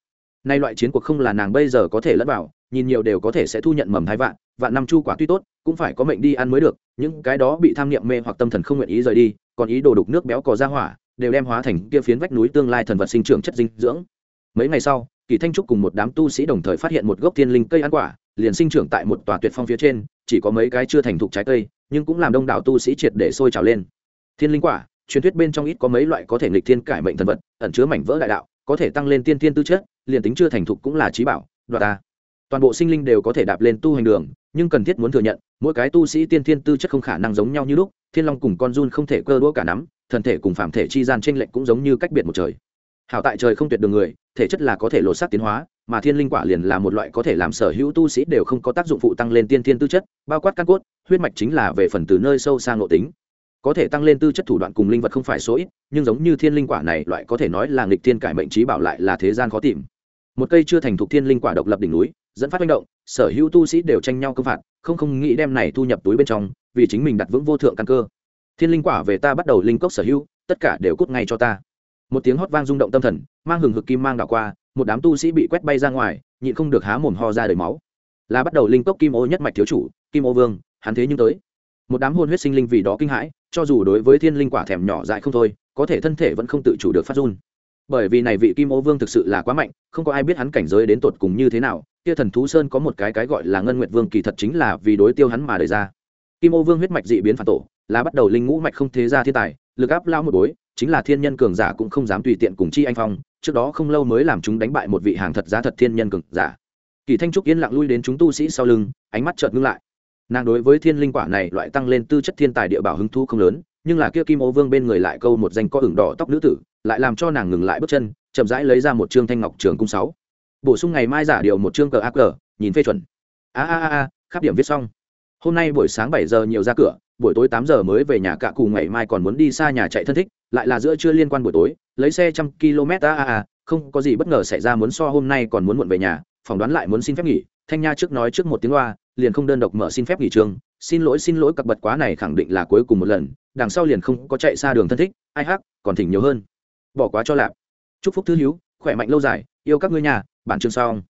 Nay loại chiến cuộc không là nàng bây giờ có thể lẫn vào, nhìn nhiều đều có thể sẽ thu nhận mầm thái vạn vạn năm chu quả tuy tốt, cũng phải có mệnh đi ăn mới được, những cái đó bị tham niệm mê hoặc tâm thần không nguyện ý rời đi, còn ý đồ đục nước béo cò ra hỏa, đều đem hóa thành kia phiến vách núi tương lai thần vật sinh trưởng chất dinh dưỡng. Mấy ngày sau, kỳ thanh trúc cùng một đám tu sĩ đồng thời phát hiện một gốc thiên linh cây ăn quả, liền sinh trưởng tại một tòa tuyệt phong phía trên, chỉ có mấy cái chưa thành thục trái cây, nhưng cũng làm đông đảo tu sĩ triệt để sôi trào lên. Thiên linh quả truyền thuyết bên trong ít có mấy loại có thể nghịch thiên cải mệnh thần vật, ẩn chứa mảnh vỡ đại đạo, có thể tăng lên tiên tiên tư chất, liền tính chưa thành thục cũng là trí bảo, đoạt ta. Toàn bộ sinh linh đều có thể đạp lên tu hành đường, nhưng cần thiết muốn thừa nhận, mỗi cái tu sĩ tiên tiên tư chất không khả năng giống nhau như lúc, thiên long cùng con run không thể cơ đũa cả nắm, thần thể cùng phạm thể chi gian tranh lệnh cũng giống như cách biệt một trời. Hảo tại trời không tuyệt đường người, thể chất là có thể lột xác tiến hóa, mà thiên linh quả liền là một loại có thể làm sở hữu tu sĩ đều không có tác dụng phụ tăng lên tiên thiên tư chất, bao quát căn cốt, huyết mạch chính là về phần từ nơi sâu sang nội tính có thể tăng lên tư chất thủ đoạn cùng linh vật không phải số ít, nhưng giống như thiên linh quả này, loại có thể nói là nghịch thiên cải mệnh trí bảo lại là thế gian khó tìm. Một cây chưa thành thục thiên linh quả độc lập đỉnh núi, dẫn phát manh động, sở hữu tu sĩ đều tranh nhau công phạt, không không nghĩ đem này thu nhập túi bên trong, vì chính mình đặt vững vô thượng căn cơ. Thiên linh quả về ta bắt đầu linh cốc sở hữu, tất cả đều cút ngay cho ta. Một tiếng hót vang rung động tâm thần, mang hừng hực kim mang đảo qua, một đám tu sĩ bị quét bay ra ngoài, nhịn không được há mồm ho ra đầy máu. Là bắt đầu linh cốc kim ô nhất mạch thiếu chủ, kim ô vương, hắn thế nhưng tới. Một đám hôn huyết sinh linh vì đó kinh hãi cho dù đối với thiên linh quả thèm nhỏ dại không thôi, có thể thân thể vẫn không tự chủ được phát run. Bởi vì này vị kim ô vương thực sự là quá mạnh, không có ai biết hắn cảnh giới đến tột cùng như thế nào, kia thần thú sơn có một cái cái gọi là ngân nguyệt vương kỳ thật chính là vì đối tiêu hắn mà đề ra. Kim ô vương huyết mạch dị biến phản tổ, là bắt đầu linh ngũ mạch không thế ra thiên tài, lực áp lao một bối, chính là thiên nhân cường giả cũng không dám tùy tiện cùng chi anh phong, trước đó không lâu mới làm chúng đánh bại một vị hàng thật giá thật thiên nhân cường giả. Kỳ thanh trúc yên lặng lui đến chúng tu sĩ sau lưng, ánh mắt chợt ngưng lại nàng đối với thiên linh quả này loại tăng lên tư chất thiên tài địa bảo hứng thú không lớn, nhưng là kia kim ô vương bên người lại câu một danh có ửng đỏ tóc nữ tử, lại làm cho nàng ngừng lại bước chân, chậm rãi lấy ra một trương thanh ngọc trường cung sáu. Bổ sung ngày mai giả điều một chương cờ ác cờ, nhìn phê chuẩn. A a a khắp điểm viết xong. Hôm nay buổi sáng bảy giờ nhiều ra cửa, buổi tối tám giờ mới về nhà cả cùng ngày mai còn muốn đi xa nhà chạy thân thích, lại là giữa trưa liên quan buổi tối, lấy xe trăm km a a a, không có gì bất ngờ xảy ra muốn so hôm nay còn muốn muộn về nhà, phỏng đoán lại muốn xin phép nghỉ, thanh nha trước nói trước một tiếng loa liền không đơn độc mở xin phép nghỉ trường. Xin lỗi xin lỗi, cặp bật quá này khẳng định là cuối cùng một lần. Đằng sau liền không có chạy xa đường thân thích. Ai hắc, còn thỉnh nhiều hơn. Bỏ quá cho lạp. Chúc phúc thư hữu, khỏe mạnh lâu dài. Yêu các ngươi nhà bản chương xong.